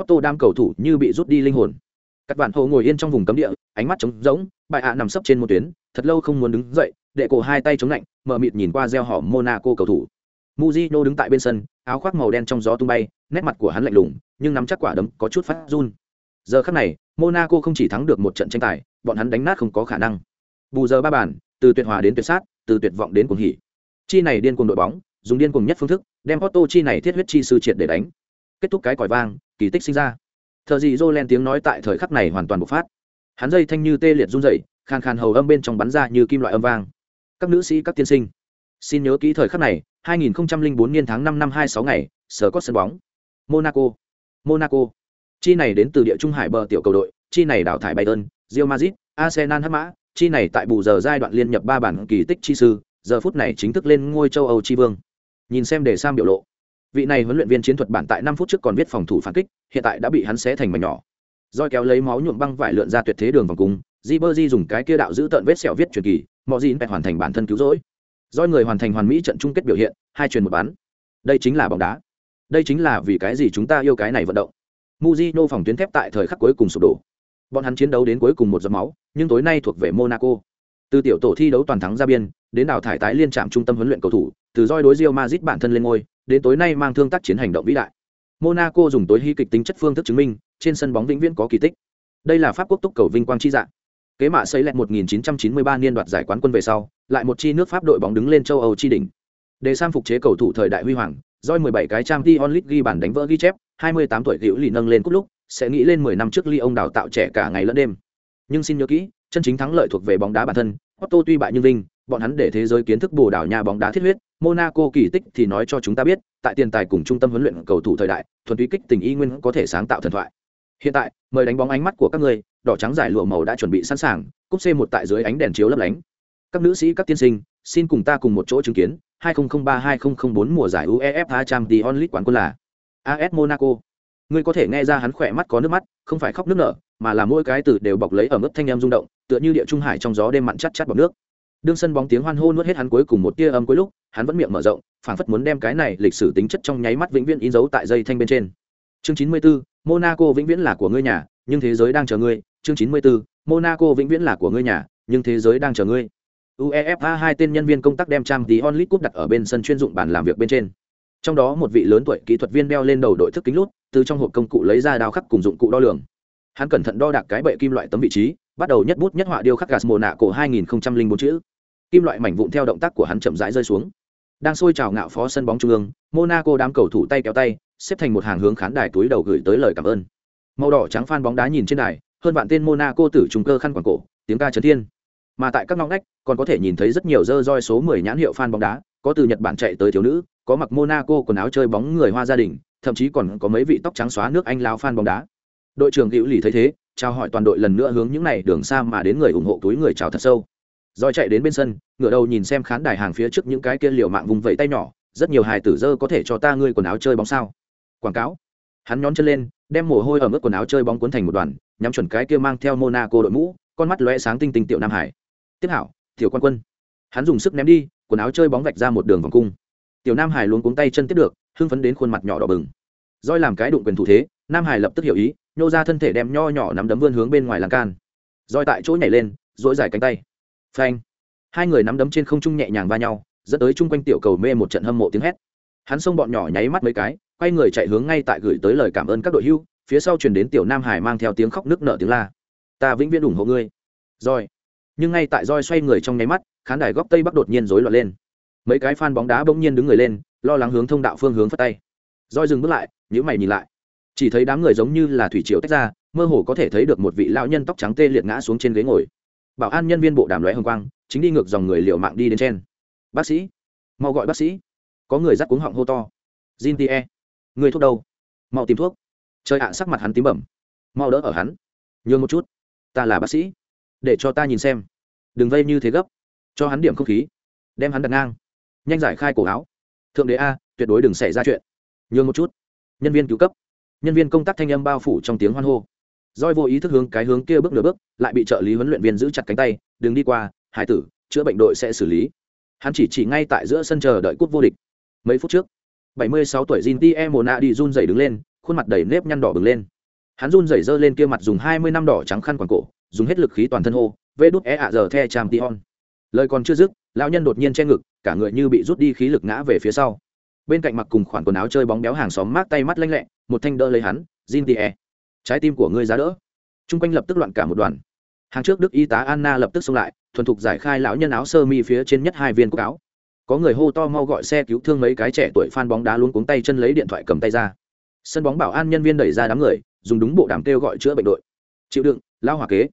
Otto đam cầu thủ như bị rút đi linh hồn. Các bạn hồ ngồi yên trong vùng cấm địa, ánh mắt trống rỗng bại hạ nằm sấp trên một tuyến, thật lâu không muốn đứng dậy, đệ cổ hai tay chống lạnh mở mịt nhìn qua gieo họ monaco cầu thủ. Muzino đứng tại bên sân, áo khoác màu đen trong gió tung bay, nét mặt của hắn lạnh lùng, nhưng nắm chắc quả đấm có chút phát run giờ khắc này, monaco không chỉ thắng được một trận tranh tài, bọn hắn đánh nát không có khả năng. Bù giờ ba bàn, từ tuyệt hòa đến tuyệt sát, từ tuyệt vọng đến cuồng hỉ. Chi này điên cuồng đội bóng, dùng điên cuồng nhất phương thức, đem Otto chi này thiết huyết chi sư triệt để đánh. Kết thúc cái còi vang, kỳ tích sinh ra. Thợ dị dô len tiếng nói tại thời khắc này hoàn toàn bộc phát. Hắn dây thanh như tê liệt run dậy khàn khàn hầu âm bên trong bắn ra như kim loại âm vang. Các nữ sĩ, các tiên sinh, xin nhớ kỹ thời khắc này 2004 niên tháng 5 năm 26 ngày, sở có sân bóng. Monaco monaco chi này đến từ địa trung hải bờ tiểu cầu đội, chi này đào thải bayern, real madrid, arsenal hắc mã, chi này tại bù giờ giai đoạn liên nhập ba bản kỳ tích chi sư, giờ phút này chính thức lên ngôi châu âu chi vương. Nhìn xem để sam biểu lộ. Vị này huấn luyện viên chiến thuật bản tại năm phút trước còn viết phòng thủ phản kích, hiện tại đã bị hắn xé thành mảnh nhỏ. Roi kéo lấy máu nhuộm băng vải lượn ra tuyệt thế đường vòng cung di bơ di dùng cái kia đạo giữ tận vết sẹo viết truyền kỳ, mọi gì hoàn thành bản thân cứu rỗi. Roi người hoàn thành hoàn mỹ trận chung kết biểu hiện, hai truyền một bán. Đây chính là bóng đá. Đây chính là vì cái gì chúng ta yêu cái này vận động. Mujino phòng tuyến thép tại thời khắc cuối cùng sụp đổ. Bọn hắn chiến đấu đến cuối cùng một giọt máu, nhưng tối nay thuộc về monaco. Từ tiểu tổ thi đấu toàn thắng ra biên, đến đào thải tái liên trạm trung tâm huấn luyện cầu thủ, từ roi đối Real Madrid bản thân lên ngôi, đến tối nay mang thương tác chiến hành động vĩ đại. Monaco dùng tối hy kịch tính chất phương thức chứng minh, trên sân bóng vĩnh viễn có kỳ tích. Đây là pháp quốc túc cầu vinh quang chi dạng. Kế mạ xây lẹt 1993 niên đoạt giải quán quân về sau, lại một chi nước pháp đội bóng đứng lên châu âu chi đỉnh. Để sang phục chế cầu thủ thời đại huy hoàng roi 17 cái trang t onlit ghi bàn đánh vỡ ghi chép 28 tuổi Diệu lì nâng lên cúp lúc, sẽ nghĩ lên 10 năm trước ly ông đào tạo trẻ cả ngày lẫn đêm. Nhưng xin nhớ kỹ, chân chính thắng lợi thuộc về bóng đá bản thân Otto tuy bại nhưng vinh, bọn hắn để thế giới kiến thức bồ đảo nhà bóng đá thiết huyết, monaco kỳ tích thì nói cho chúng ta biết, tại tiền tài cùng trung tâm huấn luyện cầu thủ thời đại, thuần túy kích tình y nguyên có thể sáng tạo thần thoại. Hiện tại, mời đánh bóng ánh mắt của các người đỏ trắng giải lụa màu đã chuẩn bị sẵn sàng, cúp c một tại dưới ánh đèn chiếu lấp lánh. Các nữ sĩ, các tiên sinh xin cùng ta cùng một chỗ chứng kiến 2003-2004 mùa giải uefa champions league quán quân là as monaco. Ngươi có thể nghe ra hắn khỏe mắt có nước mắt không phải khóc nước nở mà là mỗi cái từ đều bọc lấy ở mức thanh em rung động tựa như địa trung hải trong gió đêm mặn chắt chắt bọt nước. Đương sân bóng tiếng hoan hô nuốt hết hắn cuối cùng một tia âm cuối lúc hắn vẫn miệng mở rộng phảng phất muốn đem cái này lịch sử tính chất trong nháy mắt vĩnh viễn in dấu tại dây thanh bên trên. Chương 94, monaco vĩnh viễn là của ngươi nhà nhưng thế giới đang chờ ngươi. Chương 94, monaco vĩnh viễn là của ngươi nhà nhưng thế giới đang chờ ngươi uefa hai tên nhân viên công tác đem trang tí onlit cúp đặt ở bên sân chuyên dụng bàn làm việc bên trên. Trong đó một vị lớn tuổi kỹ thuật viên đeo lên đầu đội thức kính lút, từ trong hộp công cụ lấy ra đao khắc cùng dụng cụ đo lường. Hắn cẩn thận đo đạc cái bệ kim loại tấm vị trí, bắt đầu nhất bút nhất họa điêu khắc gas mồ nạ cổ 2004 chữ. Kim loại mảnh vụn theo động tác của hắn chậm rãi rơi xuống. Đang sôi trào ngạo phó sân bóng trung ương, monaco đám cầu thủ tay kéo tay, xếp thành một hàng hướng khán đài túi đầu gửi tới lời cảm ơn. Màu đỏ trắng phan bóng đá nhìn trên đài, hơn vạn tên monaco tử trùng cơ khăn quàng cổ, tiếng ca chấn thiên mà tại các ngõ ngách còn có thể nhìn thấy rất nhiều dơ roi số 10 nhãn hiệu fan bóng đá, có từ nhật bản chạy tới thiếu nữ, có mặc monaco quần áo chơi bóng người hoa gia đình, thậm chí còn có mấy vị tóc trắng xóa nước anh lao fan bóng đá. Đội trưởng hữu lì thấy thế, chào hỏi toàn đội lần nữa hướng những này đường xa mà đến người ủng hộ túi người chào thật sâu. Rồi chạy đến bên sân, ngửa đầu nhìn xem khán đài hàng phía trước những cái kia liều mạng vùng vẫy tay nhỏ, rất nhiều hài tử dơ có thể cho ta ngươi quần áo chơi bóng sao? Quảng cáo. Hắn nhón chân lên, đem mồ hôi ở mức quần áo chơi bóng cuốn thành một đoàn, nhắm chuẩn cái kia mang theo monaco đội mũ, con mắt lóe sáng tinh tinh tiểu nam hải tiếp hảo, tiểu quan quân. Hắn dùng sức ném đi, quần áo chơi bóng vạch ra một đường vòng cung. Tiểu nam hải luôn cuống tay chân tiếp được, hưng phấn đến khuôn mặt nhỏ đỏ bừng. Roi làm cái đụng quyền thủ thế, nam hải lập tức hiểu ý, nhô ra thân thể đem nho nhỏ nắm đấm vươn hướng bên ngoài lan can. Roi tại chỗ nhảy lên dỗi dài cánh tay. Phanh. Hai người nắm đấm trên không trung nhẹ nhàng va nhau, dẫn tới chung quanh tiểu cầu mê một trận hâm mộ tiếng hét. Hắn xông bọn nhỏ nháy mắt mấy cái, quay người chạy hướng ngay tại gửi tới lời cảm ơn các đội hưu, phía sau truyền đến tiểu nam hải mang theo tiếng khóc nước nở tiếng la. Ta vĩnh viễn ủng hộ ngươi. Roi nhưng ngay tại roi xoay người trong nháy mắt, khán đài góc tây bắc đột nhiên rối loạn lên. Mấy cái fan bóng đá bỗng nhiên đứng người lên, lo lắng hướng thông đạo phương hướng phất tay. Roi dừng bước lại nhữ mày nhìn lại. Chỉ thấy đám người giống như là thủy triều tách ra, mơ hồ có thể thấy được một vị lão nhân tóc trắng tê liệt ngã xuống trên ghế ngồi. Bảo an nhân viên bộ đàm lóe hồng quang, chính đi ngược dòng người liều mạng đi đến trên. Bác sĩ, mau gọi bác sĩ. Có người dắt cuống họng hô to. Jin tie, người thuốc đâu? Mau tìm thuốc. Trời ạ, sắc mặt hắn tím bẩm. Mau đỡ ở hắn. Nhường một chút. Ta là bác sĩ để cho ta nhìn xem. Đừng vây như thế gấp. Cho hắn điểm không khí. Đem hắn đặt ngang. Nhanh giải khai cổ áo. Thượng đế a, tuyệt đối đừng xảy ra chuyện. Nhường một chút. Nhân viên cứu cấp. Nhân viên công tác thanh âm bao phủ trong tiếng hoan hô. Roi vô ý thức hướng cái hướng kia bước nửa bước, lại bị trợ lý huấn luyện viên giữ chặt cánh tay, đừng đi qua, hải tử, chữa bệnh đội sẽ xử lý. Hắn chỉ chỉ ngay tại giữa sân chờ đợi cúp vô địch. Mấy phút trước 76 tuổi Jin Jintie Mona đi run rẩy đứng lên, khuôn mặt đầy nếp nhăn đỏ bừng lên. Hắn run rẩy giơ lên kia mặt dùng 20 năm đỏ trắng khăn quàng cổ dùng hết lực khí toàn thân hô, vê đút é ạ giờ the trang tion lời còn chưa dứt, lão nhân đột nhiên che ngực, cả người như bị rút đi khí lực ngã về phía sau. Bên cạnh mặc cùng khoản quần áo chơi bóng béo hàng xóm mát tay mắt lanh lẹ, một thanh đỡ lấy hắn, jin tie. Trái tim của ngươi giá đỡ. Trung quanh lập tức loạn cả một đoàn. Hàng trước đức y tá anna lập tức xông lại, thuần thục giải khai lão nhân áo sơ mi phía trên nhất hai viên cúc áo. Có người hô to mau gọi xe cứu thương mấy cái trẻ tuổi phan bóng đá luôn cuống tay chân lấy điện thoại cầm tay ra. Sân bóng bảo an nhân viên đẩy ra đám người, dùng đúng bộ đàm kêu gọi chữa bệnh đội. Chịu đựng, lão hòa kế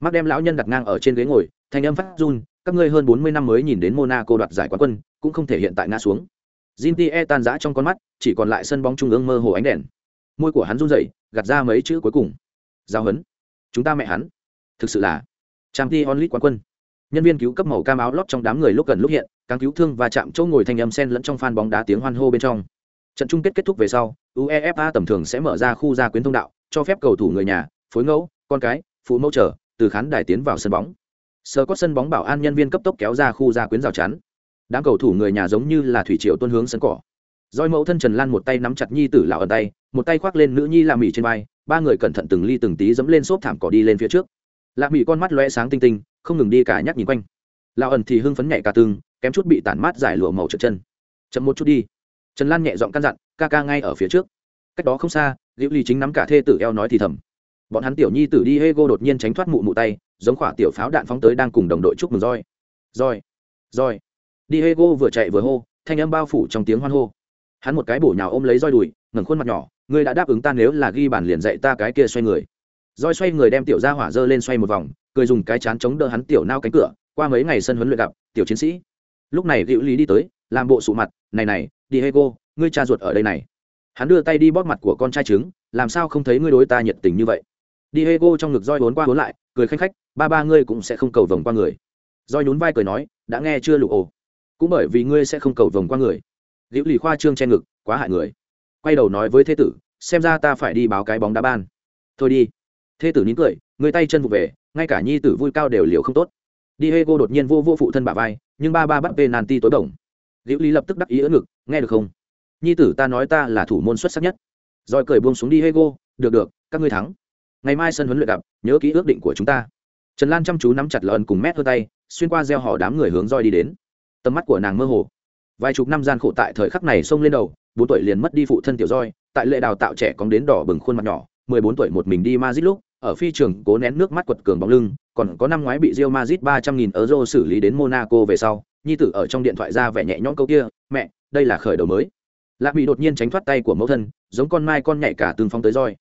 mắt đem lão nhân đặt ngang ở trên ghế ngồi, thanh âm phát run, các ngươi hơn bốn mươi năm mới nhìn đến monaco đoạt giải quán quân, cũng không thể hiện tại ngã xuống. Jinti e tan rã trong con mắt, chỉ còn lại sân bóng trung ương mơ hồ ánh đèn. Môi của hắn run rẩy, gạt ra mấy chữ cuối cùng. Giao hấn. Chúng ta mẹ hắn. Thực sự là trang t onlit quán quân. Nhân viên cứu cấp màu cam áo lót trong đám người lúc gần lúc hiện càng cứu thương và chạm chỗ ngồi thanh âm sen lẫn trong phan bóng đá tiếng hoan hô bên trong. Trận chung kết kết thúc về sau, uefa tầm thường sẽ mở ra khu gia quyến thông đạo, cho phép cầu thủ người nhà, phối ngẫu, con cái, phụ mẫu trở từ khán đài tiến vào sân bóng. Sơ có sân bóng bảo an nhân viên cấp tốc kéo ra khu gia quyến rào chắn. Đám cầu thủ người nhà giống như là thủy triều tuân hướng sân cỏ. Roi mẫu thân trần lan một tay nắm chặt nhi tử lão ở tay, một tay khoác lên nữ nhi làm mỉ trên vai, ba người cẩn thận từng ly từng tí dẫm lên xốp thảm cỏ đi lên phía trước. Lạ mỉ con mắt lóe sáng tinh tinh, không ngừng đi cả nhắc nhìn quanh. Lão ẩn thì hưng phấn nhảy cả tương kém chút bị tản mát giải lụa màu trượt chân. Chậm một chút đi. Trần lan nhẹ giọng căn dặn, ca ca ngay ở phía trước. Cách đó không xa, liễu ly chính nắm cả thê tử eo nói thì thầm bọn hắn tiểu nhi tử đi hego đột nhiên tránh thoát mụ mụ tay, giống khỏa tiểu pháo đạn phóng tới đang cùng đồng đội chúc mừng roi. Roi roi. Đi hego vừa chạy vừa hô, thanh âm bao phủ trong tiếng hoan hô. Hắn một cái bổ nhào ôm lấy roi đùi, ngẩng khuôn mặt nhỏ, ngươi đã đáp ứng ta nếu là ghi bản liền dạy ta cái kia xoay người. Roi xoay người đem tiểu ra hỏa dơ lên xoay một vòng, cười dùng cái chán chống đỡ hắn tiểu nao cánh cửa, qua mấy ngày sân huấn luyện gặp, tiểu chiến sĩ. Lúc này hữu lý đi tới, làm bộ sụ mặt, này này đi hego ngươi cha ruột ở đây này. Hắn đưa tay đi bóp mặt của con trai trứng, làm sao không thấy ngươi đối ta nhiệt tình như vậy? Đi hego trong ngực roi bốn qua bốn lại, cười khanh khách, ba ba ngươi cũng sẽ không cầu vồng qua người. Roi nhún vai cười nói, đã nghe chưa lụ ồ? Cũng bởi vì ngươi sẽ không cầu vồng qua người. Liễu lì khoa trương che ngực, quá hại người. Quay đầu nói với thế tử, xem ra ta phải đi báo cái bóng đá ban. Thôi đi. Thế tử nín cười, người tay chân vụ về, ngay cả nhi tử vui cao đều liều không tốt. Đi hego đột nhiên vô vô phụ thân bà vai, nhưng ba ba bắt về năn ti tối bổng. Liễu lý lập tức đắc ý ỡ ngực, nghe được không? Nhi tử ta nói ta là thủ môn xuất sắc nhất. Rồi cười buông xuống đi hego được được, các ngươi thắng ngày mai sân huấn luyện gặp, nhớ ký ước định của chúng ta. Trần lan chăm chú nắm chặt lợn cùng mét hơi tay, xuyên qua gieo họ đám người hướng roi đi đến. Tầm mắt của nàng mơ hồ. Vài chục năm gian khổ tại thời khắc này xông lên đầu, bốn tuổi liền mất đi phụ thân tiểu roi, tại lệ đào tạo trẻ cóng đến đỏ bừng khuôn mặt nhỏ, mười bốn tuổi một mình đi Madrid lúc, ở phi trường cố nén nước mắt quật cường bóng lưng, còn có năm ngoái bị rio Madrid ba trăm nghìn euro xử lý đến Monaco về sau, nhi tử ở trong điện thoại ra vẻ nhẹ nhõm câu kia, mẹ, đây là khởi đầu mới. Lạc bị đột nhiên tránh thoát tay của mẫu thân, giống con mai con nhảy cả từng phong tới roi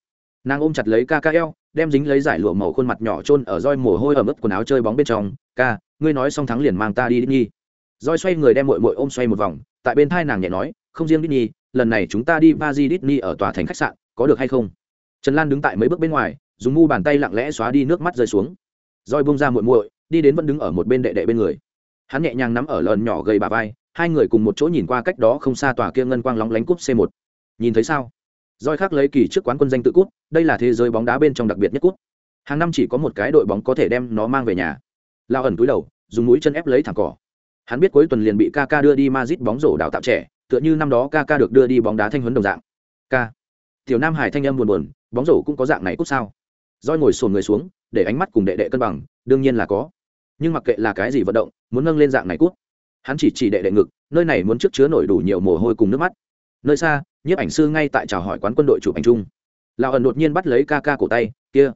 nàng ôm chặt lấy ca ca eo đem dính lấy giải lụa màu khuôn mặt nhỏ trôn ở roi mồ hôi ở mức quần áo chơi bóng bên trong ca ngươi nói xong thắng liền mang ta đi đi nhi roi xoay người đem mội mội ôm xoay một vòng tại bên thai nàng nhẹ nói không riêng Disney, lần này chúng ta đi ba Paris Disney ở tòa thành khách sạn, có được hay không? Trần Lan đứng tại mấy bước bên ngoài, dùng mu bàn tay lặng lẽ xóa đi nước mắt rơi xuống. Roi bung ra muội muội, đi đến vẫn đứng ở một bên đệ đệ bên người. Hắn nhẹ nhàng nắm ở lần nhỏ gầy bà vai, hai người cùng một chỗ nhìn qua cách đó không xa tòa kia ngân quang lóng lánh cúp C1. Nhìn thấy sao? Rồi khác lấy kỳ trước quán quân danh tự cút, đây là thế giới bóng đá bên trong đặc biệt nhất cút. Hàng năm chỉ có một cái đội bóng có thể đem nó mang về nhà. Lao ẩn túi đầu, dùng mũi chân ép lấy thẳng cỏ. Hắn biết cuối tuần liền bị Kaka đưa đi Madrid bóng rổ đào tạo trẻ, tựa như năm đó Kaka được đưa đi bóng đá thanh huấn đồng dạng ca tiểu nam hải thanh âm buồn buồn bóng rổ cũng có dạng này cút sao Rồi ngồi sồn người xuống để ánh mắt cùng đệ đệ cân bằng đương nhiên là có nhưng mặc kệ là cái gì vận động muốn nâng lên dạng này cút hắn chỉ chỉ đệ đệ ngực nơi này muốn trước chứa nổi đủ nhiều mồ hôi cùng nước mắt nơi xa, nhiếp ảnh sư ngay tại chào hỏi quán quân đội chụp ảnh chung. Lão ẩn đột nhiên bắt lấy ca ca cổ tay, kia,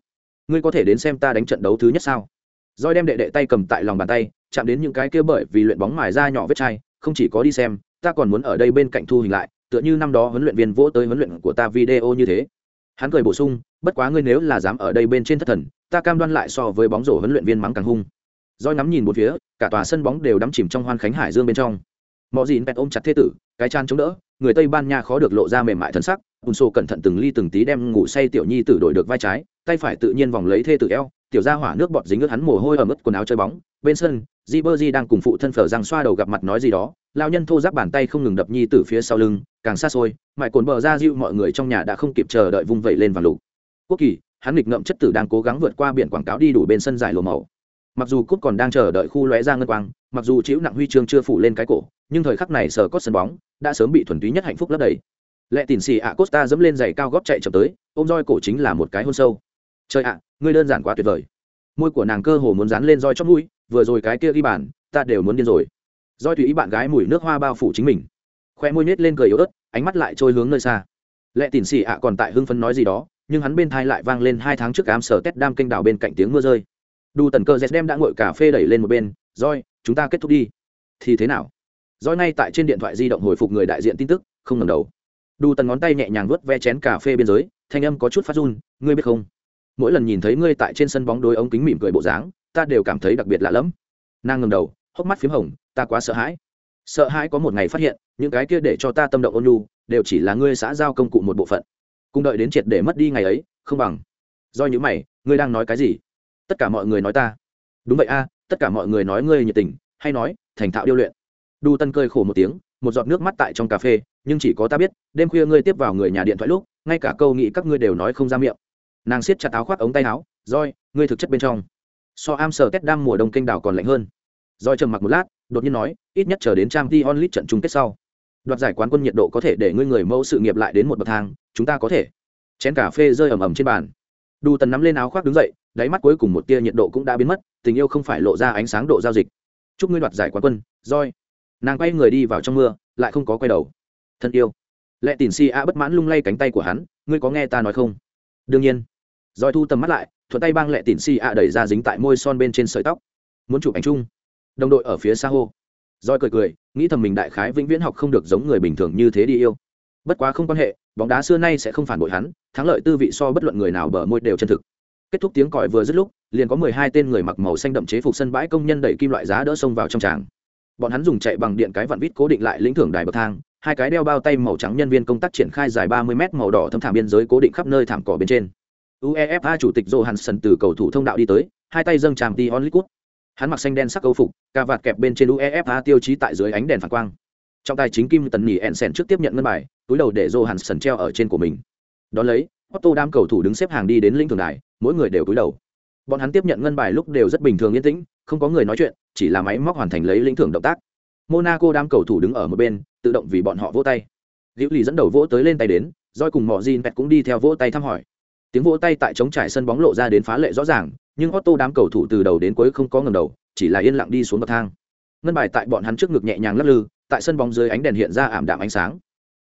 ngươi có thể đến xem ta đánh trận đấu thứ nhất sao? Roi đem đệ đệ tay cầm tại lòng bàn tay, chạm đến những cái kia bởi vì luyện bóng mài ra nhỏ vết chai, không chỉ có đi xem, ta còn muốn ở đây bên cạnh thu hình lại, tựa như năm đó huấn luyện viên vỗ tới huấn luyện của ta video như thế. Hắn cười bổ sung, bất quá ngươi nếu là dám ở đây bên trên thất thần, ta cam đoan lại so với bóng rổ huấn luyện viên mắng càng hung. Roi ngắm nhìn một phía, cả tòa sân bóng đều đắm chìm trong hoan khánh hải dương bên trong mọi gì pet ôm chặt thế tử, cái chan chống đỡ, người tây ban nha khó được lộ ra mềm mại thân sắc. Ùn sô cẩn thận từng ly từng tí đem ngủ say tiểu nhi tử đổi được vai trái, tay phải tự nhiên vòng lấy thê tử eo, tiểu ra hỏa nước bọt dính ướt hắn mồ hôi ở mức quần áo chơi bóng. Bên sân, di bơ di đang cùng phụ thân phở răng xoa đầu gặp mặt nói gì đó lao nhân thô giáp bàn tay không ngừng đập nhi từ phía sau lưng, càng xa xôi, mãi cồn bờ ra dịu. mọi người trong nhà đã không kịp chờ đợi vung vẩy lên và lục. Quốc kỳ, hắn nghịch ngậm chất tử đang cố gắng vượt qua biển quảng cáo đi đủ bên sân giải lồ màu. Mặc dù cúp còn đang chờ đợi khu lóe ra ngân quang, mặc dù chịu nặng huy chương chưa phủ lên cái cổ nhưng thời khắc này sờ cốt sân bóng đã sớm bị thuần túy nhất hạnh phúc lấp đầy. Lệ tỉn xì ạ costa dẫm lên giày cao góp chạy chậm tới, ôm roi cổ chính là một cái hôn sâu. Trời ạ, ngươi đơn giản quá tuyệt vời. Môi của nàng cơ hồ muốn dán lên roi chót mũi, vừa rồi cái kia ghi bàn, ta đều muốn điên rồi. Roi tùy ý bạn gái mùi nước hoa bao phủ chính mình. Khoe môi nết lên cười yếu ớt, ánh mắt lại trôi hướng nơi xa. Lệ tỉn xì ạ còn tại hưng phấn nói gì đó, nhưng hắn bên thai lại vang lên hai tháng trước ám sở tét đam kênh đảo bên cạnh tiếng mưa rơi. Đu tần cơ z đem đã ngồi cà phê đẩy lên một bên, roi, chúng ta kết thúc đi. Thì thế nào? Roi ngay tại trên điện thoại di động hồi phục người đại diện tin tức, không ngầm đầu. Đu tần ngón tay nhẹ nhàng vớt ve chén cà phê biên giới, thanh âm có chút phát run, ngươi biết không? Mỗi lần nhìn thấy ngươi tại trên sân bóng đôi ống kính mỉm cười bộ dáng, ta đều cảm thấy đặc biệt lạ lẫm. Nàng ngầm đầu, hốc mắt p h í m hồng, ta quá sợ hãi. Sợ hãi có một ngày phát hiện, những cái kia để cho ta tâm động ôn nhu, đều chỉ là ngươi xã giao công cụ một bộ phận. Cùng đợi đến triệt để mất đi ngày ấy, không bằng. Do những mày, ngươi đang nói cái gì? Tất cả mọi người nói ta. Đúng vậy a, tất cả mọi người nói ngươi nhiệt tình, hay nói, thành thạo điêu luyện đu tân cơi khổ một tiếng, một giọt nước mắt tại trong cà phê, nhưng chỉ có ta biết, đêm khuya ngươi tiếp vào người nhà điện thoại lúc, ngay cả câu nghĩ các ngươi đều nói không ra miệng. Nàng siết chặt áo khoác ống tay áo roi ngươi thực chất bên trong. So am sờ tét đam mùa đông kênh đảo còn lạnh hơn. Roi trầm mặc một lát, đột nhiên nói, ít nhất chờ đến trang t onlit trận chung kết sau, đoạt giải quán quân nhiệt độ có thể để ngươi người mẫu sự nghiệp lại đến một bậc thang, chúng ta có thể. Chén cà phê rơi ầm ầm trên bàn. Đu tần nắm lên áo khoác đứng dậy, đáy mắt cuối cùng một tia nhiệt độ cũng đã biến mất, tình yêu không phải lộ ra ánh sáng độ giao dịch. Chúc ngươi đoạt giải quán quân roi nàng quay người đi vào trong mưa, lại không có quay đầu. Thân yêu. Lệ tỉn si a bất mãn lung lay cánh tay của hắn, ngươi có nghe ta nói không? Đương nhiên. Roi thu tầm mắt lại, thuận tay băng lệ tỉn si a đẩy ra dính tại môi son bên trên sợi tóc. Muốn chụp ảnh chung. Đồng đội ở phía xa hô. Roi cười cười, nghĩ thầm mình đại khái vĩnh viễn học không được giống người bình thường như thế đi yêu. Bất quá không quan hệ, bóng đá xưa nay sẽ không phản bội hắn, thắng lợi tư vị so bất luận người nào bờ môi đều chân thực. Kết thúc tiếng còi vừa dứt lúc, liền có mười hai tên người mặc màu xanh đậm chế phục sân bãi công nhân đẩy kim loại giá đỡ xông vào trong tràng bọn hắn dùng chạy bằng điện cái vặn vít cố định lại lĩnh thưởng đài bậc thang hai cái đeo bao tay màu trắng nhân viên công tác triển khai dài ba mươi mét màu đỏ thâm thảm biên giới cố định khắp nơi thảm cỏ bên trên. Uefa chủ tịch johansson từ cầu thủ thông đạo đi tới hai tay dâng tràm on onlit hắn mặc xanh đen sắc câu phục cà vạt kẹp bên trên uefa tiêu chí tại dưới ánh đèn phản quang. Trong tài chính kim tần nhỉ ẹn sèn trước tiếp nhận ngân bài túi đầu để johansson treo ở trên của mình. Đón lấy Otto đam cầu thủ đứng xếp hàng đi đến lĩnh thưởng đài, mỗi người đều túi đầu. Bọn hắn tiếp nhận ngân bài lúc đều rất bình thường yên tĩnh, không có người nói chuyện, chỉ là máy móc hoàn thành lấy lĩnh thưởng động tác. Monaco đám cầu thủ đứng ở một bên, tự động vì bọn họ vỗ tay. liễu Lì dẫn đầu vỗ tới lên tay đến, roi cùng mọi jean Pet cũng đi theo vỗ tay thăm hỏi. Tiếng vỗ tay tại trống trải sân bóng lộ ra đến phá lệ rõ ràng, nhưng Otto đám cầu thủ từ đầu đến cuối không có ngầm đầu, chỉ là yên lặng đi xuống bậc thang. Ngân bài tại bọn hắn trước ngực nhẹ nhàng lắc lư, tại sân bóng dưới ánh đèn hiện ra ảm đạm ánh sáng.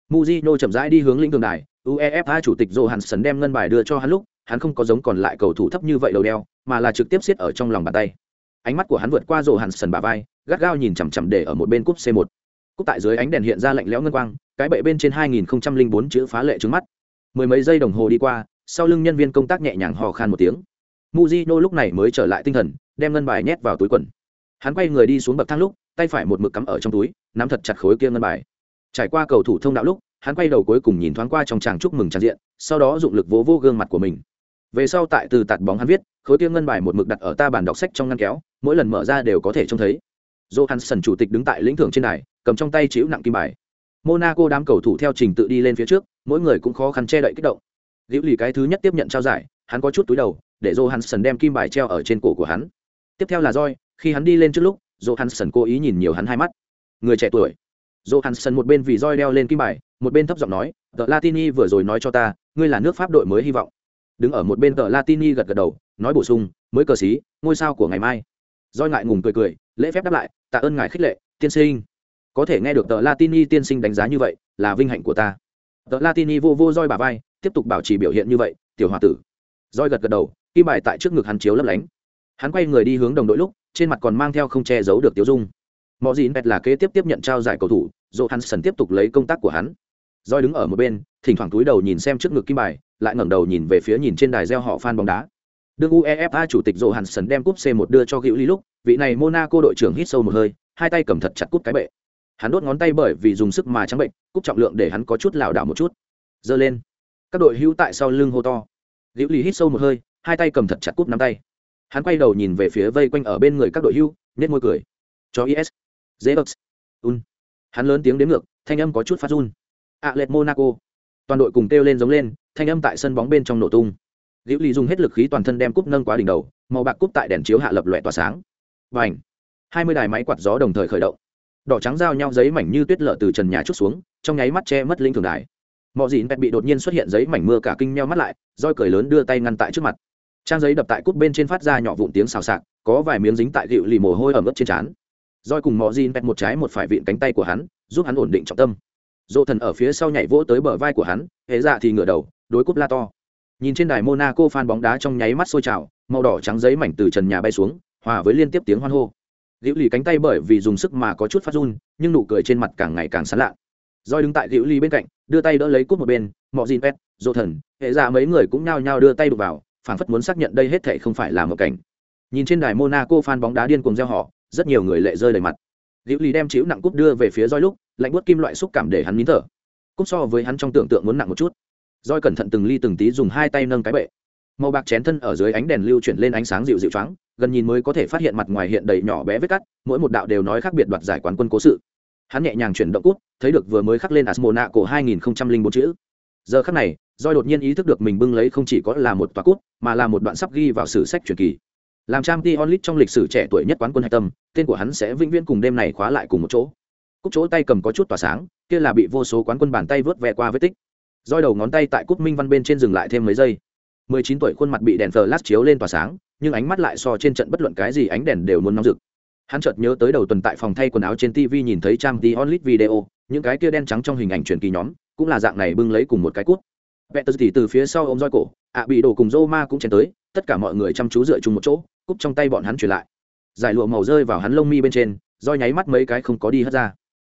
muzino chậm rãi đi hướng lĩnh tường đài, UEFA chủ tịch Johansson đem ngân bài đưa cho hắn lúc, hắn không có giống còn lại cầu thủ thấp như vậy đầu đeo, mà là trực tiếp siết ở trong lòng bàn tay. Ánh mắt của hắn vượt qua rổ hàn sần bà vai, gắt gao nhìn chằm chằm để ở một bên cúp C1. Cúp tại dưới ánh đèn hiện ra lạnh lẽo ngân quang, cái bệ bên trên 2004 chữ phá lệ trứng mắt. Mười mấy giây đồng hồ đi qua, sau lưng nhân viên công tác nhẹ nhàng hò khan một tiếng. Mujino lúc này mới trở lại tinh thần, đem ngân bài nhét vào túi quần. Hắn quay người đi xuống bậc thang lúc, tay phải một mực cắm ở trong túi, nắm thật chặt khối kia ngân bài. Trải qua cầu thủ thông đạo lúc, hắn quay đầu cuối cùng nhìn thoáng qua trong tràng chúc mừng tràn diện sau đó dụng lực vỗ vô gương mặt của mình về sau tại từ tạt bóng hắn viết khối kia ngân bài một mực đặt ở ta bàn đọc sách trong ngăn kéo mỗi lần mở ra đều có thể trông thấy. Johansson chủ tịch đứng tại lĩnh thưởng trên đài, cầm trong tay chiếu nặng kim bài. Monaco đám cầu thủ theo trình tự đi lên phía trước, mỗi người cũng khó khăn che đậy kích động. Liễu lì cái thứ nhất tiếp nhận trao giải, hắn có chút túi đầu, để johansson đem kim bài treo ở trên cổ của hắn. Tiếp theo là roi khi hắn đi lên trước lúc, johansson cố ý nhìn nhiều hắn hai mắt. Người trẻ tuổi. Johansson một bên vì roi đeo lên kim bài, một bên thấp giọng nói, tờ latini vừa rồi nói cho ta, ngươi là nước pháp đội mới hy vọng. Đứng ở một bên tờ latini gật gật đầu, nói bổ sung, mới cờ xí, ngôi sao của ngày mai doi ngại ngùng cười cười, lễ phép đáp lại, tạ ơn ngài khích lệ, tiên sinh. Có thể nghe được tờ latini tiên sinh đánh giá như vậy, là vinh hạnh của ta. Tờ latini vô vô roi bà vai, tiếp tục bảo trì biểu hiện như vậy, tiểu h o a tử. Roi gật gật đầu, kim bài tại trước ngực hắn chiếu lấp lánh. Hắn quay người đi hướng đồng đội lúc, trên mặt còn mang theo không che giấu được tiêu dung. Mọi gì pet là kế tiếp tiếp nhận trao giải cầu thủ dỗ hắn sần tiếp tục lấy công tác của hắn. Roi đứng ở một bên, thỉnh thoảng túi đầu nhìn xem trước ngực kim bài, lại ngẩng đầu nhìn về phía nhìn trên đài gieo họ fan bóng đá đương uefa chủ tịch rộ sần đem cúp c 1 đưa cho hữu ly lúc, vị này monaco đội trưởng hít sâu một hơi, hai tay cầm thật chặt cúp cái bệ. Hắn đốt ngón tay bởi vì dùng sức mà trắng bệnh, cúp trọng lượng để hắn có chút lảo đảo một chút. Giơ lên. Các đội hữu tại sau lưng hô to. Hữu hít sâu một hơi, hai tay cầm thật chặt cúp nắm tay. Hắn quay đầu nhìn về phía vây quanh ở bên người các đội hữu nết môi cười. Cho is. Dễ un. Hắn lớn tiếng đến ngược, thanh âm có chút phát run. A lệch monaco. Toàn đội cùng kêu lên giống lên, thanh âm tại sân bóng bên trong nổ tung liễu ly dùng hết lực khí toàn thân đem cúp nâng quá đỉnh đầu, màu bạc cúp tại đèn chiếu hạ lập lòe tỏa sáng. Và ảnh hai mươi đài máy quạt gió đồng thời khởi động. Đỏ trắng giao nhau giấy mảnh như tuyết lợ từ trần nhà chút xuống, trong nháy mắt che mất linh thường đài. Mọi dịn pet bị đột nhiên xuất hiện giấy mảnh mưa cả kinh meo mắt lại, roi cười lớn đưa tay ngăn tại trước mặt. Trang giấy đập tại cúp bên trên phát ra nhỏ vụn tiếng xào xạc, có vài miếng dính tại gịu lì mồ hôi ẩm ướt trên trán. Roi cùng mọi dịn pet một trái một phải vịn cánh tay của hắn, giúp hắn ổn định trọng tâm. Dỗ thần ở phía sau nhảy vỗ tới bờ vai của hắn hệ dạ thì ngửa đầu đối cúp la to nhìn trên đài monaco phan bóng đá trong nháy mắt sôi trào, màu đỏ trắng giấy mảnh từ trần nhà bay xuống, hòa với liên tiếp tiếng hoan hô. Liễu lì cánh tay bởi vì dùng sức mà có chút phát run, nhưng nụ cười trên mặt càng ngày càng sán lạ. Doi đứng tại liễu lì bên cạnh, đưa tay đỡ lấy cúp một bên mọi gin pet dỗ thần, hệ ra mấy người cũng nhao nhao đưa tay đục vào, phảng phất muốn xác nhận đây hết thệ không phải là một cảnh. Nhìn trên đài monaco phan bóng đá điên cùng gieo họ rất nhiều người lệ rơi đầy mặt. Liễu lì đem chịu nặng cúp đưa về phía Doi lúc, lạnh buốt kim loại xúc cảm để hắn nín thở. Cúp so với hắn trong tưởng tượng muốn nặng một chút roi cẩn thận từng ly từng tí dùng hai tay nâng cái bệ. Màu bạc chén thân ở dưới ánh đèn lưu chuyển lên ánh sáng dịu dịu trắng gần nhìn mới có thể phát hiện mặt ngoài hiện đầy nhỏ bé vết cắt, mỗi một đạo đều nói khác biệt đoạt giải quán quân cố sự. Hắn nhẹ nhàng chuyển động cút, thấy được vừa mới khắc lên asmona cổ 2004 chữ. Giờ khắc này doi đột nhiên ý thức được mình bưng lấy không chỉ có là một tòa cút, mà là một đoạn sắp ghi vào sử sách truyền kỳ. Làm trang t onlit trong lịch sử trẻ tuổi nhất quán quân hạch tâm, tên của hắn sẽ vĩnh viễn cùng đêm này khóa lại cùng một chỗ. Cúc chỗ tay cầm có chút tỏa sáng, kia là bị vô số quán quân bàn tay vớt vẹ qua vết tích roi đầu ngón tay tại cúc minh văn bên trên dừng lại thêm mấy giây. 19 tuổi khuôn mặt bị đèn flash chiếu lên tỏa sáng, nhưng ánh mắt lại so trên trận bất luận cái gì ánh đèn đều muốn nóng rực. Hắn chợt nhớ tới đầu tuần tại phòng thay quần áo trên tv nhìn thấy trang t onlit video, những cái kia đen trắng trong hình ảnh truyền kỳ nhóm, cũng là dạng này bưng lấy cùng một cái cút. Vẹn tờ thì từ phía sau ôm roi cổ, ạ bị đổ cùng rô ma cũng chen tới, tất cả mọi người chăm chú dựa chung một chỗ, cúp trong tay bọn hắn truyền lại. Giải lụa màu rơi vào hắn lông mi bên trên, roi nháy mắt mấy cái không có đi hất ra.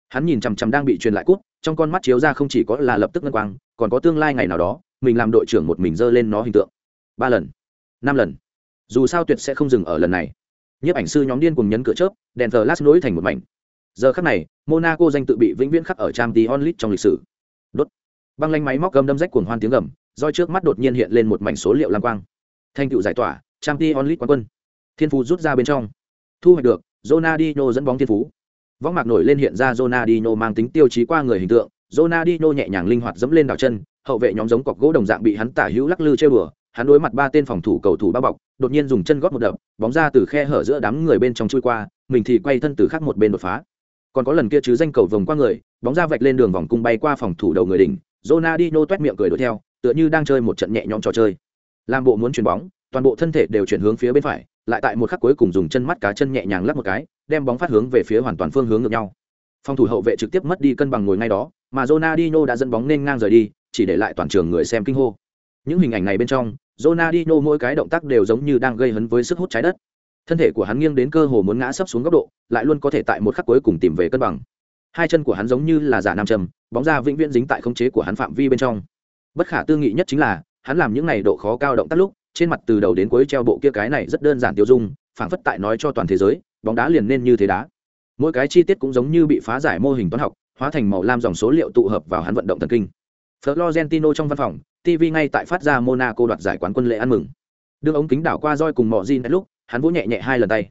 Hắn nhìn chằm chằm đang bị truyền lại cút trong con mắt chiếu ra không chỉ có là lập tức ngân quang, còn có tương lai ngày nào đó, mình làm đội trưởng một mình dơ lên nó hình tượng. Ba lần, năm lần. Dù sao tuyệt sẽ không dừng ở lần này. Nhiếp ảnh sư nhóm điên cùng nhấn cửa chớp, đèn thờ lát nối thành một mảnh. Giờ khắc này, monaco danh tự bị vĩnh viễn khắc ở trang t onlit trong lịch sử. Đốt. Băng lanh máy móc gầm đâm rách cuồng hoan tiếng gầm, roi trước mắt đột nhiên hiện lên một mảnh số liệu lam quang. Thanh tựu giải tỏa, trang t onlit quán quân. Thiên phú rút ra bên trong. Thu hoạch được, Ronaldinho dẫn bóng thiên phú võng mạc nổi lên hiện ra Ronaldinho mang tính tiêu chí qua người hình tượng, Ronaldinho nhẹ nhàng linh hoạt dẫm lên đảo chân, hậu vệ nhóm giống cọc gỗ đồng dạng bị hắn tả hữu lắc lư chơi bừa, hắn đối mặt ba tên phòng thủ cầu thủ bao bọc, đột nhiên dùng chân gót một đập, bóng ra từ khe hở giữa đám người bên trong chui qua, mình thì quay thân từ khác một bên đột phá. Còn có lần kia chứ danh cầu vồng qua người, bóng ra vạch lên đường vòng cung bay qua phòng thủ đầu người đỉnh, Ronaldinho toét miệng cười đuổi theo, tựa như đang chơi một trận nhẹ nhõm trò chơi. Làm bộ muốn chuyền bóng, toàn bộ thân thể đều chuyển hướng phía bên phải lại tại một khắc cuối cùng dùng chân mắt cá chân nhẹ nhàng lắp một cái, đem bóng phát hướng về phía hoàn toàn phương hướng ngược nhau. Phòng thủ hậu vệ trực tiếp mất đi cân bằng ngồi ngay đó, mà Ronaldinho đã dẫn bóng nên ngang rời đi, chỉ để lại toàn trường người xem kinh hô. Những hình ảnh này bên trong, Ronaldinho mỗi cái động tác đều giống như đang gây hấn với sức hút trái đất. Thân thể của hắn nghiêng đến cơ hồ muốn ngã sấp xuống góc độ, lại luôn có thể tại một khắc cuối cùng tìm về cân bằng. Hai chân của hắn giống như là giả nam trầm bóng ra vĩnh viễn dính tại khống chế của hắn phạm vi bên trong. Bất khả tư nghị nhất chính là, hắn làm những này độ khó cao động tác lúc trên mặt từ đầu đến cuối treo bộ kia cái này rất đơn giản tiêu dung, phảng phất tại nói cho toàn thế giới, bóng đá liền nên như thế đá. Mỗi cái chi tiết cũng giống như bị phá giải mô hình toán học, hóa thành màu lam dòng số liệu tụ hợp vào hắn vận động thần kinh. Florentino trong văn phòng TV ngay tại phát ra Monaco đoạt giải quán quân lễ ăn mừng. Đưa ống kính đảo qua roi cùng mọ Jin lúc, hắn vỗ nhẹ nhẹ hai lần tay.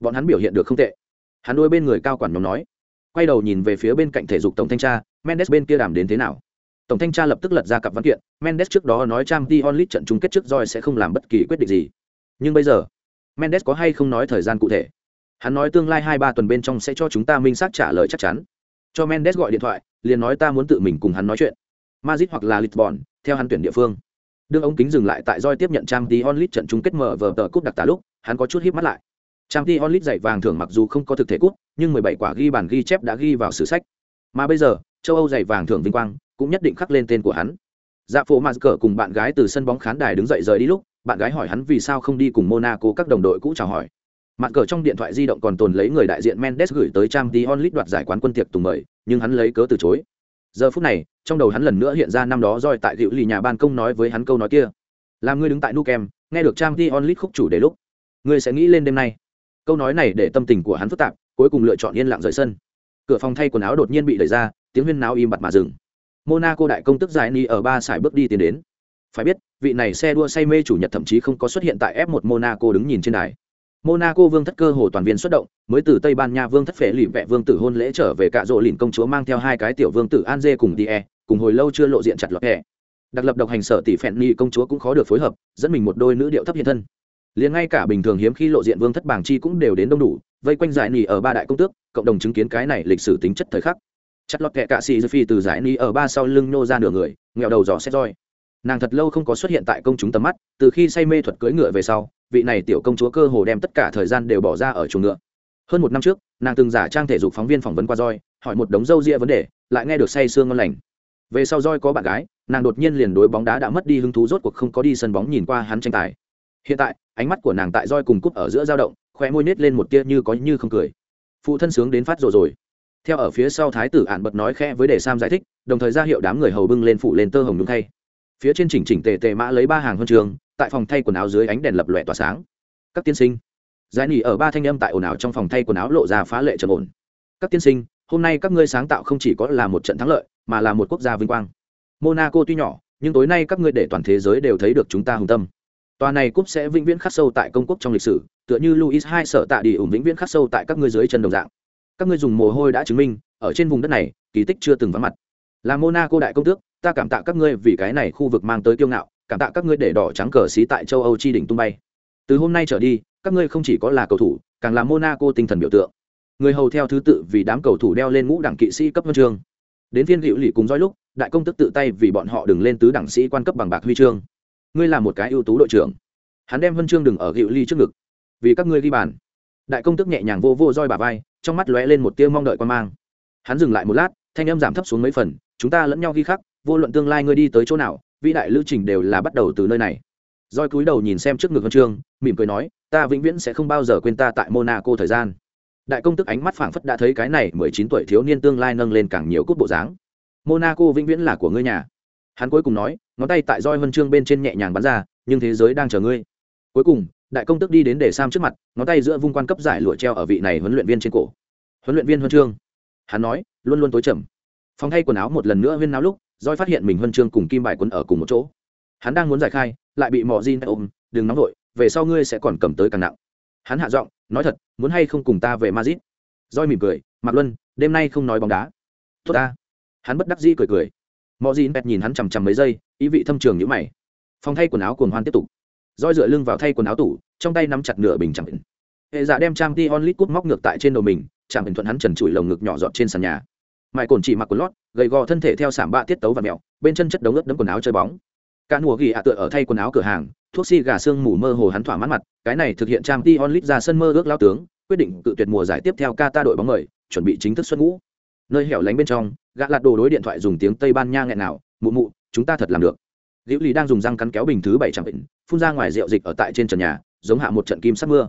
Bọn hắn biểu hiện được không tệ. Hắn đôi bên người cao quản nhóm nói. Quay đầu nhìn về phía bên cạnh thể dục tổng thanh tra, mendes bên kia đàm đến thế nào? Tổng thanh tra lập tức lật ra cặp văn kiện mendes trước đó nói trang t onlit trận chung kết trước roi sẽ không làm bất kỳ quyết định gì nhưng bây giờ mendes có hay không nói thời gian cụ thể hắn nói tương lai hai ba tuần bên trong sẽ cho chúng ta minh xác trả lời chắc chắn cho mendes gọi điện thoại liền nói ta muốn tự mình cùng hắn nói chuyện Madrid hoặc là Lisbon, theo hắn tuyển địa phương. Đương ống kính dừng lại tại roi tiếp nhận trang t onlit trận chung kết mở vở tờ cúp đặc tả lúc, hắn có chút híp mắt lại. trang t onlit dạy vàng thưởng mặc dù không có thực thể cúp, nhưng 17 quả ghi bàn ghi chép đã ghi vào sử sách. Mà bây giờ, châu Âu dạy vàng thưởng vinh quang cũng nhất định khắc lên tên của hắn. Dạ phố cờ cùng bạn gái từ sân bóng khán đài đứng dậy rời đi lúc, bạn gái hỏi hắn vì sao không đi cùng Monaco các đồng đội cũ chào hỏi. Mặt cờ trong điện thoại di động còn tồn lấy người đại diện Mendes gửi tới Champions onlit đoạt giải quán quân tiệc tùng mời, nhưng hắn lấy cớ từ chối. Giờ phút này trong đầu hắn lần nữa hiện ra năm đó roi tại hữu lì nhà ban công nói với hắn câu nói kia. Làm ngươi đứng tại nu kem nghe được trang t onlit khúc chủ đề lúc ngươi sẽ nghĩ lên đêm nay. Câu nói này để tâm tình của hắn phức tạp cuối cùng lựa chọn yên lặng rời sân. Cửa phòng thay quần áo đột nhiên bị đẩy ra tiếng huyên náo im bặt mà dừng monaco đại công tức giải ni ở ba sải bước đi tiến đến. Phải biết vị này xe đua say mê chủ nhật thậm chí không có xuất hiện tại f 1 monaco đứng nhìn trên đài. Monaco vương thất cơ hồ toàn viên xuất động, mới từ Tây Ban Nha vương thất phệ lì vẹ vương tử hôn lễ trở về cạ rộ lìn công chúa mang theo hai cái tiểu vương tử Anje cùng Die, cùng hồi lâu chưa lộ diện chặt lọt hè. đặc lập độc hành sở tỷ phèn ni công chúa cũng khó được phối hợp dẫn mình một đôi nữ điệu thấp hiện thân. Liền ngay cả bình thường hiếm khi lộ diện vương thất bảng chi cũng đều đến đông đủ vây quanh giải nỉ ở ba đại công tước cộng đồng chứng kiến cái này lịch sử tính chất thời khắc chặt lọt kẹ cạ xì phi từ giải ni ở ba sau lưng nô ra nửa người nghèo đầu dò xét roi. Nàng thật lâu không có xuất hiện tại công chúng tầm mắt, từ khi say mê thuật cưỡi ngựa về sau, vị này tiểu công chúa cơ hồ đem tất cả thời gian đều bỏ ra ở chuồng ngựa. Hơn một năm trước, nàng từng giả trang thể dục phóng viên phỏng vấn qua roi, hỏi một đống râu ria vấn đề, lại nghe được say sương ngon lành. Về sau roi có bạn gái, nàng đột nhiên liền đối bóng đá đã mất đi hứng thú rốt cuộc không có đi sân bóng nhìn qua hắn tranh tài. Hiện tại, ánh mắt của nàng tại roi cùng cúp ở giữa dao động khoe môi nết lên một tia như có như không cười. Phụ thân sướng đến phát rồi rồi theo ở phía sau thái tử ạn bật nói khẽ với đề sam giải thích, đồng thời ra hiệu đám người hầu bưng lên phụ lên tơ hồng đúng thay phía trên chỉnh chỉnh tề tề mã lấy ba hàng huân trường, tại phòng thay quần áo dưới ánh đèn lập lòe tỏa sáng. Các tiên sinh. Giải nỉ ở ba thanh âm tại ồn ào trong phòng thay quần áo lộ ra phá lệ trầm ổn. Các tiên sinh, hôm nay các ngươi sáng tạo không chỉ có là một trận thắng lợi, mà là một quốc gia vinh quang. Monaco tuy nhỏ, nhưng tối nay các ngươi để toàn thế giới đều thấy được chúng ta hùng tâm. Tòa này cúp sẽ vĩnh viễn khắc sâu tại công quốc trong lịch sử, tựa như luis hai sợ tạ đi ủng vĩnh viễn khắc sâu tại các ngươi dưới chân đồng dạng các ngươi dùng mồ hôi đã chứng minh, ở trên vùng đất này, kỳ tích chưa từng vắng mặt. Là monaco đại công tước, ta cảm tạ các ngươi vì cái này khu vực mang tới kiêu ngạo, cảm tạ các ngươi để đỏ trắng cờ xí tại châu âu chi đỉnh tung bay. Từ hôm nay trở đi, các ngươi không chỉ có là cầu thủ, càng là monaco tinh thần biểu tượng. Người hầu theo thứ tự vì đám cầu thủ đeo lên ngũ đẳng kỵ sĩ cấp huân chương. Đến phiên hữu lì cùng dõi lúc, đại công tức tự tay vì bọn họ đừng lên tứ đẳng sĩ quan cấp bằng bạc huy chương. Ngươi là một cái ưu tú đội trưởng. Hắn đem huân chương đừng ở hữu ly trước ngực. Vì các ngươi ghi bàn. Đại công tức nhẹ nhàng vô vô roi bà vai trong mắt lóe lên một tia mong đợi quan mang. Hắn dừng lại một lát, thanh âm giảm thấp xuống mấy phần, chúng ta lẫn nhau ghi khắc, vô luận tương lai ngươi đi tới chỗ nào, vĩ đại lưu trình đều là bắt đầu từ nơi này. Roi cúi đầu nhìn xem trước ngực huân chương mỉm cười nói, ta vĩnh viễn sẽ không bao giờ quên ta tại monaco thời gian. Đại công tức ánh mắt phảng phất đã thấy cái này mười chín tuổi thiếu niên tương lai nâng lên càng nhiều cút bộ dáng. Monaco vĩnh viễn là của ngươi nhà. Hắn cuối cùng nói, ngón tay tại roi huân chương bên trên nhẹ nhàng bắn ra, nhưng thế giới đang chờ ngươi. Cuối cùng đại công tức đi đến để sam trước mặt, ngón tay giữa vung quan cấp giải lụa treo ở vị này huấn luyện viên trên cổ. Huấn luyện viên huân chương. Hắn nói, luôn luôn tối chậm. Phòng thay quần áo một lần nữa huyên náo lúc Doi phát hiện mình huân chương cùng kim bài quấn ở cùng một chỗ. Hắn đang muốn giải khai, lại bị mỏ jean ôm, đừng nóng vội, về sau ngươi sẽ còn cầm tới càng nặng. Hắn hạ giọng, nói thật, muốn hay không cùng ta về Madrid? Roi mỉm cười, mạc luân, đêm nay không nói bóng đá. Tốt ta. Hắn bất đắc dĩ cười cười. Mò Jin pet nhìn hắn chằm chằm mấy giây, ý vị thâm trường như mày. Phong thay quần áo cuồng hoan tiếp tục roi dựa lưng vào thay quần áo tủ trong tay nắm chặt nửa bình chẳng bình. Hệ dạ đem trang t onlit cút móc ngược tại trên đầu mình chẳng bình thuận hắn trần trụi lồng ngực nhỏ giọt trên sàn nhà. Mãi cồn chỉ mặc quần lót gầy gò thân thể theo sảm bạ tiết tấu và mẹo bên chân chất đống ướt đấm quần áo chơi bóng. Cả mùa ghi ạ tựa ở thay quần áo cửa hàng thuốc si gà xương mù mơ hồ hắn thỏa mãn mặt cái này thực hiện trang t onlit ra sân mơ ước lao tướng quyết định cự tuyệt mùa giải tiếp theo Qatar đội bóng người, chuẩn bị chính thức xuất ngũ. Nơi hẻo lánh bên trong gã lạt đồ đối điện thoại dùng tiếng tây ban nha nghẹn nào mụ mụ chúng ta thật làm được liễu lý đang dùng răng cắn kéo bình thứ bảy trăm bệnh, phun ra ngoài rượu dịch ở tại trên trần nhà, giống hạ một trận kim sắc mưa.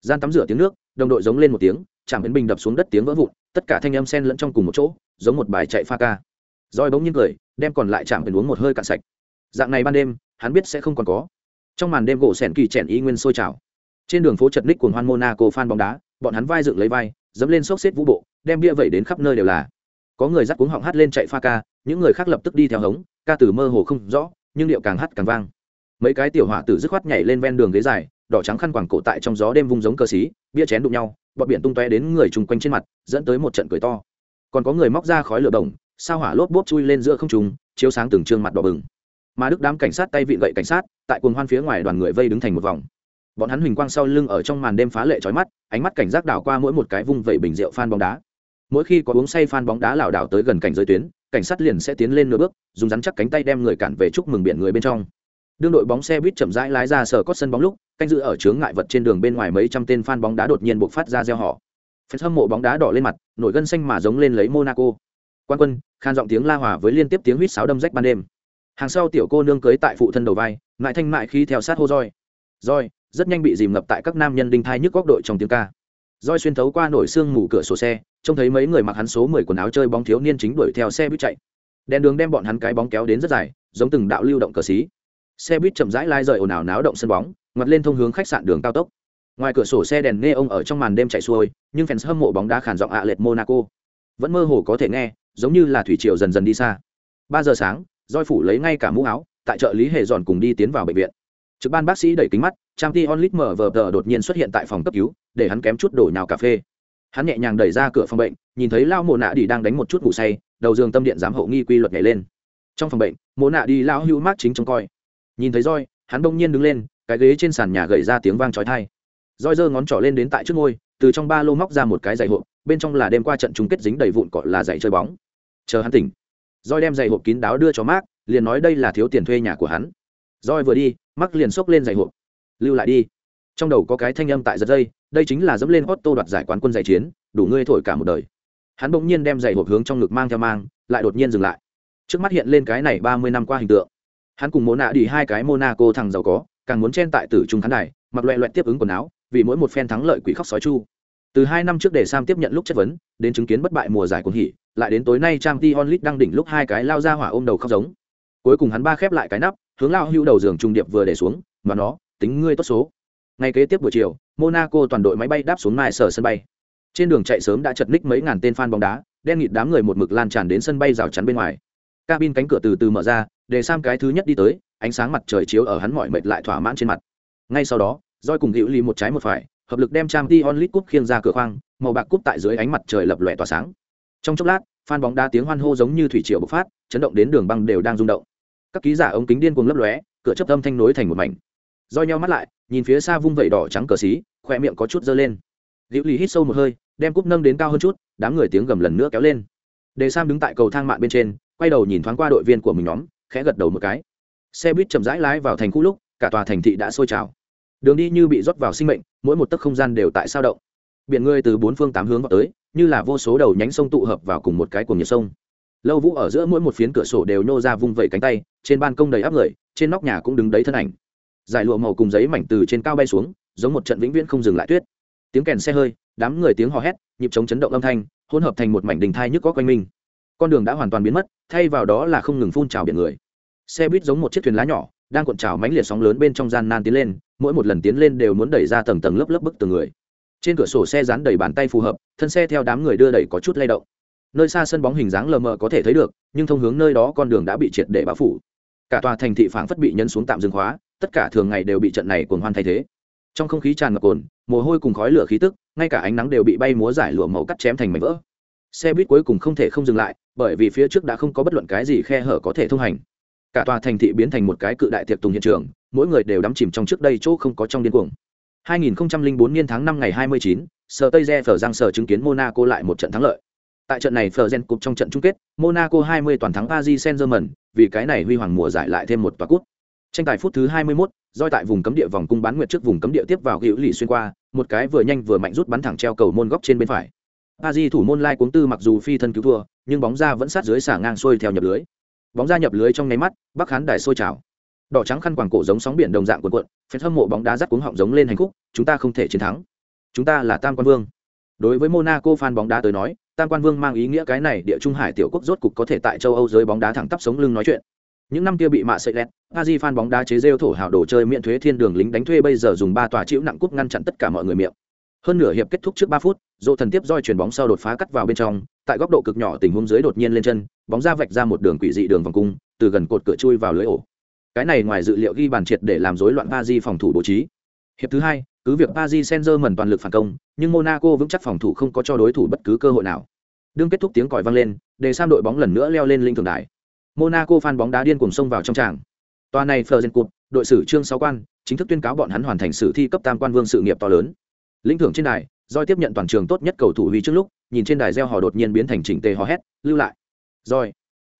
Gian tắm rửa tiếng nước, đồng đội giống lên một tiếng chạm bến bình đập xuống đất tiếng vỡ vụn, tất cả thanh âm sen lẫn trong cùng một chỗ, giống một bài chạy pha ca. Roi bỗng nhiên cười, đem còn lại chạm bến uống một hơi cạn sạch. Dạng này ban đêm, hắn biết sẽ không còn có. Trong màn đêm gỗ sẻn kỳ chèn ý nguyên sôi trào. Trên đường phố chật ních cuồng hoan monaco fan bóng đá, bọn hắn vai dựng lấy vai, dẫm lên xốc xếp vũ bộ, đem bia vẩy đến khắp nơi đều là. Có người dắt cuống họng hát lên chạy pha ca, những người khác lập tức đi theo hống, ca từ mơ hồ không rõ nhưng điệu càng hát càng vang. Mấy cái tiểu hỏa tử dứt khoát nhảy lên ven đường ghế dài, đỏ trắng khăn quàng cổ tại trong gió đêm vung giống cờ xí, bia chén đụng nhau, bọt biển tung tóe đến người chung quanh trên mặt, dẫn tới một trận cười to. Còn có người móc ra khói lửa đồng, sao hỏa lốp bốp chui lên giữa không trùng chiếu sáng từng trương mặt đỏ bừng. Mà đức đám cảnh sát tay vị gậy cảnh sát, tại cuồng hoan phía ngoài đoàn người vây đứng thành một vòng. Bọn hắn huỳnh quang sau lưng ở trong màn đêm phá lệ trói mắt, ánh mắt cảnh giác đảo qua mỗi một cái vung vẩy bình rượu phan bóng đá. Mỗi khi có uống say phan bóng đá lảo đảo tới gần cảnh giới tuyến cảnh sát liền sẽ tiến lên nửa bước, dùng rắn chắc cánh tay đem người cản về chúc mừng biển người bên trong. Đương đội bóng xe buýt chậm rãi lái ra sở cốt sân bóng lúc, canh giữ ở chướng ngại vật trên đường bên ngoài mấy trăm tên fan bóng đá đột nhiên buộc phát ra gieo họ phần hâm mộ bóng đá đỏ lên mặt, nổi gân xanh mà giống lên lấy monaco. Quan quân, khan giọng tiếng la hòa với liên tiếp tiếng huýt sáo đâm rách ban đêm. Hàng sau tiểu cô nương cưới tại phụ thân đầu vai, ngại thanh mại khi theo sát hô roi. Roi, rất nhanh bị dìm ngập tại các nam nhân đinh thai nhức góc đội trong tiếng ca roi xuyên thấu qua nổi xương mù cửa sổ xe, trông thấy mấy người mặc hắn số mười quần áo chơi bóng thiếu niên chính đuổi theo xe buýt chạy. Đèn đường đem bọn hắn cái bóng kéo đến rất dài, giống từng đạo lưu động cờ xí. Xe buýt chậm rãi lai rời ồn ào náo động sân bóng, ngoặt lên thông hướng khách sạn đường cao tốc. Ngoài cửa sổ xe đèn nghe ông ở trong màn đêm chạy xuôi, nhưng fans hâm mộ bóng đá khản giọng ạ lệch monaco. Vẫn mơ hồ có thể nghe, giống như là thủy triều dần dần đi xa. Ba giờ sáng, roi phủ lấy ngay cả mũ áo, tại chợ lý hề dọn cùng đi tiến vào bệnh viện trực ban bác sĩ đẩy kính mắt, trang t onlit mở vờ tờ đột nhiên xuất hiện tại phòng cấp cứu, để hắn kém chút đổ nhào cà phê. Hắn nhẹ nhàng đẩy ra cửa phòng bệnh, nhìn thấy lao mồ nạ đi đang đánh một chút ngủ say, đầu giường tâm điện giám hậu nghi quy luật nhảy lên. Trong phòng bệnh, mộ nạ đi lão hữu mát chính trông coi. Nhìn thấy roi hắn bỗng nhiên đứng lên, cái ghế trên sàn nhà gậy ra tiếng vang trói thai roi giơ ngón trỏ lên đến tại trước ngôi, từ trong ba lô móc ra một cái giày hộp, bên trong là đêm qua trận chung kết dính đầy vụn cọ là giày chơi bóng. Chờ hắn tỉnh roi đem giày hộp kín đáo đưa cho mark liền nói đây là thiếu tiền thuê nhà của hắn roi vừa đi, mark liền xốc lên giày hộp. Lưu lại đi. Trong đầu có cái thanh âm tại giật dây, đây chính là dẫm lên Otto đoạt giải quán quân giải chiến, đủ ngươi thổi cả một đời. Hắn bỗng nhiên đem giày hộp hướng trong ngực mang theo mang, lại đột nhiên dừng lại. Trước mắt hiện lên cái này ba mươi năm qua hình tượng. Hắn cùng mô nạ đi hai cái monaco thằng giàu có, càng muốn chen tại tử trung khán đài, mặc loẹ loẹt tiếp ứng quần áo, vì mỗi một phen thắng lợi quỷ khóc sói chu. Từ hai năm trước để sam tiếp nhận lúc chất vấn, đến chứng kiến bất bại mùa giải cuồng hỉ, lại đến tối nay trang t onlit đang đỉnh lúc hai cái lao ra hỏa ôm đầu khóc giống. Cuối cùng hắn ba khép lại cái nắp hướng lao hưu đầu giường trung điệp vừa để xuống và nó, tính ngươi tốt số. Ngay kế tiếp buổi chiều, monaco toàn đội máy bay đáp xuống mai sở sân bay. Trên đường chạy sớm đã chật ních mấy ngàn tên fan bóng đá, đen nghịt đám người một mực lan tràn đến sân bay rào chắn bên ngoài. Cabin cánh cửa từ từ mở ra, để sam cái thứ nhất đi tới, ánh sáng mặt trời chiếu ở hắn mọi mệt lại thỏa mãn trên mặt. Ngay sau đó roi cùng hữu ly một trái một phải, hợp lực đem trang t onlit cúp khiêng ra cửa khoang, màu bạc cúp tại dưới ánh mặt trời lập lòe tỏa sáng. Trong chốc lát, fan bóng đá tiếng hoan hô giống như thủy triều bộc phát, chấn động đến đường băng đều đang rung động các ký giả ống kính điên cuồng lấp lóe, cửa chấp âm thanh nối thành một mảnh. Roi nhau mắt lại, nhìn phía xa vung vẩy đỏ trắng cờ xí khoe miệng có chút dơ lên. Liễu lì hít sâu một hơi, đem cúp nâng đến cao hơn chút, đám người tiếng gầm lần nữa kéo lên. Đề sam đứng tại cầu thang mạng bên trên, quay đầu nhìn thoáng qua đội viên của mình nhóm, khẽ gật đầu một cái. Xe buýt chậm rãi lái vào thành khu lúc, cả tòa thành thị đã sôi trào. Đường đi như bị rót vào sinh mệnh, mỗi một tấc không gian đều tại sao động. Biển người từ bốn phương tám hướng vào tới, như là vô số đầu nhánh sông tụ hợp vào cùng một cái cuồng nhiệt sông lâu vũ ở giữa mỗi một phiến cửa sổ đều nô ra vung vẩy cánh tay, trên ban công đầy áp người, trên nóc nhà cũng đứng đấy thân ảnh. Giải lụa màu cùng giấy mảnh từ trên cao bay xuống, giống một trận vĩnh viễn không dừng lại tuyết. Tiếng kèn xe hơi, đám người tiếng hò hét, nhịp chống chấn động âm thanh, hỗn hợp thành một mảnh đình thai nhức có quanh mình. Con đường đã hoàn toàn biến mất, thay vào đó là không ngừng phun trào biển người. Xe buýt giống một chiếc thuyền lá nhỏ, đang cuộn trào mánh liệt sóng lớn bên trong gian nan tiến lên, mỗi một lần tiến lên đều muốn đẩy ra tầng tầng lớp lớp bức từ người. Trên cửa sổ xe dán đầy bàn tay phù hợp, thân xe theo đám người đưa đẩy có chút lay động nơi xa sân bóng hình dáng lờ mờ có thể thấy được nhưng thông hướng nơi đó con đường đã bị triệt để bao phủ. Cả tòa thành thị phảng phất bị nhấn xuống tạm dừng khóa tất cả thường ngày đều bị trận này cuồng hoan thay thế. Trong không khí tràn ngập cồn mồ hôi cùng khói lửa khí tức ngay cả ánh nắng đều bị bay múa giải lụa màu cắt chém thành mảnh vỡ. Xe buýt cuối cùng không thể không dừng lại bởi vì phía trước đã không có bất luận cái gì khe hở có thể thông hành. Cả tòa thành thị biến thành một cái cự đại tiệc tùng hiện trường mỗi người đều đắm chìm trong trước đây chỗ không có trong điên cuồng. 2004 niên tháng 5 ngày 29, sở Tây Re Phở Giang sở chứng kiến Monaco lại một trận thắng lợi. Tại trận này Phở Cup trong trận chung kết, Monaco 20 toàn thắng Paris Saint-Germain, vì cái này huy hoàng mùa giải lại thêm một tòa cúp. Tranh tài phút thứ 21, roi tại vùng cấm địa vòng cung bán nguyệt trước vùng cấm địa tiếp vào hữu lì xuyên qua, một cái vừa nhanh vừa mạnh rút bắn thẳng treo cầu môn góc trên bên phải. Paris thủ môn Lai cuống tư mặc dù phi thân cứu thua, nhưng bóng ra vẫn sát dưới xả ngang xuôi theo nhập lưới. Bóng ra nhập lưới trong nháy mắt, Bắc Hán đài sôi trào. Đỏ trắng khăn quàng cổ giống sóng biển đồng dạng cuộn cuộn, phép hâm mộ bóng đá rắc cuống họng giống lên hành khúc, chúng ta không thể chiến thắng. Chúng ta là Tam Quan Vương. Đối với Monaco fan bóng đá tới nói, Tam Quan Vương mang ý nghĩa cái này địa trung hải tiểu quốc rốt cục có thể tại châu Âu giới bóng đá thẳng tắp sống lưng nói chuyện. Những năm kia bị mạ sậy lẹt, a di phan bóng đá chế rêu thổ hào đồ chơi miễn thuế thiên đường lính đánh thuê bây giờ dùng ba tòa chịu nặng cúp ngăn chặn tất cả mọi người miệng. Hơn nửa hiệp kết thúc trước ba phút, dỗ thần tiếp roi chuyền bóng sau đột phá cắt vào bên trong, tại góc độ cực nhỏ tình huống dưới đột nhiên lên chân, bóng ra vạch ra một đường quỷ dị đường vòng cung, từ gần cột cửa chui vào lưới ổ. Cái này ngoài dự liệu ghi bàn triệt để làm rối loạn ba di phòng thủ bố trí. Hiệp thứ hai, cứ việc ba di senzer mần toàn lực phản công, nhưng monaco vững chắc phòng thủ không có cho đối thủ bất cứ cơ hội nào đương kết thúc tiếng còi vang lên để sam đội bóng lần nữa leo lên linh thường đài Monaco fan bóng đá điên cuồng xông vào trong tràng. tòa này phờ dân cụt đội sử trương sáu quan, chính thức tuyên cáo bọn hắn hoàn thành sử thi cấp tam quan vương sự nghiệp to lớn. Linh thưởng trên đài, doi tiếp nhận toàn trường tốt nhất cầu thủ huy trước lúc, nhìn trên đài reo hò đột nhiên biến thành chỉnh tề hò hét, lưu lại. roi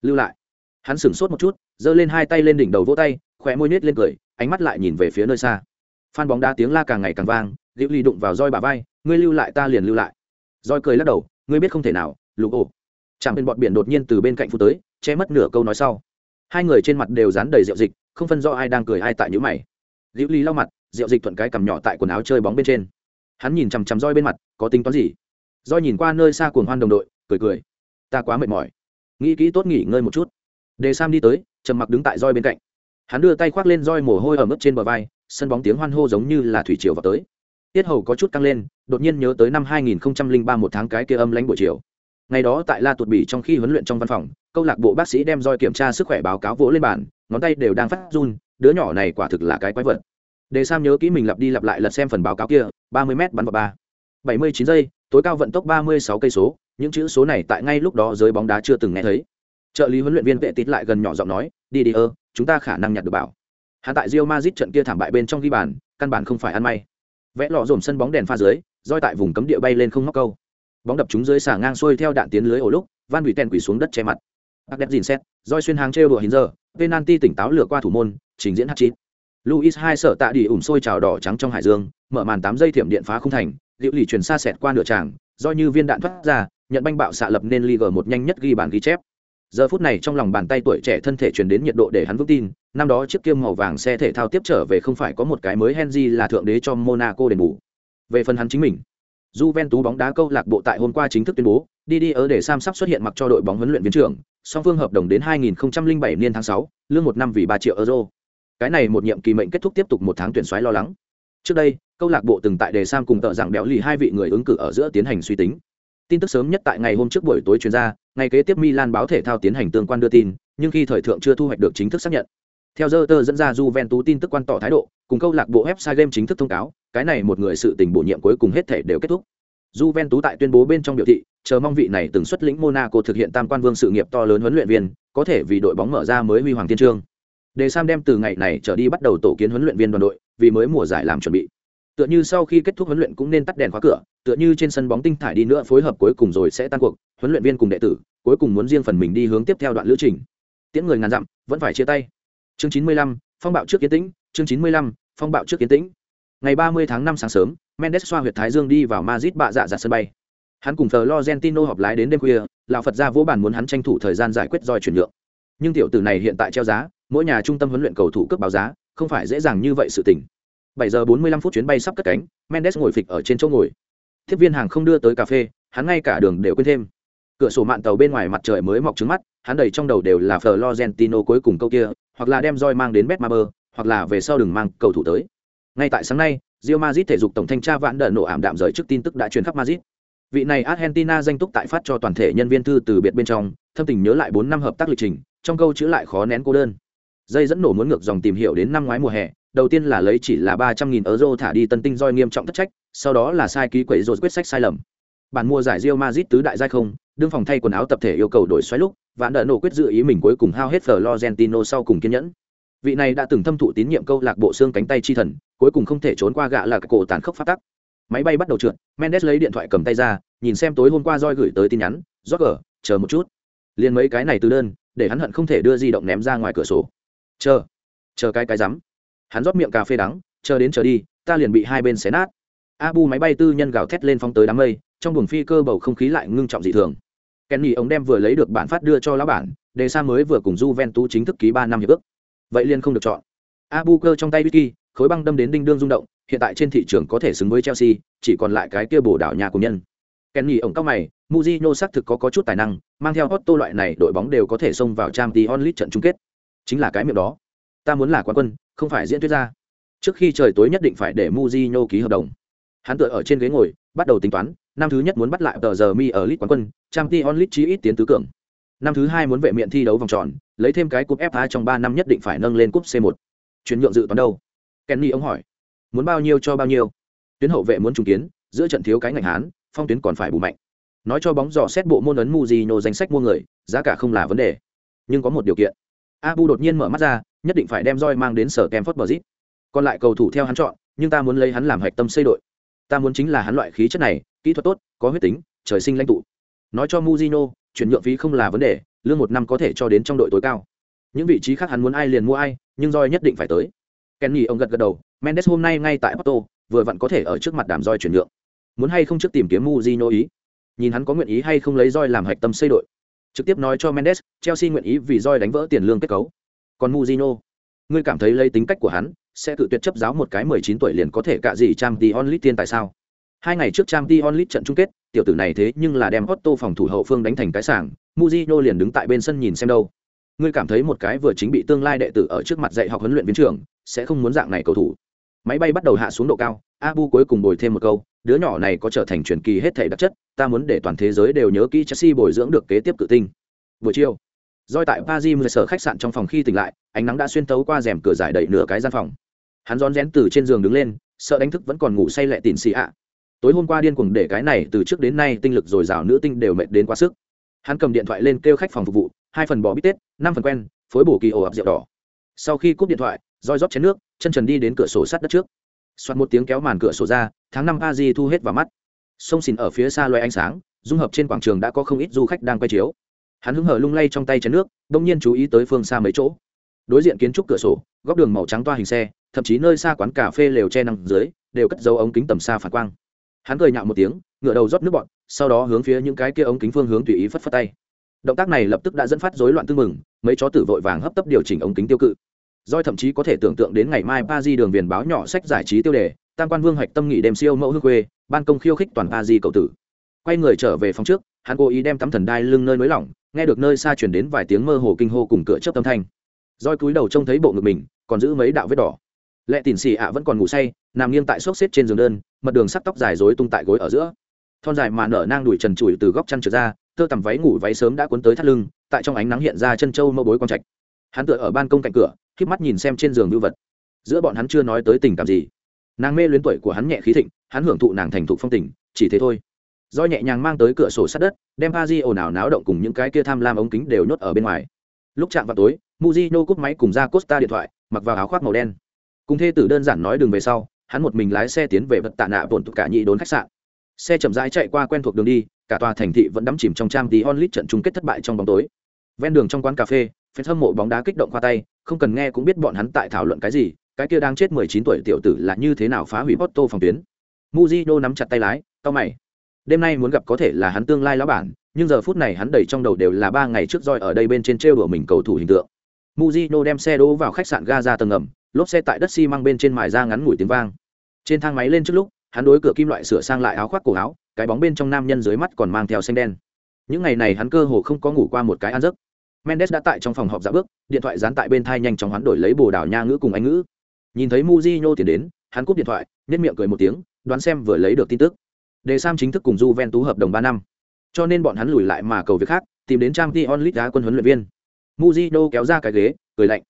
lưu lại. Hắn sửng sốt một chút, giơ lên hai tay lên đỉnh đầu vỗ tay, khỏe môi nết lên cười, ánh mắt lại nhìn về phía nơi xa. Fan bóng đá tiếng la càng ngày càng vang, Diệu Ly đụng vào roi bà vai, ngươi lưu lại ta liền lưu lại. roi cười lắc đầu, ngươi biết không thể nào, lục ổ. chạm bên bọn biển đột nhiên từ bên cạnh phụ tới, che mất nửa câu nói sau. Hai người trên mặt đều dán đầy rượu dịch không phân do ai đang cười ai tại nhữ mày. Liễu ly lau mặt rượu dịch thuận cái cằm nhỏ tại quần áo chơi bóng bên trên. Hắn nhìn chằm chằm roi bên mặt có tính toán gì? Roi nhìn qua nơi xa cuồng hoan đồng đội cười cười. Ta quá mệt mỏi. Nghĩ kỹ tốt nghỉ ngơi một chút. Đề sam đi tới trầm mặc đứng tại roi bên cạnh. Hắn đưa tay khoác lên roi mồ hôi ở mức trên bờ vai sân bóng tiếng hoan hô giống như là thủy triều vào tới. Tiết hầu có chút căng lên đột nhiên nhớ tới năm 2003 một tháng cái kia âm lãnh buổi chiều ngày đó tại la tụt bỉ trong khi huấn luyện trong văn phòng, câu lạc bộ bác sĩ đem roi kiểm tra sức khỏe báo cáo vỗ lên bàn, ngón tay đều đang phát run, đứa nhỏ này quả thực là cái quái vật. Để sam nhớ kỹ mình lặp đi lặp lại lật xem phần báo cáo kia, ba mươi m bắn vào ba. Bảy mươi chín giây, tối cao vận tốc ba mươi sáu cây số, những chữ số này tại ngay lúc đó giới bóng đá chưa từng nghe thấy. Trợ lý huấn luyện viên vệ tít lại gần nhỏ giọng nói, đi đi ơ, chúng ta khả năng nhặt được bảo. Hạ tại rio mazit trận kia thảm bại bên trong ghi bàn, căn bản không phải ăn may. Vẽ lọ dồn sân bóng đèn pha dưới, roi tại vùng cấm địa bay lên không móc câu bóng đập chúng dưới xả ngang xuôi theo đạn tiến lưới ổ lúc, van hủy tèn quỷ xuống đất che mặt. Bác đẹp dìn xét, roi xuyên hàng trêu đùa hình giờ penalty tỉnh táo lửa qua thủ môn, trình diễn hát chín luis hai sợ tạ đi ủng sôi trào đỏ trắng trong hải dương, mở màn tám dây thiểm điện phá không thành, liệu lì truyền xa xẹt qua nửa tràng do như viên đạn thoát ra, nhận banh bạo xạ lập nên liga một nhanh nhất ghi bàn ghi chép. Giờ phút này trong lòng bàn tay tuổi trẻ thân thể truyền đến nhiệt độ để hắn vững tin, năm đó chiếc kiêm màu vàng xe thể thao tiếp trở về không phải có một cái mới henry là thượng đế cho monaco đền bù. Về phần hắn chính mình Juventus bóng đá câu lạc bộ tại hôm qua chính thức tuyên bố, đi đi ở để Sam sắp xuất hiện mặc cho đội bóng huấn luyện viên trưởng, song phương hợp đồng đến 2007 niên tháng 6, lương một năm vì 3 triệu euro. Cái này một nhiệm kỳ mệnh kết thúc tiếp tục một tháng tuyển soái lo lắng. Trước đây, câu lạc bộ từng tại đề Sam cùng tợ rằng béo lì hai vị người ứng cử ở giữa tiến hành suy tính. Tin tức sớm nhất tại ngày hôm trước buổi tối truyền ra, ngày kế tiếp Milan báo thể thao tiến hành tương quan đưa tin, nhưng khi thời thượng chưa thu hoạch được chính thức xác nhận. Theo Reuters dẫn ra Juventus tin tức quan tỏ thái độ, cùng câu lạc bộ website game chính thức thông cáo, cái này một người sự tình bổ nhiệm cuối cùng hết thể đều kết thúc. Juventus tại tuyên bố bên trong biểu thị, chờ mong vị này từng xuất lĩnh Monaco thực hiện tam quan vương sự nghiệp to lớn huấn luyện viên, có thể vì đội bóng mở ra mới huy hoàng thiên trường. Để Sam đem từ ngày này trở đi bắt đầu tổ kiến huấn luyện viên đoàn đội, vì mới mùa giải làm chuẩn bị. Tựa như sau khi kết thúc huấn luyện cũng nên tắt đèn khóa cửa, tựa như trên sân bóng tinh thải đi nữa phối hợp cuối cùng rồi sẽ tan cuộc, huấn luyện viên cùng đệ tử, cuối cùng muốn riêng phần mình đi hướng tiếp theo đoạn lữ trình. Tiễn người ngàn dặm, vẫn phải chia tay. Chương 95, phong bạo trước kiến tĩnh, chương 95, phong bạo trước kiến tĩnh. Ngày 30 tháng 5 sáng sớm, Mendes xoa huyệt thái dương đi vào Madrid bạ dạ dạ sân bay. Hắn cùng Florentino họp lái đến đêm khuya, lão Phật gia vô bản muốn hắn tranh thủ thời gian giải quyết roi chuyển nhượng. Nhưng tiểu tử này hiện tại treo giá, mỗi nhà trung tâm huấn luyện cầu thủ cướp báo giá, không phải dễ dàng như vậy sự tình. 7 giờ 45 phút chuyến bay sắp cất cánh, Mendes ngồi phịch ở trên chỗ ngồi. Tiếp viên hàng không đưa tới cà phê, hắn ngay cả đường đều quên thêm. Cửa sổ mạn tàu bên ngoài mặt trời mới mọc trứng mắt, hắn đầy trong đầu đều là Florentino cuối cùng câu kia, hoặc là đem roi mang đến Betmaber, hoặc là về sau đừng mang cầu thủ tới. Ngay tại sáng nay, Real Madrid thể dục tổng thanh tra vạn đợn nổ ảm đạm rời trước tin tức đã truyền khắp Madrid. Vị này Argentina danh túc tại phát cho toàn thể nhân viên thư từ biệt bên trong, thâm tình nhớ lại 4 năm hợp tác lịch trình, trong câu chữ lại khó nén cô đơn. Dây dẫn nổ muốn ngược dòng tìm hiểu đến năm ngoái mùa hè, đầu tiên là lấy chỉ là 300.000 euro thả đi tân tinh roi nghiêm trọng thất trách, sau đó là sai ký quẩy rồi quyết sách sai lầm. Bản mua giải Real Madrid tứ đại giai không, đương phòng thay quần áo tập thể yêu cầu đổi xoáy lúc, vạn đợn nổ quyết dự ý mình cuối cùng hao hết Florentino sau cùng kiên nhẫn vị này đã từng thâm thụ tín nhiệm câu lạc bộ xương cánh tay chi thần, cuối cùng không thể trốn qua gạ là cổ tàn khốc phát tắc. Máy bay bắt đầu trượt, mendes lấy điện thoại cầm tay ra, nhìn xem tối hôm qua roi gửi tới tin nhắn rót gờ chờ một chút. Liền mấy cái này từ đơn, để hắn hận không thể đưa di động ném ra ngoài cửa sổ. Chờ chờ cái cái rắm. Hắn rót miệng cà phê đắng, chờ đến chờ đi, ta liền bị hai bên xé nát. Abu máy bay tư nhân gào thét lên phóng tới đám mây, trong buồng phi cơ bầu không khí lại ngưng trọng dị thường. Kenny ông đem vừa lấy được bản phát đưa cho lão bản đề xa mới vừa cùng Juventus chính thức ký ba năm hiệp ước vậy liền không được chọn. Abu cơ trong tay wiki khối băng đâm đến đinh đương rung động hiện tại trên thị trường có thể xứng với chelsea chỉ còn lại cái kia bổ đảo nhà của nhân. Kenny ổng cao mày muzino xác thực có, có chút tài năng mang theo otto loại này đội bóng đều có thể xông vào trang t onlit trận chung kết. Chính là cái miệng đó. Ta muốn là quán quân không phải diễn thuyết ra trước khi trời tối nhất định phải để muzino ký hợp đồng. Hắn tựa ở trên ghế ngồi bắt đầu tính toán năm thứ nhất muốn bắt lại tờ giờ mi ở lit quán quân trang t onlit chí ít tiến tứ cường năm thứ hai muốn vệ miện thi đấu vòng tròn, lấy thêm cái cúp fa trong ba năm nhất định phải nâng lên cúp c 1 chuyển nhượng dự toán đâu? Kenny ông hỏi. Muốn bao nhiêu cho bao nhiêu? Tuyến hậu vệ muốn trùng kiến, giữa trận thiếu cái ngành hán, phong tuyến còn phải bù mạnh. Nói cho bóng dò xét bộ môn ấn Mujino danh sách mua người, giá cả không là vấn đề. Nhưng có một điều kiện. Abu đột nhiên mở mắt ra, nhất định phải đem roi mang đến sở kem phất còn lại cầu thủ theo hắn chọn, nhưng ta muốn lấy hắn làm hạch tâm xây đội. Ta muốn chính là hắn loại khí chất này, kỹ thuật tốt, có huyết tính, trời sinh lãnh tụ. Nói cho Mujino chuyển nhượng phí không là vấn đề, lương một năm có thể cho đến trong đội tối cao. Những vị trí khác hắn muốn ai liền mua ai, nhưng roi nhất định phải tới. Kenny ông gật gật đầu, mendes hôm nay ngay tại porto, vừa vặn có thể ở trước mặt đàm roi chuyển nhượng. Muốn hay không trước tìm kiếm muzino ý? Nhìn hắn có nguyện ý hay không lấy roi làm hạch tâm xây đội. Trực tiếp nói cho mendes, chelsea nguyện ý vì roi đánh vỡ tiền lương kết cấu. Còn muzino ngươi cảm thấy lấy tính cách của hắn, sẽ tự tuyệt chấp giáo một cái mười chín tuổi liền có thể cạ gì trang t onlit tiên tại sao? Hai ngày trước trang t onlit trận chung kết tiểu tử này thế nhưng là đem Otto phòng thủ hậu phương đánh thành cái sảng, Mujinho liền đứng tại bên sân nhìn xem đâu. Ngươi cảm thấy một cái vừa chính bị tương lai đệ tử ở trước mặt dạy học huấn luyện viên trưởng, sẽ không muốn dạng này cầu thủ. Máy bay bắt đầu hạ xuống độ cao, Abu cuối cùng bồi thêm một câu, đứa nhỏ này có trở thành truyền kỳ hết thảy đặc chất, ta muốn để toàn thế giới đều nhớ kỹ Chelsea bồi dưỡng được kế tiếp cự tinh. Buổi chiều, Doi tại Paris sở khách sạn trong phòng khi tỉnh lại, ánh nắng đã xuyên tấu qua rèm cửa giải đầy nửa cái gian phòng. Hắn rón rén từ trên giường đứng lên, sợ đánh thức vẫn còn ngủ say lẹ tịn xì ạ tối hôm qua điên cuồng để cái này từ trước đến nay tinh lực dồi dào nữ tinh đều mệt đến quá sức. Hắn cầm điện thoại lên kêu khách phòng phục vụ, hai phần bò bít tết, năm phần quen, phối bổ kỳ ổ ập rượu đỏ. Sau khi cúp điện thoại, roi rót chén nước, chân trần đi đến cửa sổ sắt đất trước. Soạt một tiếng kéo màn cửa sổ ra, tháng năm a di thu hết vào mắt. Sông xìn ở phía xa loay ánh sáng, dung hợp trên quảng trường đã có không ít du khách đang quay chiếu. Hắn hứng hở lung lay trong tay chén nước, đông nhiên chú ý tới phương xa mấy chỗ. Đối diện kiến trúc cửa sổ, góc đường màu trắng toa hình xe, thậm chí nơi xa quán cà phê lều che nằm dưới, đều cất dấu ống kính tầm xa phản quang hắn cười nhạo một tiếng ngựa đầu rót nước bọn sau đó hướng phía những cái kia ống kính phương hướng tùy ý phất phất tay. Động tác này lập tức đã dẫn phát rối loạn tư mừng, mấy chó tử vội vàng hấp tấp điều chỉnh ống kính tiêu cự. Doi thậm chí có thể tưởng tượng đến ngày mai pa di đường viền báo nhỏ sách giải trí tiêu đề, tam quan vương hoạch tâm nghị đêm siêu mẫu hương quê, ban công khiêu khích toàn pa di cầu tử. Quay người trở về phòng trước, hắn cố ý đem tắm thần đai lưng nơi nới lỏng, nghe được nơi xa chuyển đến vài tiếng mơ hồ kinh hô cùng cửa chớp tâm thanh. Roi cúi đầu trông thấy bộ ngực mình, còn giữ mấy đạo vết đỏ. Lệ tỉn xì ạ vẫn còn ngủ say, nằm nghiêng tại xốc xếp trên giường đơn mật đường sắc tóc dài rối tung tại gối ở giữa. Thon dài mà nở nang đùi trần trụi từ góc chăn trượt ra tơ tằm váy ngủ váy sớm đã cuốn tới thắt lưng, tại trong ánh nắng hiện ra chân trâu mâu bối quang trạch. Hắn tựa ở ban công cạnh cửa k mắt nhìn xem trên giường lưu vật. Giữa bọn hắn chưa nói tới tình cảm gì. Nàng mê luyến tuổi của hắn nhẹ khí thịnh, hắn hưởng thụ nàng thành thục phong tình, chỉ thế thôi. Do nhẹ nhàng mang tới cửa sổ sát đất, đem pa di ồn ào náo động cùng những cái kia tham lam ống kính đều nhốt ở bên ngoài. Lúc chạm vào tối muzino cúp máy cùng ra costa điện thoại, mặc vào áo khoác màu đen. Cùng thê tử đơn giản nói đường về sau hắn một mình lái xe tiến về vật tạ nạ bổn tục cả nhị đốn khách sạn. Xe chậm rãi chạy qua quen thuộc đường đi, cả tòa thành thị vẫn đắm chìm trong trang tí onlit trận chung kết thất bại trong bóng tối. Ven đường trong quán cà phê phen hâm mộ bóng đá kích động qua tay, không cần nghe cũng biết bọn hắn tại thảo luận cái gì, cái kia đang chết 19 tuổi tiểu tử là như thế nào phá hủy Porto phòng tuyến. Mujino nắm chặt tay lái tao mày. Đêm nay muốn gặp có thể là hắn tương lai lão bản, nhưng giờ phút này hắn đầy trong đầu đều là ba ngày trước roi ở đây bên trên trêu đùa mình cầu thủ hình tượng. Mujino đem xe đỗ vào khách sạn Gaza tầng ngầm, lốp xe tại đất xi măng bên trên mài ra ngắn ngủi tiếng vang trên thang máy lên trước lúc, hắn đối cửa kim loại sửa sang lại áo khoác cổ áo, cái bóng bên trong nam nhân dưới mắt còn mang theo xanh đen. Những ngày này hắn cơ hồ không có ngủ qua một cái ăn giấc. Mendes đã tại trong phòng họp dạ bước, điện thoại dán tại bên thai nhanh chóng hoán đổi lấy bồ đào nha ngữ cùng anh ngữ. Nhìn thấy muzino tiền đến, hắn cúp điện thoại nhất miệng cười một tiếng, đoán xem vừa lấy được tin tức. Đề sam chính thức cùng Juventus hợp đồng ba năm. Cho nên bọn hắn lùi lại mà cầu việc khác, tìm đến trang t onlit đá quân huấn luyện viên. Muzino kéo ra cái ghế, cười lạnh.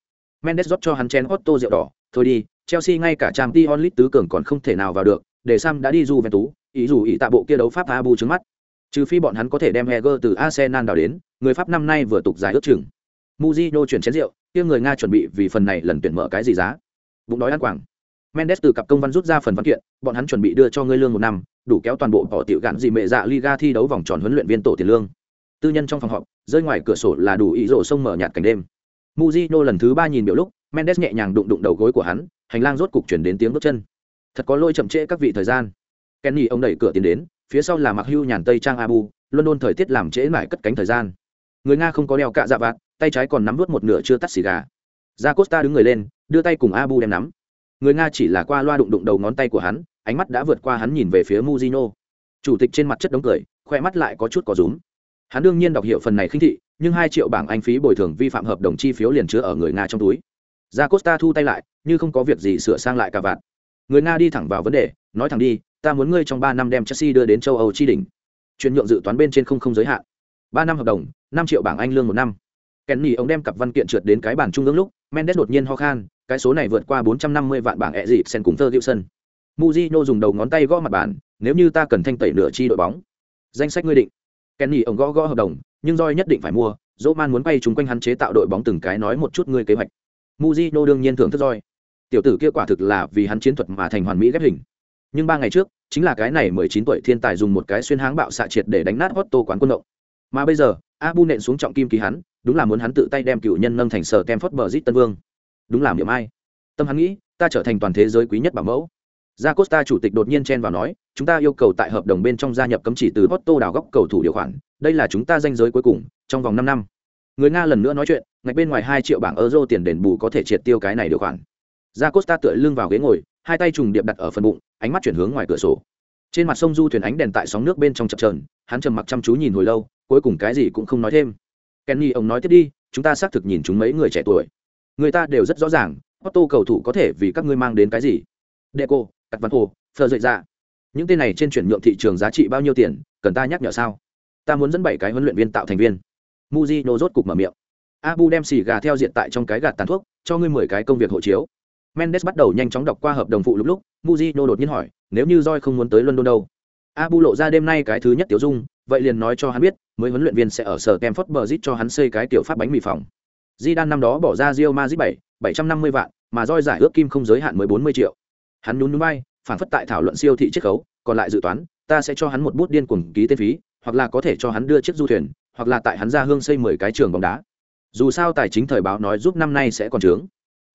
Mendes rót cho hắn chen otto rượu đỏ, thôi đi chelsea ngay cả Champions League tứ cường còn không thể nào vào được để sam đã đi Juventus, ý dù ý tạ bộ kia đấu pháp abu trứng mắt. Trừ phi bọn hắn có thể đem heger từ arsenal đào đến người pháp năm nay vừa tục giải ước chừng. Mujino chuyển chén rượu kia người nga chuẩn bị vì phần này lần tuyển mở cái gì giá? Bụng đói ăn quảng. Mendes từ cặp công văn rút ra phần văn kiện bọn hắn chuẩn bị đưa cho ngươi lương một năm đủ kéo toàn bộ bỏ tiểu gạn gì mẹ dạ liga thi đấu vòng tròn huấn luyện viên tổ tiền lương. Tư nhân trong phòng họp rơi ngoài cửa sổ là đủ ý rộ sông mở nhạt cảnh đêm muzino lần thứ ba nhìn biểu lúc, mendes nhẹ nhàng đụng đụng đầu gối của hắn, hành lang rốt cục chuyển đến tiếng bước chân. Thật có lỗi chậm trễ các vị thời gian. Kenny ông đẩy cửa tiến đến, phía sau là mặc hưu nhàn tây trang abu, london thời tiết làm trễ mãi cất cánh thời gian. Người nga không có đeo cạ dạ vạt, tay trái còn nắm nuốt một nửa chưa tắt xì gà. Ra costa đứng người lên, đưa tay cùng abu đem nắm. Người nga chỉ là qua loa đụng đụng đầu ngón tay của hắn, ánh mắt đã vượt qua hắn nhìn về phía muzino chủ tịch trên mặt chất đống cười, khoe mắt lại có chút có rúm. Hắn đương nhiên đọc hiểu phần này khinh thị nhưng hai triệu bảng anh phí bồi thường vi phạm hợp đồng chi phiếu liền chứa ở người nga trong túi. Ra costa thu tay lại, như không có việc gì sửa sang lại cả vạn. Người nga đi thẳng vào vấn đề, nói thẳng đi, ta muốn ngươi trong ba năm đem chelsea đưa đến châu âu chi đỉnh. Chuyển nhượng dự toán bên trên không không giới hạn. Ba năm hợp đồng, năm triệu bảng anh lương một năm. Kenny, ông đem cặp văn kiện trượt đến cái bàn trung ương lúc, mendes đột nhiên ho khan, cái số này vượt qua bốn trăm năm mươi vạn bảng ẹ sen cùng Ferguson. Mujinho dùng đầu ngón tay gõ mặt bàn, nếu như ta cần thanh tẩy nửa chi đội bóng. Danh sách ngươi định. Kenny, ông gõ gõ hợp đồng nhưng roi nhất định phải mua, dỗ man muốn bay chúng quanh hắn chế tạo đội bóng từng cái nói một chút ngươi kế hoạch. Muzino đương nhiên thưởng thức roi. Tiểu tử kia quả thực là vì hắn chiến thuật mà thành hoàn mỹ ghép hình. Nhưng ba ngày trước, chính là cái này mười chín tuổi thiên tài dùng một cái xuyên háng bạo xạ triệt để đánh nát Otto quán quân động. Mà bây giờ, abu nện xuống trọng kim ký hắn, đúng là muốn hắn tự tay đem cựu nhân nâng thành sở kem phất bờ zit tân vương. Đúng là miệng ai. Tâm hắn nghĩ, ta trở thành toàn thế giới quý nhất bảo mẫu gia costa chủ tịch đột nhiên chen vào nói chúng ta yêu cầu tại hợp đồng bên trong gia nhập cấm chỉ từ Otto đào góc cầu thủ điều khoản. Đây là chúng ta danh giới cuối cùng trong vòng năm năm. Người nga lần nữa nói chuyện ngạch bên ngoài hai triệu bảng euro tiền đền bù có thể triệt tiêu cái này điều khoản. Gia costa tựa lưng vào ghế ngồi hai tay trùng điệp đặt ở phần bụng ánh mắt chuyển hướng ngoài cửa sổ. Trên mặt sông du thuyền ánh đèn tại sóng nước bên trong chập chờn, hắn trầm mặc chăm chú nhìn hồi lâu cuối cùng cái gì cũng không nói thêm. Kenny ông nói tiếp đi chúng ta xác thực nhìn chúng mấy người trẻ tuổi. Người ta đều rất rõ ràng Otto cầu thủ có thể vì các ngươi mang đến cái gì? Deco cắt văn hồ phờ dậy ra những tên này trên chuyển nhượng thị trường giá trị bao nhiêu tiền cần ta nhắc nhở sao? Ta muốn dẫn bảy cái huấn luyện viên tạo thành viên. Muzino rốt cục mở miệng. Abu đem xì gà theo diện tại trong cái gạt tàn thuốc cho ngươi mười cái công việc hộ chiếu. Mendes bắt đầu nhanh chóng đọc qua hợp đồng phụ lúc lúc muzino đột nhiên hỏi nếu như roi không muốn tới london đâu? Abu lộ ra đêm nay cái thứ nhất tiểu dung vậy liền nói cho hắn biết mới huấn luyện viên sẽ ở sở Stamford Bridge cho hắn xây cái tiểu pháp bánh mì phòng. Zidane năm đó bỏ ra Real Madrid 7, 750 vạn, mà roi giải ước kim không giới hạn mới 40 triệu. Hắn nhún núi bay phản phất tại thảo luận siêu thị chiết khấu, còn lại dự toán, ta sẽ cho hắn một bút điên cuồng ký tên phí, hoặc là có thể cho hắn đưa chiếc du thuyền, hoặc là tại hắn ra hương xây 10 cái trường bóng đá. Dù sao tài chính thời báo nói giúp năm nay sẽ còn trướng.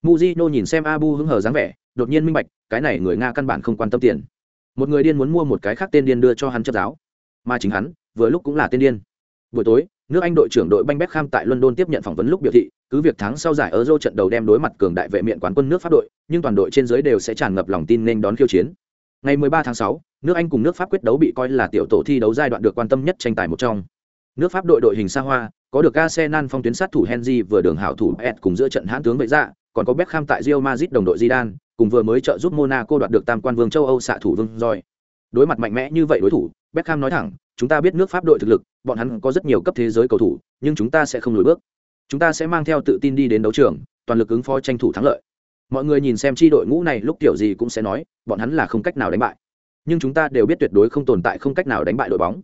muzino nhìn xem Abu hứng hờ dáng vẻ, đột nhiên minh bạch, cái này người Nga căn bản không quan tâm tiền. Một người điên muốn mua một cái khác tên điên đưa cho hắn chấp giáo, mà chính hắn, vừa lúc cũng là tên điên. Buổi tối, nước Anh đội trưởng đội banh Beckham tại London tiếp nhận phỏng vấn lúc biểu thị, cứ việc thắng sau giải Euro trận đầu đem đối mặt cường đại vệ miện quán quân nước Pháp đội, nhưng toàn đội trên dưới đều sẽ tràn ngập lòng tin nên đón khiêu chiến. Ngày 13 tháng 6, nước Anh cùng nước Pháp quyết đấu bị coi là tiểu tổ thi đấu giai đoạn được quan tâm nhất tranh tài một trong. Nước Pháp đội đội hình xa hoa, có được Arsenal phong tuyến sát thủ Henry vừa đường hảo thủ Ed cùng giữa trận hãn tướng vệ ra, còn có Beckham tại Real Madrid đồng đội Zidane, cùng vừa mới trợ giúp Monaco đoạt được tam quan vương châu Âu xạ thủ vương rồi. Đối mặt mạnh mẽ như vậy đối thủ, Beckham nói thẳng, chúng ta biết nước Pháp đội thực lực, bọn hắn có rất nhiều cấp thế giới cầu thủ, nhưng chúng ta sẽ không lùi bước. Chúng ta sẽ mang theo tự tin đi đến đấu trường, toàn lực ứng phó tranh thủ thắng lợi. Mọi người nhìn xem chi đội ngũ này lúc tiểu gì cũng sẽ nói, bọn hắn là không cách nào đánh bại. Nhưng chúng ta đều biết tuyệt đối không tồn tại không cách nào đánh bại đội bóng.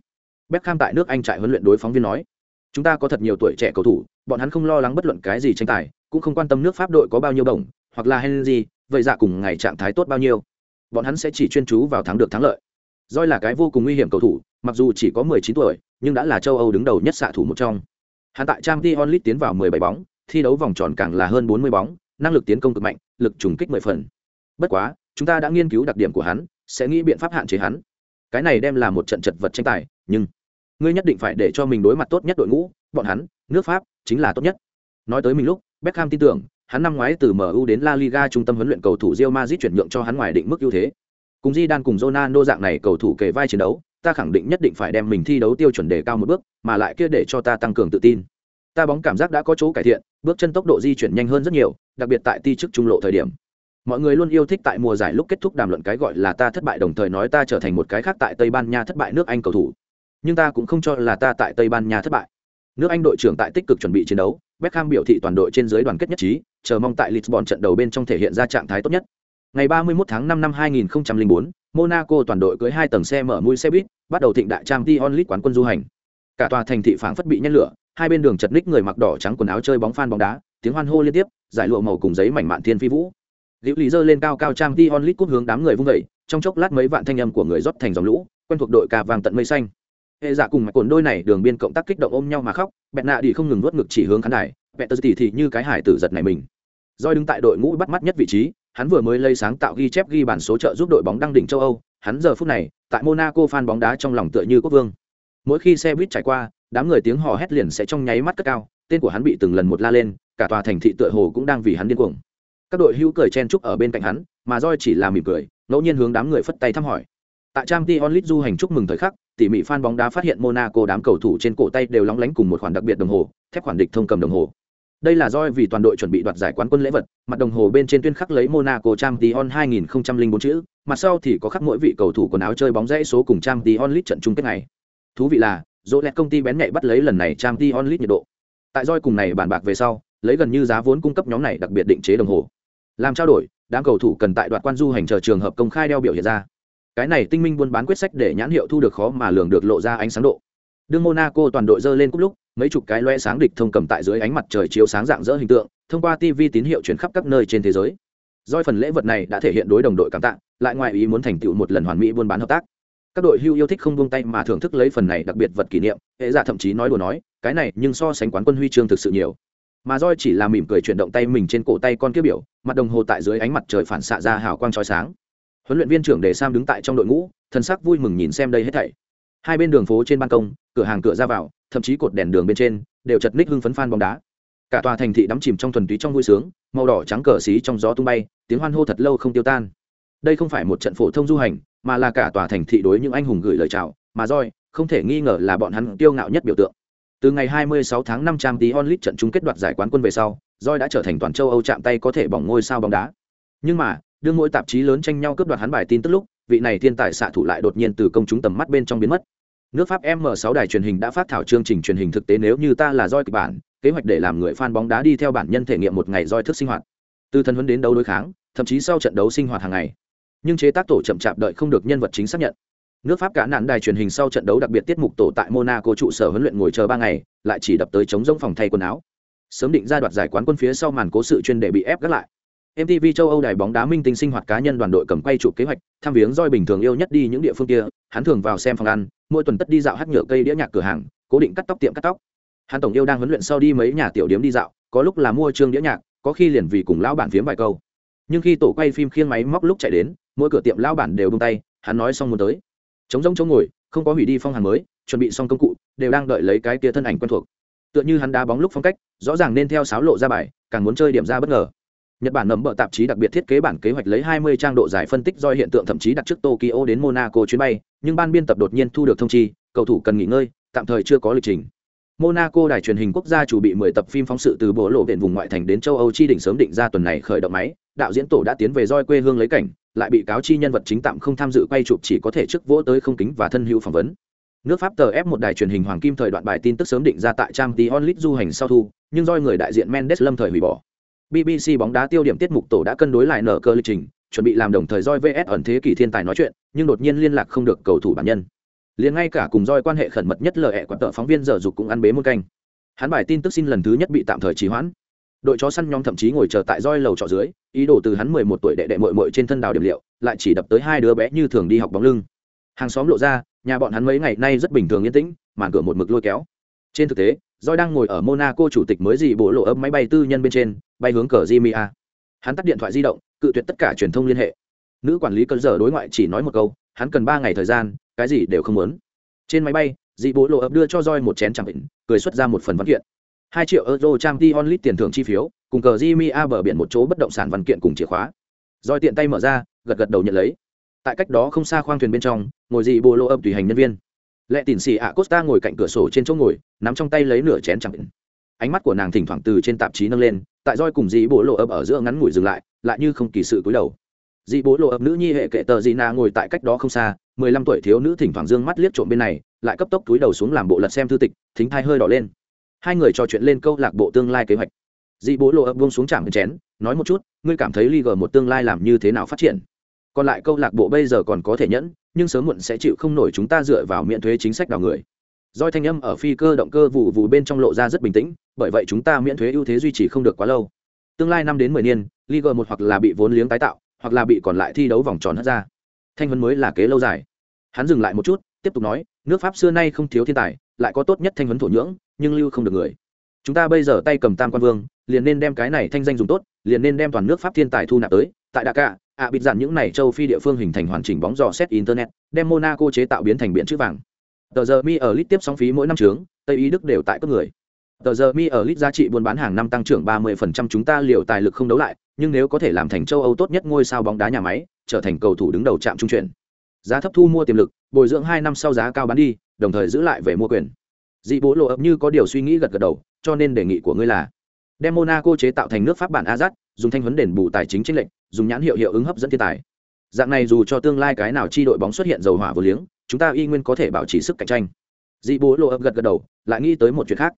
Beckham tại nước Anh trại huấn luyện đối phóng viên nói, chúng ta có thật nhiều tuổi trẻ cầu thủ, bọn hắn không lo lắng bất luận cái gì tranh tài, cũng không quan tâm nước Pháp đội có bao nhiêu đồng, hoặc là Henry, vậy dạ cùng ngày trạng thái tốt bao nhiêu. Bọn hắn sẽ chỉ chuyên chú vào thắng được thắng lợi. Doi là cái vô cùng nguy hiểm cầu thủ, mặc dù chỉ có 19 tuổi, nhưng đã là châu Âu đứng đầu nhất xạ thủ một trong. Hắn tại Champions League tiến vào 17 bóng, thi đấu vòng tròn càng là hơn 40 bóng, năng lực tiến công cực mạnh, lực trùng kích 10 phần. Bất quá, chúng ta đã nghiên cứu đặc điểm của hắn, sẽ nghĩ biện pháp hạn chế hắn. Cái này đem là một trận chật vật tranh tài, nhưng ngươi nhất định phải để cho mình đối mặt tốt nhất đội ngũ, bọn hắn, nước Pháp chính là tốt nhất. Nói tới mình lúc, Beckham tin tưởng, hắn năm ngoái từ MU đến La Liga trung tâm huấn luyện cầu thủ Real Madrid chuyển nhượng cho hắn ngoài định mức ưu thế. Cùng Di Đan cùng Ronaldo dạng này cầu thủ kề vai chiến đấu, ta khẳng định nhất định phải đem mình thi đấu tiêu chuẩn đề cao một bước, mà lại kia để cho ta tăng cường tự tin. Ta bóng cảm giác đã có chỗ cải thiện, bước chân tốc độ di chuyển nhanh hơn rất nhiều, đặc biệt tại ti chức trung lộ thời điểm. Mọi người luôn yêu thích tại mùa giải lúc kết thúc đàm luận cái gọi là ta thất bại đồng thời nói ta trở thành một cái khác tại Tây Ban Nha thất bại nước Anh cầu thủ. Nhưng ta cũng không cho là ta tại Tây Ban Nha thất bại. Nước Anh đội trưởng tại tích cực chuẩn bị chiến đấu, Beckham biểu thị toàn đội trên dưới đoàn kết nhất trí, chờ mong tại Lisbon trận đầu bên trong thể hiện ra trạng thái tốt nhất. Ngày 31 tháng 5 năm 2004, Monaco toàn đội cưới hai tầng xe mở mui xe buýt, bắt đầu thịnh đại trang Dion League quán quân du hành. Cả tòa thành thị phảng phất bị nhét lửa, hai bên đường chật ních người mặc đỏ trắng quần áo chơi bóng phan bóng đá, tiếng hoan hô liên tiếp, giải lụa màu cùng giấy mảnh mạn thiên phi vũ. Liễu Lý giơ lên cao cao trang Dion League cúp hướng đám người vung dậy, trong chốc lát mấy vạn thanh âm của người rót thành dòng lũ, quen thuộc đội cà vàng tận mây xanh. Hệ giả cùng mạch cồn đôi này đường biên cộng tác kích động ôm nhau mà khóc, bẹn nạ đi không ngừng nuốt ngực chỉ hướng khán đài, bẹn tơ thì như cái hải tử giật này mình. Doi đứng tại đội ngũ bắt mắt nhất vị trí, hắn vừa mới lây sáng tạo ghi chép ghi bản số trợ giúp đội bóng đăng đỉnh châu Âu, hắn giờ phút này, tại Monaco fan bóng đá trong lòng tựa như quốc vương. Mỗi khi xe buýt trải qua, đám người tiếng hò hét liền sẽ trong nháy mắt cất cao, tên của hắn bị từng lần một la lên, cả tòa thành thị tựa hồ cũng đang vì hắn điên cuồng. Các đội hữu cười chen chúc ở bên cạnh hắn, mà Joy chỉ là mỉm cười, ngẫu nhiên hướng đám người phất tay thăm hỏi. Tại Champions League du hành chúc mừng thời khắc, tỉ mỉ fan bóng đá phát hiện Monaco đám cầu thủ trên cổ tay đều lóng lánh cùng một khoản đặc biệt đồng hồ, thép khoản địch thông cầm đồng hồ đây là doi vì toàn đội chuẩn bị đoạt giải quán quân lễ vật, mặt đồng hồ bên trên tuyên khắc lấy monaco trang 2004 chữ, mặt sau thì có khắc mỗi vị cầu thủ quần áo chơi bóng dãy số cùng trang League lit trận chung kết này thú vị là, dỗ lẹt công ty bén nhạy bắt lấy lần này trang League lit nhiệt độ. Tại roi cùng này bàn bạc về sau, lấy gần như giá vốn cung cấp nhóm này đặc biệt định chế đồng hồ. Làm trao đổi, đám cầu thủ cần tại đoạt quan du hành chờ trường hợp công khai đeo biểu hiện ra. Cái này tinh minh buôn bán quyết sách để nhãn hiệu thu được khó mà lường được lộ ra ánh sáng độ đương monaco toàn đội dơ lên cúp lúc, mấy chục cái loe sáng địch thông cầm tại dưới ánh mặt trời chiếu sáng dạng dỡ hình tượng, thông qua tv tín hiệu chuyển khắp các nơi trên thế giới. Doi phần lễ vật này đã thể hiện đối đồng đội cảm tạ, lại ngoài ý muốn thành tựu một lần hoàn mỹ buôn bán hợp tác. Các đội hưu yêu thích không buông tay mà thưởng thức lấy phần này đặc biệt vật kỷ niệm, hệ giả thậm chí nói đùa nói, cái này nhưng so sánh quán quân huy chương thực sự nhiều. Mà roi chỉ là mỉm cười chuyển động tay mình trên cổ tay con kia biểu, mặt đồng hồ tại dưới ánh mặt trời phản xạ ra hào quang trói sáng. Huấn luyện viên trưởng để sam đứng tại trong đội ngũ, thân sắc vui mừng nhìn xem đây hết thảy hai bên đường phố trên ban công, cửa hàng cửa ra vào, thậm chí cột đèn đường bên trên, đều chật ních hưng phấn phan bóng đá. Cả tòa thành thị đắm chìm trong thuần túy trong vui sướng, màu đỏ trắng cờ xí trong gió tung bay, tiếng hoan hô thật lâu không tiêu tan. Đây không phải một trận phổ thông du hành, mà là cả tòa thành thị đối những anh hùng gửi lời chào, mà roi, không thể nghi ngờ là bọn hắn tiêu ngạo nhất biểu tượng. Từ ngày 26 tháng 5 trang tí onlit trận chung kết đoạt giải quán quân về sau, roi đã trở thành toàn châu âu chạm tay có thể bỏng ngôi sao bóng đá. Nhưng mà, đương mỗi tạp chí lớn tranh nhau cướp đoạt hắn bài tin tức lúc vị này thiên tài xạ thủ lại đột nhiên từ công chúng tầm mắt bên trong biến mất. Nước pháp m 6 đài truyền hình đã phát thảo chương trình truyền hình thực tế nếu như ta là roi kịch bản, kế hoạch để làm người fan bóng đá đi theo bản nhân thể nghiệm một ngày roi thức sinh hoạt. Từ thân huấn đến đấu đối kháng, thậm chí sau trận đấu sinh hoạt hàng ngày. Nhưng chế tác tổ chậm chạp đợi không được nhân vật chính xác nhận. Nước pháp cả nạn đài truyền hình sau trận đấu đặc biệt tiết mục tổ tại monaco trụ sở huấn luyện ngồi chờ ba ngày, lại chỉ đập tới chống giống phòng thay quần áo. Sớm định ra đoạt giải quán quân phía sau màn cố sự chuyên đề bị ép gác lại. MTV châu Âu đài bóng đá minh tinh sinh hoạt cá nhân đoàn đội cầm quay chụp kế hoạch, tham viếng roi bình thường yêu nhất đi những địa phương kia, hắn thường vào xem phòng ăn, mỗi tuần tất đi dạo hát nhựa cây đĩa nhạc cửa hàng, cố định cắt tóc tiệm cắt tóc. Hắn tổng yêu đang huấn luyện sau đi mấy nhà tiểu điểm đi dạo, có lúc là mua trương đĩa nhạc, có khi liền vì cùng lão bản phiếm vài câu. Nhưng khi tổ quay phim khiêng máy móc lúc chạy đến, mỗi cửa tiệm lão bản đều buông tay, hắn nói xong muốn tới. Trống rỗng chỗ ngồi, không có hủy đi phong hàng mới, chuẩn bị xong công cụ, đều đang đợi lấy cái kia thân ảnh quen thuộc. Tựa như hắn đá bóng lúc phong cách, rõ ràng nên theo sáo lộ ra bài, càng muốn chơi điểm ra bất ngờ Nhật Bản nấm bợ tạp chí đặc biệt thiết kế bản kế hoạch lấy 20 trang độ dài phân tích do hiện tượng thậm chí đặt trước Tokyo đến Monaco chuyến bay, nhưng ban biên tập đột nhiên thu được thông chi, cầu thủ cần nghỉ ngơi, tạm thời chưa có lịch trình. Monaco đài truyền hình quốc gia chủ bị 10 tập phim phóng sự từ bộ lộ viện vùng ngoại thành đến châu Âu chi đỉnh sớm định ra tuần này khởi động máy, đạo diễn tổ đã tiến về roi quê hương lấy cảnh, lại bị cáo chi nhân vật chính tạm không tham dự quay chụp chỉ có thể trước vỗ tới không kính và thân hữu phỏng vấn. Nước Pháp tờ F1 đài truyền hình Hoàng Kim thời đoạn bài tin tức sớm định ra tại trang Tion Lit du hành sau thu, nhưng roi người đại diện Mendes lâm thời hủy bỏ. BBC bóng đá tiêu điểm tiết mục tổ đã cân đối lại nở cơ lịch trình, chuẩn bị làm đồng thời roi VS ẩn thế kỷ thiên tài nói chuyện, nhưng đột nhiên liên lạc không được cầu thủ bản nhân. Liền ngay cả cùng roi quan hệ khẩn mật nhất lời ẹ quản tợ phóng viên giờ dục cũng ăn bế một canh. Hắn bài tin tức xin lần thứ nhất bị tạm thời trì hoãn. Đội chó săn nhóm thậm chí ngồi chờ tại roi lầu trọ dưới, ý đồ từ hắn 11 tuổi đệ đệ muội muội trên thân đào điểm liệu, lại chỉ đập tới hai đứa bé như thường đi học bóng lưng. Hàng xóm lộ ra, nhà bọn hắn mấy ngày nay rất bình thường yên tĩnh, màn cửa một mực lôi kéo. Trên thực tế, Joy đang ngồi ở Monaco chủ tịch mới gì bộ lộ ấp máy bay tư nhân bên trên, bay hướng cờ Jimia hắn tắt điện thoại di động, cự tuyệt tất cả truyền thông liên hệ. Nữ quản lý cơn giờ đối ngoại chỉ nói một câu, hắn cần ba ngày thời gian, cái gì đều không muốn. Trên máy bay, dị bố lộ ập đưa cho roi một chén chẳng định cười xuất ra một phần văn kiện. Hai triệu euro trang t onlit tiền thưởng chi phiếu, cùng cờ jimmy a bờ biển một chỗ bất động sản văn kiện cùng chìa khóa. Roi tiện tay mở ra, gật gật đầu nhận lấy. Tại cách đó không xa khoang thuyền bên trong, ngồi dị bố lộ ập tùy hành nhân viên. Lệ tỉn xì ạ costa ngồi cạnh cửa sổ trên chỗ ngồi, nắm trong tay lấy nửa chén chẳng định ánh mắt của nàng thỉnh thoảng từ trên tạp chí nâng lên, tại roi cùng dị bố lộ ập ở giữa ngắn ngủi dừng lại lại như không kỳ sự cúi đầu. Dị bố lộ ập nữ nhi hệ kệ tờ dị na ngồi tại cách đó không xa, mười lăm tuổi thiếu nữ thỉnh thoảng dương mắt liếc trộm bên này, lại cấp tốc túi đầu xuống làm bộ lật xem thư tịch, thính thai hơi đỏ lên. Hai người trò chuyện lên câu lạc bộ tương lai kế hoạch. Dị bố lộ ập buông xuống chạm chén, nói một chút, ngươi cảm thấy Liga một tương lai làm như thế nào phát triển? Còn lại câu lạc bộ bây giờ còn có thể nhẫn, nhưng sớm muộn sẽ chịu không nổi chúng ta dựa vào miễn thuế chính sách đào người. Doi thanh âm ở phi cơ động cơ vụ vụ bên trong lộ ra rất bình tĩnh, bởi vậy chúng ta miễn thuế ưu thế duy trì không được quá lâu. Tương lai năm đến mười niên, Liga một hoặc là bị vốn liếng tái tạo, hoặc là bị còn lại thi đấu vòng tròn hất ra. Thanh huấn mới là kế lâu dài. Hắn dừng lại một chút, tiếp tục nói, nước Pháp xưa nay không thiếu thiên tài, lại có tốt nhất thanh huấn thổ nhưỡng, nhưng lưu không được người. Chúng ta bây giờ tay cầm Tam Quan Vương, liền nên đem cái này thanh danh dùng tốt, liền nên đem toàn nước Pháp thiên tài thu nạp tới, tại Dakar, ạ à, bịt dặn những này châu phi địa phương hình thành hoàn chỉnh bóng dò xét internet, đem Monaco chế tạo biến thành biển chữ vàng tờ giờ mi ở lit tiếp sóng phí mỗi năm trướng, tây ý đức đều tại các người. Tờ giờ mi ở lit giá trị buôn bán hàng năm tăng trưởng 30% chúng ta liệu tài lực không đấu lại, nhưng nếu có thể làm thành châu âu tốt nhất ngôi sao bóng đá nhà máy, trở thành cầu thủ đứng đầu trạm trung chuyển. Giá thấp thu mua tiềm lực, bồi dưỡng hai năm sau giá cao bán đi, đồng thời giữ lại về mua quyền. Dị bố lộ ập như có điều suy nghĩ gật gật đầu, cho nên đề nghị của ngươi là đem monaco chế tạo thành nước pháp bản azad, dùng thanh huấn đền bù tài chính tranh lệnh dùng nhãn hiệu hiệu ứng hấp dẫn thiên tài dạng này dù cho tương lai cái nào chi đội bóng xuất hiện dầu hỏa vô liếng, chúng ta y nguyên có thể bảo trì sức cạnh tranh. Dị bố lộ ập gật gật đầu, lại nghĩ tới một chuyện khác.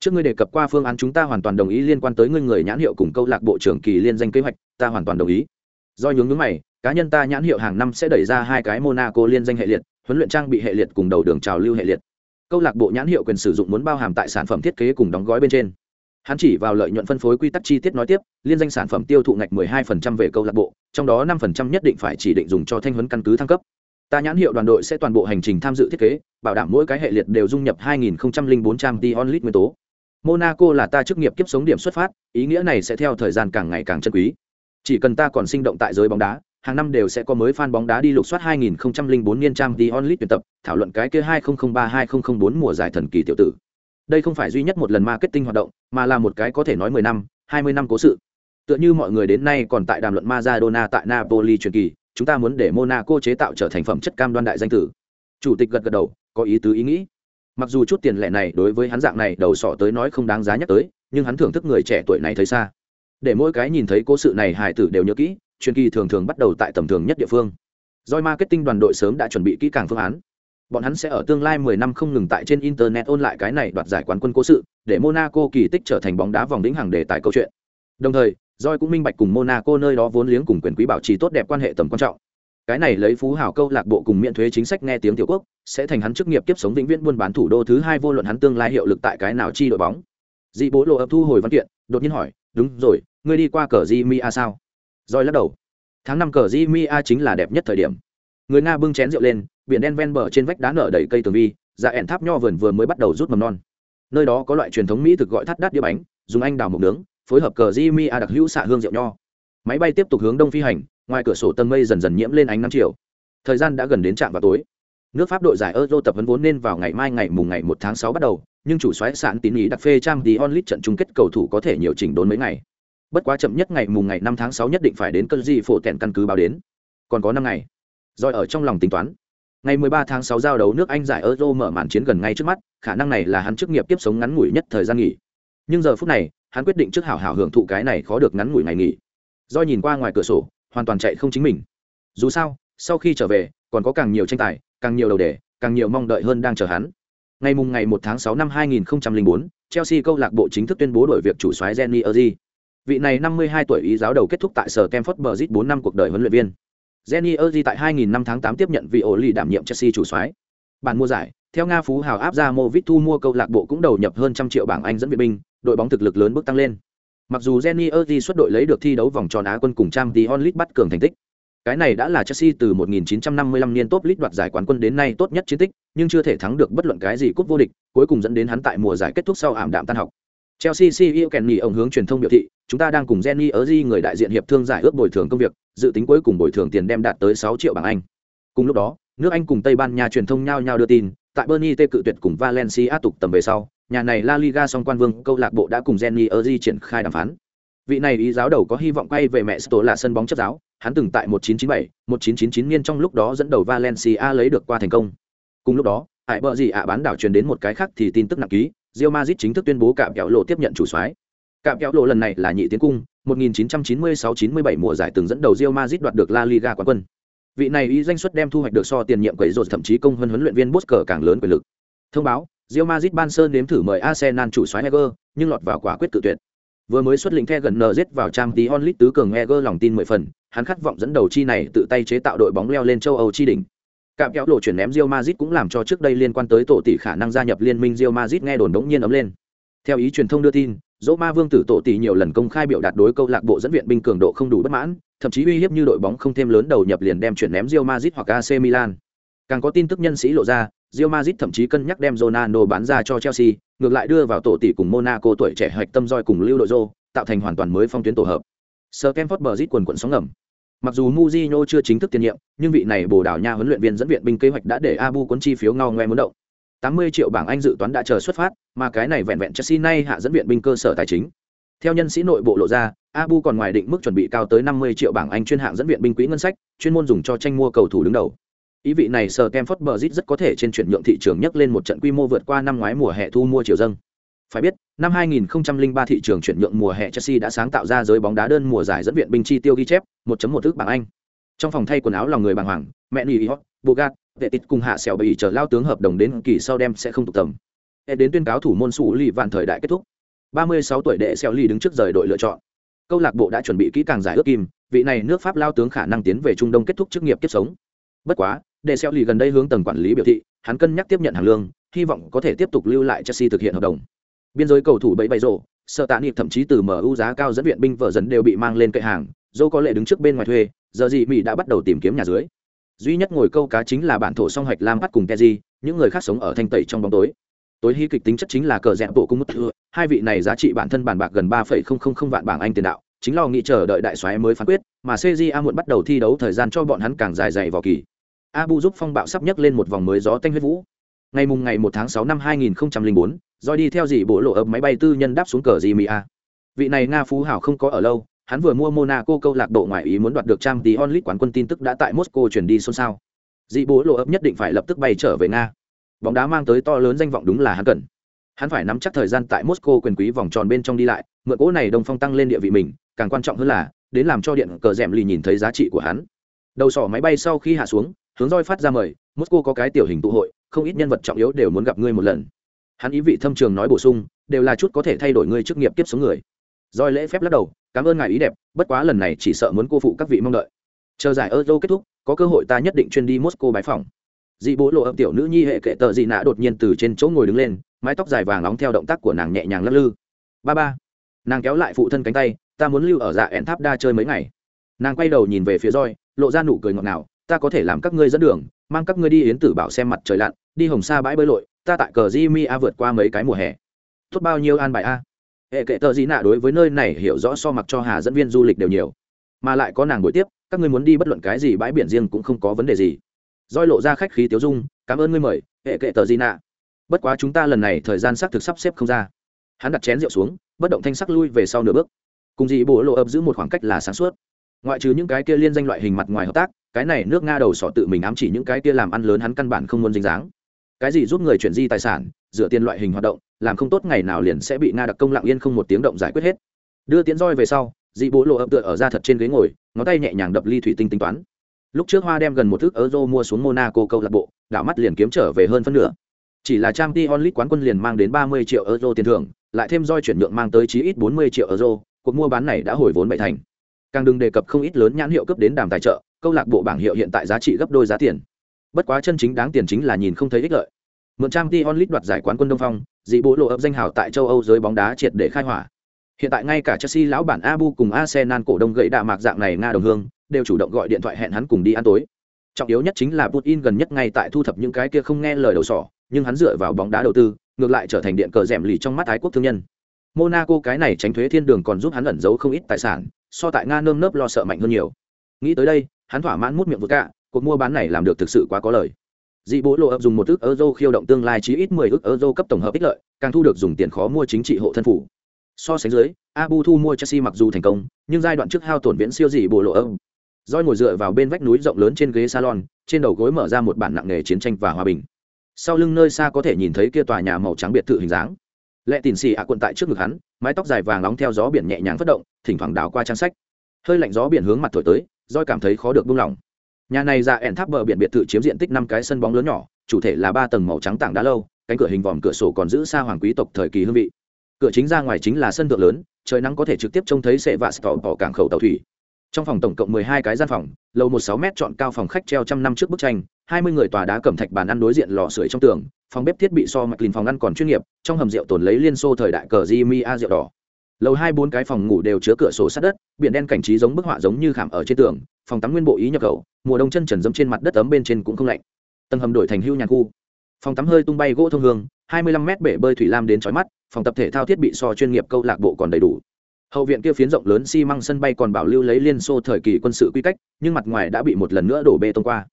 Trước ngươi đề cập qua phương án, chúng ta hoàn toàn đồng ý liên quan tới ngươi người nhãn hiệu cùng câu lạc bộ trưởng kỳ liên danh kế hoạch, ta hoàn toàn đồng ý. Do nhướng nhướng mày, cá nhân ta nhãn hiệu hàng năm sẽ đẩy ra hai cái monaco liên danh hệ liệt, huấn luyện trang bị hệ liệt cùng đầu đường trào lưu hệ liệt. Câu lạc bộ nhãn hiệu quyền sử dụng muốn bao hàm tại sản phẩm thiết kế cùng đóng gói bên trên hắn chỉ vào lợi nhuận phân phối quy tắc chi tiết nói tiếp liên danh sản phẩm tiêu thụ ngạch 12% về câu lạc bộ trong đó 5% nhất định phải chỉ định dùng cho thanh huấn căn cứ thăng cấp. Ta nhãn hiệu đoàn đội sẽ toàn bộ hành trình tham dự thiết kế bảo đảm mỗi cái hệ liệt đều dung nhập 2004 trăm t onlit nguyên tố. Monaco là ta chức nghiệp kiếp sống điểm xuất phát ý nghĩa này sẽ theo thời gian càng ngày càng chân quý. Chỉ cần ta còn sinh động tại giới bóng đá hàng năm đều sẽ có mới fan bóng đá đi lục soát 2004 niên trang The Only tuyển tập, thảo luận cái kia 2003-2004 mùa giải thần kỳ tiểu tử. Đây không phải duy nhất một lần marketing hoạt động, mà là một cái có thể nói 10 năm, 20 năm cố sự. Tựa như mọi người đến nay còn tại đàm luận Maradona tại Napoli truyền kỳ, chúng ta muốn để monaco chế tạo trở thành phẩm chất cam đoan đại danh tử. Chủ tịch gật gật đầu có ý tứ ý nghĩ. Mặc dù chút tiền lệ này đối với hắn dạng này đầu sọ tới nói không đáng giá nhắc tới nhưng hắn thưởng thức người trẻ tuổi này thấy xa. Để mỗi cái nhìn thấy cố sự này hải tử đều nhớ kỹ truyền kỳ thường thường bắt đầu tại tầm thường nhất địa phương. Doi marketing đoàn đội sớm đã chuẩn bị kỹ càng phương án bọn hắn sẽ ở tương lai 10 năm không ngừng tại trên internet ôn lại cái này đoạt giải quán quân cố sự, để monaco kỳ tích trở thành bóng đá vòng đỉnh hàng đề tài câu chuyện. Đồng thời, Joy cũng minh bạch cùng Monaco nơi đó vốn liếng cùng quyền quý bảo trì tốt đẹp quan hệ tầm quan trọng. cái này lấy phú hào câu lạc bộ cùng miễn thuế chính sách nghe tiếng tiểu quốc, sẽ thành hắn chức nghiệp tiếp sống vĩnh viễn buôn bán thủ đô thứ hai vô luận hắn tương lai hiệu lực tại cái nào chi đội bóng. Dị bố lộ ập thu hồi văn kiện, đột nhiên hỏi, đúng rồi, ngươi đi qua cờ di a sao? Joy lắc đầu. Tháng năm cờ di a chính là đẹp nhất thời điểm. Người nga bưng chén rượu lên biển đen ven bờ trên vách đá nở đầy cây tường vi dạ ẻn tháp nho vườn vừa mới bắt đầu rút mầm non. Nơi đó có loại truyền thống mỹ thực gọi thắt đắt đĩa bánh, dùng anh đào mộc nướng, phối hợp cờ di mi a đặc hữu xạ hương rượu nho. Máy bay tiếp tục hướng đông phi hành, ngoài cửa sổ tầng mây dần dần nhiễm lên ánh nắng chiều. Thời gian đã gần đến trạm vào tối. Nước pháp đội giải euro tập huấn vốn nên vào ngày mai ngày mùng ngày một tháng sáu bắt đầu, nhưng chủ xoáy sản tín ý đặc phê trang tí onlit trận chung kết cầu thủ có thể nhiều chỉnh đốn mấy ngày. Bất quá chậm nhất ngày mùng ngày năm tháng sáu nhất định phải đến cơn di phổ tẹn căn cứ báo đến. Còn có năm ngày. Rồi ở trong lòng tính toán ngày 13 tháng 6 giao đấu nước Anh giải Euro mở màn chiến gần ngay trước mắt, khả năng này là hắn chức nghiệp tiếp sống ngắn ngủi nhất thời gian nghỉ. Nhưng giờ phút này, hắn quyết định trước hảo hảo hưởng thụ cái này khó được ngắn ngủi ngày nghỉ. Do nhìn qua ngoài cửa sổ, hoàn toàn chạy không chính mình. Dù sao, sau khi trở về, còn có càng nhiều tranh tài, càng nhiều đầu đề, càng nhiều mong đợi hơn đang chờ hắn. Ngày mùng ngày 1 tháng 6 năm 2004, Chelsea câu lạc bộ chính thức tuyên bố đổi việc chủ soái Jenny Erzi. Vị này 52 tuổi ý giáo đầu kết thúc tại sở Stamford Bridge 4 năm cuộc đời huấn luyện viên. Jenny Erdi tại 2000 năm tháng 8 tiếp nhận vị ổ lì đảm nhiệm Chelsea chủ soái. Bản mua giải, theo Nga phú hào áp ra Movit thu mua câu lạc bộ cũng đầu nhập hơn trăm triệu bảng Anh dẫn viện binh, đội bóng thực lực lớn bước tăng lên. Mặc dù Jenny Erdi xuất đội lấy được thi đấu vòng tròn Á quân cùng trang Di League bắt cường thành tích. Cái này đã là Chelsea từ 1955 niên top league đoạt giải quán quân đến nay tốt nhất chiến tích, nhưng chưa thể thắng được bất luận cái gì cúp vô địch, cuối cùng dẫn đến hắn tại mùa giải kết thúc sau ảm đạm tan học. Chelsea CEO Kenny ổng hướng truyền thông biểu thị, chúng ta đang cùng Jenny Erzi người đại diện hiệp thương giải ước bồi thường công việc, dự tính cuối cùng bồi thường tiền đem đạt tới 6 triệu bảng Anh. Cùng lúc đó, nước Anh cùng Tây Ban Nha truyền thông nhau nhau đưa tin, tại Bernie T cự tuyệt cùng Valencia tục tầm về sau, nhà này La Liga song quan vương câu lạc bộ đã cùng Jenny Erzi triển khai đàm phán. Vị này ý giáo đầu có hy vọng quay về mẹ Sto là sân bóng chấp giáo, hắn từng tại 1997, 1999 niên trong lúc đó dẫn đầu Valencia lấy được qua thành công. Cùng lúc đó, hải bờ gì ạ bán đảo truyền đến một cái khác thì tin tức nặng ký, Real Madrid chính thức tuyên bố cạm kẹo lộ tiếp nhận chủ soái. Cạm kéo lộ lần này là nhị tiến cung, 1996-97 mùa giải từng dẫn đầu Real Madrid đoạt được La Liga quán quân. Vị này ý danh suất đem thu hoạch được so tiền nhiệm quấy rối thậm chí công hơn huấn luyện viên Bosker càng lớn quyền lực. Thông báo, Real Madrid ban sơn nếm thử mời Arsenal chủ soái Heger, nhưng lọt vào quả quyết tự tuyệt. Vừa mới xuất lĩnh the gần NZ vào trang tí onlit tứ cường Heger lòng tin 10 phần, hắn khát vọng dẫn đầu chi này tự tay chế tạo đội bóng leo lên châu Âu chi đỉnh. Cạm kéo lộ chuyển ném Real Madrid cũng làm cho trước đây liên quan tới tổ tỷ khả năng gia nhập liên minh Real Madrid nghe đồn đống nhiên ấm lên. Theo ý truyền thông đưa tin, Dỗ Ma Vương tử tổ tỷ nhiều lần công khai biểu đạt đối câu lạc bộ dẫn viện binh cường độ không đủ bất mãn, thậm chí uy hiếp như đội bóng không thêm lớn đầu nhập liền đem chuyển ném Real Madrid hoặc AC Milan. Càng có tin tức nhân sĩ lộ ra, Real Madrid thậm chí cân nhắc đem Ronaldo bán ra cho Chelsea, ngược lại đưa vào tổ tỷ cùng Monaco tuổi trẻ hoạch tâm roi cùng lưu đội Rô, tạo thành hoàn toàn mới phong tuyến tổ hợp. Stamford Bridge quần quần sóng ngầm. Mặc dù Mourinho chưa chính thức tiền nhiệm, nhưng vị này Bồ Đào Nha huấn luyện viên dẫn viện binh kế hoạch đã để Abu cuốn chi phiếu ngao ngoe muốn động. 80 triệu bảng Anh dự toán đã chờ xuất phát, mà cái này vẹn vẹn Chelsea nay hạ dẫn viện binh cơ sở tài chính. Theo nhân sĩ nội bộ lộ ra, Abu còn ngoài định mức chuẩn bị cao tới 50 triệu bảng Anh chuyên hạng dẫn viện binh quỹ ngân sách, chuyên môn dùng cho tranh mua cầu thủ đứng đầu. Ý vị này sở Kemford Bridge rất có thể trên chuyển nhượng thị trường nhấc lên một trận quy mô vượt qua năm ngoái mùa hè thu mua chiều dâng. Phải biết, năm 2003 thị trường chuyển nhượng mùa hè Chelsea đã sáng tạo ra giới bóng đá đơn mùa giải dẫn viện binh chi tiêu ghi chép, 1.1 ức bảng Anh. Trong phòng thay quần áo lòng người bàng hoàng, mẹ Nỉ Bogat, vệ tít cùng hạ sẹo bị chờ lao tướng hợp đồng đến kỳ sau đem sẽ không tụ tầm. Đến tuyên cáo thủ môn sủ lì vạn thời đại kết thúc. 36 tuổi đệ sẹo lì đứng trước rời đội lựa chọn. Câu lạc bộ đã chuẩn bị kỹ càng giải ước kim, vị này nước Pháp lao tướng khả năng tiến về Trung Đông kết thúc chức nghiệp kiếp sống. Bất quá, đệ sẹo lì gần đây hướng tầng quản lý biểu thị, hắn cân nhắc tiếp nhận hàng lương, hy vọng có thể tiếp tục lưu lại Chelsea thực hiện hợp đồng biên giới cầu thủ bẫy bày rổ sợ tạ niệm thậm chí từ mu giá cao dẫn viện binh vợ dẫn đều bị mang lên cậy hàng dô có lệ đứng trước bên ngoài thuê giờ gì mỹ đã bắt đầu tìm kiếm nhà dưới duy nhất ngồi câu cá chính là bản thổ song hoạch lam bắt cùng keji những người khác sống ở thanh tẩy trong bóng tối. Tối hy kịch tính chất chính là cờ rẽ bộ cung mất thừa hai vị này giá trị bản thân bản bạc gần ba phẩy không không không vạn bảng anh tiền đạo chính lo nghĩ chờ đợi đại soái mới phán quyết mà A muộn bắt đầu thi đấu thời gian cho bọn hắn càng dài dày vào kỳ. Abu giúp phong bạo sắp nhấc lên một vòng mới gió tanh huyết vũ. Ngày mùng ngày một tháng sáu năm hai nghìn bốn do đi theo dì bộ lộ ập máy bay tư nhân đáp xuống cờ Jimmy A. Vị này Nga phú hảo không có ở lâu, hắn vừa mua Monaco câu lạc bộ ngoại ý muốn đoạt được trang tí onlit quán quân tin tức đã tại Moscow chuyển đi xôn xao. Dị bố lộ ấp nhất định phải lập tức bay trở về Nga. Bóng đá mang tới to lớn danh vọng đúng là hắn cần. Hắn phải nắm chắc thời gian tại Moscow quyền quý vòng tròn bên trong đi lại, mượn cỗ này đồng phong tăng lên địa vị mình, càng quan trọng hơn là đến làm cho điện cờ rèm lì nhìn thấy giá trị của hắn. Đầu sỏ máy bay sau khi hạ xuống, hướng roi phát ra mời, Moscow có cái tiểu hình tụ hội, không ít nhân vật trọng yếu đều muốn gặp ngươi một lần hắn ý vị thâm trường nói bổ sung đều là chút có thể thay đổi ngươi chức nghiệp tiếp số người doi lễ phép lắc đầu, cảm ơn ngài ý đẹp, bất quá lần này chỉ sợ muốn cô phụ các vị mong đợi. Chờ giải euro kết thúc, có cơ hội ta nhất định chuyên đi moscow bái phỏng. dị bố lộ ấp tiểu nữ nhi hệ kệ tờ dị nạ đột nhiên từ trên chỗ ngồi đứng lên, mái tóc dài vàng nóng theo động tác của nàng nhẹ nhàng lắc lư. Ba ba. Nàng kéo lại phụ thân cánh tay, ta muốn lưu ở dạ ẹn tháp đa chơi mấy ngày. Nàng quay đầu nhìn về phía roi lộ ra nụ cười ngọt ngào, ta có thể làm các ngươi dẫn đường, mang các ngươi đi yến tử bảo xem mặt trời lặn, đi hồng sa bãi bơi lội, ta tại cờ Jimmy a vượt qua mấy cái mùa hè. Tốt bao nhiêu an bài a? Hệ kệ tờ gì nạ đối với nơi này hiểu rõ so mặc cho hà dẫn viên du lịch đều nhiều. Mà lại có nàng buổi tiếp, các ngươi muốn đi bất luận cái gì bãi biển riêng cũng không có vấn đề gì. Roi lộ ra khách khí tiếu dung, cảm ơn ngươi mời, hệ kệ tờ gì nạ. Bất quá chúng ta lần này thời gian xác thực sắp xếp không ra. Hắn đặt chén rượu xuống, bất động thanh sắc lui về sau nửa bước. Cùng dị bộ lộ ập giữ một khoảng cách là sáng suốt. Ngoại trừ những cái kia liên danh loại hình mặt ngoài hợp tác, cái này nước nga đầu sọ tự mình ám chỉ những cái kia làm ăn lớn hắn căn bản không muốn dính dáng cái gì giúp người chuyển di tài sản, dựa tiền loại hình hoạt động, làm không tốt ngày nào liền sẽ bị nga đặc công lặng yên không một tiếng động giải quyết hết. Đưa tiến roi về sau, dị bố lộ ập tựa ở ra thật trên ghế ngồi, ngón tay nhẹ nhàng đập ly thủy tinh tính toán. Lúc trước hoa đem gần một thước euro mua xuống monaco câu lạc bộ, đảo mắt liền kiếm trở về hơn phân nửa. Chỉ là trang t onlit quán quân liền mang đến ba mươi triệu euro tiền thưởng, lại thêm roi chuyển nhượng mang tới chí ít bốn mươi triệu euro, cuộc mua bán này đã hồi vốn bảy thành. Càng đừng đề cập không ít lớn nhãn hiệu cấp đến đàm tài trợ, câu lạc bộ bảng hiệu hiện tại giá trị gấp đôi giá tiền bất quá chân chính đáng tiền chính là nhìn không thấy ích lợi. Mượn trang t onlit đoạt giải quán quân đông phong, dị bộ lộ ấp danh hào tại châu âu giới bóng đá triệt để khai hỏa. Hiện tại ngay cả chelsea lão bản abu cùng arsenal cổ đông gậy đạ mạc dạng này nga đồng hương, đều chủ động gọi điện thoại hẹn hắn cùng đi ăn tối. Trọng yếu nhất chính là putin gần nhất ngay tại thu thập những cái kia không nghe lời đầu sỏ, nhưng hắn dựa vào bóng đá đầu tư, ngược lại trở thành điện cờ rèm lì trong mắt ái quốc thương nhân. Monaco cái này tránh thuế thiên đường còn giúp hắn ẩn giấu không ít tài sản, so tại nga nơm nớp lo sợ mạnh hơn nhiều. Nghĩ tới đây, hắn thỏa mãn mút miệng vượt cả cuộc mua bán này làm được thực sự quá có lời. Dị bố lộ ập dùng một ước euro khiêu động tương lai chí ít mười ước euro cấp tổng hợp ích lợi, càng thu được dùng tiền khó mua chính trị hộ thân phủ. So sánh dưới, abu thu mua chelsea mặc dù thành công, nhưng giai đoạn trước hao tổn viễn siêu dị bố lộ ập roi ngồi dựa vào bên vách núi rộng lớn trên ghế salon, trên đầu gối mở ra một bản nặng nghề chiến tranh và hòa bình. Sau lưng nơi xa có thể nhìn thấy kia tòa nhà màu trắng biệt thự hình dáng. Lệ tìn xì ạ quận tại trước ngực hắn, mái tóc dài vàng nóng theo gió biển nhẹ nhàng phất động, thỉnh thoảng đảo qua trang sách. Hơi lạnh gió biển hướng mặt thổi tới, roi cảm thấy khó được buông lỏng nhà này ra ẻn tháp bờ biển biệt thự chiếm diện tích năm cái sân bóng lớn nhỏ, chủ thể là ba tầng màu trắng tảng đá lâu, cánh cửa hình vòm cửa sổ còn giữ xa hoàng quý tộc thời kỳ hương vị. Cửa chính ra ngoài chính là sân thượng lớn, trời nắng có thể trực tiếp trông thấy sệ vạ sọ bỏ cảng khẩu tàu thủy. Trong phòng tổng cộng mười hai cái gian phòng, lầu một sáu m chọn cao phòng khách treo trăm năm trước bức tranh, hai mươi người tòa đá cẩm thạch bàn ăn đối diện lò sưởi trong tường, phòng bếp thiết bị so mạch lìn phòng ăn còn chuyên nghiệp, trong hầm rượu tồn lấy liên xô thời đại cờ di mi a rượu đỏ. Lầu hai bốn cái phòng ngủ đều chứa cửa sổ sát đất, biển đen cảnh trí giống bức họa giống như khảm ở trên tường, phòng tắm nguyên bộ ý nhập khẩu mùa đông chân trần dẫm trên mặt đất ấm bên trên cũng không lạnh. Tầng hầm đổi thành hưu nhàn khu. Phòng tắm hơi tung bay gỗ thông hương, hai mươi lăm mét bể bơi thủy lam đến trói mắt, phòng tập thể thao thiết bị so chuyên nghiệp câu lạc bộ còn đầy đủ. Hậu viện kia phiến rộng lớn xi măng sân bay còn bảo lưu lấy liên xô thời kỳ quân sự quy cách, nhưng mặt ngoài đã bị một lần nữa đổ bê tông qua.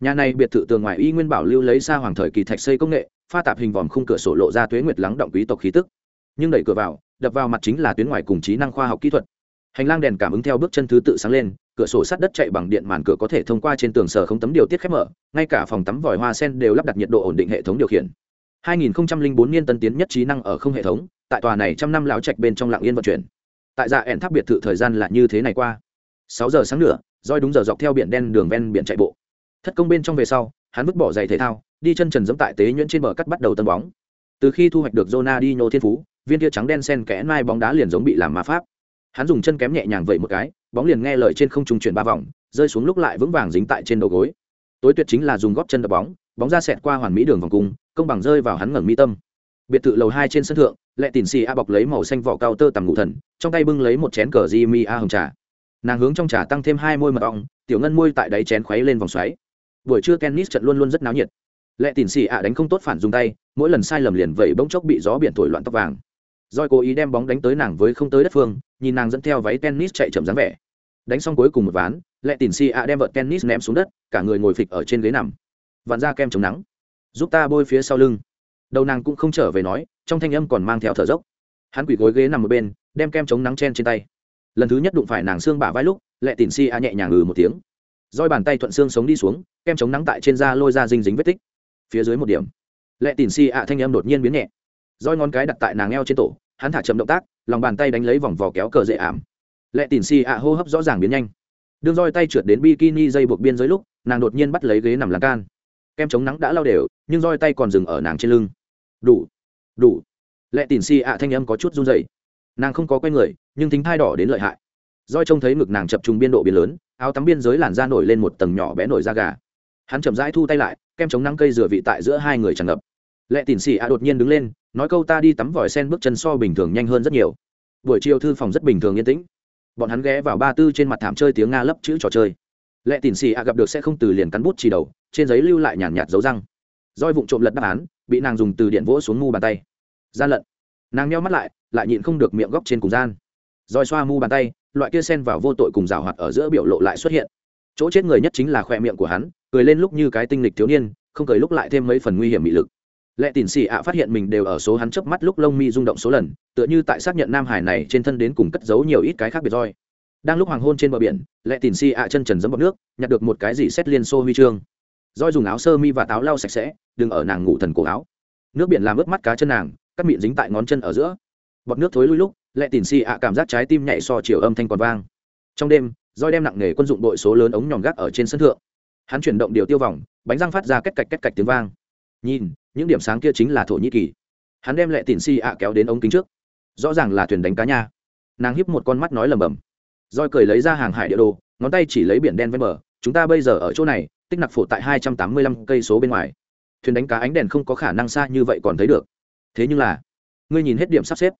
Nhà này biệt thự tường ngoài y nguyên bảo lưu lấy xa hoàng thời kỳ thạch xây công nghệ, pha tạp hình vòm khung cửa sổ lộ ra tuế nguyệt lắng động quý tộc khí tức. Nhưng đẩy cửa vào, đập vào mặt chính là tuyến ngoài cùng trí năng khoa học kỹ thuật hành lang đèn cảm ứng theo bước chân thứ tự sáng lên, cửa sổ sắt đất chạy bằng điện màn cửa có thể thông qua trên tường sở không tấm điều tiết khép mở, ngay cả phòng tắm vòi hoa sen đều lắp đặt nhiệt độ ổn định hệ thống điều khiển. 2004 niên tân tiến nhất trí năng ở không hệ thống, tại tòa này trăm năm lão trạch bên trong lạng yên vận chuyển. Tại dạ ẻn tháp biệt thự thời gian là như thế này qua. Sáu giờ sáng nữa roi đúng giờ dọc theo biển đen đường ven biển chạy bộ. Thất công bên trong về sau, hắn vứt bỏ giày thể thao, đi chân trần dẫm tại tế nhuyễn trên bờ cắt bắt đầu tân bóng. Từ khi thu hoạch được Ronaldinho thiên phú, viên tia trắng đen sen kẽ mai bóng đá liền giống bị làm ma pháp hắn dùng chân kém nhẹ nhàng vậy một cái bóng liền nghe lời trên không trung chuyển ba vòng rơi xuống lúc lại vững vàng dính tại trên đầu gối. Tối tuyệt chính là dùng góp chân đập bóng bóng ra xẹt qua hoàn mỹ đường vòng cung công bằng rơi vào hắn ngẩng mi tâm. Biệt thự lầu hai trên sân thượng lệ tìn xì a bọc lấy màu xanh vỏ cao tơ tằm ngủ thần trong tay bưng lấy một chén cờ di mi a hồng trà. Nàng hướng trong trà tăng thêm hai môi mật ong tiểu ngân môi tại đáy chén khuấy lên vòng xoáy. Buổi trưa tennis trận luôn luôn rất náo nhiệt. Lệ tìn xì a đánh không tốt phản dùng tay mỗi lần sai lầm liền vẩy bỗng chốc bị gió biển thổi loạn tóc vàng. Doi cố ý đem bóng đánh tới nàng với không tới đất phương, nhìn nàng dẫn theo váy tennis chạy chậm dáng vẻ. Đánh xong cuối cùng một ván, Lệ Tỉnh Si a đem vợt tennis ném xuống đất, cả người ngồi phịch ở trên ghế nằm. Vặn ra kem chống nắng, giúp ta bôi phía sau lưng. Đầu nàng cũng không trở về nói, trong thanh âm còn mang theo thở dốc. Hắn quỳ gối ghế nằm một bên, đem kem chống nắng chen trên tay. Lần thứ nhất đụng phải nàng xương bả vai lúc, Lệ Tỉnh Si a nhẹ nhàng ừ một tiếng. roi bàn tay thuận xương sống đi xuống, kem chống nắng tại trên da lôi ra dinh dính vết tích. Phía dưới một điểm, Lệ Tỉnh Si a thanh âm đột nhiên biến nhẹ. roi ngón cái đặt tại nàng eo trên tổ, hắn thả chậm động tác, lòng bàn tay đánh lấy vòng vò kéo cờ dễ ảm. Lệ tỉn xì ạ hô hấp rõ ràng biến nhanh. Đương roi tay trượt đến bikini dây buộc biên giới lúc, nàng đột nhiên bắt lấy ghế nằm lan can. Kem chống nắng đã lao đều, nhưng roi tay còn dừng ở nàng trên lưng. Đủ đủ. Lệ tỉn xì ạ thanh âm có chút run dày nàng không có quen người, nhưng tính thai đỏ đến lợi hại. Roi trông thấy ngực nàng chập trùng biên độ biến lớn, áo tắm biên giới làn da nổi lên một tầng nhỏ bé nổi da gà. Hắn chậm rãi thu tay lại, kem chống nắng cây rửa vị tại giữa hai người tràn ngập. Lệ tỉn xì ạ đột nhiên đứng lên nói câu ta đi tắm vòi sen bước chân so bình thường nhanh hơn rất nhiều. Buổi chiều thư phòng rất bình thường yên tĩnh. Bọn hắn ghé vào ba tư trên mặt thảm chơi tiếng nga lấp chữ trò chơi. Lệ tỉn xì ạ gặp được sẽ không từ liền cắn bút chỉ đầu, trên giấy lưu lại nhàn nhạt dấu răng. Roi vụng trộm lật đáp án, bị nàng dùng từ điện vỗ xuống mu bàn tay. Gian lận. Nàng nheo mắt lại lại nhịn không được miệng góc trên cùng gian. Roi xoa mu bàn tay, loại kia sen vào vô tội cùng rào hoạt ở giữa biểu lộ lại xuất hiện. Chỗ chết người nhất chính là khoe miệng của hắn, cười lên lúc như cái tinh lịch thiếu niên, không cười lúc lại thêm mấy phần nguy hiểm bị lực lệ tỉn xì ạ phát hiện mình đều ở số hắn chớp mắt lúc lông mi rung động số lần, tựa như tại xác nhận nam hải này trên thân đến cùng cất giấu nhiều ít cái khác biệt roi. Đang lúc hoàng hôn trên bờ biển, lệ tỉn xì ạ chân trần dẫm bọc nước, nhặt được một cái gì xét liên xô huy chương. Roi dùng áo sơ mi và táo lau sạch sẽ, đừng ở nàng ngủ thần cổ áo. Nước biển làm ướt mắt cá chân nàng cắt miệng dính tại ngón chân ở giữa. Bọt nước thối lui lúc, lệ tỉn xì ạ cảm giác trái tim nhảy so chiều âm thanh còn vang. Trong đêm, roi đem nặng nghề quân dụng đội số lớn ống nhòm gác ở trên sân thượng. Hắn chuyển động điều tiêu vòng, bánh răng phát ra cách cạch cách cạch tiếng vang nhìn, những điểm sáng kia chính là thổ nhĩ kỳ. Hắn đem lệ tỉn si ạ kéo đến ống kính trước. Rõ ràng là thuyền đánh cá nha. Nàng hiếp một con mắt nói lầm bầm roi cười lấy ra hàng hải địa đồ, ngón tay chỉ lấy biển đen ven bờ. Chúng ta bây giờ ở chỗ này, tích nặc phổ tại hai trăm tám mươi lăm cây số bên ngoài. Thuyền đánh cá ánh đèn không có khả năng xa như vậy còn thấy được. Thế nhưng là, ngươi nhìn hết điểm sắp xếp.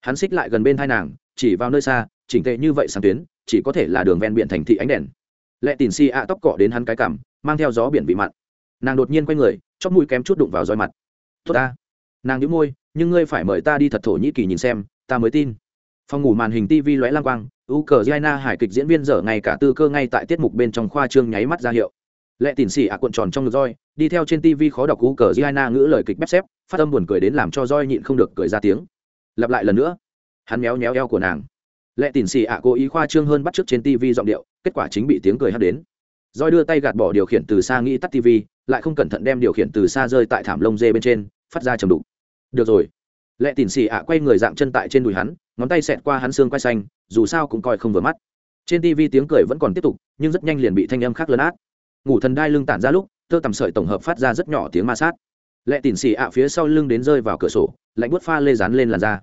Hắn xích lại gần bên hai nàng, chỉ vào nơi xa, chỉnh tệ như vậy sáng tuyến, chỉ có thể là đường ven biển thành thị ánh đèn. Lệ tỉn si ạ tóc cọ đến hắn cái cảm mang theo gió biển bị mặn. Nàng đột nhiên quay người chóp mũi kém chút đụng vào roi mặt. Tốt ta. Nàng nhíu môi, nhưng ngươi phải mời ta đi thật thổ nhĩ kỳ nhìn xem, ta mới tin. Phòng ngủ màn hình tv lóe lang quang u cờ giana hải kịch diễn viên dở ngày cả tư cơ ngay tại tiết mục bên trong khoa trương nháy mắt ra hiệu. Lệ tỉn xì ạ cuộn tròn trong ngực roi, đi theo trên tv khó đọc u cờ giana ngữ lời kịch bép xếp, phát âm buồn cười đến làm cho roi nhịn không được cười ra tiếng. Lặp lại lần nữa, hắn méo méo eo của nàng. Lệ tỉn xì ạ cố ý khoa trương hơn bắt chước trên tv giọng điệu, kết quả chính bị tiếng cười hắt đến. Roi đưa tay gạt bỏ điều khiển từ xa nghĩ tắt tv lại không cẩn thận đem điều khiển từ xa rơi tại thảm lông dê bên trên, phát ra trầm đục. Được rồi. Lệ tỉn xì ạ quay người dạng chân tại trên đùi hắn, ngón tay xẹt qua hắn xương quay xanh, dù sao cũng coi không vừa mắt. Trên tv tiếng cười vẫn còn tiếp tục, nhưng rất nhanh liền bị thanh âm khác lấn át. Ngủ thần đai lưng tản ra lúc, tơ tầm sợi tổng hợp phát ra rất nhỏ tiếng ma sát. Lệ tỉn xì ạ phía sau lưng đến rơi vào cửa sổ, lạnh bút pha lê dán lên làn da.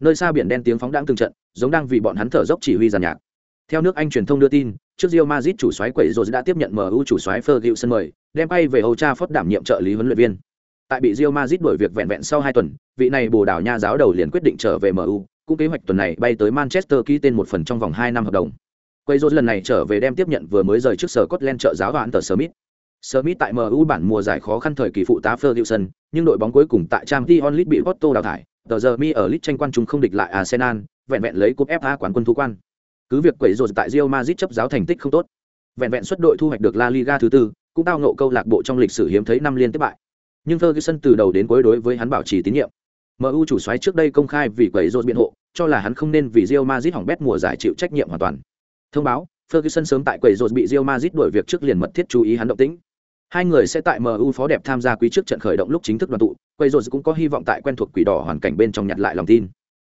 Nơi xa biển đen tiếng phóng đang từng trận, giống đang vì bọn hắn thở dốc chỉ huy giàn nhạc theo nước anh truyền thông đưa tin trước Real Madrid chủ xoáy quẩy rồi đã tiếp nhận mu chủ xoáy ferguson mời đem bay về Old Trafford đảm nhiệm trợ lý huấn luyện viên tại bị Real Madrid đổi việc vẹn vẹn sau hai tuần vị này bồ đào nha giáo đầu liền quyết định trở về mu cũng kế hoạch tuần này bay tới manchester ký tên một phần trong vòng hai năm hợp đồng quay rồi lần này trở về đem tiếp nhận vừa mới rời trước sở Scotland trợ giáo đoạn tờ Smith. Smith tại MU bản mùa giải khó khăn thời kỳ phụ tá Ferguson, nhưng đội bóng cuối cùng tại Champions League bị Porto đào thải, tờ giờ mi ở lit tranh quan chúng không địch lại Arsenal, vẹn vẹn lấy cúp FA quán quân thu quan. Cứ việc quẩy rồi tại Real Madrid chấp giáo thành tích không tốt, vẹn vẹn xuất đội thu hoạch được La Liga thứ tư, cũng tao ngộ câu lạc bộ trong lịch sử hiếm thấy năm liên tiếp bại. Nhưng Ferguson từ đầu đến cuối đối với hắn bảo trì tín nhiệm. MU chủ soái trước đây công khai vì quẩy rồi biện hộ, cho là hắn không nên vì Real Madrid hỏng bét mùa giải chịu trách nhiệm hoàn toàn. Thông báo, Ferguson sớm tại quẩy rồi bị Real Madrid đuổi việc trước liền mật thiết chú ý hắn động tĩnh. Hai người sẽ tại MU phó đẹp tham gia quý trước trận khởi động lúc chính thức đoàn tụ, quẩy rồi cũng có hy vọng tại quen thuộc quỷ đỏ hoàn cảnh bên trong nhặt lại lòng tin.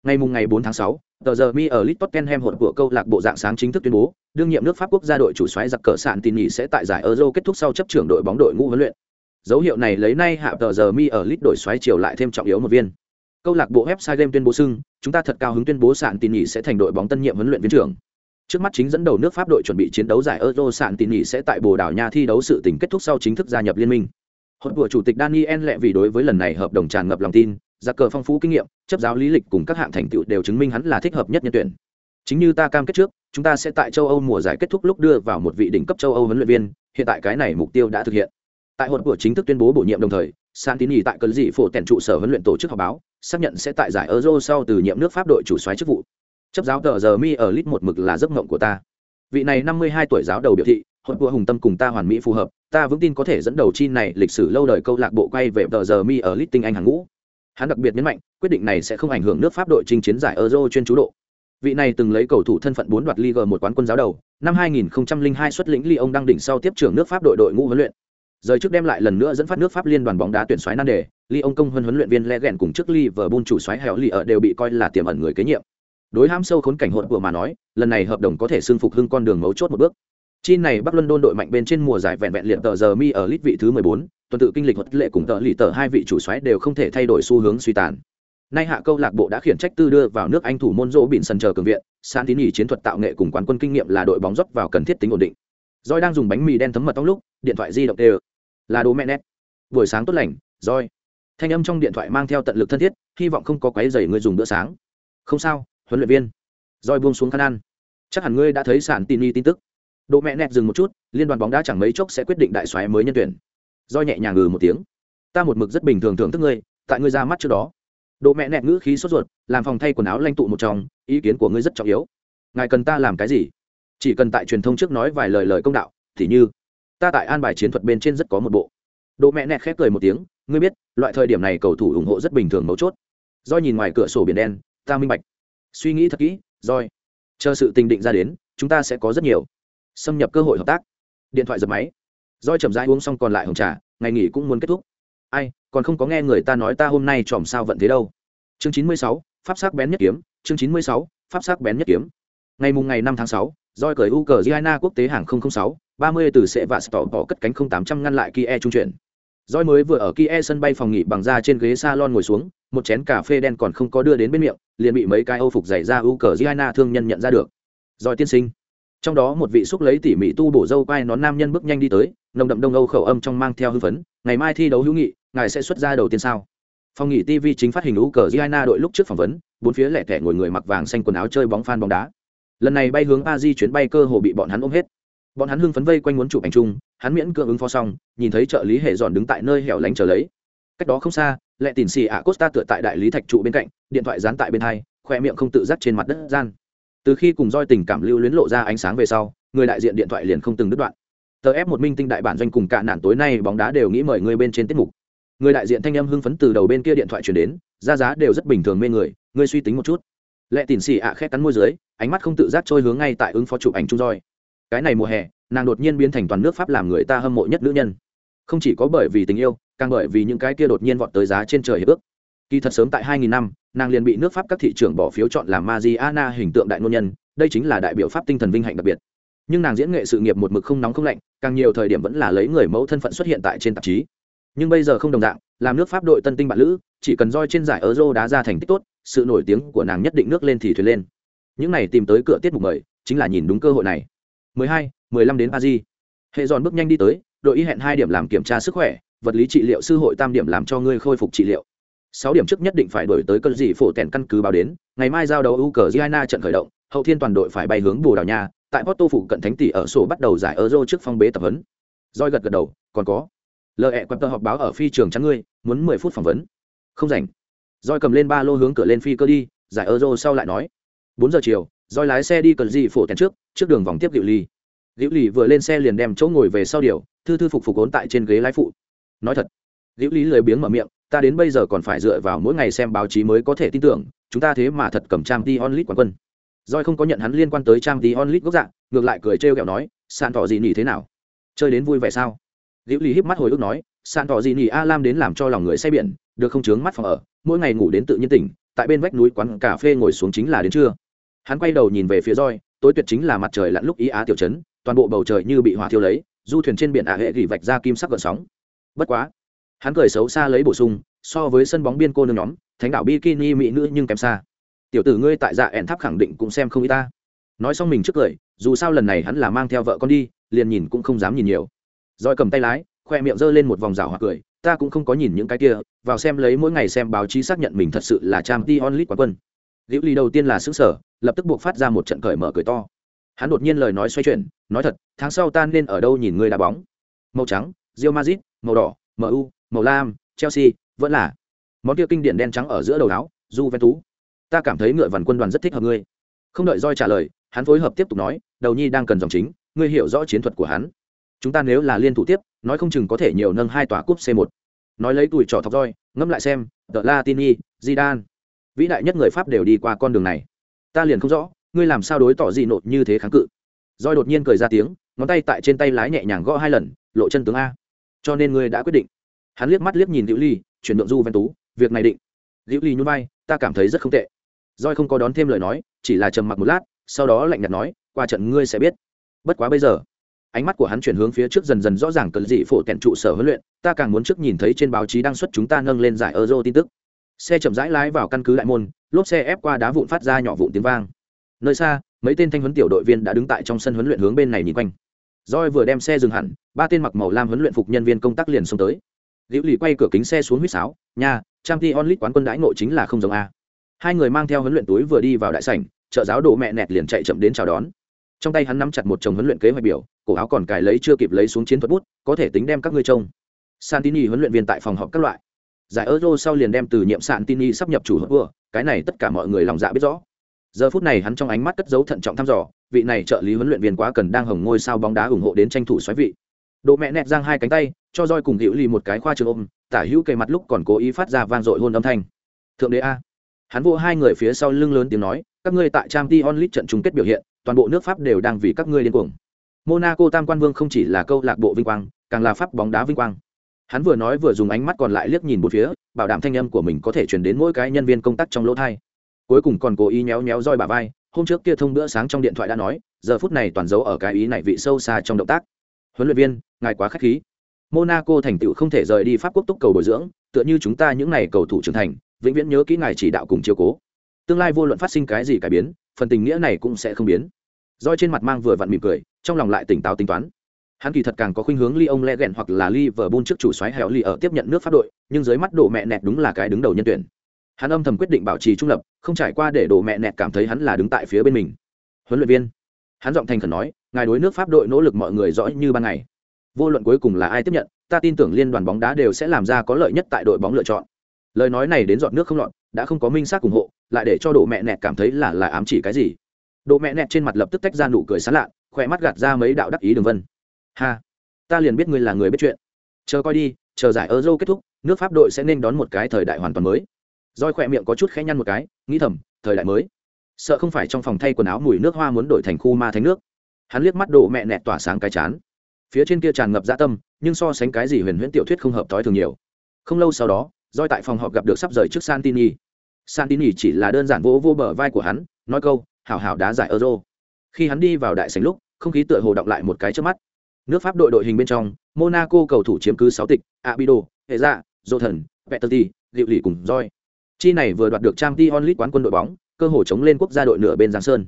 Ngày mùng ngày 4 tháng 6, tờ giờ mi ở Tottenham hột của câu lạc bộ dạng sáng chính thức tuyên bố, đương nhiệm nước Pháp quốc gia đội chủ soái giặc cờ sạn tin nghỉ sẽ tại giải Euro kết thúc sau chấp trưởng đội bóng đội ngũ huấn luyện. Dấu hiệu này lấy nay hạ tờ giờ mi ở Lit đội xoáy chiều lại thêm trọng yếu một viên. Câu lạc bộ website game tuyên bố sưng, chúng ta thật cao hứng tuyên bố sạn tin nghỉ sẽ thành đội bóng tân nhiệm huấn luyện viên trưởng. Trước mắt chính dẫn đầu nước Pháp đội chuẩn bị chiến đấu giải Euro sạn tin nghỉ sẽ tại Bồ Đào Nha thi đấu sự tình kết thúc sau chính thức gia nhập liên minh. Hội của chủ tịch Daniel lệ vì đối với lần này hợp đồng tràn ngập lòng tin, giặc cờ phong phú kinh nghiệm, chấp giáo lý lịch cùng các hạng thành tựu đều chứng minh hắn là thích hợp nhất nhân tuyển. Chính như ta cam kết trước, chúng ta sẽ tại châu Âu mùa giải kết thúc lúc đưa vào một vị đỉnh cấp châu Âu huấn luyện viên, hiện tại cái này mục tiêu đã thực hiện. Tại hội của chính thức tuyên bố bổ nhiệm đồng thời, Santini tại cơn dị phổ tèn trụ sở huấn luyện tổ chức họp báo, xác nhận sẽ tại giải Euro sau từ nhiệm nước Pháp đội chủ soái chức vụ. Chấp giáo tờ giờ mi ở lit một mực là giấc mộng của ta. Vị này năm mươi hai tuổi giáo đầu biểu thị, hội của hùng tâm cùng ta hoàn mỹ phù hợp, ta vững tin có thể dẫn đầu chi này lịch sử lâu đời câu lạc bộ quay về tờ giờ mi ở lit tinh anh hàng ngũ. Hắn đặc biệt nhấn mạnh, quyết định này sẽ không ảnh hưởng nước Pháp đội chinh chiến giải Euro chuyên chú độ. Vị này từng lấy cầu thủ thân phận bốn đoạt Liga một quán quân giáo đầu, năm 2002 xuất lĩnh Lyon đăng đỉnh sau tiếp trưởng nước Pháp đội đội ngũ huấn luyện. Rời trước đem lại lần nữa dẫn phát nước Pháp liên đoàn bóng đá tuyển soái nan đề, Lyon công huấn huấn luyện viên Legend cùng trước Liverpool chủ soái Hẻo Lì ở đều bị coi là tiềm ẩn người kế nhiệm. Đối ham sâu khốn cảnh hỗn vừa mà nói, lần này hợp đồng có thể xưng phục hưng con đường mấu chốt một bước. Chi này Bắc London đội mạnh bên trên mùa giải vẹn vẹn liệt tờ giờ mi ở lít vị thứ 14, tuần tự kinh lịch thuật lệ cùng tờ lì tờ hai vị chủ soái đều không thể thay đổi xu hướng suy tàn. Nay hạ câu lạc bộ đã khiển trách tư đưa vào nước anh thủ môn rỗ bỉn sân chờ cường viện san tín ý chiến thuật tạo nghệ cùng quán quân kinh nghiệm là đội bóng dốc vào cần thiết tính ổn định. Roi đang dùng bánh mì đen thấm mật tóc lúc điện thoại di động đều. là đồ mẹ nét. Buổi sáng tốt lành roi thanh âm trong điện thoại mang theo tận lực thân thiết hy vọng không có quấy rầy người dùng bữa sáng. Không sao huấn luyện viên. Roi buông xuống khăn ăn. Chắc hẳn ngươi đã thấy sản tin y tin tức độ mẹ nẹt dừng một chút, liên đoàn bóng đá chẳng mấy chốc sẽ quyết định đại xoáy mới nhân tuyển. Do nhẹ nhàng ngừ một tiếng. Ta một mực rất bình thường thưởng thức ngươi, tại ngươi ra mắt trước đó. Độ mẹ nẹt ngữ khí sốt ruột, làm phòng thay quần áo lanh tụ một trong, ý kiến của ngươi rất trọng yếu. Ngài cần ta làm cái gì? Chỉ cần tại truyền thông trước nói vài lời lời công đạo, thì như. Ta tại an bài chiến thuật bên trên rất có một bộ. Độ mẹ nẹt khép cười một tiếng, ngươi biết, loại thời điểm này cầu thủ ủng hộ rất bình thường mấu chốt. Do nhìn ngoài cửa sổ biển đen, ta minh bạch. Suy nghĩ thật kỹ roi chờ sự tình định ra đến, chúng ta sẽ có rất nhiều xâm nhập cơ hội hợp tác. Điện thoại giật máy. Roi chậm rãi uống xong còn lại hồng trà, ngày nghỉ cũng muốn kết thúc. Ai, còn không có nghe người ta nói ta hôm nay chòm sao vận thế đâu. Chương chín mươi sáu, pháp sắc bén nhất kiếm, chương chín mươi sáu, pháp sắc bén nhất kiếm. Ngày mùng ngày năm tháng sáu roi cởi u cờ giana quốc tế hàng không sáu, ba mươi từ sẽ và tỏ bỏ cất cánh không tám trăm ngăn lại kia trung chuyển. Roi mới vừa ở kia sân bay phòng nghỉ bằng da trên ghế salon ngồi xuống, một chén cà phê đen còn không có đưa đến bên miệng, liền bị mấy cái âu phục dày ra u cờ giana thương nhân nhận ra được. Roi tiên sinh trong đó một vị xúc lấy tỉ mỉ tu bổ dâu quai nón nam nhân bước nhanh đi tới, nồng đậm đông âu khẩu âm trong mang theo hư phấn, ngày mai thi đấu hữu nghị, ngài sẽ xuất ra đầu tiên sao? Phòng nghỉ tv chính phát hình u cờ giana đội lúc trước phỏng vấn, bốn phía lẻ tẻ ngồi người mặc vàng xanh quần áo chơi bóng phan bóng đá. Lần này bay hướng a di chuyến bay cơ hồ bị bọn hắn ôm hết. Bọn hắn hưng phấn vây quanh muốn chụp ảnh chung, hắn miễn cưỡng ứng phó xong, nhìn thấy trợ lý hệ dọn đứng tại nơi hẻo lánh chờ lấy. Cách đó không xa, lẹ tìm xì ạ costa tựa tại đại lý thạch trụ bên cạnh, điện thoại dán tại bên hai, khoe miệng không tự dắt trên mặt đất gian từ khi cùng roi tình cảm lưu luyến lộ ra ánh sáng về sau, người đại diện điện thoại liền không từng đứt đoạn. Tờ ép một minh tinh đại bản doanh cùng cả nạn tối nay bóng đá đều nghĩ mời người bên trên tiết mục. Người đại diện thanh âm hưng phấn từ đầu bên kia điện thoại chuyển đến ra giá đều rất bình thường mê người, ngươi suy tính một chút. Lệ tỉn xì ạ à khét cắn môi dưới, ánh mắt không tự giác trôi hướng ngay tại ứng phó chụp ảnh chung roi cái này mùa hè, nàng đột nhiên biến thành toàn nước pháp làm người ta hâm mộ nhất nữ nhân. Không chỉ có bởi vì tình yêu, càng bởi vì những cái kia đột nhiên vọt tới giá trên trời hiệp ước. Kỳ thật sớm tại 2000 năm nàng liền bị nước pháp các thị trường bỏ phiếu chọn làm Mariana hình tượng đại ngôn nhân đây chính là đại biểu pháp tinh thần vinh hạnh đặc biệt nhưng nàng diễn nghệ sự nghiệp một mực không nóng không lạnh càng nhiều thời điểm vẫn là lấy người mẫu thân phận xuất hiện tại trên tạp chí nhưng bây giờ không đồng dạng làm nước pháp đội tân tinh bạn lữ chỉ cần roi trên giải euro đá ra thành tích tốt sự nổi tiếng của nàng nhất định nước lên thì thuyền lên những này tìm tới cửa tiết mục mời chính là nhìn đúng cơ hội này 12, 15 đến Paris. Hệ giòn bước nhanh đi tới, đội y hẹn hai điểm làm kiểm tra sức khỏe, vật lý trị liệu sư hội tam điểm làm cho ngươi khôi phục trị liệu. 6 điểm trước nhất định phải đổi tới cơn gì phổ tèn căn cứ báo đến, ngày mai giao đấu Ukraine trận khởi động, hậu thiên toàn đội phải bay hướng Bồ Đào Nha, tại Porto phụ cận thánh tỷ ở sổ bắt đầu giải Euro trước phong bế tập huấn. Rồi gật gật đầu, còn có. Lệ quan tờ họp báo ở phi trường trắng ngươi, muốn 10 phút phỏng vấn. Không rảnh. Rồi cầm lên ba lô hướng cửa lên phi cơ đi, giải Euro sau lại nói. 4 giờ chiều, Rồi lái xe đi cần gì phổ tèn trước, trước đường vòng tiếp Diệu Ly. Diệu Ly vừa lên xe liền đem chỗ ngồi về sau điều, thư thư phục phục ốn tại trên ghế lái phụ. Nói thật, Diệu Ly lười biếng mở miệng, ta đến bây giờ còn phải dựa vào mỗi ngày xem báo chí mới có thể tin tưởng, chúng ta thế mà thật cầm trang Ti Onlit quán quân. roi không có nhận hắn liên quan tới trang Ti Onlit gốc dạng, ngược lại cười trêu ghẹo nói, sàn tỏ gì nhỉ thế nào? Chơi đến vui vẻ sao?" Diệu Ly híp mắt hồi ức nói, sàn tỏ gì nhỉ A Lam đến làm cho lòng người say biển, được không chướng mắt phòng ở, mỗi ngày ngủ đến tự nhiên tỉnh, tại bên vách núi quán cà phê ngồi xuống chính là đến trưa." Hắn quay đầu nhìn về phía roi tối tuyệt chính là mặt trời lặn lúc ý á tiểu trấn, toàn bộ bầu trời như bị hỏa thiêu lấy, du thuyền trên biển ả hệ gỉ vạch ra kim sắc gợn sóng. Bất quá, hắn cười xấu xa lấy bổ sung, so với sân bóng biên cô nương nhóm, thánh đảo bikini mỹ nữ nhưng kém xa. Tiểu tử ngươi tại dạ ẹn tháp khẳng định cũng xem không y ta. Nói xong mình trước cười, dù sao lần này hắn là mang theo vợ con đi, liền nhìn cũng không dám nhìn nhiều. Rồi cầm tay lái, khoe miệng giơ lên một vòng rào hoặc cười, ta cũng không có nhìn những cái kia, vào xem lấy mỗi ngày xem báo chí xác nhận mình thật sự là trang t onlit quá quân. Liễu ly đầu tiên là xứ sở lập tức buộc phát ra một trận cởi mở cười to. Hắn đột nhiên lời nói xoay chuyển, nói thật, tháng sau ta nên ở đâu nhìn ngươi đá bóng? Màu trắng rio mazit màu đỏ mu màu lam, chelsea, vẫn là. Món kia kinh điển đen trắng ở giữa đầu áo tú. ta cảm thấy ngựa vằn quân đoàn rất thích hợp ngươi. Không đợi roi trả lời, hắn phối hợp tiếp tục nói, đầu nhi đang cần dòng chính, ngươi hiểu rõ chiến thuật của hắn. Chúng ta nếu là liên thủ tiếp, nói không chừng có thể nhiều nâng hai tòa cúp c 1 nói lấy tuổi trò thọc roi ngẫm lại xem, tờ latini zidane. Vĩ đại nhất người pháp đều đi qua con đường này. Ta liền không rõ, ngươi làm sao đối tỏ gì nột như thế kháng cự. Roi đột nhiên cười ra tiếng, ngón tay tại trên tay lái nhẹ nhàng gõ hai lần, lộ chân tướng a. Cho nên ngươi đã quyết định hắn liếc mắt liếc nhìn liễu ly, chuyển nhượng du ven tú, việc này định. Liễu ly nhún vai, ta cảm thấy rất không tệ. Roi không có đón thêm lời nói, chỉ là trầm mặc một lát, sau đó lạnh nhạt nói, qua trận ngươi sẽ biết. Bất quá bây giờ, ánh mắt của hắn chuyển hướng phía trước dần dần rõ ràng cần dị phổ kẹn trụ sở huấn luyện, ta càng muốn trước nhìn thấy trên báo chí đăng xuất chúng ta nâng lên giải euro tin tức. Xe chậm rãi lái vào căn cứ đại môn, lốp xe ép qua đá vụn phát ra nhỏ vụn tiếng vang. Nơi xa, mấy tên thanh huấn tiểu đội viên đã đứng tại trong sân huấn luyện hướng bên này nhìn quanh. Roi vừa đem xe dừng hẳn, ba tên mặc màu lam huấn luyện phục nhân viên công tác liền xông tới liễu lì quay cửa kính xe xuống huýt sáo, nha, trang t onlit quán quân đãi ngộ chính là không giống a. Hai người mang theo huấn luyện túi vừa đi vào đại sảnh, trợ giáo đồ mẹ nẹt liền chạy chậm đến chào đón. Trong tay hắn nắm chặt một chồng huấn luyện kế hoạch biểu, cổ áo còn cài lấy chưa kịp lấy xuống chiến thuật bút, có thể tính đem các ngươi trông. Santini huấn luyện viên tại phòng họp các loại. Giải euro sau liền đem từ nhiệm santini sắp nhập chủ hữu vừa cái này tất cả mọi người lòng dạ biết rõ. Giờ phút này hắn trong ánh mắt cất dấu thận trọng thăm dò, vị này trợ lý huấn luyện viên quá cần đang hồng ngôi sao bóng đá ủng hộ đến tranh thủ xoáy vị độ mẹ nẹt giang hai cánh tay, cho roi cùng hữu lì một cái khoa trường ôm, tả hữu kề mặt lúc còn cố ý phát ra vang dội hôn âm thanh. Thượng đế a. Hắn vô hai người phía sau lưng lớn tiếng nói, các ngươi tại trang t onlit trận chung kết biểu hiện, toàn bộ nước pháp đều đang vì các ngươi điên cuồng. Monaco tam quan vương không chỉ là câu lạc bộ vinh quang, càng là pháp bóng đá vinh quang. Hắn vừa nói vừa dùng ánh mắt còn lại liếc nhìn một phía, bảo đảm thanh âm của mình có thể truyền đến mỗi cái nhân viên công tác trong lỗ thai. Cuối cùng còn cố ý nhéo nhéo roi bà vai, hôm trước kia thông bữa sáng trong điện thoại đã nói, giờ phút này toàn dấu ở cái ý này vị sâu xa trong động tác huấn luyện viên, ngài quá k h á c h khí. Monaco thành tựu không thể rời đi pháp quốc túc cầu bồi dưỡng, tựa như chúng ta những n à y cầu thủ trưởng thành, vĩnh viễn nhớ kỹ ngài chỉ đạo cùng chiều cố. Tương lai vô luận phát sinh cái gì cải biến, phần tình nghĩa này cũng sẽ không biến. Roi trên mặt mang vừa vặn mỉm cười, trong lòng lại tỉnh táo tính toán. Hắn kỳ thật càng có khuynh hướng ly ông le ghẹn hoặc là ly vờ bôn trước chủ xoáy hẻo ly ở tiếp nhận nước pháp đội, nhưng dưới mắt đồ mẹ nẹt đúng là cái đứng đầu nhân tuyển. Hắn âm thầm quyết định bảo trì trung lập, không trải qua để đồ mẹ nẹt cảm thấy hắn là đứng tại phía bên mình. Huấn luyện viên, hắn giọng thành khẩn nói ngài đối nước pháp đội nỗ lực mọi người rõ như ban ngày. Vô luận cuối cùng là ai tiếp nhận, ta tin tưởng liên đoàn bóng đá đều sẽ làm ra có lợi nhất tại đội bóng lựa chọn. Lời nói này đến dọn nước không lọt, đã không có minh xác ủng hộ, lại để cho đồ mẹ nẹt cảm thấy là là ám chỉ cái gì. Đồ mẹ nẹt trên mặt lập tức tách ra nụ cười sán lạ, khỏe mắt gạt ra mấy đạo đắc ý đường vân. Ha, ta liền biết ngươi là người biết chuyện. Chờ coi đi, chờ giải euro kết thúc, nước pháp đội sẽ nên đón một cái thời đại hoàn toàn mới. Roi khỏe miệng có chút khẽ nhăn một cái, nghĩ thầm, thời đại mới. Sợ không phải trong phòng thay quần áo mùi nước hoa muốn đổi thành khu ma thánh nước hắn liếc mắt độ mẹ nẹt tỏa sáng cái chán. Phía trên kia tràn ngập dã tâm, nhưng so sánh cái gì huyền huyễn tiểu thuyết không hợp thói thường nhiều. Không lâu sau đó doi tại phòng họp gặp được sắp rời trước santini. Santini chỉ là đơn giản vỗ vô bờ vai của hắn, nói câu, hảo hảo đá giải euro. Khi hắn đi vào đại sảnh lúc, không khí tựa hồ động lại một cái trước mắt. Nước pháp đội đội hình bên trong, monaco cầu thủ chiếm cứ sáu tịch, abido hệ dạ dô thần petterti liệu lì cùng roi chi này vừa đoạt được trang t onlit quán quân đội bóng, cơ hồ chống lên quốc gia đội nửa bên giang sơn.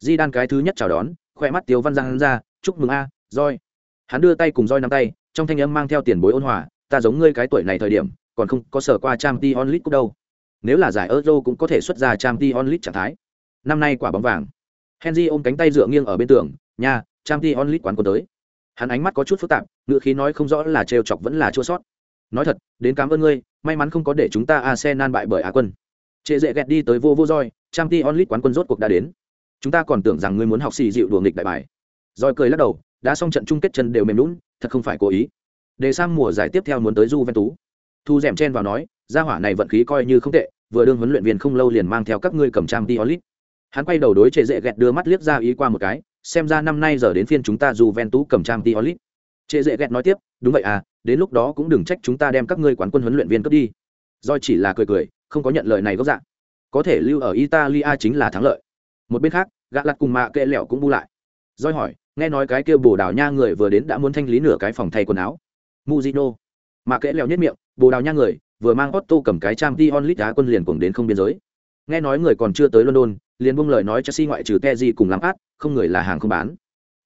Di đan cái thứ nhất chào đón khoe mắt tiếu văn giang ra chúc mừng a roi hắn đưa tay cùng roi nắm tay trong thanh âm mang theo tiền bối ôn hòa ta giống ngươi cái tuổi này thời điểm còn không có sở qua trang t onlit cúc đâu. Nếu là giải euro cũng có thể xuất ra trang t onlit trạng thái. Năm nay quả bóng vàng. Henry ôm cánh tay dựa nghiêng ở bên tường nhà, trang t onlit quán quân tới. Hắn ánh mắt có chút phức tạp ngựa khí nói không rõ là trêu chọc vẫn là chua sót. Nói thật đến cảm ơn ngươi may mắn không có để chúng ta arsenal bại bởi á quân. Trệ dễ ghẹt đi tới vô vô roi trang t onlit quán quân rốt cuộc đã đến chúng ta còn tưởng rằng ngươi muốn học xì dịu đùa nghịch đại bài roi cười lắc đầu đã xong trận chung kết chân đều mềm lún thật không phải cố ý để sang mùa giải tiếp theo muốn tới Juventus. Thu rèm chen vào nói, gia hỏa này vận khí coi như không tệ, vừa đương huấn luyện viên không lâu liền mang theo các ngươi cầm trang Diolit. Hắn quay đầu đối chế dễ gẹt đưa mắt liếc ra ý qua một cái, xem ra năm nay giờ đến phiên chúng ta Juventus cầm trang Diolit. Chế dễ gẹt nói tiếp, đúng vậy à, đến lúc đó cũng đừng trách chúng ta đem các ngươi quán quân huấn luyện viên cướp đi. Doi chỉ là cười cười, không có nhận lời này gốc dạng. Có thể lưu ở Italia chính là thắng lợi. Một bên khác, gã lặt cùng mạ kệ lẹo cũng bu lại. Doi hỏi, nghe nói cái kia bồ đào nha người vừa đến đã muốn thanh lý nửa cái phòng thay quần áo. Muzino mạ kệ lẹo nhất miệng bồ đào nha người vừa mang otto cầm cái trang t onlit đá quân liền cuồng đến không biên giới. Nghe nói người còn chưa tới london liền buông lời nói chelsea ngoại trừ keji cùng làm át không người là hàng không bán.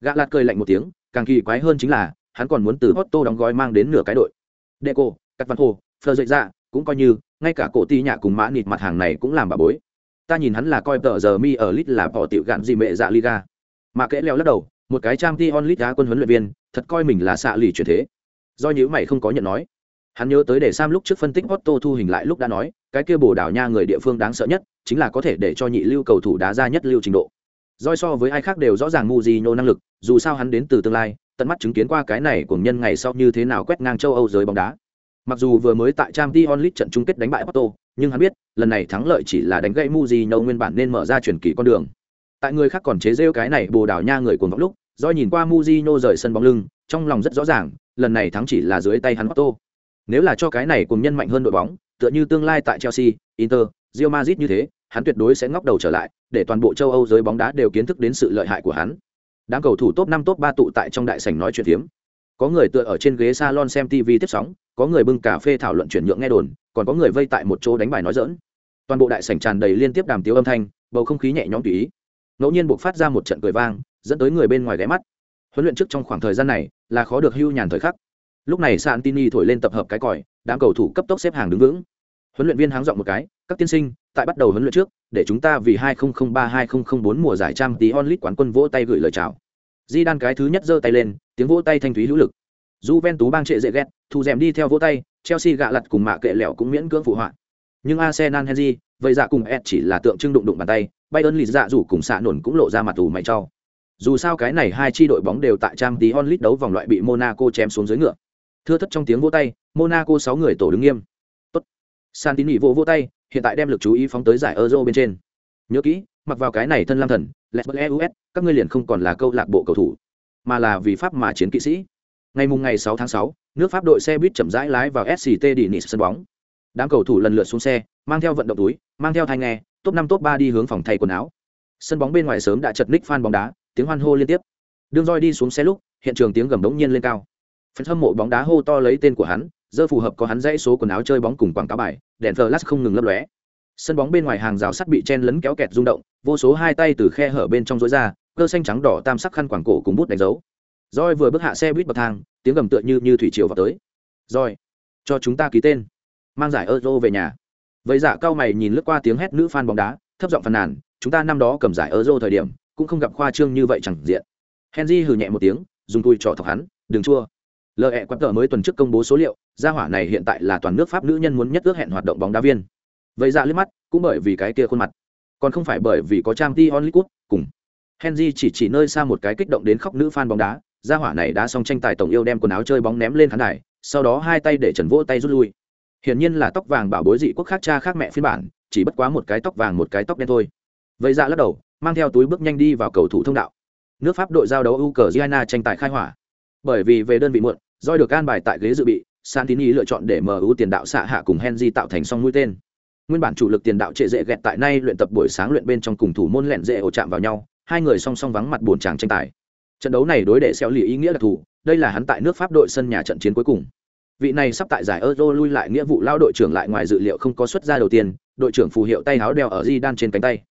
Gã lạt cười lạnh một tiếng càng kỳ quái hơn chính là hắn còn muốn từ otto đóng gói mang đến nửa cái đội. Deco cắt văn hồ phờ dậy ra cũng coi như ngay cả cổ ti nhạ cùng mã nịt mặt hàng này cũng làm bà bối ta nhìn hắn là coi tờ giờ mi ở lit là bỏ tiểu gạn gì mẹ dạ liga. Mà kẽ leo lắc đầu, một cái trang t onlit đá quân huấn luyện viên, thật coi mình là xạ lì chuyển thế. Do nhữ mày không có nhận nói. Hắn nhớ tới để sam lúc trước phân tích otto thu hình lại lúc đã nói, cái kia bồ đào nha người địa phương đáng sợ nhất, chính là có thể để cho nhị lưu cầu thủ đá ra nhất lưu trình độ. Doi so với ai khác đều rõ ràng ngu zino năng lực, dù sao hắn đến từ tương lai, tận mắt chứng kiến qua cái này của nhân ngày sau như thế nào quét ngang châu âu giới bóng đá mặc dù vừa mới tại Champions League trận chung kết đánh bại Porto, nhưng hắn biết lần này thắng lợi chỉ là đánh gãy Mujino nguyên bản nên mở ra chuyển kỳ con đường. Tại người khác còn chế giễu cái này bồ đào nha người cuồng vọng lúc do nhìn qua Mujino rời sân bóng lưng trong lòng rất rõ ràng lần này thắng chỉ là dưới tay hắn Porto. nếu là cho cái này cùng nhân mạnh hơn đội bóng tựa như tương lai tại Chelsea Inter Real Madrid như thế hắn tuyệt đối sẽ ngóc đầu trở lại để toàn bộ châu Âu giới bóng đá đều kiến thức đến sự lợi hại của hắn. Đám cầu thủ top năm top ba tụ tại trong đại sảnh nói chuyện thiếm, có người tựa ở trên ghế salon xem TV tiếp sóng, có người bưng cà phê thảo luận chuyển nhượng nghe đồn, còn có người vây tại một chỗ đánh bài nói dỡn toàn bộ đại sảnh tràn đầy liên tiếp đàm tiếu âm thanh, bầu không khí nhẹ nhõm tùy ý. Ngẫu nhiên buộc phát ra một trận cười vang, dẫn tới người bên ngoài ghé mắt. Huấn luyện trước trong khoảng thời gian này, là khó được hưu nhàn thời khắc. Lúc này santini thổi lên tập hợp cái còi, đám cầu thủ cấp tốc xếp hàng đứng vững. Huấn luyện viên háng dọn một cái, các tiên sinh, tại bắt đầu huấn luyện trước, để chúng ta vì 2003-2004 mùa giải trang tí onlit quán quân vỗ tay gửi lời chào di đan cái thứ nhất giơ tay lên tiếng vỗ tay thanh thúy hữu lực Juventus bang trệ dễ ghét, thu dèm đi theo vỗ tay, Chelsea gạ lật cùng mạ kệ lẹo cũng miễn cưỡng phụ họa. Nhưng Arsenal Henry, vậy dạ cùng Ed chỉ là tượng trưng đụng đụng bàn tay, Bayern lì dạ rủ cùng xạ nổn cũng lộ ra mặt tù mày cho. Dù sao cái này hai chi đội bóng đều tại trang tí onlit đấu vòng loại bị Monaco chém xuống dưới ngựa. Thưa thất trong tiếng vỗ tay, Monaco sáu người tổ đứng nghiêm. Tốt. Santini vỗ vỗ tay, hiện tại đem lực chú ý phóng tới giải Euro bên trên. Nhớ kỹ, mặc vào cái này thân lam thần, Lesburg các ngươi liền không còn là câu lạc bộ cầu thủ, mà là vì pháp mà chiến kỵ sĩ. Ngày mùng ngày 6 tháng 6, nước Pháp đội xe buýt chậm rãi lái vào SCT Denis sân bóng. Đám cầu thủ lần lượt xuống xe, mang theo vận động túi, mang theo thanh nghe, top 5 top 3 đi hướng phòng thay quần áo. Sân bóng bên ngoài sớm đã chật ních fan bóng đá, tiếng hoan hô liên tiếp. Đường roi đi xuống xe lúc, hiện trường tiếng gầm đống nhiên lên cao. Phần hâm mộ bóng đá hô to lấy tên của hắn, giờ phù hợp có hắn dãy số quần áo chơi bóng cùng quảng cáo bài, đèn flash không ngừng lấp lóe. Sân bóng bên ngoài hàng rào sắt bị chen lấn kéo kẹt rung động, vô số hai tay từ khe hở bên trong rối ra, cơ xanh trắng đỏ tam sắc khăn quảng cổ cùng bút đánh dấu. Roi vừa bước hạ xe buýt bậc thang, tiếng gầm tựa như như thủy triều vào tới. Roi, cho chúng ta ký tên, mang giải Euro về nhà. Vậy dạ cao mày nhìn lướt qua tiếng hét nữ fan bóng đá, thấp giọng phàn nàn, chúng ta năm đó cầm giải Euro thời điểm, cũng không gặp khoa trương như vậy chẳng diện. Henry hừ nhẹ một tiếng, dùng tui trỏ thọc hắn, đừng chua. Lệ ẹ quạt tờ mới tuần trước công bố số liệu, gia hỏa này hiện tại là toàn nước Pháp nữ nhân muốn nhất ước hẹn hoạt động bóng đá viên. Vậy dạ liếc mắt, cũng bởi vì cái kia khuôn mặt, còn không phải bởi vì có trang Dion Liquid cùng. Henry chỉ chỉ nơi xa một cái kích động đến khóc nữ fan bóng đá, gia hỏa này đã xong tranh tài tổng yêu đem quần áo chơi bóng ném lên khán đài, sau đó hai tay để trần vỗ tay rút lui. Hiển nhiên là tóc vàng bảo bối dị quốc khác cha khác mẹ phiên bản, chỉ bất quá một cái tóc vàng một cái tóc đen thôi. Vậy dạ lắc đầu, mang theo túi bước nhanh đi vào cầu thủ thông đạo. Nước Pháp đội giao đấu Ukraine tranh tài khai hỏa. Bởi vì về đơn vị muộn, Doi được an bài tại ghế dự bị, Santini lựa chọn để MU tiền đạo xạ hạ cùng Henry tạo thành song mũi tên. Nguyên bản chủ lực tiền đạo trệ dễ gẹt tại nay luyện tập buổi sáng luyện bên trong cùng thủ môn lẹn dễ ổ chạm vào nhau, hai người song song vắng mặt buồn tràng tranh tài. Trận đấu này đối đệ xéo lì ý nghĩa đặc thù, đây là hắn tại nước Pháp đội sân nhà trận chiến cuối cùng. Vị này sắp tại giải Euro lui lại nghĩa vụ lao đội trưởng lại ngoài dự liệu không có xuất ra đầu tiên, đội trưởng phù hiệu tay áo đeo ở Di đan trên cánh tay.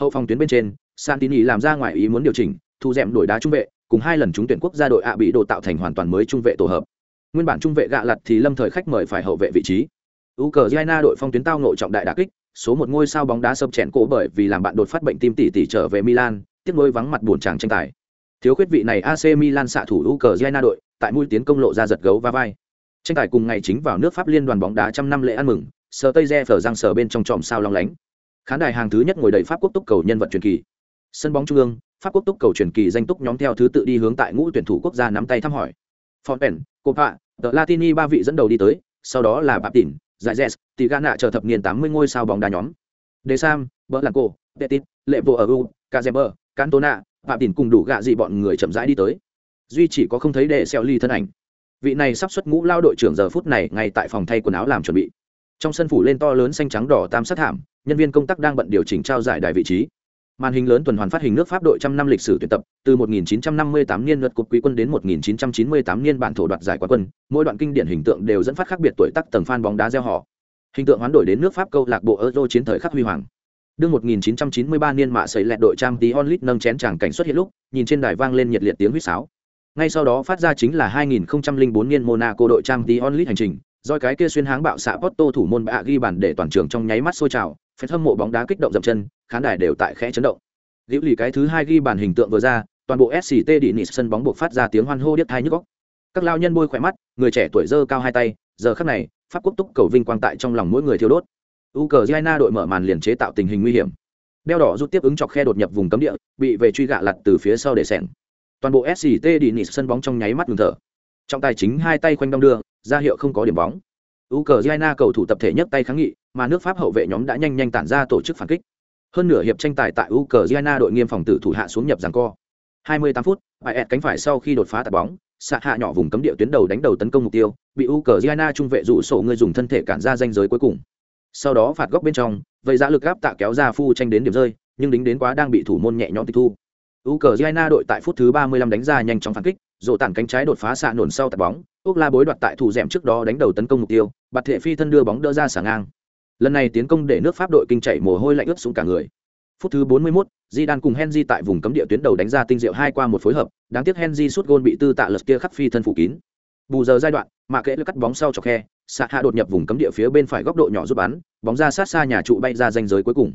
Hậu phòng tuyến bên trên, Santini làm ra ngoài ý muốn điều chỉnh, thu dẹm đổi đá trung vệ, cùng hai lần trúng tuyển quốc gia đội ạ bị đồ tạo thành hoàn toàn mới trung vệ tổ hợp nguyên bản trung vệ gạ lặt thì lâm thời khách mời phải hậu vệ vị trí Ukraine đội phong tuyến tao nội trọng đại đả kích số một ngôi sao bóng đá sập chèn cổ bởi vì làm bạn đột phát bệnh tim tỷ tỷ trở về Milan Tiếc nối vắng mặt buồn chàng tranh tài. Thiếu khuyết vị này AC Milan xạ thủ Ukraine đội tại mũi tiến công lộ ra giật gấu va vai. Tranh tài cùng ngày chính vào nước Pháp liên đoàn bóng đá trăm năm lễ ăn mừng sờ tây re phở răng sờ bên trong tròm sao long lánh. Khán đài hàng thứ nhất ngồi đầy Pháp quốc túc cầu nhân vật truyền kỳ. Sân bóng trung ương pháp quốc túc cầu truyền kỳ danh túc nhóm theo thứ tự đi hướng tại ngũ tuyển thủ quốc gia nắm tay thăm hỏi. Fontaine, copa the latini ba vị dẫn đầu đi tới sau đó là bạp Tỉnh, giải z tỷ gan nạ chờ thập niên tám mươi ngôi sao bóng đá nhóm. Đề sam, bỡ làng cổ, petit, lệ vô ở u kazember cantona, phạm tỉn cùng đủ gạ dị bọn người chậm rãi đi tới. Duy chỉ có không thấy đệ xeo ly thân ảnh. Vị này sắp xuất ngũ lao đội trưởng giờ phút này ngay tại phòng thay quần áo làm chuẩn bị. Trong sân phủ lên to lớn xanh trắng đỏ tam sát thảm, nhân viên công tác đang bận điều chỉnh trao giải đài vị trí màn hình lớn tuần hoàn phát hình nước pháp đội trăm năm lịch sử tuyển tập từ 1958 niên luật cục quý quân đến 1998 niên bản thổ đoạt giải quán quân mỗi đoạn kinh điển hình tượng đều dẫn phát khác biệt tuổi tác tầng fan bóng đá gieo họ. Hình tượng hoán đổi đến nước pháp câu lạc bộ euro chiến thời khắc huy hoàng. Đương 1993 niên mạ sấy lẹt đội trang tí onlit nâng chén chàng cảnh xuất hiện lúc nhìn trên đài vang lên nhiệt liệt tiếng huýt sáo. Ngay sau đó phát ra chính là 2004 niên monaco đội trang tí onlit hành trình do cái kia xuyên háng bạo xạ Porto thủ môn bạ ghi bàn để toàn trường trong nháy mắt sôi trào phép hâm mộ bóng đá kích động dậm chân, khán đài đều tại khẽ chấn động. Liễu lì cái thứ hai ghi bàn hình tượng vừa ra, toàn bộ SCT đi nỉ sân bóng buộc phát ra tiếng hoan hô điếc tai nhức óc. Các lao nhân bôi khỏe mắt, người trẻ tuổi giơ cao hai tay, giờ khắc này, pháp quốc túc cầu vinh quang tại trong lòng mỗi người thiêu đốt. Ukraine đội mở màn liền chế tạo tình hình nguy hiểm. Đeo đỏ rút tiếp ứng chọc khe đột nhập vùng cấm địa, bị về truy gạ lật từ phía sau để sẹn. Toàn bộ SCT đi nỉ sân bóng trong nháy mắt ngừng thở. Trong tài chính hai tay quanh đong đưa, ra hiệu không có điểm bóng. Ukraine cầu thủ tập thể nhấc tay kháng nghị, mà nước Pháp hậu vệ nhóm đã nhanh nhanh tản ra tổ chức phản kích. Hơn nửa hiệp tranh tài tại Ukraine đội nghiêm phòng tử thủ hạ xuống nhập giằng co. 28 phút, Baet cánh phải sau khi đột phá tạt bóng, xạ hạ nhỏ vùng cấm địa tuyến đầu đánh đầu tấn công mục tiêu, bị Ukraine trung vệ rủ sổ người dùng thân thể cản ra danh giới cuối cùng. Sau đó phạt góc bên trong, vậy ra lực gáp tạ kéo ra phu tranh đến điểm rơi, nhưng đính đến quá đang bị thủ môn nhẹ nhõm tịch thu. Ukraine đội tại phút thứ 35 đánh ra nhanh chóng phản kích, rổ tản cánh trái đột phá xạ nổn sau tạt bóng, Úc La bối đoạt tại thủ dẻm trước đó đánh đầu tấn công mục tiêu, bạt thể phi thân đưa bóng đỡ ra xả ngang. Lần này tiến công để nước Pháp đội kinh chạy mồ hôi lạnh ướt xuống cả người. Phút thứ 41, Zidane cùng Henry tại vùng cấm địa tuyến đầu đánh ra tinh diệu hai qua một phối hợp, đáng tiếc Henry sút gôn bị tư tạ lật kia khắc phi thân phủ kín. Bù giờ giai đoạn, mà kệ cắt bóng sau chọc khe, xạ hạ đột nhập vùng cấm địa phía bên phải góc độ nhỏ giúp bắn, bóng ra sát xa nhà trụ bay ra ranh giới cuối cùng.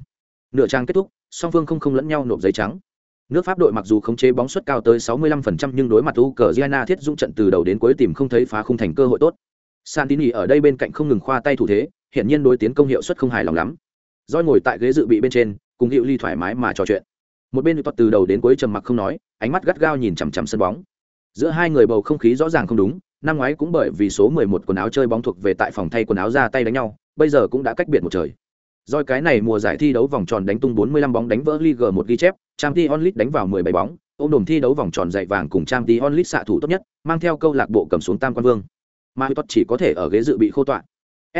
Nửa trang kết thúc, song phương không không lẫn nhau nộp giấy trắng. Nước Pháp đội mặc dù khống chế bóng suất cao tới 65% nhưng đối mặt Ukraine thiết dũng trận từ đầu đến cuối tìm không thấy phá khung thành cơ hội tốt. Santini ở đây bên cạnh không ngừng khoa tay thủ thế, hiện nhiên đối tiến công hiệu suất không hài lòng lắm. Doi ngồi tại ghế dự bị bên trên, cùng Hữu Ly thoải mái mà trò chuyện. Một bên Tot từ đầu đến cuối trầm mặc không nói, ánh mắt gắt gao nhìn chằm chằm sân bóng. Giữa hai người bầu không khí rõ ràng không đúng, năm ngoái cũng bởi vì số 11 quần áo chơi bóng thuộc về tại phòng thay quần áo ra tay đánh nhau, bây giờ cũng đã cách biệt một trời. Doi cái này mùa giải thi đấu vòng tròn đánh tung 45 bóng đánh vỡ Ligue 1 ghi chép, Champions League đánh vào 17 bóng, ôm đồm thi đấu vòng tròn dạy vàng cùng Champions League xạ thủ tốt nhất, mang theo câu lạc bộ cầm xuống tam quan vương. Mà Tot chỉ có thể ở ghế dự bị khô tọa.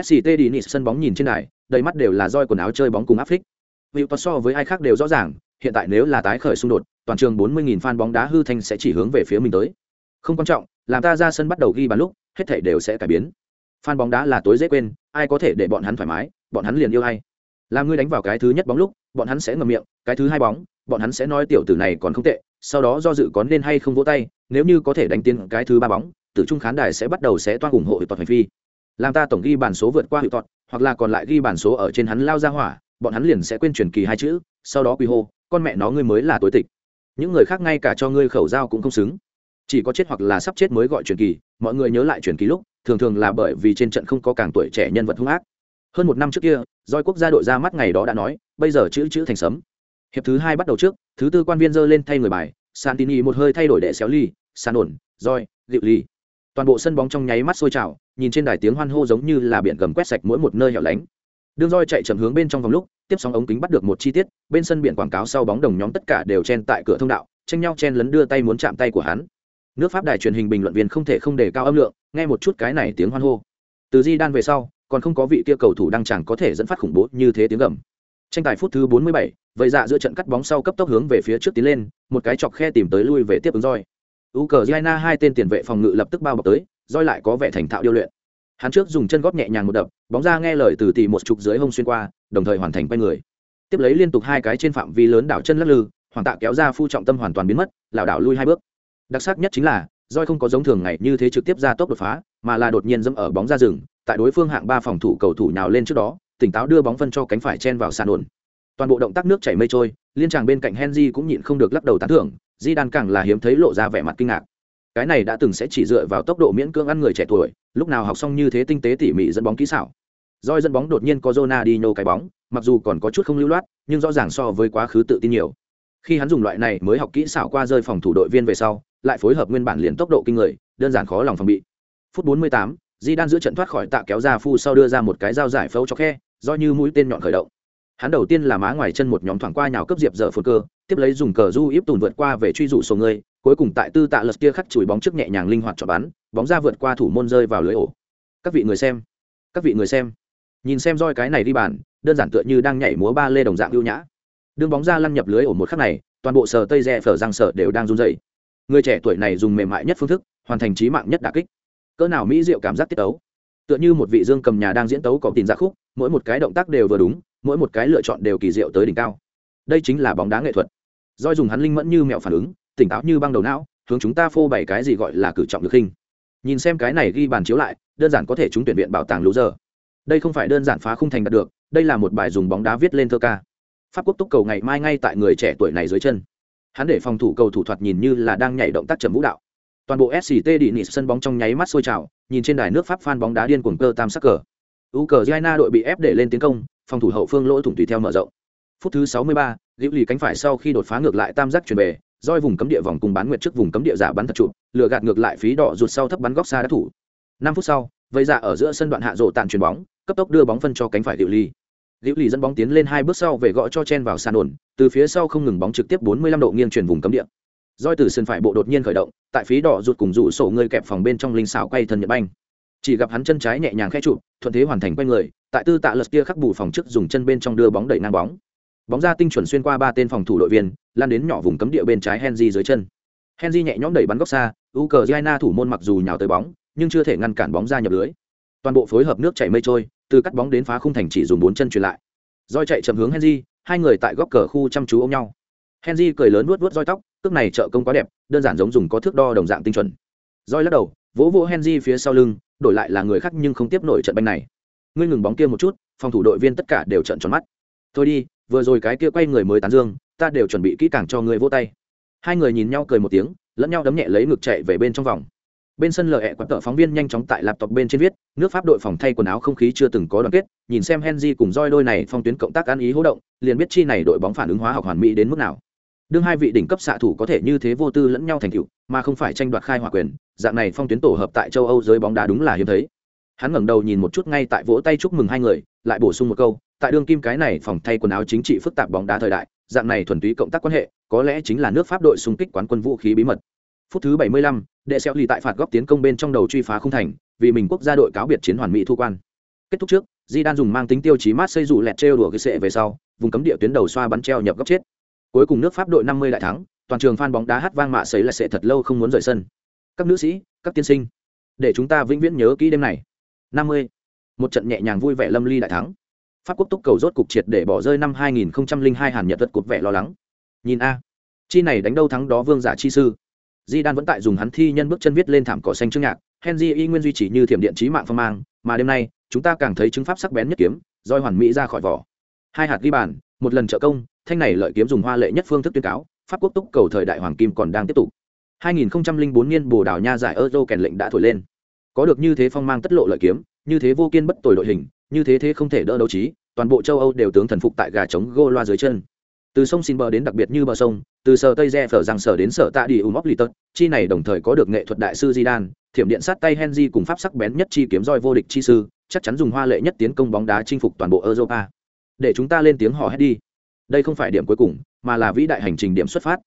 SCT Dinis sân bóng nhìn trên đài, đầy mắt đều là roi quần áo chơi bóng cùng áp phích. Tot so với ai khác đều rõ ràng, hiện tại nếu là tái khởi xung đột, toàn trường 40.000 fan bóng đá hư thành sẽ chỉ hướng về phía mình tới. Không quan trọng, làm ta ra sân bắt đầu ghi bàn lúc, hết thảy đều sẽ cải biến. Fan bóng đá là tối dễ quên, ai có thể để bọn hắn thoải mái, bọn hắn liền yêu ai làm ngươi đánh vào cái thứ nhất bóng lúc bọn hắn sẽ ngậm miệng cái thứ hai bóng bọn hắn sẽ nói tiểu tử này còn không tệ sau đó do dự có nên hay không vỗ tay nếu như có thể đánh tiến cái thứ ba bóng tử trung khán đài sẽ bắt đầu sẽ toan ủng hộ toàn thuật hành phi làm ta tổng ghi bản số vượt qua hiệu thuật hoặc là còn lại ghi bản số ở trên hắn lao ra hỏa, bọn hắn liền sẽ quên truyền kỳ hai chữ, sau đó quy hô, con mẹ nó ngươi mới là tối tịch. Những người khác ngay cả cho ngươi khẩu giao cũng không xứng. Chỉ có chết hoặc là sắp chết mới gọi truyền kỳ, mọi người nhớ lại truyền kỳ lúc, thường thường là bởi vì trên trận không có càng tuổi trẻ nhân vật hung ác. Hơn một năm trước kia doi quốc gia đội ra mắt ngày đó đã nói, bây giờ chữ chữ thành sấm. Hiệp thứ hai bắt đầu trước, thứ tư quan viên dơ lên thay người bài, santini một hơi thay đổi đệ xéo ly, san ổn roi dịu ly toàn bộ sân bóng trong nháy mắt sôi trào nhìn trên đài tiếng hoan hô giống như là biển gầm quét sạch mỗi một nơi hẻo lánh đường roi chạy chậm hướng bên trong vòng lúc tiếp sóng ống kính bắt được một chi tiết bên sân biển quảng cáo sau bóng đồng nhóm tất cả đều chen tại cửa thông đạo tranh nhau chen lấn đưa tay muốn chạm tay của hắn nước pháp đài truyền hình bình luận viên không thể không đề cao âm lượng nghe một chút cái này tiếng hoan hô từ di đan về sau còn không có vị kia cầu thủ đăng chẳng có thể dẫn phát khủng bố như thế tiếng gầm. Tranh tài phút thứ 47, vậy dạ giữa trận cắt bóng sau cấp tốc hướng về phía trước tiến lên, một cái chọc khe tìm tới lui về tiếp ứng roi. Ukraine hai tên tiền vệ phòng ngự lập tức bao bọc tới, roi lại có vẻ thành thạo điêu luyện. Hắn trước dùng chân góp nhẹ nhàng một đập, bóng ra nghe lời từ tỷ một chục dưới hông xuyên qua, đồng thời hoàn thành quay người. Tiếp lấy liên tục hai cái trên phạm vi lớn đảo chân lắc lư, hoàng tạ kéo ra phu trọng tâm hoàn toàn biến mất, lảo đảo lui hai bước. Đặc sắc nhất chính là, roi không có giống thường ngày như thế trực tiếp ra tốc đột phá, mà là đột nhiên dẫm ở bóng ra rừng, tại đối phương hạng ba phòng thủ cầu thủ nào lên trước đó tỉnh táo đưa bóng phân cho cánh phải chen vào sàn ổn toàn bộ động tác nước chảy mây trôi liên tràng bên cạnh henry cũng nhịn không được lắc đầu tán thưởng di đan càng là hiếm thấy lộ ra vẻ mặt kinh ngạc. Cái này đã từng sẽ chỉ dựa vào tốc độ miễn cưỡng ăn người trẻ tuổi lúc nào học xong như thế tinh tế tỉ mỉ dẫn bóng kỹ xảo. Roi dẫn bóng đột nhiên có Zona đi nhô cái bóng mặc dù còn có chút không lưu loát nhưng rõ ràng so với quá khứ tự tin nhiều. Khi hắn dùng loại này mới học kỹ xảo qua rơi phòng thủ đội viên về sau lại phối hợp nguyên bản liền tốc độ kinh người đơn giản khó lòng phòng bị. Phút 48, di đan giữa trận thoát khỏi tạ kéo ra phu sau đưa ra một cái dao giải phẫu cho khe do như mũi tên nhọn khởi động hắn đầu tiên là má ngoài chân một nhóm thoảng qua nhào cấp diệp dở phồn cơ, tiếp lấy dùng cờ du íp tùn vượt qua về truy rủ số người, cuối cùng tại tư tạ lật kia khắc chùi bóng trước nhẹ nhàng linh hoạt cho bắn, bóng ra vượt qua thủ môn rơi vào lưới ổ. Các vị người xem, các vị người xem. Nhìn xem roi cái này đi bàn đơn giản tựa như đang nhảy múa ba lê đồng dạng ưu nhã. Đương bóng ra lăn nhập lưới ổ một khắc này, toàn bộ sờ tây rẽ phở răng sở đều đang run rẩy. Người trẻ tuổi này dùng mềm mại nhất phương thức, hoàn thành trí mạng nhất đà kích. Cỡ nào mỹ diệu cảm giác tiết tấu. Tựa như một vị dương cầm nhà đang diễn tấu có tin ra khúc, mỗi một cái động tác đều vừa đúng mỗi một cái lựa chọn đều kỳ diệu tới đỉnh cao. Đây chính là bóng đá nghệ thuật. Doi dùng hắn linh mẫn như mẹo phản ứng, tỉnh táo như băng đầu não, hướng chúng ta phô bày cái gì gọi là cử trọng được hình. Nhìn xem cái này ghi bàn chiếu lại, đơn giản có thể chúng tuyển viện bảo tàng lũ giờ. Đây không phải đơn giản phá không thành đạt được, đây là một bài dùng bóng đá viết lên thơ ca. Pháp quốc túc cầu ngày mai ngay tại người trẻ tuổi này dưới chân. Hắn để phòng thủ cầu thủ thoạt nhìn như là đang nhảy động tác trầm vũ đạo. Toàn bộ sct đi nị sân bóng trong nháy mắt sôi trào, nhìn trên đài nước pháp phan bóng đá điên cuồng cơ tam sắc cờ. Ukraine đội bị ép để lên tiến công phòng thủ hậu phương lỗ thủng tùy theo mở rộng. Phút thứ 63, liễu lì cánh phải sau khi đột phá ngược lại tam giác chuyển về roi vùng cấm địa vòng cùng bán nguyệt trước vùng cấm địa giả bắn thật trụ lừa gạt ngược lại phí đỏ rụt sau thấp bắn góc xa đá thủ. Năm phút sau vây dạ ở giữa sân đoạn hạ rộ tàn chuyền bóng cấp tốc đưa bóng phân cho cánh phải liễu lì. Liễu lì dẫn bóng tiến lên hai bước sau về gõ cho chen vào sàn ổn từ phía sau không ngừng bóng trực tiếp 45 độ nghiêng chuyển vùng cấm địa. Roi từ sân phải bộ đột nhiên khởi động tại phí đỏ rụt cùng rủ sổ người kẹp phòng bên trong linh xảo quay thân nhật banh. Chỉ gặp hắn chân trái nhẹ nhàng khẽ trụ thuận thế hoàn thành quay người tại tư tạ lật kia khắc bù phòng trước dùng chân bên trong đưa bóng đẩy ngang bóng. Bóng ra tinh chuẩn xuyên qua ba tên phòng thủ đội viên, lan đến nhỏ vùng cấm địa bên trái henry dưới chân. Henry nhẹ nhõm đẩy bắn góc xa, ukraine thủ môn mặc dù nhào tới bóng, nhưng chưa thể ngăn cản bóng ra nhập lưới. Toàn bộ phối hợp nước chảy mây trôi, từ cắt bóng đến phá khung thành chỉ dùng bốn chân truyền lại. Roi chạy chậm hướng henry, hai người tại góc cờ khu chăm chú ôm nhau. Henry cười lớn vuốt vuốt roi tóc, cước này trợ công quá đẹp, đơn giản giống dùng có thước đo đồng dạng tinh chuẩn. Roi lắc đầu, vỗ vỗ henry phía sau lưng, đổi lại là người khác nhưng không tiếp nổi trận banh này ngươi ngừng bóng kia một chút, phòng thủ đội viên tất cả đều trận tròn mắt. Thôi đi, vừa rồi cái kia quay người mới tán dương, ta đều chuẩn bị kỹ càng cho ngươi vô tay. Hai người nhìn nhau cười một tiếng, lẫn nhau đấm nhẹ lấy ngực chạy về bên trong vòng. Bên sân lờ hẹ quặn tợ phóng viên nhanh chóng tại laptop bên trên viết, nước pháp đội phòng thay quần áo không khí chưa từng có đoàn kết, nhìn xem henry cùng roi đôi này phong tuyến cộng tác ăn ý hỗ động, liền biết chi này đội bóng phản ứng hóa học hoàn mỹ đến mức nào. Đương hai vị đỉnh cấp xạ thủ có thể như thế vô tư lẫn nhau thành cựu mà không phải tranh đoạt khai hỏa quyền, dạng này phong tuyến tổ hợp tại châu âu giới bóng đá đúng là hiếm thấy hắn ngẩng đầu nhìn một chút ngay tại vỗ tay chúc mừng hai người lại bổ sung một câu tại đương kim cái này phòng thay quần áo chính trị phức tạp bóng đá thời đại dạng này thuần túy cộng tác quan hệ có lẽ chính là nước pháp đội xung kích quán quân vũ khí bí mật. Phút thứ 75, đệ xeo lì tại phạt góc tiến công bên trong đầu truy phá không thành vì mình quốc gia đội cáo biệt chiến hoàn mỹ thu quan. Kết thúc trước di đan dùng mang tính tiêu chí mát xây dù lẹt trêu đùa cái sệ về sau vùng cấm địa tuyến đầu xoa bắn treo nhập góc chết. Cuối cùng nước pháp đội 50 đại thắng toàn trường fan bóng đá hát vang mạ sấy là sẽ thật lâu không muốn rời sân. Các nữ sĩ các tiên sinh để chúng ta vĩnh viễn nhớ kỹ đêm này. 50. một trận nhẹ nhàng vui vẻ lâm ly đại thắng. Pháp quốc túc cầu rốt cục triệt để bỏ rơi năm 2002 hàn nhật vật cột vẻ lo lắng. Nhìn a, chi này đánh đâu thắng đó vương giả chi sư. Di đan vẫn tại dùng hắn thi nhân bước chân viết lên thảm cỏ xanh trước nhạc, henry y nguyên duy trì như thiểm điện trí mạng phong mang, mà đêm nay, chúng ta càng thấy chứng pháp sắc bén nhất kiếm, roi hoàn mỹ ra khỏi vỏ. Hai hạt ghi bàn, một lần trợ công, thanh này lợi kiếm dùng hoa lệ nhất phương thức tuyên cáo, pháp quốc túc cầu thời đại hoàng kim còn đang tiếp tục. 2004 niên bồ đào nha giải euro kèn lệnh đã thổi lên có được như thế phong mang tất lộ lợi kiếm, như thế vô kiên bất tồi đội hình, như thế thế không thể đỡ đấu trí, toàn bộ châu âu đều tướng thần phục tại gà trống gô loa dưới chân. Từ sông xin bờ đến đặc biệt như bờ sông, từ sở tây re phở rằng sở đến sở tạ đi ùm óc lì tật, chi này đồng thời có được nghệ thuật đại sư di đan thiểm điện sát tay henry cùng pháp sắc bén nhất chi kiếm roi vô địch chi sư, chắc chắn dùng hoa lệ nhất tiến công bóng đá chinh phục toàn bộ europa. Để chúng ta lên tiếng hò hét đi. Đây không phải điểm cuối cùng, mà là vĩ đại hành trình điểm xuất phát.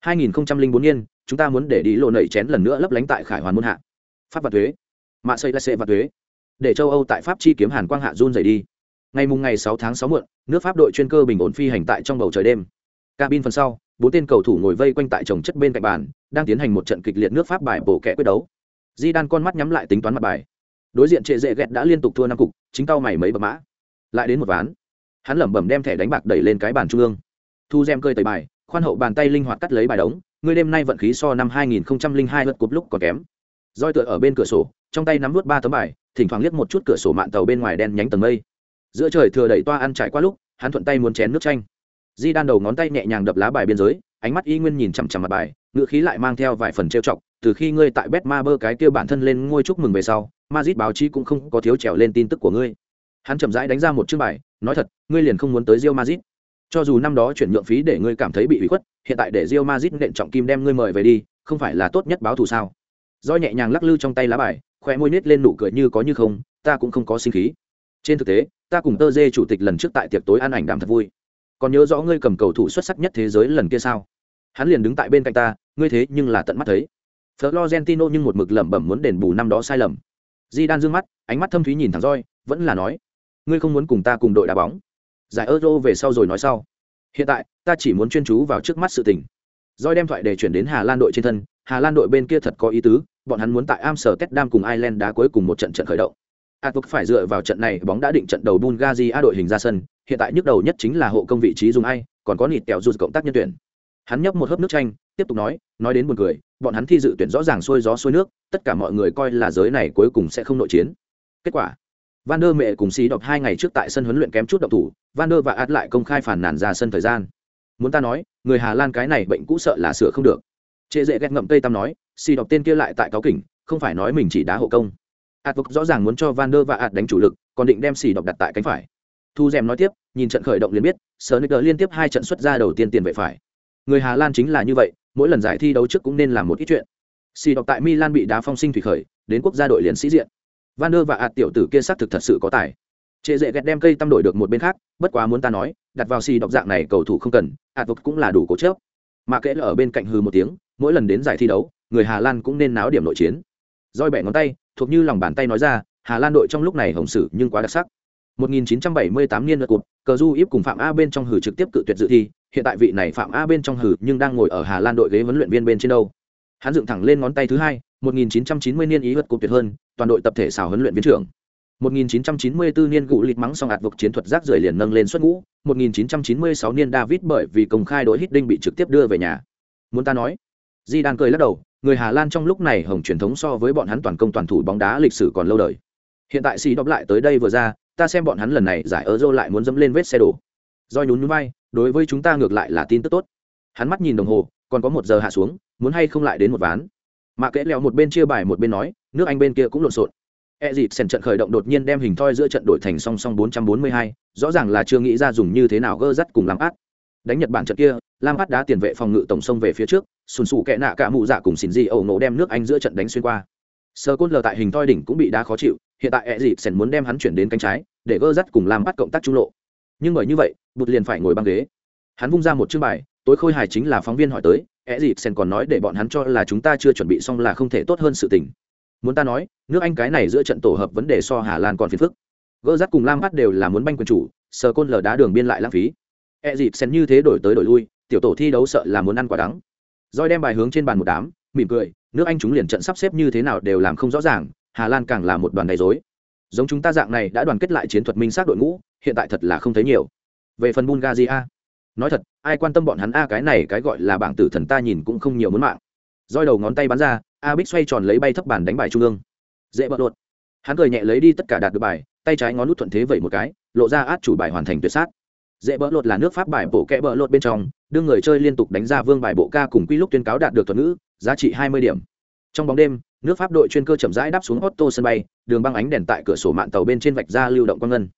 2004 niên, chúng ta muốn để đi lộ nẩy chén lần nữa lấp lánh tại khải hoàn môn hạ. Pháp và thuế mạ xây là xe và thuế. Để châu âu tại pháp chi kiếm hàn quang hạ run dày đi. Ngày mùng ngày 6 tháng 6 muộn, nước pháp đội chuyên cơ bình ổn phi hành tại trong bầu trời đêm. Cabin phần sau, bốn tên cầu thủ ngồi vây quanh tại trồng chất bên cạnh bàn, đang tiến hành một trận kịch liệt nước pháp bài bổ kẻ quyết đấu. Di đan con mắt nhắm lại tính toán mặt bài. Đối diện trệ dễ ghẹt đã liên tục thua năm cục, chính tao mày mấy bậc mã. Lại đến một ván. Hắn lẩm bẩm đem thẻ đánh bạc đẩy lên cái bàn trung ương. Thu gem cơi tẩy bài, khoan hậu bàn tay linh hoạt cắt lấy bài đống ngươi đêm nay vận khí so năm 2002 lượt cúp lúc còn kém roi tựa ở bên cửa sổ, trong tay nắm nuốt ba tấm bài, thỉnh thoảng liếc một chút cửa sổ mạn tàu bên ngoài đen nhánh tầng mây. Giữa trời thừa đẩy toa ăn trải qua lúc, hắn thuận tay muốn chén nước chanh. Di đan đầu ngón tay nhẹ nhàng đập lá bài biên giới, ánh mắt y nguyên nhìn chằm chằm mặt bài, ngữ khí lại mang theo vài phần trêu chọc, từ khi ngươi tại bet ma bơ cái kia bản thân lên ngôi chúc mừng về sau mazit báo chí cũng không có thiếu trèo lên tin tức của ngươi. Hắn chậm rãi đánh ra một chương bài, nói thật, ngươi liền không muốn tới rio mazit cho dù năm đó chuyển nhượng phí để ngươi cảm thấy bị ủy khuất, hiện tại để rio mazit nện trọng kim đem ngươi mời về đi, không phải là tốt nhất báo thù sao? Do nhẹ nhàng lắc lư trong tay lá bài khoe môi nít lên nụ cười như có như không, ta cũng không có sinh khí. Trên thực tế, ta cùng tơ dê chủ tịch lần trước tại tiệc tối ăn ảnh đàm thật vui. Còn nhớ rõ ngươi cầm cầu thủ xuất sắc nhất thế giới lần kia sao? Hắn liền đứng tại bên cạnh ta, ngươi thế nhưng là tận mắt thấy. Florentino nhưng một mực lẩm bẩm muốn đền bù năm đó sai lầm. Di đan d mắt, ánh mắt thâm thúy nhìn thẳng roi vẫn là nói, ngươi không muốn cùng ta cùng đội đá bóng? Giải euro về sau rồi nói sau. Hiện tại, ta chỉ muốn chuyên chú vào trước mắt sự tình. Roi đem thoại để chuyển đến hà lan đội trên thân. Hà lan đội bên kia thật có ý tứ bọn hắn muốn tại amsterdam cùng ireland đá cuối cùng một trận trận khởi động Atok phải dựa vào trận này bóng đã định trận đầu Bulgaria đội hình ra sân, hiện tại nhức đầu nhất chính là hộ công vị trí dùng ai, còn có nịt kẹo dù cộng tác nhân tuyển. Hắn nhấp một hớp nước chanh, tiếp tục nói, nói đến buồn cười, bọn hắn thi dự tuyển rõ ràng xuôi gió xuôi nước, tất cả mọi người coi là giới này cuối cùng sẽ không nội chiến. Kết quả, Van der Mẹ cùng xí đọc hai ngày trước tại sân huấn luyện kém chút động thủ, Van der và Ad lại công khai phản nàn ra sân thời gian. Muốn ta nói, người Hà Lan cái này bệnh cũ sợ là sửa không được. Trệ Dệ ghét ngậm tây tam nói, xì đọc tên kia lại tại cáo kỉnh, không phải nói mình chỉ đá hộ công. Ạt vực rõ ràng muốn cho van der và ạt đánh chủ lực còn định đem xì đọc đặt tại cánh phải. Thu rèm nói tiếp nhìn trận khởi động liền biết sở nick liên tiếp hai trận xuất ra đầu tiên tiền vệ phải. Người hà lan chính là như vậy mỗi lần giải thi đấu trước cũng nên làm một ít chuyện. Xì đọc tại milan bị đá phong sinh thủy khởi đến quốc gia đội liền sĩ diện. Van der và ạt tiểu tử kia xác thực thật sự có tài. Trệ dễ ghét đem cây tăm đổi được một bên khác bất quá muốn ta nói đặt vào xì đọc dạng này cầu thủ không cần ạt vực cũng là đủ cố chớp mà kể là ở bên cạnh hư một tiếng mỗi lần đến giải thi đấu người hà lan cũng nên náo điểm nội chiến. Roi bẻ ngón tay, thuộc như lòng bàn tay nói ra, hà lan đội trong lúc này hồng sử nhưng quá đặc sắc. 1978 niên lượt cuộc cờ du íp cùng phạm a bên trong hử trực tiếp cự tuyệt dự thi, hiện tại vị này phạm a bên trong hử nhưng đang ngồi ở hà lan đội ghế huấn luyện viên bên trên đâu. Hắn dựng thẳng lên ngón tay thứ hai 1990 niên ý vật cuộc tuyệt hơn, toàn đội tập thể xào huấn luyện viên trưởng. 1994 niên gụ lịt mắng xong ạt vực chiến thuật rác rưởi liền nâng lên xuất ngũ 1996 niên david bởi vì công khai đội Hít đinh bị trực tiếp đưa về nhà. Muốn ta nói? Di đang cười lắc đầu người hà lan trong lúc này hồng truyền thống so với bọn hắn toàn công toàn thủ bóng đá lịch sử còn lâu đời. Hiện tại xì đọc lại tới đây vừa ra ta xem bọn hắn lần này giải euro lại muốn dẫm lên vết xe đổ. Doi nhún nhún vai đối với chúng ta ngược lại là tin tức tốt. Hắn mắt nhìn đồng hồ còn có một giờ hạ xuống muốn hay không lại đến một ván. Mà kẽ leo một bên chia bài một bên nói nước anh bên kia cũng lộn xộn. E dịp sèn trận khởi động đột nhiên đem hình thoi giữa trận đổi thành song song 442, rõ ràng là chưa nghĩ ra dùng như thế nào gơ dắt cùng làm át đánh nhật bản trận kia, lam phát đá tiền vệ phòng ngự tổng sông về phía trước, sùn sù kẹ nạ cả mụ dạ cùng xin dị ẩu nổ đem nước anh giữa trận đánh xuyên qua. Sơ côn lờ tại hình toi đỉnh cũng bị đá khó chịu, hiện tại e dịp sèn muốn đem hắn chuyển đến cánh trái, để gơ dắt cùng lam phát cộng tác trung lộ. Nhưng bởi như vậy, bụt liền phải ngồi băng ghế. Hắn vung ra một chương bài, tối khôi hài chính là phóng viên hỏi tới é dịp sen còn nói để bọn hắn cho là chúng ta chưa chuẩn bị xong là không thể tốt hơn sự tình. Muốn ta nói, nước anh cái này giữa trận tổ hợp vấn đề so hà lan còn phiền phức. Gỡ rắt cùng lam phát đều là muốn banh quyền chủ sờ côn lờ đá đường biên lại lãng phí e dịp sen như thế đổi tới đổi lui, tiểu tổ thi đấu sợ là muốn ăn quả đắng. Rồi đem bài hướng trên bàn một đám, mỉm cười, nước anh chúng liền trận sắp xếp như thế nào đều làm không rõ ràng, hà lan càng là một đoàn đầy dối giống chúng ta dạng này đã đoàn kết lại chiến thuật minh xác đội ngũ, hiện tại thật là không thấy nhiều. Về phần bulgaria, nói thật, ai quan tâm bọn hắn a, cái này cái gọi là bảng tử thần ta nhìn cũng không nhiều muốn mạng. Rồi đầu ngón tay bắn ra a bích xoay tròn lấy bay thấp bàn đánh bài trung ương. Dễ bật đột hắn cười nhẹ lấy đi tất cả đạt được bài, tay trái ngón út thuận thế vẩy một cái, lộ ra át chủ bài hoàn thành tuyệt sát dễ bỡ lột là nước pháp bài bộ kẽ bỡ lột bên trong đương người chơi liên tục đánh ra vương bài bộ ca cùng quy lúc tuyên cáo đạt được thuật ngữ, giá trị hai mươi điểm. Trong bóng đêm, nước pháp đội chuyên cơ chậm rãi đáp xuống otto sân bay, đường băng ánh đèn tại cửa sổ mạng tàu bên trên vạch ra lưu động quang ngân.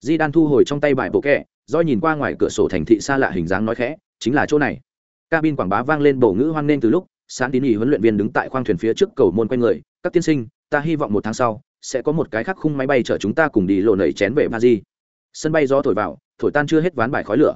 Di đan thu hồi trong tay bài bộ kẹ do nhìn qua ngoài cửa sổ thành thị xa lạ hình dáng nói khẽ, chính là chỗ này. Cabin quảng bá vang lên bổ ngữ hoan nghênh từ lúc sáng tín ý huấn luyện viên đứng tại khoang thuyền phía trước cầu môn quanh người, các tiên sinh, ta hy vọng một tháng sau sẽ có một cái khắc khung máy bay chở chúng ta cùng đi lộ nẩy chén về paris sân bay gió thổi vào thổi tan chưa hết ván bài khói lửa.